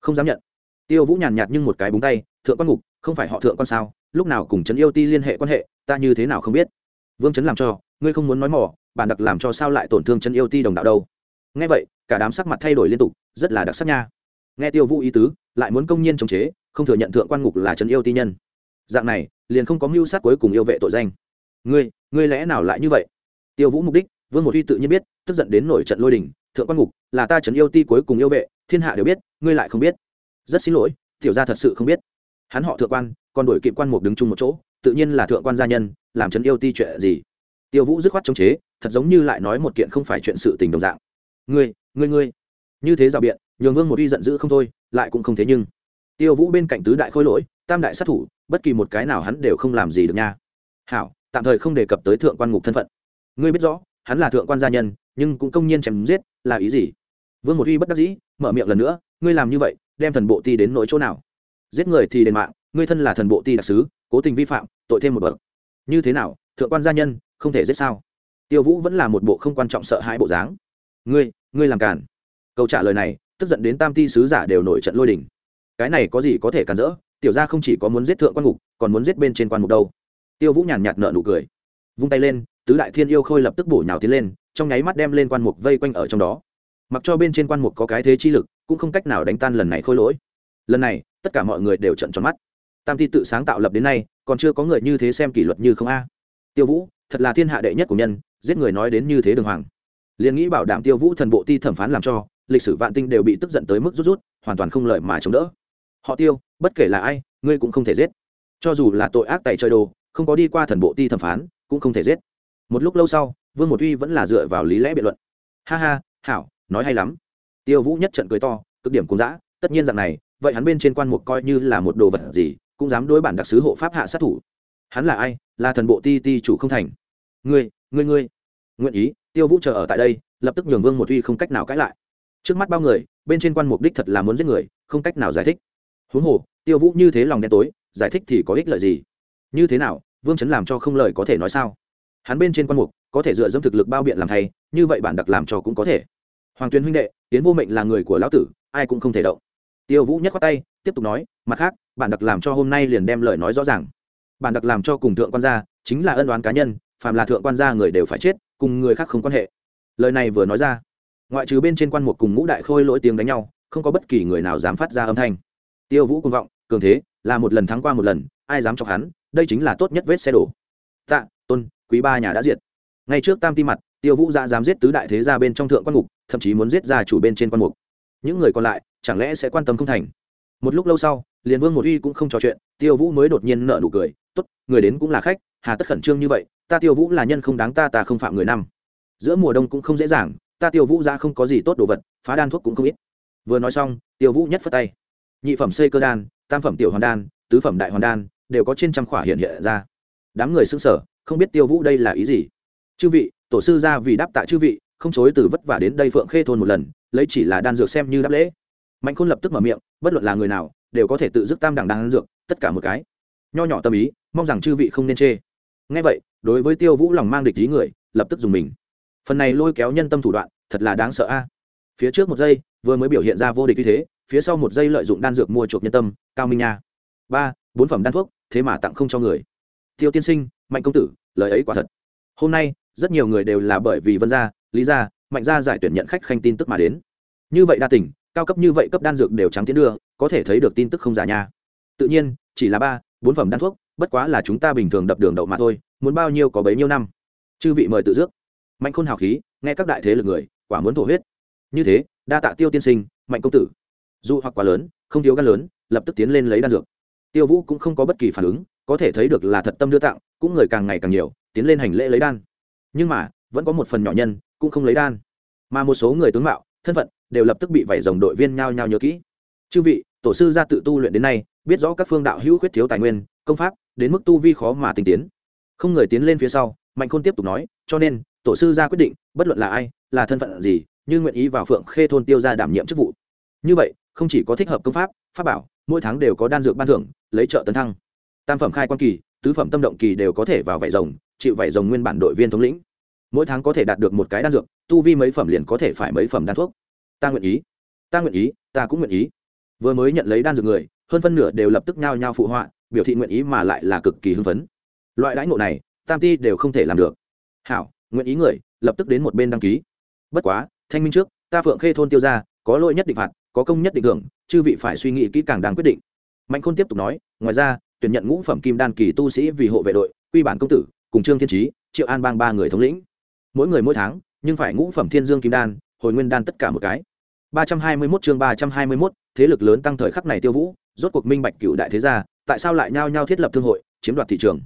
Không dám nhận. Tiêu vũ nhàn nhạt nhưng một cái búng tay, thượng quan ngục, không phải họ thượng quan sao? Lúc nào cùng trấn yêu ti liên hệ quan hệ, ta như thế nào không biết? Vương chấn làm cho, ngươi không muốn nói mỏ, bản đặc làm cho sao lại tổn thương chân yêu ti đồng đạo đâu? Nghe vậy, cả đám sắc mặt thay đổi liên tục, rất là đặc sắc nha. Nghe tiêu vũ ý tứ, lại muốn công nhiên chống chế, không thừa nhận thượng quan ngục là chân yêu ti nhân. Dạng này, liền không có mưu sát cuối cùng yêu vệ tội danh. Ngươi ngươi lẽ nào lại như vậy? Tiêu vũ mục đích, vương một uy tự nhiên biết, tức giận đến nổi trận lôi đình, thượng quan ngục, là ta trấn yêu ti cuối cùng yêu vệ, thiên hạ đều biết, ngươi lại không biết. Rất xin lỗi, tiểu gia thật sự không biết. Hắn họ thượng quan, còn đổi kịp quan mục đứng chung một chỗ, tự nhiên là thượng quan gia nhân làm trấn yêu ti chuyện gì? Tiêu vũ dứt khoát chống chế, thật giống như lại nói một kiện không phải chuyện sự tình đồng dạng. Ngươi ngươi ngươi. Như thế rào biện, nhường vương một uy giận dữ không thôi, lại cũng không thế nhưng. Tiêu vũ bên cạnh tứ đại khôi lỗi, tam đại sát thủ, bất kỳ một cái nào hắn đều không làm gì được nha. Hảo, tạm thời không đề cập tới thượng quan ngục thân phận. Ngươi biết rõ, hắn là thượng quan gia nhân, nhưng cũng công nhiên chém giết, là ý gì? Vương một uy bất đắc dĩ, mở miệng lần nữa, ngươi làm như vậy, đem thần bộ ti đến nỗi chỗ nào? Giết người thì đền mạng, ngươi thân là thần bộ ti đặc sứ, cố tình vi phạm, tội thêm một bậc như thế nào, thượng quan gia nhân, không thể giết sao? Tiêu vũ vẫn là một bộ không quan trọng sợ hãi bộ dáng. Ngươi ngươi làm cản câu trả lời này, tức giận đến tam ti sứ giả đều nổi trận lôi đình. Cái này có gì có thể cản rỡ? Tiểu ra không chỉ có muốn giết thượng quan ngục, còn muốn giết bên trên quan mục đâu. Tiêu vũ nhàn nhạt nợ nụ cười. Vung tay lên, tứ đại thiên yêu khôi lập tức bổ nhào tiến lên, trong nháy mắt đem lên quan mục vây quanh ở trong đó. Mặc cho bên trên quan mục có cái thế chi lực, cũng không cách nào đánh tan lần này khôi lỗi. Lần này, tất cả mọi người đều trận tròn mắt tam ti tự sáng tạo lập đến nay, còn chưa có người như thế xem kỷ luật như không a. Tiêu vũ, thật là thiên hạ đệ nhất của nhân, giết người nói đến như thế đường hoàng. Liền nghĩ bảo đảm tiêu vũ thần bộ ti thẩm phán làm cho, lịch sử vạn tinh đều bị tức giận tới mức rút rút, hoàn toàn không lợi mà chống đỡ. Họ tiêu, bất kể là ai, ngươi cũng không thể giết. Cho dù là tội ác tại trời đồ, không có đi qua thần bộ ti thẩm phán, cũng không thể giết. Một lúc lâu sau, vương một uy vẫn là dựa vào lý lẽ biện luận. Ha ha, hảo, nói hay lắm. Tiêu vũ nhất trận cười to, cực điểm cùng dã, tất nhiên rằng này, vậy hắn bên trên quan mục coi như là một đồ vật gì cũng dám đối bản đặc sứ hộ pháp hạ sát thủ. Hắn là ai? Là thần bộ ti ti chủ không thành. Ngươi ngươi ngươi. Nguyện ý, tiêu vũ chờ ở tại đây, lập tức nhường vương một uy không cách nào cãi lại. Trước mắt bao người, bên trên quan mục đích thật là muốn giết người, không cách nào giải thích. Huống hồ, tiêu vũ như thế lòng đen tối, giải thích thì có ích lợi gì? Như thế nào, vương chấn làm cho không lời có thể nói sao? Hắn bên trên quan mục, có thể dựa dẫm thực lực bao biện làm thay, như vậy bản đặc làm cho cũng có thể. Hoàng tuyên huynh đệ tiến vô mệnh là người của lão tử, ai cũng không thể động tiêu vũ nhất khoát tay, tiếp tục nói, mặt khác, bản đặc làm cho hôm nay liền đem lời nói rõ ràng. Bản đặc làm cho cùng thượng quan gia chính là ân đoán cá nhân, phàm là thượng quan gia người đều phải chết, cùng người khác không quan hệ. Lời này vừa nói ra, ngoại trừ bên trên quan một cùng ngũ đại khôi lỗi tiếng đánh nhau, không có bất kỳ người nào dám phát ra âm thanh. Tiêu vũ công vọng, cường thế, là một lần thắng qua một lần, ai dám chọc hắn, đây chính là tốt nhất vết xe đổ. Tạ, tôn, quý ba nhà đã diệt. Ngay trước tam ti mặt, tiêu vũ ra dám giết tứ đại thế gia bên trong thượng quan ngục, thậm chí muốn giết ra chủ bên trên quan mục những người còn lại chẳng lẽ sẽ quan tâm không thành? Một lúc lâu sau, liền vương một uy cũng không trò chuyện, tiêu vũ mới đột nhiên nợ nụ cười, tốt, người đến cũng là khách, hà tất khẩn trương như vậy, ta tiêu vũ là nhân không đáng ta ta không phạm người năm. Giữa mùa đông cũng không dễ dàng, ta tiêu vũ ra không có gì tốt đồ vật, phá đan thuốc cũng không ít. Vừa nói xong, tiêu vũ nhất phất tay. Nhị phẩm xây cơ đan, tam phẩm tiểu hoàn đan, tứ phẩm đại hoàn đan, đều có trên trăm khỏa hiện hiện ra. Đám người xưng sở không biết tiêu vũ đây là ý gì. Chư vị, tổ sư ra vì đáp tạ chư vị, không chối từ vất vả đến đây phượng khê thôn một lần, lấy chỉ là đan dược xem như đáp lễ mạnh khôn lập tức mở miệng, bất luận là người nào, đều có thể tự dứt tam đẳng đan dược, tất cả một cái. Nho nhỏ tâm ý, mong rằng chư vị không nên chê. Ngay vậy, đối với tiêu vũ lòng mang địch ý người, lập tức dùng mình. Phần này lôi kéo nhân tâm thủ đoạn, thật là đáng sợ a. Phía trước một giây, vừa mới biểu hiện ra vô địch như thế, phía sau một giây lợi dụng đan dược mua chuộc nhân tâm, cao minh nha. Ba, bốn phẩm đan thuốc, thế mà tặng không cho người. Tiêu tiên sinh, mạnh công tử, lời ấy quả thật. Hôm nay, rất nhiều người đều là bởi vì vân gia, lý gia, mạnh gia giải tuyển nhận khách khanh tin tức mà đến. Như vậy đa tỉnh cao cấp như vậy cấp đan dược đều trắng tiến đưa, có thể thấy được tin tức không giả nha. Tự nhiên, chỉ là ba, bốn phẩm đan thuốc, bất quá là chúng ta bình thường đập đường đậu mà thôi, muốn bao nhiêu có bấy nhiêu năm. Chư vị mời tự dước mạnh khôn hào khí, nghe các đại thế lực người, quả muốn thổ huyết. Như thế, đa tạ tiêu tiên sinh, mạnh công tử. Dù hoặc quá lớn, không thiếu gan lớn, lập tức tiến lên lấy đan dược. Tiêu vũ cũng không có bất kỳ phản ứng, có thể thấy được là thật tâm đưa tặng, cũng người càng ngày càng nhiều, tiến lên hành lễ lấy đan. Nhưng mà, vẫn có một phần nhỏ nhân, cũng không lấy đan. Mà một số người tướng mạo, thân phận đều lập tức bị vảy rồng đội viên nhao nhao nhớ kỹ. Chư vị, tổ sư ra tự tu luyện đến nay, biết rõ các phương đạo hữu khuyết thiếu tài nguyên, công pháp, đến mức tu vi khó mà tinh tiến. Không người tiến lên phía sau, mạnh khôn tiếp tục nói, cho nên, tổ sư ra quyết định, bất luận là ai, là thân phận gì, như nguyện ý vào phượng khê thôn tiêu ra đảm nhiệm chức vụ. Như vậy, không chỉ có thích hợp công pháp pháp bảo, mỗi tháng đều có đan dược ban thưởng, lấy trợ tấn thăng. Tam phẩm khai quan kỳ, tứ phẩm tâm động kỳ đều có thể vào vải rồng, chịu vải rồng nguyên bản đội viên thống lĩnh. Mỗi tháng có thể đạt được một cái đan dược, tu vi mấy phẩm liền có thể phải mấy phẩm đan thuốc ta nguyện ý. Ta nguyện ý, ta cũng nguyện ý. Vừa mới nhận lấy đan dược người, hơn phân nửa đều lập tức nhao nhao phụ họa, biểu thị nguyện ý mà lại là cực kỳ hưng phấn. Loại đãi ngộ này, tam ti đều không thể làm được. Hảo, nguyện ý người, lập tức đến một bên đăng ký. Bất quá, thanh minh trước, ta phượng khê thôn tiêu ra có lỗi nhất định phạt, có công nhất định hưởng chư vị phải suy nghĩ kỹ càng đáng quyết định. Mạnh khôn tiếp tục nói, ngoài ra, tuyển nhận ngũ phẩm kim đan kỳ tu sĩ vì hộ vệ đội, quy bản công tử, cùng trương thiên trí triệu an bang ba người thống lĩnh. Mỗi người mỗi tháng, nhưng phải ngũ phẩm thiên dương kim đan, hồi nguyên đan tất cả một cái ba trăm hai mươi 321 chương ba trăm hai mươi 321, thế lực lớn tăng thời khắc này tiêu vũ rốt cuộc minh bạch cựu đại thế gia tại sao lại nhao nhao thiết lập thương hội chiếm đoạt thị trường.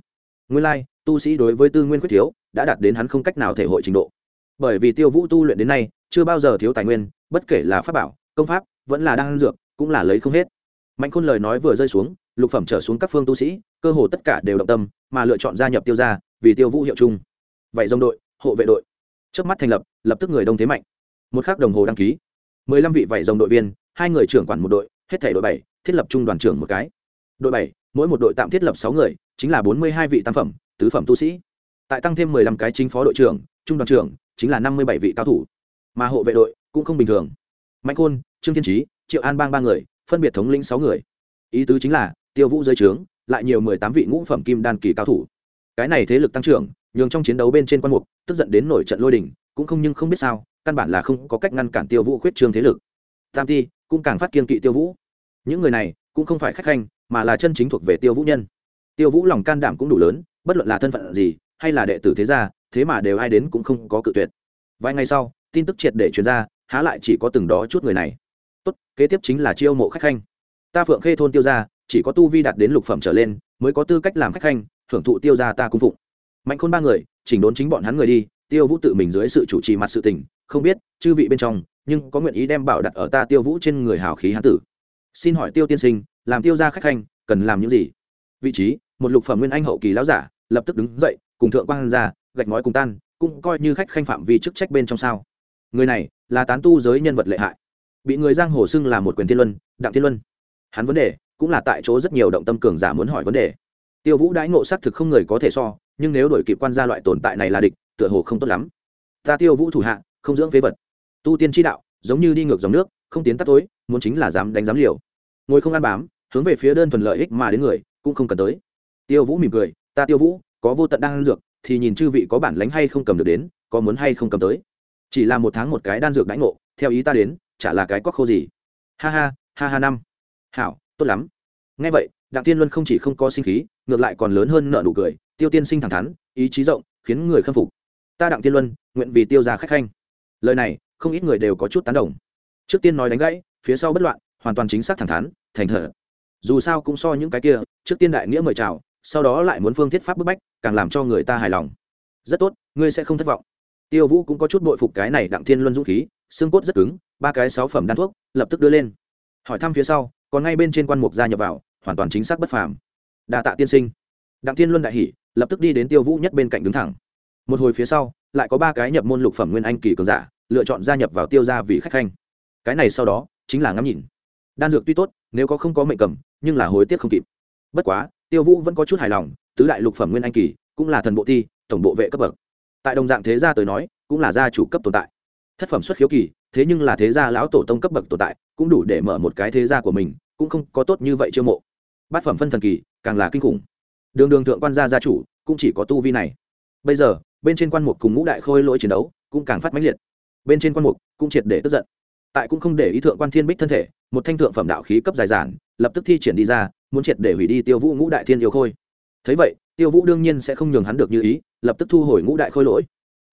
Nguyên lai tu sĩ đối với tư nguyên quyết thiếu đã đạt đến hắn không cách nào thể hội trình độ. Bởi vì tiêu vũ tu luyện đến nay chưa bao giờ thiếu tài nguyên bất kể là pháp bảo công pháp vẫn là đang dược cũng là lấy không hết. Mạnh khôn lời nói vừa rơi xuống lục phẩm trở xuống các phương tu sĩ cơ hồ tất cả đều động tâm mà lựa chọn gia nhập tiêu gia vì tiêu vũ hiệu chung. Vậy dòng đội hộ vệ đội. Trước mắt thành lập lập tức người đông thế mạnh. Một khắc đồng hồ đăng ký mười lăm vị vảy rồng đội viên hai người trưởng quản một đội hết thể đội bảy thiết lập trung đoàn trưởng một cái. Đội bảy mỗi một đội tạm thiết lập sáu người chính là bốn mươi hai vị tam phẩm tứ phẩm tu sĩ. Tại tăng thêm mười lăm cái chính phó đội trưởng trung đoàn trưởng chính là năm mươi bảy vị cao thủ. Mà hộ vệ đội cũng không bình thường. Mạnh côn, trương thiên trí triệu an bang ba người phân biệt thống lĩnh sáu người. Ý tứ chính là tiêu vũ dưới trướng lại nhiều mười tám vị ngũ phẩm kim đan kỳ cao thủ. Cái này thế lực tăng trưởng nhường trong chiến đấu bên trên quan mục tức giận đến nổi trận lôi đình cũng không nhưng không biết sao căn bản là không có cách ngăn cản tiêu vũ khuyết trương thế lực. Tam ti cũng càng phát kiên kỵ tiêu vũ. Những người này cũng không phải khách khanh, mà là chân chính thuộc về tiêu vũ nhân. Tiêu vũ lòng can đảm cũng đủ lớn, bất luận là thân phận gì, hay là đệ tử thế gia, thế mà đều ai đến cũng không có cự tuyệt. Vài ngày sau, tin tức triệt để truyền ra, há lại chỉ có từng đó chút người này. Tốt, kế tiếp chính là chiêu mộ khách khanh. Ta phượng khê thôn tiêu gia, chỉ có tu vi đạt đến lục phẩm trở lên, mới có tư cách làm khách khanh hưởng thụ tiêu gia ta cung phụng. Mạnh khôn ba người, chỉnh đốn chính bọn hắn người đi tiêu vũ tự mình dưới sự chủ trì mặt sự tình, không biết, chư vị bên trong, nhưng có nguyện ý đem bảo đặt ở ta tiêu vũ trên người hào khí hán tử. Xin hỏi tiêu tiên sinh, làm tiêu gia khách khanh cần làm những gì? Vị trí, một lục phẩm nguyên anh hậu kỳ lão giả, lập tức đứng dậy, cùng thượng quan ra, gạch ngói cùng tan, cũng coi như khách khanh phạm vi chức trách bên trong sao. Người này, là tán tu giới nhân vật lệ hại. Bị người giang hồ xưng là một quyền thiên luân, đặng thiên luân. Hắn vấn đề, cũng là tại chỗ rất nhiều động tâm cường giả muốn hỏi vấn đề. Tiêu vũ đãi ngộ xác thực không người có thể so, nhưng nếu đổi kịp quan gia loại tồn tại này là địch tựa hồ không tốt lắm. Ta tiêu vũ thủ hạ, không dưỡng phế vật. Tu tiên tri đạo, giống như đi ngược dòng nước, không tiến tắt tối, muốn chính là dám đánh dám liều. Ngồi không ăn bám, hướng về phía đơn thuần lợi ích mà đến người, cũng không cần tới. Tiêu vũ mỉm cười, ta tiêu vũ, có vô tận đan dược, thì nhìn chư vị có bản lánh hay không cầm được đến, có muốn hay không cầm tới. Chỉ là một tháng một cái đan dược đãi ngộ, theo ý ta đến, chả là cái cóc khô gì. Ha ha ha ha năm. Hảo, tốt lắm. Ngay vậy, đặng tiên luân không chỉ không có sinh khí, ngược lại còn lớn hơn nợ nụ cười, tiêu tiên sinh thẳng thắn, ý chí rộng, khiến người khâm phục ta đặng tiên luân, nguyện vì tiêu ra khách khanh. Lời này, không ít người đều có chút tán đồng. Trước tiên nói đánh gãy, phía sau bất loạn, hoàn toàn chính xác thẳng thắn, thành thở dù sao cũng so những cái kia, trước tiên đại nghĩa mời chào, sau đó lại muốn phương thiết pháp bức bách, càng làm cho người ta hài lòng. Rất tốt, ngươi sẽ không thất vọng. Tiêu vũ cũng có chút bội phục cái này đặng thiên luân dũng khí, xương cốt rất cứng, ba cái sáu phẩm đan thuốc, lập tức đưa lên. Hỏi thăm phía sau, còn ngay bên trên quan mục gia nhập vào, hoàn toàn chính xác bất phàm. Đà tạ tiên sinh. Đặng thiên luân đại hỷ lập tức đi đến tiêu vũ nhất bên cạnh đứng thẳng một hồi phía sau, lại có ba cái nhập môn lục phẩm nguyên anh kỳ cường giả, lựa chọn gia nhập vào tiêu gia vì khách khanh. Cái này sau đó, chính là ngắm nhìn. Đan dược tuy tốt, nếu có không có mệnh cầm, nhưng là hối tiếc không kịp. Bất quá, tiêu vũ vẫn có chút hài lòng, tứ đại lục phẩm nguyên anh kỳ, cũng là thần bộ thi, tổng bộ vệ cấp bậc. Tại đồng dạng thế gia tới nói, cũng là gia chủ cấp tồn tại. Thất phẩm xuất khiếu kỳ, thế nhưng là thế gia lão tổ tông cấp bậc tồn tại, cũng đủ để mở một cái thế gia của mình, cũng không có tốt như vậy chiêu mộ. Bát phẩm phân thần kỳ, càng là kinh khủng. Đường đường thượng quan gia gia chủ, cũng chỉ có tu vi này. Bây giờ bên trên quan mục cùng ngũ đại khôi lỗi chiến đấu cũng càng phát mãnh liệt. Bên trên quan mục cũng triệt để tức giận. Tại cũng không để ý thượng quan thiên bích thân thể, một thanh thượng phẩm đạo khí cấp dài giản lập tức thi triển đi ra, muốn triệt để hủy đi tiêu vũ ngũ đại thiên yêu khôi. Thấy vậy, tiêu vũ đương nhiên sẽ không nhường hắn được như ý, lập tức thu hồi ngũ đại khôi lỗi.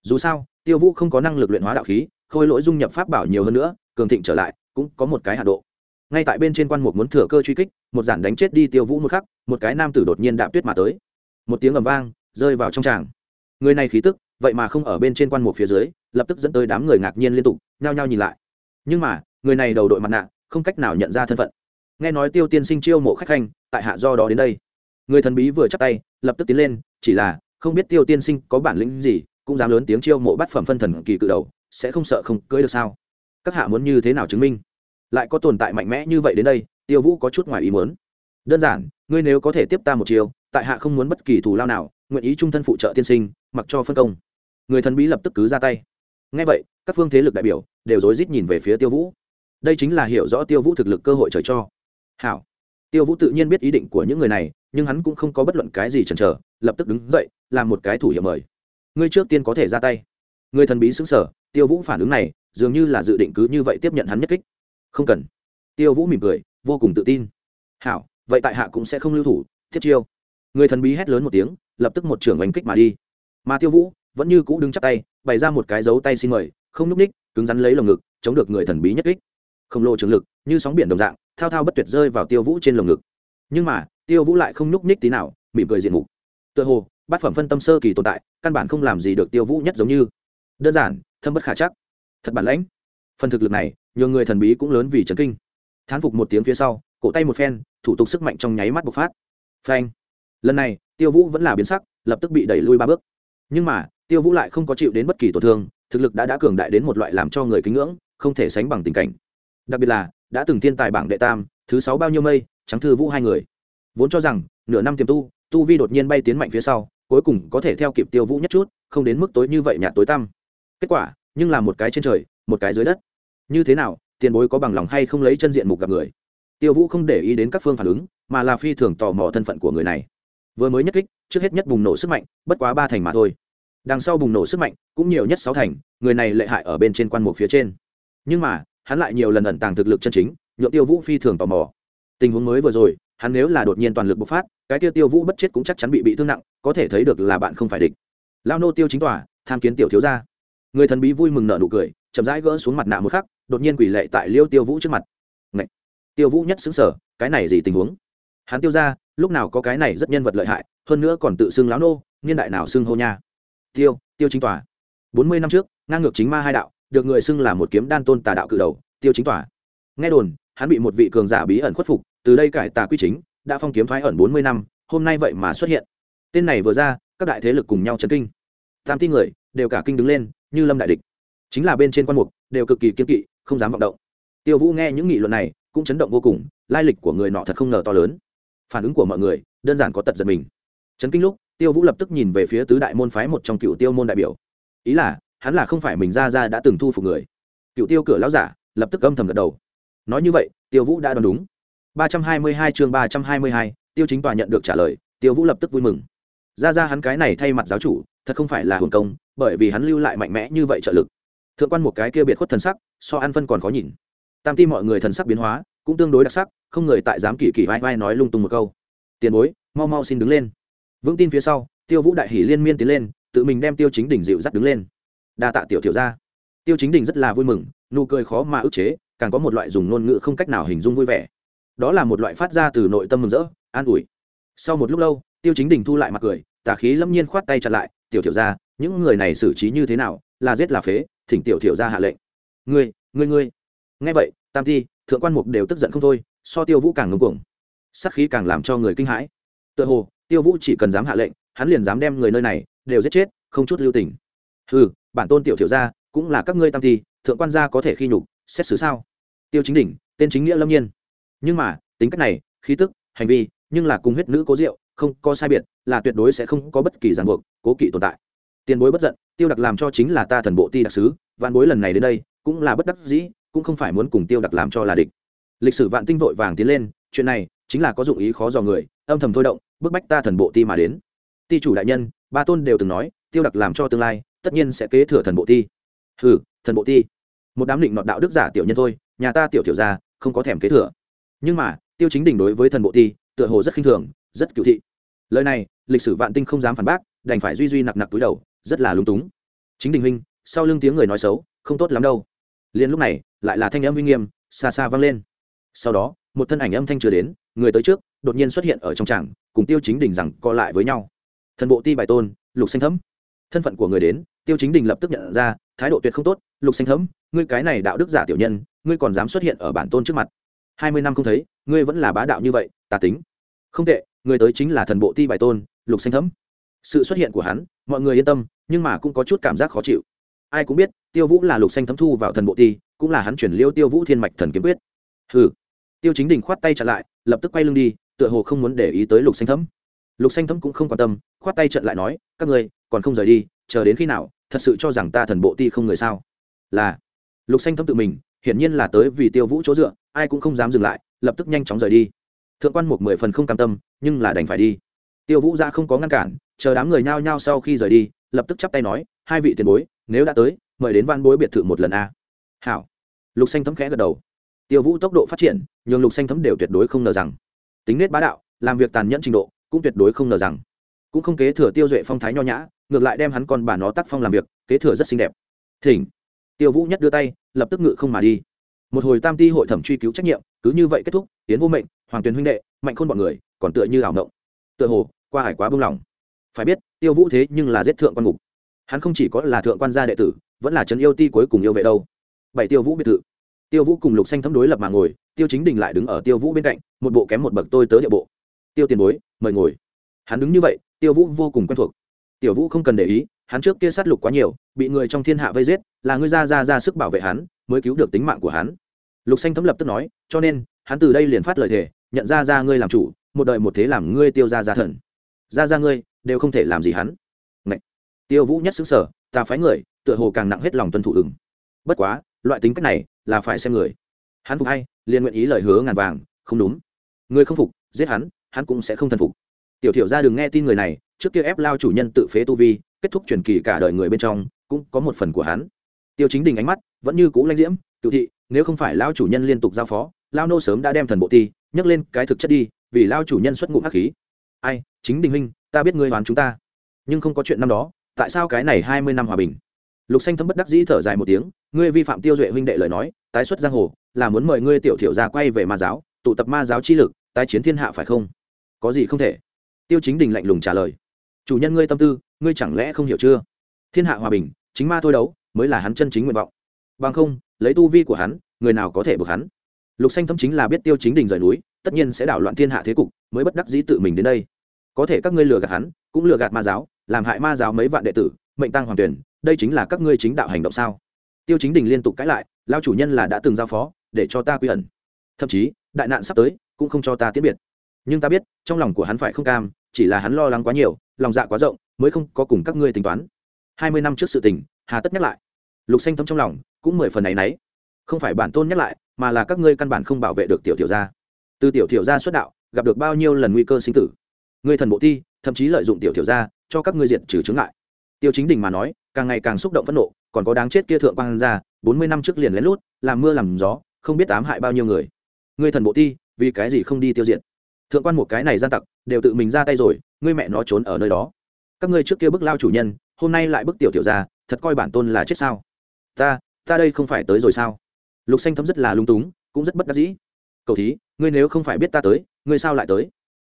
Dù sao, tiêu vũ không có năng lực luyện hóa đạo khí, khôi lỗi dung nhập pháp bảo nhiều hơn nữa, cường thịnh trở lại, cũng có một cái hạ độ. Ngay tại bên trên quan mục muốn thừa cơ truy kích, một giản đánh chết đi tiêu vũ một khắc, một cái nam tử đột nhiên đạp tuyết mà tới. Một tiếng ầm vang, rơi vào trong tràng người này khí tức, vậy mà không ở bên trên quan một phía dưới, lập tức dẫn tới đám người ngạc nhiên liên tục, nhao nhao nhìn lại. Nhưng mà, người này đầu đội mặt nạ, không cách nào nhận ra thân phận. Nghe nói tiêu tiên sinh chiêu mộ khách khanh, tại hạ do đó đến đây. Người thần bí vừa chắc tay, lập tức tiến lên, chỉ là, không biết tiêu tiên sinh có bản lĩnh gì, cũng dám lớn tiếng chiêu mộ bắt phẩm phân thần kỳ cự đầu, sẽ không sợ không cưới được sao? Các hạ muốn như thế nào chứng minh? Lại có tồn tại mạnh mẽ như vậy đến đây, tiêu vũ có chút ngoài ý muốn. Đơn giản, ngươi nếu có thể tiếp ta một chiều tại hạ không muốn bất kỳ thù lao nào nguyện ý trung thân phụ trợ tiên sinh, mặc cho phân công. Người thần bí lập tức cứ ra tay. Ngay vậy, các phương thế lực đại biểu đều rối rít nhìn về phía tiêu vũ. Đây chính là hiểu rõ tiêu vũ thực lực cơ hội trời cho. Hảo. Tiêu vũ tự nhiên biết ý định của những người này, nhưng hắn cũng không có bất luận cái gì chần chờ, lập tức đứng dậy, làm một cái thủ hiệu mời. Ngươi trước tiên có thể ra tay. Người thần bí xứng sở tiêu vũ phản ứng này, dường như là dự định cứ như vậy tiếp nhận hắn nhất kích. Không cần. Tiêu vũ mỉm cười, vô cùng tự tin. Hảo, vậy tại hạ cũng sẽ không lưu thủ, thiết chiêu người thần bí hét lớn một tiếng, lập tức một trưởng oanh kích mà đi. Mà tiêu vũ vẫn như cũ đứng chắc tay, bày ra một cái dấu tay xin mời, không núp ních, cứng rắn lấy lồng ngực, chống được người thần bí nhất kích. Khổng lồ trường lực, như sóng biển đồng dạng, thao thao bất tuyệt rơi vào tiêu vũ trên lồng ngực. Nhưng mà, tiêu vũ lại không núp ních tí nào, mỉm cười diện mục. Tựa hồ, bát phẩm phân tâm sơ kỳ tồn tại, căn bản không làm gì được tiêu vũ nhất giống như. Đơn giản, thâm bất khả chắc. Thật bản lãnh. Phần thực lực này nhiều người thần bí cũng lớn vì trấn kinh. Thán phục một tiếng phía sau, cổ tay một phen, thủ tục sức mạnh trong nháy mắt bộc phát. Phanh lần này, tiêu vũ vẫn là biến sắc, lập tức bị đẩy lui ba bước. Nhưng mà, tiêu vũ lại không có chịu đến bất kỳ tổn thương, thực lực đã đã cường đại đến một loại làm cho người kính ngưỡng, không thể sánh bằng tình cảnh. Đặc biệt là, đã từng thiên tài bảng đệ tam, thứ sáu bao nhiêu mây, trắng thư vũ hai người. Vốn cho rằng, nửa năm tiềm tu tu vi đột nhiên bay tiến mạnh phía sau, cuối cùng có thể theo kịp tiêu vũ nhất chút, không đến mức tối như vậy nhạt tối tăm. Kết quả, nhưng là một cái trên trời, một cái dưới đất. Như thế nào, tiền bối có bằng lòng hay không lấy chân diện mục gặp người? Tiêu vũ không để ý đến các phương phản ứng, mà là phi thường tò mò thân phận của người này vừa mới nhất kích, trước hết nhất bùng nổ sức mạnh, bất quá ba thành mà thôi. Đằng sau bùng nổ sức mạnh, cũng nhiều nhất sáu thành, người này lệ hại ở bên trên quan mục phía trên. Nhưng mà, hắn lại nhiều lần ẩn tàng thực lực chân chính, nhượng tiêu vũ phi thường tò mò. Tình huống mới vừa rồi, hắn nếu là đột nhiên toàn lực bộc phát, cái tiêu tiêu vũ bất chết cũng chắc chắn bị bị thương nặng, có thể thấy được là bạn không phải địch. Lao nô tiêu chính tòa, tham kiến tiểu thiếu gia. Người thần bí vui mừng nở nụ cười, chậm rãi gỡ xuống mặt nạ một khắc, đột nhiên quỷ lệ tại liêu tiêu vũ trước mặt. Ngậy! tiêu vũ nhất xứng sở cái này gì tình huống? Hắn tiêu ra lúc nào có cái này rất nhân vật lợi hại, hơn nữa còn tự xưng láo nô, niên đại nào xưng hô nha. Tiêu tiêu chính tòa. Bốn mươi năm trước, ngang ngược chính ma hai đạo, được người xưng là một kiếm đan tôn tà đạo cự đầu, tiêu chính tòa. Nghe đồn, hắn bị một vị cường giả bí ẩn khuất phục, từ đây cải tà quy chính, đã phong kiếm phái ẩn bốn mươi năm, hôm nay vậy mà xuất hiện. Tên này vừa ra, các đại thế lực cùng nhau chấn kinh. Tam ti người, đều cả kinh đứng lên, như lâm đại địch. Chính là bên trên quan mục, đều cực kỳ kiên kỵ, không dám vọng động. Tiêu vũ nghe những nghị luận này, cũng chấn động vô cùng, lai lịch của người nọ thật không ngờ to lớn phản ứng của mọi người, đơn giản có tật giật mình. Chấn kinh lúc, tiêu vũ lập tức nhìn về phía tứ đại môn phái một trong cựu tiêu môn đại biểu. Ý là, hắn là không phải mình ra ra đã từng thu phục người. Cựu tiêu cửa lão giả, lập tức âm thầm gật đầu. Nói như vậy, tiêu vũ đã đoán đúng. ba trăm hai mươi hai chương ba trăm hai mươi hai, tiêu chính tòa nhận được trả lời, tiêu vũ lập tức vui mừng. Ra ra hắn cái này thay mặt giáo chủ, thật không phải là hồn công, bởi vì hắn lưu lại mạnh mẽ như vậy trợ lực. Thượng quan một cái kia biệt khuất thần sắc, so ăn phân còn khó nhìn. Tam ti mọi người thần sắc biến hóa, cũng tương đối đặc sắc không người tại dám kỳ kỳ vai vai nói lung tung một câu. Tiền bối, mau mau xin đứng lên. Vững tin phía sau, tiêu vũ đại hỷ liên miên tiến lên, tự mình đem tiêu chính đỉnh dịu dắt đứng lên. Đa tạ tiểu tiểu ra tiêu chính đình rất là vui mừng, nụ cười khó mà ức chế, càng có một loại dùng ngôn ngữ không cách nào hình dung vui vẻ. Đó là một loại phát ra từ nội tâm mừng rỡ, an ủi. Sau một lúc lâu, tiêu chính đình thu lại mặt cười, tà khí lâm nhiên khoát tay chặt lại, tiểu tiểu ra những người này xử trí như thế nào, là giết là phế, thỉnh tiểu tiểu ra hạ lệnh. Ngươi ngươi ngươi. Nghe vậy, tam thi, thượng quan mục đều tức giận không thôi so tiêu vũ càng ngưng cuồng. Sắc khí càng làm cho người kinh hãi. Tựa hồ, tiêu vũ chỉ cần dám hạ lệnh, hắn liền dám đem người nơi này đều giết chết, không chút lưu tình. Ừ bản tôn tiểu thiểu gia, cũng là các ngươi tam thi, thượng quan gia có thể khi nhục, xét xử sao? Tiêu chính đỉnh, tên chính nghĩa lâm nhiên. Nhưng mà, tính cách này, khí tức, hành vi, nhưng là cùng huyết nữ cố diệu, không có sai biệt, là tuyệt đối sẽ không có bất kỳ ràng buộc, cố kỵ tồn tại. Tiền bối bất giận, tiêu đặc làm cho chính là ta thần bộ ti đặc sứ, vạn bối lần này đến đây, cũng là bất đắc dĩ, cũng không phải muốn cùng tiêu đặc làm cho là địch lịch sử vạn tinh vội vàng tiến lên, chuyện này chính là có dụng ý khó dò người, âm thầm thôi động, bức bách ta thần bộ ti mà đến. Ti chủ đại nhân, ba tôn đều từng nói, tiêu đặc làm cho tương lai, tất nhiên sẽ kế thừa thần bộ ti. Hừ, thần bộ ti. Một đám định nọt đạo đức giả tiểu nhân thôi, nhà ta tiểu tiểu ra không có thèm kế thừa. Nhưng mà, tiêu chính đình đối với thần bộ ti, tựa hồ rất khinh thường, rất cựu thị. Lời này, lịch sử vạn tinh không dám phản bác, đành phải duy duy nặc nặc túi đầu, rất là lúng túng. Chính đình huynh, sau lưng tiếng người nói xấu, không tốt lắm đâu. Liền lúc này, lại là thanh âm uy nghiêm, xa xa vang lên sau đó, một thân ảnh âm thanh chưa đến, người tới trước, đột nhiên xuất hiện ở trong tràng, cùng tiêu chính đình rằng co lại với nhau. Thần bộ ti bài tôn, lục xanh thấm. Thân phận của người đến, tiêu chính đình lập tức nhận ra, thái độ tuyệt không tốt, lục xanh thấm, ngươi cái này đạo đức giả tiểu nhân, ngươi còn dám xuất hiện ở bản tôn trước mặt. Hai mươi năm không thấy, ngươi vẫn là bá đạo như vậy, tà tính. Không tệ, người tới chính là thần bộ ti bài tôn, lục xanh thấm. Sự xuất hiện của hắn, mọi người yên tâm, nhưng mà cũng có chút cảm giác khó chịu. Ai cũng biết, tiêu vũ là lục xanh thấm thu vào thần bộ ti, cũng là hắn chuyển liêu tiêu vũ thiên mạch thần kiếm quyết. Hừ tiêu chính đình khoát tay chặn lại, lập tức quay lưng đi, tựa hồ không muốn để ý tới lục xanh thấm. Lục xanh thấm cũng không quan tâm, khoát tay trận lại nói, các ngươi, còn không rời đi, chờ đến khi nào, thật sự cho rằng ta thần bộ ti không người sao? Là. Lục xanh thấm tự mình, hiển nhiên là tới vì tiêu vũ chỗ dựa, ai cũng không dám dừng lại, lập tức nhanh chóng rời đi. Thượng quan một mười phần không cam tâm, nhưng là đành phải đi. Tiêu vũ ra không có ngăn cản, chờ đám người nhao nhao sau khi rời đi, lập tức chắp tay nói, hai vị tiền bối, nếu đã tới, mời đến văn bối biệt thự một lần a. Hảo. Lục xanh thấm khẽ gật đầu tiêu vũ tốc độ phát triển, nhường lục xanh thấm đều tuyệt đối không ngờ rằng. Tính nết bá đạo, làm việc tàn nhẫn trình độ, cũng tuyệt đối không ngờ rằng. Cũng không kế thừa tiêu duệ phong thái nho nhã, ngược lại đem hắn con bà nó tác phong làm việc, kế thừa rất xinh đẹp. Thỉnh. Tiêu vũ nhất đưa tay, lập tức ngự không mà đi. Một hồi tam ti hội thẩm truy cứu trách nhiệm, cứ như vậy kết thúc tiến vô mệnh, hoàng tuyền huynh đệ, mạnh khôn bọn người, còn tựa như ảo ngộng. Tựa hồ, qua hải quá bưng lòng. Phải biết, tiêu vũ thế nhưng là giết thượng quan ngục. Hắn không chỉ có là thượng quan gia đệ tử, vẫn là trấn yêu ti cuối cùng yêu vệ đâu. Bảy tiêu vũ biệt thự tiêu vũ cùng lục xanh thấm đối lập mà ngồi, tiêu chính đình lại đứng ở tiêu vũ bên cạnh, một bộ kém một bậc tôi tớ địa bộ. Tiêu tiền bối, mời ngồi. Hắn đứng như vậy, tiêu vũ vô cùng quen thuộc. Tiểu vũ không cần để ý, hắn trước kia sát lục quá nhiều, bị người trong thiên hạ vây giết, là ngươi ra ra ra sức bảo vệ hắn, mới cứu được tính mạng của hắn. Lục xanh thấm lập tức nói, cho nên, hắn từ đây liền phát lời thề, nhận ra ra ngươi làm chủ, một đời một thế làm ngươi tiêu ra ra thần. Ra ra ngươi, đều không thể làm gì hắn. Ngậy! tiêu vũ nhất xứng sở ta phái người, tựa hồ càng nặng hết lòng tuân thủ ứng. Bất quá, loại tính cách này là phải xem người. Hắn phục hay, liền nguyện ý lời hứa ngàn vàng, không đúng. Người không phục, giết hắn hắn cũng sẽ không thần phục. Tiểu thiểu ra đừng nghe tin người này, trước kia ép lao chủ nhân tự phế tu vi, kết thúc truyền kỳ cả đời người bên trong, cũng có một phần của hắn. Tiêu chính đình ánh mắt vẫn như cũ lãnh diễm cựu thị, nếu không phải lao chủ nhân liên tục giao phó, lao nô sớm đã đem thần bộ ti, nhấc lên cái thực chất đi, vì lao chủ nhân xuất ngụm hắc khí. Ai, chính đình huynh, ta biết ngươi đoán chúng ta, nhưng không có chuyện năm đó, tại sao cái này hai mươi năm hòa bình? Lục xanh thấm bất đắc dĩ thở dài một tiếng, ngươi vi phạm tiêu duệ huynh đệ lời nói, tái xuất giang hồ, là muốn mời ngươi tiểu thiểu ra quay về ma giáo, tụ tập ma giáo chi lực, tái chiến thiên hạ phải không? Có gì không thể. Tiêu chính đình lạnh lùng trả lời, chủ nhân ngươi tâm tư, ngươi chẳng lẽ không hiểu chưa? Thiên hạ hòa bình, chính ma thôi đấu, mới là hắn chân chính nguyện vọng. Bằng không, lấy tu vi của hắn, người nào có thể bực hắn? Lục xanh Thấm chính là biết tiêu chính đình rời núi, tất nhiên sẽ đảo loạn thiên hạ thế cục, mới bất đắc dĩ tự mình đến đây. Có thể các ngươi lừa gạt hắn, cũng lừa gạt ma giáo, làm hại ma giáo mấy vạn đệ tử, mệnh tăng hoàng tuyển đây chính là các ngươi chính đạo hành động sao? Tiêu chính đình liên tục cãi lại, lao chủ nhân là đã từng giao phó, để cho ta quy ẩn. Thậm chí, đại nạn sắp tới, cũng không cho ta tiễn biệt. Nhưng ta biết, trong lòng của hắn phải không cam, chỉ là hắn lo lắng quá nhiều, lòng dạ quá rộng, mới không có cùng các ngươi tính toán. Hai mươi năm trước sự tình, hà tất nhắc lại. Lục xanh thấm trong lòng, cũng mười phần này nấy không phải bản tôn nhắc lại, mà là các ngươi căn bản không bảo vệ được tiểu tiểu gia. Từ tiểu tiểu gia xuất đạo, gặp được bao nhiêu lần nguy cơ sinh tử. Ngươi thần bộ thi thậm chí lợi dụng tiểu tiểu gia, cho các ngươi diệt trừ chứng ngại. Tiêu chính đình mà nói càng ngày càng xúc động phẫn nộ, còn có đáng chết kia thượng quan ra bốn mươi năm trước liền lén lút, làm mưa làm gió, không biết ám hại bao nhiêu người. Ngươi thần bộ thi vì cái gì không đi tiêu diệt? Thượng quan một cái này gian tặc, đều tự mình ra tay rồi, ngươi mẹ nó trốn ở nơi đó. Các ngươi trước kia bức lao chủ nhân, hôm nay lại bức tiểu tiểu ra thật coi bản tôn là chết sao? Ta ta đây không phải tới rồi sao? Lục xanh thấm rất là lung túng, cũng rất bất đắc dĩ. Cầu thí, ngươi nếu không phải biết ta tới, ngươi sao lại tới?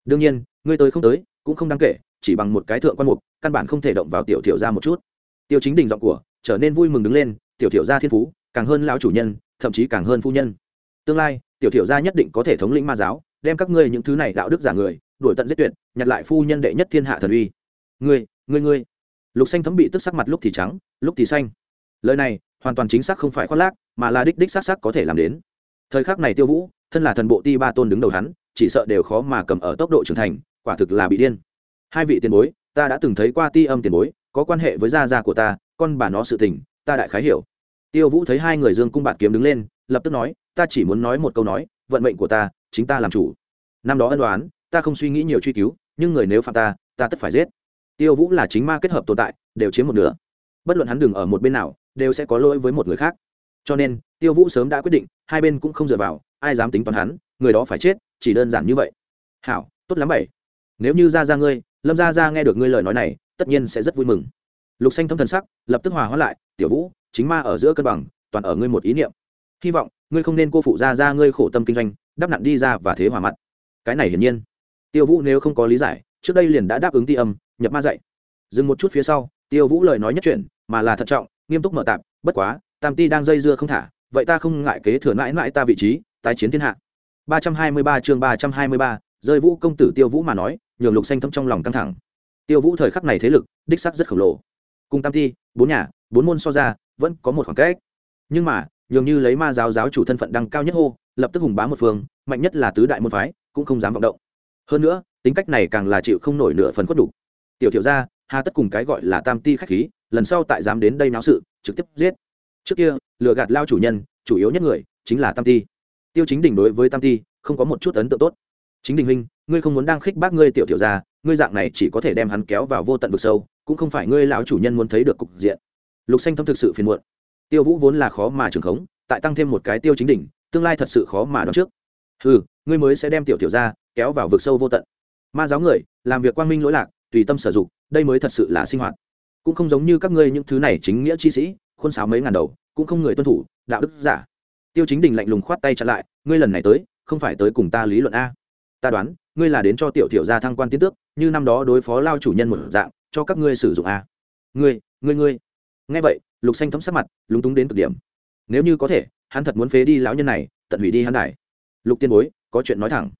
Đương nhiên, ngươi tới không tới, cũng không đáng kể, chỉ bằng một cái thượng quan mục, căn bản không thể động vào tiểu tiểu ra một chút tiêu chính đình giọng của, trở nên vui mừng đứng lên, tiểu tiểu gia thiên phú, càng hơn lão chủ nhân, thậm chí càng hơn phu nhân. Tương lai, tiểu tiểu gia nhất định có thể thống lĩnh ma giáo, đem các ngươi những thứ này đạo đức giả người, đuổi tận giết tuyệt, nhặt lại phu nhân đệ nhất thiên hạ thần uy. Ngươi ngươi ngươi. Lục xanh thấm bị tức sắc mặt lúc thì trắng, lúc thì xanh. Lời này, hoàn toàn chính xác không phải khoác lác, mà là đích đích xác xác có thể làm đến. Thời khắc này tiêu vũ, thân là thần bộ ti ba tôn đứng đầu hắn, chỉ sợ đều khó mà cầm ở tốc độ trưởng thành, quả thực là bị điên. Hai vị tiền bối, ta đã từng thấy qua ti âm tiền bối có quan hệ với gia gia của ta, con bà nó sự tình, ta đại khái hiểu. Tiêu vũ thấy hai người dương cung bạn kiếm đứng lên, lập tức nói, ta chỉ muốn nói một câu nói, vận mệnh của ta, chính ta làm chủ. Năm đó ân đoán ta không suy nghĩ nhiều truy cứu, nhưng người nếu phạm ta ta tất phải giết. Tiêu vũ là chính ma kết hợp tồn tại, đều chiếm một nửa. Bất luận hắn đừng ở một bên nào, đều sẽ có lỗi với một người khác. Cho nên, tiêu vũ sớm đã quyết định, hai bên cũng không dựa vào, ai dám tính toán hắn, người đó phải chết, chỉ đơn giản như vậy. Hảo, tốt lắm bảy. Nếu như ra ra ngươi, lâm ra ra nghe được ngươi lời nói này tất nhiên sẽ rất vui mừng. Lục xanh thâm thần sắc, lập tức hòa hóa lại, tiểu vũ, chính ma ở giữa cân bằng, toàn ở ngươi một ý niệm. Hy vọng, ngươi không nên cô phụ ra ra ngươi khổ tâm kinh doanh, đắp nặn đi ra và thế hòa mặt. Cái này hiển nhiên. Tiêu vũ nếu không có lý giải, trước đây liền đã đáp ứng ti âm, nhập ma dạy. Dừng một chút phía sau, tiêu vũ lời nói nhất chuyển, mà là thận trọng, nghiêm túc mở tạp, bất quá, tam ti đang dây dưa không thả, vậy ta không ngại kế thừa mãi mãi ta vị trí, tái chiến thiên hạ. Ba trăm hai mươi ba chương ba trăm hai mươi ba, rơi vũ công tử tiêu vũ mà nói, nhường lục xanh thâm trong lòng căng thẳng tiêu vũ thời khắc này thế lực, đích sắc rất khổng lồ. Cùng tam ti, bốn nhà, bốn môn so ra, vẫn có một khoảng cách. Nhưng mà, nhường như lấy ma giáo giáo chủ thân phận đăng cao nhất hô, lập tức hùng bá một phương, mạnh nhất là tứ đại môn phái, cũng không dám vọng động. Hơn nữa, tính cách này càng là chịu không nổi nửa phần khuất đủ. Tiểu thiểu ra hà tất cùng cái gọi là tam ti khách khí, lần sau tại dám đến đây náo sự, trực tiếp giết. Trước kia, lừa gạt lao chủ nhân, chủ yếu nhất người, chính là tam ti. Tiêu chính đình đối với tam ti, không có một chút ấn tượng tốt. Chính đình huynh, ngươi không muốn đang khích bác ngươi tiểu tiểu ra ngươi dạng này chỉ có thể đem hắn kéo vào vô tận vực sâu, cũng không phải ngươi lão chủ nhân muốn thấy được cục diện. Lục xanh thâm thực sự phiền muộn. Tiêu vũ vốn là khó mà trường khống, tại tăng thêm một cái tiêu chính đỉnh, tương lai thật sự khó mà đoán trước. Ừ ngươi mới sẽ đem tiểu tiểu ra kéo vào vực sâu vô tận. Ma giáo người, làm việc quang minh lỗi lạc, tùy tâm sử dụng, đây mới thật sự là sinh hoạt. Cũng không giống như các ngươi những thứ này chính nghĩa chi sĩ, khuôn sáo mấy ngàn đầu, cũng không người tuân thủ, đạo đức giả. Tiêu chính đình lạnh lùng khoát tay chặn lại, ngươi lần này tới, không phải tới cùng ta lý luận a. Ta đoán ngươi là đến cho tiểu tiểu gia thăng quan tiến tước, như năm đó đối phó lao chủ nhân một dạng, cho các ngươi sử dụng à? ngươi ngươi ngươi. Nghe vậy, lục xanh thấm sắc mặt, lúng túng đến cực điểm. Nếu như có thể, hắn thật muốn phế đi lão nhân này, tận hủy đi hắn đài. Lục tiên bối, có chuyện nói thẳng.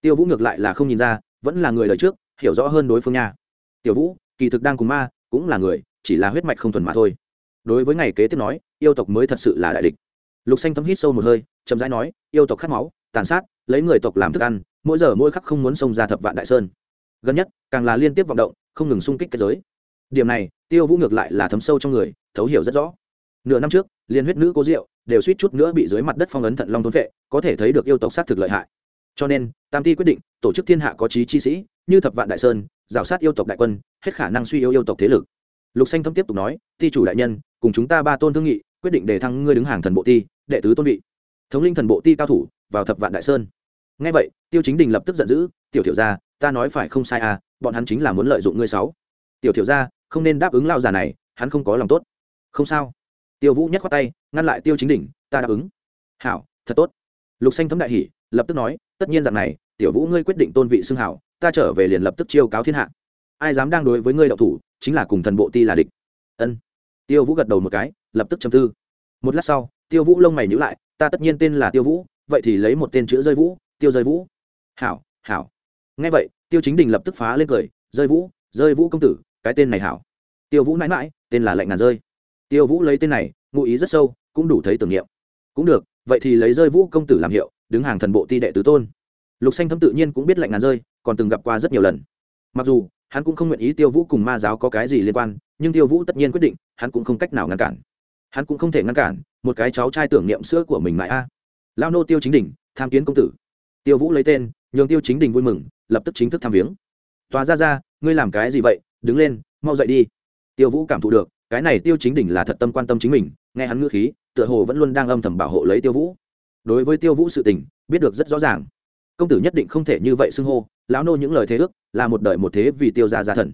Tiêu vũ ngược lại là không nhìn ra, vẫn là người đời trước, hiểu rõ hơn đối phương nha. Tiểu vũ, kỳ thực đang cùng ma, cũng là người, chỉ là huyết mạch không thuần mà thôi. Đối với ngày kế tiếp nói, yêu tộc mới thật sự là đại địch. Lục xanh thấm hít sâu một hơi, chậm rãi nói, yêu tộc khát máu, tàn sát, lấy người tộc làm thức ăn mỗi giờ mỗi khắc không muốn xông ra thập vạn đại sơn. Gần nhất, càng là liên tiếp vọng động, không ngừng xung kích cái giới. Điểm này, tiêu vũ ngược lại là thấm sâu trong người, thấu hiểu rất rõ. Nửa năm trước, liên huyết nữ cố diệu đều suýt chút nữa bị dưới mặt đất phong ấn thận long thôn vệ, có thể thấy được yêu tộc sát thực lợi hại. Cho nên, tam ti quyết định, tổ chức thiên hạ có trí chi sĩ, như thập vạn đại sơn, rào sát yêu tộc đại quân, hết khả năng suy yếu yêu tộc thế lực. Lục xanh thâm tiếp tục nói, ti chủ đại nhân, cùng chúng ta ba tôn thương nghị, quyết định để thăng ngươi đứng hàng thần bộ ti, đệ tứ tôn vị. Thống linh thần bộ ti cao thủ, vào thập vạn đại sơn ngay vậy tiêu chính đình lập tức giận dữ tiểu thiểu gia ta nói phải không sai à bọn hắn chính là muốn lợi dụng ngươi sáu. Tiểu thiểu gia không nên đáp ứng lao già này hắn không có lòng tốt. Không sao. Tiêu vũ nhất khoát tay ngăn lại tiêu chính đỉnh ta đáp ứng. Hảo thật tốt. Lục xanh thấm đại hỉ, lập tức nói tất nhiên rằng này tiểu vũ ngươi quyết định tôn vị xưng hảo ta trở về liền lập tức chiêu cáo thiên hạ. Ai dám đang đối với ngươi động thủ chính là cùng thần bộ ti là địch. Ân. Tiêu vũ gật đầu một cái lập tức trầm tư. Một lát sau tiêu vũ lông mày nhữ lại ta tất nhiên tên là tiêu vũ vậy thì lấy một tên chữ rơi vũ tiêu rơi vũ. Hảo hảo. Nghe vậy, tiêu chính đình lập tức phá lên cười, rơi vũ rơi vũ công tử, cái tên này hảo. Tiêu vũ mãi mãi, tên là lệnh ngàn rơi. Tiêu vũ lấy tên này, ngụ ý rất sâu, cũng đủ thấy tưởng niệm. Cũng được, vậy thì lấy rơi vũ công tử làm hiệu, đứng hàng thần bộ ti đệ tứ tôn. Lục xanh thấm tự nhiên cũng biết lệnh ngàn rơi, còn từng gặp qua rất nhiều lần. Mặc dù, hắn cũng không nguyện ý tiêu vũ cùng ma giáo có cái gì liên quan, nhưng tiêu vũ tất nhiên quyết định, hắn cũng không cách nào ngăn cản. Hắn cũng không thể ngăn cản, một cái cháu trai tưởng niệm sữa của mình mãi a. Lao nô tiêu chính đình, tham kiến công tử tiêu vũ lấy tên, nhường tiêu chính đình vui mừng, lập tức chính thức tham viếng. Tòa ra ra, ngươi làm cái gì vậy? Đứng lên, mau dậy đi. Tiêu vũ cảm thụ được, cái này tiêu chính đình là thật tâm quan tâm chính mình, nghe hắn ngữ khí, tựa hồ vẫn luôn đang âm thầm bảo hộ lấy tiêu vũ. Đối với tiêu vũ sự tình, biết được rất rõ ràng. Công tử nhất định không thể như vậy xưng hô, lão nô những lời thế ước, là một đời một thế vì tiêu gia gia thần.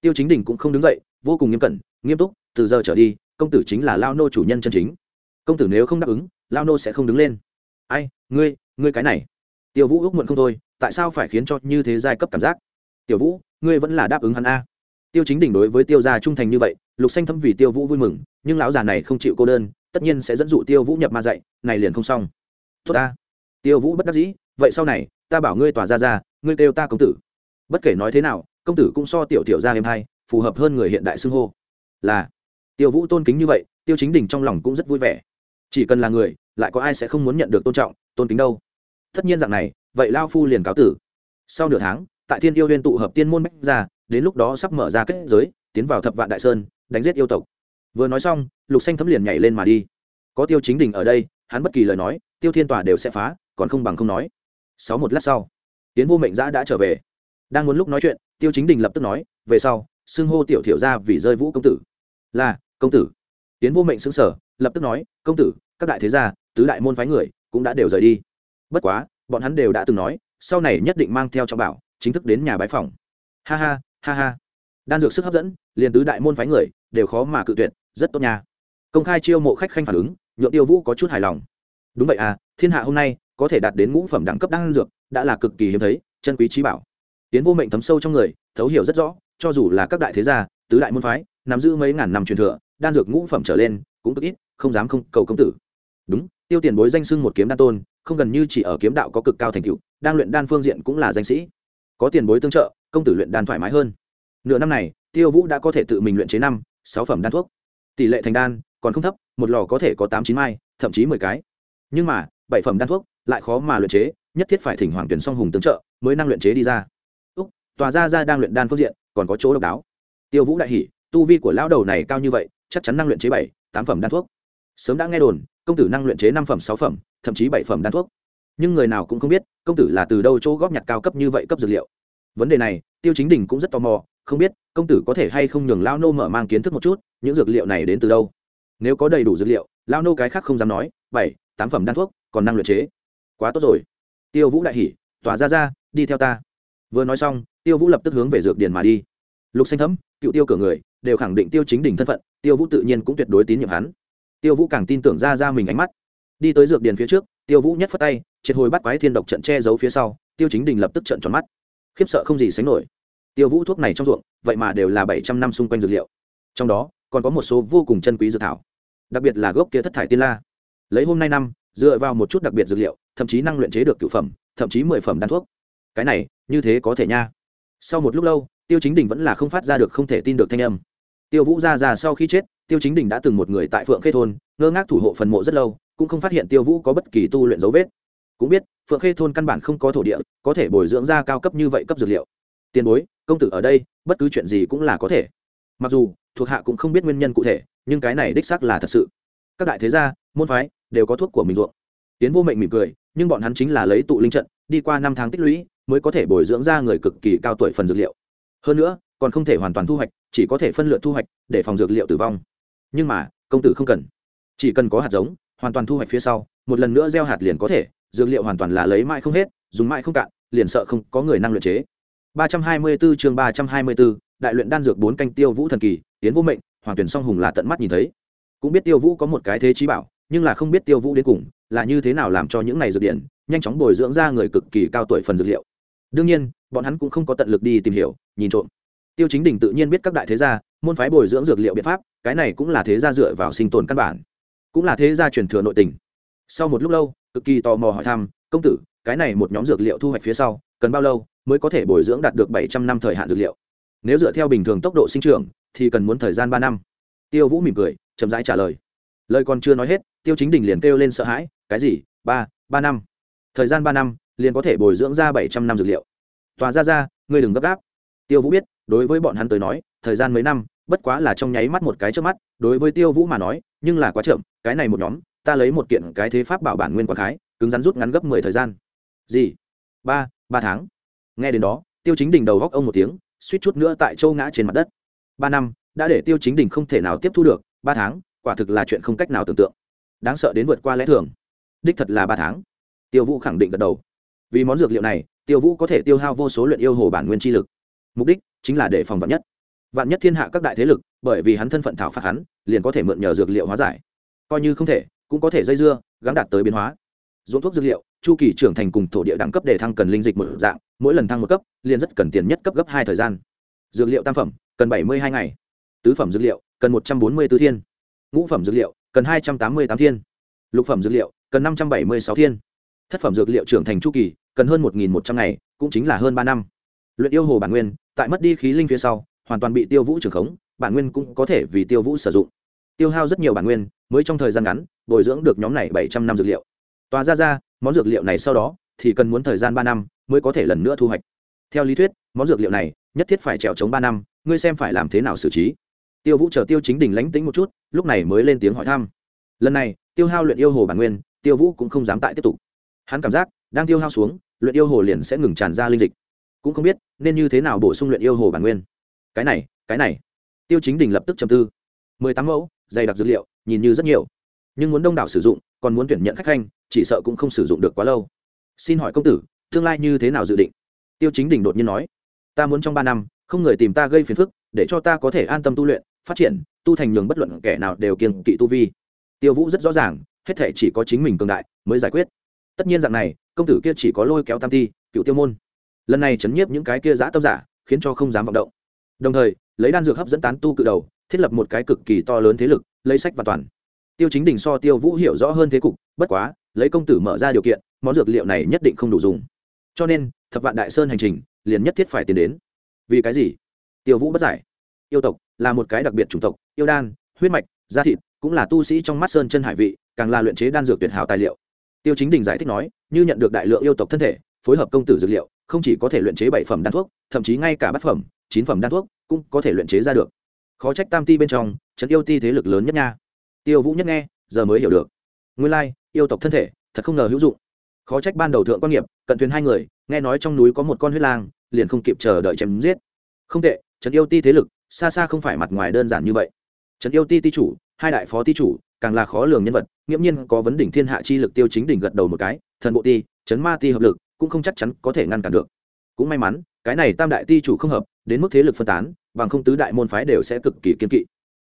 Tiêu chính đình cũng không đứng dậy, vô cùng nghiêm cẩn, nghiêm túc, từ giờ trở đi, công tử chính là lao nô chủ nhân chân chính. Công tử nếu không đáp ứng lao nô sẽ không đứng lên. Ai, ngươi ngươi cái này tiêu vũ ước muộn không thôi, tại sao phải khiến cho như thế giai cấp cảm giác? Tiểu vũ, ngươi vẫn là đáp ứng hắn a. Tiêu chính đỉnh đối với tiêu gia trung thành như vậy, lục xanh thâm vì tiêu vũ vui mừng, nhưng lão già này không chịu cô đơn, tất nhiên sẽ dẫn dụ tiêu vũ nhập ma dạy, này liền không xong. Tốt ta. Tiêu vũ bất đắc dĩ, vậy sau này, ta bảo ngươi tỏa ra ra, ngươi kêu ta công tử. Bất kể nói thế nào, công tử cũng so tiểu tiểu ra em hay phù hợp hơn người hiện đại xưng hô. Là. Tiêu vũ tôn kính như vậy, tiêu chính đình trong lòng cũng rất vui vẻ. Chỉ cần là người, lại có ai sẽ không muốn nhận được tôn trọng, tôn kính đâu? Tất nhiên dạng này, vậy lao phu liền cáo tử. Sau nửa tháng, tại thiên yêu liên tụ hợp tiên môn bách ra đến lúc đó sắp mở ra kết giới, tiến vào thập vạn đại sơn, đánh giết yêu tộc. Vừa nói xong, lục xanh thấm liền nhảy lên mà đi. Có tiêu chính đình ở đây, hắn bất kỳ lời nói, tiêu thiên tòa đều sẽ phá, còn không bằng không nói. Sáu một lát sau, tiến vô mệnh giã đã trở về. Đang muốn lúc nói chuyện, tiêu chính đình lập tức nói, về sau, xưng hô tiểu thiểu ra vì rơi vũ công tử. Là, công tử. Tiến vô mệnh xứng sở lập tức nói, công tử, các đại thế gia, tứ đại môn phái người cũng đã đều rời đi bất quá, bọn hắn đều đã từng nói, sau này nhất định mang theo cho bảo, chính thức đến nhà bái phòng ha ha ha ha. Đan dược sức hấp dẫn, liền tứ đại môn phái người, đều khó mà cự tuyệt, rất tốt nha. Công khai chiêu mộ khách khanh phản ứng, nhượng tiêu vũ có chút hài lòng. Đúng vậy à thiên hạ hôm nay, có thể đạt đến ngũ phẩm đẳng cấp đan dược, đã là cực kỳ hiếm thấy, chân quý trí bảo. Tiến vô mệnh thấm sâu trong người, thấu hiểu rất rõ, cho dù là các đại thế gia, tứ đại môn phái, nắm giữ mấy ngàn năm truyền thừa, đan dược ngũ phẩm trở lên, cũng cực ít, không dám không cầu công tử. Đúng tiêu tiền bối danh sưng một kiếm đan tôn, không gần như chỉ ở kiếm đạo có cực cao thành tựu, đang luyện đan phương diện cũng là danh sĩ. Có tiền bối tương trợ, công tử luyện đan thoải mái hơn. Nửa năm này, tiêu vũ đã có thể tự mình luyện chế năm, sáu phẩm đan thuốc. Tỷ lệ thành đan còn không thấp, một lò có thể có tám, chín mai, thậm chí mười cái. Nhưng mà, bảy phẩm đan thuốc lại khó mà luyện chế, nhất thiết phải thỉnh hoàng tuyển song hùng tương trợ, mới năng luyện chế đi ra. Úc, tòa ra ra đang luyện đan phương diện, còn có chỗ độc đáo. Tiêu vũ đại hỷ tu vi của lão đầu này cao như vậy, chắc chắn năng luyện chế bảy, tám phẩm đan thuốc. Sớm đã nghe đồn công tử năng luyện chế năm phẩm, sáu phẩm, thậm chí bảy phẩm đan thuốc. Nhưng người nào cũng không biết, công tử là từ đâu chỗ góp nhặt cao cấp như vậy cấp dược liệu. Vấn đề này, tiêu chính đình cũng rất tò mò, không biết, công tử có thể hay không nhường lao nô mở mang kiến thức một chút, những dược liệu này đến từ đâu? Nếu có đầy đủ dược liệu lao nô cái khác không dám nói, bảy, tám phẩm đan thuốc, còn năng luyện chế. Quá tốt rồi. Tiêu vũ đại hỉ, tỏa ra ra, đi theo ta. Vừa nói xong, tiêu vũ lập tức hướng về dược điền mà đi. Lục xanh thấm, cựu tiêu cửa người, đều khẳng định tiêu chính đỉnh thân phận, tiêu vũ tự nhiên cũng tuyệt đối tín nhiệm hắn tiêu vũ càng tin tưởng ra ra mình ánh mắt. Đi tới dược điền phía trước, tiêu vũ nhất phất tay, triệt hồi bắt quái thiên độc trận che giấu phía sau, tiêu chính đình lập tức trận tròn mắt. Khiếp sợ không gì sánh nổi. Tiêu vũ thuốc này trong ruộng, vậy mà đều là bảy trăm năm xung quanh dược liệu. Trong đó, còn có một số vô cùng chân quý dược thảo, đặc biệt là gốc kia thất thải tiên la. Lấy hôm nay năm, dựa vào một chút đặc biệt dược liệu, thậm chí năng luyện chế được cựu phẩm, thậm chí mười phẩm đan thuốc. Cái này, như thế có thể nha. Sau một lúc lâu, tiêu chính đình vẫn là không phát ra được không thể tin được thanh âm. Tiêu vũ ra ra sau khi chết tiêu chính đình đã từng một người tại phượng khê thôn, ngơ ngác thủ hộ phần mộ rất lâu, cũng không phát hiện tiêu vũ có bất kỳ tu luyện dấu vết. Cũng biết, phượng khê thôn căn bản không có thổ địa, có thể bồi dưỡng ra cao cấp như vậy cấp dược liệu. Tiền bối, công tử ở đây, bất cứ chuyện gì cũng là có thể. Mặc dù, thuộc hạ cũng không biết nguyên nhân cụ thể, nhưng cái này đích xác là thật sự. Các đại thế gia, môn phái, đều có thuốc của mình ruộng. Tiến vô mệnh mỉm cười, nhưng bọn hắn chính là lấy tụ linh trận, đi qua năm tháng tích lũy, mới có thể bồi dưỡng ra người cực kỳ cao tuổi phần dược liệu. Hơn nữa, còn không thể hoàn toàn thu hoạch, chỉ có thể phân lượt thu hoạch, để phòng dược liệu tử vong nhưng mà công tử không cần. Chỉ cần có hạt giống hoàn toàn thu hoạch phía sau một lần nữa gieo hạt liền có thể dược liệu hoàn toàn là lấy mãi không hết dùng mãi không cạn liền sợ không có người năng luyện chế. 324 chương 324, đại luyện đan dược bốn canh tiêu vũ thần kỳ tiến vô mệnh hoàng tuyển song hùng là tận mắt nhìn thấy. Cũng biết tiêu vũ có một cái thế trí bảo nhưng là không biết tiêu vũ đến cùng là như thế nào làm cho những này dược điện nhanh chóng bồi dưỡng ra người cực kỳ cao tuổi phần dược liệu. Đương nhiên bọn hắn cũng không có tận lực đi tìm hiểu nhìn trộm. Tiêu chính đình tự nhiên biết các đại thế gia môn phái bồi dưỡng dược liệu biện pháp, cái này cũng là thế gia dựa vào sinh tồn căn bản, cũng là thế gia truyền thừa nội tình. Sau một lúc lâu, cực kỳ tò mò hỏi thăm, công tử, cái này một nhóm dược liệu thu hoạch phía sau, cần bao lâu mới có thể bồi dưỡng đạt được bảy trăm năm thời hạn dược liệu? Nếu dựa theo bình thường tốc độ sinh trưởng, thì cần muốn thời gian ba năm. Tiêu vũ mỉm cười, chậm rãi trả lời. Lời còn chưa nói hết, tiêu chính đình liền kêu lên sợ hãi, cái gì? Ba ba năm? Thời gian ba năm, liền có thể bồi dưỡng ra bảy trăm năm dược liệu? Tòa ra ra, ngươi đừng gấp gáp. Tiêu vũ biết, đối với bọn hắn tới nói thời gian mấy năm, bất quá là trong nháy mắt một cái trước mắt, đối với tiêu vũ mà nói, nhưng là quá chậm, cái này một nhóm, ta lấy một kiện cái thế pháp bảo bản nguyên quảng khái, cứng rắn rút ngắn gấp mười thời gian. Gì? Ba ba tháng. Nghe đến đó, tiêu chính đình đầu góc ông một tiếng, suýt chút nữa tại châu ngã trên mặt đất. Ba năm, đã để tiêu chính đình không thể nào tiếp thu được, ba tháng, quả thực là chuyện không cách nào tưởng tượng. Đáng sợ đến vượt qua lẽ thường. Đích thật là ba tháng. Tiêu vũ khẳng định gật đầu. Vì món dược liệu này, tiêu vũ có thể tiêu hao vô số luyện yêu hồ bản nguyên chi lực. Mục đích chính là để phòng vật nhất vạn nhất thiên hạ các đại thế lực, bởi vì hắn thân phận thảo phạt hắn, liền có thể mượn nhờ dược liệu hóa giải. Coi như không thể, cũng có thể dây dưa gắn đạt tới biến hóa. Dụng thuốc dược liệu, chu kỳ trưởng thành cùng thổ địa đẳng cấp để thăng cần linh dịch một dạng, mỗi lần thăng một cấp, liền rất cần tiền nhất cấp gấp hai thời gian. Dược liệu tam phẩm, cần bảy mươi hai ngày. Tứ phẩm dược liệu, cần một trăm bốn mươi tứ thiên. Ngũ phẩm dược liệu, cần hai trăm tám mươi tám thiên. Lục phẩm dược liệu, cần năm trăm bảy mươi sáu thiên. Thất phẩm dược liệu trưởng thành chu kỳ, cần hơn một một trăm ngày, cũng chính là hơn ba năm. Luyện yêu hồ bản nguyên, tại mất đi khí linh phía sau hoàn toàn bị tiêu vũ trưởng khống, bản nguyên cũng có thể vì tiêu vũ sử dụng. Tiêu hao rất nhiều bản nguyên, mới trong thời gian ngắn, bồi dưỡng được nhóm này bảy trăm năm dược liệu. Tòa ra ra, món dược liệu này sau đó, thì cần muốn thời gian ba năm mới có thể lần nữa thu hoạch. Theo lý thuyết, món dược liệu này, nhất thiết phải trèo chống ba năm, ngươi xem phải làm thế nào xử trí. Tiêu vũ chờ tiêu chính đình lánh tính một chút, lúc này mới lên tiếng hỏi thăm. Lần này, tiêu hao luyện yêu hồ bản nguyên, tiêu vũ cũng không dám tại tiếp tục. Hắn cảm giác, đang tiêu hao xuống, luyện yêu hồ liền sẽ ngừng tràn ra linh dịch. Cũng không biết, nên như thế nào bổ sung luyện yêu hồ bản nguyên cái này cái này. Tiêu chính đình lập tức chầm tư. Mười tám mẫu, dày đặc dữ liệu, nhìn như rất nhiều. Nhưng muốn đông đảo sử dụng, còn muốn tuyển nhận khách khanh, chỉ sợ cũng không sử dụng được quá lâu. Xin hỏi công tử, tương lai như thế nào dự định? Tiêu chính đình đột nhiên nói. Ta muốn trong ba năm, không người tìm ta gây phiền phức, để cho ta có thể an tâm tu luyện, phát triển, tu thành nhường bất luận kẻ nào đều kiên kỵ tu vi. Tiêu vũ rất rõ ràng, hết thể chỉ có chính mình cường đại mới giải quyết. Tất nhiên dạng này, công tử kia chỉ có lôi kéo tam ti, cựu tiêu môn. Lần này chấn nhiếp những cái kia giã tâm giả, khiến cho không dám vọng động đồng thời, lấy đan dược hấp dẫn tán tu cự đầu, thiết lập một cái cực kỳ to lớn thế lực, lấy sách và toàn. Tiêu chính đình so tiêu vũ hiểu rõ hơn thế cục, bất quá, lấy công tử mở ra điều kiện, món dược liệu này nhất định không đủ dùng. Cho nên, thập vạn đại sơn hành trình, liền nhất thiết phải tiến đến. Vì cái gì? Tiêu vũ bất giải. Yêu tộc là một cái đặc biệt chủng tộc, yêu đan, huyết mạch, da thịt cũng là tu sĩ trong mắt sơn chân hải vị, càng là luyện chế đan dược tuyệt hảo tài liệu. Tiêu chính đình giải thích nói, như nhận được đại lượng yêu tộc thân thể, phối hợp công tử dược liệu, không chỉ có thể luyện chế bảy phẩm đan thuốc, thậm chí ngay cả bát phẩm chín phẩm đan thuốc cũng có thể luyện chế ra được. Khó trách tam ti bên trong, trấn yêu ti thế lực lớn nhất nha. Tiêu vũ nhất nghe, giờ mới hiểu được. Nguyên lai, yêu tộc thân thể, thật không ngờ hữu dụng. Khó trách ban đầu thượng quan nghiệp, cận thuyền hai người, nghe nói trong núi có một con huyết lang, liền không kịp chờ đợi chém giết. Không tệ, trấn yêu ti thế lực, xa xa không phải mặt ngoài đơn giản như vậy. Trấn yêu ti ti chủ, hai đại phó ti chủ, càng là khó lường nhân vật, nghiễm nhiên có vấn đỉnh thiên hạ chi lực tiêu chính đỉnh gật đầu một cái, thần bộ ti, trấn ma ti hợp lực, cũng không chắc chắn có thể ngăn cản được. Cũng may mắn cái này tam đại ti chủ không hợp, đến mức thế lực phân tán, bằng không tứ đại môn phái đều sẽ cực kỳ kiên kỵ.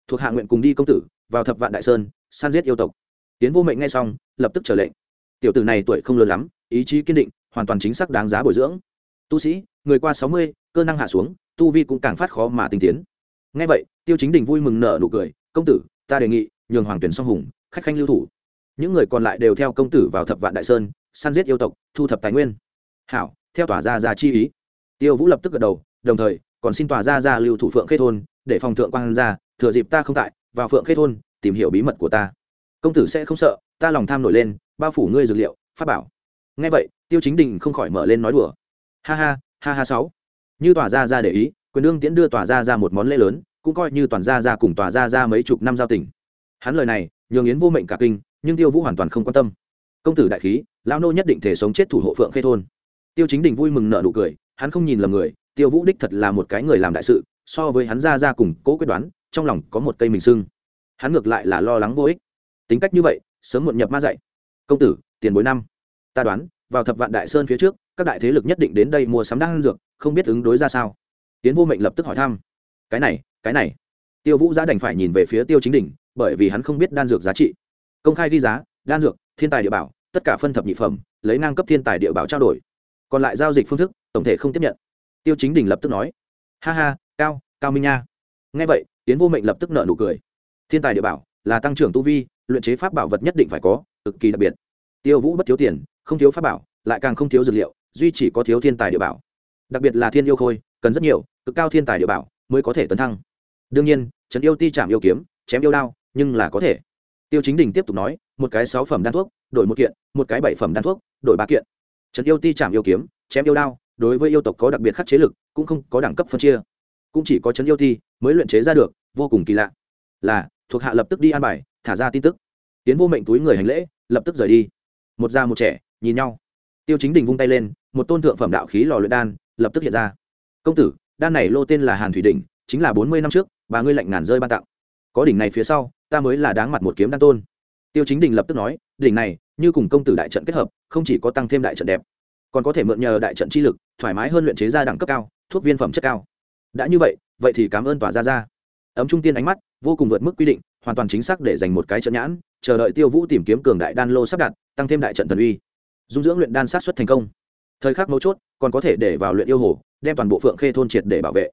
Thuộc hạ nguyện cùng đi công tử, vào thập vạn đại sơn, san giết yêu tộc. Tiến vô mệnh ngay xong, lập tức trở lệnh. Tiểu tử này tuổi không lớn lắm, ý chí kiên định, hoàn toàn chính xác đáng giá bồi dưỡng. Tu sĩ, người qua sáu mươi, cơ năng hạ xuống, tu vi cũng càng phát khó mà tinh tiến. Ngay vậy, tiêu chính đình vui mừng nở nụ cười, công tử, ta đề nghị, nhường hoàng tuyển song hùng, khách khanh lưu thủ. Những người còn lại đều theo công tử vào thập vạn đại sơn săn giết yêu tộc, thu thập tài nguyên. Hảo, theo tòa ra ra chi ý tiêu vũ lập tức gật đầu, đồng thời, còn xin tòa ra ra lưu thủ phượng khê thôn, để phòng thượng quan ra, thừa dịp ta không tại, vào phượng khê thôn, tìm hiểu bí mật của ta. Công tử sẽ không sợ, ta lòng tham nổi lên, bao phủ ngươi dược liệu phát bảo. Ngay vậy, tiêu chính đình không khỏi mở lên nói đùa. Ha ha ha ha sáu. Như tòa ra ra để ý, quyền đương tiễn đưa tòa ra ra một món lễ lớn, cũng coi như toàn ra ra cùng tòa ra ra mấy chục năm giao tình. Hắn lời này, nhường yến vô mệnh cả kinh, nhưng tiêu vũ hoàn toàn không quan tâm. Công tử đại khí, lão nô nhất định thể sống chết thủ hộ phượng khê thôn. Tiêu chính đình vui mừng nợ nụ cười hắn không nhìn lầm người, tiêu vũ đích thật là một cái người làm đại sự, so với hắn ra ra cùng cố quyết đoán, trong lòng có một cây mình sưng. Hắn ngược lại là lo lắng vô ích. Tính cách như vậy, sớm muộn nhập ma dạy. Công tử, tiền bối năm. Ta đoán, vào thập vạn đại sơn phía trước, các đại thế lực nhất định đến đây mua sắm đan dược, không biết ứng đối ra sao. Tiến vô mệnh lập tức hỏi thăm. Cái này cái này. Tiêu vũ giá đành phải nhìn về phía tiêu chính đỉnh bởi vì hắn không biết đan dược giá trị. Công khai ghi giá, đan dược, thiên tài địa bảo, tất cả phân thập nhị phẩm, lấy ngang cấp thiên tài địa bảo trao đổi còn lại giao dịch phương thức, tổng thể không tiếp nhận. Tiêu chính đình lập tức nói, ha ha, cao cao minh nha. Nghe vậy, tiến vô mệnh lập tức nợ nụ cười. Thiên tài địa bảo, là tăng trưởng tu vi, luyện chế pháp bảo vật nhất định phải có, cực kỳ đặc biệt. Tiêu vũ bất thiếu tiền, không thiếu pháp bảo, lại càng không thiếu dược liệu, duy chỉ có thiếu thiên tài địa bảo. Đặc biệt là thiên yêu khôi, cần rất nhiều, cực cao thiên tài địa bảo mới có thể tấn thăng. Đương nhiên, trấn yêu ti chạm yêu kiếm, chém yêu đao, nhưng là có thể. Tiêu chính đình tiếp tục nói, một cái sáu phẩm đan thuốc, đổi một kiện, một cái bảy phẩm đan thuốc, đổi ba kiện trấn yêu ti chạm yêu kiếm, chém yêu đao, đối với yêu tộc có đặc biệt khắc chế lực, cũng không có đẳng cấp phân chia. Cũng chỉ có trấn yêu ti mới luyện chế ra được, vô cùng kỳ lạ. Là, thuộc hạ lập tức đi an bài, thả ra tin tức. Tiến vô mệnh túi người hành lễ, lập tức rời đi. Một già một trẻ, nhìn nhau. Tiêu chính đình vung tay lên, một tôn thượng phẩm đạo khí lò luyện đan, lập tức hiện ra. Công tử, đan này lô tên là hàn thủy đỉnh, chính là bốn mươi năm trước và ngươi lạnh ngàn rơi ban tặng. Có đỉnh này phía sau, ta mới là đáng mặt một kiếm đan tôn. Tiêu chính đình lập tức nói, đỉnh này như cùng công tử đại trận kết hợp, không chỉ có tăng thêm đại trận đẹp, còn có thể mượn nhờ đại trận chi lực, thoải mái hơn luyện chế ra đẳng cấp cao, thuốc viên phẩm chất cao. Đã như vậy vậy thì cảm ơn tòa ra ra ấm trung tiên ánh mắt, vô cùng vượt mức quy định, hoàn toàn chính xác để dành một cái trận nhãn, chờ đợi tiêu vũ tìm kiếm cường đại đan lô sắp đặt, tăng thêm đại trận thần uy. Dung dưỡng luyện đan sát xuất thành công. Thời khắc mấu chốt, còn có thể để vào luyện yêu hồ, đem toàn bộ phượng khê thôn triệt để bảo vệ.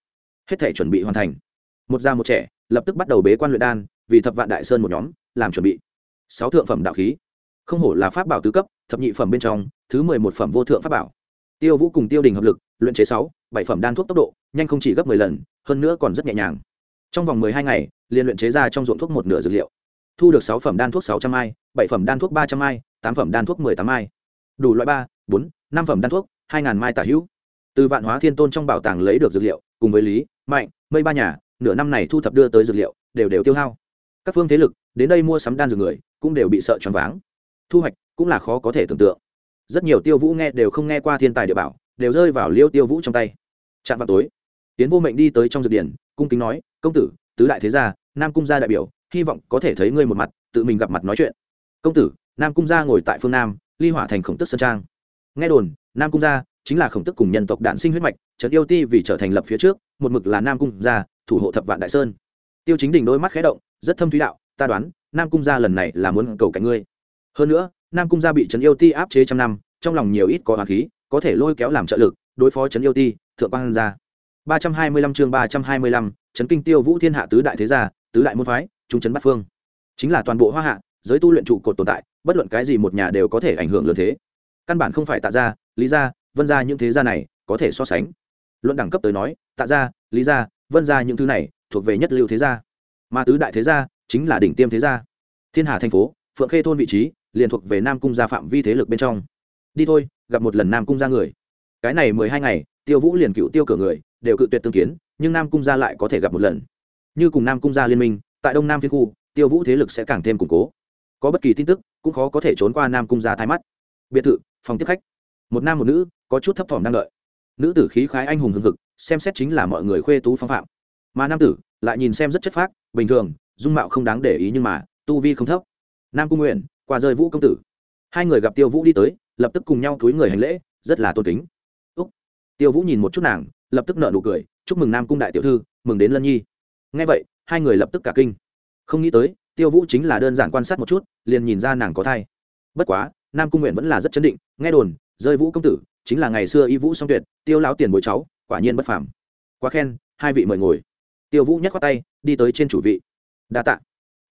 Hết thể chuẩn bị hoàn thành. Một già một trẻ, lập tức bắt đầu bế quan luyện đan, vì thập vạn đại sơn một nhóm, làm chuẩn bị. Sáu thượng phẩm đạo khí không hổ là pháp bảo tứ cấp, thập nhị phẩm bên trong, thứ mười một phẩm vô thượng pháp bảo. Tiêu vũ cùng tiêu đình hợp lực, luyện chế sáu, bảy phẩm đan thuốc tốc độ, nhanh không chỉ gấp mười lần, hơn nữa còn rất nhẹ nhàng. Trong vòng mười hai ngày liên luyện chế ra trong ruộng thuốc một nửa dược liệu. Thu được sáu phẩm đan thuốc sáu trăm mai bảy phẩm đan thuốc ba trăm mai tám phẩm đan thuốc mười tám mai đủ loại ba, bốn, năm phẩm đan thuốc, hai ngàn mai tả hữu. Từ vạn hóa thiên tôn trong bảo tàng lấy được dược liệu, cùng với lý, mạnh, mây ba nhà, nửa năm này thu thập đưa tới dược liệu, đều đều tiêu hao. Các phương thế lực đến đây mua sắm đan dược người, cũng đều bị sợ choáng váng thu hoạch cũng là khó có thể tưởng tượng. Rất nhiều tiêu vũ nghe đều không nghe qua thiên tài địa bảo, đều rơi vào liêu tiêu vũ trong tay. Chạm vào tối, tiến vô mệnh đi tới trong dược điển, cung kính nói, công tử, tứ đại thế gia, nam cung gia đại biểu, hy vọng có thể thấy ngươi một mặt, tự mình gặp mặt nói chuyện. Công tử, nam cung gia ngồi tại phương nam, ly hỏa thành khổng tức sơn trang. Nghe đồn, nam cung gia chính là khổng tức cùng nhân tộc đạn sinh huyết mạch trấn yêu ti vì trở thành lập phía trước, một mực là nam cung gia, thủ hộ thập vạn đại sơn. Tiêu chính đình đôi mắt khé động, rất thâm thúy đạo, ta đoán, nam cung gia lần này là muốn cầu cạnh ngươi hơn nữa, nam cung gia bị trấn yêu ti áp chế trăm năm, trong lòng nhiều ít có hoàng khí, có thể lôi kéo làm trợ lực, đối phó trấn yêu ti, thượng quan gia. ba trăm hai mươi lăm chương ba trăm hai mươi lăm, trấn kinh tiêu vũ thiên hạ tứ đại thế gia, tứ đại môn phái, trung trấn bát phương. Chính là toàn bộ hoa hạ, giới tu luyện trụ cột tồn tại, bất luận cái gì một nhà đều có thể ảnh hưởng lớn thế. Căn bản không phải tạ gia, lý gia, vân gia những thế gia này có thể so sánh. Luận đẳng cấp tới nói, tạ gia, lý gia, vân gia những thứ này thuộc về nhất lưu thế gia. Mà tứ đại thế gia chính là đỉnh tiêm thế gia. Thiên hà thành phố, phượng khê thôn vị trí liền thuộc về nam cung gia phạm vi thế lực bên trong. Đi thôi, gặp một lần nam cung gia người. Cái này mười hai ngày, tiêu vũ liền cựu tiêu cửa người, đều cự tuyệt tương kiến, nhưng nam cung gia lại có thể gặp một lần. Như cùng nam cung gia liên minh, tại đông nam phiên khu, tiêu vũ thế lực sẽ càng thêm củng cố. Có bất kỳ tin tức, cũng khó có thể trốn qua nam cung gia thái mắt. Biệt thự, phòng tiếp khách. Một nam một nữ, có chút thấp thỏm đang đợi. Nữ tử khí khái anh hùng hưng hực, xem xét chính là mọi người khuê tú phong phạm. Mà nam tử, lại nhìn xem rất chất phác, bình thường, dung mạo không đáng để ý nhưng mà, tu vi không thấp. Nam cung nguyện qua rơi vũ công tử. Hai người gặp tiêu vũ đi tới, lập tức cùng nhau túi người hành lễ, rất là tôn kính. Úc. tiêu vũ nhìn một chút nàng, lập tức nợ nụ cười, chúc mừng nam cung đại tiểu thư, mừng đến lân nhi. Ngay vậy, hai người lập tức cả kinh. Không nghĩ tới, tiêu vũ chính là đơn giản quan sát một chút, liền nhìn ra nàng có thai. Bất quá, nam cung nguyện vẫn là rất chấn định, nghe đồn, rơi vũ công tử, chính là ngày xưa y vũ song tuyệt, tiêu lão tiền bối cháu, quả nhiên bất phàm. Quá khen, hai vị mời ngồi. Tiêu vũ nhắc qua tay, đi tới trên chủ vị. Đa tạ.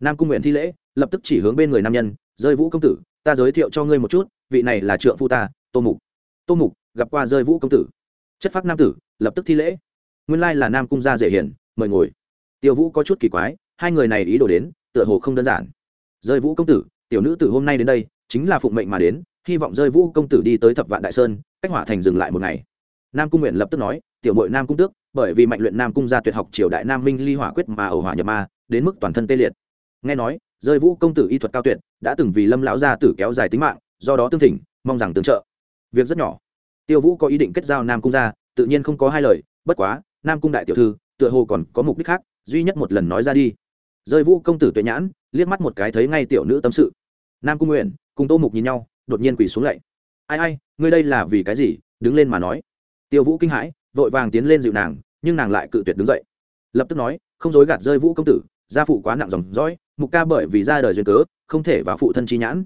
Nam cung nguyện thi lễ, lập tức chỉ hướng bên người nam nhân rơi vũ công tử, ta giới thiệu cho ngươi một chút, vị này là trượng phu ta, tô mục. Tô mục, gặp qua rơi vũ công tử. Chất phác nam tử, lập tức thi lễ. Nguyên lai là nam cung gia dễ hiển mời ngồi. Tiêu vũ có chút kỳ quái, hai người này ý đồ đến, tựa hồ không đơn giản. Rơi vũ công tử, tiểu nữ tử hôm nay đến đây, chính là phụng mệnh mà đến, hy vọng rơi vũ công tử đi tới thập vạn đại sơn, cách hỏa thành dừng lại một ngày. Nam cung nguyện lập tức nói, tiểu mội nam cung tước, bởi vì mạnh luyện nam cung gia tuyệt học triều đại nam minh ly hỏa quyết mà ẩu hỏa nhập ma, đến mức toàn thân tê liệt. Nghe nói rơi vũ công tử y thuật cao tuyệt, đã từng vì lâm lão gia tử kéo dài tính mạng, do đó tương thỉnh, mong rằng tương trợ. Việc rất nhỏ. Tiêu vũ có ý định kết giao nam cung gia, tự nhiên không có hai lời, bất quá, nam cung đại tiểu thư, tựa hồ còn có mục đích khác, duy nhất một lần nói ra đi. Rơi vũ công tử tuệ nhãn, liếc mắt một cái thấy ngay tiểu nữ tâm sự. Nam cung nguyện, cùng tô mục nhìn nhau, đột nhiên quỳ xuống lạy. Ai ai, ngươi đây là vì cái gì? đứng lên mà nói. Tiêu vũ kinh hãi, vội vàng tiến lên dịu nàng, nhưng nàng lại cự tuyệt đứng dậy. Lập tức nói, không dối gạt rơi vũ công tử gia phụ quá nặng dòng dõi, mục ca bởi vì ra đời duyên cớ, không thể vào phụ thân chi nhãn.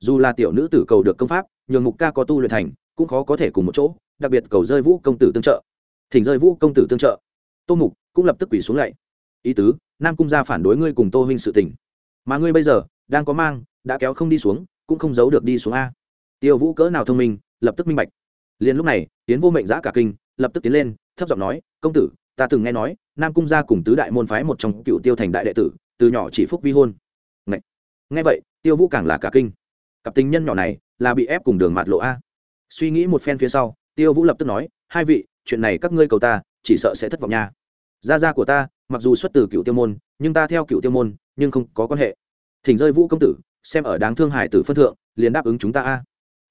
Dù là tiểu nữ tử cầu được công pháp, nhường mục ca có tu luyện thành, cũng khó có thể cùng một chỗ, đặc biệt cầu rơi vũ công tử tương trợ. Thỉnh rơi vũ công tử tương trợ. Tô mục cũng lập tức quỳ xuống lạy. Ý tứ, nam cung gia phản đối ngươi cùng tô huynh sự tình. Mà ngươi bây giờ, đang có mang, đã kéo không đi xuống, cũng không giấu được đi xuống a. Tiêu vũ cỡ nào thông minh, lập tức minh bạch. Liền lúc này tiến vô mệnh giã cả kinh, lập tức tiến lên, thấp giọng nói, công tử, ta từng nghe nói nam cung gia cùng tứ đại môn phái một trong cựu tiêu thành đại đệ tử từ nhỏ chỉ phúc vi hôn. Ngay, nghe vậy tiêu vũ càng là cả kinh. Cặp tình nhân nhỏ này là bị ép cùng đường mạt lộ a. Suy nghĩ một phen phía sau tiêu vũ lập tức nói hai vị chuyện này các ngươi cầu ta chỉ sợ sẽ thất vọng nha. Gia gia của ta mặc dù xuất từ cựu tiêu môn nhưng ta theo cựu tiêu môn nhưng không có quan hệ. Thỉnh rơi vũ công tử xem ở đáng thương hải tử phân thượng liền đáp ứng chúng ta a.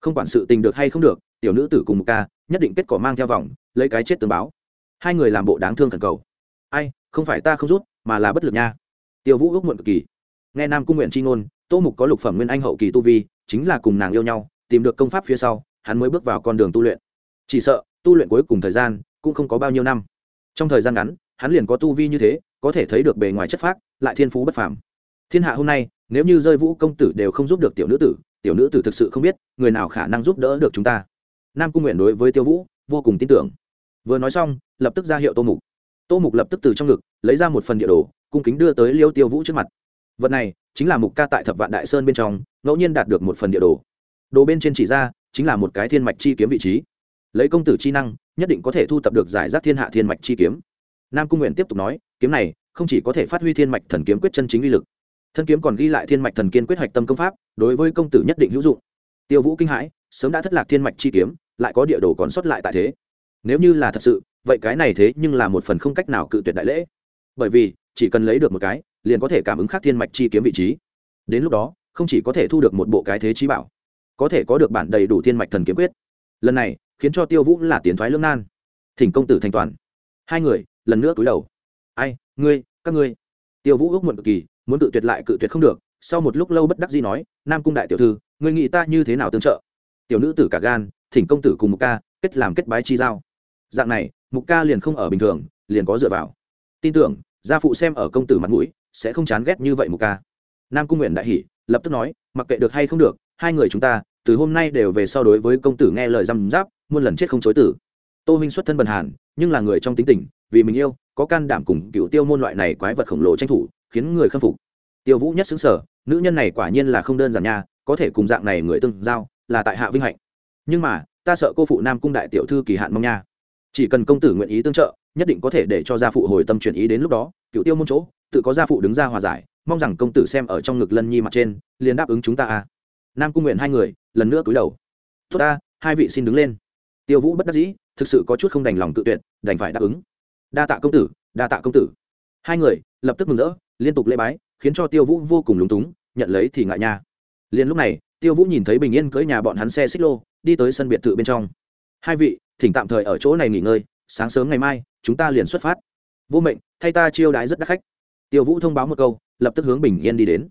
Không quản sự tình được hay không được tiểu nữ tử cùng một ca nhất định kết quả mang theo vòng lấy cái chết tường báo. Hai người làm bộ đáng thương thần cầu ai, không phải ta không rút, mà là bất lực nha. Tiêu vũ ước muộn cực kỳ. Nghe nam cung nguyện tri ngôn, tô mục có lục phẩm nguyên anh hậu kỳ tu vi, chính là cùng nàng yêu nhau, tìm được công pháp phía sau, hắn mới bước vào con đường tu luyện. Chỉ sợ, tu luyện cuối cùng thời gian cũng không có bao nhiêu năm. Trong thời gian ngắn, hắn liền có tu vi như thế, có thể thấy được bề ngoài chất phác, lại thiên phú bất phàm. Thiên hạ hôm nay, nếu như rơi vũ công tử đều không giúp được tiểu nữ tử, tiểu nữ tử thực sự không biết, người nào khả năng giúp đỡ được chúng ta. Nam cung nguyện đối với tiêu vũ vô cùng tin tưởng. Vừa nói xong, lập tức ra hiệu tô mục tô mục lập tức từ trong ngực, lấy ra một phần địa đồ, cung kính đưa tới liêu tiêu vũ trước mặt. Vật này chính là mục ca tại thập vạn đại sơn bên trong, ngẫu nhiên đạt được một phần địa đồ. Đồ bên trên chỉ ra, chính là một cái thiên mạch chi kiếm vị trí. Lấy công tử chi năng, nhất định có thể thu tập được giải rác thiên hạ thiên mạch chi kiếm. Nam cung nguyện tiếp tục nói, kiếm này không chỉ có thể phát huy thiên mạch thần kiếm quyết chân chính uy lực, thân kiếm còn ghi lại thiên mạch thần kiên quyết hạch tâm công pháp, đối với công tử nhất định hữu dụng. Tiêu vũ kinh hãi, sớm đã thất lạc thiên mạch chi kiếm, lại có địa đồ còn xuất lại tại thế. Nếu như là thật sự vậy cái này thế nhưng là một phần không cách nào cự tuyệt đại lễ. Bởi vì, chỉ cần lấy được một cái, liền có thể cảm ứng khắc thiên mạch chi kiếm vị trí. Đến lúc đó, không chỉ có thể thu được một bộ cái thế trí bảo, có thể có được bản đầy đủ thiên mạch thần kiếm quyết. Lần này, khiến cho tiêu vũ là tiến thoái lương nan. Thỉnh công tử thành toàn. Hai người, lần nữa cúi đầu. Ai, ngươi, các ngươi. Tiêu vũ ước muộn cực kỳ, muốn cự tuyệt lại cự tuyệt không được, sau một lúc lâu bất đắc dĩ nói, nam cung đại tiểu thư, ngươi nghĩ ta như thế nào tương trợ? Tiểu nữ tử cả gan, thỉnh công tử cùng một ca, kết làm kết bái chi giao. Dạng này mục ca liền không ở bình thường, liền có dựa vào. Tin tưởng, gia phụ xem ở công tử mặt mũi, sẽ không chán ghét như vậy mục ca. Nam cung nguyện đại hỷ lập tức nói, mặc kệ được hay không được, hai người chúng ta, từ hôm nay đều về sau đối với công tử nghe lời răm giáp muôn lần chết không chối tử. Tô minh xuất thân bần hàn, nhưng là người trong tính tình, vì mình yêu, có can đảm cùng cựu tiêu môn loại này quái vật khổng lồ tranh thủ, khiến người khâm phục. Tiêu vũ nhất xứng sở, nữ nhân này quả nhiên là không đơn giản nha, có thể cùng dạng này người tương giao, là tại hạ vinh hạnh. Nhưng mà, ta sợ cô phụ nam cung đại tiểu thư kỳ hạn mong nha chỉ cần công tử nguyện ý tương trợ, nhất định có thể để cho gia phụ hồi tâm chuyển ý đến lúc đó, cựu tiêu môn chỗ, tự có gia phụ đứng ra hòa giải, mong rằng công tử xem ở trong ngực lân nhi mặt trên, liền đáp ứng chúng ta à nam cung nguyện hai người, lần nữa cúi đầu. Tốt ta, hai vị xin đứng lên. Tiêu vũ bất đắc dĩ, thực sự có chút không đành lòng tự tuyệt, đành phải đáp ứng. Đa tạ công tử, đa tạ công tử. Hai người, lập tức mừng rỡ, liên tục lễ bái, khiến cho tiêu vũ vô cùng lúng túng, nhận lấy thì ngại nha. Liền lúc này, tiêu vũ nhìn thấy bình yên cưỡi nhà bọn hắn xe xích lô, đi tới sân biệt thự bên trong. Hai vị thỉnh tạm thời ở chỗ này nghỉ ngơi, sáng sớm ngày mai, chúng ta liền xuất phát. Vô mệnh, thay ta chiêu đái rất đắt khách. Tiêu vũ thông báo một câu, lập tức hướng bình yên đi đến.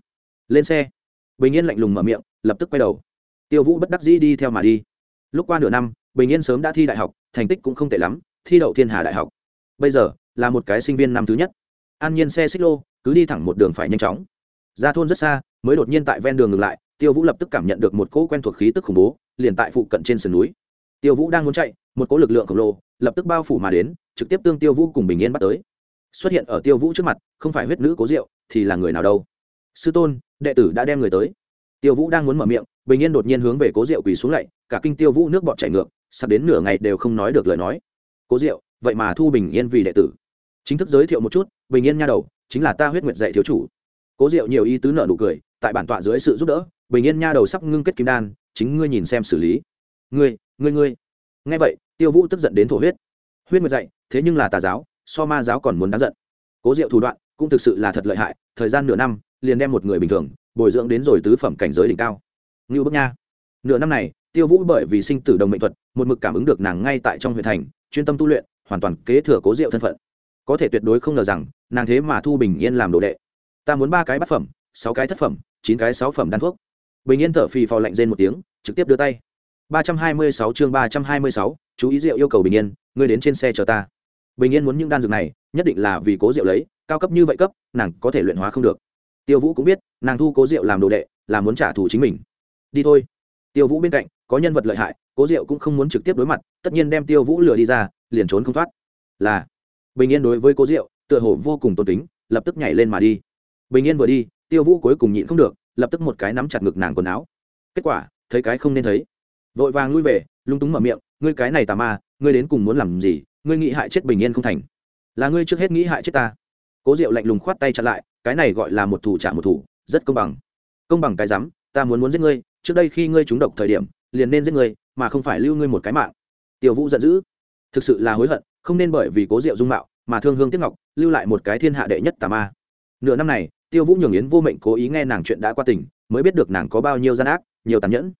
Lên xe. Bình yên lạnh lùng mở miệng, lập tức quay đầu. Tiêu vũ bất đắc dĩ đi theo mà đi. Lúc qua nửa năm, bình yên sớm đã thi đại học, thành tích cũng không tệ lắm, thi đậu thiên hà đại học. Bây giờ, là một cái sinh viên năm thứ nhất. An nhiên xe xích lô, cứ đi thẳng một đường phải nhanh chóng. Ra thôn rất xa, mới đột nhiên tại ven đường ngừng lại, tiêu vũ lập tức cảm nhận được một cỗ quen thuộc khí tức khủng bố, liền tại phụ cận trên sườn núi. Tiêu vũ đang muốn chạy một cỗ lực lượng khổng lồ lập tức bao phủ mà đến, trực tiếp tương tiêu vũ cùng bình yên bắt tới. Xuất hiện ở tiêu vũ trước mặt, không phải huyết nữ cố diệu, thì là người nào đâu? Sư tôn, đệ tử đã đem người tới. Tiêu vũ đang muốn mở miệng, bình yên đột nhiên hướng về cố diệu quỳ xuống lạy, cả kinh tiêu vũ nước bọt chảy ngược, sắp đến nửa ngày đều không nói được lời nói. Cố diệu, vậy mà thu bình yên vì đệ tử. Chính thức giới thiệu một chút, bình yên nha đầu, chính là ta huyết nguyệt dạy thiếu chủ. Cố diệu nhiều ý tứ nợ nụ cười, tại bản tọa dưới sự giúp đỡ, bình yên nha đầu sắp ngưng kết kim đan, chính ngươi nhìn xem xử lý. Ngươi ngươi ngươi. Nghe vậy tiêu vũ tức giận đến thổ huyết. Huyết nguyệt dạy, thế nhưng là tà giáo, so ma giáo còn muốn đáng giận. Cố diệu thủ đoạn cũng thực sự là thật lợi hại, thời gian nửa năm, liền đem một người bình thường, bồi dưỡng đến rồi tứ phẩm cảnh giới đỉnh cao. Ngưu bức nha. Nửa năm này, tiêu vũ bởi vì sinh tử đồng mệnh thuật, một mực cảm ứng được nàng ngay tại trong huyện thành, chuyên tâm tu luyện, hoàn toàn kế thừa cố diệu thân phận. Có thể tuyệt đối không ngờ rằng, nàng thế mà thu bình yên làm đồ đệ. Ta muốn ba cái bát phẩm, sáu cái thất phẩm, chín cái sáu phẩm đan thuốc. Bình yên thở phì phò lạnh rên một tiếng, trực tiếp đưa tay ba trăm hai mươi sáu chương ba trăm hai mươi sáu, chú ý rượu yêu cầu bình yên, ngươi đến trên xe chờ ta. Bình yên muốn những đan dược này, nhất định là vì cố diệu lấy, cao cấp như vậy cấp, nàng có thể luyện hóa không được. Tiêu vũ cũng biết, nàng thu cố diệu làm đồ đệ, là muốn trả thù chính mình. Đi thôi. Tiêu vũ bên cạnh, có nhân vật lợi hại, cố diệu cũng không muốn trực tiếp đối mặt, tất nhiên đem tiêu vũ lừa đi ra, liền trốn không thoát. Là, bình yên đối với cố diệu tựa hồ vô cùng tôn kính, lập tức nhảy lên mà đi. Bình yên vừa đi, tiêu vũ cuối cùng nhịn không được, lập tức một cái nắm chặt ngực nàng quần áo. Kết quả, thấy cái không nên thấy vội vàng lui về lung túng mở miệng, ngươi cái này tà ma, ngươi đến cùng muốn làm gì? Ngươi nghĩ hại chết bình yên không thành? Là ngươi trước hết nghĩ hại chết ta? Cố diệu lạnh lùng khoát tay chặn lại, cái này gọi là một thủ trả một thủ, rất công bằng. Công bằng cái rắm, ta muốn muốn giết ngươi, trước đây khi ngươi trúng độc thời điểm, liền nên giết ngươi, mà không phải lưu ngươi một cái mạng. Tiểu vũ giận dữ. Thực sự là hối hận, không nên bởi vì cố diệu dung mạo mà thương hương tiếc ngọc, lưu lại một cái thiên hạ đệ nhất tà ma. Nửa năm này, tiêu vũ nhường yến vô mệnh cố ý nghe nàng chuyện đã qua tình mới biết được nàng có bao nhiêu gian ác, nhiều tàn nhẫn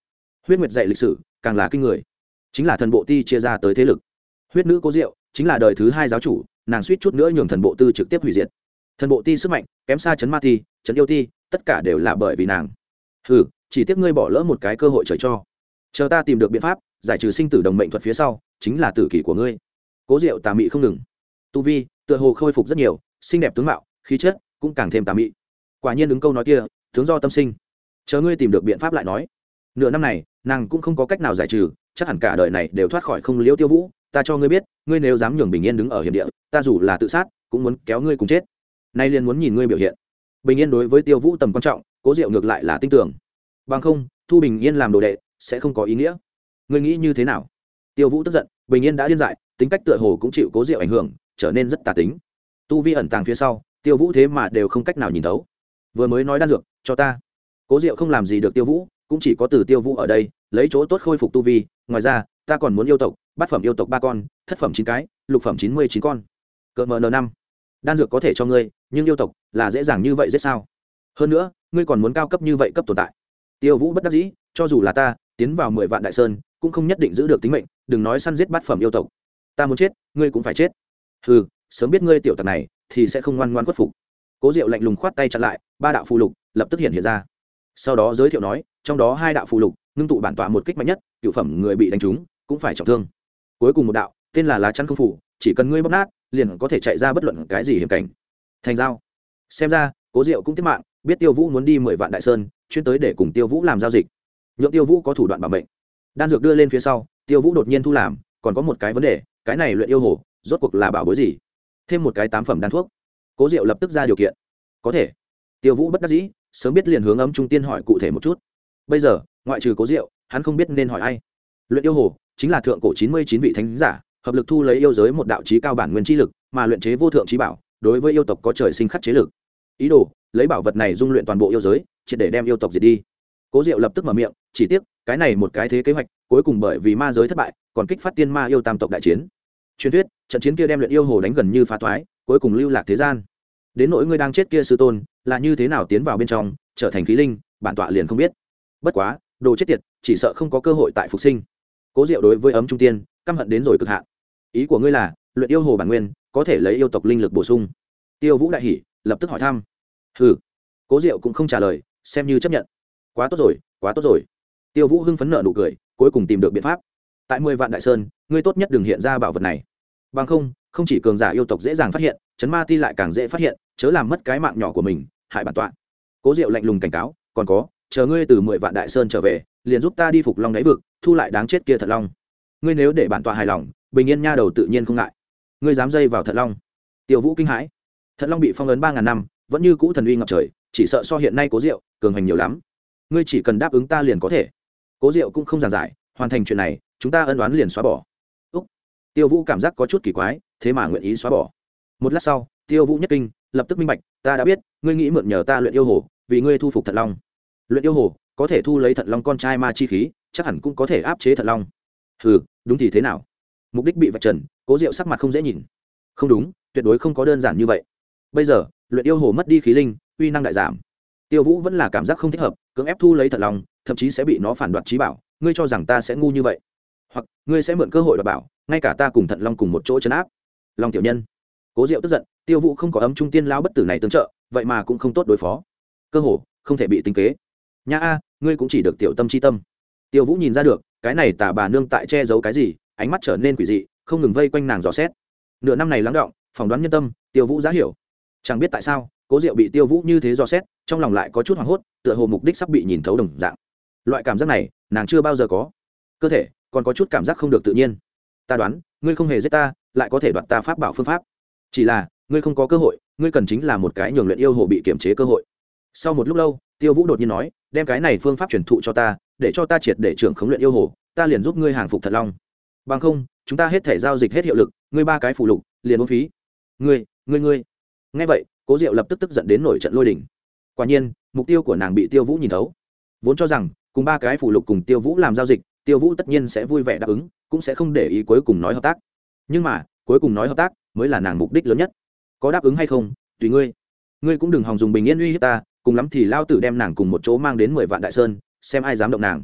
huyết nguyệt dạy lịch sử, càng là kinh người. Chính là thần bộ ti chia ra tới thế lực. Huyết nữ cố diệu, chính là đời thứ hai giáo chủ, nàng suýt chút nữa nhường thần bộ tư trực tiếp hủy diệt. Thần bộ ti sức mạnh, kém xa chấn ma ti chấn yêu ti, tất cả đều là bởi vì nàng. Ừ chỉ tiếc ngươi bỏ lỡ một cái cơ hội trời cho. Chờ ta tìm được biện pháp, giải trừ sinh tử đồng mệnh thuật phía sau, chính là tử kỷ của ngươi. Cố diệu tà mị không ngừng. Tu vi, tựa hồ khôi phục rất nhiều, xinh đẹp tướng mạo, khí chất cũng càng thêm tà mị. Quả nhiên ứng câu nói kia, tướng do tâm sinh. Chờ ngươi tìm được biện pháp lại nói nửa năm này, nàng cũng không có cách nào giải trừ, chắc hẳn cả đời này đều thoát khỏi không liễu tiêu vũ. Ta cho ngươi biết, ngươi nếu dám nhường bình yên đứng ở hiểm địa, ta dù là tự sát, cũng muốn kéo ngươi cùng chết. Nay liền muốn nhìn ngươi biểu hiện. Bình yên đối với tiêu vũ tầm quan trọng, cố diệu ngược lại là tin tưởng. Bằng không, thu bình yên làm đồ đệ, sẽ không có ý nghĩa. Ngươi nghĩ như thế nào? Tiêu vũ tức giận, bình yên đã điên dại, tính cách tựa hồ cũng chịu cố diệu ảnh hưởng, trở nên rất tà tính. Tu vi ẩn tàng phía sau, tiêu vũ thế mà đều không cách nào nhìn thấu. Vừa mới nói đan dược, cho ta. Cố diệu không làm gì được tiêu vũ cũng chỉ có từ tiêu vũ ở đây, lấy chỗ tốt khôi phục tu vi, ngoài ra, ta còn muốn yêu tộc, bát phẩm yêu tộc ba con, thất phẩm chín cái, lục phẩm chín mươi chín con. Cỡ mờ n năm. Đan dược có thể cho ngươi, nhưng yêu tộc là dễ dàng như vậy dễ sao? Hơn nữa, ngươi còn muốn cao cấp như vậy cấp tồn tại. Tiêu vũ bất đắc dĩ, cho dù là ta, tiến vào mười vạn đại sơn, cũng không nhất định giữ được tính mệnh, đừng nói săn giết bát phẩm yêu tộc. Ta muốn chết, ngươi cũng phải chết. Ừ sớm biết ngươi tiểu tặc này, thì sẽ không ngoan ngoan khuất phục. Cố diệu lạnh lùng khoát tay chặn lại, ba đạo phù lục lập tức hiện hiện ra sau đó giới thiệu nói, trong đó hai đạo phù lục, ngưng tụ bản tọa một kích mạnh nhất, cựu phẩm người bị đánh trúng, cũng phải trọng thương. Cuối cùng một đạo, tên là lá chắn không phủ, chỉ cần ngươi bóc nát, liền có thể chạy ra bất luận cái gì hiểm cảnh. Thành giao. Xem ra, cố diệu cũng tiếp mạng, biết tiêu vũ muốn đi mười vạn đại sơn, chuyên tới để cùng tiêu vũ làm giao dịch. Nhượng tiêu vũ có thủ đoạn bảo mệnh. Đan dược đưa lên phía sau, tiêu vũ đột nhiên thu làm, còn có một cái vấn đề, cái này luyện yêu hồ, rốt cuộc là bảo bối gì? Thêm một cái tám phẩm đan thuốc. Cố diệu lập tức ra điều kiện. Có thể. Tiêu vũ bất đắc dĩ sớm biết liền hướng ấm trung tiên hỏi cụ thể một chút. Bây giờ, ngoại trừ cố diệu, hắn không biết nên hỏi ai. Luyện yêu hồ, chính là thượng cổ chín mươi chín vị thánh giả, hợp lực thu lấy yêu giới một đạo trí cao bản nguyên trí lực, mà luyện chế vô thượng trí bảo, đối với yêu tộc có trời sinh khắc chế lực. Ý đồ, lấy bảo vật này dung luyện toàn bộ yêu giới, triệt để đem yêu tộc diệt đi. Cố diệu lập tức mở miệng, chỉ tiếc, cái này một cái thế kế hoạch, cuối cùng bởi vì ma giới thất bại, còn kích phát tiên ma yêu tam tộc đại chiến. Truyền thuyết, trận chiến kia đem luyện yêu hồ đánh gần như phá thoái cuối cùng lưu lạc thế gian. Đến nỗi ngươi đang chết kia sư tôn là như thế nào tiến vào bên trong, trở thành khí linh, bản tọa liền không biết. Bất quá, đồ chết tiệt, chỉ sợ không có cơ hội tại phục sinh. Cố diệu đối với ấm trung tiên, căm hận đến rồi cực hạn. Ý của ngươi là, luyện yêu hồ bản nguyên, có thể lấy yêu tộc linh lực bổ sung. Tiêu vũ đại hỷ lập tức hỏi thăm. Hừ. Cố diệu cũng không trả lời, xem như chấp nhận. Quá tốt rồi, quá tốt rồi. Tiêu vũ hưng phấn nợ nụ cười, cuối cùng tìm được biện pháp. Tại mười vạn đại sơn, ngươi tốt nhất đừng hiện ra bảo vật này. Bằng không không chỉ cường giả yêu tộc dễ dàng phát hiện, chấn ma ti lại càng dễ phát hiện, chớ làm mất cái mạng nhỏ của mình hại bản tọa. Cố diệu lạnh lùng cảnh cáo, còn có, chờ ngươi từ mười vạn đại sơn trở về, liền giúp ta đi phục long đáy vực, thu lại đáng chết kia thật long. Ngươi nếu để bản tọa hài lòng, bình yên nha đầu tự nhiên không ngại. Ngươi dám dây vào thật long. Tiêu vũ kinh hãi. Thật long bị phong ấn ba ngàn năm, vẫn như cũ thần uy ngập trời, chỉ sợ so hiện nay cố diệu, cường hành nhiều lắm. Ngươi chỉ cần đáp ứng ta liền có thể. Cố diệu cũng không giảng giải, hoàn thành chuyện này, chúng ta ân đoán liền xóa bỏ. Úc. Tiêu vũ cảm giác có chút kỳ quái, thế mà nguyện ý xóa bỏ. Một lát sau, tiêu vũ nhất kinh lập tức minh bạch ta đã biết ngươi nghĩ mượn nhờ ta luyện yêu hồ vì ngươi thu phục thật long. Luyện yêu hồ có thể thu lấy thật long con trai ma chi khí chắc hẳn cũng có thể áp chế thật long. Ừ đúng thì thế nào? Mục đích bị vạch trần cố diệu sắc mặt không dễ nhìn. Không đúng tuyệt đối không có đơn giản như vậy. Bây giờ luyện yêu hồ mất đi khí linh uy năng đại giảm. Tiêu vũ vẫn là cảm giác không thích hợp cưỡng ép thu lấy thật long, thậm chí sẽ bị nó phản đoạt trí bảo ngươi cho rằng ta sẽ ngu như vậy? Hoặc ngươi sẽ mượn cơ hội đ bảo ngay cả ta cùng thận long cùng một chỗ chấn áp. Long tiểu nhân cố diệu tức giận, tiêu vũ không có ấm trung tiên lao bất tử này tương trợ, vậy mà cũng không tốt đối phó. Cơ hồ, không thể bị tính kế. Nha a, ngươi cũng chỉ được tiểu tâm chi tâm. Tiêu vũ nhìn ra được, cái này tả bà nương tại che giấu cái gì, ánh mắt trở nên quỷ dị, không ngừng vây quanh nàng dò xét. Nửa năm này lắng động, phỏng đoán nhân tâm, tiêu vũ giá hiểu. Chẳng biết tại sao, cố diệu bị tiêu vũ như thế dò xét, trong lòng lại có chút hoảng hốt, tựa hồ mục đích sắp bị nhìn thấu đồng dạng. Loại cảm giác này, nàng chưa bao giờ có. Cơ thể, còn có chút cảm giác không được tự nhiên. Ta đoán, ngươi không hề giết ta, lại có thể đoạt ta pháp bảo phương pháp chỉ là, ngươi không có cơ hội, ngươi cần chính là một cái nhường luyện yêu hồ bị kiểm chế cơ hội. Sau một lúc lâu, tiêu vũ đột nhiên nói, đem cái này phương pháp truyền thụ cho ta, để cho ta triệt để trưởng khống luyện yêu hồ, ta liền giúp ngươi hàng phục thật long. Bằng không, chúng ta hết thể giao dịch hết hiệu lực, ngươi ba cái phụ lục, liền uống phí. Ngươi ngươi ngươi. Nghe vậy, cố diệu lập tức tức giận đến nổi trận lôi đỉnh quả nhiên, mục tiêu của nàng bị tiêu vũ nhìn thấu. Vốn cho rằng, cùng ba cái phụ lục cùng tiêu vũ làm giao dịch, tiêu vũ tất nhiên sẽ vui vẻ đáp ứng, cũng sẽ không để ý cuối cùng nói hợp tác. Nhưng mà, cuối cùng nói hợp tác mới là nàng mục đích lớn nhất. Có đáp ứng hay không, tùy ngươi. Ngươi cũng đừng hòng dùng bình yên uy hiếp ta, cùng lắm thì lao tử đem nàng cùng một chỗ mang đến mười vạn đại sơn, xem ai dám động nàng.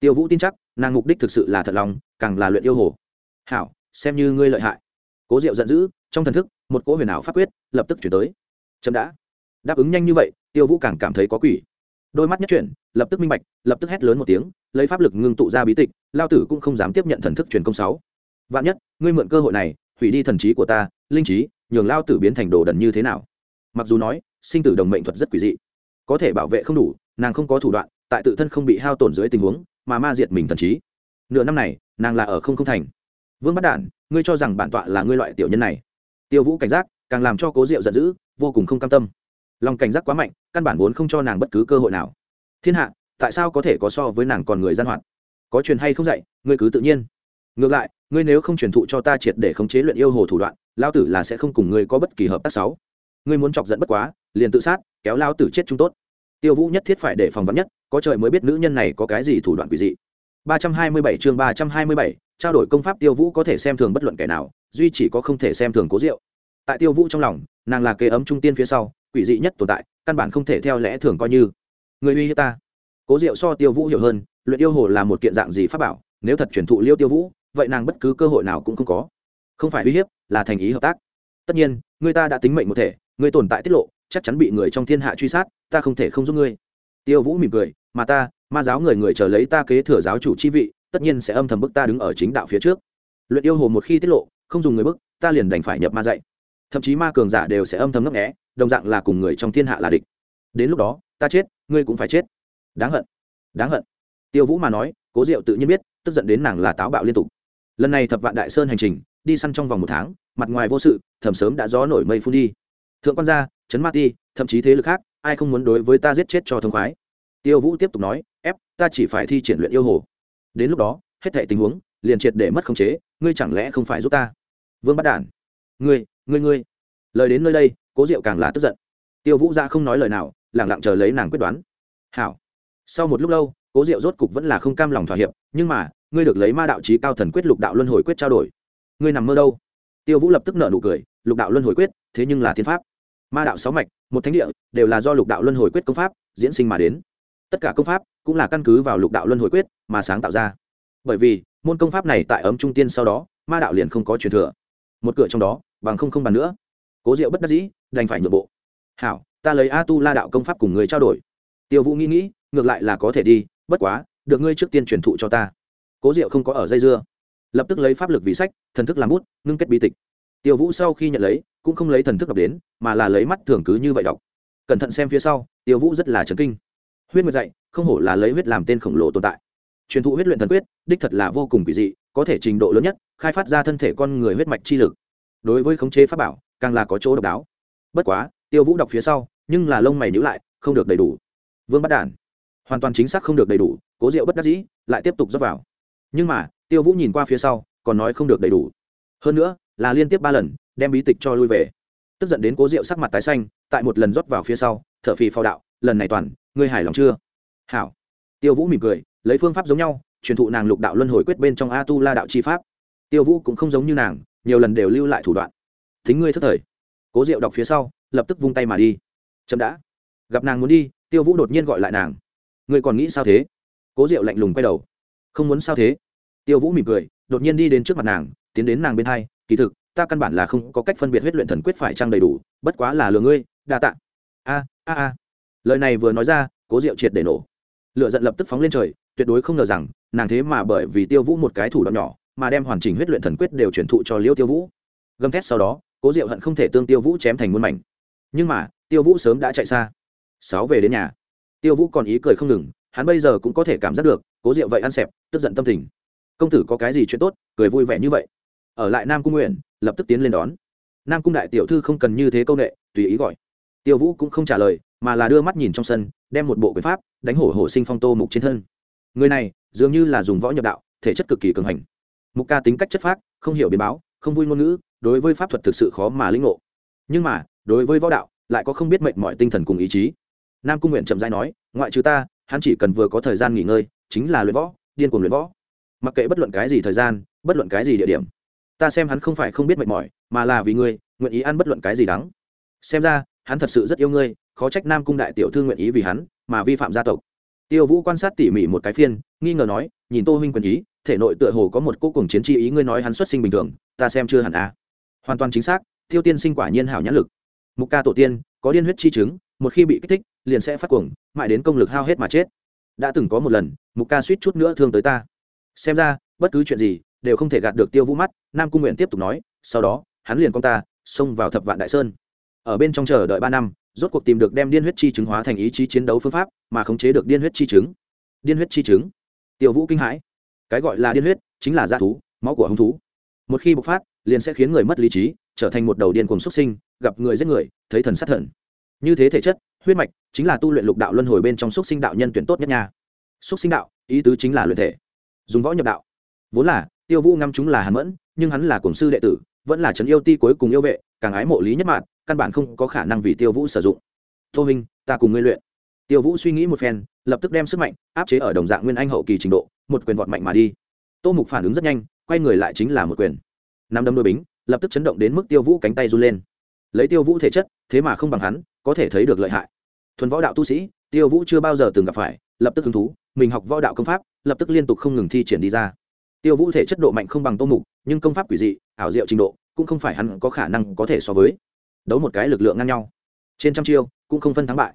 Tiêu vũ tin chắc, nàng mục đích thực sự là thật lòng, càng là luyện yêu hồ. Hảo, xem như ngươi lợi hại. Cố diệu giận dữ, trong thần thức, một cỗ huyền ảo pháp quyết lập tức chuyển tới. Chậm đã. Đáp ứng nhanh như vậy, tiêu vũ càng cảm thấy có quỷ. Đôi mắt nhất chuyển, lập tức minh bạch, lập tức hét lớn một tiếng, lấy pháp lực ngưng tụ ra bí tịch, lao tử cũng không dám tiếp nhận thần thức truyền công sáu. Vạn nhất, ngươi mượn cơ hội này hủy đi thần trí của ta, linh trí, nhường lao tử biến thành đồ đần như thế nào? Mặc dù nói, sinh tử đồng mệnh thuật rất quỷ dị. Có thể bảo vệ không đủ, nàng không có thủ đoạn, tại tự thân không bị hao tổn dưới tình huống, mà ma diệt mình thần trí. Nửa năm này, nàng là ở không không thành. Vương bắt đản, ngươi cho rằng bản tọa là ngươi loại tiểu nhân này. Tiêu vũ cảnh giác, càng làm cho cố diệu giận dữ, vô cùng không cam tâm. Lòng cảnh giác quá mạnh, căn bản vốn không cho nàng bất cứ cơ hội nào. Thiên hạ, tại sao có thể có so với nàng còn người gian hoạt? Có truyền hay không dạy, ngươi cứ tự nhiên ngược lại ngươi nếu không truyền thụ cho ta triệt để khống chế luyện yêu hồ thủ đoạn lao tử là sẽ không cùng ngươi có bất kỳ hợp tác sáu. Ngươi muốn chọc giận bất quá liền tự sát kéo lao tử chết chúng tốt. Tiêu vũ nhất thiết phải để phòng vắn nhất có trời mới biết nữ nhân này có cái gì thủ đoạn quỷ dị. 327 chương 327, trao đổi công pháp tiêu vũ có thể xem thường bất luận kẻ nào duy chỉ có không thể xem thường cố diệu. Tại tiêu vũ trong lòng nàng là kế ấm trung tiên phía sau quỷ dị nhất tồn tại căn bản không thể theo lẽ thường coi như. Người uy hiếp ta. Cố diệu so tiêu vũ hiểu hơn luyện yêu hồ là một kiện dạng gì pháp bảo nếu thật truyền thụ liêu tiêu vũ vậy nàng bất cứ cơ hội nào cũng không có. Không phải uy hiếp, là thành ý hợp tác. Tất nhiên, người ta đã tính mệnh một thể, người tồn tại tiết lộ, chắc chắn bị người trong thiên hạ truy sát, ta không thể không giúp ngươi. Tiêu vũ mỉm cười, mà ta, ma giáo người người chờ lấy ta kế thừa giáo chủ chi vị, tất nhiên sẽ âm thầm bức ta đứng ở chính đạo phía trước. Luyện yêu hồ một khi tiết lộ, không dùng người bức, ta liền đành phải nhập ma dạy. Thậm chí ma cường giả đều sẽ âm thầm ngấp nghẽ đồng dạng là cùng người trong thiên hạ là địch. Đến lúc đó, ta chết, ngươi cũng phải chết. Đáng hận đáng hận. Tiêu vũ mà nói, cố diệu tự nhiên biết, tức giận đến nàng là táo bạo liên tục lần này thập vạn đại sơn hành trình, đi săn trong vòng một tháng, mặt ngoài vô sự, thẩm sớm đã gió nổi mây phun đi. Thượng quan gia, trấn ma ti, thậm chí thế lực khác, ai không muốn đối với ta giết chết cho thông khoái? Tiêu vũ tiếp tục nói, ép, ta chỉ phải thi triển luyện yêu hồ. Đến lúc đó, hết thệ tình huống, liền triệt để mất khống chế, ngươi chẳng lẽ không phải giúp ta? Vương bắt đản, ngươi ngươi ngươi. Lời đến nơi đây, cố diệu càng là tức giận. Tiêu vũ ra không nói lời nào lẳng lặng chờ lấy nàng quyết đoán. Hảo. Sau một lúc lâu, cố diệu rốt cục vẫn là không cam lòng thỏa hiệp, nhưng mà ngươi được lấy ma đạo trí cao thần quyết lục đạo luân hồi quyết trao đổi. Ngươi nằm mơ đâu? Tiêu vũ lập tức nợ nụ cười, lục đạo luân hồi quyết, thế nhưng là thiên pháp. Ma đạo sáu mạch, một thánh địa, đều là do lục đạo luân hồi quyết công pháp, diễn sinh mà đến. Tất cả công pháp cũng là căn cứ vào lục đạo luân hồi quyết mà sáng tạo ra. Bởi vì, môn công pháp này tại ấm trung tiên sau đó, ma đạo liền không có truyền thừa. Một cửa trong đó, bằng không không bàn nữa. Cố diệu bất đắc dĩ, đành phải nhượng bộ. Hảo, ta lấy a tu la đạo công pháp cùng người trao đổi. Tiêu vũ nghĩ nghĩ, ngược lại là có thể đi, bất quá, được ngươi trước tiên truyền thụ cho ta cố diệu không có ở dây dưa. Lập tức lấy pháp lực vì sách, thần thức làm bút, ngưng kết bi tịch. Tiêu vũ sau khi nhận lấy, cũng không lấy thần thức đọc đến, mà là lấy mắt thường cứ như vậy đọc. Cẩn thận xem phía sau, tiêu vũ rất là chấn kinh. Huyết nguyệt dạy, không hổ là lấy huyết làm tên khổng lồ tồn tại. Truyền thụ huyết luyện thần quyết, đích thật là vô cùng kỳ dị, có thể trình độ lớn nhất, khai phát ra thân thể con người huyết mạch chi lực. Đối với khống chế pháp bảo, càng là có chỗ độc đáo. Bất quá, tiêu vũ đọc phía sau, nhưng là lông mày nhữ lại, không được đầy đủ. Vương bắt đản. Hoàn toàn chính xác không được đầy đủ, cố diệu bất đắc dĩ, lại tiếp tục dốc vào nhưng mà, tiêu vũ nhìn qua phía sau, còn nói không được đầy đủ. Hơn nữa, là liên tiếp ba lần, đem bí tịch cho lui về. Tức giận đến cố diệu sắc mặt tái xanh, tại một lần rót vào phía sau t h ở phì phao đạo, lần này toàn, ngươi hài lòng chưa? Hảo. Tiêu vũ mỉm cười, lấy phương pháp giống nhau, truyền thụ nàng lục đạo luân hồi quyết bên trong a tu la đạo chi pháp. Tiêu vũ cũng không giống như nàng, nhiều lần đều lưu lại thủ đoạn. Thính ngươi thất thời. Cố diệu đọc phía sau, lập tức vung tay mà đi. Chậm đã. Gặp nàng muốn đi, tiêu vũ đột nhiên gọi lại nàng. Ngươi còn nghĩ sao thế? Cố diệu lạnh lùng quay đầu không muốn sao thế? Tiêu vũ mỉm cười, đột nhiên đi đến trước mặt nàng, tiến đến nàng bên hai, kỳ thực, ta căn bản là không có cách phân biệt huyết luyện thần quyết phải trang đầy đủ, bất quá là lừa ngươi, đa tạ. A a a. Lời này vừa nói ra, cố diệu triệt để nổ. Lựa giận lập tức phóng lên trời, tuyệt đối không ngờ rằng, nàng thế mà bởi vì tiêu vũ một cái thủ đoạn nhỏ, mà đem hoàn chỉnh huyết luyện thần quyết đều truyền thụ cho liêu tiêu vũ. Gầm thét sau đó, cố diệu hận không thể tương tiêu vũ chém thành muôn mảnh. Nhưng mà, tiêu vũ sớm đã chạy xa. Sáu về đến nhà. Tiêu vũ còn ý cười không ngừng hắn bây giờ cũng có thể cảm giác được, cố diệu vậy ăn xẹp, tức giận tâm tình. Công tử có cái gì chuyện tốt, cười vui vẻ như vậy. Ở lại nam cung nguyện, lập tức tiến lên đón. Nam cung đại tiểu thư không cần như thế công nghệ tùy ý gọi. Tiêu vũ cũng không trả lời, mà là đưa mắt nhìn trong sân, đem một bộ quyền pháp, đánh hổ hổ sinh phong tô mục trên thân. Người này, dường như là dùng võ nhập đạo, thể chất cực kỳ cường hành. Mục ca tính cách chất phác, không hiểu biến báo, không vui ngôn ngữ, đối với pháp thuật thực sự khó mà lĩnh ngộ. Nhưng mà, đối với võ đạo, lại có không biết mệnh mọi tinh thần cùng ý chí. Nam cung nguyện chậm dai nói, ngoại trừ ta hắn chỉ cần vừa có thời gian nghỉ ngơi, chính là luyện võ, điên cuồng luyện võ. Mặc kệ bất luận cái gì thời gian, bất luận cái gì địa điểm, ta xem hắn không phải không biết mệt mỏi, mà là vì ngươi, nguyện ý ăn bất luận cái gì đắng. Xem ra, hắn thật sự rất yêu ngươi, khó trách nam cung đại tiểu thư nguyện ý vì hắn, mà vi phạm gia tộc. Tiêu vũ quan sát tỉ mỉ một cái phiên, nghi ngờ nói, nhìn tô huynh quyền ý, thể nội tựa hồ có một cô cùng chiến chi ý ngươi nói hắn xuất sinh bình thường, ta xem chưa hẳn à. hoàn toàn chính xác, tiêu tiên sinh quả nhiên hảo nhãn lực. Mục ca tổ tiên, có điên huyết chi chứng, một khi bị kích thích liền sẽ phát cuồng, mãi đến công lực hao hết mà chết. Đã từng có một lần, mục ca suýt chút nữa thương tới ta. Xem ra, bất cứ chuyện gì, đều không thể gạt được tiêu vũ mắt, nam cung nguyện tiếp tục nói, sau đó, hắn liền con ta, xông vào thập vạn đại sơn. Ở bên trong chờ đợi ba năm, rốt cuộc tìm được đem điên huyết chi chứng hóa thành ý chí chiến đấu phương pháp, mà khống chế được điên huyết chi chứng. Điên huyết chi chứng? Tiêu vũ kinh hãi. Cái gọi là điên huyết, chính là da thú, máu của hung thú. Một khi bộc phát, liền sẽ khiến người mất lý trí, trở thành một đầu điên cùng xuất sinh, gặp người giết người, thấy thần sát thần. Như thế thể chất huyết mạch chính là tu luyện lục đạo luân hồi bên trong xúc sinh đạo nhân tuyển tốt nhất nha. Xúc sinh đạo, ý tứ chính là luyện thể. Dùng võ nhập đạo. Vốn là, tiêu vũ ngắm chúng là hàn mẫn, nhưng hắn là cổng sư đệ tử, vẫn là trấn yêu ti cuối cùng yêu vệ, càng ái mộ lý nhất mạng căn bản không có khả năng vì tiêu vũ sử dụng. Tô hình ta cùng ngươi luyện. Tiêu vũ suy nghĩ một phen, lập tức đem sức mạnh áp chế ở đồng dạng nguyên anh hậu kỳ trình độ, một quyền vọt mạnh mà đi. Tô mục phản ứng rất nhanh, quay người lại chính là một quyền. Năm đâm đôi bính, lập tức chấn động đến mức tiêu vũ cánh tay run lên. Lấy tiêu vũ thể chất, thế mà không bằng hắn, có thể thấy được lợi hại thuần võ đạo tu sĩ, tiêu vũ chưa bao giờ từng gặp phải, lập tức hứng thú, mình học võ đạo công pháp, lập tức liên tục không ngừng thi triển đi ra. Tiêu vũ thể chất độ mạnh không bằng tô mục, nhưng công pháp quỷ dị, ảo diệu trình độ, cũng không phải hắn có khả năng có thể so với. Đấu một cái lực lượng ngang nhau, trên trăm chiêu, cũng không phân thắng bại.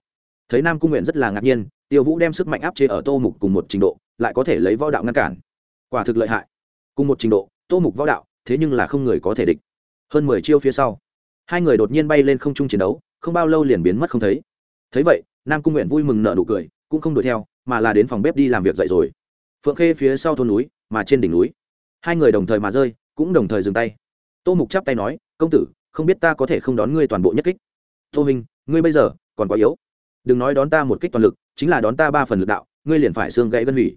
Thấy nam cung nguyện rất là ngạc nhiên, tiêu vũ đem sức mạnh áp chế ở tô mục cùng một trình độ, lại có thể lấy võ đạo ngăn cản. Quả thực lợi hại. Cùng một trình độ, tô mục võ đạo, thế nhưng là không người có thể địch. Hơn mười chiêu phía sau, hai người đột nhiên bay lên không trung chiến đấu, không bao lâu liền biến mất không thấy thấy vậy, nam cung nguyện vui mừng nợ nụ cười, cũng không đuổi theo, mà là đến phòng bếp đi làm việc dậy rồi. Phượng khê phía sau thôn núi, mà trên đỉnh núi. Hai người đồng thời mà rơi, cũng đồng thời dừng tay. Tô mục chắp tay nói, công tử, không biết ta có thể không đón ngươi toàn bộ nhất kích? Tô minh ngươi bây giờ còn quá yếu. Đừng nói đón ta một kích toàn lực, chính là đón ta ba phần lực đạo, ngươi liền phải xương gãy gân hủy.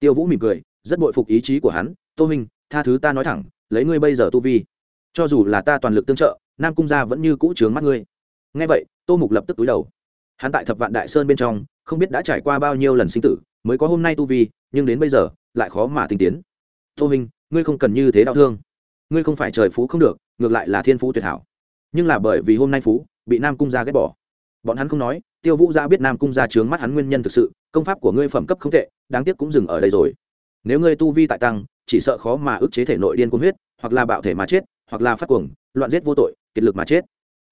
Tiêu vũ mỉm cười, rất bội phục ý chí của hắn, tô minh tha thứ ta nói thẳng, lấy ngươi bây giờ tu vi. Cho dù là ta toàn lực tương trợ, nam cung gia vẫn như cũ trướng mắt ngươi. Ngay vậy, tô mục lập tức túi đầu hắn tại thập vạn đại sơn bên trong, không biết đã trải qua bao nhiêu lần sinh tử, mới có hôm nay tu vi, nhưng đến bây giờ, lại khó mà tinh tiến. Tô minh, ngươi không cần như thế đau thương. Ngươi không phải trời phú không được, ngược lại là thiên phú tuyệt hảo. Nhưng là bởi vì hôm nay phú, bị nam cung gia ghét bỏ. Bọn hắn không nói, tiêu vũ gia biết nam cung gia trướng mắt hắn nguyên nhân thực sự, công pháp của ngươi phẩm cấp không tệ, đáng tiếc cũng dừng ở đây rồi. Nếu ngươi tu vi tại tăng, chỉ sợ khó mà ức chế thể nội điên cuồng huyết, hoặc là bạo thể mà chết, hoặc là phát cuồng, loạn giết vô tội, kiệt lực mà chết.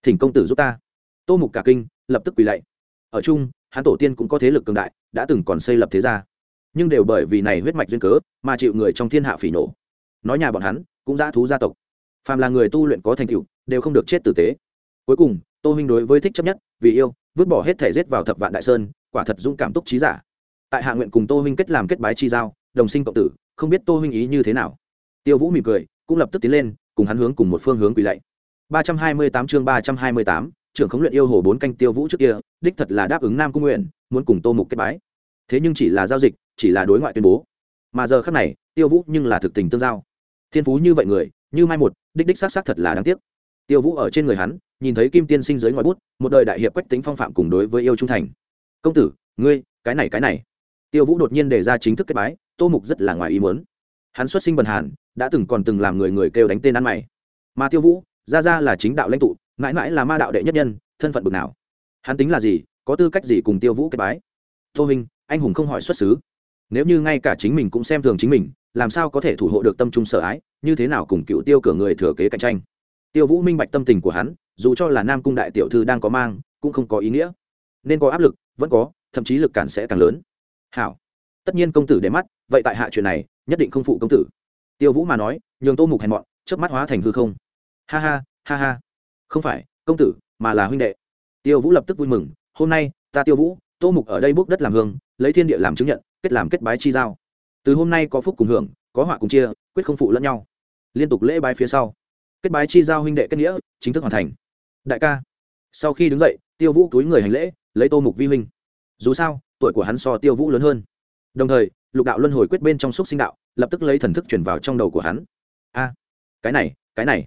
Thỉnh công tử giúp ta. Tô mục cả kinh, lập tức quỳ lạy ở chung hắn tổ tiên cũng có thế lực cường đại đã từng còn xây lập thế gia. Nhưng đều bởi vì này huyết mạch duyên cớ mà chịu người trong thiên hạ phỉ nổ nói nhà bọn hắn cũng dã thú gia tộc. Phàm là người tu luyện có thành tựu đều không được chết tử tế. Cuối cùng tô huynh đối với thích chấp nhất vì yêu vứt bỏ hết thể rết vào thập vạn đại sơn quả thật dũng cảm túc trí giả. Tại hạ nguyện cùng tô huynh kết làm kết bái chi giao đồng sinh cộng tử không biết tô huynh ý như thế nào. Tiêu vũ mỉm cười cũng lập tức tiến lên cùng hắn hướng cùng một phương hướng quỳ lạy. 328 chương 328, trưởng khống luyện yêu hồ bốn canh tiêu vũ trước kia, đích thật là đáp ứng nam cung nguyện, muốn cùng tô mục kết bái. Thế nhưng chỉ là giao dịch, chỉ là đối ngoại tuyên bố. Mà giờ khác này, tiêu vũ nhưng là thực tình tương giao. Thiên phú như vậy người, như mai một, đích đích xác xác thật là đáng tiếc. Tiêu vũ ở trên người hắn, nhìn thấy kim tiên sinh dưới ngoài bút, một đời đại hiệp quách tính phong phạm cùng đối với yêu trung thành. Công tử, ngươi, cái này cái này. Tiêu vũ đột nhiên đề ra chính thức kết bái, tô mục rất là ngoài ý muốn. Hắn xuất sinh bần hàn, đã từng còn từng làm người người kêu đánh tên ăn mày. Mà tiêu vũ, ra ra là chính đạo lãnh tụ mãi mãi là ma đạo đệ nhất nhân, thân phận bực nào? Hắn tính là gì, có tư cách gì cùng tiêu vũ kết bái? Tô minh, anh hùng không hỏi xuất xứ. Nếu như ngay cả chính mình cũng xem thường chính mình, làm sao có thể thủ hộ được tâm trung sợ ái, như thế nào cùng cựu tiêu cửa người thừa kế cạnh tranh? Tiêu vũ minh bạch tâm tình của hắn, dù cho là nam cung đại tiểu thư đang có mang, cũng không có ý nghĩa. Nên có áp lực, vẫn có, thậm chí lực cản sẽ càng lớn. Hảo. Tất nhiên công tử để mắt, vậy tại hạ chuyện này, nhất định không phụ công tử. Tiêu vũ mà nói, nhường tô mục hèn mọn trước mắt hóa thành hư không. Ha ha ha ha không phải, công tử, mà là huynh đệ. Tiêu vũ lập tức vui mừng, hôm nay, ta tiêu vũ, tô mục ở đây bốc đất làm hương, lấy thiên địa làm chứng nhận, kết làm kết bái chi giao. Từ hôm nay có phúc cùng hưởng, có họa cùng chia, quyết không phụ lẫn nhau. Liên tục lễ bái phía sau. Kết bái chi giao huynh đệ kết nghĩa, chính thức hoàn thành. Đại ca. Sau khi đứng dậy, tiêu vũ túi người hành lễ, lấy tô mục vi huynh. Dù sao, tuổi của hắn so tiêu vũ lớn hơn. Đồng thời, lục đạo luân hồi quyết bên trong xúc sinh đạo, lập tức lấy thần thức chuyển vào trong đầu của hắn. A, cái này cái này.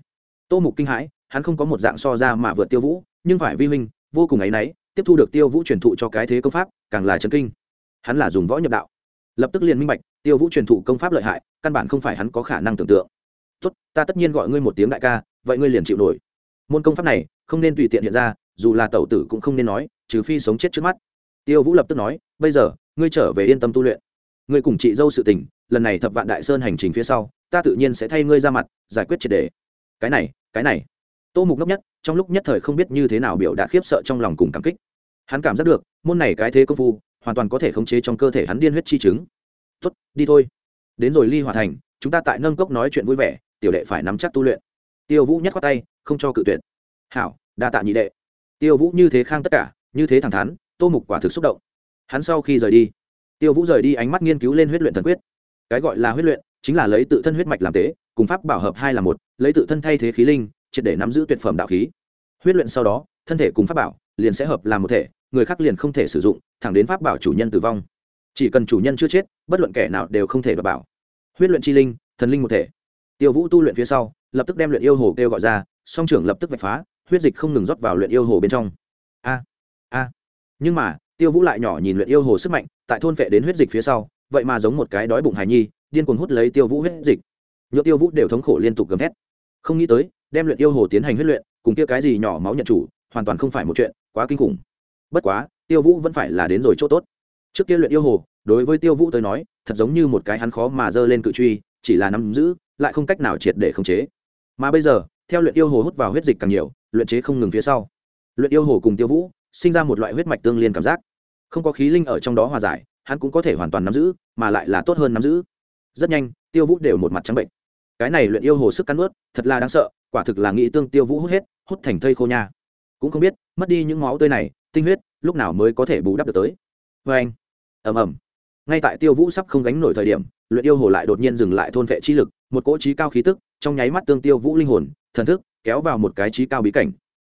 Tô mục kinh hãi hắn không có một dạng so ra mà vượt tiêu vũ, nhưng phải vi huynh, vô cùng áy náy, tiếp thu được tiêu vũ truyền thụ cho cái thế công pháp, càng là trấn kinh. Hắn là dùng võ nhập đạo. Lập tức liền minh bạch, tiêu vũ truyền thụ công pháp lợi hại, căn bản không phải hắn có khả năng tưởng tượng. Tốt, ta tất nhiên gọi ngươi một tiếng đại ca, vậy ngươi liền chịu nổi. Môn công pháp này không nên tùy tiện hiện ra, dù là tẩu tử cũng không nên nói, trừ phi sống chết trước mắt. Tiêu vũ lập tức nói, bây giờ, ngươi trở về yên tâm tu luyện. Ngươi cùng chị dâu sự tình, lần này thập vạn đại sơn hành trình phía sau, ta tự nhiên sẽ thay ngươi ra mặt, giải quyết triệt đề. Cái này cái này tô mục ngốc nhất, trong lúc nhất thời không biết như thế nào biểu đạt khiếp sợ trong lòng cùng cảm kích. Hắn cảm giác được, môn này cái thế công phu, hoàn toàn có thể khống chế trong cơ thể hắn điên huyết chi chứng. Tốt, đi thôi. Đến rồi ly hòa thành, chúng ta tại nâng cốc nói chuyện vui vẻ, tiểu đệ phải nắm chắc tu luyện. Tiêu vũ nhắc qua tay, không cho cự tuyệt. Hảo, đa tạ nhị đệ. Tiêu vũ như thế khang tất cả, như thế thẳng thắn, tô mục quả thực xúc động. Hắn sau khi rời đi, tiêu vũ rời đi ánh mắt nghiên cứu lên huyết luyện thần quyết. Cái gọi là huyết luyện, chính là lấy tự thân huyết mạch làm tế, cùng pháp bảo hợp hai là một, lấy tự thân thay thế khí linh triệt để nắm giữ tuyệt phẩm đạo khí. Huyết luyện sau đó, thân thể cùng pháp bảo liền sẽ hợp làm một thể, người khác liền không thể sử dụng, thẳng đến pháp bảo chủ nhân tử vong. Chỉ cần chủ nhân chưa chết, bất luận kẻ nào đều không thể đoạt bảo. Huyết luyện chi linh, thần linh một thể. Tiêu vũ tu luyện phía sau, lập tức đem luyện yêu hồ kêu gọi ra, song trưởng lập tức vạch phá, huyết dịch không ngừng rót vào luyện yêu hồ bên trong. A a. Nhưng mà, tiêu vũ lại nhỏ nhìn luyện yêu hồ sức mạnh, tại thôn vệ đến huyết dịch phía sau, vậy mà giống một cái đói bụng hài nhi, điên cuồng hút lấy tiêu vũ huyết dịch. Nhựa tiêu vũ đều thống khổ liên tục gầm thét. Không nghĩ tới đem luyện yêu hồ tiến hành huyết luyện, cùng kia cái gì nhỏ máu nhận chủ, hoàn toàn không phải một chuyện, quá kinh khủng. Bất quá, tiêu vũ vẫn phải là đến rồi chỗ tốt. Trước kia luyện yêu hồ, đối với tiêu vũ tới nói, thật giống như một cái hắn khó mà dơ lên cự truy, chỉ là nắm giữ, lại không cách nào triệt để khống chế. Mà bây giờ, theo luyện yêu hồ hút vào huyết dịch càng nhiều, luyện chế không ngừng phía sau. Luyện yêu hồ cùng tiêu vũ, sinh ra một loại huyết mạch tương liên cảm giác. Không có khí linh ở trong đó hòa giải, hắn cũng có thể hoàn toàn nắm giữ, mà lại là tốt hơn nắm giữ. Rất nhanh, tiêu vũ đều một mặt trắng bệnh cái này luyện yêu hồ sức cắn ướt thật là đáng sợ, quả thực là nghĩ tương tiêu vũ hút hết, hút thành thây khô nha. Cũng không biết, mất đi những máu tươi này, tinh huyết, lúc nào mới có thể bù đắp được tới. Vê anh, ầm ầm. Ngay tại tiêu vũ sắp không gánh nổi thời điểm, luyện yêu hồ lại đột nhiên dừng lại thôn vệ chi lực, một cỗ trí cao khí tức, trong nháy mắt tương tiêu vũ linh hồn, thần thức, kéo vào một cái trí cao bí cảnh.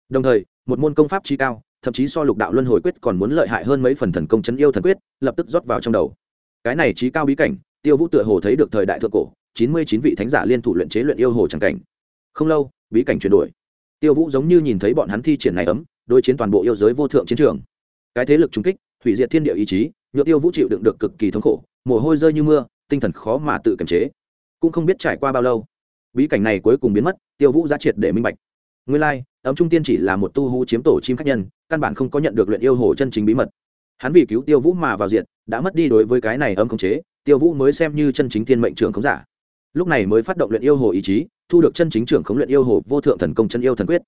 Đồng thời, một môn công pháp trí cao, thậm chí so lục đạo luân hồi quyết còn muốn lợi hại hơn mấy phần thần công chấn yêu thần quyết, lập tức rót vào trong đầu. Cái này trí cao bí cảnh, tiêu vũ tựa hồ thấy được thời đại thượng cổ chín mươi chín vị thánh giả liên thủ luyện chế luyện yêu hồ tràng cảnh. Không lâu bí cảnh chuyển đổi. Tiêu vũ giống như nhìn thấy bọn hắn thi triển này ấm đối chiến toàn bộ yêu giới vô thượng chiến trường. Cái thế lực trung kích hủy diệt thiên địa ý chí nhựa tiêu vũ chịu đựng được cực kỳ thống khổ mồ hôi rơi như mưa tinh thần khó mà tự kiềm chế. Cũng không biết trải qua bao lâu bí cảnh này cuối cùng biến mất tiêu vũ giá triệt để minh bạch. Nguyên lai、like, ấm trung tiên chỉ là một tu hú chiếm tổ chim khách nhân căn bản không có nhận được luyện yêu hồ chân chính bí mật. Hắn vì cứu tiêu vũ mà vào diện đã mất đi đối với cái này âm khống chế tiêu vũ mới xem như chân chính thiên mệnh trưởng khống giả lúc này mới phát động luyện yêu hồ ý chí, thu được chân chính trưởng khống luyện yêu hồ vô thượng thần công chân yêu thần quyết.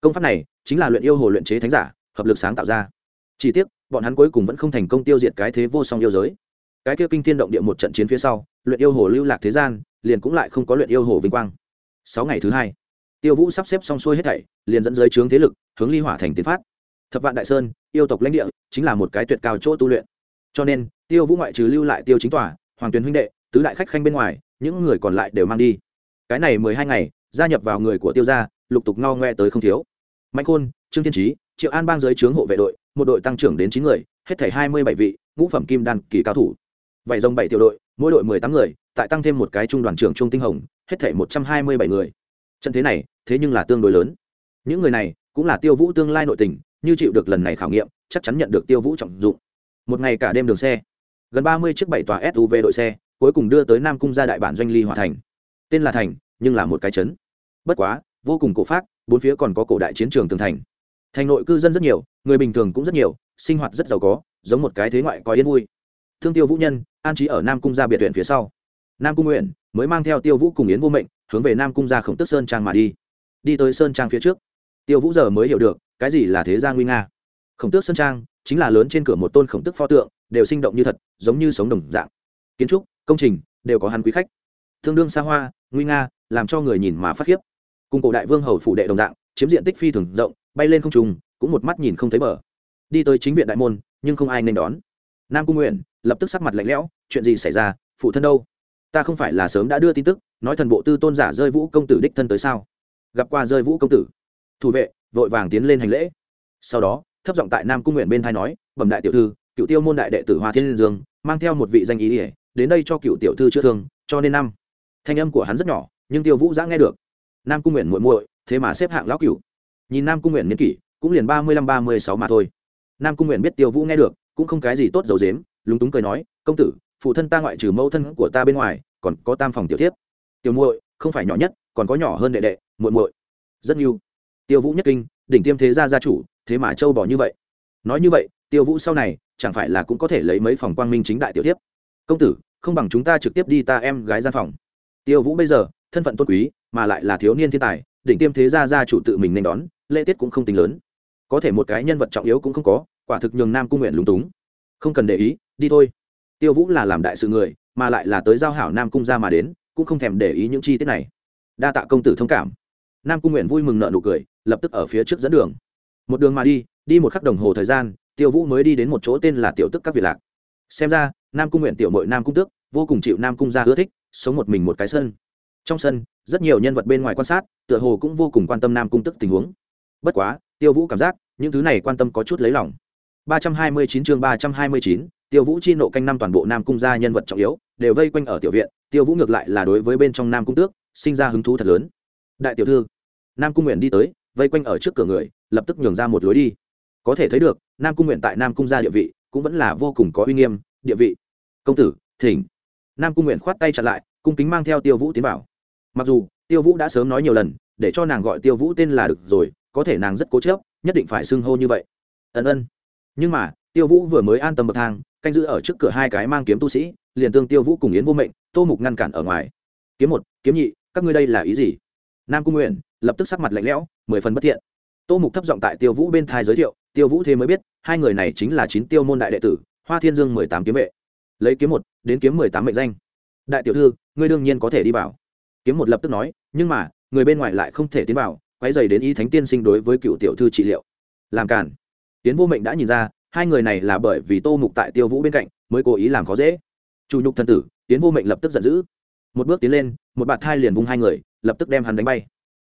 Công pháp này chính là luyện yêu hồ luyện chế thánh giả, hợp lực sáng tạo ra. Chỉ tiếc, bọn hắn cuối cùng vẫn không thành công tiêu diệt cái thế vô song yêu giới. Cái kia kinh thiên động địa một trận chiến phía sau, luyện yêu hồ lưu lạc thế gian, liền cũng lại không có luyện yêu hồ vinh quang. Sáu ngày thứ hai, tiêu vũ sắp xếp xong xuôi hết thảy, liền dẫn giới trướng thế lực, hướng ly hỏa thành tiến phát. Thập vạn đại sơn, yêu tộc lãnh địa, chính là một cái tuyệt cao chỗ tu luyện. Cho nên, tiêu vũ ngoại trừ lưu lại tiêu chính tòa, hoàng tuyền huynh đệ tứ đại khách khanh bên ngoài, những người còn lại đều mang đi. Cái này mười hai ngày, gia nhập vào người của tiêu gia, lục tục ngao ngoe tới không thiếu. Mạnh khôn, trương thiên trí triệu an bang giới trướng hộ vệ đội, một đội tăng trưởng đến chín người, hết thảy hai mươi bảy vị, ngũ phẩm kim đan kỳ cao thủ. Vậy dòng bảy tiểu đội, mỗi đội mười tám người, tại tăng thêm một cái trung đoàn trưởng trung tinh hồng, hết thảy một trăm hai mươi bảy người. Trận thế này, thế nhưng là tương đối lớn. Những người này, cũng là tiêu vũ tương lai nội tình, như chịu được lần này khảo nghiệm, chắc chắn nhận được tiêu vũ trọng dụng. Một ngày cả đêm đường xe, gần ba mươi chiếc bảy tòa suv đội xe cuối cùng đưa tới nam cung ra đại bản doanh ly hòa thành. Tên là thành, nhưng là một cái trấn. Bất quá, vô cùng cổ phát bốn phía còn có cổ đại chiến trường tường thành. Thành nội cư dân rất nhiều, người bình thường cũng rất nhiều, sinh hoạt rất giàu có, giống một cái thế ngoại có yên vui. Thương tiêu vũ nhân, an trí ở nam cung gia biệt huyện phía sau. Nam cung nguyện mới mang theo tiêu vũ cùng yến vô mệnh, hướng về nam cung gia khổng tức sơn trang mà đi. Đi tới sơn trang phía trước. Tiêu vũ giờ mới hiểu được, cái gì là thế gia nguy nga. Khổng tước sơn trang chính là lớn trên cửa một tôn khổng tước pho tượng, đều sinh động như thật, giống như sống đồng dạng. Kiến trúc công trình đều có hắn quý khách. Tương đương xa hoa, nguy nga, làm cho người nhìn mà phát khiếp. Cùng cổ đại vương hầu phủ đệ đồng dạng, chiếm diện tích phi thường rộng, bay lên không trùng cũng một mắt nhìn không thấy bờ. Đi tới chính viện đại môn, nhưng không ai nên đón. Nam cung nguyện, lập tức sắc mặt lạnh lẽo, chuyện gì xảy ra, phụ thân đâu? Ta không phải là sớm đã đưa tin tức, nói thần bộ tư tôn giả rơi vũ công tử đích thân tới sao? Gặp qua rơi vũ công tử. Thủ vệ, vội vàng tiến lên hành lễ. Sau đó, thấp giọng tại nam cung nguyện bên thai nói, bẩm đại tiểu thư, cựu tiêu môn đại đệ tử hoa thiên liên dương, mang theo một vị danh ý ỉa đến đây cho cựu tiểu thư chữa thương, cho nên năm. Thanh âm của hắn rất nhỏ, nhưng tiêu vũ giã nghe được. Nam cung nguyện muội muội, thế mà xếp hạng lão cựu nhìn nam cung nguyện niên kỷ, cũng liền ba mươi lăm ba mươi sáu mà thôi. Nam cung nguyện biết tiêu vũ nghe được, cũng không cái gì tốt dầu dếm lúng túng cười nói, công tử, phụ thân ta ngoại trừ mẫu thân của ta bên ngoài, còn có tam phòng tiểu thiếp. Tiểu muội, không phải nhỏ nhất, còn có nhỏ hơn đệ đệ, muội muội. Rất nhiều tiêu vũ nhất kinh, đỉnh tiêm thế gia gia chủ, thế mà châu bỏ như vậy. Nói như vậy, tiêu vũ sau này, chẳng phải là cũng có thể lấy mấy phòng quang minh chính đại tiểu tiếp công tử, không bằng chúng ta trực tiếp đi ta em gái gian phòng. Tiêu vũ bây giờ, thân phận tôn quý, mà lại là thiếu niên thiên tài, đỉnh tiêm thế gia gia chủ tự mình nên đón, lễ tiết cũng không tính lớn. Có thể một cái nhân vật trọng yếu cũng không có, quả thực nhường nam cung nguyện lúng túng. Không cần để ý, đi thôi. Tiêu vũ là làm đại sự người, mà lại là tới giao hảo nam cung ra mà đến, cũng không thèm để ý những chi tiết này. Đa tạ công tử thông cảm. Nam cung nguyện vui mừng nợ nụ cười, lập tức ở phía trước dẫn đường. Một đường mà đi đi một khắc đồng hồ thời gian, tiêu vũ mới đi đến một chỗ tên là tiểu tức các việt lạc. Xem ra nam cung nguyện tiểu mội nam cung tước vô cùng chịu nam cung gia ưa thích sống một mình một cái sân. Trong sân rất nhiều nhân vật bên ngoài quan sát tựa hồ cũng vô cùng quan tâm nam cung tức tình huống. Bất quá tiêu vũ cảm giác những thứ này quan tâm có chút lấy lòng. 329 chương 329, tiêu vũ chi nộ canh năm toàn bộ nam cung gia nhân vật trọng yếu đều vây quanh ở tiểu viện tiêu vũ ngược lại là đối với bên trong nam cung tước sinh ra hứng thú thật lớn. Đại tiểu thư nam cung nguyện đi tới vây quanh ở trước cửa người lập tức nhường ra một lối đi. Có thể thấy được nam cung nguyện tại nam cung gia địa vị cũng vẫn là vô cùng có uy nghiêm địa vị công tử, thỉnh. Nam cung nguyện khoát tay chặn lại, cung kính mang theo tiêu vũ tiến vào. Mặc dù, tiêu vũ đã sớm nói nhiều lần, để cho nàng gọi tiêu vũ tên là được rồi, có thể nàng rất cố chớp nhất định phải xưng hô như vậy. Ân ân. Nhưng mà, tiêu vũ vừa mới an tâm bậc thang, canh giữ ở trước cửa hai cái mang kiếm tu sĩ, liền tương tiêu vũ cùng yến vô mệnh, tô mục ngăn cản ở ngoài. Kiếm một, kiếm nhị, các ngươi đây là ý gì? Nam cung nguyện lập tức sắc mặt lạnh lẽo, mười phần bất thiện. Tô mục thấp giọng tại tiêu vũ bên thai giới thiệu, tiêu vũ thế mới biết, hai người này chính là chín tiêu môn đại đệ tử, hoa thiên dương mười tám kiếm vệ lấy kiếm một, đến kiếm mười tám mệnh danh. Đại tiểu thư, ngươi đương nhiên có thể đi vào. Kiếm một lập tức nói, nhưng mà, người bên ngoài lại không thể tiến vào quay dày đến ý thánh tiên sinh đối với cựu tiểu thư trị liệu. Làm cản tiến vô mệnh đã nhìn ra, hai người này là bởi vì tô mục tại tiêu vũ bên cạnh, mới cố ý làm khó dễ. Chủ nhục thân tử, tiến vô mệnh lập tức giận dữ. Một bước tiến lên, một bạt thai liền vung hai người, lập tức đem hắn đánh bay.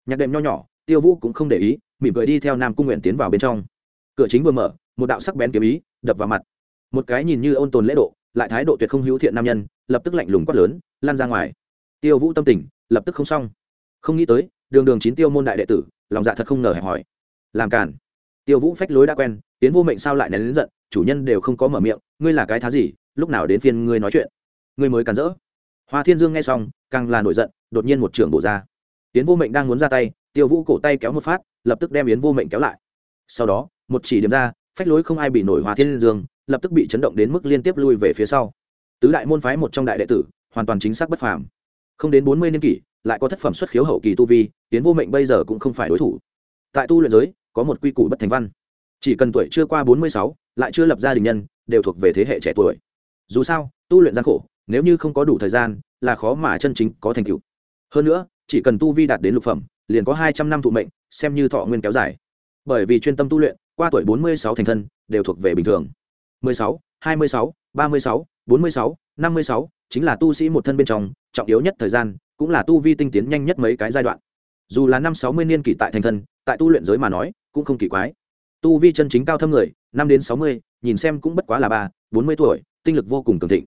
Nhạc đệm nho nhỏ, tiêu vũ cũng không để ý, mỉm cười đi theo nam cung nguyện tiến vào bên trong. Cửa chính vừa mở, một đạo sắc bén kiếm ý, đập vào mặt. Một cái nhìn như ôn tồn lễ độ lại thái độ tuyệt không hữu thiện nam nhân, lập tức lạnh lùng quát lớn, lan ra ngoài. Tiêu vũ tâm tình, lập tức không xong. Không nghĩ tới, đường đường chín tiêu môn đại đệ tử, lòng dạ thật không ngờ hẹp hỏi làm cản tiêu vũ phách lối đã quen, tiến vô mệnh sao lại nén đến giận, chủ nhân đều không có mở miệng, ngươi là cái thá gì, lúc nào đến phiên ngươi nói chuyện? Ngươi mới cản rỡ. Hoa thiên dương nghe xong, càng là nổi giận, đột nhiên một trưởng bổ ra. Tiến vô mệnh đang muốn ra tay, tiêu vũ cổ tay kéo một phát, lập tức đem yến vô mệnh kéo lại. Sau đó, một chỉ điểm ra, phách lối không ai bị nổi hoa thiên dương lập tức bị chấn động đến mức liên tiếp lui về phía sau. Tứ đại môn phái một trong đại đệ tử, hoàn toàn chính xác bất phàm. Không đến bốn mươi niên kỷ, lại có thất phẩm xuất khiếu hậu kỳ tu vi, tiến vô mệnh bây giờ cũng không phải đối thủ. Tại tu luyện giới, có một quy củ bất thành văn. Chỉ cần tuổi chưa qua bốn mươi sáu, lại chưa lập gia đình nhân, đều thuộc về thế hệ trẻ tuổi. Dù sao, tu luyện gian khổ, nếu như không có đủ thời gian, là khó mà chân chính có thành tựu. Hơn nữa, chỉ cần tu vi đạt đến lục phẩm, liền có hai trăm năm thụ mệnh, xem như thọ nguyên kéo dài. Bởi vì chuyên tâm tu luyện, qua tuổi bốn mươi sáu thành thân, đều thuộc về bình thường mười sáu, hai mươi sáu, ba mươi sáu, bốn mươi sáu, năm mươi sáu, chính là tu sĩ một thân bên trong, trọng yếu nhất thời gian, cũng là tu vi tinh tiến nhanh nhất mấy cái giai đoạn. Dù là năm sáu mươi niên kỷ tại thành thân, tại tu luyện giới mà nói, cũng không kỳ quái. Tu vi chân chính cao thâm người, năm đến sáu mươi, nhìn xem cũng bất quá là ba, bốn mươi tuổi, tinh lực vô cùng cường thịnh.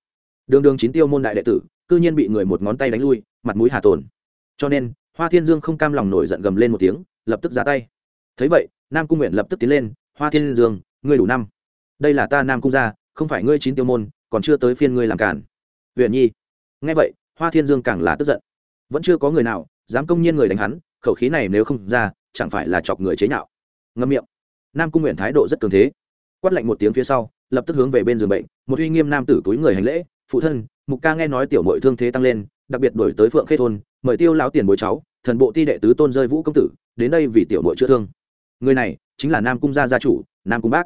Đường đường chín tiêu môn đại đệ tử, cư nhiên bị người một ngón tay đánh lui, mặt mũi hà tồn. Cho nên, hoa thiên dương không cam lòng nổi giận gầm lên một tiếng, lập tức ra tay. Thấy vậy, nam cung nguyện lập tức tiến lên, hoa thiên dương, ngươi đủ năm đây là ta nam cung gia, không phải ngươi chín tiêu môn, còn chưa tới phiên ngươi làm cản huyện nhi. Nghe vậy, hoa thiên dương càng là tức giận. Vẫn chưa có người nào dám công nhiên người đánh hắn, khẩu khí này nếu không ra, chẳng phải là chọc người chế nhạo. Ngâm miệng. Nam cung nguyện thái độ rất cường thế. Quát lạnh một tiếng phía sau, lập tức hướng về bên giường bệnh, một uy nghiêm nam tử túi người hành lễ, phụ thân, mục ca nghe nói tiểu mội thương thế tăng lên, đặc biệt đổi tới phượng khê thôn, mời tiêu lão tiền bối cháu, thần bộ ti đệ tứ tôn rơi vũ công tử, đến đây vì tiểu nội chữa thương. Người này chính là nam cung gia gia chủ, nam cung bác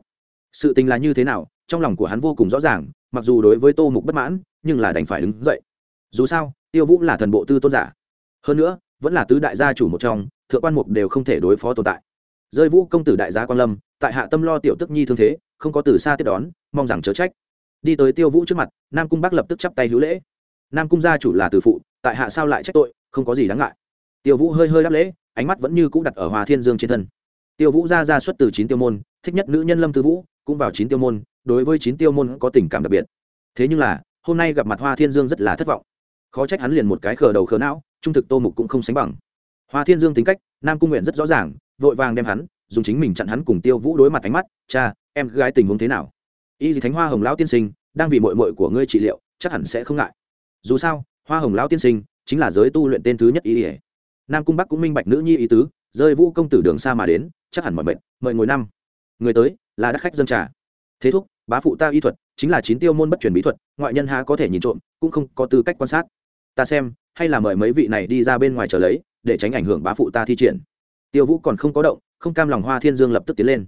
sự tình là như thế nào, trong lòng của hắn vô cùng rõ ràng, mặc dù đối với tô mục bất mãn, nhưng là đành phải đứng dậy. Dù sao, tiêu vũ là thần bộ tư tôn giả. Hơn nữa, vẫn là tứ đại gia chủ một trong, thượng quan mục đều không thể đối phó tồn tại. Rơi vũ công tử đại gia quan lâm, tại hạ tâm lo tiểu tức nhi thương thế, không có từ xa tiếp đón, mong rằng chớ trách. Đi tới tiêu vũ trước mặt, nam cung bác lập tức chắp tay hữu lễ. Nam cung gia chủ là từ phụ, tại hạ sao lại trách tội, không có gì đáng ngại. Tiêu vũ hơi hơi đáp lễ, ánh mắt vẫn như cũ đặt ở hòa thiên dương trên thân. Tiêu vũ ra ra xuất từ chín tiêu môn, thích nhất nữ nhân lâm tư vũ cũng vào chín tiêu môn, đối với chín tiêu môn có tình cảm đặc biệt. Thế nhưng là, hôm nay gặp mặt hoa thiên dương rất là thất vọng. Khó trách hắn liền một cái khờ đầu khờ não, trung thực tô mục cũng không sánh bằng. Hoa thiên dương tính cách, nam cung nguyện rất rõ ràng, vội vàng đem hắn, dùng chính mình chặn hắn cùng tiêu vũ đối mặt ánh mắt, cha, em gái tình huống thế nào? Y thánh hoa hồng lão tiên sinh, đang vì mội mội của ngươi trị liệu, chắc hẳn sẽ không ngại. Dù sao, hoa hồng lão tiên sinh chính là giới tu luyện tên thứ nhất y ỉa nam cung bắc cũng minh bạch nữ nhi ý tứ, rơi vũ công tử đường xa mà đến, chắc hẳn mọi mệnh, mời ngồi năm. Người tới là đắc khách dân trà. Thế thúc, bá phụ ta y thuật, chính là chín tiêu môn bất truyền bí thuật, ngoại nhân há có thể nhìn trộm, cũng không có tư cách quan sát. Ta xem, hay là mời mấy vị này đi ra bên ngoài chờ lấy, để tránh ảnh hưởng bá phụ ta thi triển. Tiêu vũ còn không có động, không cam lòng hoa thiên dương lập tức tiến lên.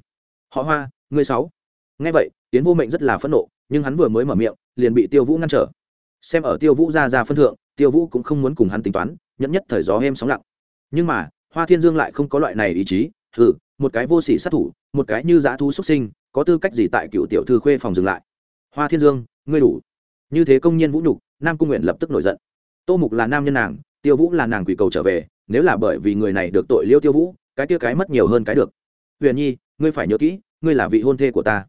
Họ hoa, ngươi sáu. Nghe vậy, tiến vô mệnh rất là phẫn nộ, nhưng hắn vừa mới mở miệng, liền bị tiêu vũ ngăn trở. Xem ở tiêu vũ ra ra phân thượng, tiêu vũ cũng không muốn cùng hắn tính toán, nhẫn nhất thời gió êm sóng lặng. Nhưng mà, hoa thiên dương lại không có loại này ý chí Thử một cái vô sỉ sát thủ, một cái như dã thú xuất sinh, có tư cách gì tại cựu tiểu thư khuê phòng dừng lại? Hoa thiên dương, ngươi đủ. Như thế công nhân vũ nhục, nam cung nguyện lập tức nổi giận. Tô mục là nam nhân nàng, tiêu vũ là nàng quỷ cầu trở về, nếu là bởi vì người này được tội liêu tiêu vũ, cái kia cái mất nhiều hơn cái được. Huyền nhi, ngươi phải nhớ kỹ, ngươi là vị hôn thê của ta.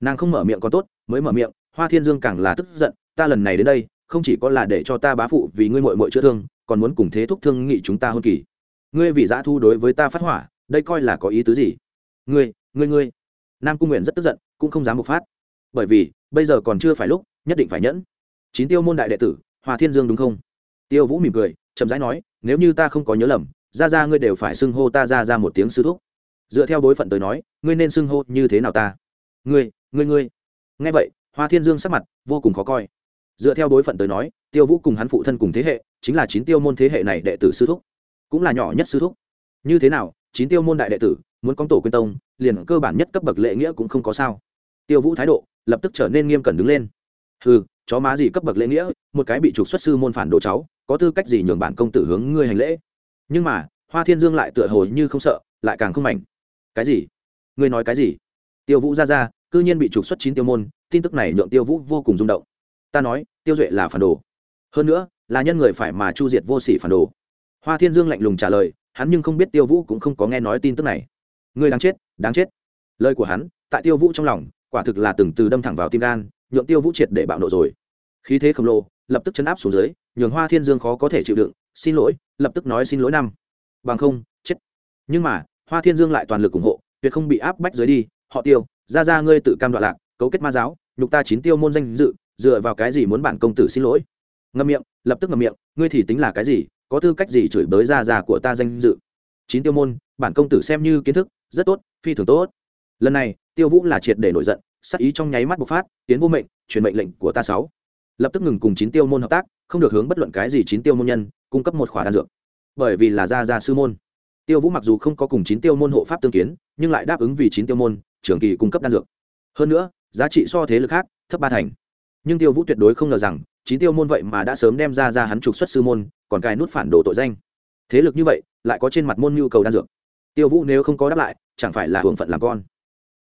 Nàng không mở miệng còn tốt, mới mở miệng, hoa thiên dương càng là tức giận, ta lần này đến đây, không chỉ có là để cho ta bá phụ vì ngươi mội mội chữa thương, còn muốn cùng thế thúc thương nghị chúng ta hôn kỳ. Ngươi vì giã thu đối với ta phát hỏa đây coi là có ý tứ gì? Ngươi ngươi ngươi. Nam cung nguyện rất tức giận, cũng không dám bộc phát. Bởi vì, bây giờ còn chưa phải lúc, nhất định phải nhẫn. Chín tiêu môn đại đệ tử, hòa thiên dương đúng không? Tiêu vũ mỉm cười, chậm rãi nói, nếu như ta không có nhớ lầm, ra ra ngươi đều phải xưng hô ta ra ra một tiếng sư thúc. Dựa theo bối phận tới nói, ngươi nên xưng hô như thế nào ta? Ngươi ngươi ngươi. Nghe vậy, hoa thiên dương sắc mặt vô cùng khó coi. Dựa theo bối phận tới nói, tiêu vũ cùng hắn phụ thân cùng thế hệ, chính là chín tiêu môn thế hệ này đệ tử sư thúc. Cũng là nhỏ nhất sư thúc. Như thế nào chín tiêu môn đại đệ tử, muốn con tổ quyên tông, liền cơ bản nhất cấp bậc lễ nghĩa cũng không có sao. Tiêu vũ thái độ lập tức trở nên nghiêm cẩn đứng lên. Ừ chó má gì cấp bậc lễ nghĩa, một cái bị trục xuất sư môn phản đồ cháu, có tư cách gì nhường bản công tử hướng ngươi hành lễ? Nhưng mà, hoa thiên dương lại tựa hồi như không sợ, lại càng không mảnh. Cái gì? Ngươi nói cái gì? Tiêu vũ ra ra, cư nhiên bị trục xuất chín tiêu môn, tin tức này nhượng tiêu vũ vô cùng rung động. Ta nói, tiêu duệ là phản đồ. Hơn nữa, là nhân người phải mà chu diệt vô sỉ phản đồ. Hoa thiên dương lạnh lùng trả lời hắn nhưng không biết tiêu vũ cũng không có nghe nói tin tức này. Ngươi đáng chết đáng chết. Lời của hắn, tại tiêu vũ trong lòng, quả thực là từng từ đâm thẳng vào tim gan, nhượng tiêu vũ triệt để bạo nộ rồi. Khí thế khổng lồ, lập tức chấn áp xuống dưới, nhường hoa thiên dương khó có thể chịu đựng, xin lỗi, lập tức nói xin lỗi năm. Bằng không, chết. Nhưng mà, hoa thiên dương lại toàn lực ủng hộ, tuyệt không bị áp bách dưới đi, họ tiêu, ra ra ngươi tự cam đoạn lạc, cấu kết ma giáo, nhục ta chín tiêu môn danh dự, dựa vào cái gì muốn bản công tử xin lỗi? Ngâm miệng, lập tức ngâm miệng, ngươi thì tính là cái gì? Có tư cách gì chửi bới ra ra của ta danh dự? Chín tiêu môn, bản công tử xem như kiến thức, rất tốt, phi thường tốt. Lần này, tiêu vũ là triệt để nổi giận, sắc ý trong nháy mắt bộc phát, tiến vô mệnh, truyền mệnh lệnh của ta sáu. Lập tức ngừng cùng chín tiêu môn hợp tác, không được hướng bất luận cái gì chín tiêu môn nhân, cung cấp một khỏa đan dược. Bởi vì là gia gia sư môn. Tiêu vũ mặc dù không có cùng chín tiêu môn hộ pháp tương kiến, nhưng lại đáp ứng vì chín tiêu môn, trưởng kỳ cung cấp đan dược. Hơn nữa, giá trị so thế lực khác, thấp ba thành. Nhưng tiêu vũ tuyệt đối không ngờ rằng chín tiêu môn vậy mà đã sớm đem ra ra hắn trục xuất sư môn, còn cài nút phản đồ tội danh. Thế lực như vậy, lại có trên mặt môn nhu cầu đan dược. Tiêu vũ nếu không có đáp lại, chẳng phải là hưởng phận làm con.